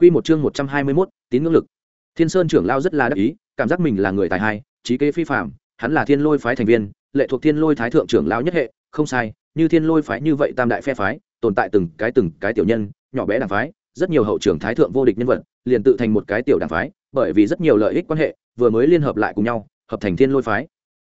Quy một chương 121, tín ngưỡng lực. Thiên Sơn trưởng lao rất là đắc ý, cảm giác mình là người tài hai, trí kế phi phàm, hắn là Thiên Lôi phái thành viên, lệ thuộc Thiên Lôi thái thượng trưởng lão nhất hệ, không sai, như Thiên Lôi phái như vậy tam đại phe phái, tồn tại từng cái từng cái tiểu nhân, nhỏ bé đảng phái, rất nhiều hậu trưởng thái thượng vô địch nhân vật, liền tự thành một cái tiểu đảng phái, bởi vì rất nhiều lợi ích quan hệ, vừa mới liên hợp lại cùng nhau, hợp thành Thiên Lôi phái.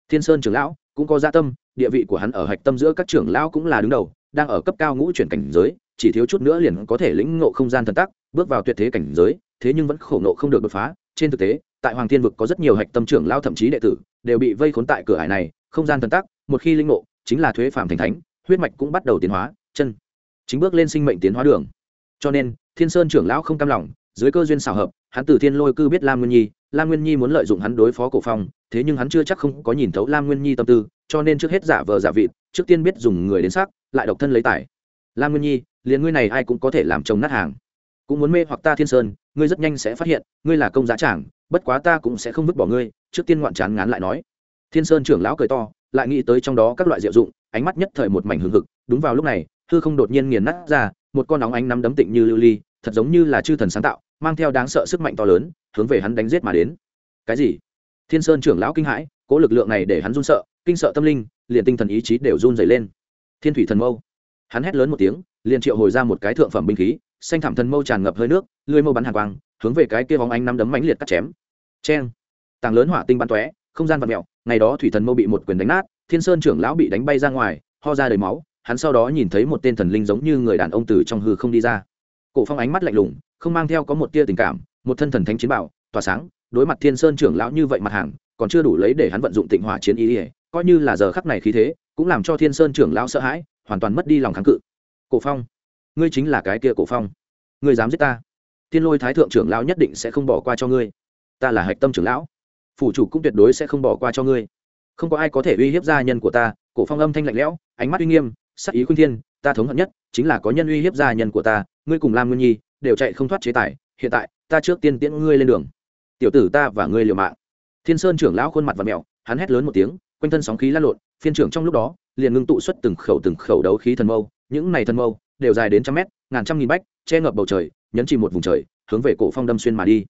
Thiên Sơn trưởng lão cũng có dạ tâm, địa vị của hắn ở hạch tâm giữa các trưởng lão cũng là đứng đầu, đang ở cấp cao ngũ chuyển cảnh giới, chỉ thiếu chút nữa liền có thể lĩnh ngộ không gian thần tắc, bước vào tuyệt thế cảnh giới, thế nhưng vẫn khổ ngộ không được đột phá. Trên thực tế, tại Hoàng Thiên vực có rất nhiều hạch tâm trưởng lão thậm chí đệ tử đều bị vây khốn tại cửa ải này, không gian thần tắc, một khi lĩnh ngộ, chính là thuế phàm thành thánh, huyết mạch cũng bắt đầu tiến hóa, chân chính bước lên sinh mệnh tiến hóa đường. Cho nên, Thiên Sơn trưởng lão không cam lòng, dưới cơ duyên xảo hợp, hắn từ Thiên Lôi cư biết Lam Nguyên Nhi, Lam Nguyên Nhi muốn lợi dụng hắn đối phó Cổ Phong, thế nhưng hắn chưa chắc không có nhìn thấu Lam Nguyên Nhi tâm tư, cho nên trước hết giả vờ giả vịt, trước tiên biết dùng người đến xác, lại độc thân lấy tài. Lam Nguyên Nhi, liền ngươi này ai cũng có thể làm chồng nát hàng. Cũng muốn mê hoặc ta thiên sơn, ngươi rất nhanh sẽ phát hiện, ngươi là công giá trảng, bất quá ta cũng sẽ không vứt bỏ ngươi, trước tiên ngoạn chán ngán lại nói. Thiên sơn trưởng lão cười to, lại nghĩ tới trong đó các loại diệu dụng, ánh mắt nhất thời một mảnh hừng hực, đúng vào lúc này, hư không đột nhiên nghiền nát ra, một con nóng ánh nắm đấm tịnh như lưu ly, thật giống như là chư thần sáng tạo, mang theo đáng sợ sức mạnh to lớn, hướng về hắn đánh giết mà đến. Cái gì? Thiên sơn trưởng lão kinh hãi, cố lực lượng này để hắn run sợ, kinh sợ tâm linh, liền tinh thần ý chí đều run dày lên. Thiên thủy thần mâu. Hắn hét lớn một tiếng liền triệu hồi ra một cái thượng phẩm binh khí, xanh thảm thần mâu tràn ngập hơi nước, lưới mâu bắn hàng quang, hướng về cái kia bóng ánh năm đấm mãnh liệt cắt chém. Cheng! Tàng lớn hỏa tinh bắn tóe, không gian vật mẹo ngày đó thủy thần mâu bị một quyền đánh nát, thiên sơn trưởng lão bị đánh bay ra ngoài, ho ra đầy máu, hắn sau đó nhìn thấy một tên thần linh giống như người đàn ông từ trong hư không đi ra. Cổ phong ánh mắt lạnh lùng, không mang theo có một tia tình cảm, một thân thần thánh chiến bảo, tỏa sáng, đối mặt thiên sơn trưởng lão như vậy mặt hàng, còn chưa đủ lấy để hắn vận dụng tịnh hỏa chiến ý ỉa coi như là giờ khắc này khí thế, cũng làm cho thiên sơn trưởng lão sợ hãi, hoàn toàn mất đi lòng kháng cự cổ phong. Ngươi chính là cái kia cổ phong. Ngươi dám giết ta? Thiên lôi thái thượng trưởng lão nhất định sẽ không bỏ qua cho ngươi. Ta là hạch tâm trưởng lão. Phủ chủ cũng tuyệt đối sẽ không bỏ qua cho ngươi. Không có ai có thể uy hiếp gia nhân của ta. Cổ phong âm thanh lạnh lẽo, ánh mắt uy nghiêm, sắc ý khuyên thiên, ta thống hận nhất chính là có nhân uy hiếp gia nhân của ta. Ngươi cùng lam nguyên nhi đều chạy không thoát chế tài. Hiện tại, ta trước tiên tiễn ngươi lên đường. Tiểu tử ta và ngươi liều mạng. Thiên sơn trưởng lão khuôn mặt và mẹo, hắn hét lớn một tiếng, quanh thân sóng khí lăn lộn phiên trưởng trong lúc đó liền ngưng tụ xuất từng khẩu từng khẩu đấu khí thần mâu những này thần mâu đều dài đến trăm mét ngàn trăm nghìn bách che ngập bầu trời nhấn chìm một vùng trời hướng về cổ phong đâm xuyên mà đi.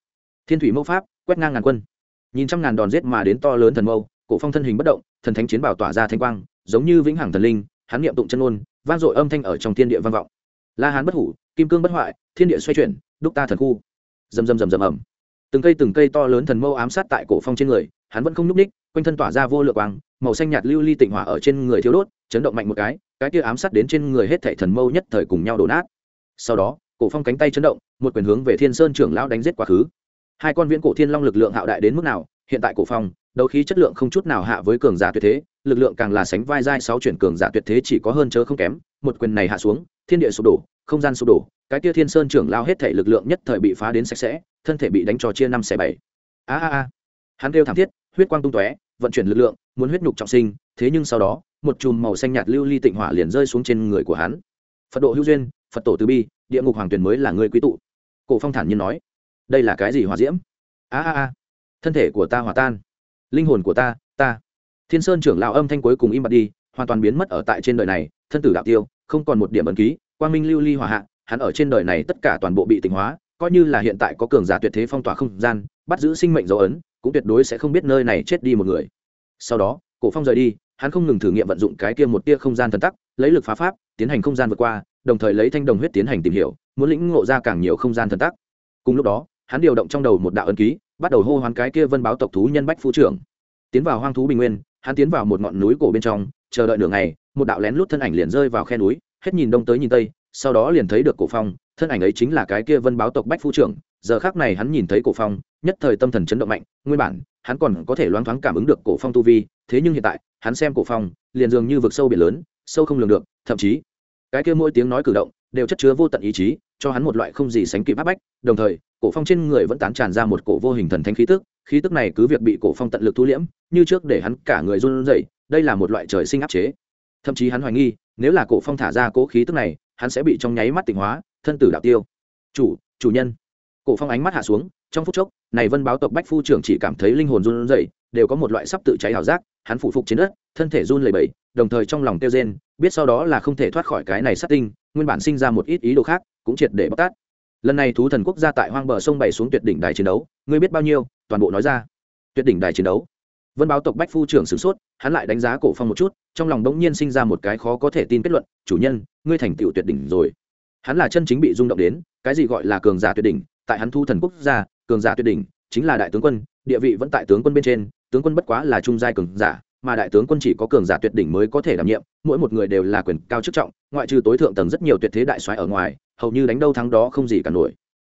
Thiên thủy mâu pháp quét ngang ngàn quân. Nhìn trăm ngàn đòn giết mà đến to lớn thần mâu cổ phong thân hình bất động thần thánh chiến bảo tỏa ra thanh quang giống như vĩnh hằng thần linh hắn niệm tụng chân ngôn, vang dội âm thanh ở trong thiên địa vang vọng. La hán bất hủ kim cương bất hoại thiên địa xoay chuyển đúc ta thần khu. Rầm rầm rầm rầm ầm. Từng cây từng cây to lớn thần mâu ám sát tại cổ phong trên người hắn vẫn không nhúc ních quanh thân tỏa ra vô lượng quang màu xanh nhạt lưu ly tịnh hỏa ở trên người thiếu đốt, chấn động mạnh một cái cái kia ám sát đến trên người hết thảy thần mâu nhất thời cùng nhau đổ nát. Sau đó, cổ phong cánh tay chấn động, một quyền hướng về thiên sơn trưởng lão đánh giết quá khứ. Hai con viễn cổ thiên long lực lượng hạo đại đến mức nào, hiện tại cổ phong, đấu khí chất lượng không chút nào hạ với cường giả tuyệt thế, lực lượng càng là sánh vai giai sáu chuyển cường giả tuyệt thế chỉ có hơn chớ không kém, một quyền này hạ xuống, thiên địa sụp đổ, không gian sụp đổ, cái kia thiên sơn trưởng lao hết thể lực lượng nhất thời bị phá đến sạch sẽ, thân thể bị đánh trò chia năm xẻ bảy. A a a. Hắn kêu thảm thiết, huyết quang tung tóe vận chuyển lực lượng, muốn huyết nhục trọng sinh, thế nhưng sau đó, một chùm màu xanh nhạt lưu ly tịnh hỏa liền rơi xuống trên người của hắn. Phật độ hữu duyên, phật tổ từ bi, địa ngục hoàng tuyền mới là người quý tụ. Cổ phong thản nhiên nói, đây là cái gì hòa diễm? A a a, thân thể của ta hòa tan, linh hồn của ta ta. Thiên sơn trưởng lão âm thanh cuối cùng im bặt đi, hoàn toàn biến mất ở tại trên đời này, thân tử đạo tiêu, không còn một điểm ấn ký, quang minh lưu ly hòa hạ, hắn ở trên đời này tất cả toàn bộ bị tịnh hóa, coi như là hiện tại có cường giả tuyệt thế phong tỏa không gian, bắt giữ sinh mệnh dấu ấn cũng tuyệt đối sẽ không biết nơi này chết đi một người. Sau đó, cổ phong rời đi, hắn không ngừng thử nghiệm vận dụng cái kia một tia không gian thần tắc, lấy lực phá pháp, tiến hành không gian vượt qua, đồng thời lấy thanh đồng huyết tiến hành tìm hiểu, muốn lĩnh ngộ ra càng nhiều không gian thần tắc. Cùng lúc đó, hắn điều động trong đầu một đạo ấn ký, bắt đầu hô hoán cái kia vân báo tộc thú nhân bách phu trưởng. Tiến vào hoang thú bình nguyên, hắn tiến vào một ngọn núi cổ bên trong, chờ đợi nửa ngày, một đạo lén lút thân ảnh liền rơi vào khe núi, hết nhìn đông tới nhìn tây, sau đó liền thấy được cổ phong, thân ảnh ấy chính là cái kia vân báo tộc bách phu trưởng giờ khác này hắn nhìn thấy cổ phong, nhất thời tâm thần chấn động mạnh, nguyên bản, hắn còn có thể loáng thoáng cảm ứng được cổ phong tu vi, thế nhưng hiện tại, hắn xem cổ phong, liền dường như vực sâu biển lớn, sâu không lường được, thậm chí, cái kia mỗi tiếng nói cử động, đều chất chứa vô tận ý chí, cho hắn một loại không gì sánh kịp áp bách, đồng thời, cổ phong trên người vẫn tán tràn ra một cổ vô hình thần thánh khí tức khí tức này cứ việc bị cổ phong tận lực thu liễm, như trước để hắn cả người run rẩy, đây là một loại trời sinh áp chế. Thậm chí hắn hoài nghi, nếu là cổ phong thả ra cố khí tức này, hắn sẽ bị trong nháy mắt tỉnh hóa, thân tử đạo tiêu. Chủ chủ nhân cổ phong ánh mắt hạ xuống, trong phút chốc, này vân báo tộc bách phu trưởng chỉ cảm thấy linh hồn run rẩy, đều có một loại sắp tự cháy hào giác, hắn phủ phục trên đất, thân thể run lẩy bẩy, đồng thời trong lòng tiêu rên, biết sau đó là không thể thoát khỏi cái này sát tinh, nguyên bản sinh ra một ít ý đồ khác, cũng triệt để bóc tát. Lần này thú thần quốc gia tại hoang bờ sông bày xuống tuyệt đỉnh đài chiến đấu, ngươi biết bao nhiêu? Toàn bộ nói ra. Tuyệt đỉnh đài chiến đấu. Vân báo tộc bách phu trưởng sửng sốt, hắn lại đánh giá cổ phong một chút, trong lòng đống nhiên sinh ra một cái khó có thể tin kết luận, chủ nhân, ngươi thành tựu tuyệt đỉnh rồi. Hắn là chân chính bị rung động đến, cái gì gọi là cường giả tuyệt đỉnh tại hắn thu thần quốc gia, cường giả tuyệt đỉnh, chính là đại tướng quân, địa vị vẫn tại tướng quân bên trên, tướng quân bất quá là trung giai cường giả, mà đại tướng quân chỉ có cường giả tuyệt đỉnh mới có thể đảm nhiệm, mỗi một người đều là quyền cao chức trọng, ngoại trừ tối thượng tầng rất nhiều tuyệt thế đại soái ở ngoài, hầu như đánh đâu thắng đó không gì cả nổi.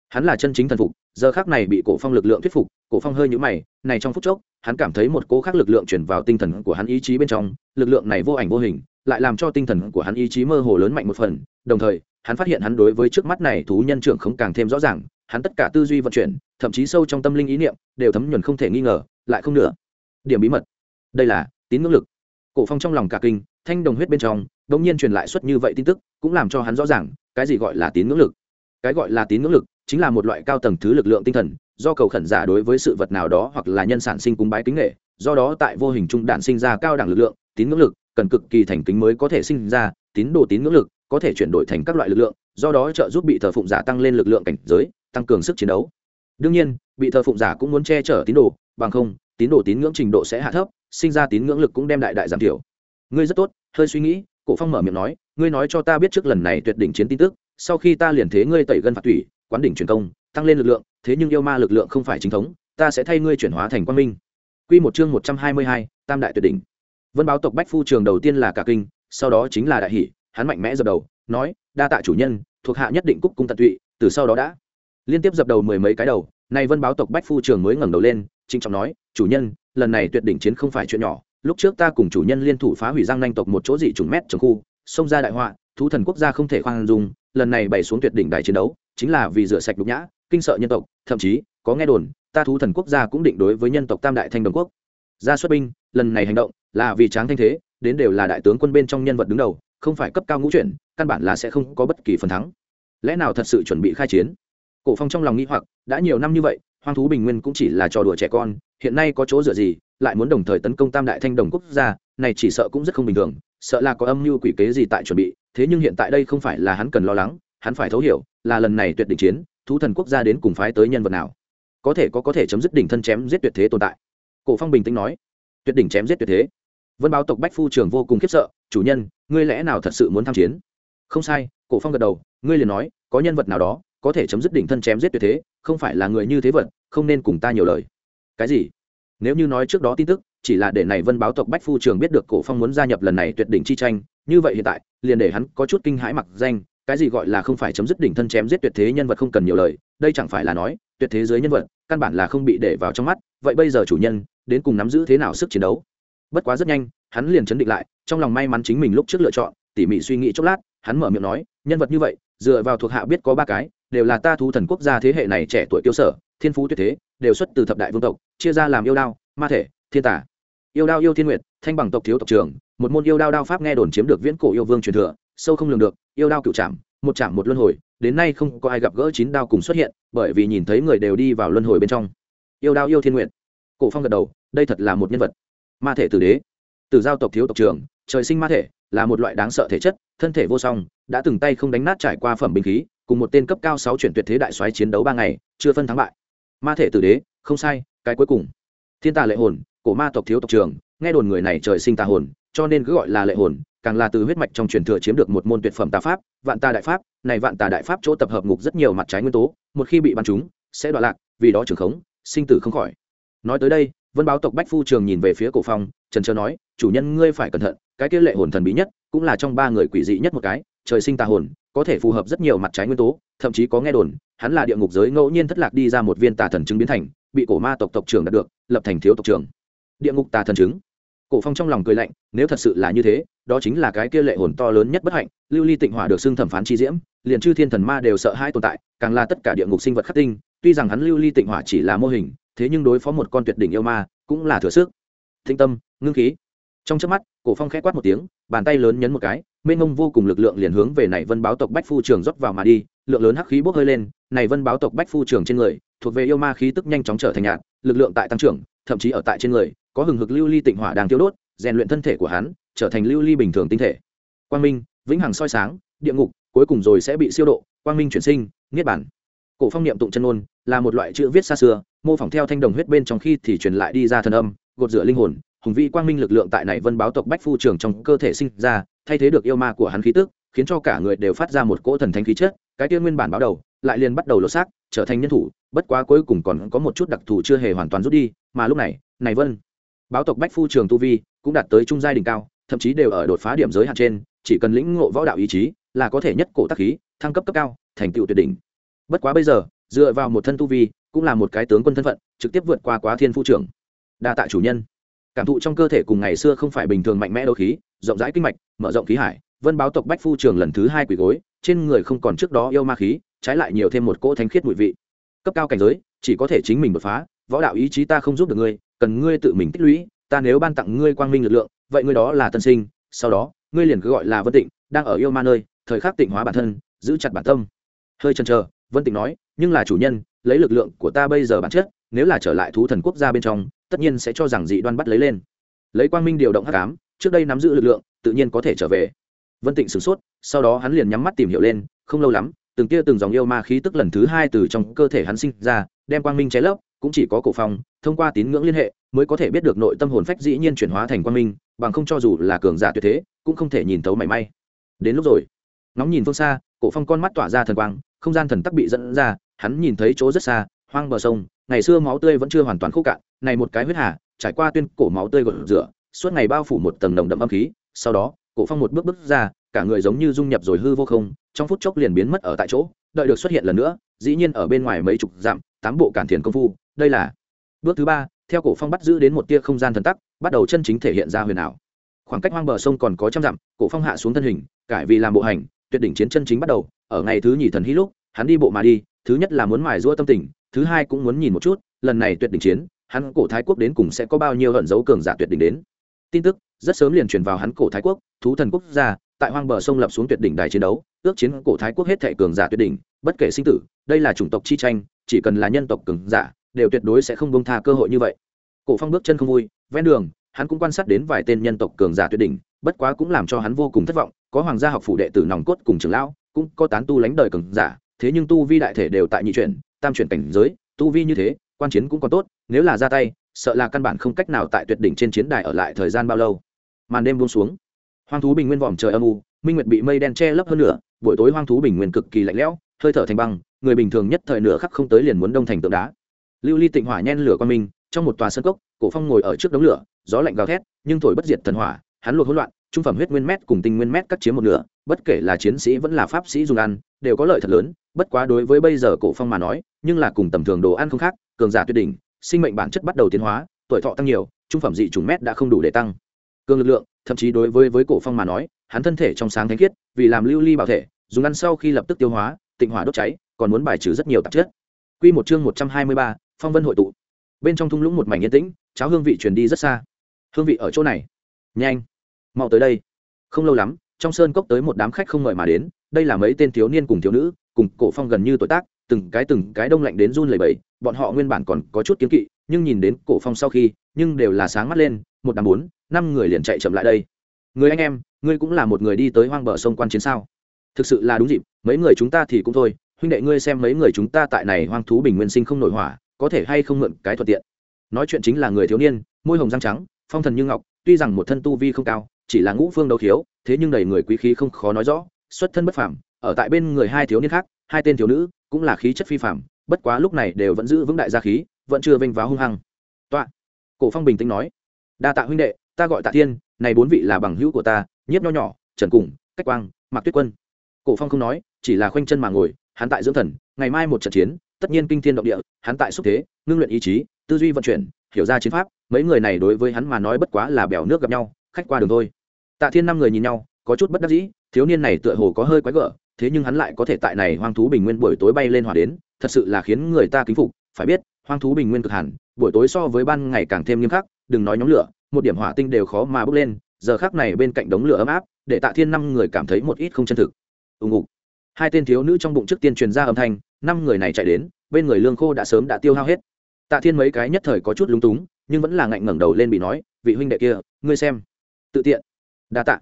Hắn là chân chính thần phục, giờ khác này bị cổ phong lực lượng thuyết phục, cổ phong hơi nhũ mày, này trong phút chốc, hắn cảm thấy một cố khác lực lượng chuyển vào tinh thần của hắn ý chí bên trong, lực lượng này vô ảnh vô hình, lại làm cho tinh thần của hắn ý chí mơ hồ lớn mạnh một phần, đồng thời, hắn phát hiện hắn đối với trước mắt này thú nhân trưởng không càng thêm rõ ràng hắn tất cả tư duy vận chuyển, thậm chí sâu trong tâm linh ý niệm, đều thấm nhuần không thể nghi ngờ, lại không nữa điểm bí mật. Đây là tín ngưỡng lực. Cổ phong trong lòng cả kinh, thanh đồng huyết bên trong, đột nhiên truyền lại xuất như vậy tin tức, cũng làm cho hắn rõ ràng, cái gì gọi là tín ngưỡng lực. Cái gọi là tín ngưỡng lực, chính là một loại cao tầng thứ lực lượng tinh thần, do cầu khẩn giả đối với sự vật nào đó hoặc là nhân sản sinh cúng bái kính nghệ do đó tại vô hình trung đản sinh ra cao đẳng lực lượng, tín ngưỡng lực, cần cực kỳ thành kính mới có thể sinh ra, tín đồ tín ngưỡng lực, có thể chuyển đổi thành các loại lực lượng, do đó trợ giúp bị thờ phụng giả tăng lên lực lượng cảnh giới tăng cường sức chiến đấu. Đương nhiên bị thờ phụng giả cũng muốn che chở tín đồ bằng không tín đồ tín ngưỡng trình độ sẽ hạ thấp sinh ra tín ngưỡng lực cũng đem đại đại giảm thiểu. Ngươi rất tốt hơi suy nghĩ cổ phong mở miệng nói ngươi nói cho ta biết trước lần này tuyệt đỉnh chiến tin tức sau khi ta liền thế ngươi tẩy gân phạt thủy quán đỉnh truyền công tăng lên lực lượng thế nhưng yêu ma lực lượng không phải chính thống ta sẽ thay ngươi chuyển hóa thành quang minh. Quy một chương một trăm hai mươi hai, tam đại tuyệt đỉnh. Vân báo tộc bách phu trường đầu tiên là cả kinh sau đó chính là đại hỷ hắn mạnh mẽ dập đầu nói đa tạ chủ nhân thuộc hạ nhất định cúc cung tận tụy từ sau đó đã liên tiếp dập đầu mười mấy cái đầu, nay vân báo tộc bách phu trường mới ngẩng đầu lên trinh trọng nói, chủ nhân, lần này tuyệt đỉnh chiến không phải chuyện nhỏ, lúc trước ta cùng chủ nhân liên thủ phá hủy giang nanh tộc một chỗ dị trùng mét trong khu, xông ra đại họa, thú thần quốc gia không thể khoan dung, lần này bày xuống tuyệt đỉnh đại chiến đấu, chính là vì rửa sạch nhục nhã, kinh sợ nhân tộc, thậm chí, có nghe đồn, ta thú thần quốc gia cũng định đối với nhân tộc tam đại thanh đồng quốc. Gia xuất binh, lần này hành động, là vì tráng thanh thế, đến đều là đại tướng quân bên trong nhân vật đứng đầu, không phải cấp cao ngũ chuyển, căn bản là sẽ không có bất kỳ phần thắng. Lẽ nào thật sự chuẩn bị khai chiến? Cổ phong trong lòng nghĩ hoặc, đã nhiều năm như vậy, hoang thú bình nguyên cũng chỉ là trò đùa trẻ con, hiện nay có chỗ dựa gì, lại muốn đồng thời tấn công tam đại thanh đồng quốc gia, này chỉ sợ cũng rất không bình thường, sợ là có âm mưu quỷ kế gì tại chuẩn bị, thế nhưng hiện tại đây không phải là hắn cần lo lắng, hắn phải thấu hiểu, là lần này tuyệt đỉnh chiến, thú thần quốc gia đến cùng phái tới nhân vật nào. Có thể có có thể chấm dứt đỉnh thân chém giết tuyệt thế tồn tại. Cổ phong bình tĩnh nói, tuyệt đỉnh chém giết tuyệt thế. Vân báo tộc bách phu trường vô cùng khiếp sợ, chủ nhân, ngươi lẽ nào thật sự muốn tham chiến? Không sai, cổ phong gật đầu, ngươi liền nói, có nhân vật nào đó có thể chấm dứt đỉnh thân chém giết tuyệt thế, không phải là người như thế vật, không nên cùng ta nhiều lời. Cái gì? Nếu như nói trước đó tin tức, chỉ là để này vân báo tộc bách phu trường biết được cổ phong muốn gia nhập lần này tuyệt đỉnh chi tranh, như vậy hiện tại, liền để hắn có chút kinh hãi mặc danh, cái gì gọi là không phải chấm dứt đỉnh thân chém giết tuyệt thế nhân vật không cần nhiều lời, đây chẳng phải là nói, tuyệt thế giới nhân vật, căn bản là không bị để vào trong mắt, vậy bây giờ chủ nhân, đến cùng nắm giữ thế nào sức chiến đấu? Bất quá rất nhanh, hắn liền chấn định lại, trong lòng may mắn chính mình lúc trước lựa chọn, tỉ mỉ suy nghĩ chốc lát, hắn mở miệng nói, nhân vật như vậy, dựa vào thuộc hạ biết có ba cái đều là ta thú thần quốc gia thế hệ này trẻ tuổi tiêu sở, thiên phú tuyệt thế, đều xuất từ thập đại vương tộc, chia ra làm yêu đao, ma thể, thiên tả yêu đao yêu thiên nguyệt, thanh bằng tộc thiếu tộc trưởng một môn yêu đao đao pháp nghe đồn chiếm được viễn cổ yêu vương truyền thừa, sâu không lường được, yêu đao cựu trảm, một trảm một luân hồi, đến nay không có ai gặp gỡ chín đao cùng xuất hiện, bởi vì nhìn thấy người đều đi vào luân hồi bên trong. Yêu đao yêu thiên nguyện cổ phong gật đầu, đây thật là một nhân vật. Ma thể tử đế. Từ giao tộc thiếu tộc trưởng trời sinh ma thể, là một loại đáng sợ thể chất, thân thể vô song, đã từng tay không đánh nát trải qua phẩm binh khí cùng một tên cấp cao sáu chuyển tuyệt thế đại soái chiến đấu ba ngày, chưa phân thắng bại. Ma thể tử đế, không sai, cái cuối cùng. Thiên tà lệ hồn, cổ ma tộc thiếu tộc trưởng nghe đồn người này trời sinh tà hồn, cho nên cứ gọi là lệ hồn, càng là từ huyết mạch trong truyền thừa chiếm được một môn tuyệt phẩm tà pháp, vạn tà đại pháp, này vạn tà đại pháp chỗ tập hợp ngục rất nhiều mặt trái nguyên tố, một khi bị bắn trúng sẽ đoạn lạc, vì đó trường khống, sinh tử không khỏi. Nói tới đây, vân báo tộc bách phu trường nhìn về phía cổ phong, trần trơ nói, chủ nhân, ngươi phải cẩn thận, cái kia lệ hồn thần bí nhất, cũng là trong ba người quỷ dị nhất một cái, trời sinh tà hồn có thể phù hợp rất nhiều mặt trái nguyên tố, thậm chí có nghe đồn, hắn là địa ngục giới ngẫu nhiên thất lạc đi ra một viên tà thần chứng biến thành, bị cổ ma tộc tộc trưởng đạt được, lập thành thiếu tộc trưởng. Địa ngục tà thần chứng. Cổ phong trong lòng cười lạnh, nếu thật sự là như thế, đó chính là cái kia lệ hồn to lớn nhất bất hạnh, lưu ly tịnh hỏa được xưng thẩm phán chi diễm, liền chư thiên thần ma đều sợ hai tồn tại, càng là tất cả địa ngục sinh vật khắc tinh, tuy rằng hắn lưu ly tịnh hỏa chỉ là mô hình, thế nhưng đối phó một con tuyệt đỉnh yêu ma, cũng là thừa sức. Thinh tâm, ngưng khí trong chớp mắt cổ phong khẽ quát một tiếng bàn tay lớn nhấn một cái mênh mông vô cùng lực lượng liền hướng về này vân báo tộc bách phu trường rót vào mà đi lượng lớn hắc khí bốc hơi lên này vân báo tộc bách phu trường trên người thuộc về yêu ma khí tức nhanh chóng trở thành nhạt lực lượng tại tăng trưởng thậm chí ở tại trên người có hừng hực lưu ly tịnh hỏa đang tiêu đốt rèn luyện thân thể của hắn trở thành lưu ly bình thường tinh thể. Quang minh vĩnh hằng soi sáng địa ngục cuối cùng rồi sẽ bị siêu độ quang minh chuyển sinh niết bản cổ phong niệm tụng chân ngôn, là một loại chữ viết xa xưa mô phỏng theo thanh đồng huyết bên trong khi thì truyền lại đi ra thần âm gột rửa linh hồn hùng vĩ quang minh lực lượng tại này vân báo tộc bách phu trường trong cơ thể sinh ra, thay thế được yêu ma của hắn khí tức, khiến cho cả người đều phát ra một cỗ thần thánh khí chất, cái tiên nguyên bản báo đầu, lại liền bắt đầu lột xác, trở thành nhân thủ, bất quá cuối cùng còn có một chút đặc thù chưa hề hoàn toàn rút đi, mà lúc này này vân báo tộc bách phu trường tu vi cũng đạt tới trung giai đỉnh cao, thậm chí đều ở đột phá điểm giới hạn trên, chỉ cần lĩnh ngộ võ đạo ý chí là có thể nhất cổ tác khí, thăng cấp cấp cao, thành tựu tuyệt đỉnh. Bất quá bây giờ, dựa vào một thân tu vi, cũng là một cái tướng quân thân phận, trực tiếp vượt qua quá thiên phu trưởng đa tạ chủ nhân cảm thụ trong cơ thể cùng ngày xưa không phải bình thường mạnh mẽ đấu khí, rộng rãi kinh mạch, mở rộng khí hải, vân báo tộc bách phu trường lần thứ hai quỷ gối, trên người không còn trước đó yêu ma khí, trái lại nhiều thêm một cỗ thánh khiết mùi vị. Cấp cao cảnh giới, chỉ có thể chính mình đột phá, võ đạo ý chí ta không giúp được ngươi, cần ngươi tự mình tích lũy, ta nếu ban tặng ngươi quang minh lực lượng, vậy ngươi đó là tân sinh, sau đó, ngươi liền cứ gọi là vân tịnh, đang ở yêu ma nơi, thời khắc tịnh hóa bản thân, giữ chặt bản tâm. Hơi chần chờ, vân tịnh nói, nhưng là chủ nhân, lấy lực lượng của ta bây giờ bản chất, nếu là trở lại thú thần quốc gia bên trong tất nhiên sẽ cho rằng dị đoan bắt lấy lên. Lấy quang minh điều động hắc ám, trước đây nắm giữ lực lượng, tự nhiên có thể trở về. Vân tịnh sửng sốt, sau đó hắn liền nhắm mắt tìm hiểu lên, không lâu lắm, từng tia từng dòng yêu ma khí tức lần thứ hai từ trong cơ thể hắn sinh ra, đem quang minh cháy lấp, cũng chỉ có cổ phong, thông qua tín ngưỡng liên hệ, mới có thể biết được nội tâm hồn phách dĩ nhiên chuyển hóa thành quang minh, bằng không cho dù là cường giả tuyệt thế, cũng không thể nhìn thấu mảy may. Đến lúc rồi nóng nhìn phương xa, cổ phong con mắt tỏa ra thần quang, không gian thần tắc bị dẫn ra, hắn nhìn thấy chỗ rất xa, hoang bờ sông, ngày xưa máu tươi vẫn chưa hoàn toàn khô cạn này một cái huyết hà, trải qua tuyên cổ máu tươi gột rửa, suốt ngày bao phủ một tầng nồng đậm âm khí, sau đó, cổ phong một bước bước ra, cả người giống như dung nhập rồi hư vô không, trong phút chốc liền biến mất ở tại chỗ, đợi được xuất hiện lần nữa, dĩ nhiên ở bên ngoài mấy chục dặm, tám bộ cản thiền công phu, đây là bước thứ ba, theo cổ phong bắt giữ đến một tia không gian thần tắc, bắt đầu chân chính thể hiện ra huyền ảo. Khoảng cách hoang bờ sông còn có trăm dặm, cổ phong hạ xuống thân hình, cải vì làm bộ hành, tuyệt đỉnh chiến chân chính bắt đầu, ở ngày thứ nhì thần hí lúc, hắn đi bộ mà đi, thứ nhất là muốn mài rua tâm tình, thứ hai cũng muốn nhìn một chút, lần này tuyệt đỉnh chiến hắn cổ thái quốc đến cùng sẽ có bao nhiêu hận dấu cường giả tuyệt đỉnh đến. Tin tức rất sớm liền truyền vào hắn cổ thái quốc, thú thần quốc gia, tại hoang bờ sông lập xuống tuyệt đỉnh đài chiến đấu, ước chiến cổ thái quốc hết thệ cường giả tuyệt đỉnh, bất kể sinh tử, đây là chủng tộc chi tranh, chỉ cần là nhân tộc cường giả, đều tuyệt đối sẽ không bông tha cơ hội như vậy. Cổ phong bước chân không vui, ven đường, hắn cũng quan sát đến vài tên nhân tộc cường giả tuyệt đỉnh, bất quá cũng làm cho hắn vô cùng thất vọng, có hoàng gia học phủ đệ tử nòng cốt cùng trưởng lão, cũng có tán tu lãnh đời cường giả, thế nhưng tu vi đại thể đều tại nhị chuyển, tam chuyển cảnh giới, tu vi như thế quan chiến cũng còn tốt, nếu là ra tay, sợ là căn bản không cách nào tại tuyệt đỉnh trên chiến đài ở lại thời gian bao lâu màn đêm buông xuống hoang thú bình nguyên vòm trời âm u, minh nguyệt bị mây đen che lấp hơn nửa. buổi tối hoang thú bình nguyên cực kỳ lạnh lẽo, hơi thở thành băng, người bình thường nhất thời nửa khắc không tới liền muốn đông thành tượng đá lưu ly tịnh hỏa nhen lửa qua mình trong một tòa sân cốc, cổ phong ngồi ở trước đống lửa, gió lạnh gào thét, nhưng thổi bất diệt thần hỏa, hắn luộc hỗn loạn, trung phẩm huyết nguyên mét cùng tinh nguyên mét cắt chiếm một nửa, bất kể là chiến sĩ vẫn là pháp sĩ dùng ăn, đều có lợi thật lớn bất quá đối với bây giờ cổ phong mà nói nhưng là cùng tầm thường đồ ăn không khác cường giả tuyệt đỉnh sinh mệnh bản chất bắt đầu tiến hóa tuổi thọ tăng nhiều trung phẩm dị chủng mét đã không đủ để tăng. Cường lực lượng thậm chí đối với với cổ phong mà nói hắn thân thể trong sáng thánh khiết vì làm lưu ly bảo thể dùng ăn sau khi lập tức tiêu hóa tịnh hỏa đốt cháy còn muốn bài trừ rất nhiều tạp chất. Quy một chương một trăm hai mươi ba, phong vân hội tụ. Bên trong thung lũng một mảnh yên tĩnh cháo hương vị truyền đi rất xa. Hương vị ở chỗ này. Nhanh. Mau tới đây. Không lâu lắm trong sơn cốc tới một đám khách không mời mà đến đây là mấy tên thiếu niên cùng thiếu nữ cùng cổ phong gần như tuổi tác, từng cái từng cái đông lạnh đến run lẩy bẩy, bọn họ nguyên bản còn có chút kiếm kỵ, nhưng nhìn đến cổ phong sau khi, nhưng đều là sáng mắt lên, một đám bốn, năm người liền chạy chậm lại đây. Người anh em, ngươi cũng là một người đi tới hoang bờ sông quan chiến sao? Thực sự là đúng dịp, mấy người chúng ta thì cũng thôi, huynh đệ ngươi xem mấy người chúng ta tại này hoang thú bình nguyên sinh không nổi hỏa, có thể hay không mượn cái thuận tiện? Nói chuyện chính là người thiếu niên, môi hồng răng trắng, phong thần như ngọc, tuy rằng một thân tu vi không cao, chỉ là ngũ phương đấu thiếu thế nhưng đầy người quý khí không khó nói rõ, xuất thân bất phàm ở tại bên người hai thiếu niên khác, hai tên thiếu nữ cũng là khí chất phi phàm, bất quá lúc này đều vẫn giữ vững đại gia khí, vẫn chưa vênh váo hung hăng. Tọa cổ phong bình tĩnh nói, đa tạ huynh đệ, ta gọi tạ thiên, này bốn vị là bằng hữu của ta, nhiếp nho nhỏ, trần cùng, cách quang, mạc tuyết quân. Cổ phong không nói, chỉ là khoanh chân mà ngồi, hắn tại dưỡng thần, ngày mai một trận chiến, tất nhiên kinh thiên động địa, hắn tại xúc thế, ngưng luyện ý chí, tư duy vận chuyển, hiểu ra chiến pháp, mấy người này đối với hắn mà nói bất quá là bèo nước gặp nhau, khách qua đường thôi. Tạ thiên năm người nhìn nhau, có chút bất đắc dĩ, thiếu niên này tựa hồ có hơi quái gở thế nhưng hắn lại có thể tại này hoang thú bình nguyên buổi tối bay lên hỏa đến, thật sự là khiến người ta kính phục, phải biết, hoang thú bình nguyên cực hẳn, buổi tối so với ban ngày càng thêm nghiêm khắc, đừng nói nhóm lửa, một điểm hỏa tinh đều khó mà bước lên, giờ khác này bên cạnh đống lửa ấm áp, để tạ thiên năm người cảm thấy một ít không chân thực. Ùng ục hai tên thiếu nữ trong bụng trước tiên truyền ra âm thanh, năm người này chạy đến, bên người lương khô đã sớm đã tiêu hao hết. Tạ thiên mấy cái nhất thời có chút lúng túng, nhưng vẫn là ngạnh ngẩng đầu lên bị nói, vị huynh đệ kia, ngươi xem. Tự tiện. Đa tạ.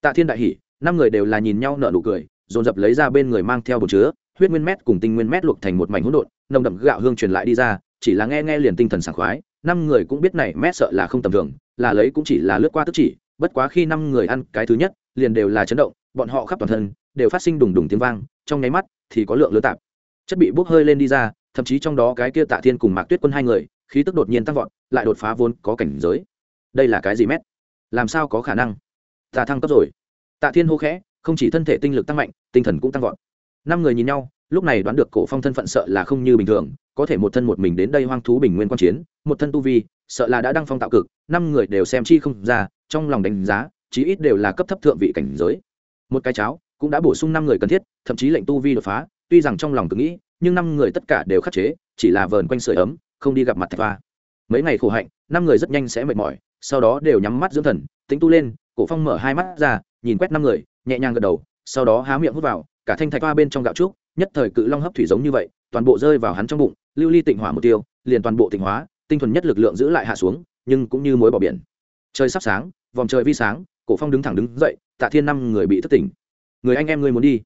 Tạ thiên đại hỉ, năm người đều là nhìn nhau nở nụ cười dồn dập lấy ra bên người mang theo bột chứa, huyết nguyên mét cùng tinh nguyên mét luộc thành một mảnh hỗn độn, nồng đậm gạo hương truyền lại đi ra, chỉ là nghe nghe liền tinh thần sảng khoái, năm người cũng biết này mét sợ là không tầm thường, là lấy cũng chỉ là lướt qua tức chỉ, bất quá khi năm người ăn cái thứ nhất, liền đều là chấn động, bọn họ khắp toàn thân đều phát sinh đùng đùng tiếng vang, trong nháy mắt thì có lượng lớn tạp. Chất bị bốc hơi lên đi ra, thậm chí trong đó cái kia tạ thiên cùng mạc tuyết quân hai người, khí tức đột nhiên tăng vọt, lại đột phá vốn có cảnh giới. Đây là cái gì mét? Làm sao có khả năng? Ta thăng cấp rồi. Tạ thiên hô khẽ, không chỉ thân thể tinh lực tăng mạnh tinh thần cũng tăng vọt. Năm người nhìn nhau, lúc này đoán được cổ phong thân phận sợ là không như bình thường, có thể một thân một mình đến đây hoang thú bình nguyên quan chiến, một thân tu vi, sợ là đã đăng phong tạo cực, năm người đều xem chi không ra, trong lòng đánh giá, chí ít đều là cấp thấp thượng vị cảnh giới. Một cái cháo cũng đã bổ sung năm người cần thiết, thậm chí lệnh tu vi đột phá, tuy rằng trong lòng cứ nghĩ, nhưng năm người tất cả đều khắc chế, chỉ là vờn quanh sưởi ấm, không đi gặp mặt thạch hoa. Mấy ngày khổ hạnh, năm người rất nhanh sẽ mệt mỏi, sau đó đều nhắm mắt dưỡng thần tính tu lên, cổ phong mở hai mắt ra, nhìn quét năm người, nhẹ nhàng gật đầu sau đó há miệng hút vào, cả thanh thạch hoa bên trong gạo trúc, nhất thời cự long hấp thủy giống như vậy, toàn bộ rơi vào hắn trong bụng, lưu ly tịnh hỏa một tiêu, liền toàn bộ tịnh hóa, tinh thuần nhất lực lượng giữ lại hạ xuống, nhưng cũng như mối bỏ biển. Trời sắp sáng, vòng trời vi sáng, cổ phong đứng thẳng đứng dậy, tạ thiên năm người bị thất tỉnh. Người anh em ngươi muốn đi.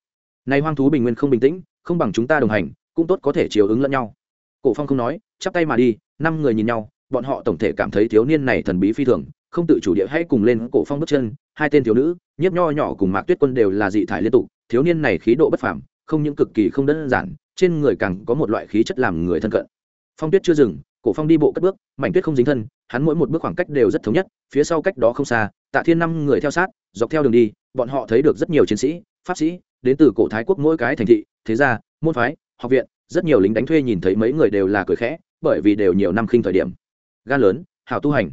Nay hoang thú bình nguyên không bình tĩnh, không bằng chúng ta đồng hành, cũng tốt có thể chiều ứng lẫn nhau. Cổ phong không nói, chắp tay mà đi, năm người nhìn nhau, bọn họ tổng thể cảm thấy thiếu niên này thần bí phi thường không tự chủ địa hay cùng lên cổ phong bước chân, hai tên thiếu nữ, nhiếp nho nhỏ cùng mạc tuyết quân đều là dị thải liên tục, thiếu niên này khí độ bất phàm, không những cực kỳ không đơn giản, trên người càng có một loại khí chất làm người thân cận. Phong tuyết chưa dừng, cổ phong đi bộ cất bước, mảnh tuyết không dính thân, hắn mỗi một bước khoảng cách đều rất thống nhất, phía sau cách đó không xa, tạ thiên năm người theo sát, dọc theo đường đi, bọn họ thấy được rất nhiều chiến sĩ, pháp sĩ, đến từ cổ thái quốc mỗi cái thành thị, thế gia, môn phái, học viện, rất nhiều lính đánh thuê nhìn thấy mấy người đều là cười khẽ, bởi vì đều nhiều năm khinh thời điểm. Gan lớn, hảo tu hành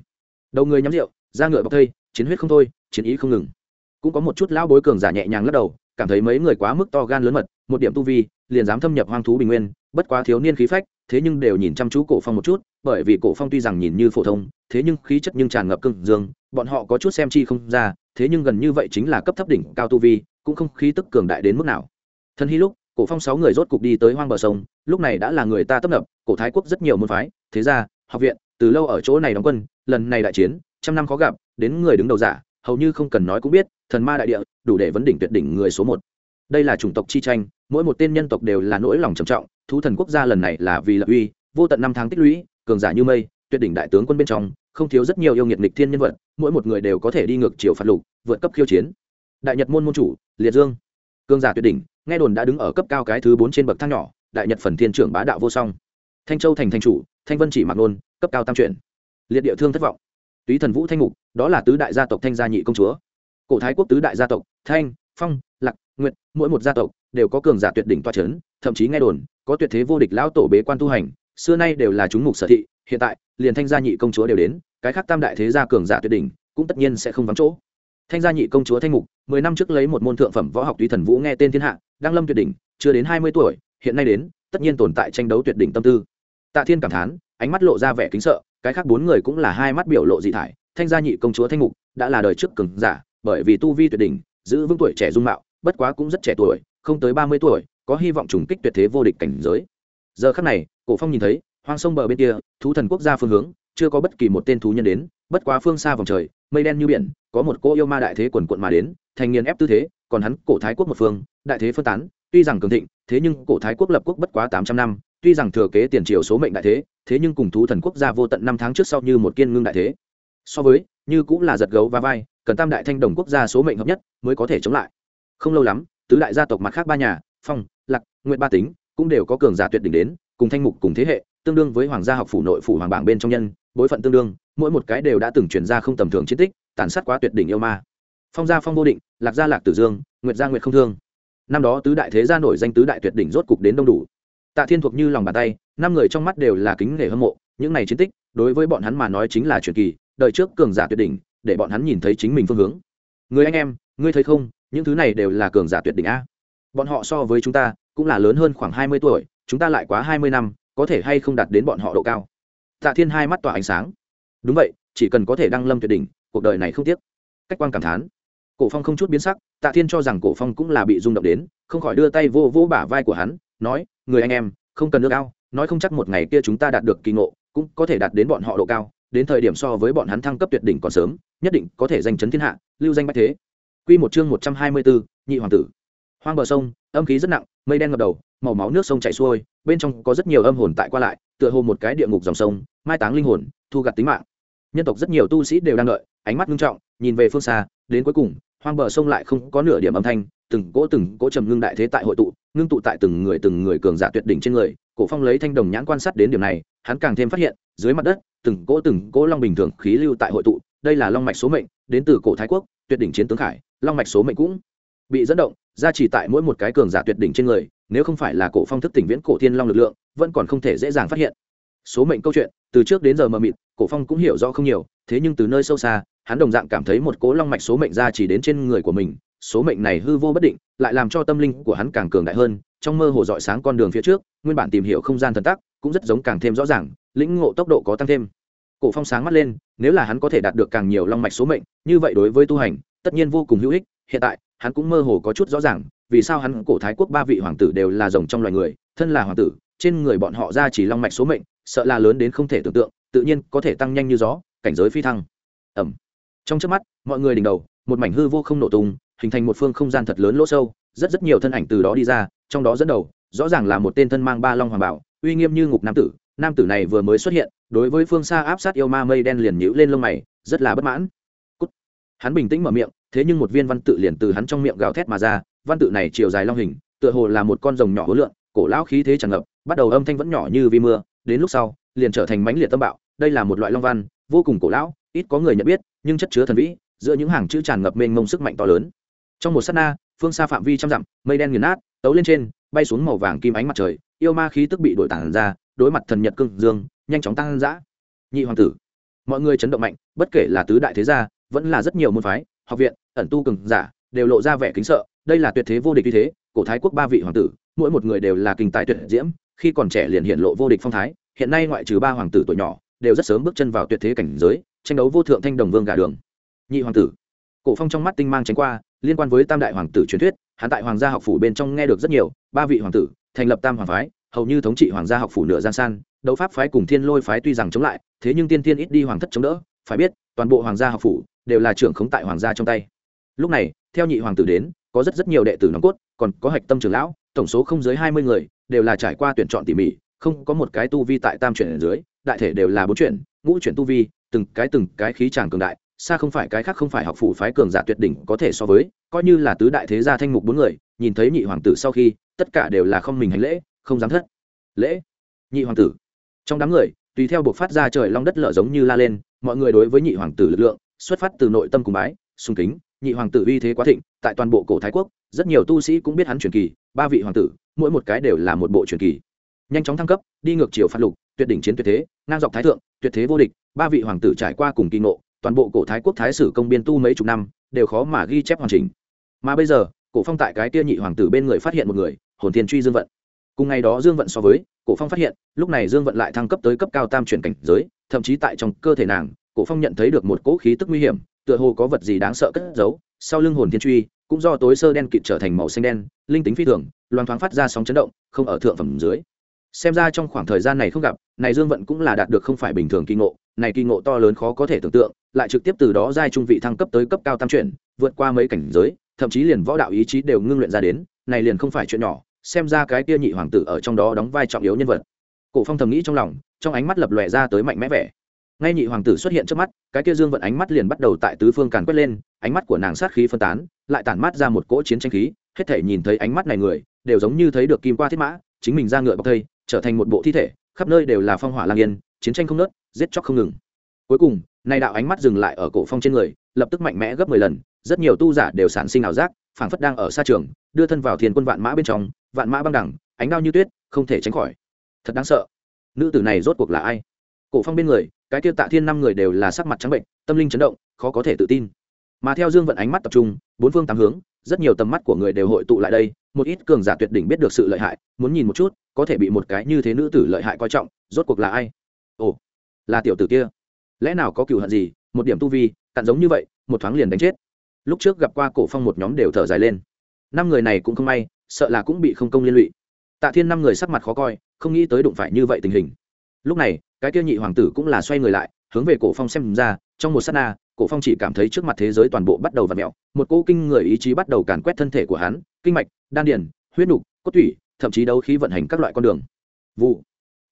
đầu người nhắm rượu, da ngựa bọc thây, chiến huyết không thôi, chiến ý không ngừng. Cũng có một chút lão bối cường giả nhẹ nhàng lắc đầu, cảm thấy mấy người quá mức to gan lớn mật, một điểm tu vi, liền dám thâm nhập hoang thú bình nguyên, bất quá thiếu niên khí phách, thế nhưng đều nhìn chăm chú cổ phong một chút, bởi vì cổ phong tuy rằng nhìn như phổ thông, thế nhưng khí chất nhưng tràn ngập cương dương, bọn họ có chút xem chi không ra, thế nhưng gần như vậy chính là cấp thấp đỉnh cao tu vi, cũng không khí tức cường đại đến mức nào. Thân hy lúc, cổ phong sáu người rốt cục đi tới hoang bờ sông, lúc này đã là người ta tấp nập, cổ thái quốc rất nhiều môn phái, thế gia học viện, từ lâu ở chỗ này đóng quân lần này đại chiến, trăm năm khó gặp, đến người đứng đầu giả, hầu như không cần nói cũng biết, thần ma đại địa, đủ để vấn đỉnh tuyệt đỉnh người số một. Đây là chủng tộc chi tranh, mỗi một tên nhân tộc đều là nỗi lòng trầm trọng, thú thần quốc gia lần này là vì lập uy, vô tận năm tháng tích lũy, cường giả như mây, tuyệt đỉnh đại tướng quân bên trong, không thiếu rất nhiều yêu nghiệt nghịch thiên nhân vật, mỗi một người đều có thể đi ngược chiều phạt lục, vượt cấp khiêu chiến. Đại nhật môn môn chủ, liệt dương. Cường giả tuyệt đỉnh, nghe đồn đã đứng ở cấp cao cái thứ bốn trên bậc thang nhỏ, đại nhật phần thiên trưởng bá đạo vô song. Thanh châu thành thành chủ, thanh vân chỉ mặc nôn, cấp cao tam truyện liệt địa thương thất vọng. Túy thần vũ thanh mục, đó là tứ đại gia tộc thanh gia nhị công chúa. Cổ thái quốc tứ đại gia tộc, thanh, phong, lạc nguyện mỗi một gia tộc đều có cường giả tuyệt đỉnh toa c h ấ n thậm chí nghe đồn, có tuyệt thế vô địch lão tổ bế quan tu hành, xưa nay đều là chúng mục sở thị, hiện tại, liền thanh gia nhị công chúa đều đến, cái khác tam đại thế gia cường giả tuyệt đỉnh cũng tất nhiên sẽ không vắng chỗ. Thanh gia nhị công chúa thanh mục, mười năm trước lấy một môn thượng phẩm võ học túy thần vũ nghe tên thiên hạ đang lâm tuyệt đỉnh, chưa đến hai mươi tuổi, hiện nay đến, tất nhiên tồn tại tranh đấu tuyệt đỉnh tâm tư. Tạ thiên cảm thán, ánh mắt lộ ra vẻ kính sợ cái khác bốn người cũng là hai mắt biểu lộ dị thải, thanh gia nhị công chúa thanh mục đã là đời trước cường giả, bởi vì tu vi tuyệt đỉnh, giữ vững tuổi trẻ dung mạo, bất quá cũng rất trẻ tuổi, không tới ba mươi tuổi, có hy vọng trùng kích tuyệt thế vô địch cảnh giới. Giờ khắc này, cổ phong nhìn thấy, hoang sông bờ bên kia, thú thần quốc gia phương hướng, chưa có bất kỳ một tên thú nhân đến, bất quá phương xa vòng trời, mây đen như biển, có một cô yêu ma đại thế quần quận mà đến, thành nghiền ép tư thế, còn hắn cổ thái quốc một phương, đại thế phân tán, tuy rằng cường thịnh, thế nhưng cổ thái quốc lập quốc bất quá tám trăm năm tuy rằng thừa kế tiền triều số mệnh đại thế thế nhưng cùng thú thần quốc gia vô tận năm tháng trước sau như một kiên ngưng đại thế. So với, như cũng là giật gấu và vai, cần tam đại thanh đồng quốc gia số mệnh hợp nhất mới có thể chống lại. Không lâu lắm, tứ đại gia tộc mặt khác ba nhà, phong, lạc nguyện ba tính, cũng đều có cường giả tuyệt đỉnh đến, cùng thanh mục cùng thế hệ, tương đương với hoàng gia học phủ nội phủ hoàng bảng bên trong nhân, bối phận tương đương, mỗi một cái đều đã từng chuyển ra không tầm thường chiến tích, tàn sát quá tuyệt đỉnh yêu ma. Phong gia phong vô định, lạc gia lạc tử dương, nguyệt gia nguyệt không thương. Năm đó tứ đại thế gia nổi danh tứ đại tuyệt đỉnh rốt cục đến đông đủ tạ thiên thuộc như lòng bàn tay, năm người trong mắt đều là kính nể hâm mộ, những này chiến tích, đối với bọn hắn mà nói chính là truyền kỳ, đời trước cường giả tuyệt đỉnh, để bọn hắn nhìn thấy chính mình phương hướng. Người anh em, ngươi thấy không, những thứ này đều là cường giả tuyệt đỉnh a. Bọn họ so với chúng ta, cũng là lớn hơn khoảng hai mươi tuổi, chúng ta lại quá hai mươi năm, có thể hay không đạt đến bọn họ độ cao? Tạ thiên hai mắt tỏa ánh sáng. Đúng vậy, chỉ cần có thể đăng lâm tuyệt đỉnh, cuộc đời này không tiếc. Cách quan cảm thán. Cổ phong không chút biến sắc, tạ thiên cho rằng cổ phong cũng là bị rung động đến, không khỏi đưa tay vô vô bả vai của hắn nói, người anh em, không cần nước ao, nói không chắc một ngày kia chúng ta đạt được kỳ ngộ, cũng có thể đạt đến bọn họ độ cao, đến thời điểm so với bọn hắn thăng cấp tuyệt đỉnh còn sớm, nhất định có thể danh chấn thiên hạ, lưu danh bách thế. Quy một chương một trăm hai mươi bốn, nhị hoàng tử. Hoang bờ sông, âm khí rất nặng, mây đen ngập đầu, màu máu nước sông chảy xuôi, bên trong có rất nhiều âm hồn tại qua lại, tựa hồ một cái địa ngục dòng sông, mai táng linh hồn, thu gặt tính mạng. Nhân tộc rất nhiều tu sĩ đều đang đợi, ánh mắt nghiêm trọng, nhìn về phương xa, đến cuối cùng, hoang bờ sông lại không có nửa điểm âm thanh từng cỗ từng cỗ trầm ngưng đại thế tại hội tụ, ngưng tụ tại từng người từng người cường giả tuyệt đỉnh trên người, cổ phong lấy thanh đồng nhãn quan sát đến điểm này, hắn càng thêm phát hiện, dưới mặt đất, từng cỗ từng cỗ long bình thường khí lưu tại hội tụ, đây là long mạch số mệnh, đến từ cổ thái quốc, tuyệt đỉnh chiến tướng khải, long mạch số mệnh cũng bị dẫn động ra chỉ tại mỗi một cái cường giả tuyệt đỉnh trên người, nếu không phải là cổ phong thức tỉnh viễn cổ thiên long lực lượng, vẫn còn không thể dễ dàng phát hiện. Số mệnh câu chuyện, từ trước đến giờ mờ mịt, cổ phong cũng hiểu rõ không nhiều, thế nhưng từ nơi sâu xa, hắn đồng dạng cảm thấy một cỗ long mạch số mệnh ra chỉ đến trên người của mình số mệnh này hư vô bất định, lại làm cho tâm linh của hắn càng cường đại hơn, trong mơ hồ dọi sáng con đường phía trước, nguyên bản tìm hiểu không gian thần tắc, cũng rất giống càng thêm rõ ràng, lĩnh ngộ tốc độ có tăng thêm. Cổ phong sáng mắt lên, nếu là hắn có thể đạt được càng nhiều long mạch số mệnh, như vậy đối với tu hành, tất nhiên vô cùng hữu ích, hiện tại, hắn cũng mơ hồ có chút rõ ràng, vì sao hắn cổ thái quốc ba vị hoàng tử đều là rồng trong loài người, thân là hoàng tử, trên người bọn họ ra chỉ long mạch số mệnh, sợ là lớn đến không thể tưởng tượng, tự nhiên có thể tăng nhanh như gió, cảnh giới phi thăng. Ẩm trong trước mắt, mọi người đỉnh đầu, một mảnh hư vô không nổ tung hình thành một phương không gian thật lớn lỗ sâu, rất rất nhiều thân ảnh từ đó đi ra, trong đó dẫn đầu, rõ ràng là một tên thân mang ba long hoàng bảo, uy nghiêm như ngục nam tử. Nam tử này vừa mới xuất hiện, đối với phương xa áp sát yêu ma mây đen liền nhữ lên lông mày, rất là bất mãn、Cút. Hắn bình tĩnh mở miệng, thế nhưng một viên văn tự liền từ hắn trong miệng gào thét mà ra, văn tự này chiều dài long hình, tựa hồ là một con rồng nhỏ hối lượng cổ lão khí thế tràn ngập, bắt đầu âm thanh vẫn nhỏ như vi mưa, đến lúc sau, liền trở thành mãnh liệt tâm bạo, đây là một loại long văn, vô cùng cổ lão, ít có người nhận biết, nhưng chất chứa thần vĩ, giữa những hàng chữ tràn ngập mênh mông sức mạnh to lớn trong một s á t na, phương xa phạm vi trăm dặm, mây đen nghiền nát, tấu lên trên, bay xuống màu vàng kim ánh mặt trời, yêu ma khí tức bị đổi tản ra, đối mặt thần nhật cưng dương, nhanh chóng tăng giã nhị hoàng tử, mọi người chấn động mạnh, bất kể là tứ đại thế gia, vẫn là rất nhiều môn phái, học viện, ẩn tu cường giả, đều lộ ra vẻ kính sợ, đây là tuyệt thế vô địch như thế, cổ thái quốc ba vị hoàng tử, mỗi một người đều là kinh tài tuyệt diễm, khi còn trẻ liền hiện lộ vô địch phong thái, hiện nay ngoại trừ ba hoàng tử tuổi nhỏ, đều rất sớm bước chân vào tuyệt thế cảnh giới, tranh đấu vô thượng thanh đồng vương gà đường. Nhị hoàng tử, cổ phong trong mắt tinh mang tránh qua liên quan với tam đại hoàng tử truyền thuyết, hắn tại hoàng gia học phủ bên trong nghe được rất nhiều, ba vị hoàng tử, thành lập tam hoàng phái, hầu như thống trị hoàng gia học phủ nửa gian san, đấu pháp phái cùng thiên lôi phái tuy rằng chống lại, thế nhưng tiên tiên ít đi hoàng thất chống đỡ, phải biết, toàn bộ hoàng gia học phủ đều là trưởng khống tại hoàng gia trong tay. Lúc này, theo nhị hoàng tử đến, có rất rất nhiều đệ tử nòng cốt, còn có hạch tâm trưởng lão, tổng số không dưới hai mươi người, đều là trải qua tuyển chọn tỉ mỉ, không có một cái tu vi tại tam chuyển ở dưới, đại thể đều là bốn chuyển, ngũ chuyển tu vi, từng cái từng cái khí tràng cường đại xa không phải cái khác không phải học phủ phái cường giả tuyệt đỉnh có thể so với, coi như là tứ đại thế gia thanh mục bốn người, nhìn thấy nhị hoàng tử sau khi, tất cả đều là không mình hành lễ, không dám thất. Lễ. Nhị hoàng tử. Trong đám người, tùy theo buộc phát ra trời long đất lở giống như la lên, mọi người đối với nhị hoàng tử lực lượng, xuất phát từ nội tâm cùng bái sung kính. Nhị hoàng tử uy thế quá thịnh, tại toàn bộ cổ thái quốc, rất nhiều tu sĩ cũng biết hắn truyền kỳ, ba vị hoàng tử, mỗi một cái đều là một bộ truyền kỳ. Nhanh chóng thăng cấp, đi ngược chiều phát lục, tuyệt đỉnh chiến tuyệt thế, ngang dọc thái thượng, tuyệt thế vô địch, ba vị hoàng tử trải qua cùng kỳ ngộ toàn bộ cổ thái quốc thái sử công biên tu mấy chục năm, đều khó mà ghi chép hoàn chỉnh. Mà bây giờ, cổ phong tại cái kia nhị hoàng tử bên người phát hiện một người, hồn thiên truy dương vận. Cùng ngày đó dương vận so với, cổ phong phát hiện, lúc này dương vận lại thăng cấp tới cấp cao tam chuyển cảnh giới, thậm chí tại trong cơ thể nàng, cổ phong nhận thấy được một cỗ khí tức nguy hiểm, tựa hồ có vật gì đáng sợ cất giấu. Sau lưng hồn thiên truy, cũng do tối sơ đen kịt trở thành màu xanh đen, linh tính phi thường loan thoáng phát ra sóng chấn động, không ở thượng phẩm dưới xem ra trong khoảng thời gian này không gặp, này dương vận cũng là đạt được không phải bình thường kỳ ngộ, này kỳ ngộ to lớn khó có thể tưởng tượng, lại trực tiếp từ đó giai trung vị thăng cấp tới cấp cao tam chuyển, vượt qua mấy cảnh giới, thậm chí liền võ đạo ý chí đều ngưng luyện ra đến, này liền không phải chuyện nhỏ, xem ra cái kia nhị hoàng tử ở trong đó đóng vai trọng yếu nhân vật. Cổ phong thầm nghĩ trong lòng, trong ánh mắt lập lòe ra tới mạnh mẽ vẻ. Ngay nhị hoàng tử xuất hiện trước mắt, cái kia dương vận ánh mắt liền bắt đầu tại tứ phương càn quét lên, ánh mắt của nàng sát khí phân tán, lại tản mắt ra một cỗ chiến tranh khí, hết thể nhìn thấy ánh mắt này người, đều giống như thấy được kim qua thiết mã, chính mình ra ngựa bọc thây trở thành một bộ thi thể, khắp nơi đều là phong hỏa lang yên, chiến tranh không nớt giết chóc không ngừng. Cuối cùng, nay đạo ánh mắt dừng lại ở cổ phong trên người, lập tức mạnh mẽ gấp mười lần, rất nhiều tu giả đều sản sinh ảo giác, phảng phất đang ở xa trường, đưa thân vào thiền quân vạn mã bên trong, vạn mã băng đẳng, ánh đao như tuyết, không thể tránh khỏi. Thật đáng sợ. Nữ tử này rốt cuộc là ai? Cổ phong bên người, cái tiêu tạ thiên năm người đều là sắc mặt trắng bệnh, tâm linh chấn động, khó có thể tự tin. Mà theo dương vận ánh mắt tập trung, bốn phương tám hướng rất nhiều tầm mắt của người đều hội tụ lại đây, một ít cường giả tuyệt đỉnh biết được sự lợi hại, muốn nhìn một chút, có thể bị một cái như thế nữ tử lợi hại coi trọng, rốt cuộc là ai? Ồ, là tiểu tử kia. Lẽ nào có cựu hận gì? Một điểm tu vi, cặn giống như vậy, một thoáng liền đánh chết. Lúc trước gặp qua cổ phong một nhóm đều thở dài lên. Năm người này cũng không may, sợ là cũng bị không công liên lụy. Tạ thiên năm người sắc mặt khó coi, không nghĩ tới đụng phải như vậy tình hình. Lúc này, cái kia nhị hoàng tử cũng là xoay người lại, hướng về cổ phong xem ra, trong một sát na cổ phong chỉ cảm thấy trước mặt thế giới toàn bộ bắt đầu v ặ mẹo một cỗ kinh người ý chí bắt đầu càn quét thân thể của hắn, kinh mạch, đan điền, huyết nục, cốt thủy thậm chí đấu khí vận hành các loại con đường. Vụ.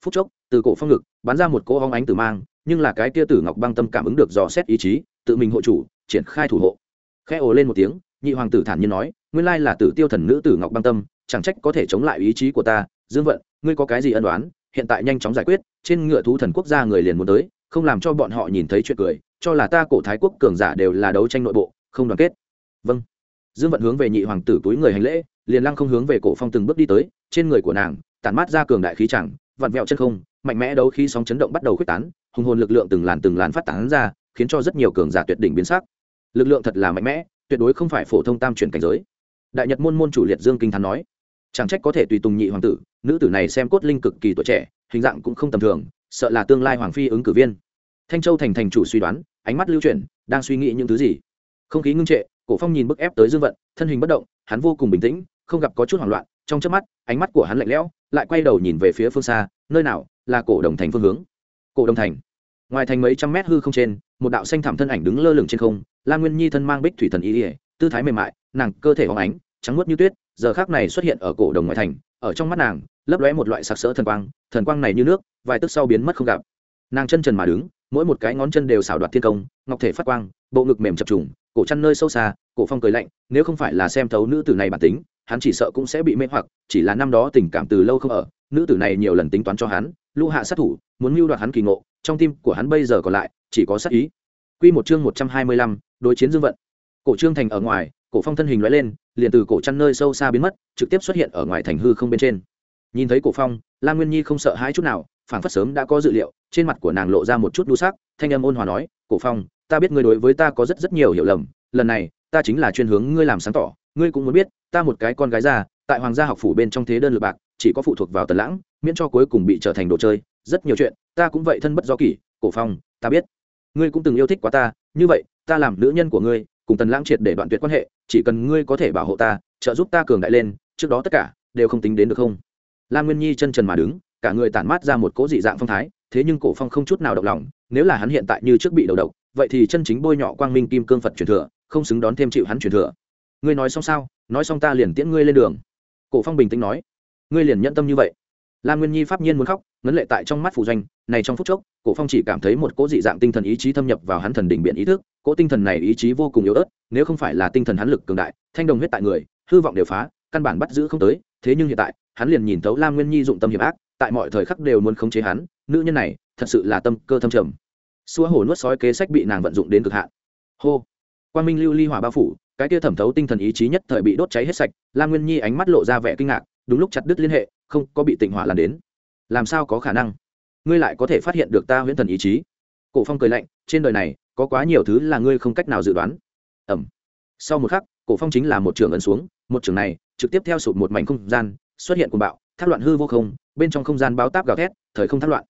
Phút chốc, từ cổ phong ngực, bắn ra một cỗ hóng ánh tử mang, nhưng là cái kia tử ngọc băng tâm cảm ứng được dò xét ý chí, tự mình hộ chủ, triển khai thủ hộ. Khẽ ồ lên một tiếng, nhị hoàng tử thản nhiên nói, nguyên lai là tử tiêu thần nữ tử ngọc băng tâm, chẳng trách có thể chống lại ý chí của ta, dương vận, ngươi có cái gì ân đoán hiện tại nhanh chóng giải quyết, trên ngựa thú thần quốc gia người liền muốn tới, không làm cho bọn họ nhìn thấy chuyện cười cho là ta cổ thái quốc cường giả đều là đấu tranh nội bộ, không đoàn kết. Vâng. Dương vận hướng về nhị hoàng tử túi người hành lễ, liền lăng không hướng về cổ phong từng bước đi tới, trên người của nàng, tản mát ra cường đại khí chẳng, vặn vẹo chân không, mạnh mẽ đấu khí sóng chấn động bắt đầu khuếch tán, hùng hồn lực lượng từng làn từng làn phát tán ra, khiến cho rất nhiều cường giả tuyệt đỉnh biến sắc. Lực lượng thật là mạnh mẽ, tuyệt đối không phải phổ thông tam chuyển cảnh giới. Đại nhật môn môn chủ liệt dương kinh thán nói, chẳng trách có thể tùy tùng nhị hoàng tử, nữ tử này xem cốt linh cực kỳ tuổi trẻ, hình dạng cũng không tầm thường, sợ là tương lai hoàng phi ứng cử viên thanh châu thành thành chủ suy đoán, ánh mắt lưu chuyển, đang suy nghĩ những thứ gì. Không khí ngưng trệ, cổ phong nhìn bức ép tới dương vận, thân hình bất động, hắn vô cùng bình tĩnh, không gặp có chút hoảng loạn, trong chớp mắt, ánh mắt của hắn lạnh lẽo, lại quay đầu nhìn về phía phương xa, nơi nào là cổ đồng thành phương hướng. Cổ đồng thành. Ngoài thành mấy trăm mét hư không trên, một đạo xanh thảm thân ảnh đứng lơ lửng trên không la nguyên nhi thân mang bích thủy thần ý ỉa tư thái mềm mại, nàng cơ thể hóng ánh, trắng muốt như tuyết, giờ khác này xuất hiện ở cổ đồng ngoại thành, ở trong mắt nàng, lấp lóe một loại sặc sỡ thần quang thần quang này như nước, vài tức sau biến mất không gặp. Nàng chân trần mà đứng mỗi một cái ngón chân đều xảo đoạt thiên công ngọc thể phát quang bộ ngực mềm chập trùng cổ chăn nơi sâu xa cổ phong cười lạnh nếu không phải là xem thấu nữ tử này bản tính hắn chỉ sợ cũng sẽ bị mê hoặc chỉ là năm đó tình cảm từ lâu không ở nữ tử này nhiều lần tính toán cho hắn lũ hạ sát thủ muốn mưu đoạt hắn kỳ ngộ trong tim của hắn bây giờ còn lại chỉ có sát ý Quy một chương một trăm hai mươi lăm, đối chiến dương vận. Cổ Trương Thành ở ngoài, cổ phong thân hình lóe lên, liền từ cổ chăn nơi sâu xa biến mất, trực tiếp xuất hiện ở ngoài thành hư không bên trên. Nhìn thấy cổ phong, La Nguyên Nhi không sợ hãi chút nào, phảng phất sớm đã có dự liệu, trên mặt của nàng lộ ra một chút đu sắc, thanh âm ôn hòa nói, "Cổ Phong, ta biết ngươi đối với ta có rất rất nhiều hiểu lầm, lần này, ta chính là chuyên hướng ngươi làm sáng tỏ, ngươi cũng muốn biết, ta một cái con gái già, tại hoàng gia học phủ bên trong thế đơn lực bạc, chỉ có phụ thuộc vào Tần Lãng, miễn cho cuối cùng bị trở thành đồ chơi, rất nhiều chuyện, ta cũng vậy thân bất do kỷ, Cổ Phong, ta biết, ngươi cũng từng yêu thích quá ta, như vậy, ta làm nữ nhân của ngươi, cùng Tần Lãng triệt để đoạn tuyệt quan hệ, chỉ cần ngươi có thể bảo hộ ta, trợ giúp ta cường đại lên, trước đó tất cả đều không tính đến được không? Lam Nguyên Nhi chân trần mà đứng, cả người tản mát ra một cỗ dị dạng phong thái, thế nhưng cổ phong không chút nào động lòng, nếu là hắn hiện tại như trước bị đầu độc, vậy thì chân chính bôi nhọ quang minh kim cương phật truyền thừa, không xứng đón thêm chịu hắn truyền thừa. Ngươi nói xong sao? Nói xong ta liền tiễn ngươi lên đường. Cổ phong bình tĩnh nói. Ngươi liền nhẫn tâm như vậy? Lam nguyên nhi pháp nhiên muốn khóc, ngấn lệ tại trong mắt phủ doanh, này trong phút chốc, cổ phong chỉ cảm thấy một cỗ dị dạng tinh thần ý chí thâm nhập vào hắn thần đỉnh biện ý thức, cỗ tinh thần này ý chí vô cùng yếu ớt, nếu không phải là tinh thần hắn lực cường đại, thanh đồng huyết tại người, hư vọng đều phá, căn bản bắt giữ không tới, thế nhưng hiện tại, hắn liền nhìn thấu lam nguyên nhi dụng tâm hiểm ác, tại mọi thời khắc đều muốn khống chế hắn nữ nhân này thật sự là tâm cơ thâm trầm. Xua hổ nuốt sói kế sách bị nàng vận dụng đến cực hạn. Hô. Quan minh lưu ly hỏa bao phủ, cái kia thẩm thấu tinh thần ý chí nhất thời bị đốt cháy hết sạch lan nguyên nhi ánh mắt lộ ra vẻ kinh ngạc, đúng lúc chặt đứt liên hệ, không có bị tịnh hỏa làm đến. Làm sao có khả năng? Ngươi lại có thể phát hiện được ta huyễn thần ý chí. Cổ phong cười lạnh, trên đời này, có quá nhiều thứ là ngươi không cách nào dự đoán. Ẩm. Sau một khắc, cổ phong chính là một trường ấn xuống, một trường này, trực tiếp theo sụt một mảnh không gian, xuất hiện cuồng bạo, thác loạn hư vô không, bên trong không gian báo táp gào thét, thời không thác loạn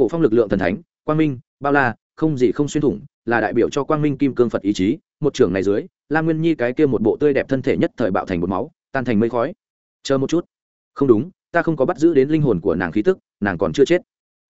cổ phong lực lượng thần thánh, quang minh, bao la, không gì không xuyên thủng, là đại biểu cho quang minh kim cương phật ý chí. Một trưởng này dưới, lam nguyên nhi cái kia một bộ tươi đẹp thân thể nhất thời bạo thành một máu, tan thành mây khói. Chờ một chút. Không đúng, ta không có bắt giữ đến linh hồn của nàng khí tức, nàng còn chưa chết.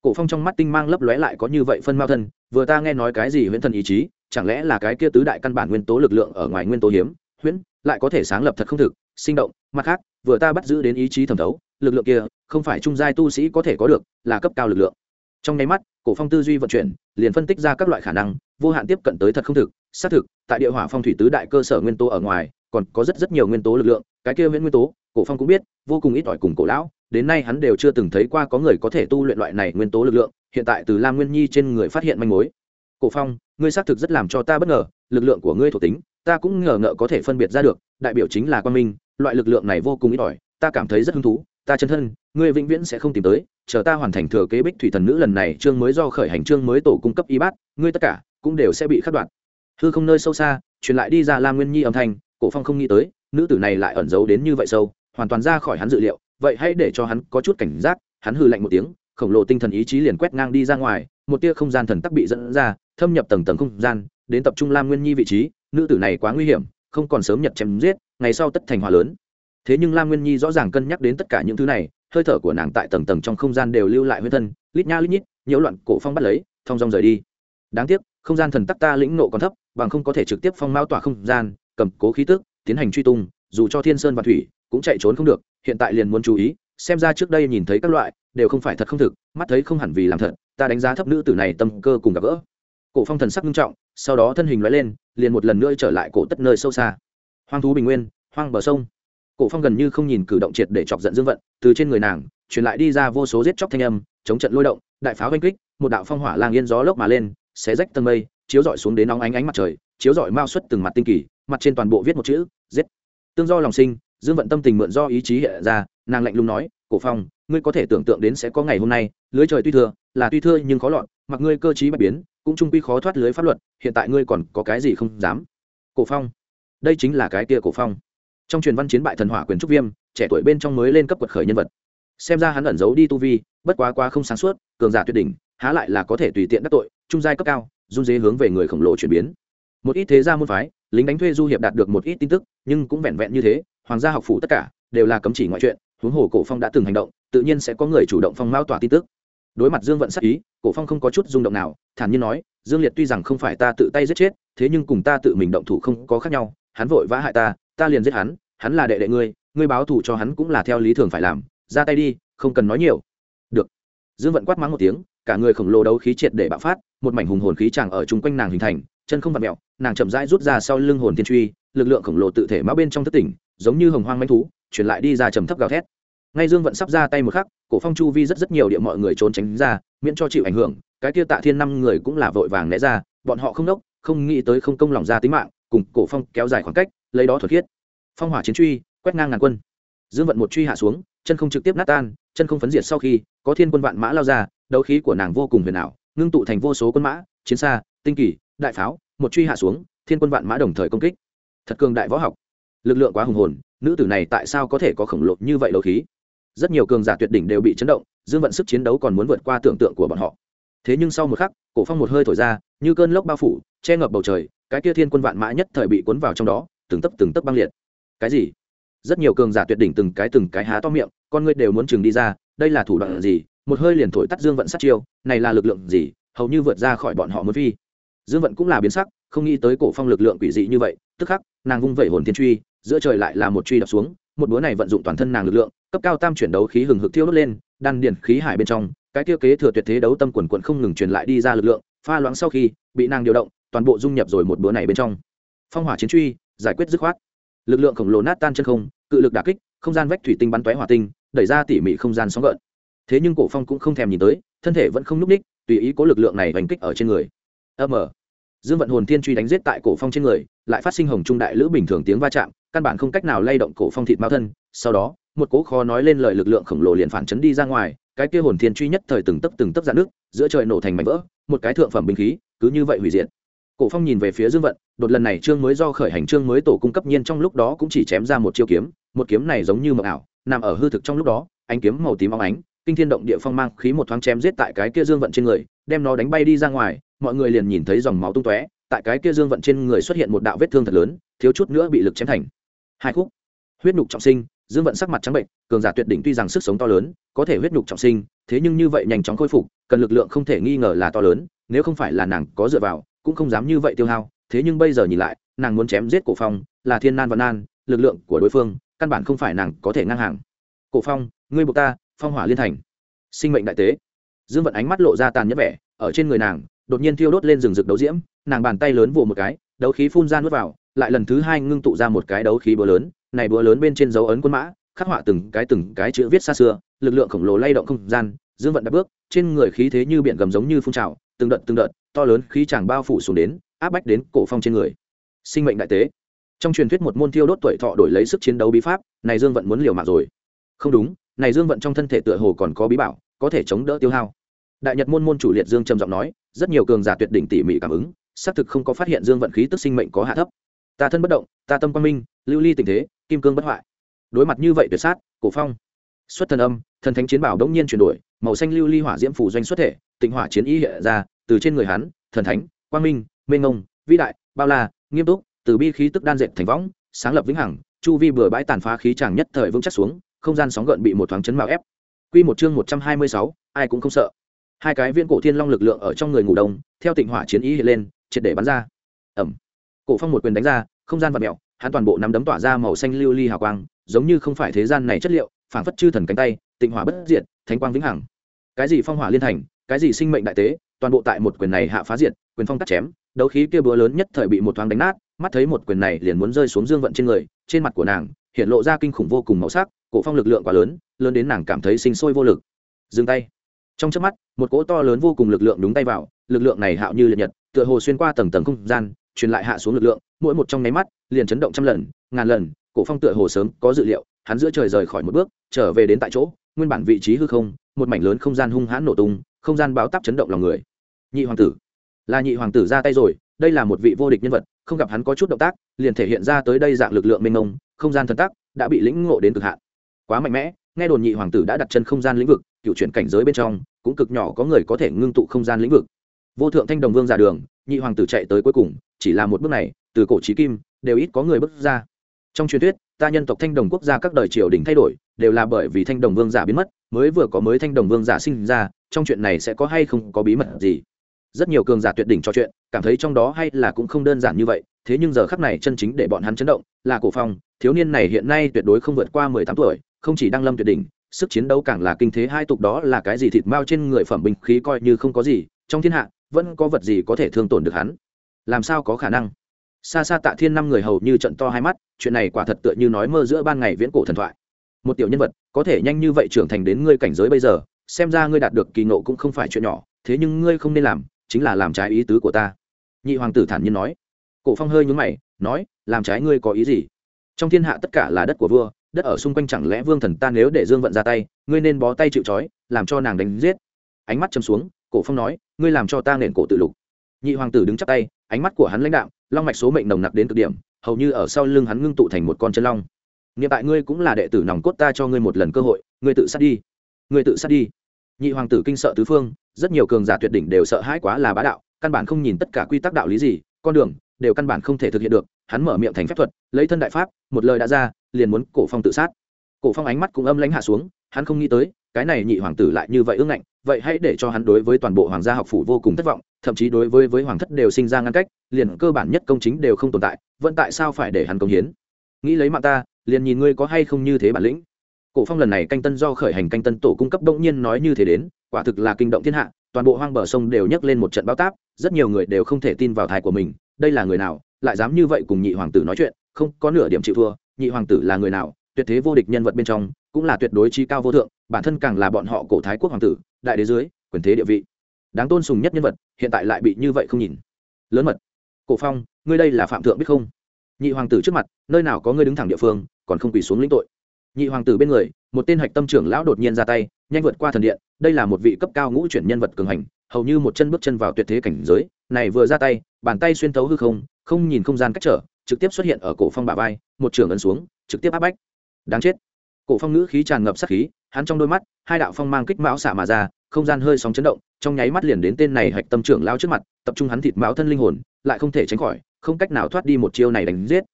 Cổ phong trong mắt tinh mang lấp lóe lại có như vậy phân mao thân, vừa ta nghe nói cái gì huyễn thần ý chí, chẳng lẽ là cái kia tứ đại căn bản nguyên tố lực lượng ở ngoài nguyên tố hiếm, huyễn, lại có thể sáng lập thật không thực, sinh động, mặt khác, vừa ta bắt giữ đến ý chí thẩm thấu, lực lượng kia, không phải trung giai tu sĩ có thể có được, là cấp cao lực lượng trong nháy mắt, cổ phong tư duy vận chuyển, liền phân tích ra các loại khả năng, vô hạn tiếp cận tới thật không thực, xác thực, tại địa hỏa phong thủy tứ đại cơ sở nguyên tố ở ngoài, còn có rất rất nhiều nguyên tố lực lượng, cái kia viễn nguyên tố, cổ phong cũng biết, vô cùng ít ỏi cùng cổ lão, đến nay hắn đều chưa từng thấy qua có người có thể tu luyện loại này nguyên tố lực lượng, hiện tại từ lam nguyên nhi trên người phát hiện manh mối. Cổ phong, ngươi xác thực rất làm cho ta bất ngờ, lực lượng của ngươi thuộc tính, ta cũng ngờ ngợ có thể phân biệt ra được, đại biểu chính là quan minh, loại lực lượng này vô cùng ít ỏi, ta cảm thấy rất hứng thú ta chân thân, ngươi vĩnh viễn sẽ không tìm tới, chờ ta hoàn thành thừa kế bích thủy thần nữ lần này, chương mới do khởi hành chương mới tổ cung cấp y bát, ngươi tất cả cũng đều sẽ bị khắc đoạn hư không nơi sâu xa, truyền lại đi ra lam nguyên nhi âm thanh, cổ phong không nghĩ tới, nữ tử này lại ẩn giấu đến như vậy sâu, hoàn toàn ra khỏi hắn dự liệu, vậy hãy để cho hắn có chút cảnh giác, hắn hư lạnh một tiếng, khổng lồ tinh thần ý chí liền quét ngang đi ra ngoài, một tia không gian thần tắc bị dẫn ra, thâm nhập tầng tầng không gian, đến tập trung lam nguyên nhi vị trí, nữ tử này quá nguy hiểm, không còn sớm nhật chém giết, ngày sau tất thành hòa lớn thế nhưng lam nguyên nhi rõ ràng cân nhắc đến tất cả những thứ này, hơi thở của nàng tại tầng tầng trong không gian đều lưu lại huyết thân, lít nha lít nhít, nhiễu loạn, cổ phong bắt lấy, thong dong rời đi. Đáng tiếc, không gian thần tắc ta lĩnh nộ còn thấp, bằng không có thể trực tiếp phong mao tỏa không gian, cầm cố khí tức, tiến hành truy tung, dù cho thiên sơn và thủy cũng chạy trốn không được, hiện tại liền muốn chú ý, xem ra trước đây nhìn thấy các loại, đều không phải thật không thực, mắt thấy không hẳn vì làm thật, ta đánh giá thấp nữ tử này tâm cơ cùng gặp gỡ. Cổ phong thần sắc nghiêm trọng, sau đó thân hình lóe lên, liền một lần nữa trở lại cổ tất nơi sâu xa. Hoang thú bình nguyên, hoang bờ sông cổ phong gần như không nhìn cử động triệt để chọc giận dương vận, từ trên người nàng, truyền lại đi ra vô số giết chóc thanh âm, chống trận lôi động, đại pháo oanh kích, một đạo phong hỏa lang yên gió lốc mà lên, xé rách tầng mây, chiếu dọi xuống đến nóng ánh ánh mặt trời, chiếu dọi mao xuất từng mặt tinh kỳ, mặt trên toàn bộ viết một chữ, giết. Tương do lòng sinh, dương vận tâm tình mượn do ý chí hiện ra, nàng lạnh lùng nói, cổ phong, ngươi có thể tưởng tượng đến sẽ có ngày hôm nay, lưới trời tuy thưa, là tuy thưa nhưng khó lọt, mặc ngươi cơ trí bạch biến, cũng trung quy khó thoát lưới pháp luật, hiện tại ngươi còn có cái gì không dám? Cổ phong, đây chính là cái kia cổ phong trong truyền văn chiến bại thần hỏa quyền trúc viêm, trẻ tuổi bên trong mới lên cấp quật khởi nhân vật. Xem ra hắn ẩn giấu đi tu vi, bất quá quá không sáng suốt, cường giả tuyệt đỉnh, há lại là có thể tùy tiện đắc tội, trung giai cấp cao, run dế hướng về người khổng lồ chuyển biến. Một ít thế gia môn phái, lính đánh thuê du hiệp đạt được một ít tin tức, nhưng cũng vẹn vẹn như thế, hoàng gia học phủ tất cả, đều là cấm chỉ ngoại chuyện, huống hồ cổ phong đã từng hành động, tự nhiên sẽ có người chủ động phong mao tỏa tin tức. Đối mặt dương vận sắc ý, cổ phong không có chút rung động nào, thản nhiên nói, dương liệt tuy rằng không phải ta tự tay giết chết, thế nhưng cùng ta tự mình động thủ không có khác nhau, hắn vội vã hại ta ta liền giết hắn hắn là đệ đệ ngươi ngươi báo thù cho hắn cũng là theo lý thường phải làm, ra tay đi, không cần nói nhiều. Được. Dương vận quát mắng một tiếng, cả người khổng lồ đấu khí triệt để bạo phát, một mảnh hùng hồn khí chàng ở chung quanh nàng hình thành, chân không vặt mẹo nàng chậm rãi rút ra sau lưng hồn thiên truy, lực lượng khổng lồ tự thể mã bên trong thất tỉnh, giống như hồng hoang manh thú chuyển lại đi ra trầm thấp gào thét. Ngay dương vận sắp ra tay một khắc, cổ phong chu vi rất rất nhiều địa mọi người trốn tránh ra, miễn cho chịu ảnh hưởng, cái kia tạ thiên năm người cũng là vội vàng né ra, bọn họ không đốc, không nghĩ tới không công lòng ra tính mạng, cùng cổ phong kéo dài khoảng cách lấy đó thuật thiết phong hỏa chiến truy, quét ngang ngàn quân. Dương vận một truy hạ xuống, chân không trực tiếp nát tan, chân không phấn diệt sau khi, có thiên quân vạn mã lao ra, đấu khí của nàng vô cùng huyền ảo, ngưng tụ thành vô số quân mã, chiến xa, tinh kỳ, đại pháo, một truy hạ xuống, thiên quân vạn mã đồng thời công kích. Thật cường đại võ học. Lực lượng quá hùng hồn, nữ tử này tại sao có thể có khổng lồ như vậy đấu khí? Rất nhiều cường giả tuyệt đỉnh đều bị chấn động, dương vận sức chiến đấu còn muốn vượt qua tưởng tượng của bọn họ. Thế nhưng sau một khắc, cổ phong một hơi thổi ra, như cơn lốc bao phủ, che ngập bầu trời, cái kia thiên quân vạn mã nhất thời bị cuốn vào trong đó từng tấp từng tấp băng liệt. Cái gì? Rất nhiều cường giả tuyệt đỉnh từng cái từng cái há to miệng, con ngươi đều muốn chừng đi ra, đây là thủ đoạn gì? Một hơi liền thổi tắt dương vận sát chiêu, này là lực lượng gì? Hầu như vượt ra khỏi bọn họ muốn phi. Dương vận cũng là biến sắc, không nghĩ tới cổ phong lực lượng quỷ dị như vậy, tức khắc, nàng vung vẩy hồn thiên truy, giữa trời lại là một truy đập xuống, một búa này vận dụng toàn thân nàng lực lượng, cấp cao tam chuyển đấu khí hừng hực thiêu đốt lên, đan điển khí hải bên trong, cái tiêu kế thừa tuyệt thế đấu tâm quần quần không ngừng truyền lại đi ra lực lượng, pha loãng sau khi, bị nàng điều động, toàn bộ dung nhập rồi một búa này bên trong. Phong hỏa chiến truy giải quyết dứt khoát. Lực lượng khổng lồ nát tan chân không, cự lực đà kích, không gian vách thủy tinh bắn tóe hỏa tinh, đẩy ra tỉ mỉ không gian sóng gợn. Thế nhưng cổ phong cũng không thèm nhìn tới, thân thể vẫn không núp ních tùy ý có lực lượng này đánh kích ở trên người. Âm ở dương vận hồn thiên truy đánh giết tại cổ phong trên người, lại phát sinh hồng trung đại lữ bình thường tiếng va chạm, căn bản không cách nào lay động cổ phong thịt mao thân. Sau đó, một cố khó nói lên lời lực lượng khổng lồ liền phản chấn đi ra ngoài, cái kia hồn thiên truy nhất thời từng tấc từng tấc ra nước, giữa trời nổ thành mảnh vỡ, một cái thượng phẩm binh khí, cứ như vậy hủy diệt cổ phong nhìn về phía dương vận, đột lần này trương mới do khởi hành trương mới tổ cung cấp nhiên trong lúc đó cũng chỉ chém ra một chiêu kiếm, một kiếm này giống như mộng ảo, nằm ở hư thực trong lúc đó, ánh kiếm màu tím óng ánh, kinh thiên động địa phong mang, khí một thoáng chém giết tại cái kia dương vận trên người, đem nó đánh bay đi ra ngoài, mọi người liền nhìn thấy dòng máu tung tóe, tại cái kia dương vận trên người xuất hiện một đạo vết thương thật lớn, thiếu chút nữa bị lực chém thành. Hai khúc. Huyết nhục trọng sinh, dương vận sắc mặt trắng bệnh, cường giả tuyệt đỉnh tuy rằng sức sống to lớn, có thể huyết nhục trọng sinh, thế nhưng như vậy nhanh chóng khôi phục, cần lực lượng không thể nghi ngờ là to lớn, nếu không phải là nàng có dựa vào cũng không dám như vậy tiêu hao, thế nhưng bây giờ nhìn lại, nàng muốn chém giết cổ phong là thiên nan và nan, lực lượng của đối phương, căn bản không phải nàng có thể ngang hàng. Cổ phong, ngươi buộc ta, phong hỏa liên thành. Sinh mệnh đại tế. Dương vận ánh mắt lộ ra tàn nhẫn vẻ, ở trên người nàng, đột nhiên thiêu đốt lên rừng rực đấu diễm, nàng bàn tay lớn vồ một cái, đấu khí phun ra nuốt vào, lại lần thứ hai ngưng tụ ra một cái đấu khí búa lớn, này búa lớn bên trên dấu ấn quân mã, khắc họa từng cái từng cái chữ viết xa xưa, lực lượng khổng lồ lay động không gian, dương vận đã bước, trên người khí thế như biển gầm giống như phun trào, từng đợt từng đợt to lớn khí chàng bao phủ xuống đến, áp bách đến cổ phong trên người. Sinh mệnh đại tế. Trong truyền thuyết một môn thiêu đốt tuổi thọ đổi lấy sức chiến đấu bí pháp, này dương vận muốn liều mạng rồi. Không đúng, này dương vận trong thân thể tựa hồ còn có bí bảo, có thể chống đỡ tiêu hao. Đại nhật môn môn chủ liệt dương trầm giọng nói, rất nhiều cường giả tuyệt đỉnh tỉ mỉ cảm ứng, xác thực không có phát hiện dương vận khí tức sinh mệnh có hạ thấp. Ta thân bất động, ta tâm quan minh, lưu ly tình thế, kim cương bất hoại. Đối mặt như vậy tuyệt sát, cổ phong. Xuất thần âm, thần thánh chiến bảo đống nhiên chuyển đổi, màu xanh lưu ly hỏa diễm phủ doanh xuất thể, tịnh hỏa chiến ý hiện ra từ trên người hắn thần thánh quang minh mênh ngông vĩ đại bao la nghiêm túc từ bi khí tức đan dệt thành võng sáng lập vĩnh hằng chu vi bừa bãi tàn phá khí chàng nhất thời vững chắc xuống không gian sóng gợn bị một thoáng chấn mạo ép. Quy một chương một trăm hai mươi sáu, ai cũng không sợ. Hai cái viên cổ thiên long lực lượng ở trong người ngủ đông theo tịnh hỏa chiến ý hiện lên triệt để bắn ra. Ẩm. Cổ phong một quyền đánh ra không gian vật mẹo hắn toàn bộ nắm đấm tỏa ra màu xanh lưu ly hào quang giống như không phải thế gian này chất liệu phảng phất chư thần cánh tay tịnh hỏa bất diệt thánh quang vĩnh hằng. Cái gì phong hỏa liên thành cái gì sinh mệnh đại tế toàn bộ tại một quyền này hạ phá diệt, quyền phong cắt chém, đấu khí kia búa lớn nhất thời bị một thoáng đánh nát, mắt thấy một quyền này liền muốn rơi xuống dương vận trên người, trên mặt của nàng, hiện lộ ra kinh khủng vô cùng màu sắc, cổ phong lực lượng quá lớn lớn đến nàng cảm thấy sinh sôi vô lực. Dừng tay. Trong chớp mắt, một cỗ to lớn vô cùng lực lượng đúng tay vào, lực lượng này hạo như liệt nhật, tựa hồ xuyên qua tầng tầng không gian, truyền lại hạ xuống lực lượng, mỗi một trong nháy mắt, liền chấn động trăm lần, ngàn lần, cổ phong tựa hồ sớm có dự liệu, hắn giữa trời rời khỏi một bước, trở về đến tại chỗ, nguyên bản vị trí hư không, một mảnh lớn không gian hung hãn nổ tung, không gian báo táp chấn động lòng người nhị hoàng tử. Là nhị hoàng tử ra tay rồi, đây là một vị vô địch nhân vật, không gặp hắn có chút động tác, liền thể hiện ra tới đây dạng lực lượng mênh mông, không gian thần tác đã bị lĩnh ngộ đến cực hạn. Quá mạnh mẽ, nghe đồn nhị hoàng tử đã đặt chân không gian lĩnh vực, cựu chuyển cảnh giới bên trong, cũng cực nhỏ có người có thể ngưng tụ không gian lĩnh vực. Vô thượng thanh đồng vương giả đường, nhị hoàng tử chạy tới cuối cùng, chỉ là một bước này, từ cổ trí kim, đều ít có người bước ra. Trong truyền thuyết, ta nhân tộc thanh đồng quốc gia các đời triều đình thay đổi, đều là bởi vì thanh đồng vương giả biến mất, mới vừa có mới thanh đồng vương giả sinh ra, trong chuyện này sẽ có hay không có bí mật gì? Rất nhiều cường giả tuyệt đỉnh trò chuyện, cảm thấy trong đó hay là cũng không đơn giản như vậy, thế nhưng giờ khắc này chân chính để bọn hắn chấn động là cổ phong, thiếu niên này hiện nay tuyệt đối không vượt qua mười tám tuổi, không chỉ đang lâm tuyệt đỉnh, sức chiến đấu càng là kinh thế hai tục đó là cái gì thịt mao trên người phẩm bình khí coi như không có gì, trong thiên hạ, vẫn có vật gì có thể thương tổn được hắn? Làm sao có khả năng? Xa xa tạ thiên năm người hầu như trận to hai mắt, chuyện này quả thật tựa như nói mơ giữa ban ngày viễn cổ thần thoại. Một tiểu nhân vật, có thể nhanh như vậy trưởng thành đến ngươi cảnh giới bây giờ, xem ra ngươi đạt được kỳ nộ cũng không phải chuyện nhỏ, thế nhưng ngươi không nên làm chính là làm trái ý tứ của ta. Nhị hoàng tử thản nhiên nói. Cổ phong hơi nhún mày, nói, làm trái ngươi có ý gì? Trong thiên hạ tất cả là đất của vua, đất ở xung quanh chẳng lẽ vương thần ta nếu để dương vận ra tay, ngươi nên bó tay chịu trói, làm cho nàng đánh giết. Ánh mắt châm xuống, cổ phong nói, ngươi làm cho ta nền cổ tự lục. Nhị hoàng tử đứng chắp tay, ánh mắt của hắn lãnh đạo long mạch số mệnh nồng nặc đến cực điểm, hầu như ở sau lưng hắn ngưng tụ thành một con chân long. Nghiệm tại ngươi cũng là đệ tử nòng cốt ta cho ngươi một lần cơ hội, ngươi tự sát đi. Ngươi tự sát đi nhị hoàng tử kinh sợ tứ phương, rất nhiều cường giả tuyệt đỉnh đều sợ hãi quá là bá đạo, căn bản không nhìn tất cả quy tắc đạo lý gì, con đường đều căn bản không thể thực hiện được, hắn mở miệng thành phép thuật, lấy thân đại pháp, một lời đã ra, liền muốn cổ phong tự sát. Cổ phong ánh mắt cũng âm lãnh hạ xuống, hắn không nghĩ tới, cái này nhị hoàng tử lại như vậy ương ngạnh, vậy hãy để cho hắn đối với toàn bộ hoàng gia học phủ vô cùng thất vọng, thậm chí đối với với hoàng thất đều sinh ra ngăn cách, liền cơ bản nhất công chính đều không tồn tại, vẫn tại sao phải để hắn công hiến? Nghĩ lấy mạng ta, liền nhìn ngươi có hay không như thế bản lĩnh cổ phong lần này canh tân do khởi hành canh tân tổ cung cấp đông nhiên nói như thế đến, quả thực là kinh động thiên hạ, toàn bộ hoang bờ sông đều nhấc lên một trận bao táp, rất nhiều người đều không thể tin vào thai của mình, đây là người nào, lại dám như vậy cùng nhị hoàng tử nói chuyện, không có nửa điểm chịu thua, nhị hoàng tử là người nào, tuyệt thế vô địch nhân vật bên trong, cũng là tuyệt đối chi cao vô thượng, bản thân càng là bọn họ cổ thái quốc hoàng tử, đại đế dưới, quyền thế địa vị. Đáng tôn sùng nhất nhân vật, hiện tại lại bị như vậy không nhìn. Lớn mật. Cổ phong, ngươi đây là phạm thượng biết không? Nhị hoàng tử trước mặt, nơi nào có ngươi đứng thẳng địa phương, còn không quỳ xuống lĩnh tội nhị hoàng tử bên người, một tên hạch tâm trưởng lão đột nhiên ra tay, nhanh vượt qua thần điện, đây là một vị cấp cao ngũ chuyển nhân vật cường hành, hầu như một chân bước chân vào tuyệt thế cảnh giới, này vừa ra tay, bàn tay xuyên thấu hư không không nhìn không gian cách trở, trực tiếp xuất hiện ở cổ phong bả vai, một trường ấn xuống, trực tiếp áp bách. Đáng chết. Cổ phong ngữ khí tràn ngập sát khí, hắn trong đôi mắt, hai đạo phong mang kích mão xả mà ra, không gian hơi sóng chấn động, trong nháy mắt liền đến tên này hạch tâm trưởng lao trước mặt, tập trung hắn thịt mão thân linh hồn, lại không thể tránh khỏi, không cách nào thoát đi một chiêu này đánh giết.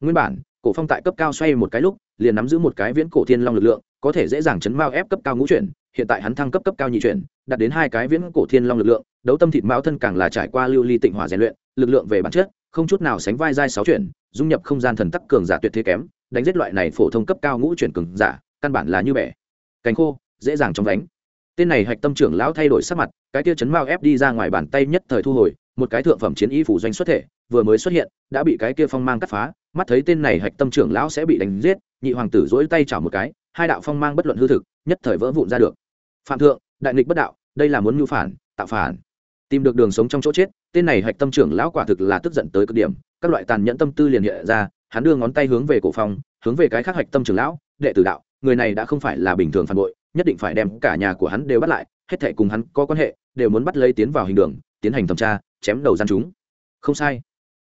Nguyên bản cổ phong tại cấp cao xoay một cái lúc, liền nắm giữ một cái viễn cổ thiên long lực lượng, có thể dễ dàng chấn mao ép cấp cao ngũ chuyển, hiện tại hắn thăng cấp cấp cao nhị chuyển, đạt đến hai cái viễn cổ thiên long lực lượng, đấu tâm thịt mao thân càng là trải qua lưu ly tịnh hỏa rèn luyện, lực lượng về bản chất, không chút nào sánh vai giai sáu chuyển, dung nhập không gian thần tắc cường giả tuyệt thế kém, đánh giết loại này phổ thông cấp cao ngũ chuyển cường giả, căn bản là như bẻ. Cánh khô, dễ dàng trong đánh tên này hạch tâm trưởng lão thay đổi sắc mặt, cái tia chấn mao ép đi ra ngoài bàn tay nhất thời thu hồi, một cái thượng phẩm chiến y phủ doanh xuất thể, vừa mới xuất hiện, đã bị cái kia phong mang cắt phá, mắt thấy tên này hạch tâm trưởng lão sẽ bị đánh giết, nhị hoàng tử dỗi tay chảo một cái, hai đạo phong mang bất luận hư thực, nhất thời vỡ vụn ra được. Phạm thượng, đại nghịch bất đạo, đây là muốn mưu phản, tạo phản. Tìm được đường sống trong chỗ chết, tên này hạch tâm trưởng lão quả thực là tức giận tới cực điểm, các loại tàn nhẫn tâm tư liền hiện ra, hắn đưa ngón tay hướng về cổ phong, hướng về cái khác hạch tâm trưởng lão, đệ tử đạo, người này đã không phải là bình thường phản bội nhất định phải đem cả nhà của hắn đều bắt lại, hết thệ cùng hắn có quan hệ, đều muốn bắt lấy tiến vào hình đường, tiến hành thẩm tra, chém đầu gian chúng. Không sai.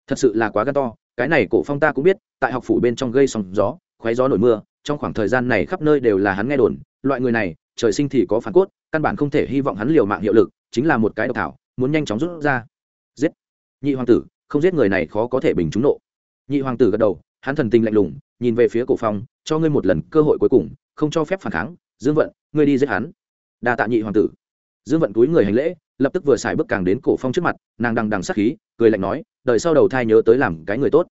Thật sự là quá gan to, cái này cổ phong ta cũng biết, tại học phủ bên trong gây sóng gió, khoé gió nổi mưa, trong khoảng thời gian này khắp nơi đều là hắn nghe đồn, loại người này, trời sinh thì có phản cốt, căn bản không thể hy vọng hắn liều mạng hiệu lực, chính là một cái độc thảo, muốn nhanh chóng rút ra. Giết. Nhị hoàng tử, không giết người này khó có thể bình chúng nộ. Nhị hoàng tử gật đầu, hắn thần tình lạnh lùng, nhìn về phía cổ phong, cho ngươi một lần cơ hội cuối cùng, không cho phép phản kháng dương vận, ngươi đi giết hắn. Đa tạ nhị hoàng tử. Dương vận túi người hành lễ, lập tức vừa xài bước càng đến cổ phong trước mặt, nàng đằng đằng sắc khí, cười lạnh nói, đời sau đầu thai nhớ tới làm cái người tốt.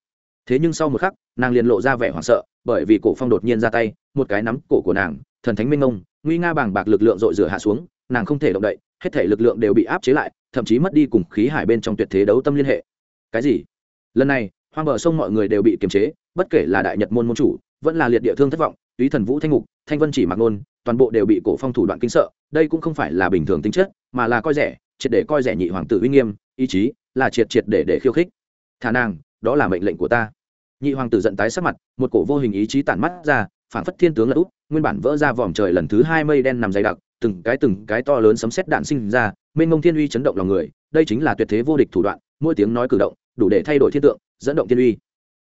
Thế nhưng sau một khắc, nàng liền lộ ra vẻ hoảng sợ, bởi vì cổ phong đột nhiên ra tay, một cái nắm cổ của nàng, thần thánh minh ngông nguy nga bàng bạc lực lượng dội rửa hạ xuống, nàng không thể động đậy, hết thể lực lượng đều bị áp chế lại, thậm chí mất đi cùng khí hải bên trong tuyệt thế đấu tâm liên hệ. Cái gì? Lần này, hoang bờ sông mọi người đều bị kiềm chế, bất kể là đại nhật môn môn chủ, vẫn là liệt địa thương thất vọng, túy thần vũ thanh ngục, thanh vân chỉ mặc nôn toàn bộ đều bị cổ phong thủ đoạn kinh sợ, đây cũng không phải là bình thường tính chất, mà là coi rẻ, triệt để coi rẻ nhị hoàng tử uy nghiêm, ý chí là triệt triệt để để khiêu khích. Thả nàng, đó là mệnh lệnh của ta. Nhị hoàng tử giận tái sắc mặt, một cổ vô hình ý chí tản mắt ra, phản phất thiên tướng lật úp, nguyên bản vỡ ra vòm trời lần thứ hai mây đen nằm dày đặc, từng cái từng cái to lớn sấm sét đạn sinh ra, mênh mông thiên uy chấn động lòng người, đây chính là tuyệt thế vô địch thủ đoạn, mỗi tiếng nói cử động, đủ để thay đổi thiên tượng, dẫn động thiên uy.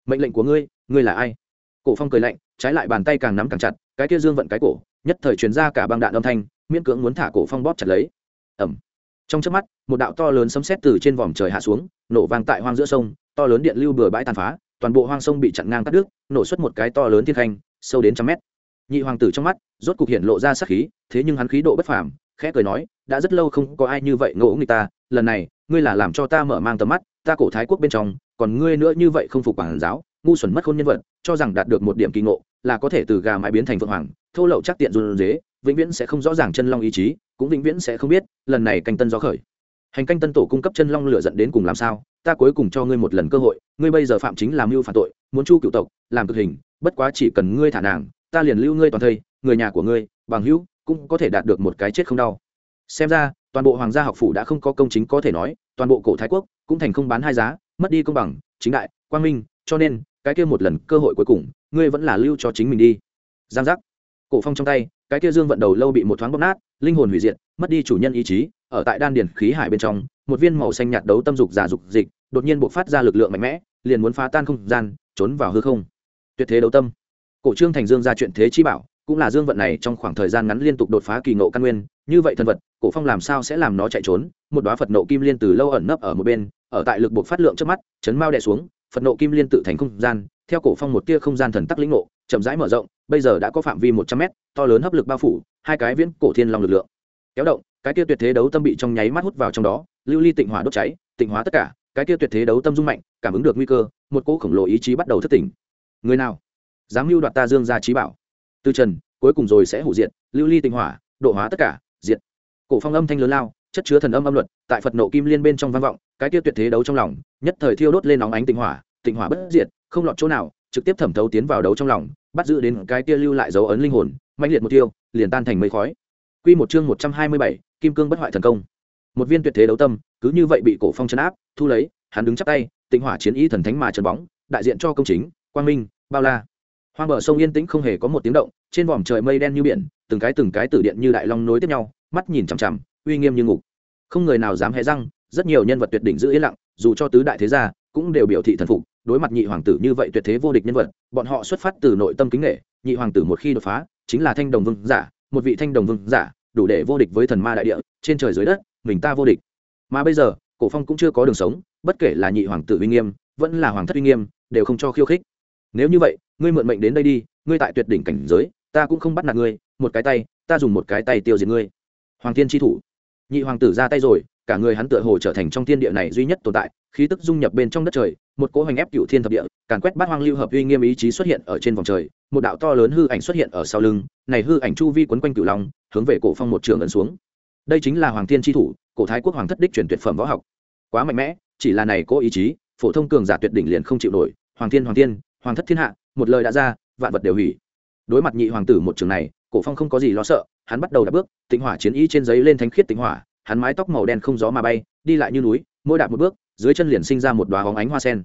Mệnh lệnh của ngươi ngươi là ai? Cổ phong cười lạnh, trái lại bàn tay càng nắm càng chặt, cái kia dương vận cái cổ nhất thời truyền ra cả băng đạn âm thanh, miễn cưỡng muốn thả cổ phong bóp chặt lấy. Ẩm trong chớp mắt, một đạo to lớn sấm sét từ trên vòm trời hạ xuống, nổ vang tại hoang giữa sông, to lớn điện lưu bừa bãi tàn phá, toàn bộ hoang sông bị chặn ngang cắt đứt, nổ xuất một cái to lớn thiên khanh, sâu đến trăm mét. Nhị hoàng tử trong mắt, rốt cục hiện lộ ra sắc khí, thế nhưng hắn khí độ bất phàm, khẽ cười nói, đã rất lâu không có ai như vậy ngỗ người ta, lần này, ngươi là làm cho ta mở mang tầm mắt, ta cổ thái quốc bên trong, còn ngươi nữa như vậy không phục quản giáo, ngu xuẩn mất khôn nhân vật, cho rằng đạt được một điểm kỳ ngộ là có thể từ gà mái biến thành phượng hoàng, thô lậu chắc tiện run dế, vĩnh viễn sẽ không rõ ràng chân long ý chí, cũng vĩnh viễn sẽ không biết, lần này canh tân gió khởi. Hành canh tân tổ cung cấp chân long lửa dẫn đến cùng làm sao, ta cuối cùng cho ngươi một lần cơ hội, ngươi bây giờ phạm chính làm mưu phản tội, muốn chu cựu tộc, làm cực hình, bất quá chỉ cần ngươi thả nàng, ta liền lưu ngươi toàn thây, người nhà của ngươi, bằng hữu, cũng có thể đạt được một cái chết không đau. Xem ra, toàn bộ hoàng gia học phủ đã không có công chính có thể nói, toàn bộ cổ thái quốc cũng thành không bán hai giá, mất đi công bằng, chính đại, quang minh, cho nên cái kia một lần cơ hội cuối cùng, ngươi vẫn là lưu cho chính mình đi. Giang giác. Cổ phong trong tay, cái kia dương vận đầu lâu bị một thoáng bóp nát, linh hồn hủy diệt, mất đi chủ nhân ý chí, ở tại đan điền khí hải bên trong, một viên màu xanh nhạt đấu tâm dục giả dục dịch, đột nhiên bộc phát ra lực lượng mạnh mẽ, liền muốn phá tan không gian, trốn vào hư không. Tuyệt thế đấu tâm. Cổ trương thành dương ra chuyện thế chi bảo, cũng là dương vận này trong khoảng thời gian ngắn liên tục đột phá kỳ ngộ căn nguyên, như vậy thân vật, cổ phong làm sao sẽ làm nó chạy trốn? Một đóa phật nộ kim liên từ lâu ẩn nấp ở một bên, ở tại lực buộc phát lượng trước mắt, chấn mao đè xuống phật nộ kim liên tự thành không gian, theo cổ phong một tia không gian thần tắc lĩnh ngộ, chậm rãi mở rộng, bây giờ đã có phạm vi một trăm mét, to lớn hấp lực bao phủ, hai cái viễn cổ thiên long lực lượng. Kéo động, cái tia tuyệt thế đấu tâm bị trong nháy mắt hút vào trong đó, lưu ly tịnh hỏa đốt cháy, tịnh hóa tất cả, cái tia tuyệt thế đấu tâm rung mạnh, cảm ứng được nguy cơ, một cỗ khổng lồ ý chí bắt đầu thất tỉnh. Người nào? Dám lưu đoạt ta dương gia trí bảo. Tư trần, cuối cùng rồi sẽ hủ diệt, lưu ly tịnh hỏa, độ hóa tất cả, diệt. Cổ phong âm thanh lớn lao chất chứa thần âm âm luật tại phật nộ kim liên bên trong vang vọng cái tiêu tuyệt thế đấu trong lòng nhất thời thiêu đốt lên nóng ánh tịnh hỏa tịnh hỏa bất diệt không lọt chỗ nào trực tiếp thẩm thấu tiến vào đấu trong lòng bắt giữ đến cái tia lưu lại dấu ấn linh hồn mạnh liệt một tiêu liền tan thành mây khói Quy một chương một trăm hai mươi bảy, Kim Cương bất hoại thần công. Một viên tuyệt thế đấu tâm, cứ như vậy bị cổ phong chấn áp, thu lấy, hắn đứng chắp tay, tịnh hỏa chiến ý thần thánh mà trần bóng, đại diện cho công chính, quang minh, bao la. Hoang bờ sông yên tĩnh không hề có một tiếng động, trên vòm trời mây đen như biển, từng cái từng cái tử điện như đại long nối tiếp nhau, mắt nhìn chằm chằm, uy nghiêm như ngục. Không người nào dám hé răng, rất nhiều nhân vật tuyệt đỉnh giữ yên lặng, dù cho tứ đại thế gia, cũng đều biểu thị thần phục, đối mặt nhị hoàng tử như vậy tuyệt thế vô địch nhân vật, bọn họ xuất phát từ nội tâm kính nể, nhị hoàng tử một khi đột phá, chính là thanh đồng vương giả, một vị thanh đồng vương giả, đủ để vô địch với thần ma đại địa trên trời dưới đất mình ta vô địch. Mà bây giờ cổ phong cũng chưa có đường sống bất kể là nhị hoàng tử uy nghiêm vẫn là hoàng thất uy nghiêm đều không cho khiêu khích. Nếu như vậy ngươi mượn mệnh đến đây đi ngươi tại tuyệt đỉnh cảnh giới ta cũng không bắt nạt ngươi một cái tay ta dùng một cái tay tiêu diệt ngươi. Hoàng thiên tri thủ nhị hoàng tử ra tay rồi, cả người hắn tựa hồ trở thành trong thiên địa này duy nhất tồn tại, khí tức dung nhập bên trong đất trời, một cỗ hành ép cựu thiên thập địa, càn quét bát hoang lưu hợp uy nghiêm ý chí xuất hiện ở trên vòng trời, một đạo to lớn hư ảnh xuất hiện ở sau lưng, này hư ảnh chu vi quấn quanh cửu long, hướng về cổ phong một trường ấn xuống. Đây chính là hoàng thiên tri thủ, cổ thái quốc hoàng thất đích truyền tuyệt phẩm võ học. Quá mạnh mẽ, chỉ là này cố ý chí, phổ thông cường giả tuyệt đỉnh liền không chịu nổi, hoàng thiên hoàng thiên, hoàng thất thiên hạ, một lời đã ra, vạn vật đều hủy đối mặt nhị hoàng tử một trường này, cổ phong không có gì lo sợ, hắn bắt đầu đạp bước, tịnh hỏa chiến ý trên giấy lên thánh khiết tịnh hỏa, hắn mái tóc màu đen không gió mà bay, đi lại như núi, mỗi đạp một bước, dưới chân liền sinh ra một đoá hóng ánh hoa sen.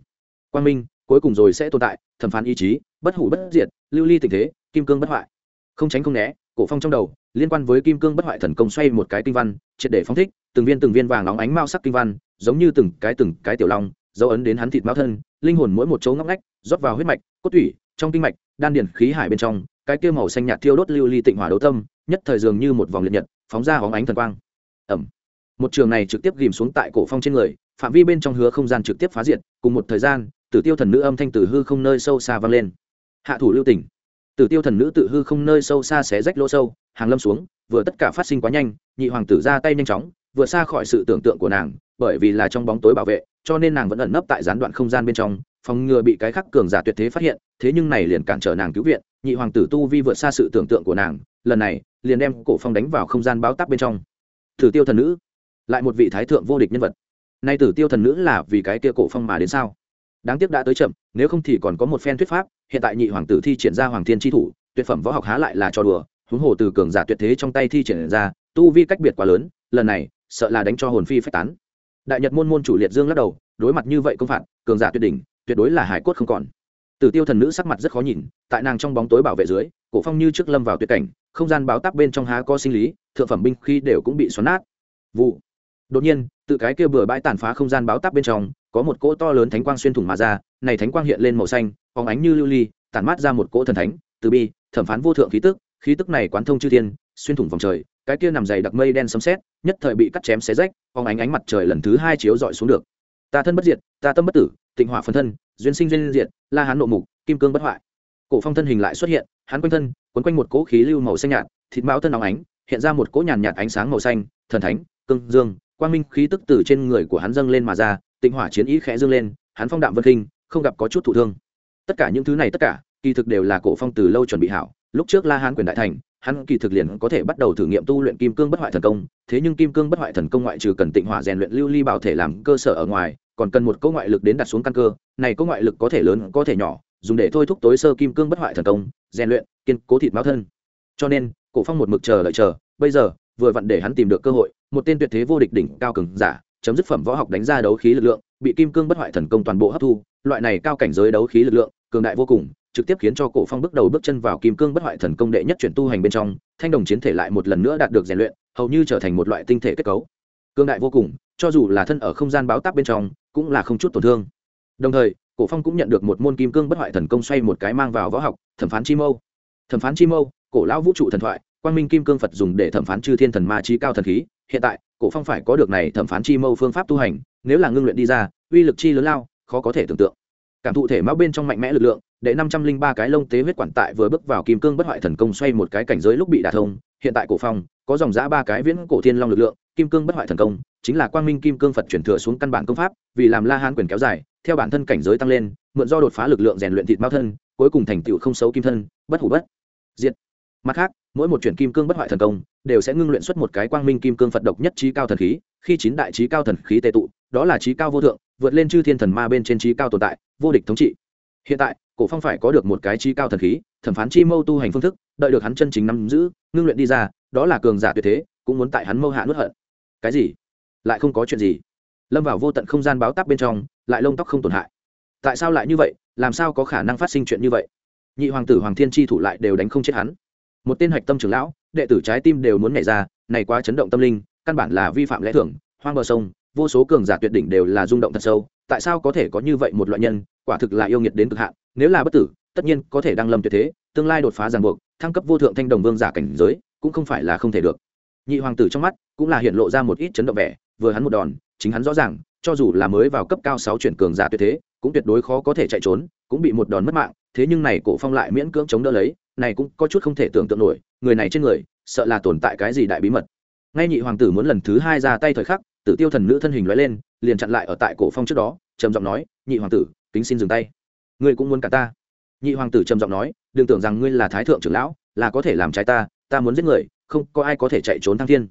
Quang minh, cuối cùng rồi sẽ tồn tại, thẩm phán ý chí, bất hủ bất diệt, lưu ly tình thế, kim cương bất hoại. Không tránh không né, cổ phong trong đầu, liên quan với kim cương bất hoại thần công xoay một cái kinh văn, triệt để phóng thích, từng viên từng viên vàng nóng ánh mao sắc kinh văn, giống như từng cái từng cái tiểu long, dấu ấn đến hắn thịt máu thân, linh hồn mỗi một chỗ ngóc ngách, rót vào huyết mạch, cốt tủy, trong kinh mạch đan điền khí hải bên trong, cái kia màu xanh nhạt thiêu đốt lưu ly tịnh hỏa đấu tâm, nhất thời dường như một vòng liệt nhật, phóng ra hóng ánh thần quang. Ẩm một trường này trực tiếp ghìm xuống tại cổ phong trên người, phạm vi bên trong hứa không gian trực tiếp phá diệt, cùng một thời gian, tử tiêu thần nữ âm thanh từ hư không nơi sâu xa vang lên. Hạ thủ lưu tỉnh. Tử tiêu thần nữ tự hư không nơi sâu xa xé rách lỗ sâu, hàng lâm xuống, vừa tất cả phát sinh quá nhanh, nhị hoàng tử ra tay nhanh chóng vừa xa khỏi sự tưởng tượng của nàng, bởi vì là trong bóng tối bảo vệ cho nên nàng vẫn ẩn nấp tại gián đoạn không gian bên trong, phòng ngừa bị cái khắc cường giả tuyệt thế phát hiện, thế nhưng này liền cản trở nàng cứu viện, nhị hoàng tử tu vi vượt xa sự tưởng tượng của nàng, lần này, liền đem cổ phong đánh vào không gian báo táp bên trong. Thử tiêu thần nữ, lại một vị thái thượng vô địch nhân vật. Nay tử tiêu thần nữ là vì cái kia cổ phong mà đến sao? Đáng tiếc đã tới chậm, nếu không thì còn có một phen thuyết pháp, hiện tại nhị hoàng tử thi triển ra hoàng thiên tri thủ, tuyệt phẩm võ học há lại là cho đùa, huống hồ từ cường giả tuyệt thế trong tay thi triển ra, tu vi cách biệt quá lớn, lần này, sợ là đánh cho hồn phi phách tán đại nhật môn môn chủ liệt dương lắc đầu, đối mặt như vậy công phạt, cường giả tuyệt đỉnh, tuyệt đối là hải cốt không còn. Tử tiêu thần nữ sắc mặt rất khó nhìn, tại nàng trong bóng tối bảo vệ dưới, cổ phong như trước lâm vào tuyệt cảnh, không gian báo tắc bên trong há có sinh lý, thượng phẩm binh khi đều cũng bị xoắn nát. Vụ. Đột nhiên tự cái kia bừa bãi tàn phá không gian báo tắc bên trong, có một cỗ to lớn thánh quang xuyên thủng mà ra, này thánh quang hiện lên màu xanh, phóng ánh như lưu ly, tản mát ra một cỗ thần thánh, từ bi, thẩm phán vô thượng khí tức khí tức này quán thông chư thiên, xuyên thủng vòng trời cái kia nằm dày đặc mây đen sấm sét, nhất thời bị cắt chém xé rách, phóng ánh ánh mặt trời lần thứ hai chiếu dọi xuống được. Ta thân bất diệt, ta tâm bất tử, tịnh hỏa phân thân, duyên sinh duyên diệt, la hán nộ mục, kim cương bất hoại. Cổ phong thân hình lại xuất hiện, hắn quanh thân, quấn quanh một cỗ khí lưu màu xanh nhạt, thịt mão thân óng ánh, hiện ra một cỗ nhàn nhạt ánh sáng màu xanh, thần thánh, cương, dương, quang minh khí tức từ trên người của hắn dâng lên mà ra, tịnh hỏa chiến ý khẽ dâng lên, hắn phong đạm vân kinh, không gặp có chút thụ thương. Tất cả những thứ này tất cả, kỳ thực đều là cổ phong từ lâu chuẩn bị hảo, lúc trước la hán quyền đại thành hắn kỳ thực liền có thể bắt đầu thử nghiệm tu luyện kim cương bất hoại thần công, thế nhưng kim cương bất hoại thần công ngoại trừ cần tịnh hỏa rèn luyện lưu ly bảo thể làm cơ sở ở ngoài, còn cần một câu ngoại lực đến đặt xuống căn cơ, này có ngoại lực có thể lớn, có thể nhỏ, dùng để thôi thúc tối sơ kim cương bất hoại thần công, rèn luyện, kiên cố thịt máu thân. Cho nên, cổ phong một mực chờ đợi chờ, bây giờ, vừa vặn để hắn tìm được cơ hội, một tên tuyệt thế vô địch đỉnh cao cường giả, chấm dứt phẩm võ học đánh ra đấu khí lực lượng, bị kim cương bất hoại thần công toàn bộ hấp thu, loại này cao cảnh giới đấu khí lực lượng, cường đại vô cùng trực tiếp khiến cho cổ phong bước đầu bước chân vào kim cương bất hoại thần công đệ nhất chuyển tu hành bên trong, thanh đồng chiến thể lại một lần nữa đạt được rèn luyện, hầu như trở thành một loại tinh thể kết cấu. Cương đại vô cùng, cho dù là thân ở không gian báo táp bên trong, cũng là không chút tổn thương. Đồng thời, cổ phong cũng nhận được một môn kim cương bất hoại thần công xoay một cái mang vào võ học, thẩm phán chi mâu. Thẩm phán chi mâu, cổ lão vũ trụ thần thoại, quang minh kim cương phật dùng để thẩm phán chư thiên thần ma chi cao thần khí, hiện tại, cổ phong phải có được này thẩm phán chi mâu phương pháp tu hành, nếu là ngưng luyện đi ra, uy lực chi lớn lao, khó có thể tưởng tượng cảm thụ thể máu bên trong mạnh mẽ lực lượng, để năm trăm linh ba cái lông tế huyết quản tại vừa bước vào kim cương bất hoại thần công xoay một cái cảnh giới lúc bị đả thông, hiện tại cổ phong, có dòng giã ba cái viễn cổ thiên long lực lượng, kim cương bất hoại thần công, chính là quang minh kim cương phật chuyển thừa xuống căn bản công pháp, vì làm la hán quyền kéo dài, theo bản thân cảnh giới tăng lên, mượn do đột phá lực lượng rèn luyện thịt mao thân, cuối cùng thành tựu không xấu kim thân, bất hủ bất diệt. Mặt khác, mỗi một chuyển kim cương bất hoại thần công, đều sẽ ngưng luyện xuất một cái quang minh kim cương phật độc nhất trí cao thần khí, khi chín đại trí cao thần khí tệ tụ đó là trí cao vô thượng, vượt lên chư thiên thần ma bên trên trí cao tồn tại, vô địch thống trị. Hiện tại, cổ phong phải có được một cái trí cao thần khí, thẩm phán chi mâu tu hành phương thức, đợi được hắn chân chính nắm giữ, ngưng luyện đi ra, đó là cường giả tuyệt thế, cũng muốn tại hắn mâu hạ nuốt hận. Cái gì? Lại không có chuyện gì. Lâm vào vô tận không gian báo táp bên trong, lại lông tóc không tổn hại. Tại sao lại như vậy? Làm sao có khả năng phát sinh chuyện như vậy? Nhị hoàng tử, hoàng thiên chi thủ lại đều đánh không chết hắn. Một tên hạch tâm trưởng lão, đệ tử trái tim đều muốn nhảy ra, này quá chấn động tâm linh, căn bản là vi phạm lẽ thưởng hoang bờ sông vô số cường giả tuyệt đỉnh đều là rung động thật sâu, tại sao có thể có như vậy một loại nhân, quả thực là yêu nghiệt đến cực hạn, nếu là bất tử, tất nhiên có thể đăng lâm tuyệt thế, tương lai đột phá ràng buộc, thăng cấp vô thượng thanh đồng vương giả cảnh giới, cũng không phải là không thể được. Nhị hoàng tử trong mắt cũng là hiện lộ ra một ít chấn động vẻ, vừa hắn một đòn, chính hắn rõ ràng, cho dù là mới vào cấp cao sáu chuyển cường giả tuyệt thế, cũng tuyệt đối khó có thể chạy trốn, cũng bị một đòn mất mạng, thế nhưng này cổ phong lại miễn cưỡng chống đỡ lấy, này cũng có chút không thể tưởng tượng nổi, người này trên người, sợ là tồn tại cái gì đại bí mật. Ngay nhị hoàng tử muốn lần thứ hai ra tay thời khắc tử tiêu thần nữ thân hình lóe lên, liền chặn lại ở tại cổ phong trước đó, trầm giọng nói, nhị hoàng tử, kính xin dừng tay. Ngươi cũng muốn cả ta? Nhị hoàng tử trầm giọng nói, đừng tưởng rằng ngươi là thái thượng trưởng lão, là có thể làm trái ta ta muốn giết người, không có ai có thể chạy trốn thăng thiên.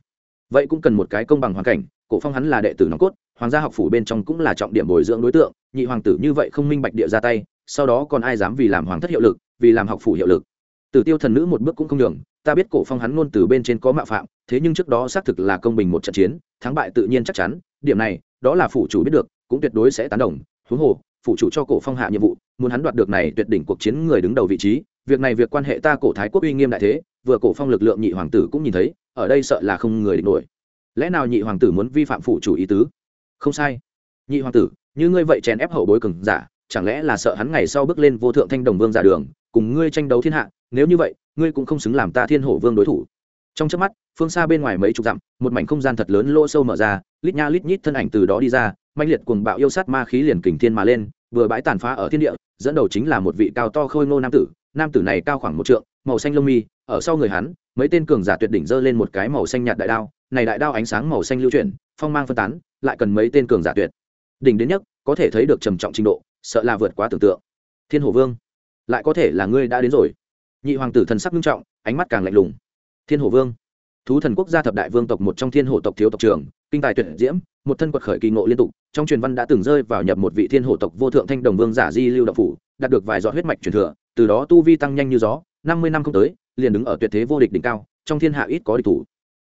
Vậy cũng cần một cái công bằng hoàn cảnh, cổ phong hắn là đệ tử nòng cốt, hoàng gia học phủ bên trong cũng là trọng điểm bồi dưỡng đối tượng, nhị hoàng tử như vậy không minh bạch địa ra tay, sau đó còn ai dám vì làm hoàng thất hiệu lực, vì làm học phủ hiệu lực. Tử tiêu thần nữ một bước cũng không đường ta biết cổ phong hắn luôn từ bên trên có mạo phạm, thế nhưng trước đó xác thực là công bình một trận chiến, thắng bại tự nhiên chắc chắn, điểm này, đó là phủ chủ biết được, cũng tuyệt đối sẽ tán đồng. Huống hồ, phủ chủ cho cổ phong hạ nhiệm vụ, muốn hắn đoạt được này tuyệt đỉnh cuộc chiến người đứng đầu vị trí, việc này việc quan hệ ta cổ thái quốc uy nghiêm đại thế, vừa cổ phong lực lượng nhị hoàng tử cũng nhìn thấy, ở đây sợ là không người địch nổi. Lẽ nào nhị hoàng tử muốn vi phạm phủ chủ ý tứ? Không sai. Nhị hoàng tử, như ngươi vậy chèn ép hậu bối cường giả, chẳng lẽ là sợ hắn ngày sau bước lên vô thượng thanh đồng vương giả đường, cùng ngươi tranh đấu thiên hạ nếu như vậy, ngươi cũng không xứng làm ta thiên hổ vương đối thủ. Trong chớp mắt, phương xa bên ngoài mấy chục dặm, một mảnh không gian thật lớn lỗ sâu mở ra, lít nha lít nhít thân ảnh từ đó đi ra manh liệt cuồng bạo yêu sát ma khí liền kình thiên mà lên, vừa bãi tàn phá ở thiên địa, dẫn đầu chính là một vị cao to khôi ngô nam tử nam tử này cao khoảng một trượng, màu xanh lông mi, ở sau người hắn, mấy tên cường giả tuyệt đỉnh giơ lên một cái màu xanh nhạt đại đao, này đại đao ánh sáng màu xanh lưu chuyển, phong mang phân tán, lại cần mấy tên cường giả tuyệt. Đỉnh đến nhất, có thể thấy được trầm trọng trình độ, sợ là vượt quá tưởng tượng. Thiên hổ vương, lại có thể là ngươi đã đến rồi nhị hoàng tử thần sắc nghiêm trọng, ánh mắt càng lạnh lùng. Thiên hổ vương. Thú thần quốc gia thập đại vương tộc một trong thiên hổ tộc thiếu tộc trưởng, kinh tài tuyệt diễm, một thân quật khởi kỳ ngộ liên tục, trong truyền văn đã từng rơi vào nhập một vị thiên hổ tộc vô thượng thanh đồng vương giả di lưu đạo phủ, đạt được vài giọt huyết mạch truyền thừa, từ đó tu vi tăng nhanh như gió, năm mươi năm không tới, liền đứng ở tuyệt thế vô địch đỉnh cao, trong thiên hạ ít có địch thủ.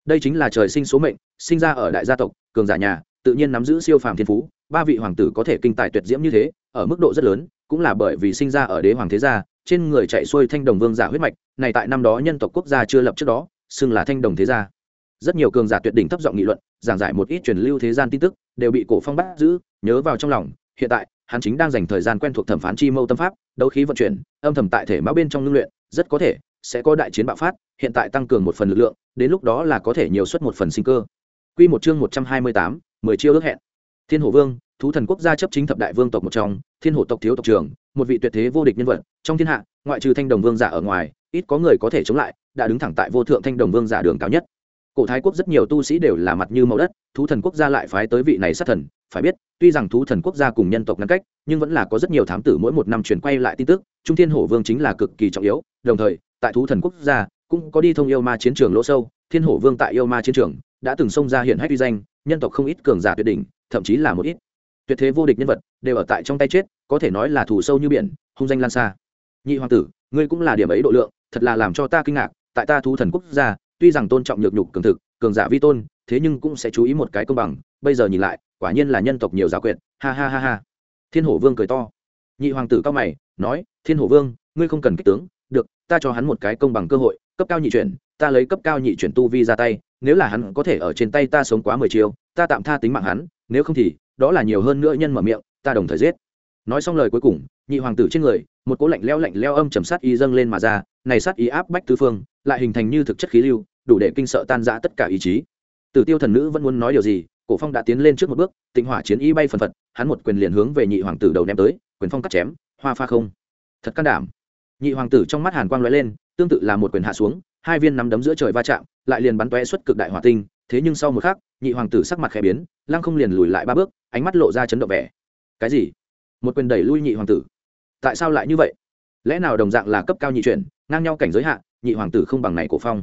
Đây chính là trời sinh số mệnh, sinh ra ở đại gia tộc, cường giả nhà, tự nhiên nắm giữ siêu phàm thiên phú, ba vị hoàng tử có thể kinh tài tuyệt diễm như thế, ở mức độ rất lớn, cũng là bởi vì sinh ra ở đế hoàng thế gia trên người chạy xuôi thanh đồng vương giả huyết mạch này tại năm đó nhân tộc quốc gia chưa lập trước đó xưng là thanh đồng thế gia. Rất nhiều cường giả tuyệt đỉnh thấp giọng nghị luận giảng giải một ít truyền lưu thế gian tin tức đều bị cổ phong bắt giữ nhớ vào trong lòng. Hiện tại hắn chính đang dành thời gian quen thuộc thẩm phán chi mâu tâm pháp đấu khí vận chuyển âm thầm tại thể máu bên trong ngưng luyện rất có thể sẽ có đại chiến bạo phát hiện tại tăng cường một phần lực lượng đến lúc đó là có thể nhiều suất một phần sinh cơ. Quy một chương một trăm hai mươi tám, mười chiêu ước hẹn. Thiên Hổ Vương, thú thần quốc gia chấp chính thập đại vương tộc một trong, Thiên Hổ tộc thiếu tộc trưởng, một vị tuyệt thế vô địch nhân vật, trong thiên hạ, ngoại trừ Thanh Đồng Vương giả ở ngoài, ít có người có thể chống lại, đã đứng thẳng tại vô thượng Thanh Đồng Vương giả đường cao nhất. Cổ Thái quốc rất nhiều tu sĩ đều là mặt như màu đất, thú thần quốc gia lại phái tới vị này sát thần, phải biết, tuy rằng thú thần quốc gia cùng nhân tộc ngăn cách, nhưng vẫn là có rất nhiều thám tử mỗi một năm truyền quay lại tin tức, Trung Thiên Hổ Vương chính là cực kỳ trọng yếu, đồng thời, tại thú thần quốc gia cũng có đi thông yêu ma chiến trường lỗ sâu, Thiên Hổ Vương tại yêu ma chiến trường đã từng xông ra hiện hách uy danh, nhân tộc không ít cường giả tuyệt đỉnh, thậm chí là một ít tuyệt thế vô địch nhân vật đều ở tại trong tay chết, có thể nói là thủ sâu như biển, hung danh lan xa. Nhị hoàng tử, ngươi cũng là điểm ấy độ lượng, thật là làm cho ta kinh ngạc, tại ta thú thần quốc gia, tuy rằng tôn trọng nhược nhục cường thực, cường giả vi tôn, thế nhưng cũng sẽ chú ý một cái công bằng, bây giờ nhìn lại, quả nhiên là nhân tộc nhiều giáo quyệt, ha ha ha ha. Thiên Hổ Vương cười to. Nhị hoàng tử cao mày, nói, "Thiên Hổ Vương, ngươi không cần kích tướng, được, ta cho hắn một cái công bằng cơ hội, cấp cao nhị chuyển, ta lấy cấp cao nhị chuyển tu vi ra tay, nếu là hắn có thể ở trên tay ta sống quá mười chiều ta tạm tha tính mạng hắn nếu không thì đó là nhiều hơn nữa nhân mở miệng, ta đồng thời giết. Nói xong lời cuối cùng, nhị hoàng tử trên người, một cỗ lạnh leo lạnh leo âm trầm sát ý dâng lên mà ra, này sát ý áp bách tứ phương, lại hình thành như thực chất khí lưu, đủ để kinh sợ tan rã tất cả ý chí. Tử tiêu thần nữ vẫn muốn nói điều gì, cổ phong đã tiến lên trước một bước, tịnh hỏa chiến y bay phần phật, hắn một quyền liền hướng về nhị hoàng tử đầu ném tới, quyền phong cắt chém, hoa pha không. Thật can đảm. Nhị hoàng tử trong mắt hàn quang lóe lên, tương tự là một quyền hạ xuống, hai viên nắm đấm giữa trời va chạm, lại liền bắn tóe xuất cực đại hỏa tinh thế nhưng sau một khắc nhị hoàng tử sắc mặt khẽ biến lăng không liền lùi lại ba bước ánh mắt lộ ra chấn động vẻ. Cái gì? Một quyền đẩy lui nhị hoàng tử. Tại sao lại như vậy? Lẽ nào đồng dạng là cấp cao nhị chuyển ngang nhau cảnh giới hạ, nhị hoàng tử không bằng này cổ phong?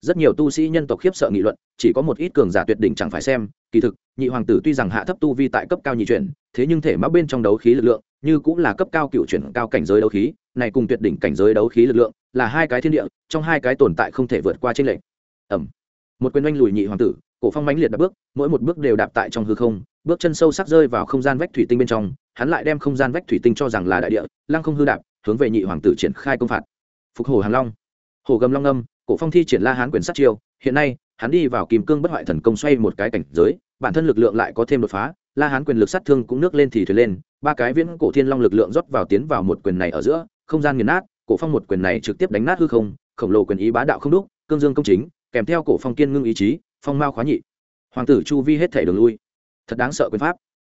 Rất nhiều tu sĩ nhân tộc khiếp sợ nghị luận chỉ có một ít cường giả tuyệt đỉnh chẳng phải xem kỳ thực nhị hoàng tử tuy rằng hạ thấp tu vi tại cấp cao nhị chuyển thế nhưng thể mắc bên trong đấu khí lực lượng như cũng là cấp cao cựu chuyển cao cảnh giới đấu khí này cùng tuyệt đỉnh cảnh giới đấu khí lực lượng là hai cái thiên địa trong hai cái tồn tại không thể vượt qua trên lệnh ẩm một quyền oanh lùi nhị hoàng tử, cổ phong mãnh liệt đạp bước, mỗi một bước đều đạp tại trong hư không, bước chân sâu sắc rơi vào không gian vách thủy tinh bên trong, hắn lại đem không gian vách thủy tinh cho rằng là đại địa, lăng không hư đạp, hướng về nhị hoàng tử triển khai công phạt. Phục hồ hàng long. Hồ gầm long âm, cổ phong thi triển la hán quyền sát chiêu, hiện nay, hắn đi vào kim cương bất hoại thần công xoay một cái cảnh giới, bản thân lực lượng lại có thêm đột phá, la hán quyền lực sát thương cũng nước lên thì thuyền lên, ba cái viễn cổ thiên long lực lượng rót vào tiến vào một quyền này ở giữa, không gian nghiền nát, cổ phong một quyền này trực tiếp đánh nát hư không, khổng lồ quyền ý bá đạo không đúc, cương dương công chính kèm theo cổ phong kiên ngưng ý chí, phong mao khóa nhị. Hoàng tử chu vi hết thể đường lui. Thật đáng sợ quyền pháp.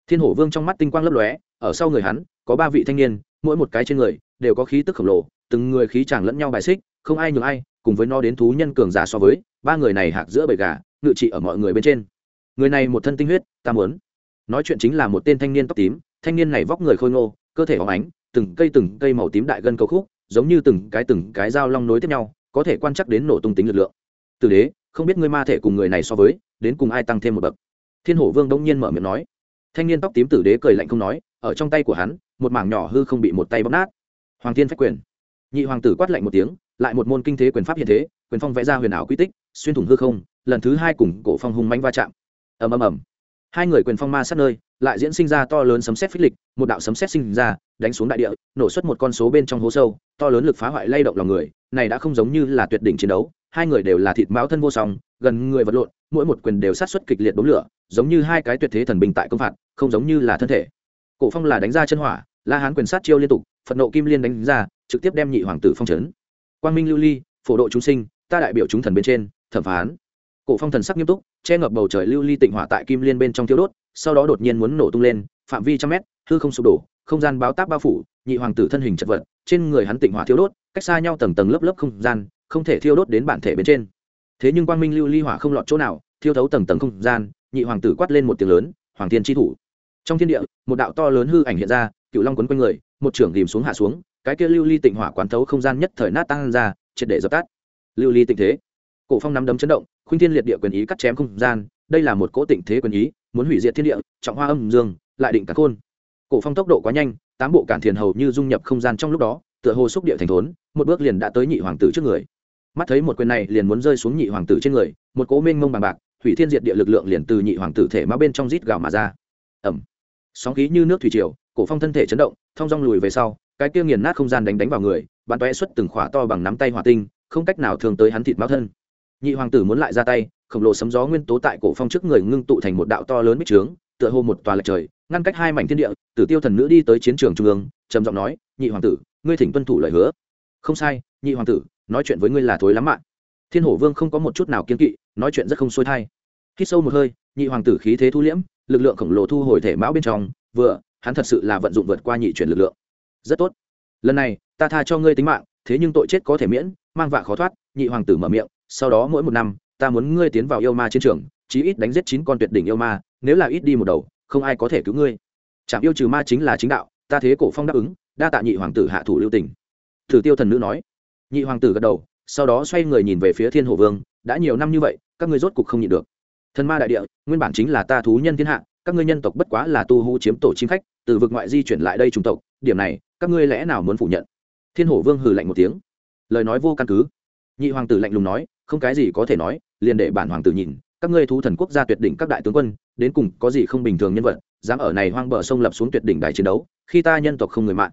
Thiên hổ vương trong mắt tinh quang lấp lóe, ở sau người hắn, có ba vị thanh niên, mỗi một cái trên người đều có khí tức khổng lồ, từng người khí chàng lẫn nhau bài xích, không ai nhường ai, cùng với nó đến thú nhân cường giả so với, ba người này hạc giữa bầy gà, ngự trị ở mọi người bên trên. Người này một thân tinh huyết, ta muốn. Nói chuyện chính là một tên thanh niên tóc tím, thanh niên này vóc người khôi ngô, cơ thể óng ánh, từng cây từng cây màu tím đại gân cầu khúc, giống như từng cái từng cái dao long nối tiếp nhau, có thể quan chắc đến nổ tung tính lực lượng tử đế, không biết ngươi ma thể cùng người này so với, đến cùng ai tăng thêm một bậc? Thiên hổ vương đông nhiên mở miệng nói. Thanh niên tóc tím tử đế cười lạnh không nói, ở trong tay của hắn, một mảng nhỏ hư không bị một tay bóp nát. Hoàng thiên phách quyền. Nhị hoàng tử quát lạnh một tiếng, lại một môn kinh thế quyền pháp hiện thế, quyền phong vẽ ra huyền ảo quy tích, xuyên thủng hư không, lần thứ hai cùng cổ phong hung mánh va chạm. Ầm ầm ầm. Hai người quyền phong ma sát nơi, lại diễn sinh ra to lớn sấm xét phích lịch, một đạo sấm xét sinh ra, đánh xuống đại địa, nổ xuất một con số bên trong hố sâu, to lớn lực phá hoại lay động lòng người, này đã không giống như là tuyệt đỉnh chiến đấu hai người đều là thịt máu thân vô song, gần người vật lộn, mỗi một quyền đều sát xuất kịch liệt đốm lửa, giống như hai cái tuyệt thế thần bình tại công phạt, không giống như là thân thể. Cổ phong là đánh ra chân hỏa, la hán quyền sát chiêu liên tục, phật nộ kim liên đánh ra, trực tiếp đem nhị hoàng tử phong trấn quang minh lưu ly, phổ độ chúng sinh, ta đại biểu chúng thần bên trên, thẩm phán. Cổ phong thần sắc nghiêm túc, che ngập bầu trời lưu ly tịnh hỏa tại kim liên bên trong thiêu đốt, sau đó đột nhiên muốn nổ tung lên, phạm vi trăm mét, hư không sụp đổ, không gian báo táp bao phủ, nhị hoàng tử thân hình chật vật, trên người hắn tịnh hỏa thiêu đốt, cách xa nhau tầng tầng lớp lớp không gian không thể thiêu đốt đến bản thể bên trên. Thế nhưng quang minh lưu ly hỏa không lọt chỗ nào, thiêu thấu tầng tầng không gian, nhị hoàng tử quát lên một tiếng lớn, hoàng thiên tri thủ. Trong thiên địa, một đạo to lớn hư ảnh hiện ra, cựu long quấn quanh người, một trưởng ghìm xuống hạ xuống, cái kia lưu ly tịnh hỏa quán thấu không gian nhất thời nát tăng ra, triệt để dập tắt. Lưu ly tịnh thế. Cổ phong nắm đấm chấn động, khuynh thiên liệt địa quyền ý cắt chém không gian, đây là một cỗ tịnh thế quyền ý, muốn hủy diệt thiên địa, trọng hoa âm dương, lại định cả khôn. Cổ phong tốc độ quá nhanh, tám bộ cản thiền hầu như dung nhập không gian trong lúc đó, tựa hồ xúc địa thành thốn, một bước liền đã tới nhị hoàng tử trước người mắt thấy một quyền này liền muốn rơi xuống nhị hoàng tử trên người, một cỗ mênh mông bằng bạc, thủy thiên diệt địa lực lượng liền từ nhị hoàng tử thể má bên trong rít gào mà ra. Ẩm sóng khí như nước thủy triều, cổ phong thân thể chấn động, thong dong lùi về sau, cái kia nghiền nát không gian đánh đánh vào người bắn toe xuất từng khỏa to bằng nắm tay hỏa tinh, không cách nào thường tới hắn thịt máu thân. Nhị hoàng tử muốn lại ra tay, khổng lồ sấm gió nguyên tố tại cổ phong trước người ngưng tụ thành một đạo to lớn bích trướng, tựa hồ một tòa lệch trời, ngăn cách hai mảnh thiên địa, tử tiêu thần nữ đi tới chiến trường trung ương, trầm giọng nói, nhị hoàng tử, ngươi thỉnh tuân thủ lời hứa. Không sai, nhị hoàng tử nói chuyện với ngươi là thối lắm mạng thiên hổ vương không có một chút nào kiên kỵ, nói chuyện rất không xuôi thai. Khi sâu một hơi, nhị hoàng tử khí thế thu liễm, lực lượng khổng lồ thu hồi thể mão bên trong, vừa, hắn thật sự là vận dụng vượt qua nhị chuyển lực lượng. Rất tốt. Lần này, ta tha cho ngươi tính mạng, thế nhưng tội chết có thể miễn, mang vạ khó thoát, nhị hoàng tử mở miệng, sau đó mỗi một năm, ta muốn ngươi tiến vào yêu ma chiến trường, chí ít đánh giết chín con tuyệt đỉnh yêu ma, nếu là ít đi một đầu, không ai có thể cứu ngươi. Chạm yêu trừ ma chính là chính đạo, ta thế cổ phong đáp ứng, đa tạ nhị hoàng tử hạ thủ lưu tình. Thử tiêu thần nữ nói nhị hoàng tử gật đầu, sau đó xoay người nhìn về phía thiên hồ vương, đã nhiều năm như vậy, các ngươi rốt cục không nhịn được. Thần ma đại địa, nguyên bản chính là ta thú nhân thiên hạ, các ngươi nhân tộc bất quá là tu hú chiếm tổ chim khách, từ vực ngoại di chuyển lại đây chủng tộc, điểm này, các ngươi lẽ nào muốn phủ nhận? Thiên hổ vương hừ lạnh một tiếng. Lời nói vô căn cứ. Nhị hoàng tử lạnh lùng nói, không cái gì có thể nói, liền để bản hoàng tử nhìn, các ngươi thú thần quốc gia tuyệt đỉnh các đại tướng quân, đến cùng có gì không bình thường nhân vật, dám ở này hoang bờ sông lập xuống tuyệt đỉnh đại chiến đấu, khi ta nhân tộc không người mạng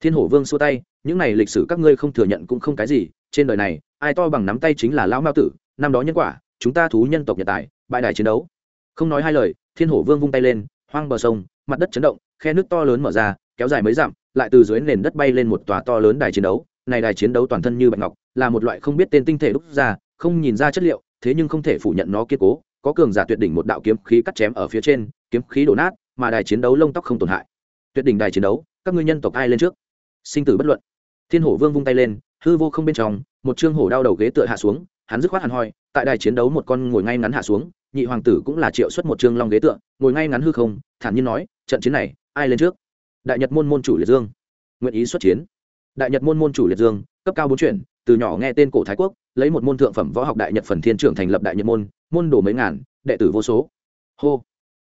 thiên hổ vương xua tay, những này lịch sử các ngươi không thừa nhận cũng không cái gì, trên đời này, ai to bằng nắm tay chính là lão mao tử, năm đó nhân quả, chúng ta thú nhân tộc nhật tài, bại đài chiến đấu. Không nói hai lời, thiên hổ vương vung tay lên, hoang bờ sông, mặt đất chấn động, khe nước to lớn mở ra, kéo dài mấy dặm, lại từ dưới nền đất bay lên một tòa to lớn đài chiến đấu. Này đài chiến đấu toàn thân như bạch ngọc, là một loại không biết tên tinh thể đúc ra, không nhìn ra chất liệu, thế nhưng không thể phủ nhận nó kiên cố, có cường giả tuyệt đỉnh một đạo kiếm khí cắt chém ở phía trên, kiếm khí đổ nát, mà đài chiến đấu lông tóc không tổn hại. Tuyệt đỉnh đài chiến đấu, các ngươi nhân tộc ai lên trước? Sinh tử bất luận. Thiên hổ vương vung tay lên, hư vô không bên trong, một trương hổ đau đầu ghế tựa hạ xuống, hắn dứt khoát hẳn hoi, tại đài chiến đấu một con ngồi ngay ngắn hạ xuống, nhị hoàng tử cũng là triệu xuất một trương long ghế tựa, ngồi ngay ngắn hư không, thản nhiên nói, trận chiến này, ai lên trước? Đại nhật môn môn chủ liệt dương. Nguyện ý xuất chiến. Đại nhật môn môn chủ liệt dương, cấp cao bốn chuyển, từ nhỏ nghe tên cổ thái quốc, lấy một môn thượng phẩm võ học đại nhật phần thiên trưởng thành lập đại nhật môn môn đồ mấy ngàn, đệ tử vô số. Hô.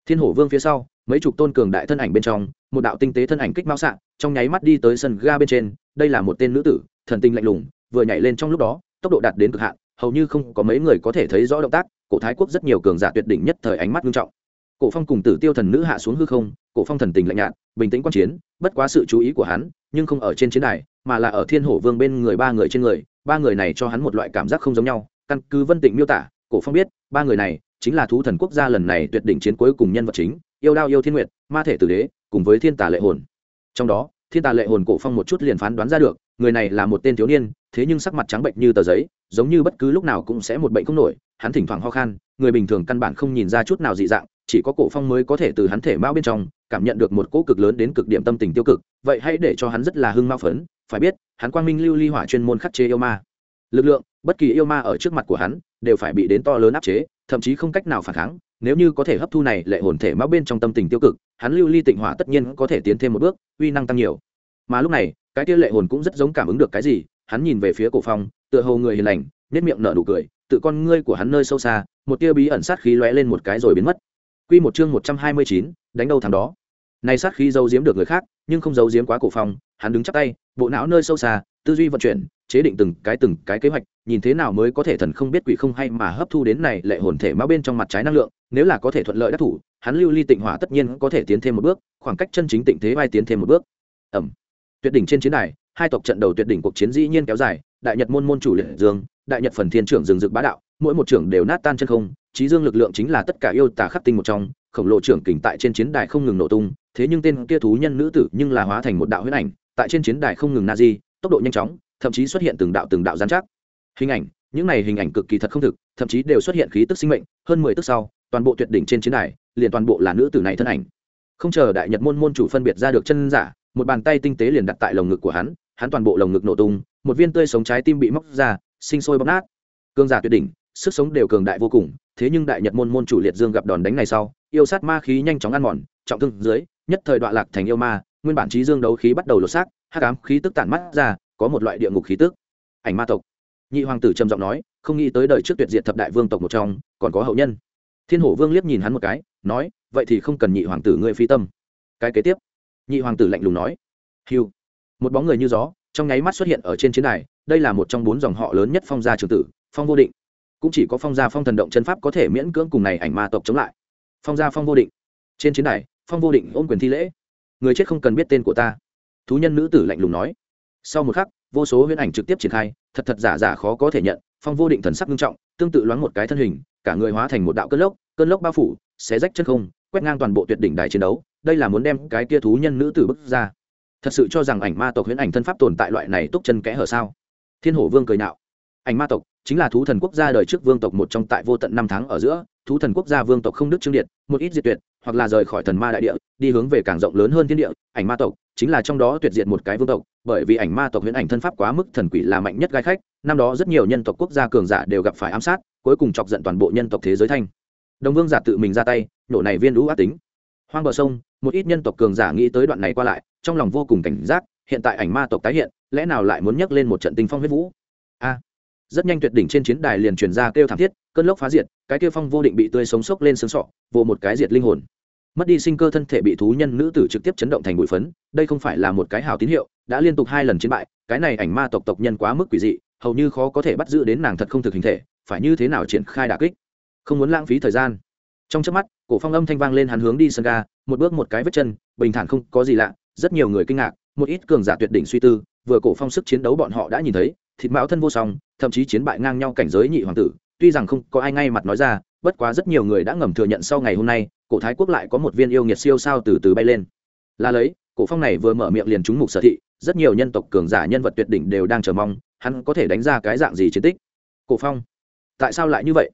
Thiên hổ vương phía sau mấy chục tôn cường đại thân ảnh bên trong, một đạo tinh tế thân ảnh kích mao xạ, trong nháy mắt đi tới sân ga bên trên, đây là một tên nữ tử, thần tinh lạnh lùng, vừa nhảy lên trong lúc đó, tốc độ đạt đến cực hạn, hầu như không có mấy người có thể thấy rõ động tác, cổ thái quốc rất nhiều cường giả tuyệt đỉnh nhất thời ánh mắt nghiêm trọng. Cổ phong cùng tử tiêu thần nữ hạ xuống hư không, cổ phong thần tình lạnh nhạt, bình tĩnh quan chiến, bất quá sự chú ý của hắn, nhưng không ở trên chiến đài, mà là ở thiên hổ vương bên người ba người trên người, ba người này cho hắn một loại cảm giác không giống nhau, căn cứ vân tịnh miêu tả, cổ phong biết, ba người này chính là thú thần quốc gia lần này tuyệt đỉnh chiến cuối cùng nhân vật chính yêu đao yêu thiên nguyệt, ma thể tử đế, cùng với thiên tà lệ hồn. Trong đó, thiên tà lệ hồn cổ phong một chút liền phán đoán ra được, người này là một tên thiếu niên, thế nhưng sắc mặt trắng bệnh như tờ giấy, giống như bất cứ lúc nào cũng sẽ một bệnh không nổi, hắn thỉnh thoảng ho khan, người bình thường căn bản không nhìn ra chút nào dị dạng, chỉ có cổ phong mới có thể từ hắn thể mao bên trong, cảm nhận được một cỗ cực lớn đến cực điểm tâm tình tiêu cực, vậy hãy để cho hắn rất là hưng mao phấn, phải biết, hắn quang minh lưu ly hỏa chuyên môn khắc chế yêu ma. Lực lượng, bất kỳ yêu ma ở trước mặt của hắn, đều phải bị đến to lớn áp chế, thậm chí không cách nào phản kháng nếu như có thể hấp thu này lệ hồn thể mắc bên trong tâm tình tiêu cực hắn lưu ly tịnh hỏa tất nhiên có thể tiến thêm một bước uy năng tăng nhiều. Mà lúc này cái tia lệ hồn cũng rất giống cảm ứng được cái gì hắn nhìn về phía cổ phong tựa hồ người hiền lành nét miệng nở nụ cười tự con ngươi của hắn nơi sâu xa một tia bí ẩn sát khí lóe lên một cái rồi biến mất. Quy một chương một trăm hai mươi chín, đánh đâu thằng đó. Này sát khí giấu giếm được người khác nhưng không giấu giếm quá cổ phong hắn đứng chắp tay bộ não nơi sâu xa tư duy vận chuyển chế định từng cái từng cái kế hoạch, nhìn thế nào mới có thể thần không biết quỷ không hay mà hấp thu đến này lệ hồn thể ma bên trong mặt trái năng lượng, nếu là có thể thuận lợi đắc thủ, hắn lưu ly tịnh hỏa tất nhiên có thể tiến thêm một bước, khoảng cách chân chính tịnh thế vai tiến thêm một bước. Ẩm. Tuyệt đỉnh trên chiến đài, hai tộc trận đầu tuyệt đỉnh cuộc chiến dĩ nhiên kéo dài, đại nhật môn môn chủ liệt dương, đại nhật phần thiên trưởng rừng rực bá đạo, mỗi một trưởng đều nát tan chân không trí dương lực lượng chính là tất cả yêu tà khắc tinh một trong, khổng lồ trưởng kình tại trên chiến đài không ngừng nổ tung, thế nhưng tên kia thú nhân nữ tử nhưng là hóa thành một đạo huyết ảnh, tại trên chiến đài không ngừng na di, tốc độ nhanh chóng thậm chí xuất hiện từng đạo từng đạo gián chắc. Hình ảnh, những này hình ảnh cực kỳ thật không thực, thậm chí đều xuất hiện khí tức sinh mệnh, hơn mười tức sau, toàn bộ tuyệt đỉnh trên chiến đài, liền toàn bộ là nữ tử này thân ảnh. Không chờ đại nhật môn môn chủ phân biệt ra được chân giả, một bàn tay tinh tế liền đặt tại lồng ngực của hắn hắn toàn bộ lồng ngực nổ tung, một viên tươi sống trái tim bị móc ra, sinh sôi bóc nát. Cương giả tuyệt đỉnh, sức sống đều cường đại vô cùng, thế nhưng đại nhật môn môn chủ liệt dương gặp đòn đánh này sau, yêu sát ma khí nhanh chóng ăn mòn, trọng thương dưới, nhất thời đoạn lạc thành yêu ma, nguyên bản trí dương đấu khí bắt đầu lột xác, hắc ám khí tức tản mắt ra có một loại địa ngục khí tức. Ảnh ma tộc. Nhị hoàng tử trầm giọng nói, không nghĩ tới đời trước tuyệt diệt thập đại vương tộc một trong, còn có hậu nhân. Thiên hổ vương liếc nhìn hắn một cái, nói, vậy thì không cần nhị hoàng tử ngươi phi tâm. Cái kế tiếp. Nhị hoàng tử lạnh lùng nói, hiu. Một bóng người như gió, trong nháy mắt xuất hiện ở trên chiến đài, đây là một trong bốn dòng họ lớn nhất phong gia trường tử, phong vô định. Cũng chỉ có phong gia phong thần động chân pháp có thể miễn cưỡng cùng này ảnh ma tộc chống lại. Phong gia phong vô định. Trên chiến đài, phong vô định ôm quyền thi lễ. Người chết không cần biết tên của ta. Thú nhân nữ tử lạnh lùng nói sau một khắc, vô số huyễn ảnh trực tiếp triển khai, thật thật giả giả khó có thể nhận, phong vô định thần sắc nghiêm trọng, tương tự loáng một cái thân hình, cả người hóa thành một đạo cơn lốc cơn lốc bao phủ, xé rách chân không, quét ngang toàn bộ tuyệt đỉnh đài chiến đấu, đây là muốn đem cái kia thú nhân nữ tử bức ra. Thật sự cho rằng ảnh ma tộc huyễn ảnh thân pháp tồn tại loại này túc chân kẽ hở sao? Thiên hổ vương cười nạo. Ảnh ma tộc chính là thú thần quốc gia đời trước vương tộc một trong tại vô tận năm tháng ở giữa, thú thần quốc gia vương tộc không đức trương điện, một ít diệt tuyệt, hoặc là rời khỏi thần ma đại địa, đi hướng về càng rộng lớn hơn thiên địa, ảnh ma tộc, chính là trong đó tuyệt diệt một cái vương tộc, bởi vì ảnh ma tộc huyễn ảnh thân pháp quá mức thần quỷ là mạnh nhất gai khách, năm đó rất nhiều nhân tộc quốc gia cường giả đều gặp phải ám sát, cuối cùng chọc giận toàn bộ nhân tộc thế giới thanh. Đồng vương giả tự mình ra tay, nổ này viên lũ ác tính. Hoang bờ sông, một ít nhân tộc cường giả nghĩ tới đoạn này qua lại, trong lòng vô cùng cảnh giác, hiện tại ảnh ma tộc tái hiện, lẽ nào lại muốn nhắc lên một trận tinh phong huyết vũ? A rất nhanh tuyệt đỉnh trên chiến đài liền truyền ra kêu thảm thiết, cơn lốc phá diệt, cái kêu phong vô định bị tươi sống sốc lên xương sọ vô một cái diệt linh hồn. Mất đi sinh cơ thân thể bị thú nhân nữ tử trực tiếp chấn động thành bụi phấn, đây không phải là một cái hào tín hiệu, đã liên tục hai lần chiến bại, cái này ảnh ma tộc tộc nhân quá mức quỷ dị, hầu như khó có thể bắt giữ đến nàng thật không thực hình thể, phải như thế nào triển khai đà kích? Không muốn lãng phí thời gian. Trong chớp mắt, cổ phong âm thanh vang lên hắn hướng đi sân ga, một bước một cái vết chân, bình thản không có gì lạ, rất nhiều người kinh ngạc, một ít cường giả tuyệt đỉnh suy tư, vừa cổ phong sức chiến đấu bọn họ đã nhìn thấy thịt mão thân vô song, thậm chí chiến bại ngang nhau cảnh giới nhị hoàng tử, tuy rằng không có ai ngay mặt nói ra, bất quá rất nhiều người đã ngầm thừa nhận sau ngày hôm nay, cổ thái quốc lại có một viên yêu nghiệt siêu sao từ từ bay lên. Là lấy, cổ phong này vừa mở miệng liền trúng mục sở thị, rất nhiều nhân tộc cường giả nhân vật tuyệt đỉnh đều đang chờ mong, hắn có thể đánh ra cái dạng gì chiến tích. Cổ phong, tại sao lại như vậy?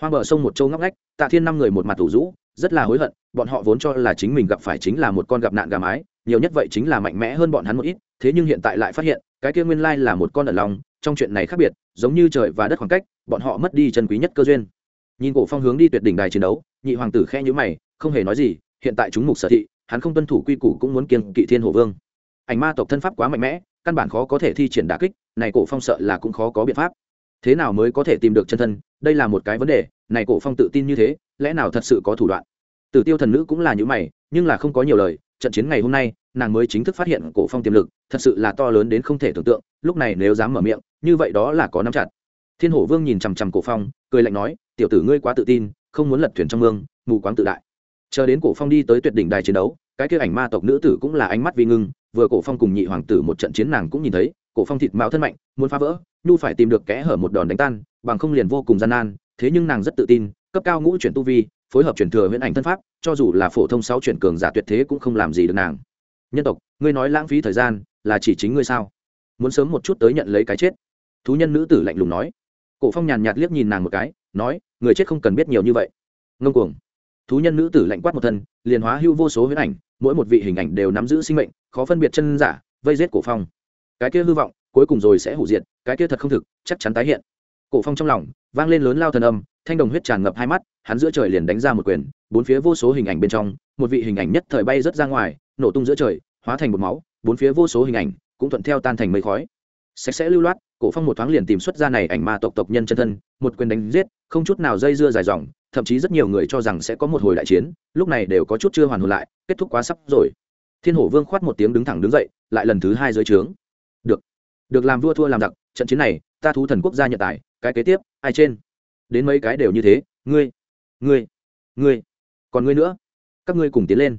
Hoang bờ sông một châu ngóc ngách, tạ thiên năm người một mặt tủ rũ, rất là hối hận, bọn họ vốn cho là chính mình gặp phải chính là một con gặp nạn gà mái, nhiều nhất vậy chính là mạnh mẽ hơn bọn hắn một ít, thế nhưng hiện tại lại phát hiện cái kia nguyên lai là một con ẩn lòng trong chuyện này khác biệt, giống như trời và đất khoảng cách, bọn họ mất đi chân quý nhất cơ duyên. Nhìn cổ phong hướng đi tuyệt đỉnh đài chiến đấu, nhị hoàng tử khe nhíu mày, không hề nói gì, hiện tại chúng mục sở thị, hắn không tuân thủ quy củ cũng muốn kiên kỵ thiên hổ vương. Ảnh ma tộc thân pháp quá mạnh mẽ, căn bản khó có thể thi triển đả kích, này cổ phong sợ là cũng khó có biện pháp. Thế nào mới có thể tìm được chân thân, đây là một cái vấn đề, này cổ phong tự tin như thế, lẽ nào thật sự có thủ đoạn? Tử tiêu thần nữ cũng là như mày, nhưng là không có nhiều lời, trận chiến ngày hôm nay nàng mới chính thức phát hiện cổ phong tiềm lực thật sự là to lớn đến không thể tưởng tượng, lúc này nếu dám mở miệng, như vậy đó là có nắm chặt. Thiên hổ vương nhìn chằm chằm cổ phong, cười lạnh nói, tiểu tử ngươi quá tự tin, không muốn lật thuyền trong mương, mù quáng tự đại. Chờ đến cổ phong đi tới tuyệt đỉnh đài chiến đấu, cái kia ảnh ma tộc nữ tử cũng là ánh mắt vi ngưng, vừa cổ phong cùng nhị hoàng tử một trận chiến nàng cũng nhìn thấy, cổ phong thịt mạo thân mạnh, muốn phá vỡ, nhu phải tìm được kẽ hở một đòn đánh tan, bằng không liền vô cùng gian nan, thế nhưng nàng rất tự tin, cấp cao ngũ chuyển tu vi, phối hợp chuyển thừa huyễn ảnh thân pháp, cho dù là phổ thông sáu chuyển cường giả tuyệt thế cũng không làm gì được nàng nhân tộc, ngươi nói lãng phí thời gian là chỉ chính ngươi sao? Muốn sớm một chút tới nhận lấy cái chết. Thú nhân nữ tử lạnh lùng nói. Cổ phong nhàn nhạt liếc nhìn nàng một cái, nói, người chết không cần biết nhiều như vậy. Ngông cuồng. Thú nhân nữ tử lạnh quát một thân, liền hóa hưu vô số huyễn ảnh, mỗi một vị hình ảnh đều nắm giữ sinh mệnh, khó phân biệt chân giả, vây giết cổ phong. Cái kia hư vọng, cuối cùng rồi sẽ hủ diệt, cái kia thật không thực, chắc chắn tái hiện. Cổ phong trong lòng, vang lên lớn lao thần âm, thanh đồng huyết tràn ngập hai mắt, hắn giữa trời liền đánh ra một quyền, bốn phía vô số hình ảnh bên trong, một vị hình ảnh nhất thời bay rất ra ngoài nổ tung giữa trời, hóa thành một máu, bốn phía vô số hình ảnh cũng thuận theo tan thành mây khói. Sạch sẽ lưu loát, cổ phong một thoáng liền tìm xuất ra này ảnh ma tộc tộc nhân chân thân, một quyền đánh giết, không chút nào dây dưa dài dòng, thậm chí rất nhiều người cho rằng sẽ có một hồi đại chiến, lúc này đều có chút chưa hoàn hồn lại, kết thúc quá sắp rồi. Thiên hổ vương khoát một tiếng đứng thẳng đứng dậy, lại lần thứ hai dưới trướng. Được được làm vua thua làm giặc, trận chiến này, ta thú thần quốc gia nhận tài, cái kế tiếp, ai trên? Đến mấy cái đều như thế, ngươi ngươi ngươi, còn ngươi nữa, các ngươi cùng tiến lên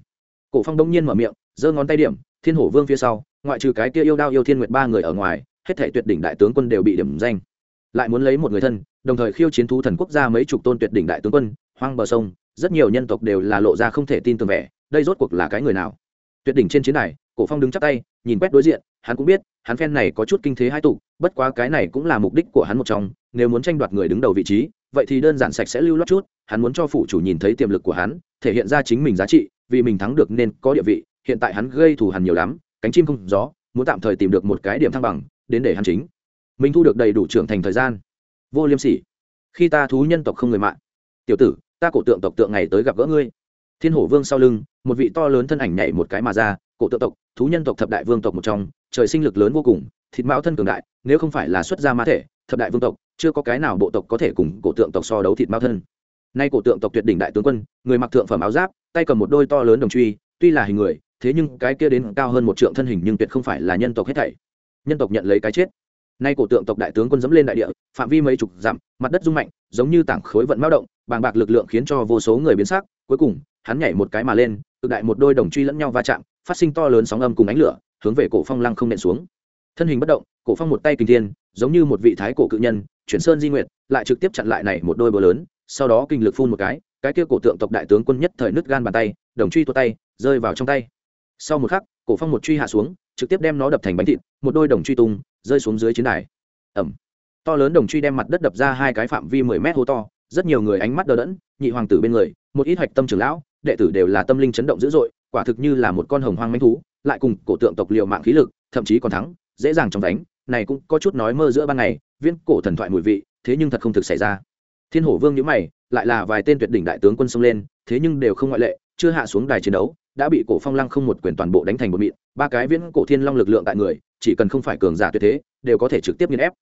cổ phong đông nhiên mở miệng, giơ ngón tay điểm, thiên hổ vương phía sau, ngoại trừ cái kia yêu đao yêu thiên nguyệt ba người ở ngoài, hết thể tuyệt đỉnh đại tướng quân đều bị điểm danh. Lại muốn lấy một người thân, đồng thời khiêu chiến thú thần quốc gia mấy chục tôn tuyệt đỉnh đại tướng quân, hoang bờ sông, rất nhiều nhân tộc đều là lộ ra không thể tin tưởng vẻ, đây rốt cuộc là cái người nào? Tuyệt đỉnh trên chiến này cổ phong đứng chắp tay, nhìn quét đối diện, hắn cũng biết, hắn phen này có chút kinh thế hai tụ, bất quá cái này cũng là mục đích của hắn một trong, nếu muốn tranh đoạt người đứng đầu vị trí, vậy thì đơn giản sạch sẽ lưu loát chút, hắn muốn cho phủ chủ nhìn thấy tiềm lực của hắn, thể hiện ra chính mình giá trị vì mình thắng được nên có địa vị, hiện tại hắn gây thù hằn nhiều lắm, cánh chim không gió, muốn tạm thời tìm được một cái điểm thăng bằng, đến để hắn chính. Mình thu được đầy đủ trưởng thành thời gian. Vô liêm sỉ. Khi ta thú nhân tộc không người mạng. Tiểu tử, ta cổ tượng tộc tượng ngày tới gặp gỡ ngươi. Thiên hổ vương sau lưng, một vị to lớn thân ảnh nhảy một cái mà ra, cổ tượng tộc, thú nhân tộc thập đại vương tộc một trong, trời sinh lực lớn vô cùng, thịt mão thân cường đại, nếu không phải là xuất gia ma thể, thập đại vương tộc, chưa có cái nào bộ tộc có thể cùng cổ tượng tộc so đấu thịt mao thân nay cổ tượng tộc tuyệt đỉnh đại tướng quân, người mặc thượng phẩm áo giáp, tay cầm một đôi to lớn đồng truy, tuy là hình người, thế nhưng cái kia đến cao hơn một trượng thân hình nhưng tuyệt không phải là nhân tộc hết thảy. Nhân tộc nhận lấy cái chết. Nay cổ tượng tộc đại tướng quân dẫm lên đại địa, phạm vi mấy chục dặm, mặt đất rung mạnh, giống như tảng khối vận mao động, bàng bạc lực lượng khiến cho vô số người biến sắc, cuối cùng, hắn nhảy một cái mà lên cực đại một đôi đồng truy lẫn nhau va chạm, phát sinh to lớn sóng âm cùng ánh lửa, hướng về cổ phong lăng không nện xuống. Thân hình bất động, cổ phong một tay kinh thiên, giống như một vị thái cổ cự nhân, chuyển sơn di nguyệt, lại trực tiếp chặn lại này một đôi bờ lớn sau đó kinh lực phun một cái cái kia cổ tượng tộc đại tướng quân nhất thời nứt gan bàn tay, đồng truy tuột tay, rơi vào trong tay. Sau một khắc, cổ phong một truy hạ xuống, trực tiếp đem nó đập thành bánh thịt, một đôi đồng truy tung, rơi xuống dưới chiến đài. Ẩm to lớn đồng truy đem mặt đất đập ra hai cái phạm vi mười mét hố to, rất nhiều người ánh mắt đờ đẫn, nhị hoàng tử bên người, một ít hạch tâm trưởng lão, đệ tử đều là tâm linh chấn động dữ dội, quả thực như là một con hồng hoang manh thú, lại cùng cổ tượng tộc liều mạng khí lực, thậm chí còn thắng, dễ dàng trong đánh, này cũng có chút nói mơ giữa ban ngày, viễn cổ thần thoại mùi vị, thế nhưng thật không thực xảy ra thiên hổ vương nhữ mày, lại là vài tên tuyệt đỉnh đại tướng quân xông lên, thế nhưng đều không ngoại lệ, chưa hạ xuống đài chiến đấu, đã bị cổ phong lăng không một quyền toàn bộ đánh thành một mịn, ba cái viễn cổ thiên long lực lượng tại người, chỉ cần không phải cường giả tuyệt thế, đều có thể trực tiếp nghiền ép.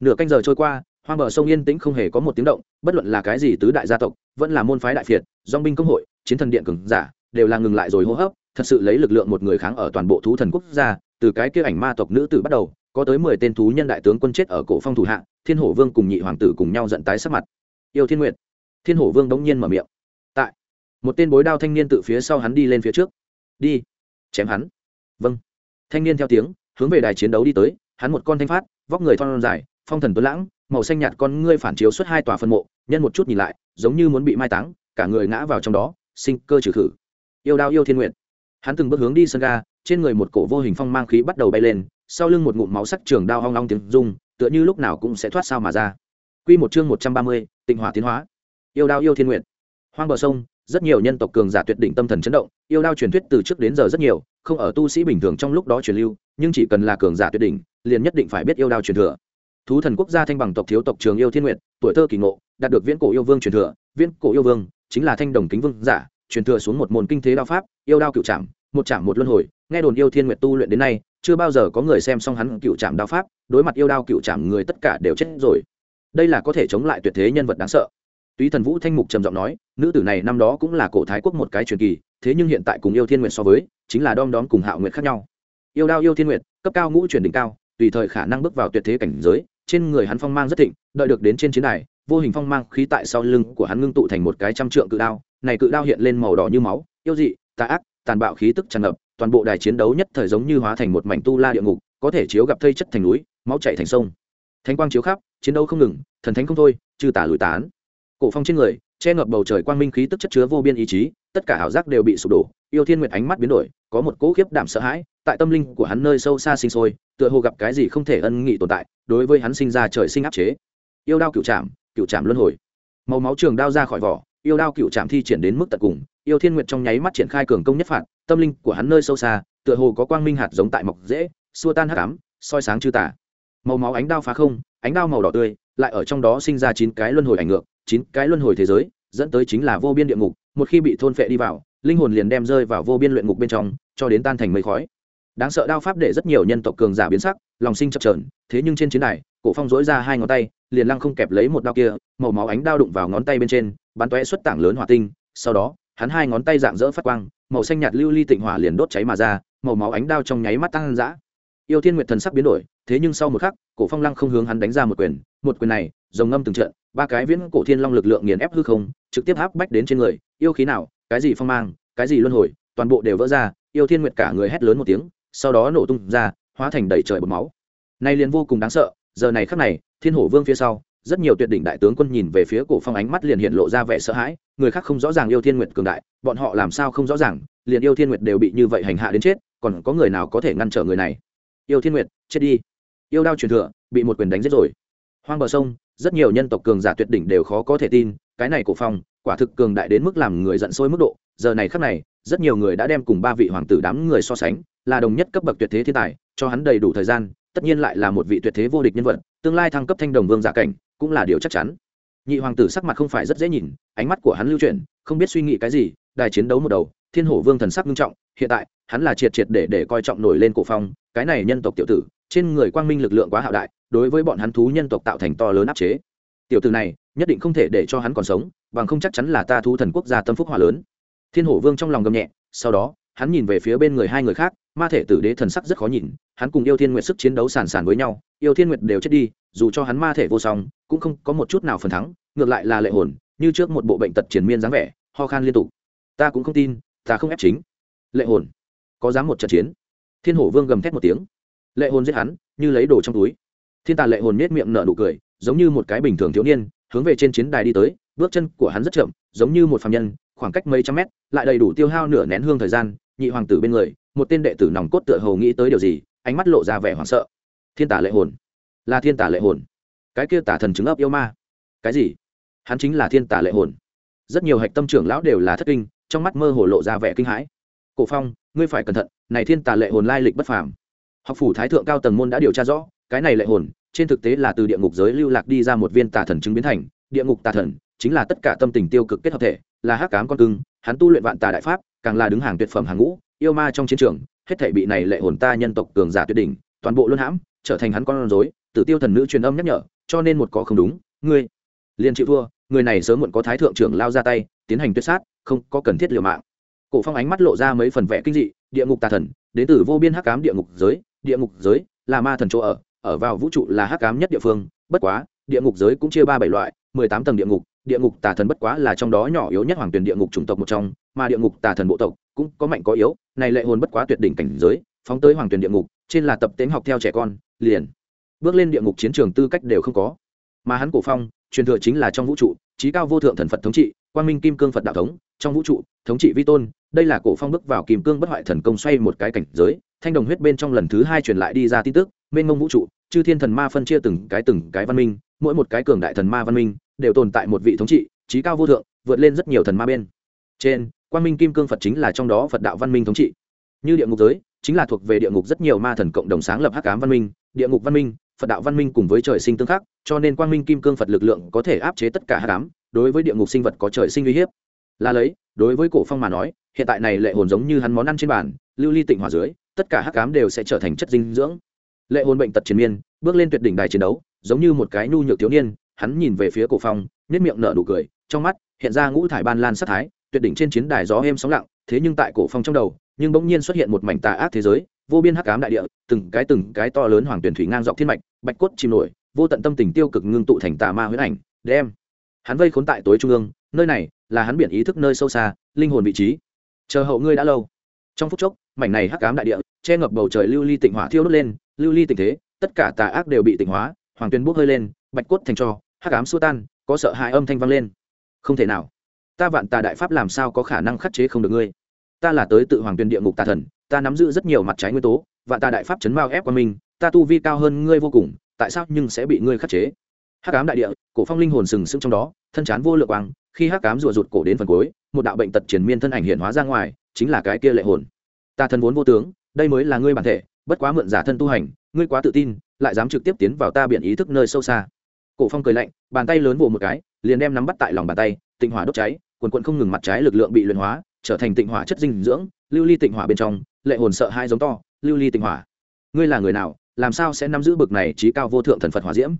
Nửa canh giờ trôi qua, hoang bờ sông yên tĩnh không hề có một tiếng động, bất luận là cái gì tứ đại gia tộc, vẫn là môn phái đại phiệt dong binh công hội, chiến thần điện cường giả, đều là ngừng lại rồi hô hấp, thật sự lấy lực lượng một người kháng ở toàn bộ thú thần quốc gia, từ cái kia ảnh ma tộc nữ tử bắt đầu, có tới mười tên thú nhân đại tướng quân chết ở cổ phong thủ hạ, thiên hổ vương cùng nhị hoàng tử cùng nhau giận tái sắc mặt yêu thiên nguyệt. Thiên hổ vương đống nhiên mở miệng. Tại. Một tên bối đao thanh niên tự phía sau hắn đi lên phía trước. Đi. Chém hắn. Vâng. Thanh niên theo tiếng, hướng về đài chiến đấu đi tới. Hắn một con thanh phát, vóc người thon dài, phong thần tuấn lãng, màu xanh nhạt con ngươi phản chiếu suốt hai tòa phân mộ, nhân một chút nhìn lại, giống như muốn bị mai táng, cả người ngã vào trong đó, sinh cơ trừ khử. Yêu đao yêu thiên nguyện hắn từng bước hướng đi sân ga, trên người một cổ vô hình phong mang khí bắt đầu bay lên, sau lưng một ngụm máu sắc trường đao hoang long tiếng rung, tựa như lúc nào cũng sẽ thoát sao mà ra. Quy một chương một trăm ba mươi, Tịnh Hỏa tiến hóa. Yêu đao yêu thiên nguyện. Hoang bờ sông, rất nhiều nhân tộc cường giả tuyệt đỉnh tâm thần chấn động, yêu đao truyền thuyết từ trước đến giờ rất nhiều, không ở tu sĩ bình thường trong lúc đó truyền lưu, nhưng chỉ cần là cường giả tuyệt đỉnh, liền nhất định phải biết yêu đao truyền thừa. Thú thần quốc gia thanh bằng tộc thiếu tộc trường yêu thiên nguyện, tuổi thơ kỳ ngộ, đạt được viễn cổ yêu vương truyền thừa, viễn cổ yêu vương chính là thanh đồng kính vương giả, truyền thừa xuống một môn kinh thế đao pháp, yêu đao cửu trảm, một trảm một luân hồi, nghe đồn yêu thiên nguyệt tu luyện đến nay, chưa bao giờ có người xem xong hắn cựu trảm đao pháp, đối mặt yêu đao cựu trảm người tất cả đều chết rồi. Đây là có thể chống lại tuyệt thế nhân vật đáng sợ. Túy Thần Vũ thanh mục trầm giọng nói, nữ tử này năm đó cũng là cổ thái quốc một cái truyền kỳ, thế nhưng hiện tại cùng yêu thiên nguyệt so với, chính là đom đóm cùng hạo nguyệt khác nhau. Yêu đao yêu thiên nguyệt, cấp cao ngũ truyền đỉnh cao, tùy thời khả năng bước vào tuyệt thế cảnh giới, trên người hắn phong mang rất thịnh, đợi được đến trên chiến đài, vô hình phong mang khí tại sau lưng của hắn ngưng tụ thành một cái trăm trượng cự đao, này cự đao hiện lên màu đỏ như máu, yêu dị, tà ác, tàn bạo khí tức tràn ngập, toàn bộ đài chiến đấu nhất thời giống như hóa thành một mảnh tu la địa ngục, có thể chiếu gặp thây chất thành núi, máu chảy thành sông. Thánh quang chiếu khắp, chiến đấu không ngừng, thần thánh không thôi, chư tả lùi tán. Cổ phong trên người, che ngập bầu trời quang minh khí tức chất chứa vô biên ý chí, tất cả ảo giác đều bị sụp đổ, yêu thiên nguyệt ánh mắt biến đổi, có một cỗ khiếp đảm sợ hãi, tại tâm linh của hắn nơi sâu xa sinh sôi, tựa hồ gặp cái gì không thể ân nghị tồn tại, đối với hắn sinh ra trời sinh áp chế. Yêu đao cửu trảm, cửu trảm luân hồi. Màu máu trường đao ra khỏi vỏ, yêu đao cửu trảm thi triển đến mức tận cùng, yêu thiên nguyệt trong nháy mắt triển khai cường công nhất phạt, tâm linh của hắn nơi sâu xa, tựa hồ có quang minh hạt giống tại mọc dễ, xua tan hắc ám, soi sáng chư tà. Màu máu ánh đao phá không, ánh đao màu đỏ tươi, lại ở trong đó sinh ra chín cái luân hồi ảnh ngược, chín cái luân hồi thế giới, dẫn tới chính là vô biên địa ngục, một khi bị thôn phệ đi vào, linh hồn liền đem rơi vào vô biên luyện ngục bên trong, cho đến tan thành mây khói. Đáng sợ đao pháp để rất nhiều nhân tộc cường giả biến sắc, lòng sinh chập trờn thế nhưng trên chiến đài, Cổ Phong rỗi ra hai ngón tay, liền lăng không kẹp lấy một đao kia, màu máu ánh đao đụng vào ngón tay bên trên, bắn tóe xuất tảng lớn hỏa tinh, sau đó, hắn hai ngón tay dạng dỡ phát quang, màu xanh nhạt lưu ly tịnh hỏa liền đốt cháy mà ra, màu máu ánh đao trong nháy mắt tăng dã. Yêu Thiên Nguyệt thần sắc biến đổi, thế nhưng sau một khắc, Cổ Phong lăng không hướng hắn đánh ra một quyền, một quyền này, rồng ngâm từng trận, ba cái viễn cổ thiên long lực lượng nghiền ép hư không, trực tiếp áp bách đến trên người, yêu khí nào, cái gì phong mang, cái gì luân hồi, toàn bộ đều vỡ ra, Yêu Thiên Nguyệt cả người hét lớn một tiếng, sau đó nổ tung ra, hóa thành đầy trời bột máu. Nay liền vô cùng đáng sợ, giờ này khắc này, Thiên Hổ Vương phía sau, rất nhiều tuyệt đỉnh đại tướng quân nhìn về phía cổ phong ánh mắt liền hiện lộ ra vẻ sợ hãi người khác không rõ ràng yêu thiên nguyệt cường đại bọn họ làm sao không rõ ràng liền yêu thiên nguyệt đều bị như vậy hành hạ đến chết còn có người nào có thể ngăn trở người này yêu thiên nguyệt, chết đi. Yêu đao truyền thừa, bị một quyền đánh giết rồi. Hoang bờ sông, rất nhiều nhân tộc cường giả tuyệt đỉnh đều khó có thể tin, cái này cổ phong, quả thực cường đại đến mức làm người giận sôi mức độ. Giờ này khắc này, rất nhiều người đã đem cùng ba vị hoàng tử đám người so sánh, là đồng nhất cấp bậc tuyệt thế thiên tài, cho hắn đầy đủ thời gian, tất nhiên lại là một vị tuyệt thế vô địch nhân vật, tương lai thăng cấp thanh đồng vương giả cảnh, cũng là điều chắc chắn. Nhị hoàng tử sắc mặt không phải rất dễ nhìn, ánh mắt của hắn lưu chuyển, không biết suy nghĩ cái gì, đài chiến đấu một đầu, thiên hổ vương thần sắc nghiêm trọng, hiện tại hắn là triệt triệt để để coi trọng nổi lên cổ phong, cái này nhân tộc tiểu tử, trên người quang minh lực lượng quá hạo đại, đối với bọn hắn thú nhân tộc tạo thành to lớn áp chế. Tiểu tử này, nhất định không thể để cho hắn còn sống, bằng không chắc chắn là ta thú thần quốc gia tâm phúc hòa lớn. Thiên hổ vương trong lòng gầm nhẹ, sau đó, hắn nhìn về phía bên người hai người khác, ma thể tử đế thần sắc rất khó nhìn, hắn cùng yêu thiên nguyệt sức chiến đấu sàn sàn với nhau, yêu thiên nguyệt đều chết đi, dù cho hắn ma thể vô song, cũng không có một chút nào phần thắng, ngược lại là lệ hồn, như trước một bộ bệnh tật triền miên dáng vẻ, ho khan liên tục. Ta cũng không tin, ta không ép chính. Lệ hồn có dám một trận chiến? Thiên hổ vương gầm thét một tiếng. Lệ hồn giết hắn, như lấy đồ trong túi. Thiên tà lệ hồn nết miệng nở nụ cười, giống như một cái bình thường thiếu niên, hướng về trên chiến đài đi tới. Bước chân của hắn rất chậm, giống như một phạm nhân, khoảng cách mấy trăm mét, lại đầy đủ tiêu hao nửa nén hương thời gian. Nhị hoàng tử bên người, một tên đệ tử nòng cốt tựa hầu nghĩ tới điều gì, ánh mắt lộ ra vẻ hoảng sợ. Thiên tả lệ hồn. Là thiên tả lệ hồn. Cái kia tả thần chứng ấp yêu ma. Cái gì? Hắn chính là thiên tả lệ hồn. Rất nhiều hạch tâm trưởng lão đều là thất kinh, trong mắt mơ hồ lộ ra vẻ kinh hãi cổ phong, ngươi phải cẩn thận, này thiên Tà lệ hồn lai lịch bất phàm. Học phủ thái thượng cao tầng môn đã điều tra rõ, cái này lệ hồn, trên thực tế là từ địa ngục giới lưu lạc đi ra một viên tà thần chứng biến thành. Địa ngục tà thần chính là tất cả tâm tình tiêu cực kết hợp thể, là hắc cám con cưng, hắn tu luyện vạn tà đại pháp, càng là đứng hàng tuyệt phẩm hàng ngũ, yêu ma trong chiến trường, hết thể bị này lệ hồn ta nhân tộc cường giả tuyệt đỉnh, toàn bộ luân hãm, trở thành hắn con rối. Tử tiêu thần nữ truyền âm nhắc nhở, cho nên một có không đúng, ngươi liền chịu thua, người này sớm muộn có thái thượng trưởng lao ra tay, tiến hành tuyệt sát, không có cần thiết liều mạng cổ phong ánh mắt lộ ra mấy phần vẻ kinh dị, địa ngục tà thần, đến từ vô biên hắc ám địa ngục giới, địa ngục giới là ma thần chỗ ở ở vào vũ trụ là hắc ám nhất địa phương, bất quá, địa ngục giới cũng chia ba bảy loại, mười tám tầng địa ngục địa ngục tà thần bất quá là trong đó nhỏ yếu nhất hoàng tuyển địa ngục chủng tộc một trong, mà địa ngục tà thần bộ tộc cũng có mạnh có yếu, này lệ hồn bất quá tuyệt đỉnh cảnh giới, phóng tới hoàng tuyển địa ngục, trên là tập tính học theo trẻ con, liền bước lên địa ngục chiến trường tư cách đều không có. Mà hắn cổ phong, truyền thừa chính là trong vũ trụ trí cao vô thượng thần phật thống trị, quang minh kim cương phật đạo thống, trong vũ trụ, thống trị vi tôn, đây là cổ phong bước vào kim cương bất hoại thần công xoay một cái cảnh giới, thanh đồng huyết bên trong lần thứ hai truyền lại đi ra tin tức, mênh mông vũ trụ, chư thiên thần ma phân chia từng cái từng cái văn minh, mỗi một cái cường đại thần ma văn minh đều tồn tại một vị thống trị, trí cao vô thượng, vượt lên rất nhiều thần ma bên. Trên, quang minh kim cương phật chính là trong đó phật đạo văn minh thống trị. Như địa ngục giới, chính là thuộc về địa ngục rất nhiều ma thần cộng đồng sáng lập hắc ám văn minh, địa ngục văn minh phật đạo văn minh cùng với trời sinh tương khắc, cho nên quang minh kim cương phật lực lượng có thể áp chế tất cả hắc ám, đối với địa ngục sinh vật có trời sinh uy hiếp. Là lấy, đối với cổ phong mà nói, hiện tại này lệ hồn giống như hắn món ăn trên bàn, lưu ly tịnh hỏa dưới, tất cả hắc ám đều sẽ trở thành chất dinh dưỡng. Lệ hồn bệnh tật triền miên, bước lên tuyệt đỉnh đài chiến đấu, giống như một cái nhu nhược thiếu niên, hắn nhìn về phía cổ phong, nhếch miệng nở nụ cười, trong mắt hiện ra ngũ thải ban lan sát thái, tuyệt đỉnh trên chiến đài gió êm sóng lặng, thế nhưng tại cổ phong trong đầu nhưng bỗng nhiên xuất hiện một mảnh tà ác thế giới, vô biên hắc ám đại địa, từng cái từng cái to lớn hoàng tuyển thủy ngang dọc thiên mạch, bạch cốt chìm nổi, vô tận tâm tình tiêu cực ngưng tụ thành tà ma huyễn ảnh, đem hắn vây khốn tại tối trung ương, nơi này là hắn biển ý thức nơi sâu xa, linh hồn vị trí. Chờ hậu ngươi đã lâu. Trong phút chốc, mảnh này hắc ám đại địa, che ngập bầu trời lưu ly tịnh hỏa thiêu đốt lên, lưu ly tình thế, tất cả tà ác đều bị tịnh hóa, hoàng tuyên bốc hơi lên, bạch cốt thành cho, hắc ám xua tan, có sợ hãi âm thanh vang lên. Không thể nào. Ta vạn tà đại pháp làm sao có khả năng khắc chế không được ngươi? Ta là tới tự hoàng tuyên địa ngục tà thần, ta nắm giữ rất nhiều mặt trái nguyên tố, và ta đại pháp chấn mao ép qua mình, ta tu vi cao hơn ngươi vô cùng, tại sao nhưng sẽ bị ngươi khắc chế? Hắc ám đại địa, cổ phong linh hồn sừng sững trong đó, thân chán vô lượng quang, khi hắc ám rùa rụt cổ đến phần cuối, một đạo bệnh tật triển miên thân ảnh hiện hóa ra ngoài, chính là cái kia lệ hồn. Ta thân vốn vô tướng, đây mới là ngươi bản thể, bất quá mượn giả thân tu hành, ngươi quá tự tin, lại dám trực tiếp tiến vào ta biển ý thức nơi sâu xa. Cổ phong cười lạnh, bàn tay lớn vồ một cái, liền đem nắm bắt tại lòng bàn tay, tịnh hỏa đốt cháy, quần quần không ngừng mặt trái lực lượng bị luyện hóa trở thành tịnh hỏa chất dinh dưỡng, lưu ly tịnh hỏa bên trong, lệ hồn sợ hai giống to, lưu ly tịnh hỏa. Ngươi là người nào, làm sao sẽ nắm giữ bực này trí cao vô thượng thần phật hỏa diễm?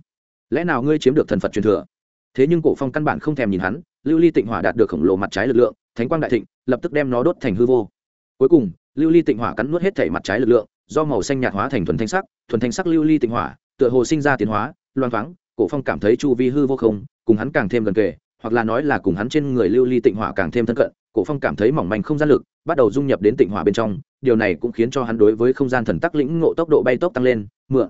Lẽ nào ngươi chiếm được thần phật truyền thừa? Thế nhưng cổ phong căn bản không thèm nhìn hắn, lưu ly tịnh hỏa đạt được khổng lồ mặt trái lực lượng, thánh quang đại thịnh, lập tức đem nó đốt thành hư vô. Cuối cùng, lưu ly tịnh hỏa cắn nuốt hết thể mặt trái lực lượng, do màu xanh nhạt hóa thành thuần thanh sắc, thuần thanh sắc lưu ly tịnh hỏa, tựa hồ sinh ra tiến hóa loan thoáng, cổ phong cảm thấy chu vi hư vô không, cùng hắn càng thêm gần kề, hoặc là nói là cùng hắn trên người lưu ly tịnh hỏa càng thêm thân cận cổ phong cảm thấy mỏng manh không gian lực, bắt đầu dung nhập đến tịnh hỏa bên trong, điều này cũng khiến cho hắn đối với không gian thần tắc lĩnh ngộ tốc độ bay tốc tăng lên, mượn.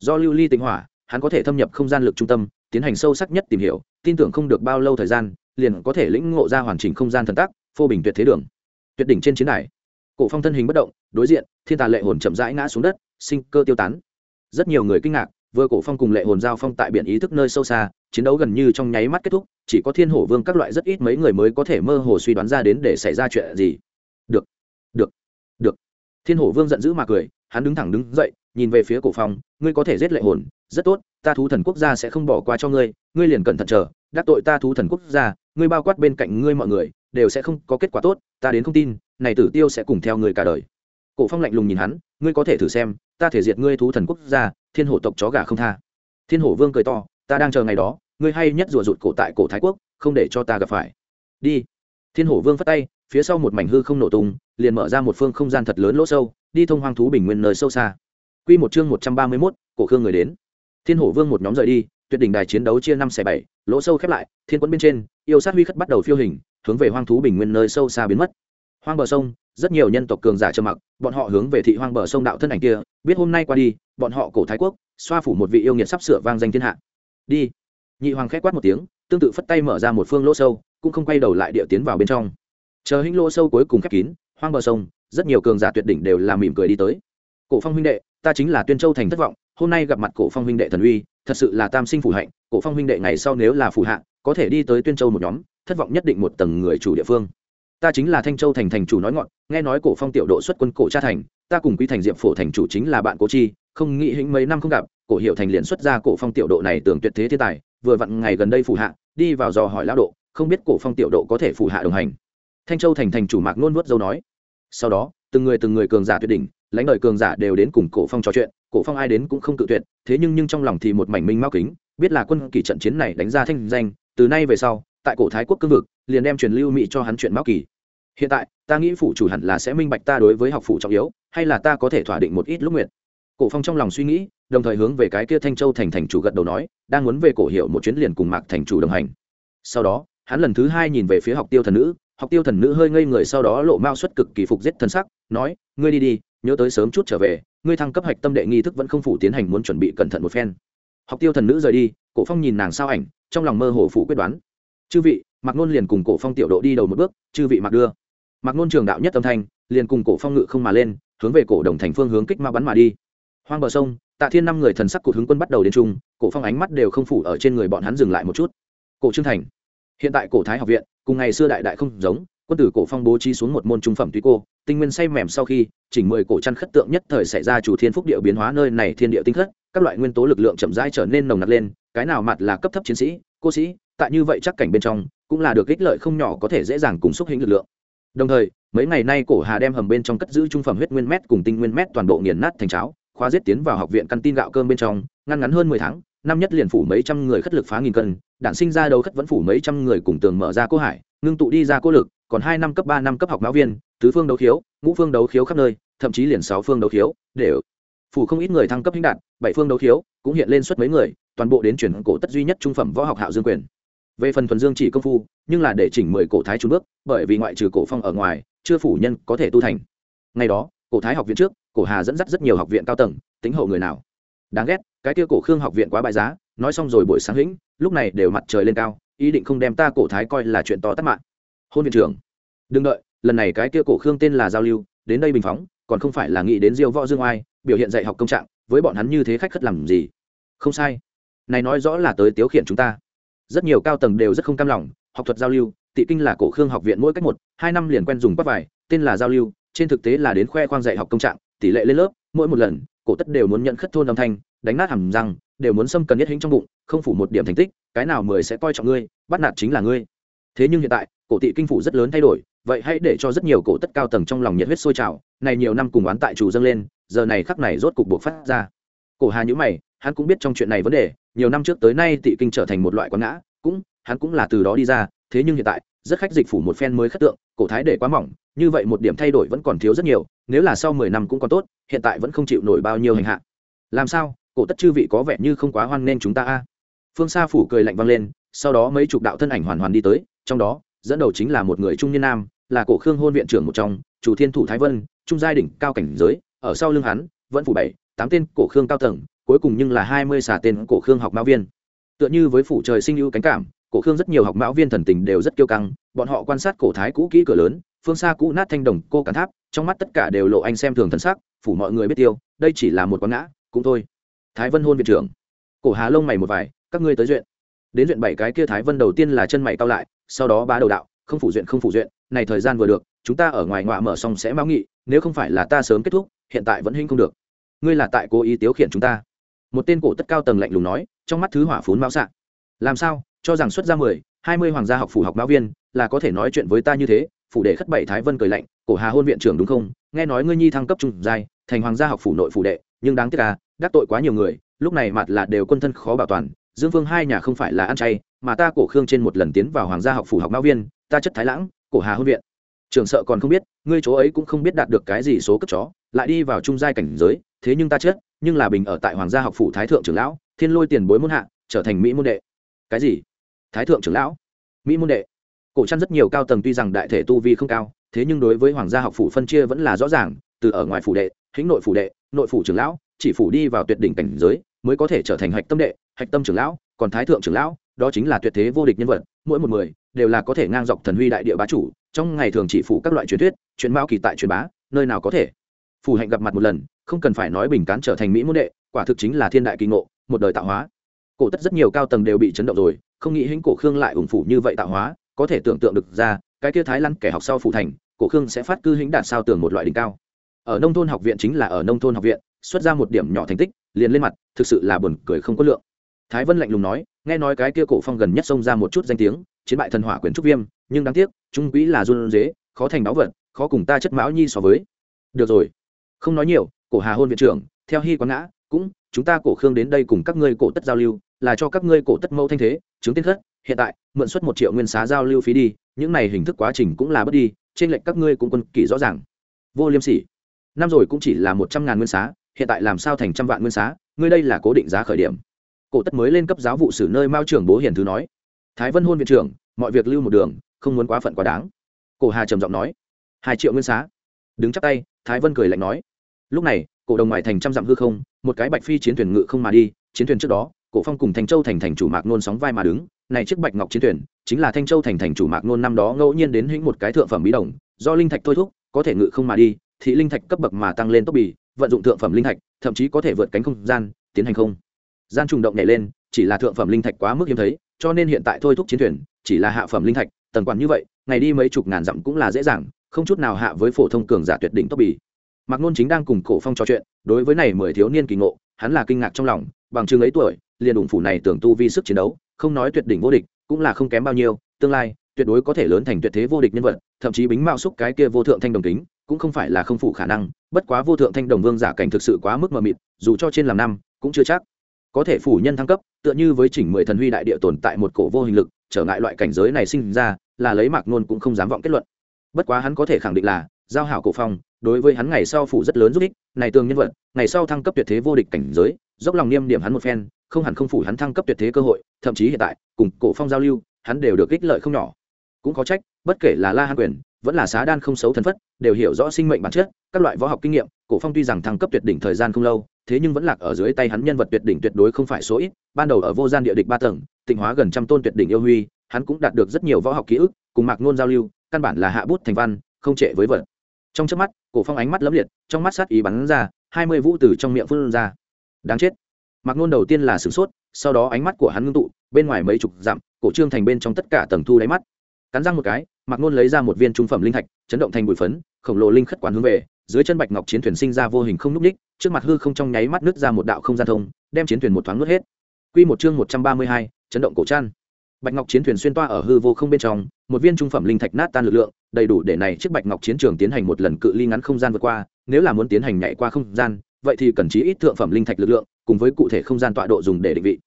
Do lưu ly tịnh hỏa, hắn có thể thâm nhập không gian lực trung tâm, tiến hành sâu sắc nhất tìm hiểu, tin tưởng không được bao lâu thời gian, liền có thể lĩnh ngộ ra hoàn chỉnh không gian thần tắc, phô bình tuyệt thế đường. Tuyệt đỉnh trên chiến đài. Cổ phong thân hình bất động, đối diện, thiên tà lệ hồn chậm rãi ngã xuống đất, sinh cơ tiêu tán. Rất nhiều người kinh ngạc, vừa cổ phong cùng lệ hồn giao phong tại biển ý thức nơi sâu xa chiến đấu gần như trong nháy mắt kết thúc, chỉ có thiên hổ vương các loại rất ít mấy người mới có thể mơ hồ suy đoán ra đến để xảy ra chuyện gì. Được được được. Thiên hổ vương giận dữ mà cười, hắn đứng thẳng đứng dậy, nhìn về phía cổ phong ngươi có thể giết lệ hồn, rất tốt, ta thú thần quốc gia sẽ không bỏ qua cho ngươi ngươi liền cẩn thận chờ, đắc tội ta thú thần quốc gia, ngươi bao quát bên cạnh ngươi mọi người, đều sẽ không có kết quả tốt, ta đến không tin, này tử tiêu sẽ cùng theo ngươi cả đời. Cổ phong lạnh lùng nhìn hắn, ngươi có thể thử xem, ta thể diệt ngươi thú thần quốc gia, thiên hổ tộc chó gà không tha. Thiên hổ vương cười to ta đang chờ ngày đó ngươi hay nhất rùa rụt cổ tại cổ thái quốc không để cho ta gặp phải đi thiên hổ vương phát tay phía sau một mảnh hư không nổ tung liền mở ra một phương không gian thật lớn lỗ sâu đi thông hoang thú bình nguyên nơi sâu xa Quy một chương một trăm ba mươi mốt cổ khương người đến. Thiên Hổ Vương một nhóm rời đi, tuyệt đỉnh đài chiến đấu chia năm xẻ bảy, lỗ sâu khép lại, thiên quân bên trên, yêu sát huy khất bắt đầu phiêu hình, hướng về hoang thú bình nguyên nơi sâu xa biến mất. Hoang bờ sông, rất nhiều nhân tộc cường giả trầm mặc, bọn họ hướng về thị hoang bờ sông đạo thân ảnh kia, biết hôm nay qua đi, bọn họ cổ thái quốc, xoa phủ một vị yêu nghiệt sắp sửa vang danh thiên hạ. Đi. Nhị hoàng khẽ quát một tiếng, tương tự phất tay mở ra một phương lỗ sâu, cũng không quay đầu lại địa tiến vào bên trong. Chờ hĩnh lỗ sâu cuối cùng khép kín, hoang bờ sông, rất nhiều cường giả tuyệt đỉnh đều là mỉm cười đi tới. Cổ Phong huynh đệ, ta chính là tuyên châu thành thất vọng hôm nay gặp mặt cổ phong huynh đệ thần uy thật sự là tam sinh phủ hạnh cổ phong huynh đệ ngày sau nếu là phủ hạ có thể đi tới tuyên châu một nhóm thất vọng nhất định một tầng người chủ địa phương ta chính là thanh châu thành thành chủ nói ngọn nghe nói cổ phong tiểu độ xuất quân cổ cha thành ta cùng quý thành diệm phổ thành chủ chính là bạn cố chi không nghĩ hĩnh mấy năm không gặp cổ hiệu thành liền xuất ra cổ phong tiểu độ này tưởng tuyệt thế thiên tài, vừa vặn ngày gần đây phủ hạ, đi vào dò hỏi lão độ, không biết cổ phong tiểu độ có thể phủ hạ đồng hành. Thanh châu thành thành chủ mạc nôn nuốt dâu nói. Sau đó, từng người từng người cường giả tuyệt đỉnh, lãnh đời cường giả đều đến cùng cổ phong trò chuyện, cổ phong ai đến cũng không tự tuyệt, thế nhưng nhưng trong lòng thì một mảnh minh mao kính, biết là quân kỳ trận chiến này đánh ra thanh danh, từ nay về sau, tại cổ thái quốc cương vực, liền đem truyền lưu mỹ cho hắn chuyện mao kỳ. Hiện tại, ta nghĩ phủ chủ hẳn là sẽ minh bạch ta đối với học phủ trọng yếu, hay là ta có thể thỏa định một ít lúc nguyện. Cổ phong trong lòng suy nghĩ đồng thời hướng về cái kia thanh châu thành thành chủ gật đầu nói, đang muốn về cổ hiệu một chuyến liền cùng mạc thành chủ đồng hành. Sau đó, hắn lần thứ hai nhìn về phía học tiêu thần nữ, học tiêu thần nữ hơi ngây người sau đó lộ mao xuất cực kỳ phục giết thân sắc, nói, ngươi đi đi, nhớ tới sớm chút trở về, ngươi thăng cấp hạch tâm đệ nghi thức vẫn không phủ tiến hành muốn chuẩn bị cẩn thận một phen. Học tiêu thần nữ rời đi, cổ phong nhìn nàng sao ảnh, trong lòng mơ hồ phủ quyết đoán. Chư vị, mạc nôn liền cùng cổ phong tiểu độ đi đầu một bước, chư vị mặc đưa. Mạc nôn trường đạo nhất âm thanh, liền cùng cổ phong ngự không mà lên, hướng về cổ đồng thành phương hướng kích ma bắn mà đi. Hoang bờ sông tạ thiên năm người thần sắc cụt hướng quân bắt đầu đến chung, cổ phong ánh mắt đều không phủ ở trên người bọn hắn dừng lại một chút. Cổ trương thành, hiện tại cổ thái học viện, cùng ngày xưa đại đại không giống, quân tử cổ phong bố trí xuống một môn trung phẩm tùy cô, tinh nguyên say mềm sau khi, chỉnh mười cổ chăn khất tượng nhất thời xảy ra chủ thiên phúc địa biến hóa nơi này thiên địa tinh khất, các loại nguyên tố lực lượng chậm rãi trở nên nồng nặc lên, cái nào mặt là cấp thấp chiến sĩ, cô sĩ, tại như vậy chắc cảnh bên trong, cũng là được ích lợi không nhỏ có thể dễ dàng cùng xúc hình lực lượng. Đồng thời, mấy ngày nay cổ hà đem hầm bên trong cất giữ trung phẩm huyết nguyên mét cùng tinh nguyên mét toàn bộ nghiền nát thành cháo khóa giết tiến vào học viện căn tin gạo cơm bên trong, ngăn ngắn hơn mười tháng, năm nhất liền phủ mấy trăm người khất lực phá nghìn cân đạn sinh ra đầu khất vẫn phủ mấy trăm người cùng tường mở ra cô hải, ngưng tụ đi ra cô lực, còn hai năm cấp ba, năm cấp học mão viên, tứ phương đấu khiếu, ngũ phương đấu khiếu khắp nơi, thậm chí liền sáu phương đấu khiếu để phủ không ít người thăng cấp hình đạt bảy phương đấu khiếu cũng hiện lên suất mấy người, toàn bộ đến chuyển cổ tất duy nhất trung phẩm võ học hạo dương quyền. Về phần thuần dương chỉ công phu, nhưng là để chỉnh mười cổ thái trung bước, bởi vì ngoại trừ cổ phong ở ngoài, chưa phủ nhân có thể tu thành. Ngày đó cổ thái học viện trước, cổ hà dẫn dắt rất nhiều học viện cao tầng, tính hậu người nào. Đáng ghét, cái kia cổ khương học viện quá bại giá, nói xong rồi buổi sáng hĩnh, lúc này đều mặt trời lên cao, ý định không đem ta cổ thái coi là chuyện to tắt mạng. Hôn viện trưởng, đừng đợi, lần này cái kia cổ khương tên là giao lưu, đến đây bình phóng, còn không phải là nghĩ đến diêu võ dương oai, biểu hiện dạy học công trạng, với bọn hắn như thế khách khất làm gì? Không sai. Này nói rõ là tới tiếu khiển chúng ta. Rất nhiều cao tầng đều rất không cam lòng, học thuật giao lưu, tị kinh là cổ khương học viện mỗi cách một, hai năm liền quen dùng quát vải tên là giao lưu trên thực tế là đến khoe khoang dạy học công trạng, tỷ lệ lên lớp, mỗi một lần, cổ tất đều muốn nhận khất thôn âm thanh, đánh nát hầm răng, đều muốn xâm cần nhất hĩnh trong bụng, không phủ một điểm thành tích, cái nào mười sẽ coi trọng ngươi, bắt nạt chính là ngươi. Thế nhưng hiện tại, cổ tị kinh phủ rất lớn thay đổi, vậy hãy để cho rất nhiều cổ tất cao tầng trong lòng nhiệt huyết sôi trào, này nhiều năm cùng oán tại chủ dâng lên, giờ này khắc này rốt cục buộc phát ra. Cổ hà nhữ mày, hắn cũng biết trong chuyện này vấn đề, nhiều năm trước tới nay tị kinh trở thành một loại quán ngã, cũng, hắn cũng là từ đó đi ra, thế nhưng hiện tại, rất khách dịch phủ một phen mới khất tượng, cổ thái để quá mỏng như vậy một điểm thay đổi vẫn còn thiếu rất nhiều, nếu là sau mười năm cũng còn tốt, hiện tại vẫn không chịu nổi bao nhiêu hành hạ. Làm sao? Cổ tất chư vị có vẻ như không quá hoan nên chúng ta a. Phương xa phủ cười lạnh vang lên, sau đó mấy chục đạo thân ảnh hoàn hoàn đi tới, trong đó, dẫn đầu chính là một người trung niên nam, là cổ khương hôn viện trưởng một trong, chủ thiên thủ thái vân, trung giai đỉnh cao cảnh giới, ở sau lưng hắn, vẫn phủ bảy, tám tên cổ khương cao tầng, cuối cùng nhưng là hai mươi xà tên cổ khương học mão viên. Tựa như với phủ trời sinh ưu cánh cảm, cổ khương rất nhiều học mão viên thần tình đều rất kiêu căng, bọn họ quan sát cổ thái cũ kỹ cửa lớn phương xa cũ nát thanh đồng, cô cản tháp, trong mắt tất cả đều lộ anh xem thường thân sắc, phủ mọi người biết tiêu, đây chỉ là một quán ngã, cũng thôi. Thái vân hôn viện trưởng. Cổ hà lông mày một vài, các ngươi tới duyện. Đến duyện bảy cái kia thái vân đầu tiên là chân mày cao lại, sau đó bá đầu đạo, không phủ duyện, không phủ duyện, này thời gian vừa được, chúng ta ở ngoài ngoại mở xong sẽ mão nghị, nếu không phải là ta sớm kết thúc, hiện tại vẫn hinh không được. Ngươi là tại cố ý tiếu khiển chúng ta. Một tên cổ tất cao tầng lạnh lùng nói, trong mắt thứ hỏa phún mão sạn làm sao? Cho rằng xuất ra mười, hai mươi hoàng gia học phủ học mão viên, là có thể nói chuyện với ta như thế phủ đệ khất bảy thái vân cười lạnh, cổ hà hôn viện trưởng đúng không? Nghe nói ngươi nhi thăng cấp trung giai, thành hoàng gia học phủ nội phủ đệ, nhưng đáng tiếc à đắc tội quá nhiều người, lúc này mặt là đều quân thân khó bảo toàn, dương vương hai nhà không phải là ăn chay, mà ta cổ khương trên một lần tiến vào hoàng gia học phủ học mão viên, ta chất thái lãng, cổ hà hôn viện. Trường sợ còn không biết, ngươi chỗ ấy cũng không biết đạt được cái gì số cấp chó, lại đi vào trung giai cảnh giới, thế nhưng ta chết, nhưng là bình ở tại hoàng gia học phủ thái thượng trưởng lão, thiên lôi tiền bối môn hạ, trở thành mỹ môn đệ. Cái gì? Thái thượng trưởng lão? Mỹ môn đệ cổ chăn rất nhiều cao tầng tuy rằng đại thể tu vi không cao, thế nhưng đối với hoàng gia học phủ phân chia vẫn là rõ ràng, từ ở ngoài phủ đệ, hĩnh nội phủ đệ, nội phủ trưởng lão, chỉ phủ đi vào tuyệt đỉnh cảnh giới mới có thể trở thành hạch tâm đệ, hạch tâm trưởng lão, còn thái thượng trưởng lão, đó chính là tuyệt thế vô địch nhân vật, mỗi một người đều là có thể ngang dọc thần huy đại địa bá chủ, trong ngày thường chỉ phủ các loại truyền thuyết, chuyện mao kỳ tại truyền bá, nơi nào có thể. Phủ hạnh gặp mặt một lần, không cần phải nói bình cán trở thành mỹ môn đệ, quả thực chính là thiên đại kỳ ngộ, một đời tạo hóa. Cổ tất rất nhiều cao tầng đều bị chấn động rồi, không nghĩ hĩnh cổ khương lại ủng phủ như vậy tạo hóa có thể tưởng tượng được ra, cái kia thái lan kẻ học sau phủ thành, cổ khương sẽ phát cư hĩnh đạt sao tưởng một loại đỉnh cao. Ở nông thôn học viện chính là ở nông thôn học viện, xuất ra một điểm nhỏ thành tích, liền lên mặt, thực sự là buồn cười không có lượng. Thái vân lạnh lùng nói, nghe nói cái kia cổ phong gần nhất xông ra một chút danh tiếng, chiến bại thần hỏa quyền trúc viêm, nhưng đáng tiếc, trung quỹ là run dế khó thành báu vật, khó cùng ta chất mão nhi so với. Được rồi. Không nói nhiều, cổ hà hôn viện trưởng, theo hy quán ngã, cũng, chúng ta cổ khương đến đây cùng các ngươi cổ tất giao lưu, là cho các ngươi cổ tất mẫu thanh thế, chứng tiên thất hiện tại, mượn suất một triệu nguyên xá giao lưu phí đi, những này hình thức quá trình cũng là bất đi, trên lệnh các ngươi cũng quân kỷ rõ ràng. Vô liêm sỉ. Năm rồi cũng chỉ là một trăm ngàn nguyên xá, hiện tại làm sao thành trăm vạn nguyên xá, ngươi đây là cố định giá khởi điểm. Cổ tất mới lên cấp giáo vụ sử nơi mao trưởng bố hiền thứ nói. Thái vân hôn viện trưởng, mọi việc lưu một đường, không muốn quá phận quá đáng. Cổ hà trầm giọng nói. Hai triệu nguyên xá. Đứng chắc tay, thái vân cười lạnh nói. Lúc này, cổ đồng ngoại thành trăm dặm hư không, một cái bạch phi chiến thuyền ngự không mà đi, chiến thuyền trước đó, cổ phong cùng thành châu thành thành chủ mạc nôn sóng vai mà đứng này chiếc bạch ngọc chiến thuyền, chính là thanh châu thành thành chủ mạc nôn năm đó ngẫu nhiên đến hĩnh một cái thượng phẩm bí đồng, do linh thạch thôi thúc, có thể ngự không mà đi thị linh thạch cấp bậc mà tăng lên tốc bì, vận dụng thượng phẩm linh thạch, thậm chí có thể vượt cánh không gian, tiến hành không. Gian trùng động nhảy lên, chỉ là thượng phẩm linh thạch quá mức hiếm thấy, cho nên hiện tại thôi thúc chiến thuyền, chỉ là hạ phẩm linh thạch tần quản như vậy, ngày đi mấy chục ngàn dặm cũng là dễ dàng, không chút nào hạ với phổ thông cường giả tuyệt đỉnh tốc bì. Mạc nôn chính đang cùng cổ phong trò chuyện, đối với này mười thiếu niên kỳ ngộ, hắn là kinh ngạc trong lòng, bằng chừng ấy tuổi, liền ủng phủ này tưởng tu vi sức chiến đấu không nói tuyệt đỉnh vô địch, cũng là không kém bao nhiêu, tương lai, tuyệt đối có thể lớn thành tuyệt thế vô địch nhân vật, thậm chí bính mạo xúc cái kia vô thượng thanh đồng kính, cũng không phải là không phụ khả năng, bất quá vô thượng thanh đồng vương giả cảnh thực sự quá mức mờ mịt, dù cho trên làm năm, cũng chưa chắc có thể phủ nhân thăng cấp, tựa như với chỉnh mười thần huy đại địa tồn tại một cổ vô hình lực, trở ngại loại cảnh giới này sinh ra, là lấy mạc nôn cũng không dám vọng kết luận. Bất quá hắn có thể khẳng định là, giao hảo cổ phong, đối với hắn ngày sau phủ rất lớn giúp ích, này tương nhân vật, ngày sau thăng cấp tuyệt thế vô địch cảnh giới, dốc lòng niêm điểm hắn một phen không hẳn không phủ hắn thăng cấp tuyệt thế cơ hội, thậm chí hiện tại, cùng cổ phong giao lưu, hắn đều được ích lợi không nhỏ. Cũng có trách, bất kể là la hàn quyền, vẫn là xá đan không xấu thân phất, đều hiểu rõ sinh mệnh bản chất, các loại võ học kinh nghiệm, cổ phong tuy rằng thăng cấp tuyệt đỉnh thời gian không lâu, thế nhưng vẫn lạc ở dưới tay hắn nhân vật tuyệt đỉnh tuyệt đối không phải số ít, ban đầu ở vô gian địa địch ba tầng, tịnh hóa gần trăm tôn tuyệt đỉnh yêu huy, hắn cũng đạt được rất nhiều võ học ký ức, cùng mạc ngôn giao lưu, căn bản là hạ bút thành văn, không trệ với vật. Trong chớp mắt, cổ phong ánh mắt lấm liệt, trong mắt sát ý bắn ra, hai mươi vũ từ trong miệng phun ra. Đáng chết mạc nôn đầu tiên là sửng sốt sau đó ánh mắt của hắn ngưng tụ bên ngoài mấy chục dặm cổ trương thành bên trong tất cả tầng thu đáy mắt. Cắn răng một cái mạc nôn lấy ra một viên trung phẩm linh thạch chấn động thành bụi phấn khổng lồ linh khất quản hướng về dưới chân bạch ngọc chiến thuyền sinh ra vô hình không núp ních trước mặt hư không trong nháy mắt nứt ra một đạo không gian thông đem chiến thuyền một thoáng nuốt hết. Quy một chương một trăm ba mươi hai, chấn động cổ trăn. Bạch ngọc chiến thuyền xuyên toa ở hư vô không bên trong một viên trung phẩm linh thạch nát tan lực lượng đầy đủ để này chiếc bạch ngọc chiến trường tiến hành một lần cự ly ngắn không gian vượt qua nếu là muốn tiến hành nhảy qua không gian vậy thì cần chí ít thượng phẩm linh thạch lực lượng, cùng với cụ thể không gian tọa độ dùng để định vị.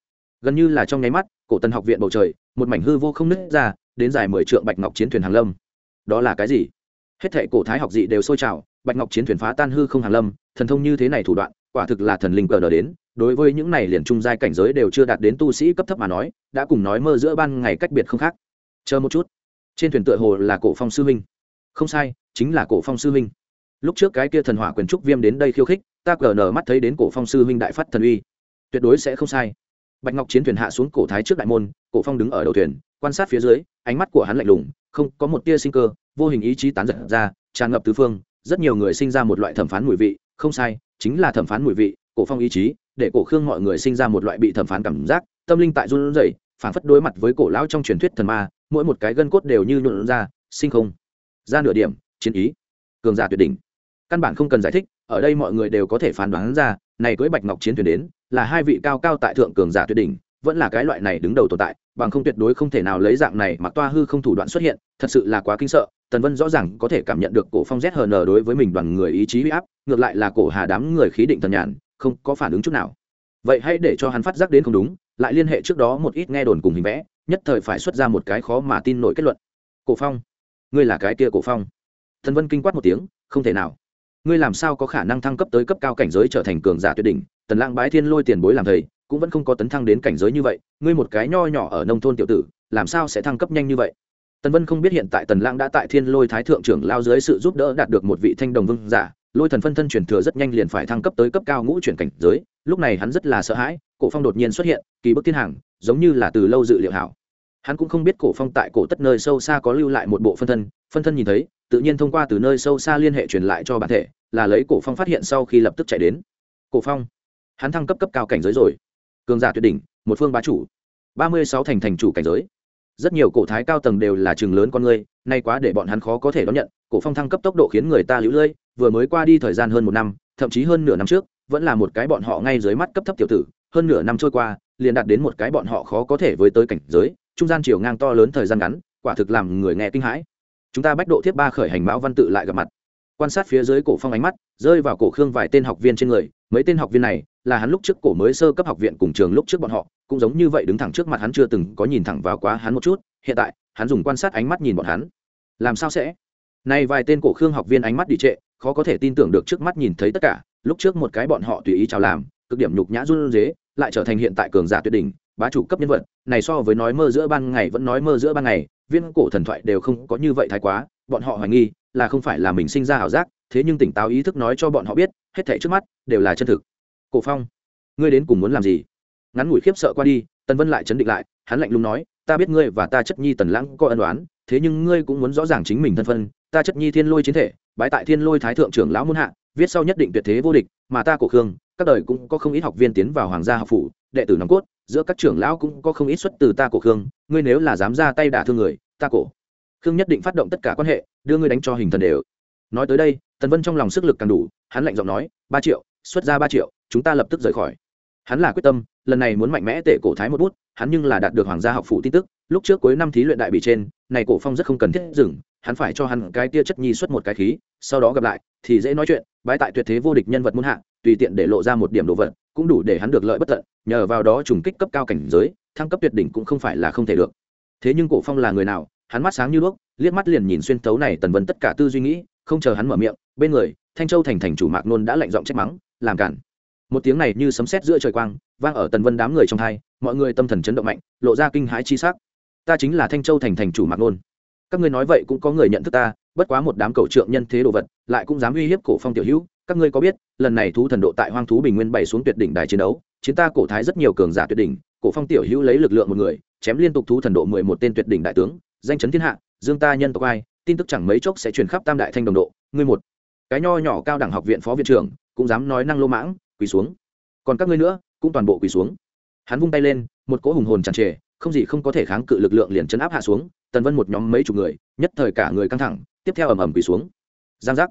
Gần như là trong nháy mắt, cổ tân học viện bầu trời, một mảnh hư vô không nứt ra, đến dài mười trượng bạch ngọc chiến thuyền hàng lâm. Đó là cái gì? Hết thệ cổ thái học dị đều sôi trào, bạch ngọc chiến thuyền phá tan hư không hàng lâm, thần thông như thế này thủ đoạn, quả thực là thần linh cờ đờ đến, đối với những này liền trung giai cảnh giới đều chưa đạt đến tu sĩ cấp thấp mà nói, đã cùng nói mơ giữa ban ngày cách biệt không khác. Chờ một chút. Trên thuyền tựa hồ là cổ phong sư huynh. Không sai, chính là cổ phong sư huynh. Lúc trước cái kia thần hỏa quyền trúc viêm đến đây khiêu khích ta cờ nở mắt thấy đến cổ phong sư huynh đại phát thần uy. Tuyệt đối sẽ không sai. Bạch ngọc chiến thuyền hạ xuống cổ thái trước đại môn, cổ phong đứng ở đầu thuyền, quan sát phía dưới, ánh mắt của hắn lạnh lùng, không có một tia sinh cơ, vô hình ý chí tán giật ra, tràn ngập tứ phương, rất nhiều người sinh ra một loại thẩm phán mùi vị, không sai, chính là thẩm phán mùi vị, cổ phong ý chí, để cổ khương mọi người sinh ra một loại bị thẩm phán cảm giác, tâm linh tại run rẩy, phảng phất đối mặt với cổ lão trong truyền thuyết thần ma, mỗi một cái gân cốt đều như nhuộn ra, sinh không. Ra nửa điểm, chiến ý, cường giả tuyệt đỉnh. Căn bản không cần giải thích ở đây mọi người đều có thể phán đoán ra, này cưới bạch ngọc chiến thuyền đến, là hai vị cao cao tại thượng cường giả tuyệt đỉnh, vẫn là cái loại này đứng đầu tồn tại, bằng không tuyệt đối không thể nào lấy dạng này mặc toa hư không thủ đoạn xuất hiện, thật sự là quá kinh sợ, tần vân rõ ràng có thể cảm nhận được cổ phong zhn đối với mình đoàn người ý chí huy áp, ngược lại là cổ hà đám người khí định thần nhàn, không có phản ứng chút nào. Vậy hãy để cho hắn phát giác đến không đúng, lại liên hệ trước đó một ít nghe đồn cùng hình vẽ, nhất thời phải xuất ra một cái khó mà tin nổi kết luận. Cổ phong, ngươi là cái kia cổ phong. Thần vân kinh quát một tiếng, không thể nào ngươi làm sao có khả năng thăng cấp tới cấp cao cảnh giới trở thành cường giả tuyệt đỉnh? Tần lang bái thiên lôi tiền bối làm thầy, cũng vẫn không có tấn thăng đến cảnh giới như vậy. Ngươi một cái nho nhỏ ở nông thôn tiểu tử, làm sao sẽ thăng cấp nhanh như vậy? Tần vân không biết hiện tại tần lang đã tại thiên lôi thái thượng trưởng lao dưới sự giúp đỡ đạt được một vị thanh đồng vương giả. Lôi thần phân thân truyền thừa rất nhanh liền phải thăng cấp tới cấp cao ngũ chuyển cảnh giới. Lúc này hắn rất là sợ hãi, cổ phong đột nhiên xuất hiện, kỳ bức thiên hàng, giống như là từ lâu dự liệu hảo. Hắn cũng không biết cổ phong tại cổ tất nơi sâu xa có lưu lại một bộ phân thân. Phân thân nhìn thấy tự nhiên thông qua từ nơi sâu xa liên hệ truyền lại cho bản thể, là lấy cổ phong phát hiện sau khi lập tức chạy đến. Cổ phong. Hắn thăng cấp cấp cao cảnh giới rồi. Cường giả tuyệt đỉnh, một phương bá chủ. Ba mươi sáu thành thành chủ cảnh giới. Rất nhiều cổ thái cao tầng đều là trường lớn con người, nay quá để bọn hắn khó có thể đón nhận, cổ phong thăng cấp tốc độ khiến người ta lũ lưỡi, vừa mới qua đi thời gian hơn một năm, thậm chí hơn nửa năm trước, vẫn là một cái bọn họ ngay dưới mắt cấp thấp tiểu tử, hơn nửa năm trôi qua, liền đạt đến một cái bọn họ khó có thể với tới cảnh giới, trung gian chiều ngang to lớn thời gian ngắn, quả thực làm người nghe kinh hãi chúng ta bách độ thiếp ba khởi hành mão văn tự lại gặp mặt. Quan sát phía dưới cổ phong ánh mắt, rơi vào cổ khương vài tên học viên trên người, mấy tên học viên này là hắn lúc trước cổ mới sơ cấp học viện cùng trường lúc trước bọn họ, cũng giống như vậy đứng thẳng trước mặt hắn chưa từng có nhìn thẳng vào quá hắn một chút, hiện tại, hắn dùng quan sát ánh mắt nhìn bọn hắn. Làm sao sẽ? Nay vài tên cổ khương học viên ánh mắt đi trệ, khó có thể tin tưởng được trước mắt nhìn thấy tất cả, lúc trước một cái bọn họ tùy ý chào làm, cực điểm nhục nhã run rế, lại trở thành hiện tại cường giả tuyệt đỉnh, bá chủ cấp nhân vật, này so với nói mơ giữa ban ngày vẫn nói mơ giữa ban ngày viên cổ thần thoại đều không có như vậy thái quá, bọn họ hoài nghi là không phải là mình sinh ra ảo giác, thế nhưng tỉnh táo ý thức nói cho bọn họ biết, hết thảy trước mắt đều là chân thực. Cổ phong, ngươi đến cùng muốn làm gì? Ngắn ngủi khiếp sợ qua đi, tần vân lại chấn định lại, hắn lạnh lùng nói, ta biết ngươi và ta chất nhi tần lãng có ân đoán thế nhưng ngươi cũng muốn rõ ràng chính mình thân phân ta chất nhi thiên lôi chiến thể, bái tại thiên lôi thái thượng trưởng lão muôn hạ, viết sau nhất định tuyệt thế vô địch, mà ta cổ khương các đời cũng có không ít học viên tiến vào hoàng gia học phủ, đệ tử nòng cốt, giữa các trưởng lão cũng có không ít xuất từ ta cổ khương, ngươi nếu là dám ra tay đả thương người, ta cổ khương nhất định phát động tất cả quan hệ, đưa ngươi đánh cho hình thần đều. Nói tới đây, tần vân trong lòng sức lực càng đủ, hắn lạnh giọng nói, ba triệu, xuất ra ba triệu, chúng ta lập tức rời khỏi. Hắn là quyết tâm, lần này muốn mạnh mẽ tể cổ thái một bút, hắn nhưng là đạt được hoàng gia học phủ tin tức, lúc trước cuối năm thí luyện đại bị trên, này cổ phong rất không cần thiết dừng, hắn phải cho hắn cái tia chất nhi xuất một cái khí, sau đó gặp lại, thì dễ nói chuyện, bái tại tuyệt thế vô địch nhân vật muôn hạ tùy tiện để lộ ra một điểm đồ vật, cũng đủ để hắn được lợi bất tận, nhờ vào đó trùng kích cấp cao cảnh giới, thăng cấp tuyệt đỉnh cũng không phải là không thể được. Thế nhưng cổ phong là người nào, hắn mắt sáng như đuốc, liếc mắt liền nhìn xuyên tấu này tần vân tất cả tư duy nghĩ, không chờ hắn mở miệng, bên người, thanh châu thành thành chủ mạc nôn đã lạnh giọng trách mắng, làm cản. Một tiếng này như sấm sét giữa trời quang, vang ở tần vân đám người trong hai, mọi người tâm thần chấn động mạnh, lộ ra kinh hãi chi sắc. Ta chính là thanh châu thành thành chủ mạc nôn. Các ngươi nói vậy cũng có người nhận thức ta, bất quá một đám cầu trượng nhân thế đồ vật, lại cũng dám uy hiếp cổ phong tiểu hữu các ngươi có biết, lần này thú thần độ tại hoang thú bình nguyên bày xuống tuyệt đỉnh đài chiến đấu, chiến ta cổ thái rất nhiều cường giả tuyệt đỉnh, cổ phong tiểu hữu lấy lực lượng một người, chém liên tục thú thần độ mười một tên tuyệt đỉnh đại tướng, danh chấn thiên hạ, dương ta nhân tộc ai, tin tức chẳng mấy chốc sẽ truyền khắp tam đại thanh đồng độ, ngươi một cái nho nhỏ cao đẳng học viện phó viện trưởng, cũng dám nói năng lô mãng, quỳ xuống. Còn các ngươi nữa, cũng toàn bộ quỳ xuống. Hắn vung tay lên, một cỗ hùng hồn tràn trề, không gì không có thể kháng cự lực lượng liền chấn áp hạ xuống, tần vân một nhóm mấy chục người, nhất thời cả người căng thẳng, tiếp theo ầm ầm quỳ xuống. Giang giác.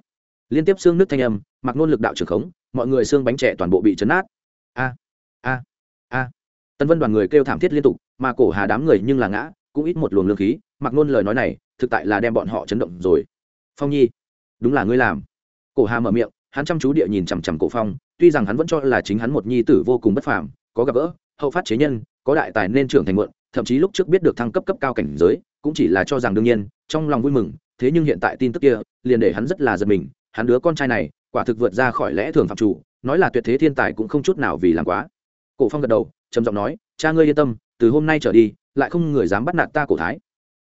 Liên tiếp xương nước thanh âm mặc nôn lực đạo trưởng khống, mọi người xương bánh trẻ toàn bộ bị chấn át a a a. Tân vân đoàn người kêu thảm thiết liên tục, mà cổ hà đám người nhưng là ngã, cũng ít một luồng lương khí, mặc nôn lời nói này, thực tại là đem bọn họ chấn động rồi. Phong nhi, đúng là ngươi làm. Cổ hà mở miệng, hắn chăm chú địa nhìn chằm chằm cổ phong, tuy rằng hắn vẫn cho là chính hắn một nhi tử vô cùng bất phàm, có gặp gỡ, hậu phát chế nhân, có đại tài nên trưởng thành mượn thậm chí lúc trước biết được thăng cấp cấp cao cảnh giới, cũng chỉ là cho rằng đương nhiên, trong lòng vui mừng, thế nhưng hiện tại tin tức kia, liền để hắn rất là giật mình, hắn đứa con trai này quả thực vượt ra khỏi lẽ thường phạm chủ, nói là tuyệt thế thiên tài cũng không chút nào vì làm quá. Cổ phong gật đầu, trầm giọng nói, cha ngươi yên tâm, từ hôm nay trở đi, lại không người dám bắt nạt ta cổ thái.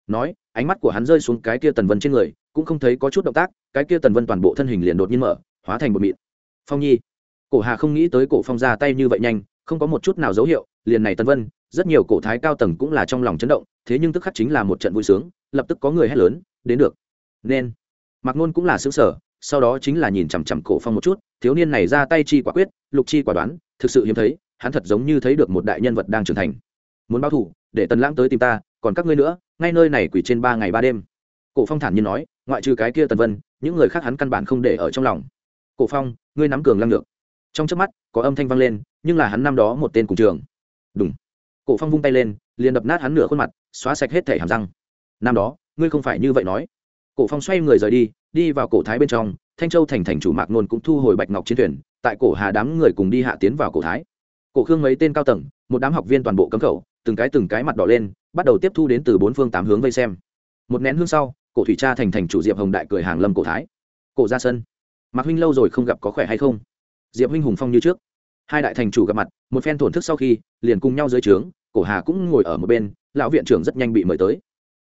Nói, ánh mắt của hắn rơi xuống cái kia tần vân trên người, cũng không thấy có chút động tác, cái kia tần vân toàn bộ thân hình liền đột nhiên mở, hóa thành một mịn. Phong nhi. Cổ hà không nghĩ tới cổ phong ra tay như vậy nhanh, không có một chút nào dấu hiệu, liền này tần vân, rất nhiều cổ thái cao tầng cũng là trong lòng chấn động, thế nhưng tức khắc chính là một trận vui sướng, lập tức có người hét lớn, đến được. Nên mặc ngôn cũng là xứ sở sau đó chính là nhìn chằm chằm cổ phong một chút, thiếu niên này ra tay chi quả quyết, lục chi quả đoán, thực sự hiếm thấy, hắn thật giống như thấy được một đại nhân vật đang trưởng thành. Muốn báo thủ để tần lãng tới tìm ta, còn các ngươi nữa, ngay nơi này quỷ trên ba ngày ba đêm. Cổ phong thản nhiên nói, ngoại trừ cái kia tần vân, những người khác hắn căn bản không để ở trong lòng. Cổ phong, ngươi nắm cường lăng được trong chớp mắt, có âm thanh vang lên, nhưng là hắn năm đó một tên cùng trường. Đúng cổ phong vung tay lên, liền đập nát hắn nửa khuôn mặt, xóa sạch hết thể hàm răng. Năm đó, ngươi không phải như vậy nói. Cổ phong xoay người rời đi đi vào cổ thái bên trong, thanh châu thành thành chủ mạc nôn cũng thu hồi bạch ngọc chiến thuyền, tại cổ hà đám người cùng đi hạ tiến vào cổ thái. Cổ khương mấy tên cao tầng, một đám học viên toàn bộ cấm khẩu, từng cái từng cái mặt đỏ lên, bắt đầu tiếp thu đến từ bốn phương tám hướng vây xem. Một nén hương sau, cổ thủy cha thành thành chủ diệp hồng đại cười hàng lâm cổ thái. Cổ ra sân, mạc huynh lâu rồi không gặp có khỏe hay không? Diệp huynh hùng phong như trước. Hai đại thành chủ gặp mặt, một phen thổn thức sau khi, liền cùng nhau dưới trướng, cổ hà cũng ngồi ở một bên, lão viện trưởng rất nhanh bị mời tới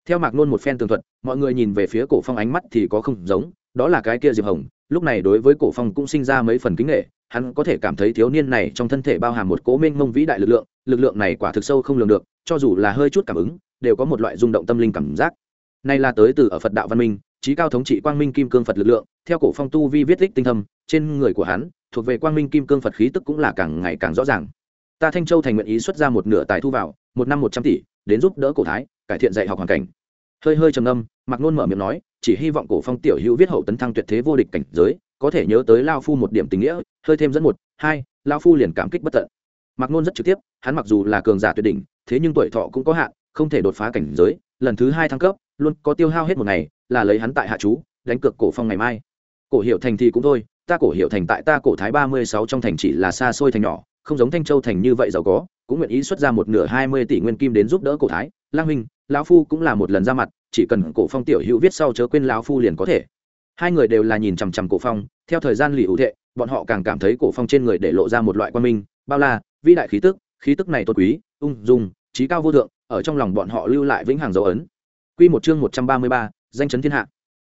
theo mạc nôn một phen tường thuật, mọi người nhìn về phía cổ phong ánh mắt thì có không giống, đó là cái kia diệp hồng, lúc này đối với cổ phong cũng sinh ra mấy phần kính nghệ, hắn có thể cảm thấy thiếu niên này trong thân thể bao hàm một cố mênh mông vĩ đại lực lượng lực lượng này quả thực sâu không lường được, cho dù là hơi chút cảm ứng, đều có một loại rung động tâm linh cảm giác. Này là tới từ ở phật đạo văn minh, trí cao thống trị quang minh kim cương phật lực lượng, theo cổ phong tu vi viết tích tinh thâm, trên người của hắn, thuộc về quang minh kim cương phật khí tức cũng là càng ngày càng rõ ràng. Ta thanh châu thành nguyện ý xuất ra một nửa tài thu vào, một năm một trăm tỷ, đến giúp đỡ cổ thái, cải thiện dạy học hoàn cảnh hơi hơi trầm âm mặc nôn mở miệng nói, chỉ hy vọng cổ phong tiểu hữu viết hậu tấn thăng tuyệt thế vô địch cảnh giới, có thể nhớ tới lao phu một điểm tình nghĩa, hơi thêm dẫn một, hai, lao phu liền cảm kích bất tận. Mặc nôn rất trực tiếp, hắn mặc dù là cường giả tuyệt đỉnh, thế nhưng tuổi thọ cũng có hạn, không thể đột phá cảnh giới, lần thứ hai thăng cấp, luôn có tiêu hao hết một ngày, là lấy hắn tại hạ chú, đánh cược cổ phong ngày mai. Cổ hiệu thành thì cũng thôi, ta cổ hiệu thành tại ta cổ thái ba mươi sáu trong thành chỉ là xa xôi thành nhỏ, không giống thanh châu thành như vậy giàu có, cũng nguyện ý xuất ra một nửa hai mươi tỷ nguyên kim đến giúp đỡ cổ thái lang huynh lão phu cũng là một lần ra mặt chỉ cần cổ phong tiểu hữu viết sau chớ quên lão phu liền có thể. Hai người đều là nhìn chằm chằm cổ phong theo thời gian lì hữu thệ bọn họ càng cảm thấy cổ phong trên người để lộ ra một loại quan minh bao la vĩ đại khí tức khí tức này tốt quý ung dung trí cao vô thượng ở trong lòng bọn họ lưu lại vĩnh hằng dấu ấn. Quy một chương một trăm ba mươi ba, danh chấn thiên hạ.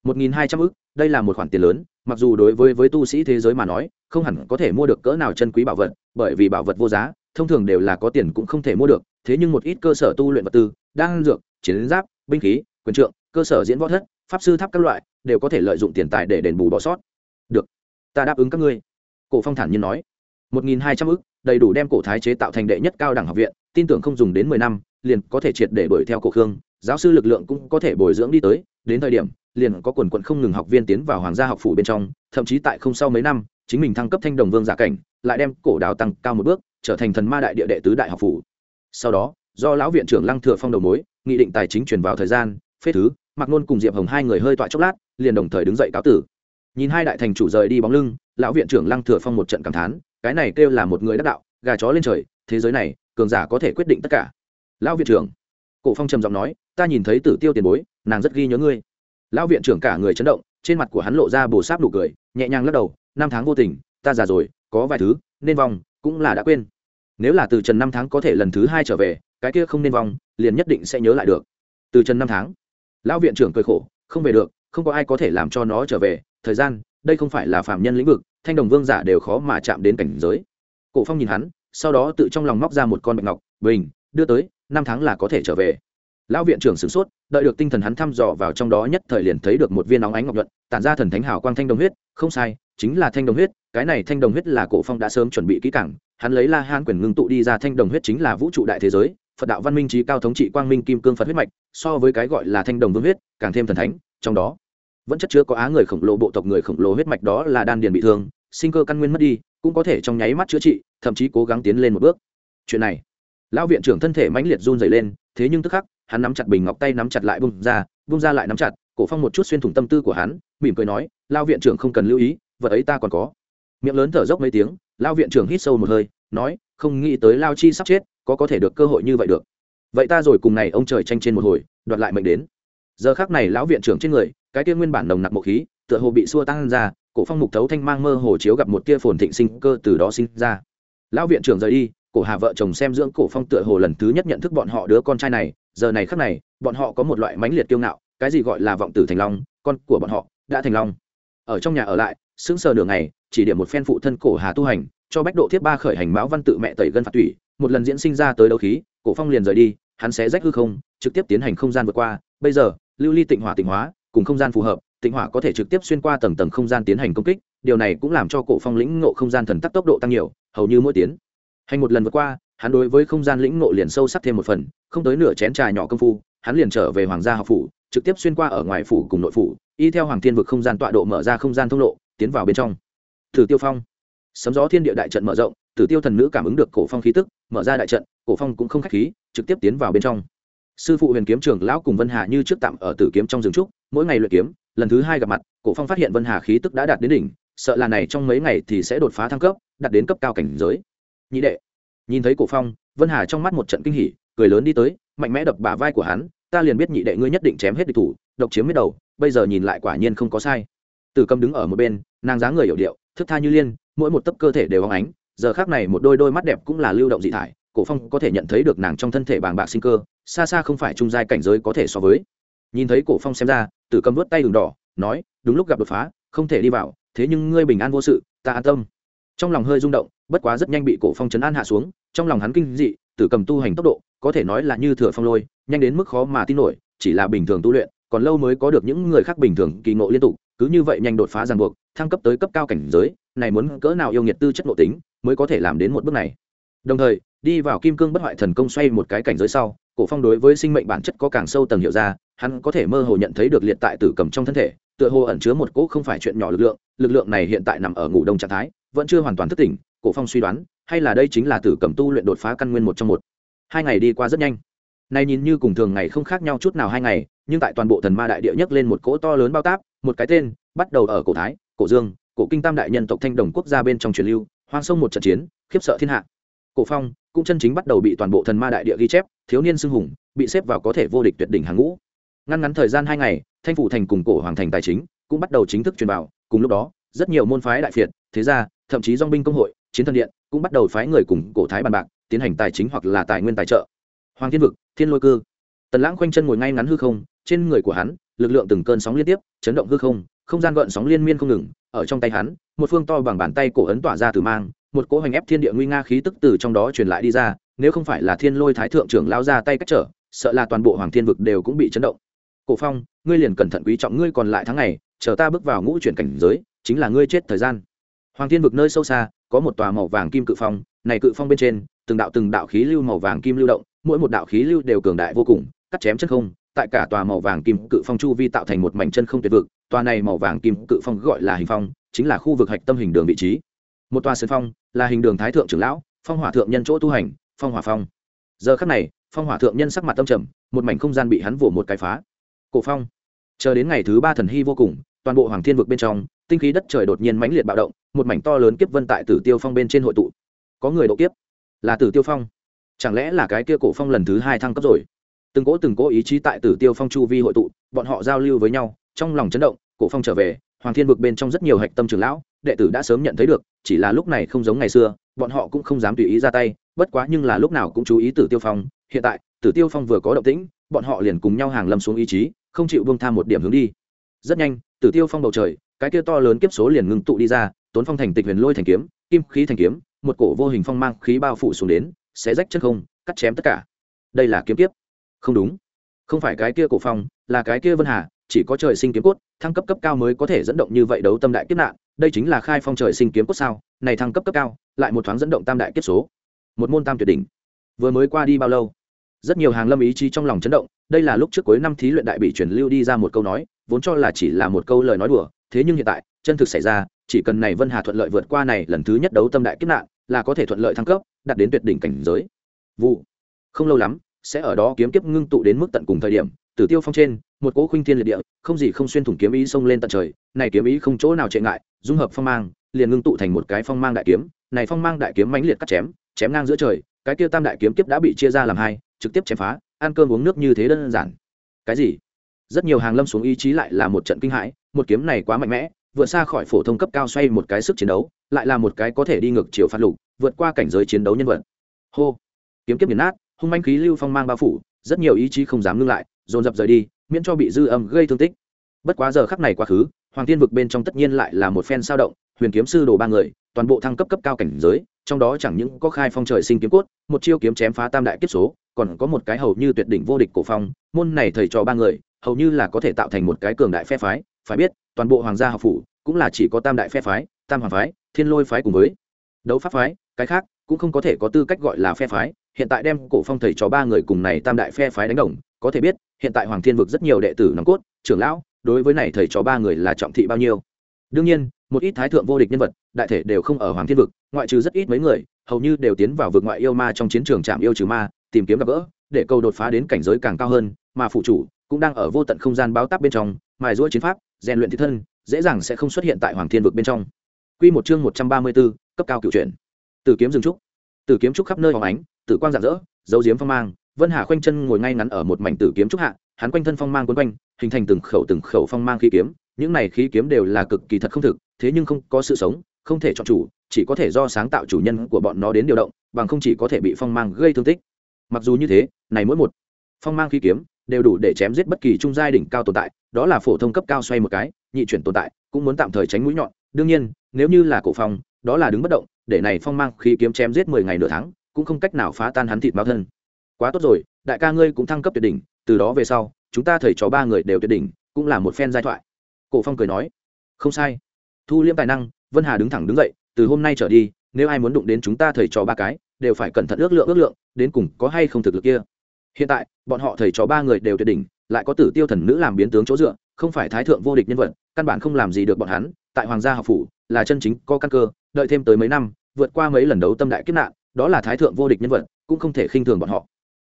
Một nghìn hai trăm ức đây là một khoản tiền lớn mặc dù đối với với tu sĩ thế giới mà nói không hẳn có thể mua được cỡ nào chân quý bảo vật bởi vì bảo vật vô giá thông thường đều là có tiền cũng không thể mua được thế nhưng một ít cơ sở tu luyện vật tư, đan dược, chiến giáp, binh khí, quyền trượng, cơ sở diễn võ thất, pháp sư tháp các loại, đều có thể lợi dụng tiền tài để đền bù bỏ sót. Được, ta đáp ứng các ngươi. Cổ phong thản nhiên nói. Một nghìn hai trăm ức, đầy đủ đem cổ thái chế tạo thành đệ nhất cao đẳng học viện, tin tưởng không dùng đến mười năm, liền có thể triệt để đuổi theo cổ khương, giáo sư lực lượng cũng có thể bồi dưỡng đi tới, đến thời điểm, liền có quần quận không ngừng học viên tiến vào hoàng gia học phủ bên trong, thậm chí tại không sau mấy năm, chính mình thăng cấp thanh đồng vương giả cảnh, lại đem cổ đào tăng cao một bước, trở thành thần ma đại địa đệ tứ đại học phủ sau đó, do lão viện trưởng lăng thừa phong đầu mối, nghị định tài chính chuyển vào thời gian, phế thứ mặc nôn cùng diệp hồng hai người hơi tọa chốc lát, liền đồng thời đứng dậy cáo tử. Nhìn hai đại thành chủ rời đi bóng lưng, lão viện trưởng lăng thừa phong một trận cảm thán, cái này kêu là một người đắc đạo, gà chó lên trời, thế giới này, cường giả có thể quyết định tất cả. Lão viện trưởng, cổ phong trầm giọng nói, ta nhìn thấy tử tiêu tiền bối, nàng rất ghi nhớ ngươi. Lão viện trưởng cả người chấn động, trên mặt của hắn lộ ra bồ sáp đủ cười, nhẹ nhàng lắc đầu, năm tháng vô tình, ta già rồi, có vài thứ, nên vòng, cũng là đã quên nếu là từ trần năm tháng có thể lần thứ hai trở về, cái kia không nên vòng liền nhất định sẽ nhớ lại được. Từ trần năm tháng, lão viện trưởng cười khổ, không về được, không có ai có thể làm cho nó trở về. Thời gian, đây không phải là phạm nhân lĩnh vực, thanh đồng vương giả đều khó mà chạm đến cảnh giới. Cổ phong nhìn hắn, sau đó tự trong lòng móc ra một con bạch ngọc, bình, đưa tới, năm tháng là có thể trở về lão viện trưởng sửng sốt, đợi được tinh thần hắn thăm dò vào trong đó nhất thời liền thấy được một viên nóng ánh ngọc nhuận, tản ra thần thánh hào quang thanh đồng huyết. Không sai, chính là thanh đồng huyết, cái này thanh đồng huyết là cổ phong đã sớm chuẩn bị kỹ càng. Hắn lấy la hán quyền ngưng tụ đi ra thanh đồng huyết chính là vũ trụ đại thế giới, phật đạo văn minh trí cao thống trị quang minh kim cương phật huyết mạch, so với cái gọi là thanh đồng vương huyết, càng thêm thần thánh. Trong đó, vẫn chất chứa có á người khổng lồ, bộ tộc người khổng lồ huyết mạch đó là đan điền bị thương, sinh cơ căn nguyên mất đi, cũng có thể trong nháy mắt chữa trị, thậm chí cố gắng tiến lên một bước. Chuyện này, lão viện trưởng thân thể mãnh liệt run rẩy lên, thế nhưng tức khắc hắn nắm chặt bình ngọc tay nắm chặt lại bung ra bung ra lại nắm chặt, cổ phong một chút xuyên thủng tâm tư của hắn, mỉm cười nói, lao viện trưởng không cần lưu ý, vật ấy ta còn có. Miệng lớn thở dốc mấy tiếng, lao viện trưởng hít sâu một hơi, nói, không nghĩ tới lao chi sắp chết, có có thể được cơ hội như vậy được. Vậy ta rồi cùng này ông trời tranh trên một hồi, đoạt lại mệnh đến. Giờ khác này lão viện trưởng trên người, cái kia nguyên bản nồng nặc mộ khí, tựa hồ bị xua tan ra, cổ phong mục thấu thanh mang mơ hồ chiếu gặp một tia phồn thịnh sinh cơ từ đó sinh ra. Lão viện trưởng rời đi, cổ hà vợ chồng xem dưỡng cổ phong tựa hồ lần thứ nhất nhận thức bọn họ đứa con trai này giờ này khắc này, bọn họ có một loại mãnh liệt kiêu ngạo, cái gì gọi là vọng tử thành long, con của bọn họ đã thành long. Ở trong nhà ở lại, sững sờ nửa ngày, chỉ điểm một phen phụ thân cổ hà tu hành, cho bách độ thiết ba khởi hành mão văn tự mẹ tẩy gân phạt tủy, một lần diễn sinh ra tới đấu khí, cổ phong liền rời đi, hắn sẽ rách hư không, trực tiếp tiến hành không gian vượt qua. Bây giờ, lưu ly tịnh hỏa tịnh hóa, cùng không gian phù hợp, tịnh hỏa có thể trực tiếp xuyên qua tầng tầng không gian tiến hành công kích, điều này cũng làm cho cổ phong lĩnh ngộ không gian thần tắc tốc độ tăng nhiều, hầu như mỗi tiến hành một lần vượt qua hắn đối với không gian lĩnh ngộ liền sâu sắc thêm một phần, không tới nửa chén trà nhỏ công phu, hắn liền trở về hoàng gia học phủ, trực tiếp xuyên qua ở ngoài phủ cùng nội phủ, y theo hoàng thiên vực không gian tọa độ mở ra không gian thông lộ, tiến vào bên trong. Thử tiêu phong. Sấm gió thiên địa đại trận mở rộng, tử tiêu thần nữ cảm ứng được cổ phong khí tức, mở ra đại trận, cổ phong cũng không khách khí, trực tiếp tiến vào bên trong. Sư phụ huyền kiếm trưởng lão cùng vân hà như trước tạm ở tử kiếm trong rừng trúc, mỗi ngày luyện kiếm, lần thứ hai gặp mặt, cổ phong phát hiện vân hà khí tức đã đạt đến đỉnh, sợ là này trong mấy ngày thì sẽ đột phá thăng cấp, đạt đến cấp cao cảnh giới. Nhị đệ nhìn thấy cổ phong, vân hà trong mắt một trận kinh hỉ, cười lớn đi tới, mạnh mẽ đập bả vai của hắn, ta liền biết nhị đệ ngươi nhất định chém hết địch thủ, độc chiếm biết đầu, bây giờ nhìn lại quả nhiên không có sai. Tử cầm đứng ở một bên, nàng dáng người hiểu điệu, thức tha như liên, mỗi một tấc cơ thể đều óng ánh, giờ khác này một đôi đôi mắt đẹp cũng là lưu động dị thải, cổ phong có thể nhận thấy được nàng trong thân thể bàng bạc sinh cơ, xa xa không phải trung giai cảnh giới có thể so với. Nhìn thấy cổ phong xem ra, tử cầm vớt tay đường đỏ, nói, đúng lúc gặp đột phá, không thể đi vào, thế nhưng ngươi bình an vô sự, ta an tâm. Trong lòng hơi rung động bất quá rất nhanh bị cổ phong chấn an hạ xuống, trong lòng hắn kinh dị, tử cầm tu hành tốc độ, có thể nói là như thừa phong lôi, nhanh đến mức khó mà tin nổi, chỉ là bình thường tu luyện, còn lâu mới có được những người khác bình thường kỳ ngộ liên tục, cứ như vậy nhanh đột phá ràng buộc, thăng cấp tới cấp cao cảnh giới, này muốn cỡ nào yêu nghiệt tư chất nội tính, mới có thể làm đến một bước này. Đồng thời, đi vào kim cương bất hoại thần công xoay một cái cảnh giới sau, cổ phong đối với sinh mệnh bản chất có càng sâu tầng hiệu ra, hắn có thể mơ hồ nhận thấy được liệt tại tử cầm trong thân thể, tựa hồ ẩn chứa một cỗ không phải chuyện nhỏ lực lượng lực lượng này hiện tại nằm ở ngủ đông trạng thái, vẫn chưa hoàn toàn thức tỉnh cổ phong suy đoán hay là đây chính là tử cầm tu luyện đột phá căn nguyên một trong một. Hai ngày đi qua rất nhanh. Nay nhìn như cùng thường ngày không khác nhau chút nào hai ngày nhưng tại toàn bộ thần ma đại địa nhấc lên một cỗ to lớn bao táp một cái tên bắt đầu ở cổ thái cổ dương cổ kinh tam đại nhân tộc thanh đồng quốc gia bên trong truyền lưu hoang sông một trận chiến khiếp sợ thiên hạ. Cổ phong cũng chân chính bắt đầu bị toàn bộ thần ma đại địa ghi chép thiếu niên xưng hùng bị xếp vào có thể vô địch tuyệt đỉnh hàng ngũ. Ngăn ngắn thời gian hai ngày thanh phủ thành cùng cổ hoàng thành tài chính cũng bắt đầu chính thức truyền bảo, cùng lúc đó rất nhiều môn phái đại phiệt thế gia thậm chí dong binh công hội, chiến thần điện cũng bắt đầu phái người cùng cổ thái bàn bạc, tiến hành tài chính hoặc là tài nguyên tài trợ. Hoàng thiên vực, thiên lôi cư. Tần lãng khoanh chân ngồi ngay ngắn hư không, trên người của hắn, lực lượng từng cơn sóng liên tiếp, chấn động hư không không gian gợn sóng liên miên không ngừng, ở trong tay hắn, một phương to bằng bàn tay cổ ấn tỏa ra từ mang, một cỗ hành ép thiên địa nguy nga khí tức từ trong đó truyền lại đi ra, nếu không phải là thiên lôi thái thượng trưởng lao ra tay cách trở, sợ là toàn bộ hoàng thiên vực đều cũng bị chấn động. Cổ phong, ngươi liền cẩn thận quý trọng ngươi còn lại tháng ngày, chờ ta bước vào ngũ chuyển cảnh giới, chính là ngươi chết thời gian hoàng thiên vực nơi sâu xa, có một tòa màu vàng kim cự phong, này cự phong bên trên, từng đạo từng đạo khí lưu màu vàng kim lưu động, mỗi một đạo khí lưu đều cường đại vô cùng, cắt chém chân không, tại cả tòa màu vàng kim cự phong chu vi tạo thành một mảnh chân không tuyệt vực, tòa này màu vàng kim cự phong gọi là hình phong, chính là khu vực hạch tâm hình đường vị trí. Một tòa sơn phong, là hình đường thái thượng trưởng lão, phong hỏa thượng nhân chỗ tu hành, phong hỏa phong. Giờ khắc này, phong hỏa thượng nhân sắc mặt tâm trầm, một mảnh không gian bị hắn vỗ một cái phá. Cổ phong. Chờ đến ngày thứ ba thần hy vô cùng, toàn bộ hoàng thiên vực bên trong tinh khí đất trời đột nhiên mãnh liệt bạo động, một mảnh to lớn kiếp vân tại tử tiêu phong bên trên hội tụ. Có người độ kiếp. Là tử tiêu phong. Chẳng lẽ là cái kia cổ phong lần thứ hai thăng cấp rồi? Từng cỗ từng cỗ ý chí tại tử tiêu phong chu vi hội tụ, bọn họ giao lưu với nhau, trong lòng chấn động, cổ phong trở về, hoàng thiên vực bên trong rất nhiều hạch tâm trưởng lão, đệ tử đã sớm nhận thấy được, chỉ là lúc này không giống ngày xưa, bọn họ cũng không dám tùy ý ra tay, bất quá nhưng là lúc nào cũng chú ý tử tiêu phong. Hiện tại, tử tiêu phong vừa có động tĩnh, bọn họ liền cùng nhau hàng lâm xuống ý chí, không chịu buông tham một điểm hướng đi. Rất nhanh, tử tiêu phong bầu trời cái kia to lớn kiếp số liền ngưng tụ đi ra, tốn phong thành tịch huyền lôi thành kiếm, kim khí thành kiếm, một cổ vô hình phong mang khí bao phủ xuống đến, sẽ rách chân không, cắt chém tất cả. Đây là kiếm kiếp. Không đúng. Không phải cái kia cổ phong, là cái kia vân hà, chỉ có trời sinh kiếm cốt, thăng cấp cấp cao mới có thể dẫn động như vậy đấu tâm đại kiếp nạn. Đây chính là khai phong trời sinh kiếm cốt sao? Này thăng cấp cấp cao, lại một thoáng dẫn động tam đại kiếp số. Một môn tam tuyệt đỉnh. Vừa mới qua đi bao lâu? Rất nhiều hàng lâm ý chí trong lòng chấn động, đây là lúc trước cuối năm thí luyện đại bị truyền lưu đi ra một câu nói, vốn cho là chỉ là một câu lời nói đùa thế nhưng hiện tại, chân thực xảy ra, chỉ cần này vân hà thuận lợi vượt qua này lần thứ nhất đấu tâm đại kiếp nạn, là có thể thuận lợi thăng cấp, đạt đến tuyệt đỉnh cảnh giới. Vụ. Không lâu lắm, sẽ ở đó kiếm kiếp ngưng tụ đến mức tận cùng thời điểm, tử tiêu phong trên, một cỗ khuynh thiên liệt địa, không gì không xuyên thủng kiếm ý xông lên tận trời, này kiếm ý không chỗ nào trệ ngại, dung hợp phong mang, liền ngưng tụ thành một cái phong mang đại kiếm, này phong mang đại kiếm mãnh liệt cắt chém chém ngang giữa trời, cái kia tam đại kiếm kiếp đã bị chia ra làm hai, trực tiếp chém phá, ăn cơm uống nước như thế đơn giản. Cái gì? Rất nhiều hàng lâm xuống ý chí lại là một trận kinh hãi một kiếm này quá mạnh mẽ, vượt xa khỏi phổ thông cấp cao xoay một cái sức chiến đấu, lại là một cái có thể đi ngược chiều phát lục, vượt qua cảnh giới chiến đấu nhân vật. Hô! Kiếm kiếp nghiền nát, hung manh khí lưu phong mang bao phủ, rất nhiều ý chí không dám ngưng lại, dồn dập rời đi, miễn cho bị dư âm gây thương tích. Bất quá giờ khắc này quá khứ, hoàng tiên vực bên trong tất nhiên lại là một phen sao động, huyền kiếm sư đồ ba người, toàn bộ thăng cấp cấp cao cảnh giới, trong đó chẳng những có khai phong trời sinh kiếm cốt, một chiêu kiếm chém phá tam đại kiếp số, còn có một cái hầu như tuyệt đỉnh vô địch cổ phong, môn này thầy trò ba người, hầu như là có thể tạo thành một cái cường đại phe phái phải biết, toàn bộ hoàng gia học phủ cũng là chỉ có tam đại phe phái, tam hoàng phái, thiên lôi phái cùng với đấu pháp phái, cái khác cũng không có thể có tư cách gọi là phe phái. Hiện tại đem cổ phong thầy trò ba người cùng này tam đại phe phái đánh đồng, có thể biết, hiện tại hoàng thiên vực rất nhiều đệ tử nòng cốt, trưởng lão, đối với này thầy trò ba người là trọng thị bao nhiêu. Đương nhiên, một ít thái thượng vô địch nhân vật, đại thể đều không ở hoàng thiên vực, ngoại trừ rất ít mấy người, hầu như đều tiến vào vực ngoại yêu ma trong chiến trường trạm yêu trừ ma, tìm kiếm gặp gỡ, để cầu đột phá đến cảnh giới càng cao hơn, mà phụ chủ cũng đang ở vô tận không gian báo táp bên trong, mài giũa chiến pháp rèn luyện thiết thân dễ dàng sẽ không xuất hiện tại hoàng thiên vực bên trong Quy một chương 134, cấp cao cửu truyện. Tử kiếm rừng trúc. Tử kiếm trúc khắp nơi phóng ánh, tử quang rạng rỡ, dấu diếm phong mang, Vân Hà khoanh chân ngồi ngay ngắn ở một mảnh tử kiếm trúc hạ, hắn quanh thân phong mang quấn quanh, hình thành từng khẩu từng khẩu phong mang khí kiếm, những này khí kiếm đều là cực kỳ thật không thực, thế nhưng không có sự sống, không thể chọn chủ, chỉ có thể do sáng tạo chủ nhân của bọn nó đến điều động, bằng không chỉ có thể bị phong mang gây thương tích. Mặc dù như thế, này mỗi một phong mang khí kiếm đều đủ để chém giết bất kỳ trung giai đỉnh cao tồn tại, đó là phổ thông cấp cao xoay một cái, nhị chuyển tồn tại, cũng muốn tạm thời tránh mũi nhọn, đương nhiên, nếu như là cổ phong, đó là đứng bất động, để này phong mang khí kiếm chém giết mười ngày nửa tháng, cũng không cách nào phá tan hắn thịt máu thân. Quá tốt rồi, đại ca ngươi cũng thăng cấp tuyệt đỉnh, từ đó về sau, chúng ta thầy trò ba người đều tuyệt đỉnh, cũng là một phen giai thoại. Cổ Phong cười nói, không sai. Thu liêm tài năng, Vân Hà đứng thẳng đứng dậy, từ hôm nay trở đi, nếu ai muốn đụng đến chúng ta thầy trò ba cái, đều phải cẩn thận ước lượng ước lượng, đến cùng có hay không thực lực kia. Hiện tại, bọn họ thầy trò ba người đều tuyệt đỉnh, lại có Tử Tiêu thần nữ làm biến tướng chỗ dựa, không phải thái thượng vô địch nhân vật, căn bản không làm gì được bọn hắn, tại hoàng gia học phủ, là chân chính có căn cơ, đợi thêm tới mấy năm, vượt qua mấy lần đấu tâm đại kiếp nạn, đó là thái thượng vô địch nhân vật, cũng không thể khinh thường bọn họ.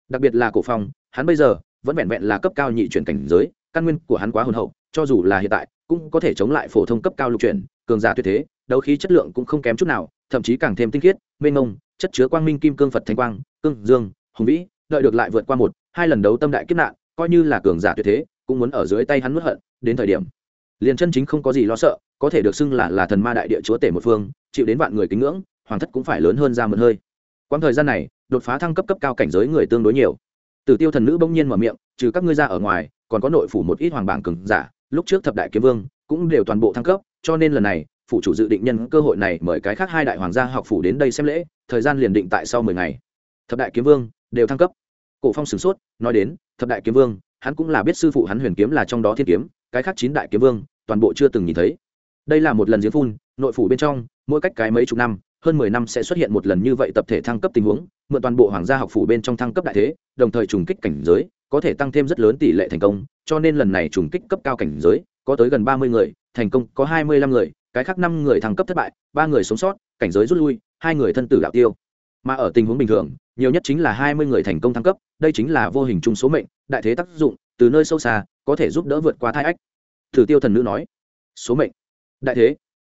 Đặc biệt là Cổ Phong, hắn bây giờ vẫn vẹn vẹn là cấp cao nhị chuyển cảnh giới, căn nguyên của hắn quá hồn hậu, cho dù là hiện tại, cũng có thể chống lại phổ thông cấp cao lục chuyển, cường giả tuyệt thế, đấu khí chất lượng cũng không kém chút nào, thậm chí càng thêm tinh khiết, mênh mông, chất chứa quang minh kim cương Phật thánh quang, cương, dương, hùng vĩ, đợi được lại vượt qua một, hai lần đấu tâm đại kiếp nạn, coi như là cường giả tuyệt thế, cũng muốn ở dưới tay hắn nuốt hận, đến thời điểm liền chân chính không có gì lo sợ, có thể được xưng là là thần ma đại địa chúa tể một phương, chịu đến vạn người kính ngưỡng, hoàng thất cũng phải lớn hơn ra một hơi. Quãng thời gian này, đột phá thăng cấp cấp cao cảnh giới người tương đối nhiều. Tử Tiêu thần nữ bỗng nhiên mở miệng, trừ các ngươi ra ở ngoài, còn có nội phủ một ít hoàng bảng cường giả, lúc trước thập đại kiếm vương cũng đều toàn bộ thăng cấp, cho nên lần này, phủ chủ dự định nhân cơ hội này mời cái khác hai đại hoàng gia học phủ đến đây xem lễ, thời gian liền định tại sau mười ngày. Thập đại kiếm vương đều thăng cấp. Cổ Phong sửng sốt, nói đến, thập đại kiếm vương, hắn cũng là biết sư phụ hắn huyền kiếm là trong đó thiên kiếm, cái khác chín đại kiếm vương, toàn bộ chưa từng nhìn thấy. Đây là một lần giếng phun, nội phủ bên trong, mỗi cách cái mấy chục năm, hơn mười năm sẽ xuất hiện một lần như vậy tập thể thăng cấp tình huống, mượn toàn bộ hoàng gia học phủ bên trong thăng cấp đại thế, đồng thời trùng kích cảnh giới, có thể tăng thêm rất lớn tỷ lệ thành công, cho nên lần này trùng kích cấp cao cảnh giới, có tới gần ba mươi người, thành công có hai mươi lăm người, cái khác năm người thăng cấp thất bại, ba người sống sót, cảnh giới rút lui, hai người thân tử đạo tiêu. Mà ở tình huống bình thường, nhiều nhất chính là hai mươi người thành công thăng cấp, đây chính là vô hình chung số mệnh, đại thế tác dụng, từ nơi sâu xa, có thể giúp đỡ vượt qua thai ách. Thử Tiêu thần nữ nói, số mệnh, đại thế.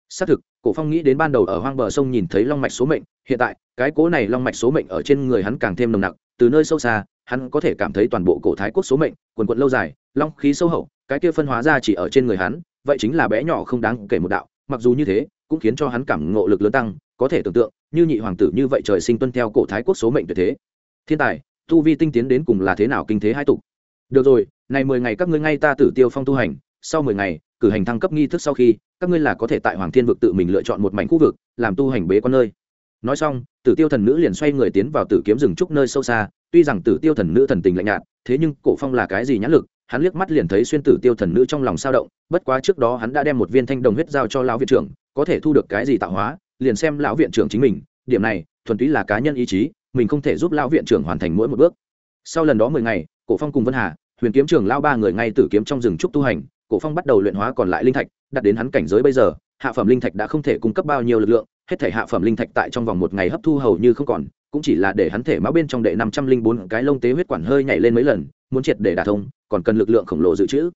Xác thực, Cổ Phong nghĩ đến ban đầu ở hoang bờ sông nhìn thấy long mạch số mệnh, hiện tại, cái cố này long mạch số mệnh ở trên người hắn càng thêm nồng nặc, từ nơi sâu xa, hắn có thể cảm thấy toàn bộ cổ thái quốc số mệnh, quần quận lâu dài, long khí sâu hậu, cái kia phân hóa ra chỉ ở trên người hắn, vậy chính là bé nhỏ không đáng kể một đạo, mặc dù như thế, cũng khiến cho hắn cảm ngộ lực lớn tăng, có thể tưởng tượng, như nhị hoàng tử như vậy trời sinh tuân theo cổ thái quốc số mệnh tuyệt thế. Thiên tài, tu vi tinh tiến đến cùng là thế nào kinh thế hai tục. Được rồi, này mười ngày các ngươi ngay ta tử tiêu phong tu hành, sau mười ngày, cử hành thăng cấp nghi thức sau khi, các ngươi là có thể tại Hoàng Thiên vực tự mình lựa chọn một mảnh khu vực, làm tu hành bế quan nơi. Nói xong, Tử Tiêu thần nữ liền xoay người tiến vào Tử kiếm rừng trúc nơi sâu xa, tuy rằng Tử Tiêu thần nữ thần tình lạnh nhạt, thế nhưng Cổ Phong là cái gì nhãn lực, hắn liếc mắt liền thấy xuyên Tử Tiêu thần nữ trong lòng sao động, bất quá trước đó hắn đã đem một viên thanh đồng huyết giao cho lão viện trưởng, có thể thu được cái gì tạo hóa, liền xem lão viện trưởng chính mình, điểm này thuần túy là cá nhân ý chí, mình không thể giúp lão viện trưởng hoàn thành mỗi một bước. Sau lần đó mười ngày, Cổ Phong cùng Vân Hà, Huyền kiếm trưởng lão ba người ngay tử kiếm trong rừng trúc tu hành, Cổ Phong bắt đầu luyện hóa còn lại linh thạch, đặt đến hắn cảnh giới bây giờ, hạ phẩm linh thạch đã không thể cung cấp bao nhiêu lực lượng, hết thể hạ phẩm linh thạch tại trong vòng một ngày hấp thu hầu như không còn, cũng chỉ là để hắn thể máu bên trong đệ năm trăm linh bốn cái lông tế huyết quản hơi nhảy lên mấy lần, muốn triệt để đả thông, còn cần lực lượng khổng lồ dự trữ.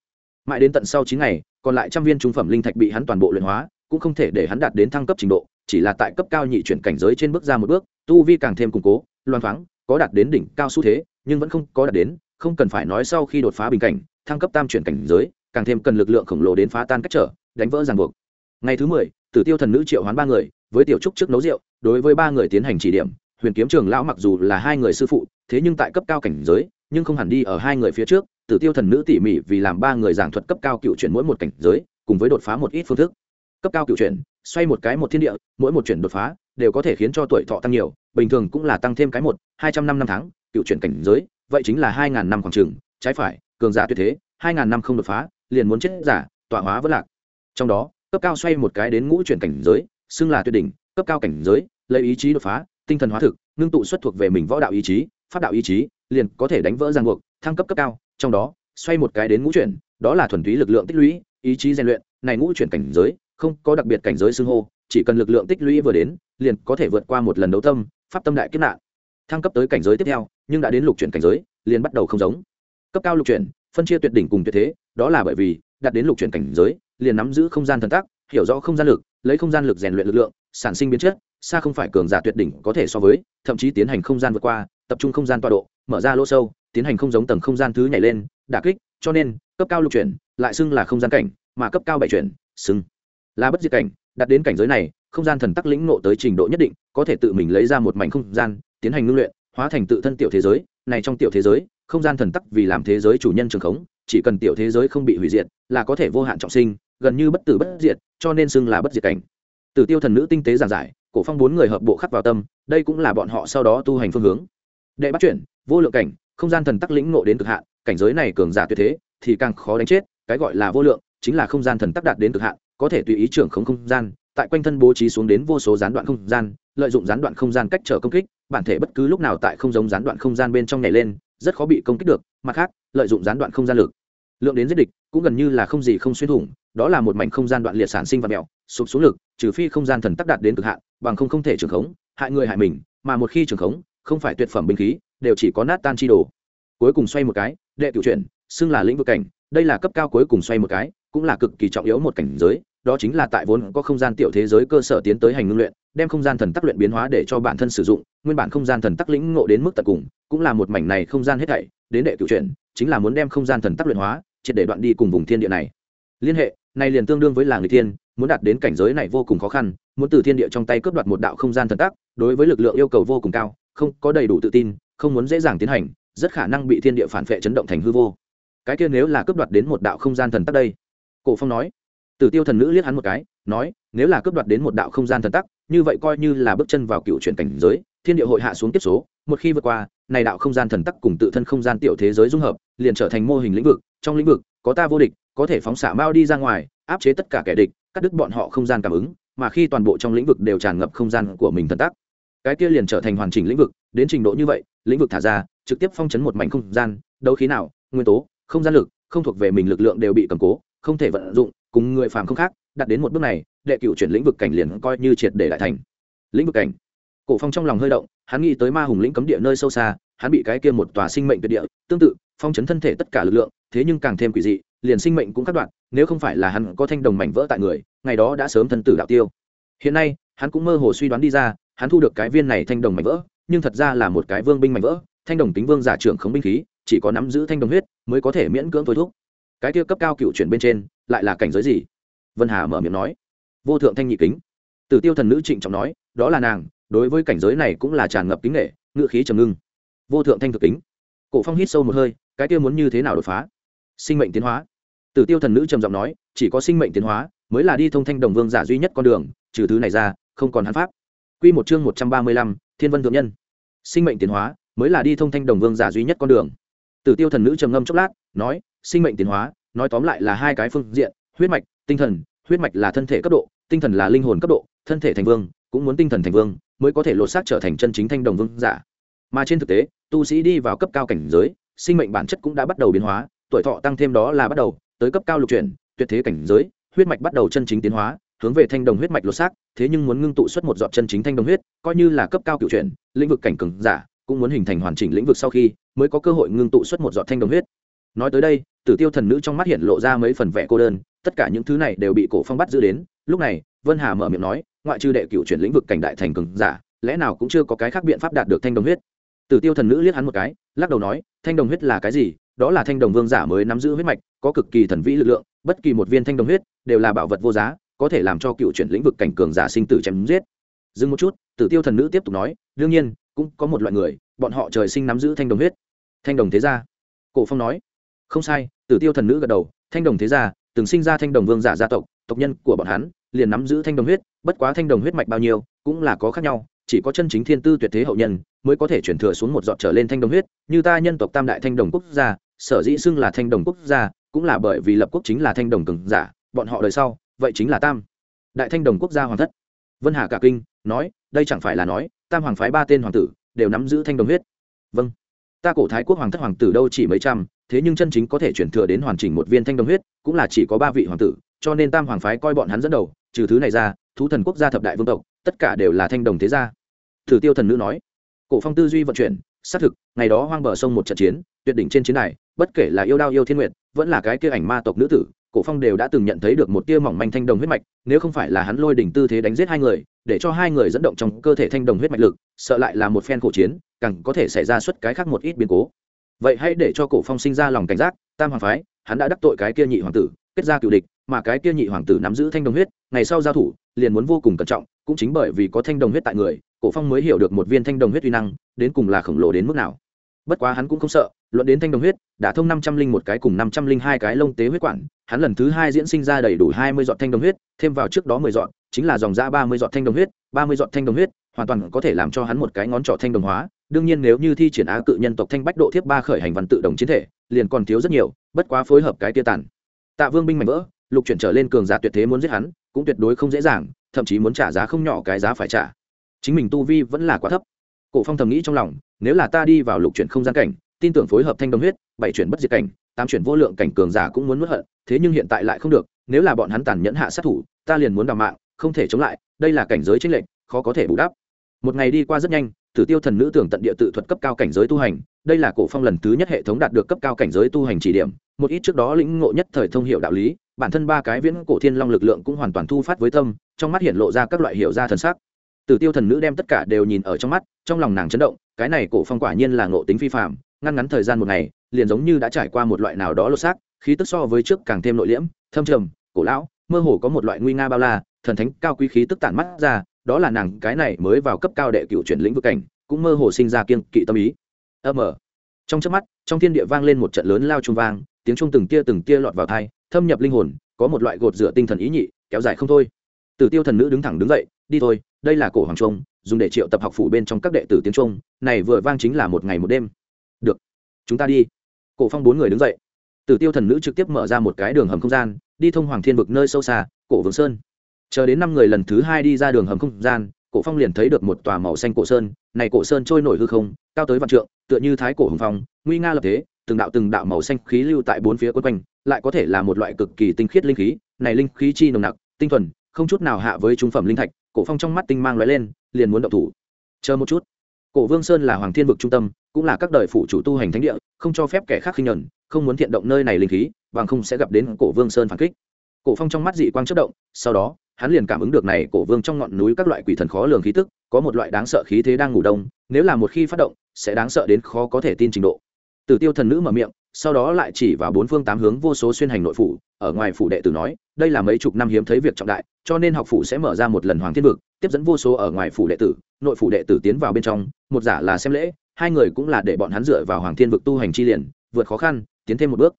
Mãi đến tận sau chín ngày, còn lại trăm viên trung phẩm linh thạch bị hắn toàn bộ luyện hóa, cũng không thể để hắn đạt đến thăng cấp trình độ, chỉ là tại cấp cao nhị chuyển cảnh giới trên bước ra một bước, tu vi càng thêm củng cố, loan thoáng, có đạt đến đỉnh cao xu thế, nhưng vẫn không có đạt đến, không cần phải nói sau khi đột phá bình cảnh, thăng cấp tam chuyển cảnh giới, càng thêm cần lực lượng khổng lồ đến phá tan cách trở, đánh vỡ ràng buộc. Ngày thứ mười, Tử Tiêu thần nữ triệu hoán ba người, với tiểu trúc trước nấu rượu, đối với ba người tiến hành chỉ điểm. Huyền kiếm trường lão mặc dù là hai người sư phụ, thế nhưng tại cấp cao cảnh giới, nhưng không hẳn đi ở hai người phía trước. Tử Tiêu thần nữ tỉ mỉ vì làm ba người giảng thuật cấp cao cựu chuyển mỗi một cảnh giới, cùng với đột phá một ít phương thức. Cấp cao cựu chuyển, xoay một cái một thiên địa, mỗi một chuyển đột phá đều có thể khiến cho tuổi thọ tăng nhiều, bình thường cũng là tăng thêm cái một, hai trăm năm năm tháng, cựu chuyển cảnh giới, vậy chính là hai ngàn năm khoảng trường, trái phải, cường giả tuyệt thế, hai ngàn năm không đột phá, liền muốn chết giả, tọa hóa vẫn lạc. Trong đó, cấp cao xoay một cái đến ngũ chuyển cảnh giới, xưng là tuyệt đỉnh, cấp cao cảnh giới, lấy ý chí đột phá, tinh thần hóa thực, ngưng tụ xuất thuộc về mình võ đạo ý chí, pháp đạo ý chí, liền có thể đánh vỡ ràng buộc, thăng cấp cấp cao, trong đó, xoay một cái đến ngũ chuyển, đó là thuần túy lực lượng tích lũy, ý chí rèn luyện, này ngũ chuyển cảnh giới, không có đặc biệt cảnh giới xưng hô, chỉ cần lực lượng tích lũy vừa đến, liền có thể vượt qua một lần đấu tâm, pháp tâm đại kiếp nạn. Thăng cấp tới cảnh giới tiếp theo, nhưng đã đến lục chuyển cảnh giới, liền bắt đầu không giống cấp cao lục chuyển phân chia tuyệt đỉnh cùng tuyệt thế đó là bởi vì đạt đến lục chuyển cảnh giới liền nắm giữ không gian thần tác hiểu rõ không gian lực lấy không gian lực rèn luyện lực lượng sản sinh biến chất xa không phải cường giả tuyệt đỉnh có thể so với thậm chí tiến hành không gian vượt qua tập trung không gian tọa độ mở ra lỗ sâu tiến hành không giống tầng không gian thứ nhảy lên đả kích cho nên cấp cao lục chuyển lại xưng là không gian cảnh mà cấp cao bảy chuyển xưng là bất diệt cảnh, đạt đến cảnh giới này, không gian thần tắc lĩnh nộ tới trình độ nhất định, có thể tự mình lấy ra một mảnh không gian, tiến hành ngưng luyện, hóa thành tự thân tiểu thế giới. Này trong tiểu thế giới, không gian thần tắc vì làm thế giới chủ nhân trường khống, chỉ cần tiểu thế giới không bị hủy diệt, là có thể vô hạn trọng sinh, gần như bất tử bất diệt, cho nên xưng là bất diệt cảnh. Tử tiêu thần nữ tinh tế giảng giải, cổ phong bốn người hợp bộ khắc vào tâm, đây cũng là bọn họ sau đó tu hành phương hướng. Đệ bắt chuyển, vô lượng cảnh, không gian thần tắc lĩnh ngộ đến cực hạn, cảnh giới này cường giả tuyệt thế, thì càng khó đánh chết, cái gọi là vô lượng, chính là không gian thần tắc đạt đến cực hạn có thể tùy ý trưởng không không gian, tại quanh thân bố trí xuống đến vô số gián đoạn không gian, lợi dụng gián đoạn không gian cách trở công kích, bản thể bất cứ lúc nào tại không giống gián đoạn không gian bên trong nhảy lên, rất khó bị công kích được, mặt khác, lợi dụng gián đoạn không gian lực. Lượng đến giết địch, cũng gần như là không gì không xuyên thủng, đó là một mảnh không gian đoạn liệt sản sinh và mẹo, sụp xuống lực, trừ phi không gian thần tắc đạt đến cực hạn, bằng không không thể trường khống, hại người hại mình, mà một khi trường khống, không phải tuyệt phẩm binh khí, đều chỉ có nát tan chi đồ. Cuối cùng xoay một cái, đệ cựu chuyển, xưng là lĩnh vực cảnh, đây là cấp cao cuối cùng xoay một cái cũng là cực kỳ trọng yếu một cảnh giới, đó chính là tại vốn có không gian tiểu thế giới cơ sở tiến tới hành ngưng luyện, đem không gian thần tắc luyện biến hóa để cho bản thân sử dụng, nguyên bản không gian thần tắc lĩnh ngộ đến mức tận cùng, cũng là một mảnh này không gian hết thảy, đến đệ cựu chuyển, chính là muốn đem không gian thần tắc luyện hóa, triệt để đoạn đi cùng vùng thiên địa này. Liên hệ, này liền tương đương với làng người thiên, muốn đạt đến cảnh giới này vô cùng khó khăn, muốn từ thiên địa trong tay cướp đoạt một đạo không gian thần tắc, đối với lực lượng yêu cầu vô cùng cao, không có đầy đủ tự tin, không muốn dễ dàng tiến hành, rất khả năng bị thiên địa phản vệ chấn động thành hư vô. Cái kia nếu là cướp đoạt đến một đạo không gian thần tắc đây cổ phong nói. Tử tiêu thần nữ liếc hắn một cái, nói, nếu là cướp đoạt đến một đạo không gian thần tắc, như vậy coi như là bước chân vào cựu chuyển cảnh giới, thiên địa hội hạ xuống tiếp số, một khi vượt qua, này đạo không gian thần tắc cùng tự thân không gian tiểu thế giới dung hợp, liền trở thành mô hình lĩnh vực, trong lĩnh vực, có ta vô địch, có thể phóng xạ mao đi ra ngoài, áp chế tất cả kẻ địch, cắt đứt bọn họ không gian cảm ứng, mà khi toàn bộ trong lĩnh vực đều tràn ngập không gian của mình thần tắc, cái kia liền trở thành hoàn chỉnh lĩnh vực, đến trình độ như vậy, lĩnh vực thả ra, trực tiếp phong chấn một mảnh không gian, đấu khí nào, nguyên tố, không gian lực, không thuộc về mình lực lượng đều bị cầm cố không thể vận dụng, cùng người phàm không khác, đặt đến một bước này, đệ cựu chuyển lĩnh vực cảnh liền coi như triệt để lại thành. Lĩnh vực cảnh. Cổ phong trong lòng hơi động, hắn nghĩ tới ma hùng lĩnh cấm địa nơi sâu xa, hắn bị cái kia một tòa sinh mệnh tuyệt địa, tương tự, phong chấn thân thể tất cả lực lượng, thế nhưng càng thêm quỷ dị, liền sinh mệnh cũng cắt đoạn, nếu không phải là hắn có thanh đồng mảnh vỡ tại người, ngày đó đã sớm thân tử đạo tiêu. Hiện nay, hắn cũng mơ hồ suy đoán đi ra, hắn thu được cái viên này thanh đồng mảnh vỡ, nhưng thật ra là một cái vương binh mảnh vỡ, thanh đồng tính vương giả trưởng không binh khí, chỉ có nắm giữ thanh đồng huyết, mới có thể miễn cưỡng thôi thúc cái kia cấp cao cựu chuyển bên trên lại là cảnh giới gì vân hà mở miệng nói vô thượng thanh nhị kính tử tiêu thần nữ trịnh trọng nói đó là nàng đối với cảnh giới này cũng là tràn ngập kính nghệ ngự khí trầm ngưng vô thượng thanh thực kính cổ phong hít sâu một hơi cái kia muốn như thế nào đột phá sinh mệnh tiến hóa tử tiêu thần nữ trầm giọng nói chỉ có sinh mệnh tiến hóa mới là đi thông thanh đồng vương giả duy nhất con đường trừ thứ này ra không còn hắn pháp quy một chương một trăm ba mươi lăm thiên vân thượng nhân sinh mệnh tiến hóa mới là đi thông thanh đồng vương giả duy nhất con đường tử tiêu thần nữ trầm ngâm chốc lát nói sinh mệnh tiến hóa, nói tóm lại là hai cái phương diện, huyết mạch, tinh thần. Huyết mạch là thân thể cấp độ, tinh thần là linh hồn cấp độ, thân thể thành vương, cũng muốn tinh thần thành vương mới có thể lột xác trở thành chân chính thanh đồng vương giả. Mà trên thực tế, tu sĩ đi vào cấp cao cảnh giới, sinh mệnh bản chất cũng đã bắt đầu biến hóa, tuổi thọ tăng thêm đó là bắt đầu, tới cấp cao lục chuyển, tuyệt thế cảnh giới, huyết mạch bắt đầu chân chính tiến hóa, hướng về thanh đồng huyết mạch lột xác, thế nhưng muốn ngưng tụ xuất một dọn chân chính thanh đồng huyết, coi như là cấp cao cựu chuyển, lĩnh vực cảnh cường giả, cũng muốn hình thành hoàn chỉnh lĩnh vực sau khi mới có cơ hội ngưng tụ xuất một dọn thanh đồng huyết. Nói tới đây tử tiêu thần nữ trong mắt hiện lộ ra mấy phần vẻ cô đơn, tất cả những thứ này đều bị cổ phong bắt giữ đến. Lúc này, vân hà mở miệng nói, ngoại trừ đệ cựu chuyển lĩnh vực cảnh đại thành cường giả, lẽ nào cũng chưa có cái khác biện pháp đạt được thanh đồng huyết? Tử tiêu thần nữ liếc hắn một cái, lắc đầu nói, thanh đồng huyết là cái gì? Đó là thanh đồng vương giả mới nắm giữ huyết mạch, có cực kỳ thần vĩ lực lượng, bất kỳ một viên thanh đồng huyết đều là bảo vật vô giá, có thể làm cho cựu chuyển lĩnh vực cảnh cường giả sinh tử chém giết. Dừng một chút, tử tiêu thần nữ tiếp tục nói, đương nhiên, cũng có một loại người, bọn họ trời sinh nắm giữ thanh đồng huyết. Thanh đồng thế gia? Cổ phong nói. Không sai tử tiêu thần nữ gật đầu, thanh đồng thế gia, từng sinh ra thanh đồng vương giả gia tộc tộc nhân của bọn hắn, liền nắm giữ thanh đồng huyết, bất quá thanh đồng huyết mạch bao nhiêu, cũng là có khác nhau, chỉ có chân chính thiên tư tuyệt thế hậu nhân mới có thể chuyển thừa xuống một giọt trở lên thanh đồng huyết. Như ta nhân tộc tam đại thanh đồng quốc gia, sở dĩ xưng là thanh đồng quốc gia, cũng là bởi vì lập quốc chính là thanh đồng cường giả, bọn họ đời sau, vậy chính là tam. Đại thanh đồng quốc gia hoàng thất. Vân hà cả kinh, nói, đây chẳng phải là nói, tam hoàng phái ba tên hoàng tử đều nắm giữ thanh đồng huyết. Vâng. Ta cổ thái quốc hoàng thất hoàng tử đâu chỉ mấy trăm thế nhưng chân chính có thể chuyển thừa đến hoàn chỉnh một viên thanh đồng huyết cũng là chỉ có ba vị hoàng tử cho nên tam hoàng phái coi bọn hắn dẫn đầu trừ thứ này ra thú thần quốc gia thập đại vương tộc tất cả đều là thanh đồng thế gia. Thử tiêu thần nữ nói cổ phong tư duy vận chuyển xác thực ngày đó hoang bờ sông một trận chiến tuyệt đỉnh trên chiến này, bất kể là yêu đao yêu thiên nguyệt vẫn là cái kia ảnh ma tộc nữ tử cổ phong đều đã từng nhận thấy được một tia mỏng manh thanh đồng huyết mạch nếu không phải là hắn lôi đỉnh tư thế đánh giết hai người để cho hai người dẫn động trong cơ thể thanh đồng huyết mạch lực sợ lại là một phen khổ chiến càng có thể xảy ra suất cái khác một ít biến cố vậy hãy để cho cổ phong sinh ra lòng cảnh giác, tam hoàng phái, hắn đã đắc tội cái kia nhị hoàng tử, kết ra cựu địch, mà cái kia nhị hoàng tử nắm giữ thanh đồng huyết, ngày sau giao thủ, liền muốn vô cùng cẩn trọng, cũng chính bởi vì có thanh đồng huyết tại người, cổ phong mới hiểu được một viên thanh đồng huyết uy năng, đến cùng là khổng lồ đến mức nào. Bất quá hắn cũng không sợ, luận đến thanh đồng huyết, đã thông năm trăm linh một cái cùng năm trăm linh hai cái lông tế huyết quản, hắn lần thứ hai diễn sinh ra đầy đủ hai mươi giọt thanh đồng huyết, thêm vào trước đó mười giọt, chính là dòng ra ba mươi giọt thanh đồng huyết, ba mươi giọt thanh đồng huyết, hoàn toàn có thể làm cho hắn một cái ngón trỏ thanh đồng hóa đương nhiên nếu như thi triển á cự nhân tộc thanh bách độ thiếp ba khởi hành văn tự động chiến thể liền còn thiếu rất nhiều bất quá phối hợp cái tia tản, tạ vương binh mạnh vỡ lục chuyển trở lên cường giả tuyệt thế muốn giết hắn cũng tuyệt đối không dễ dàng thậm chí muốn trả giá không nhỏ cái giá phải trả. Chính mình tu vi vẫn là quá thấp. Cổ phong thầm nghĩ trong lòng nếu là ta đi vào lục chuyển không gian cảnh tin tưởng phối hợp thanh đồng huyết bảy chuyển bất diệt cảnh tám chuyển vô lượng cảnh cường giả cũng muốn nuốt hận thế nhưng hiện tại lại không được nếu là bọn hắn tàn nhẫn hạ sát thủ ta liền muốn đào mạng không thể chống lại đây là cảnh giới chính lệnh khó có thể bù đắp. Một ngày đi qua rất nhanh tử tiêu thần nữ tưởng tận địa tự thuật cấp cao cảnh giới tu hành, đây là cổ phong lần thứ nhất hệ thống đạt được cấp cao cảnh giới tu hành chỉ điểm, một ít trước đó lĩnh ngộ nhất thời thông hiểu đạo lý, bản thân ba cái viễn cổ thiên long lực lượng cũng hoàn toàn thu phát với tâm, trong mắt hiện lộ ra các loại hiểu ra thần sắc. Tử tiêu thần nữ đem tất cả đều nhìn ở trong mắt, trong lòng nàng chấn động, cái này cổ phong quả nhiên là ngộ tính phi phạm ngăn ngắn thời gian một ngày, liền giống như đã trải qua một loại nào đó lột xác, khí tức so với trước càng thêm nội liễm, thâm trầm, cổ lão, mơ hồ có một loại nguy nga bao la, thần thánh cao quý khí tức tản mắt ra đó là nàng cái này mới vào cấp cao đệ cựu chuyển lĩnh vực cảnh, cũng mơ hồ sinh ra kiên kỵ tâm ý. Âm ở trong chớp mắt, trong thiên địa vang lên một trận lớn lao trung vang, tiếng trung từng tia từng tia lọt vào thai thâm nhập linh hồn, có một loại gột rửa tinh thần ý nhị, kéo dài không thôi. Tử tiêu thần nữ đứng thẳng đứng dậy, đi thôi, đây là cổ hoàng trung dùng để triệu tập học phủ bên trong các đệ tử tiếng trung này vừa vang chính là một ngày một đêm. Được, chúng ta đi. Cổ phong bốn người đứng dậy. Tử tiêu thần nữ trực tiếp mở ra một cái đường hầm không gian, đi thông hoàng thiên vực nơi sâu xa, cổ vương sơn chờ đến năm người lần thứ hai đi ra đường hầm không gian, cổ phong liền thấy được một tòa màu xanh cổ sơn, này cổ sơn trôi nổi hư không, cao tới vạn trượng, tựa như thái cổ hùng phong, nguy nga lập thế, từng đạo từng đạo màu xanh khí lưu tại bốn phía quấn quanh, lại có thể là một loại cực kỳ tinh khiết linh khí, này linh khí chi nồng nặc, tinh thuần, không chút nào hạ với trung phẩm linh thạch, cổ phong trong mắt tinh mang lóe lên, liền muốn động thủ. Chờ một chút. Cổ vương sơn là hoàng thiên vực trung tâm, cũng là các đời phụ chủ tu hành thánh địa, không cho phép kẻ khác khinh nhẫn, không muốn thiện động nơi này linh khí, bằng không sẽ gặp đến cổ vương sơn phản kích. Cổ phong trong mắt dị quang chất động, sau đó hắn liền cảm ứng được này cổ vương trong ngọn núi các loại quỷ thần khó lường khí tức, có một loại đáng sợ khí thế đang ngủ đông, nếu là một khi phát động, sẽ đáng sợ đến khó có thể tin trình độ. Tử tiêu thần nữ mở miệng, sau đó lại chỉ vào bốn phương tám hướng vô số xuyên hành nội phủ, ở ngoài phủ đệ tử nói, đây là mấy chục năm hiếm thấy việc trọng đại, cho nên học phủ sẽ mở ra một lần hoàng thiên vực, tiếp dẫn vô số ở ngoài phủ đệ tử, nội phủ đệ tử tiến vào bên trong, một giả là xem lễ, hai người cũng là để bọn hắn dựa vào hoàng thiên vực tu hành chi liền, vượt khó khăn, tiến thêm một bước.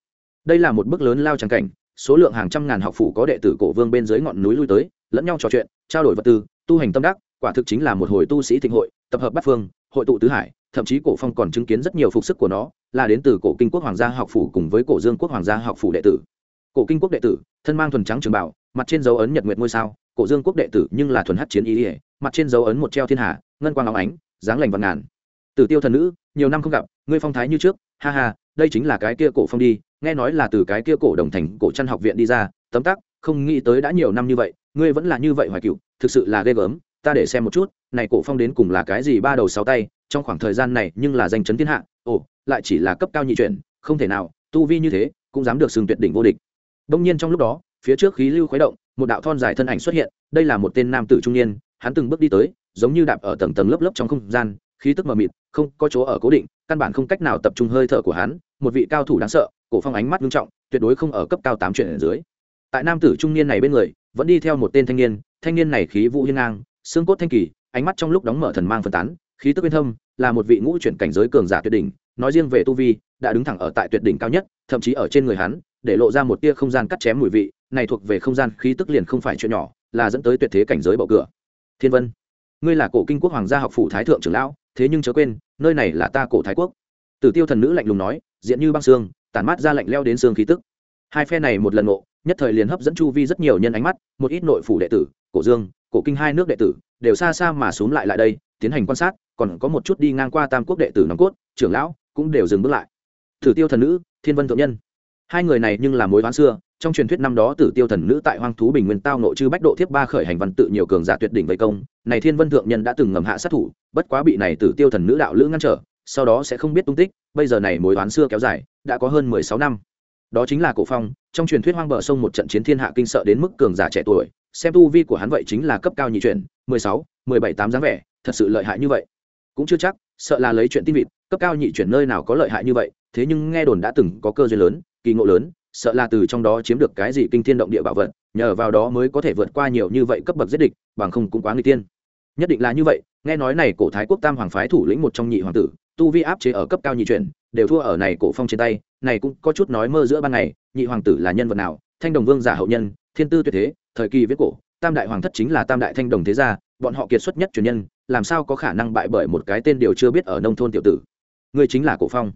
Đây là một bước lớn lao trắng cảnh số lượng hàng trăm ngàn học phủ có đệ tử cổ vương bên dưới ngọn núi lui tới, lẫn nhau trò chuyện, trao đổi vật tư, tu hành tâm đắc, quả thực chính là một hồi tu sĩ thịnh hội, tập hợp bát phương, hội tụ tứ hải, thậm chí cổ phong còn chứng kiến rất nhiều phục sức của nó, là đến từ cổ kinh quốc hoàng gia học phủ cùng với cổ dương quốc hoàng gia học phủ đệ tử. Cổ kinh quốc đệ tử, thân mang thuần trắng trường bảo, mặt trên dấu ấn nhật nguyệt ngôi sao, cổ dương quốc đệ tử nhưng là thuần hát chiến ý ỉa mặt trên dấu ấn một treo thiên hạ ngân quang óng ánh, dáng lành vạn ngàn. Tử tiêu thần nữ, nhiều năm không gặp, ngươi phong thái như trước, ha ha, đây chính là cái kia cổ phong đi nghe nói là từ cái kia cổ đồng thành, cổ chăn học viện đi ra, tấm tắc, không nghĩ tới đã nhiều năm như vậy, ngươi vẫn là như vậy hoài cựu thực sự là ghê gớm, ta để xem một chút, này cổ phong đến cùng là cái gì ba đầu sáu tay, trong khoảng thời gian này nhưng là danh chấn thiên hạ, ồ, lại chỉ là cấp cao nhị chuyển, không thể nào, tu vi như thế, cũng dám được xưng tuyệt đỉnh vô địch. Đông nhiên trong lúc đó, phía trước khí lưu khuấy động, một đạo thon dài thân ảnh xuất hiện, đây là một tên nam tử trung niên, hắn từng bước đi tới, giống như đạp ở tầng tầng lớp lớp trong không gian, khí tức mờ mịt, không có chỗ ở cố định, căn bản không cách nào tập trung hơi thở của hắn, một vị cao thủ đáng sợ cổ phong ánh mắt nghiêm trọng, tuyệt đối không ở cấp cao tám chuyện ở dưới. Tại nam tử trung niên này bên người, vẫn đi theo một tên thanh niên thanh niên này khí vũ hiên ngang, xương cốt thanh kỳ, ánh mắt trong lúc đóng mở thần mang phân tán, khí tức uyên thâm, là một vị ngũ chuyển cảnh giới cường giả tuyệt đỉnh, nói riêng về tu vi, đã đứng thẳng ở tại tuyệt đỉnh cao nhất, thậm chí ở trên người hắn, để lộ ra một tia không gian cắt chém mùi vị, này thuộc về không gian khí tức liền không phải chuyện nhỏ, là dẫn tới tuyệt thế cảnh giới bậu cửa. Thiên vân, ngươi là cổ kinh quốc hoàng gia học phủ thái thượng trưởng lão, thế nhưng chớ quên, nơi này là ta cổ thái quốc. Tử tiêu thần nữ lạnh lùng nói, diện như băng xương tản mát ra lạnh leo đến xương khí tức. Hai phe này một lần ngộ, nhất thời liền hấp dẫn chu vi rất nhiều nhân ánh mắt, một ít nội phủ đệ tử, cổ dương, cổ kinh hai nước đệ tử, đều xa xa mà xuống lại lại đây, tiến hành quan sát, còn có một chút đi ngang qua tam quốc đệ tử nòng cốt, trưởng lão cũng đều dừng bước lại. Thử tiêu thần nữ, thiên vân thượng nhân. Hai người này nhưng là mối oán xưa, trong truyền thuyết năm đó tử tiêu thần nữ tại hoang thú bình nguyên tao nội chư bách độ thiếp ba khởi hành văn tự nhiều cường giả tuyệt đỉnh vây công, này thiên vân thượng nhân đã từng ngầm hạ sát thủ, bất quá bị này tử tiêu thần nữ đạo lữ ngăn trở sau đó sẽ không biết tung tích, bây giờ này mối toán xưa kéo dài, đã có hơn mười sáu năm. Đó chính là cổ phong, trong truyền thuyết hoang bờ sông một trận chiến thiên hạ kinh sợ đến mức cường giả trẻ tuổi, xem tu vi của hắn vậy chính là cấp cao nhị chuyển, mười sáu, mười bảy tám dáng vẻ, thật sự lợi hại như vậy. Cũng chưa chắc, sợ là lấy chuyện tin vịt, cấp cao nhị chuyển nơi nào có lợi hại như vậy, thế nhưng nghe đồn đã từng có cơ duyên lớn, kỳ ngộ lớn, sợ là từ trong đó chiếm được cái gì kinh thiên động địa bảo vật, nhờ vào đó mới có thể vượt qua nhiều như vậy cấp bậc giết địch, bằng không cũng quá người tiên. Nhất định là như vậy, nghe nói này cổ thái quốc tam hoàng phái thủ lĩnh một trong nhị hoàng tử tu vi áp chế ở cấp cao nhị chuyển, đều thua ở này cổ phong trên tay, này cũng có chút nói mơ giữa ban ngày, nhị hoàng tử là nhân vật nào, thanh đồng vương giả hậu nhân, thiên tư tuyệt thế, thời kỳ viết cổ, tam đại hoàng thất chính là tam đại thanh đồng thế gia, bọn họ kiệt xuất nhất truyền nhân, làm sao có khả năng bại bởi một cái tên điều chưa biết ở nông thôn tiểu tử. Người chính là cổ phong.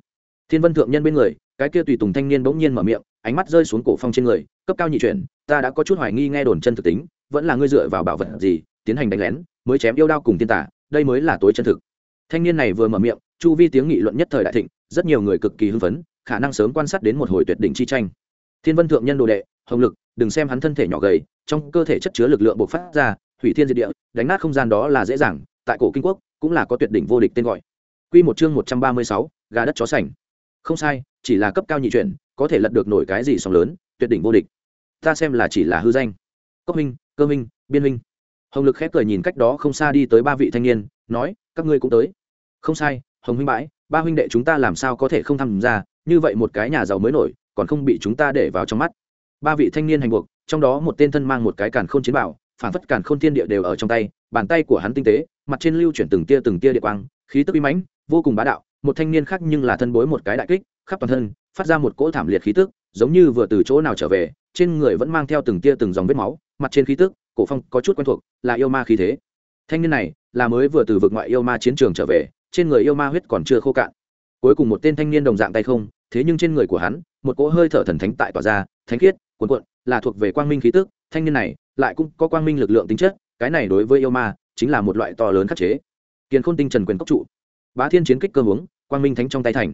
Thiên vân thượng nhân bên người, cái kia tùy tùng thanh niên bỗng nhiên mở miệng, ánh mắt rơi xuống cổ phong trên người, cấp cao nhị chuyển, ta đã có chút hoài nghi nghe đồn chân thực tính, vẫn là ngươi dựa vào bảo vật gì, tiến hành đánh lén, mới chém yêu đao cùng tiên tả, đây mới là tối chân thực thanh niên này vừa mở miệng chu vi tiếng nghị luận nhất thời đại thịnh rất nhiều người cực kỳ hưng phấn khả năng sớm quan sát đến một hồi tuyệt đỉnh chi tranh. Thiên vân thượng nhân đồ đệ hồng lực đừng xem hắn thân thể nhỏ gầy trong cơ thể chất chứa lực lượng bộc phát ra hủy thiên diệt địa đánh nát không gian đó là dễ dàng tại cổ kinh quốc cũng là có tuyệt đỉnh vô địch tên gọi. Quy một chương một trăm ba mươi sáu, gà đất chó sành. Không sai chỉ là cấp cao nhị chuyển có thể lật được nổi cái gì sóng lớn tuyệt đỉnh vô địch. Ta xem là chỉ là hư danh. Cốc minh cơ minh biên minh. Hồng lực khép cười nhìn cách đó không xa đi tới ba vị thanh niên nói các ngươi cũng tới không sai, hồng huynh bãi, ba huynh đệ chúng ta làm sao có thể không tham gia? Như vậy một cái nhà giàu mới nổi, còn không bị chúng ta để vào trong mắt. Ba vị thanh niên hành buộc, trong đó một tên thân mang một cái càn khôn chiến bảo, phản phất càn khôn thiên địa đều ở trong tay, bàn tay của hắn tinh tế, mặt trên lưu chuyển từng tia từng tia địa quang, khí tức uy mãnh, vô cùng bá đạo. Một thanh niên khác nhưng là thân bối một cái đại kích, khắp toàn thân, phát ra một cỗ thảm liệt khí tức, giống như vừa từ chỗ nào trở về, trên người vẫn mang theo từng tia từng dòng vết máu, mặt trên khí tức, cổ phong có chút quen thuộc, là yêu ma khí thế. Thanh niên này, là mới vừa từ vực ngoại yêu ma chiến trường trở về trên người yêu ma huyết còn chưa khô cạn. Cuối cùng một tên thanh niên đồng dạng tay không, thế nhưng trên người của hắn, một cỗ hơi thở thần thánh tại tỏa ra, thánh khiết, cuồn cuộn, là thuộc về quang minh khí tức, thanh niên này lại cũng có quang minh lực lượng tính chất, cái này đối với yêu ma chính là một loại to lớn khắc chế. Kiền khôn tinh trần quyền cốc trụ. Bá thiên chiến kích cơ hướng quang minh thánh trong tay thành.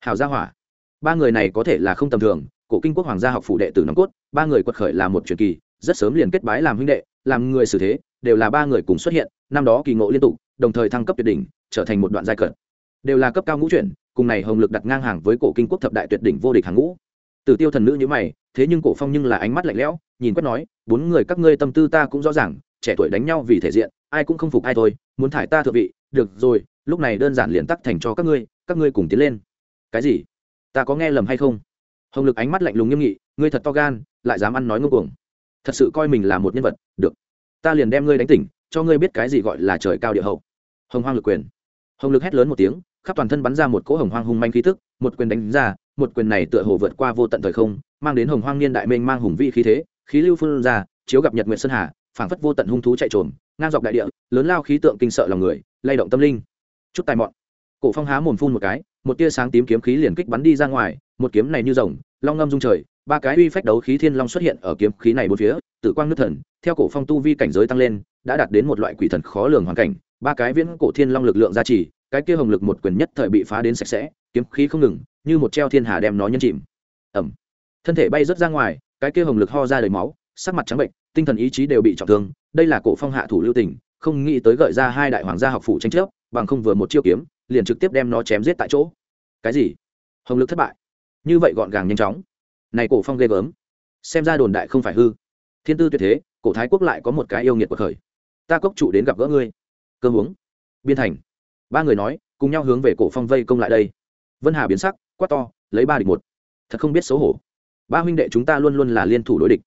Hào gia hỏa. Ba người này có thể là không tầm thường, cổ kinh quốc hoàng gia học phủ đệ tử nòng cốt, ba người quật khởi là một truyền kỳ, rất sớm liền kết bái làm huynh đệ, làm người xử thế, đều là ba người cùng xuất hiện, năm đó kỳ ngộ liên tục, đồng thời thăng cấp tuyệt đỉnh trở thành một đoạn giai cận. Đều là cấp cao ngũ chuyển, cùng này hồng lực đặt ngang hàng với cổ kinh quốc thập đại tuyệt đỉnh vô địch hàng ngũ. Tử tiêu thần nữ như mày, thế nhưng cổ phong nhưng là ánh mắt lạnh lẽo, nhìn quét nói, bốn người các ngươi tâm tư ta cũng rõ ràng, trẻ tuổi đánh nhau vì thể diện, ai cũng không phục ai thôi, muốn thải ta thượng vị, được rồi, lúc này đơn giản liền tắc thành cho các ngươi các ngươi cùng tiến lên. Cái gì? Ta có nghe lầm hay không? Hồng lực ánh mắt lạnh lùng nghiêm nghị, ngươi thật to gan, lại dám ăn nói ngông cuồng. Thật sự coi mình là một nhân vật, được. Ta liền đem ngươi đánh tỉnh, cho ngươi biết cái gì gọi là trời cao địa hậu. Hồng hoang lực quyền hồng lực hét lớn một tiếng, khắp toàn thân bắn ra một cỗ hồng hoang hung manh khí tức, một quyền đánh ra, một quyền này tựa hồ vượt qua vô tận thời không, mang đến hồng hoang niên đại mênh mang hùng vị khí thế, khí lưu phun ra, chiếu gặp nhật nguyện sơn hà, phảng phất vô tận hung thú chạy trồm, ngang dọc đại địa, lớn lao khí tượng kinh sợ lòng người, lay động tâm linh. Chút tài mọn. Cổ phong há mồm phun một cái, một tia sáng tím kiếm khí liền kích bắn đi ra ngoài, một kiếm này như rồng, long ngâm dung trời, ba cái uy phách đấu khí thiên long xuất hiện ở kiếm khí này bốn phía tự quang nước thần, theo cổ phong tu vi cảnh giới tăng lên, đã đạt đến một loại quỷ thần khó lường hoàn cảnh ba cái viễn cổ thiên long lực lượng gia trì, cái kia hồng lực một quyền nhất thời bị phá đến sạch sẽ, kiếm khí không ngừng, như một treo thiên hà đem nó nhân chìm. Ẩm thân thể bay rớt ra ngoài, cái kia hồng lực ho ra đầy máu, sắc mặt trắng bệnh, tinh thần ý chí đều bị trọng thương, đây là cổ phong hạ thủ lưu tình, không nghĩ tới gợi ra hai đại hoàng gia học phủ tranh chấp, bằng không vừa một chiêu kiếm, liền trực tiếp đem nó chém giết tại chỗ. Cái gì? Hồng lực thất bại. Như vậy gọn gàng nhanh chóng. Này cổ phong ghê gớm. Xem ra đồn đại không phải hư. Thiên tư tuyệt thế, cổ thái quốc lại có một cái yêu nghiệt của khởi. Ta cốc trụ đến gặp gỡ ngươi cơ uống. Biên thành. Ba người nói, cùng nhau hướng về cổ phong vây công lại đây. Vân hà biến sắc, quát to, lấy ba địch một. Thật không biết xấu hổ. Ba huynh đệ chúng ta luôn luôn là liên thủ đối địch.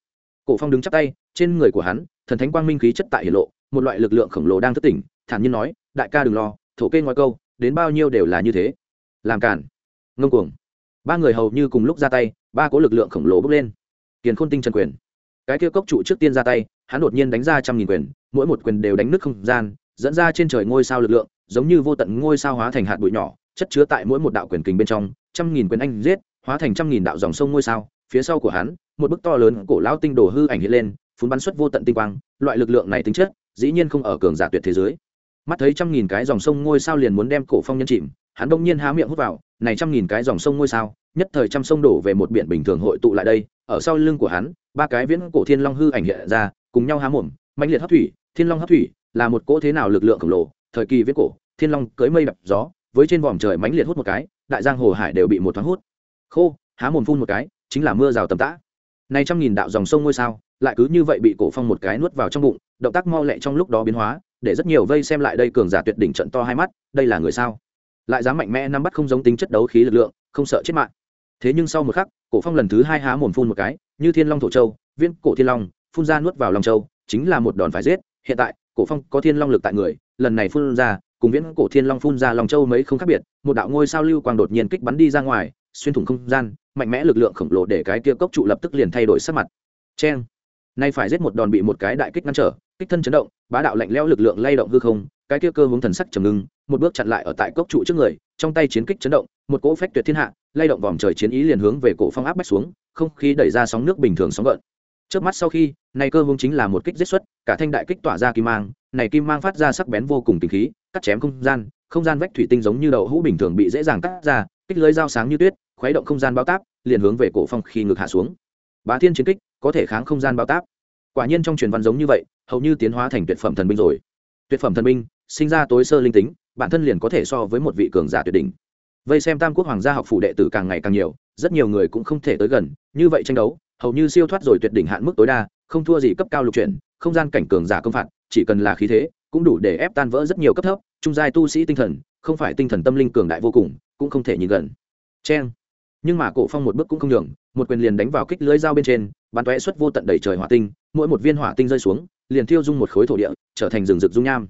Cổ phong đứng chắp tay, trên người của hắn, thần thánh quang minh khí chất tại hiển lộ, một loại lực lượng khổng lồ đang thức tỉnh, thản nhiên nói, đại ca đừng lo, thổ kê ngoài câu, đến bao nhiêu đều là như thế. Làm cản ngông cuồng. Ba người hầu như cùng lúc ra tay, ba có lực lượng khổng lồ bốc lên. Kiền khôn tinh trần quyền. Cái kia cốc trụ trước tiên ra tay, hắn đột nhiên đánh ra trăm nghìn quyền, mỗi một quyền đều đánh nứt không gian dẫn ra trên trời ngôi sao lực lượng, giống như vô tận ngôi sao hóa thành hạt bụi nhỏ, chất chứa tại mỗi một đạo quyền kình bên trong, trăm nghìn quyền anh giết, hóa thành trăm nghìn đạo dòng sông ngôi sao. Phía sau của hắn, một bức to lớn cổ lão tinh đồ hư ảnh hiện lên, phun bắn xuất vô tận tinh quang, loại lực lượng này tính chất, dĩ nhiên không ở cường giả tuyệt thế giới mắt thấy trăm nghìn cái dòng sông ngôi sao liền muốn đem cổ phong nhân chìm, hắn đông nhiên há miệng hút vào, này trăm nghìn cái dòng sông ngôi sao, nhất thời trăm sông đổ về một biển bình thường hội tụ lại đây, ở sau lưng của hắn, ba cái viễn cổ thiên long hư ảnh hiện ra, cùng nhau há mồm mạnh liệt hấp thủy, thiên long hấp thủy là một cỗ thế nào lực lượng khổng lồ, thời kỳ viết cổ, thiên long cưới mây đập gió, với trên vòm trời mánh liệt hút một cái, đại giang hồ hải đều bị một thoáng hút. Khô, há mồm phun một cái, chính là mưa rào tầm tã. Nay trăm nghìn đạo dòng sông ngôi sao, lại cứ như vậy bị cổ phong một cái nuốt vào trong bụng, động tác mau lẹ trong lúc đó biến hóa, để rất nhiều vây xem lại đây cường giả tuyệt đỉnh trận to hai mắt, đây là người sao? Lại dám mạnh mẽ nắm bắt không giống tính chất đấu khí lực lượng, không sợ chết mạng. Thế nhưng sau một khắc, cổ phong lần thứ hai há mồm phun một cái, như thiên long thổ châu viên cổ thiên long, phun ra nuốt vào lòng châu, chính là một đòn phải giết. Hiện tại cổ phong có thiên long lực tại người, lần này phun ra, cùng viễn cổ thiên long phun ra lòng châu mấy không khác biệt, một đạo ngôi sao lưu quang đột nhiên kích bắn đi ra ngoài, xuyên thủng không gian, mạnh mẽ lực lượng khổng lồ để cái kia cốc trụ lập tức liền thay đổi sắc mặt. Cheng. Nay phải giết một đòn bị một cái đại kích ngăn trở, kích thân chấn động, bá đạo lạnh lẽo lực lượng lay động hư không, cái kia cơ hướng thần sắc trầm ngưng, một bước chặn lại ở tại cốc trụ trước người, trong tay chiến kích chấn động, một cỗ phách tuyệt thiên hạ, lay động vòm trời chiến ý liền hướng về cổ phong áp bách xuống, không khí đẩy ra sóng nước bình thường sóng gợn trước mắt sau khi, này cơ vung chính là một kích giết xuất, cả thanh đại kích tỏa ra kim mang, này kim mang phát ra sắc bén vô cùng tình khí, cắt chém không gian không gian vách thủy tinh giống như đậu hũ bình thường bị dễ dàng cắt ra, kích lưới dao sáng như tuyết, khuấy động không gian bao táp, liền hướng về cổ phong khi ngược hạ xuống. Bá thiên chiến kích, có thể kháng không gian bao táp. Quả nhiên trong truyền văn giống như vậy, hầu như tiến hóa thành tuyệt phẩm thần binh rồi. Tuyệt phẩm thần binh, sinh ra tối sơ linh tính, bản thân liền có thể so với một vị cường giả tuyệt đỉnh. Vây xem tam quốc hoàng gia học phủ đệ tử càng ngày càng nhiều, rất nhiều người cũng không thể tới gần, như vậy tranh đấu hầu như siêu thoát rồi tuyệt đỉnh hạn mức tối đa, không thua gì cấp cao lục chuyển, không gian cảnh cường giả công phạt, chỉ cần là khí thế, cũng đủ để ép tan vỡ rất nhiều cấp thấp, trung giai tu sĩ tinh thần, không phải tinh thần tâm linh cường đại vô cùng, cũng không thể nhìn gần. Cheng. Nhưng mà cổ phong một bước cũng không nhường, một quyền liền đánh vào kích lưới dao bên trên, bắn tóe xuất vô tận đầy trời hỏa tinh, mỗi một viên hỏa tinh rơi xuống, liền thiêu dung một khối thổ địa, trở thành rừng rực dung nham.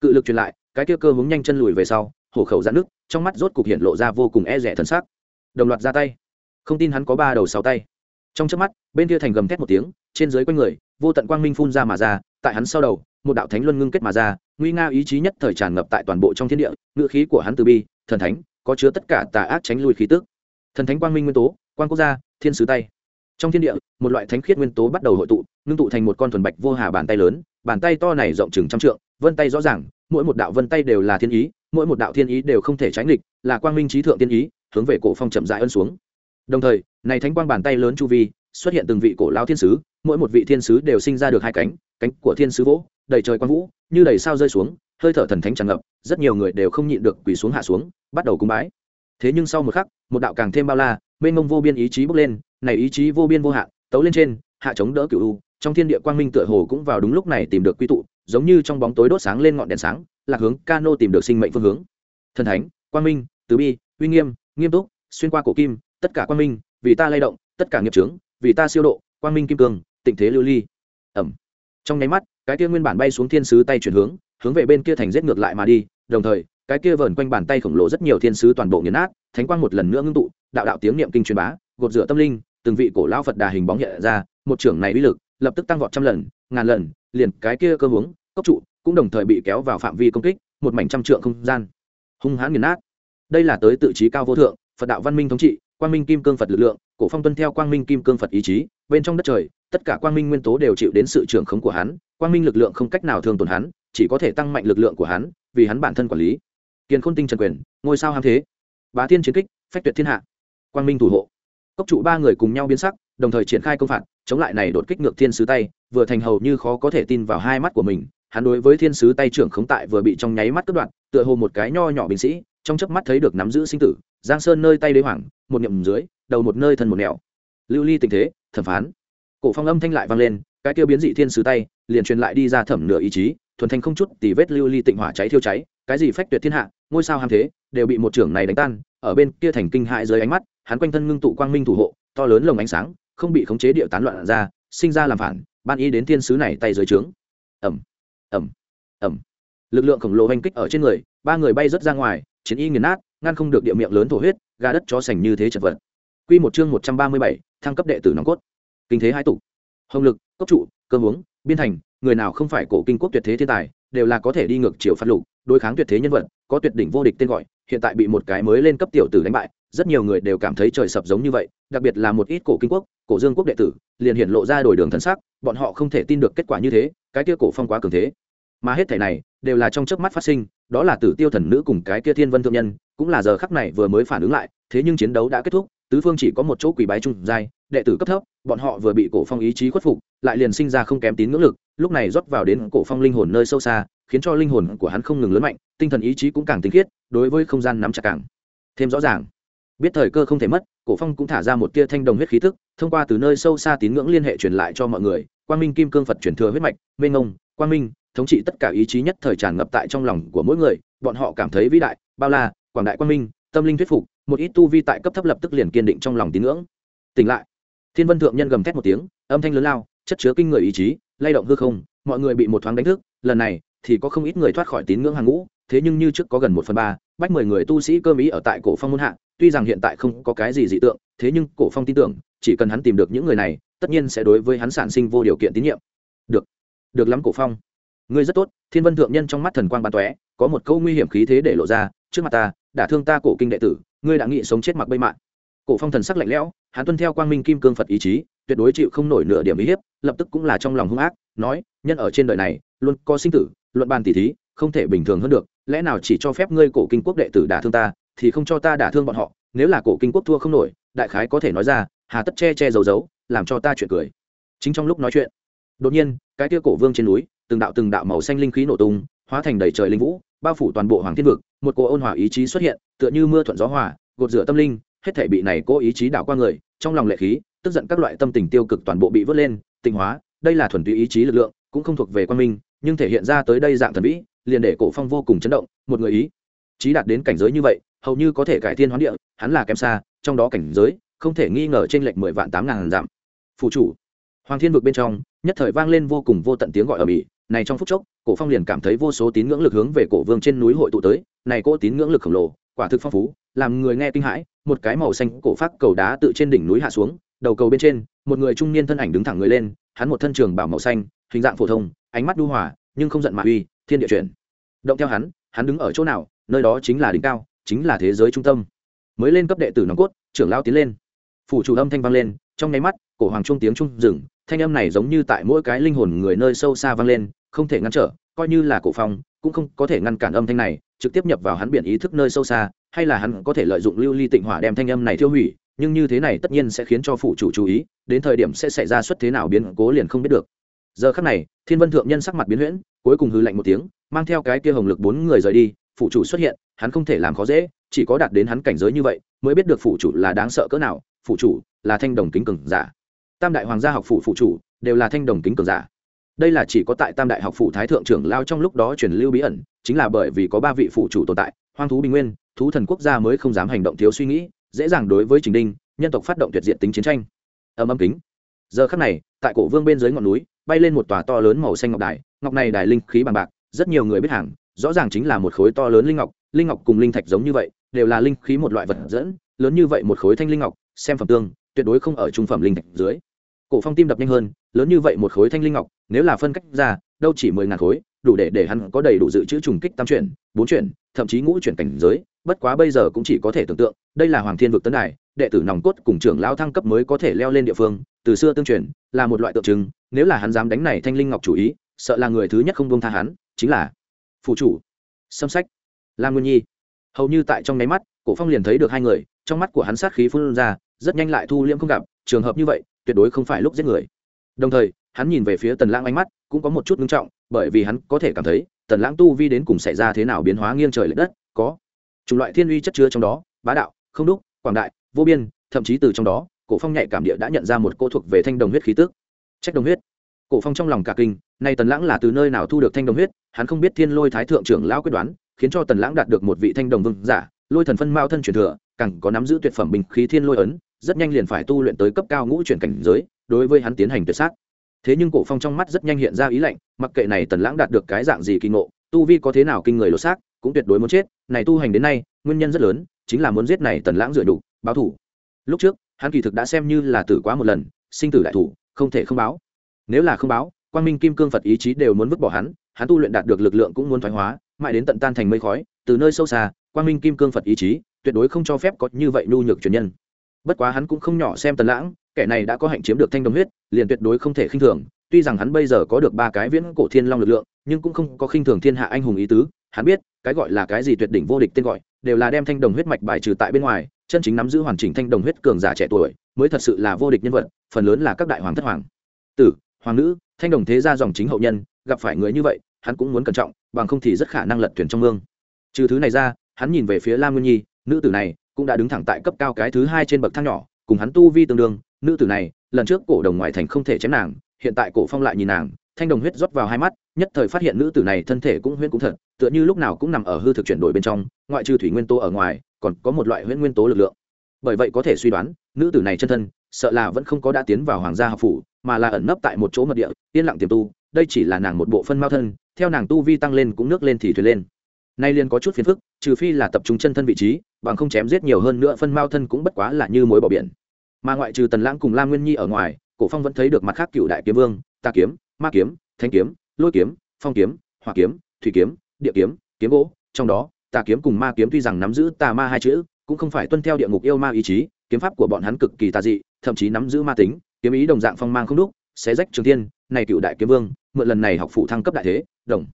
Cự lực truyền lại, cái kia cơ hướng nhanh chân lùi về sau, hổ khẩu giãn nước trong mắt rốt cục hiện lộ ra vô cùng e rẻ thần sắc. Đồng loạt ra tay. Không tin hắn có ba đầu sáu tay trong chớp mắt, bên kia thành gầm thét một tiếng, trên dưới quanh người, vô tận quang minh phun ra mà ra, tại hắn sau đầu, một đạo thánh luân ngưng kết mà ra, nguy nga ý chí nhất thời tràn ngập tại toàn bộ trong thiên địa ngự khí của hắn từ bi, thần thánh, có chứa tất cả tà ác tránh lui khí tức. Thần thánh quang minh nguyên tố quan quốc gia, thiên sứ tay. Trong thiên địa, một loại thánh khiết nguyên tố bắt đầu hội tụ, ngưng tụ thành một con thuần bạch vô hà bàn tay lớn, bàn tay to này rộng chừng trăm trượng, vân tay rõ ràng, mỗi một đạo vân tay đều là thiên ý, mỗi một đạo thiên ý đều không thể tránh địch là quang minh trí thượng thiên ý, hướng về cổ phong chậm rãi ân xuống. Đồng thời này thánh quang bàn tay lớn chu vi, xuất hiện từng vị cổ lao thiên sứ, mỗi một vị thiên sứ đều sinh ra được hai cánh cánh của thiên sứ vỗ, đầy trời quang vũ, như đầy sao rơi xuống, hơi thở thần thánh tràn ngập, rất nhiều người đều không nhịn được quỳ xuống hạ xuống, bắt đầu cúng bái. Thế nhưng sau một khắc, một đạo càng thêm bao la, mênh mông vô biên ý chí bốc lên, này ý chí vô biên vô hạn, tấu lên trên, hạ chống đỡ cựu u, trong thiên địa quang minh tựa hồ cũng vào đúng lúc này tìm được quy tụ, giống như trong bóng tối đốt sáng lên ngọn đèn sáng, lạc hướng cano tìm được sinh mệnh phương hướng. Thần thánh, quang minh tứ bi, uy nghiêm nghiêm túc, xuyên qua cổ kim, tất cả quang minh vì ta lay động, tất cả nghiệp trướng vì ta siêu độ, quang minh kim cương, tịnh thế lưu ly. Ẩm. Trong nháy mắt, cái kia nguyên bản bay xuống thiên sứ tay chuyển hướng hướng về bên kia thành giết ngược lại mà đi, đồng thời, cái kia vờn quanh bàn tay khổng lồ rất nhiều thiên sứ toàn bộ nghiền nát, thánh quang một lần nữa ngưng tụ, đạo đạo tiếng niệm kinh truyền bá, gột rửa tâm linh, từng vị cổ lao phật đà hình bóng hiện ra, một trưởng này uy lực, lập tức tăng vọt trăm lần, ngàn lần, liền cái kia cơ hướng cốc trụ, cũng đồng thời bị kéo vào phạm vi công kích, một mảnh trăm trượng không gian. Hung hãn nghiền nát. Đây là tới tự trí cao vô thượng, phật đạo văn minh thống trị quang minh kim cương phật lực lượng, cổ phong tuân theo quang minh kim cương phật ý chí, bên trong đất trời, tất cả quang minh nguyên tố đều chịu đến sự trưởng khống của hắn, quang minh lực lượng không cách nào thương tổn hắn, chỉ có thể tăng mạnh lực lượng của hắn, vì hắn bản thân quản lý. Kiền khôn tinh trần quyền, ngôi sao ham thế. Bá thiên chiến kích, phách tuyệt thiên hạ. Quang minh thủ hộ. Cốc trụ ba người cùng nhau biến sắc, đồng thời triển khai công phạt, chống lại này đột kích ngược thiên sứ tay, vừa thành hầu như khó có thể tin vào hai mắt của mình, hắn đối với thiên sứ tay trưởng khống tại vừa bị trong nháy mắt cắt đoạn tựa hồ một cái nho nhỏ binh sĩ trong chớp mắt thấy được nắm giữ sinh tử, giang sơn nơi tay đế hoàng, một nhậm dưới, đầu một nơi thân một nẻo. Lưu ly tình thế, thẩm phán. Cổ phong âm thanh lại vang lên, cái kia biến dị thiên sứ tay, liền truyền lại đi ra thẩm nửa ý chí, thuần thanh không chút tỉ vết lưu ly tịnh hỏa cháy thiêu cháy, cái gì phách tuyệt thiên hạ, ngôi sao ham thế, đều bị một trưởng này đánh tan, ở bên kia thành kinh hại dưới ánh mắt, hắn quanh thân ngưng tụ quang minh thủ hộ, to lớn lồng ánh sáng, không bị khống chế điệu tán loạn ra, sinh ra làm phản, ban ý đến thiên sứ này tay dưới trướng. Ẩm ẩm ẩm lực lượng khổng lồ hành kích ở trên người, ba người bay rất ra ngoài chiến y nghiền nát ngăn không được địa miệng lớn thổ huyết gà đất chó sành như thế chật vật Quy một chương một trăm ba mươi bảy, thăng cấp đệ tử nòng cốt. Kinh thế hai tụ. Hồng lực, cấp trụ, cơ hướng, biên thành, người nào không phải cổ kinh quốc tuyệt thế thiên tài, đều là có thể đi ngược chiều phát lục, đối kháng tuyệt thế nhân vật, có tuyệt đỉnh vô địch tên gọi, hiện tại bị một cái mới lên cấp tiểu tử đánh bại, rất nhiều người đều cảm thấy trời sập giống như vậy, đặc biệt là một ít cổ kinh quốc, cổ dương quốc đệ tử, liền hiện lộ ra đổi đường thần sắc, bọn họ không thể tin được kết quả như thế, cái kia cổ phong quá cường thế. Mà hết thảy này đều là trong chớp mắt phát sinh, đó là Tử Tiêu thần nữ cùng cái kia Thiên Vân thượng nhân, cũng là giờ khắc này vừa mới phản ứng lại, thế nhưng chiến đấu đã kết thúc, tứ phương chỉ có một chỗ quỷ bái trung giai, đệ tử cấp thấp, bọn họ vừa bị cổ phong ý chí khuất phục, lại liền sinh ra không kém tín ngưỡng lực, lúc này rót vào đến cổ phong linh hồn nơi sâu xa, khiến cho linh hồn của hắn không ngừng lớn mạnh, tinh thần ý chí cũng càng tinh khiết đối với không gian nắm chặt càng thêm rõ ràng. Biết thời cơ không thể mất cổ phong cũng thả ra một tia thanh đồng huyết khí tức thông qua từ nơi sâu xa tín ngưỡng liên hệ truyền lại cho mọi người quang minh kim cương phật truyền thừa huyết mạch mênh ngông quang minh thống trị tất cả ý chí nhất thời tràn ngập tại trong lòng của mỗi người, bọn họ cảm thấy vĩ đại, bao la, quảng đại quang minh, tâm linh thuyết phục, một ít tu vi tại cấp thấp lập tức liền kiên định trong lòng tín ngưỡng. Tỉnh lại. Thiên vân thượng nhân gầm thét một tiếng, âm thanh lớn lao, chất chứa kinh người ý chí, lay động hư không, mọi người bị một thoáng đánh thức, lần này thì có không ít người thoát khỏi tín ngưỡng hàng ngũ, thế nhưng như trước có gần một phần ba, bách mười người tu sĩ cơ mỹ ở tại cổ phong môn hạ, tuy rằng hiện tại không có cái gì dị tượng, thế nhưng cổ phong tin tưởng, chỉ cần hắn tìm được những người này, tất nhiên sẽ đối với hắn sản sinh vô điều kiện tín nhiệm. Được. Được lắm, cổ phong ngươi rất tốt, thiên vân thượng nhân trong mắt thần quang bắn tóe, có một câu nguy hiểm khí thế để lộ ra, trước mặt ta đả thương ta cổ kinh đệ tử, ngươi đã nghĩ sống chết mặc bây mạng cổ phong thần sắc lạnh lẽo, hắn tuân theo quang minh kim cương phật ý chí, tuyệt đối chịu không nổi nửa điểm ý hiếp, lập tức cũng là trong lòng hung ác, nói, nhân ở trên đời này, luôn có sinh tử, luận bàn tỷ thí, không thể bình thường hơn được, lẽ nào chỉ cho phép ngươi cổ kinh quốc đệ tử đả thương ta, thì không cho ta đả thương bọn họ, nếu là cổ kinh quốc thua không nổi, đại khái có thể nói ra, hà tất che che giấu giấu, làm cho ta chuyện cười. Chính trong lúc nói chuyện, đột nhiên, cái kia cổ vương trên núi từng đạo từng đạo màu xanh linh khí nổ tung, hóa thành đầy trời linh vũ, bao phủ toàn bộ hoàng thiên vực, một cỗ ôn hòa ý chí xuất hiện, tựa như mưa thuận gió hòa, gột rửa tâm linh, hết thể bị này cố ý chí đảo qua người, trong lòng lệ khí, tức giận các loại tâm tình tiêu cực toàn bộ bị vớt lên, tịnh hóa, đây là thuần túy ý chí lực lượng, cũng không thuộc về quan minh, nhưng thể hiện ra tới đây dạng thần vĩ, liền để cổ phong vô cùng chấn động, một người ý chí đạt đến cảnh giới như vậy, hầu như có thể cải thiên hoán địa, hắn là kém xa, trong đó cảnh giới, không thể nghi ngờ trên lệch mười vạn tám ngàn giảm phụ chủ, hoàng thiên vực bên trong, nhất thời vang lên vô cùng vô tận tiếng gọi ở mỹ này trong phút chốc, cổ phong liền cảm thấy vô số tín ngưỡng lực hướng về cổ vương trên núi hội tụ tới, này cô tín ngưỡng lực khổng lồ, quả thực phong phú, làm người nghe kinh hãi, một cái màu xanh cổ phát cầu đá tự trên đỉnh núi hạ xuống, đầu cầu bên trên, một người trung niên thân ảnh đứng thẳng người lên, hắn một thân trường bảo màu xanh, hình dạng phổ thông, ánh mắt đu hòa, nhưng không giận mà uy, thiên địa chuyển. Động theo hắn hắn đứng ở chỗ nào, nơi đó chính là đỉnh cao, chính là thế giới trung tâm. Mới lên cấp đệ tử nòng cốt, trưởng lao tiến lên. Phủ chủ âm thanh vang lên, trong nháy mắt, cổ hoàng trung tiếng trung rừng thanh âm này giống như tại mỗi cái linh hồn người nơi sâu xa vang lên không thể ngăn trở, coi như là cổ phong, cũng không có thể ngăn cản âm thanh này, trực tiếp nhập vào hắn biển ý thức nơi sâu xa, hay là hắn có thể lợi dụng lưu ly tịnh hỏa đem thanh âm này tiêu hủy, nhưng như thế này tất nhiên sẽ khiến cho phụ chủ chú ý, đến thời điểm sẽ xảy ra suất thế nào biến cố liền không biết được. Giờ khắc này, thiên vân thượng nhân sắc mặt biến huyễn, cuối cùng hư lạnh một tiếng, mang theo cái kia hồng lực bốn người rời đi, phụ chủ xuất hiện, hắn không thể làm khó dễ, chỉ có đạt đến hắn cảnh giới như vậy, mới biết được phụ chủ là đáng sợ cỡ nào, phụ chủ là thanh đồng kính cường giả. Tam đại hoàng gia học phụ phụ chủ, đều là thanh đồng kính cường giả đây là chỉ có tại tam đại học phủ thái thượng trưởng lao trong lúc đó truyền lưu bí ẩn, chính là bởi vì có ba vị phụ chủ tồn tại, hoang thú bình nguyên, thú thần quốc gia mới không dám hành động thiếu suy nghĩ, dễ dàng đối với trình đinh, nhân tộc phát động tuyệt diện tính chiến tranh. Âm âm kính. Giờ khắc này, tại cổ vương bên dưới ngọn núi, bay lên một tòa to lớn màu xanh ngọc đài, ngọc này đài linh khí bằng bạc, rất nhiều người biết hàng, rõ ràng chính là một khối to lớn linh ngọc linh ngọc cùng linh thạch giống như vậy, đều là linh khí một loại vật dẫn, lớn như vậy một khối thanh linh ngọc, xem phẩm tương, tuyệt đối không ở trung phẩm linh thạch dưới cổ phong tim đập nhanh hơn, lớn như vậy một khối thanh linh ngọc, nếu là phân cách ra, đâu chỉ mười ngàn khối, đủ để để hắn có đầy đủ dự trữ trùng kích tam chuyển, bốn chuyển, thậm chí ngũ chuyển cảnh giới. Bất quá bây giờ cũng chỉ có thể tưởng tượng, đây là hoàng thiên vực tấn đài, đệ tử nòng cốt cùng trưởng lão thăng cấp mới có thể leo lên địa phương, từ xưa tương truyền, là một loại tượng trưng, nếu là hắn dám đánh này thanh linh ngọc chủ ý, sợ là người thứ nhất không buông tha hắn, chính là phụ chủ. Xâm sách. Lam nguyên nhi. Hầu như tại trong nháy mắt, cổ phong liền thấy được hai người, trong mắt của hắn sát khí phun ra, rất nhanh lại thu liễm không gặp, trường hợp như vậy tuyệt đối không phải lúc giết người. Đồng thời, hắn nhìn về phía tần lãng ánh mắt cũng có một chút ngưng trọng, bởi vì hắn có thể cảm thấy tần lãng tu vi đến cùng xảy ra thế nào biến hóa nghiêng trời l ệ đất, có chủng loại thiên uy chất chứa trong đó, bá đạo, không đúc, quảng đại, vô biên, thậm chí từ trong đó, cổ phong nhạy cảm địa đã nhận ra một cô thuộc về thanh đồng huyết khí tước trách đồng huyết. Cổ phong trong lòng cả kinh, nay tần lãng là từ nơi nào thu được thanh đồng huyết, hắn không biết thiên lôi thái thượng trưởng lão quyết đoán, khiến cho tần lãng đạt được một vị thanh đồng vương giả, lôi thần phân mao thân truyền thừa, càng có nắm giữ tuyệt phẩm bình khí thiên lôi ấn rất nhanh liền phải tu luyện tới cấp cao ngũ chuyển cảnh giới, đối với hắn tiến hành tuyệt sát. Thế nhưng cổ phong trong mắt rất nhanh hiện ra ý lạnh, mặc kệ này tần lãng đạt được cái dạng gì kinh ngộ, tu vi có thế nào kinh người lột xác, cũng tuyệt đối muốn chết. Này tu hành đến nay, nguyên nhân rất lớn, chính là muốn giết này tần lãng dựa đủ báo thủ. Lúc trước, hắn kỳ thực đã xem như là tử quá một lần, sinh tử đại thủ, không thể không báo. Nếu là không báo, quang minh kim cương phật ý chí đều muốn vứt bỏ hắn hắn tu luyện đạt được lực lượng cũng muốn thoái hóa, mãi đến tận tan thành mây khói, từ nơi sâu xa, quang minh kim cương phật ý chí tuyệt đối không cho phép có như vậy nhu nhược truyền nhân bất quá hắn cũng không nhỏ xem tần lãng, kẻ này đã có hạnh chiếm được thanh đồng huyết, liền tuyệt đối không thể khinh thường. Tuy rằng hắn bây giờ có được ba cái viễn cổ thiên long lực lượng, nhưng cũng không có khinh thường thiên hạ anh hùng ý tứ. Hắn biết, cái gọi là cái gì tuyệt đỉnh vô địch tên gọi, đều là đem thanh đồng huyết mạch bài trừ tại bên ngoài, chân chính nắm giữ hoàn chỉnh thanh đồng huyết cường giả trẻ tuổi, mới thật sự là vô địch nhân vật, phần lớn là các đại hoàng thất hoàng. Tử, hoàng nữ, thanh đồng thế gia dòng chính hậu nhân, gặp phải người như vậy, hắn cũng muốn cẩn trọng, bằng không thì rất khả năng lật thuyền trong mương. Trừ thứ này ra, hắn nhìn về phía lam nguyên nhi, nữ tử này cũng đã đứng thẳng tại cấp cao cái thứ hai trên bậc thang nhỏ, cùng hắn tu vi tương đương. Nữ tử này, lần trước cổ đồng ngoại thành không thể chém nàng, hiện tại cổ phong lại nhìn nàng, thanh đồng huyết rót vào hai mắt, nhất thời phát hiện nữ tử này thân thể cũng huyễn cũng thật, tựa như lúc nào cũng nằm ở hư thực chuyển đổi bên trong, ngoại trừ thủy nguyên tố ở ngoài, còn có một loại huyễn nguyên tố lực lượng. Bởi vậy có thể suy đoán, nữ tử này chân thân, sợ là vẫn không có đã tiến vào hoàng gia học phủ, mà là ẩn nấp tại một chỗ mật địa, yên lặng tiềm tu, đây chỉ là nàng một bộ phân mao thân, theo nàng tu vi tăng lên cũng nước lên thì thuyền lên. Nay liền có chút phiền phức, trừ phi là tập trung chân thân vị trí bằng không chém giết nhiều hơn nữa phân mao thân cũng bất quá là như mối bỏ biển. Mà ngoại trừ tần lãng cùng lam nguyên nhi ở ngoài, cổ phong vẫn thấy được mặt khác cựu đại kiếm vương, tà kiếm, ma kiếm thanh kiếm, lôi kiếm, phong kiếm, hỏa kiếm, thủy kiếm, địa kiếm kiếm gỗ. Trong đó, tà kiếm cùng ma kiếm tuy rằng nắm giữ tà ma hai chữ, cũng không phải tuân theo địa ngục yêu ma ý chí, kiếm pháp của bọn hắn cực kỳ tà dị, thậm chí nắm giữ ma tính, kiếm ý đồng dạng phong mang không đúc, xé rách trường thiên, này cựu đại kiếm vương, mượn lần này học phụ thăng cấp đại thế, đồng.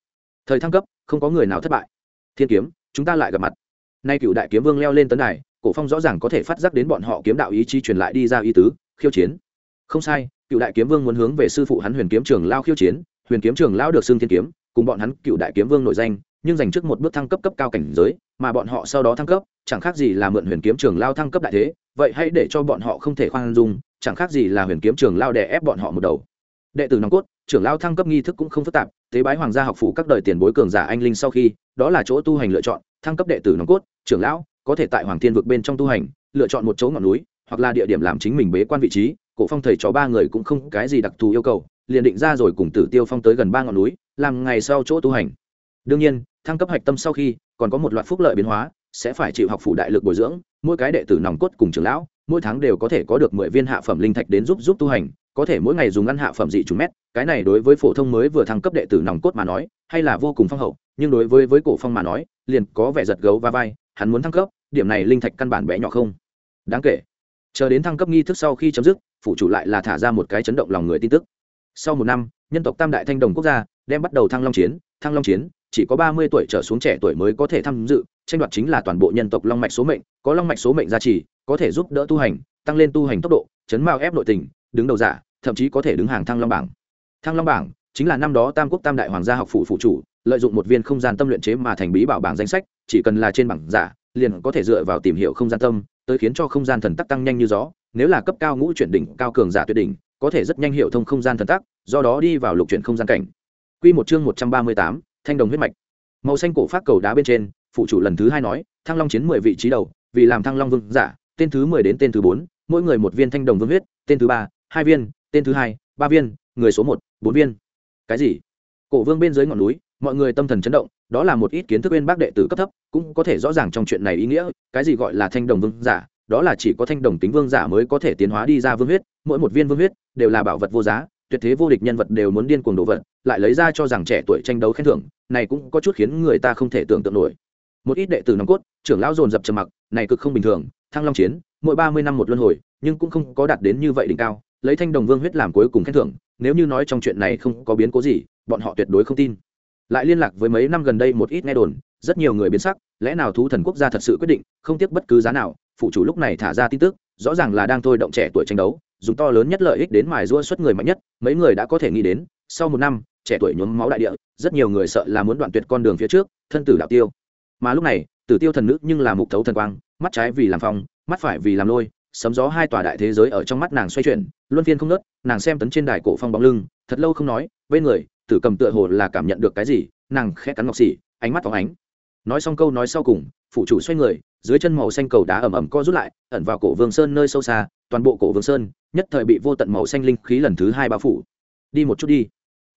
Thời thăng cấp, không có người nào thất bại. Thiên kiếm, chúng ta lại gặp mặt nay cựu đại kiếm vương leo lên tấn đài, cổ phong rõ ràng có thể phát giác đến bọn họ kiếm đạo ý chí truyền lại đi ra ý tứ, khiêu chiến. Không sai, cựu đại kiếm vương muốn hướng về sư phụ hắn huyền kiếm trường lao khiêu chiến, huyền kiếm trường lao được xưng thiên kiếm, cùng bọn hắn cựu đại kiếm vương nổi danh, nhưng dành trước một bước thăng cấp cấp cao cảnh giới, mà bọn họ sau đó thăng cấp, chẳng khác gì là mượn huyền kiếm trường lao thăng cấp đại thế, vậy hãy để cho bọn họ không thể khoan dung, chẳng khác gì là huyền kiếm trường lao đè ép bọn họ một đầu. Đệ tử nòng cốt trưởng lao thăng cấp nghi thức cũng không phức tạp tế bái hoàng gia học phủ các đời tiền bối cường giả anh linh sau khi, đó là chỗ tu hành lựa chọn, thăng cấp đệ tử nòng cốt, trưởng lão, có thể tại hoàng thiên vực bên trong tu hành, lựa chọn một chỗ ngọn núi, hoặc là địa điểm làm chính mình bế quan vị trí, cổ phong thầy chó ba người cũng không cái gì đặc thù yêu cầu, liền định ra rồi cùng tử tiêu phong tới gần ba ngọn núi, làm ngày sau chỗ tu hành. Đương nhiên, thăng cấp hạch tâm sau khi, còn có một loạt phúc lợi biến hóa, sẽ phải chịu học phủ đại lực bồi dưỡng, mỗi cái đệ tử nòng cốt cùng trưởng lão, mỗi tháng đều có thể có được mười viên hạ phẩm linh thạch đến giúp giúp tu hành có thể mỗi ngày dùng ăn hạ phẩm dị trùng mét, cái này đối với phổ thông mới vừa thăng cấp đệ tử nòng cốt mà nói, hay là vô cùng phong hậu, nhưng đối với với cổ phong mà nói, liền có vẻ giật gấu và vai, hắn muốn thăng cấp, điểm này linh thạch căn bản bé nhỏ không. Đáng kể. Chờ đến thăng cấp nghi thức sau khi chấm dứt phụ chủ lại là thả ra một cái chấn động lòng người tin tức. Sau một năm, nhân tộc tam đại thanh đồng quốc gia đem bắt đầu thăng long chiến, thăng long chiến, chỉ có ba mươi tuổi trở xuống trẻ tuổi mới có thể tham dự, tranh đoạt chính là toàn bộ nhân tộc long mạch số mệnh, có long mạch số mệnh gia trì, có thể giúp đỡ tu hành, tăng lên tu hành tốc độ, chấn mao ép nội tình đứng đầu giả thậm chí có thể đứng hàng thăng long bảng. Thăng long bảng chính là năm đó tam quốc tam đại hoàng gia học phụ phụ chủ lợi dụng một viên không gian tâm luyện chế mà thành bí bảo bảng danh sách chỉ cần là trên bảng giả liền có thể dựa vào tìm hiểu không gian tâm tới khiến cho không gian thần tắc tăng nhanh như gió. Nếu là cấp cao ngũ chuyển đỉnh cao cường giả tuyệt đỉnh có thể rất nhanh hiểu thông không gian thần tắc do đó đi vào lục chuyển không gian cảnh. Quy một chương một trăm ba mươi tám, thanh đồng huyết mạch. Màu xanh cổ phát cầu đá bên trên phụ chủ lần thứ hai nói thăng long chiến mười vị trí đầu vì làm thăng long vương giả tên thứ mười đến tên thứ bốn mỗi người một viên thanh đồng vương huyết tên thứ ba hai viên, tên thứ hai, ba viên, người số một, bốn viên. Cái gì? Cổ vương bên dưới ngọn núi, mọi người tâm thần chấn động, đó là một ít kiến thức bên bác đệ tử cấp thấp, cũng có thể rõ ràng trong chuyện này ý nghĩa, cái gì gọi là thanh đồng vương giả, đó là chỉ có thanh đồng tính vương giả mới có thể tiến hóa đi ra vương huyết, mỗi một viên vương huyết đều là bảo vật vô giá, tuyệt thế vô địch nhân vật đều muốn điên cuồng đồ vật, lại lấy ra cho rằng trẻ tuổi tranh đấu khen thưởng, này cũng có chút khiến người ta không thể tưởng tượng nổi. Một ít đệ tử nòng cốt, trưởng lão dồn dập trầm mặc, này cực không bình thường, thăng long chiến, mỗi ba mươi năm một luân hồi, nhưng cũng không có đạt đến như vậy đỉnh cao lấy thanh đồng vương huyết làm cuối cùng khen thưởng, nếu như nói trong chuyện này không có biến cố gì, bọn họ tuyệt đối không tin. Lại liên lạc với mấy năm gần đây một ít nghe đồn, rất nhiều người biến sắc, lẽ nào thú thần quốc gia thật sự quyết định, không tiếc bất cứ giá nào, phụ chủ lúc này thả ra tin tức, rõ ràng là đang thôi động trẻ tuổi tranh đấu, dùng to lớn nhất lợi ích đến mài rua suất người mạnh nhất, mấy người đã có thể nghĩ đến, sau một năm, trẻ tuổi nhuốm máu đại địa, rất nhiều người sợ là muốn đoạn tuyệt con đường phía trước, thân tử đạo tiêu. Mà lúc này, tử tiêu thần nữ nhưng là mục thấu thần quang, mắt trái vì làm phong, mắt phải vì làm lôi sấm gió hai tòa đại thế giới ở trong mắt nàng xoay chuyển, luân phiên không nớt nàng xem tấn trên đài cổ phong bóng lưng, thật lâu không nói, bên người, tử cầm tựa hồ là cảm nhận được cái gì, nàng khẽ cắn ngọc xỉ, ánh mắt phóng ánh. Nói xong câu nói sau cùng phụ chủ xoay người, dưới chân màu xanh cầu đá ẩm ẩm co rút lại, ẩn vào cổ vương sơn nơi sâu xa, toàn bộ cổ vương sơn, nhất thời bị vô tận màu xanh linh khí lần thứ hai bao phủ. Đi một chút đi.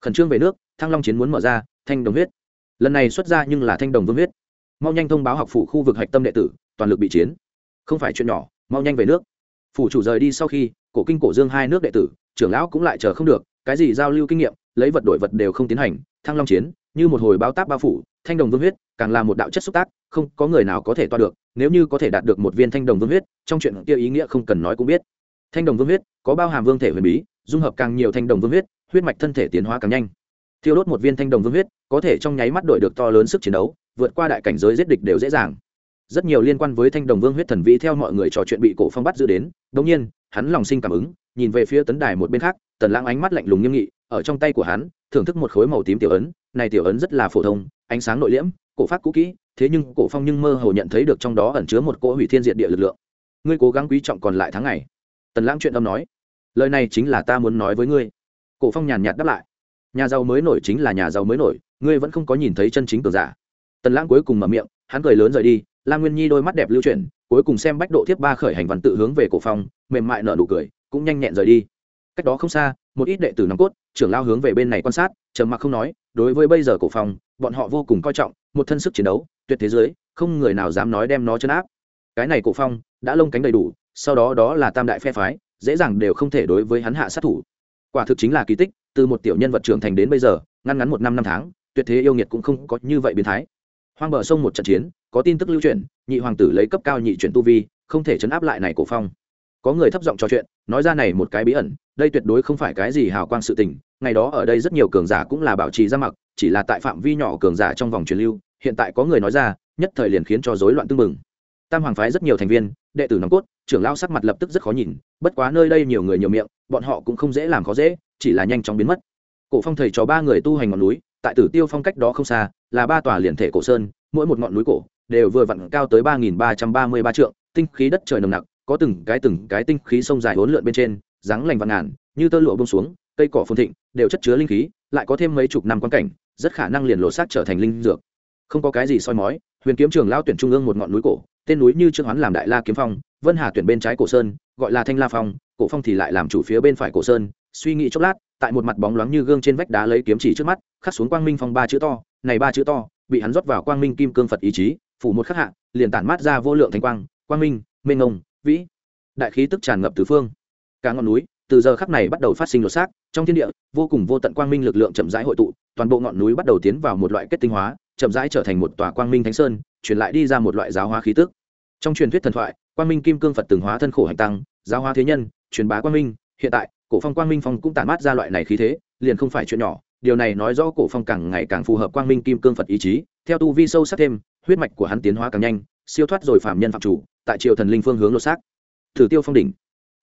Khẩn trương về nước, thăng long chiến muốn mở ra, thanh đồng huyết. Lần này xuất ra nhưng là thanh đồng vương huyết. Mau nhanh thông báo học phủ khu vực hạch tâm đệ tử, toàn lực bị chiến. Không phải chuyện nhỏ mau nhanh về nước. Phủ chủ rời đi sau khi, cổ kinh cổ dương hai nước đệ tử, trưởng lão cũng lại chờ không được, cái gì giao lưu kinh nghiệm, lấy vật đổi vật đều không tiến hành, thăng long chiến, như một hồi báo táp bao phủ, thanh đồng vương huyết, càng là một đạo chất xúc tác, không có người nào có thể toa được, nếu như có thể đạt được một viên thanh đồng vương huyết, trong chuyện kia ý nghĩa không cần nói cũng biết. Thanh đồng vương huyết, có bao hàm vương thể huyền bí, dung hợp càng nhiều thanh đồng vương huyết huyết mạch thân thể tiến hóa càng nhanh. Thiêu đốt một viên thanh đồng vương huyết, có thể trong nháy mắt đổi được to lớn sức chiến đấu, vượt qua đại cảnh giới giết địch đều dễ dàng rất nhiều liên quan với thanh đồng vương huyết thần vĩ theo mọi người trò chuyện bị cổ phong bắt giữ đến đ nhiên, hắn lòng sinh cảm ứng, nhìn về phía tấn đài một bên khác, tần lãng ánh mắt lạnh lùng nghiêm nghị, ở trong tay của hắn, thưởng thức một khối màu tím tiểu ấn, này tiểu ấn rất là phổ thông, ánh sáng nội liễm, cổ phát cũ kỹ, thế nhưng cổ phong nhưng mơ hồ nhận thấy được trong đó ẩn chứa một cỗ hủy thiên diệt địa lực lượng. Ngươi cố gắng quý trọng còn lại tháng ngày. Tần lãng chuyện âm nói. Lời này chính là ta muốn nói với ngươi. Cổ phong nhàn nhạt đáp lại. Nhà giàu mới nổi chính là nhà giàu mới nổi, ngươi vẫn không có nhìn thấy chân chính cường giả. Tần lãng cuối cùng mở miệng, hắn cười lớn rời đi lam nguyên nhi đôi mắt đẹp lưu chuyển, cuối cùng xem bách độ thiếp ba khởi hành văn tự hướng về cổ phong mềm mại nở nụ cười, cũng nhanh nhẹn rời đi. Cách đó không xa, một ít đệ tử nòng cốt, trưởng lao hướng về bên này quan sát, trầm mặc không nói, đối với bây giờ cổ phong bọn họ vô cùng coi trọng, một thân sức chiến đấu, tuyệt thế giới, không người nào dám nói đem nó chấn áp. Cái này cổ phong đã lông cánh đầy đủ, sau đó đó là tam đại phe phái, dễ dàng đều không thể đối với hắn hạ sát thủ. Quả thực chính là kỳ tích, từ một tiểu nhân vật trưởng thành đến bây giờ ngăn ngắn một năm năm tháng, tuyệt thế yêu nghiệt cũng không có như vậy biến thái. Hoang bờ sông một trận chiến có tin tức lưu truyền, nhị hoàng tử lấy cấp cao nhị chuyển tu vi, không thể chấn áp lại này cổ phong. Có người thấp giọng trò chuyện, nói ra này một cái bí ẩn, đây tuyệt đối không phải cái gì hào quang sự tình, ngày đó ở đây rất nhiều cường giả cũng là bảo trì ra mặc, chỉ là tại phạm vi nhỏ cường giả trong vòng truyền lưu, hiện tại có người nói ra, nhất thời liền khiến cho rối loạn tương mừng tam hoàng phái rất nhiều thành viên, đệ tử nòng cốt, trưởng lao sắc mặt lập tức rất khó nhìn, bất quá nơi đây nhiều người nhiều miệng, bọn họ cũng không dễ làm khó dễ, chỉ là nhanh chóng biến mất. Cổ phong thầy cho ba người tu hành ngọn núi, tại tử tiêu phong cách đó không xa, là ba tòa liền thể cổ sơn, mỗi một ngọn núi cổ đều vừa vặn cao tới ba nghìn ba trăm ba mươi ba trượng, tinh khí đất trời nồng nặc, có từng cái từng cái tinh khí sông dài hỗn lượn bên trên, dáng lành vạn ngàn, như tơ lụa bông xuống, cây cỏ phồn thịnh, đều chất chứa linh khí, lại có thêm mấy chục năm quan cảnh, rất khả năng liền lộ sát trở thành linh dược. Không có cái gì soi mói, huyền kiếm trường lao tuyển trung ương một ngọn núi cổ, tên núi như trương hoán làm đại la kiếm phong, vân hà tuyển bên trái cổ sơn, gọi là thanh la phong, cổ phong thì lại làm chủ phía bên phải cổ sơn. Suy nghĩ chốc lát, tại một mặt bóng loáng như gương trên vách đá lấy kiếm chỉ trước mắt, khắc xuống quang minh phong ba chữ to, này ba chữ to, bị hắn rót vào quang minh kim cương phật ý chí phủ một khắc hạ, liền tản mát ra vô lượng thanh quang quang minh, mênh ngông vĩ. Đại khí tức tràn ngập tứ phương. Cả ngọn núi, từ giờ khắc này bắt đầu phát sinh lột xác, trong thiên địa, vô cùng vô tận quang minh lực lượng chậm rãi hội tụ, toàn bộ ngọn núi bắt đầu tiến vào một loại kết tinh hóa, chậm rãi trở thành một tòa quang minh thánh sơn, truyền lại đi ra một loại giáo hóa khí tức. Trong truyền thuyết thần thoại, quang minh kim cương phật từng hóa thân khổ hành tăng, giáo hóa thế nhân, truyền bá quang minh, hiện tại, cổ phong quang minh phong cũng tản mát ra loại này khí thế, liền không phải chuyện nhỏ, điều này nói rõ cổ phong càng ngày càng phù hợp quang minh kim cương phật ý chí theo tu vi sâu sắc thêm, huyết mạch của hắn tiến hóa càng nhanh, siêu thoát rồi phạm nhân phạm chủ, tại triều thần linh phương hướng lột xác. Tử tiêu phong đỉnh.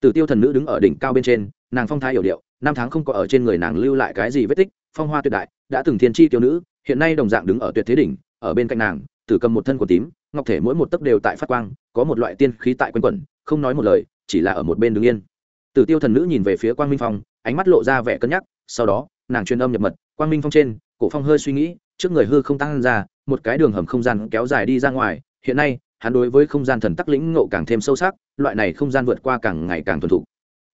Tử tiêu thần nữ đứng ở đỉnh cao bên trên, nàng phong thái hiểu điệu, năm tháng không có ở trên người nàng lưu lại cái gì vết tích, phong hoa tuyệt đại, đã từng thiên tri tiêu nữ, hiện nay đồng dạng đứng ở tuyệt thế đỉnh, ở bên cạnh nàng, tử cầm một thân của tím, ngọc thể mỗi một tấc đều tại phát quang, có một loại tiên khí tại quanh quẩn, không nói một lời, chỉ là ở một bên đứng yên. Tử tiêu thần nữ nhìn về phía quang minh phong, ánh mắt lộ ra vẻ cân nhắc, sau đó, nàng truyền âm nhập mật, quang minh phong trên, cổ phong hơi suy nghĩ, trước người hư không tăng ra một cái đường hầm không gian kéo dài đi ra ngoài, hiện nay, hắn đối với không gian thần tắc lĩnh ngộ càng thêm sâu sắc, loại này không gian vượt qua càng ngày càng thuần thục.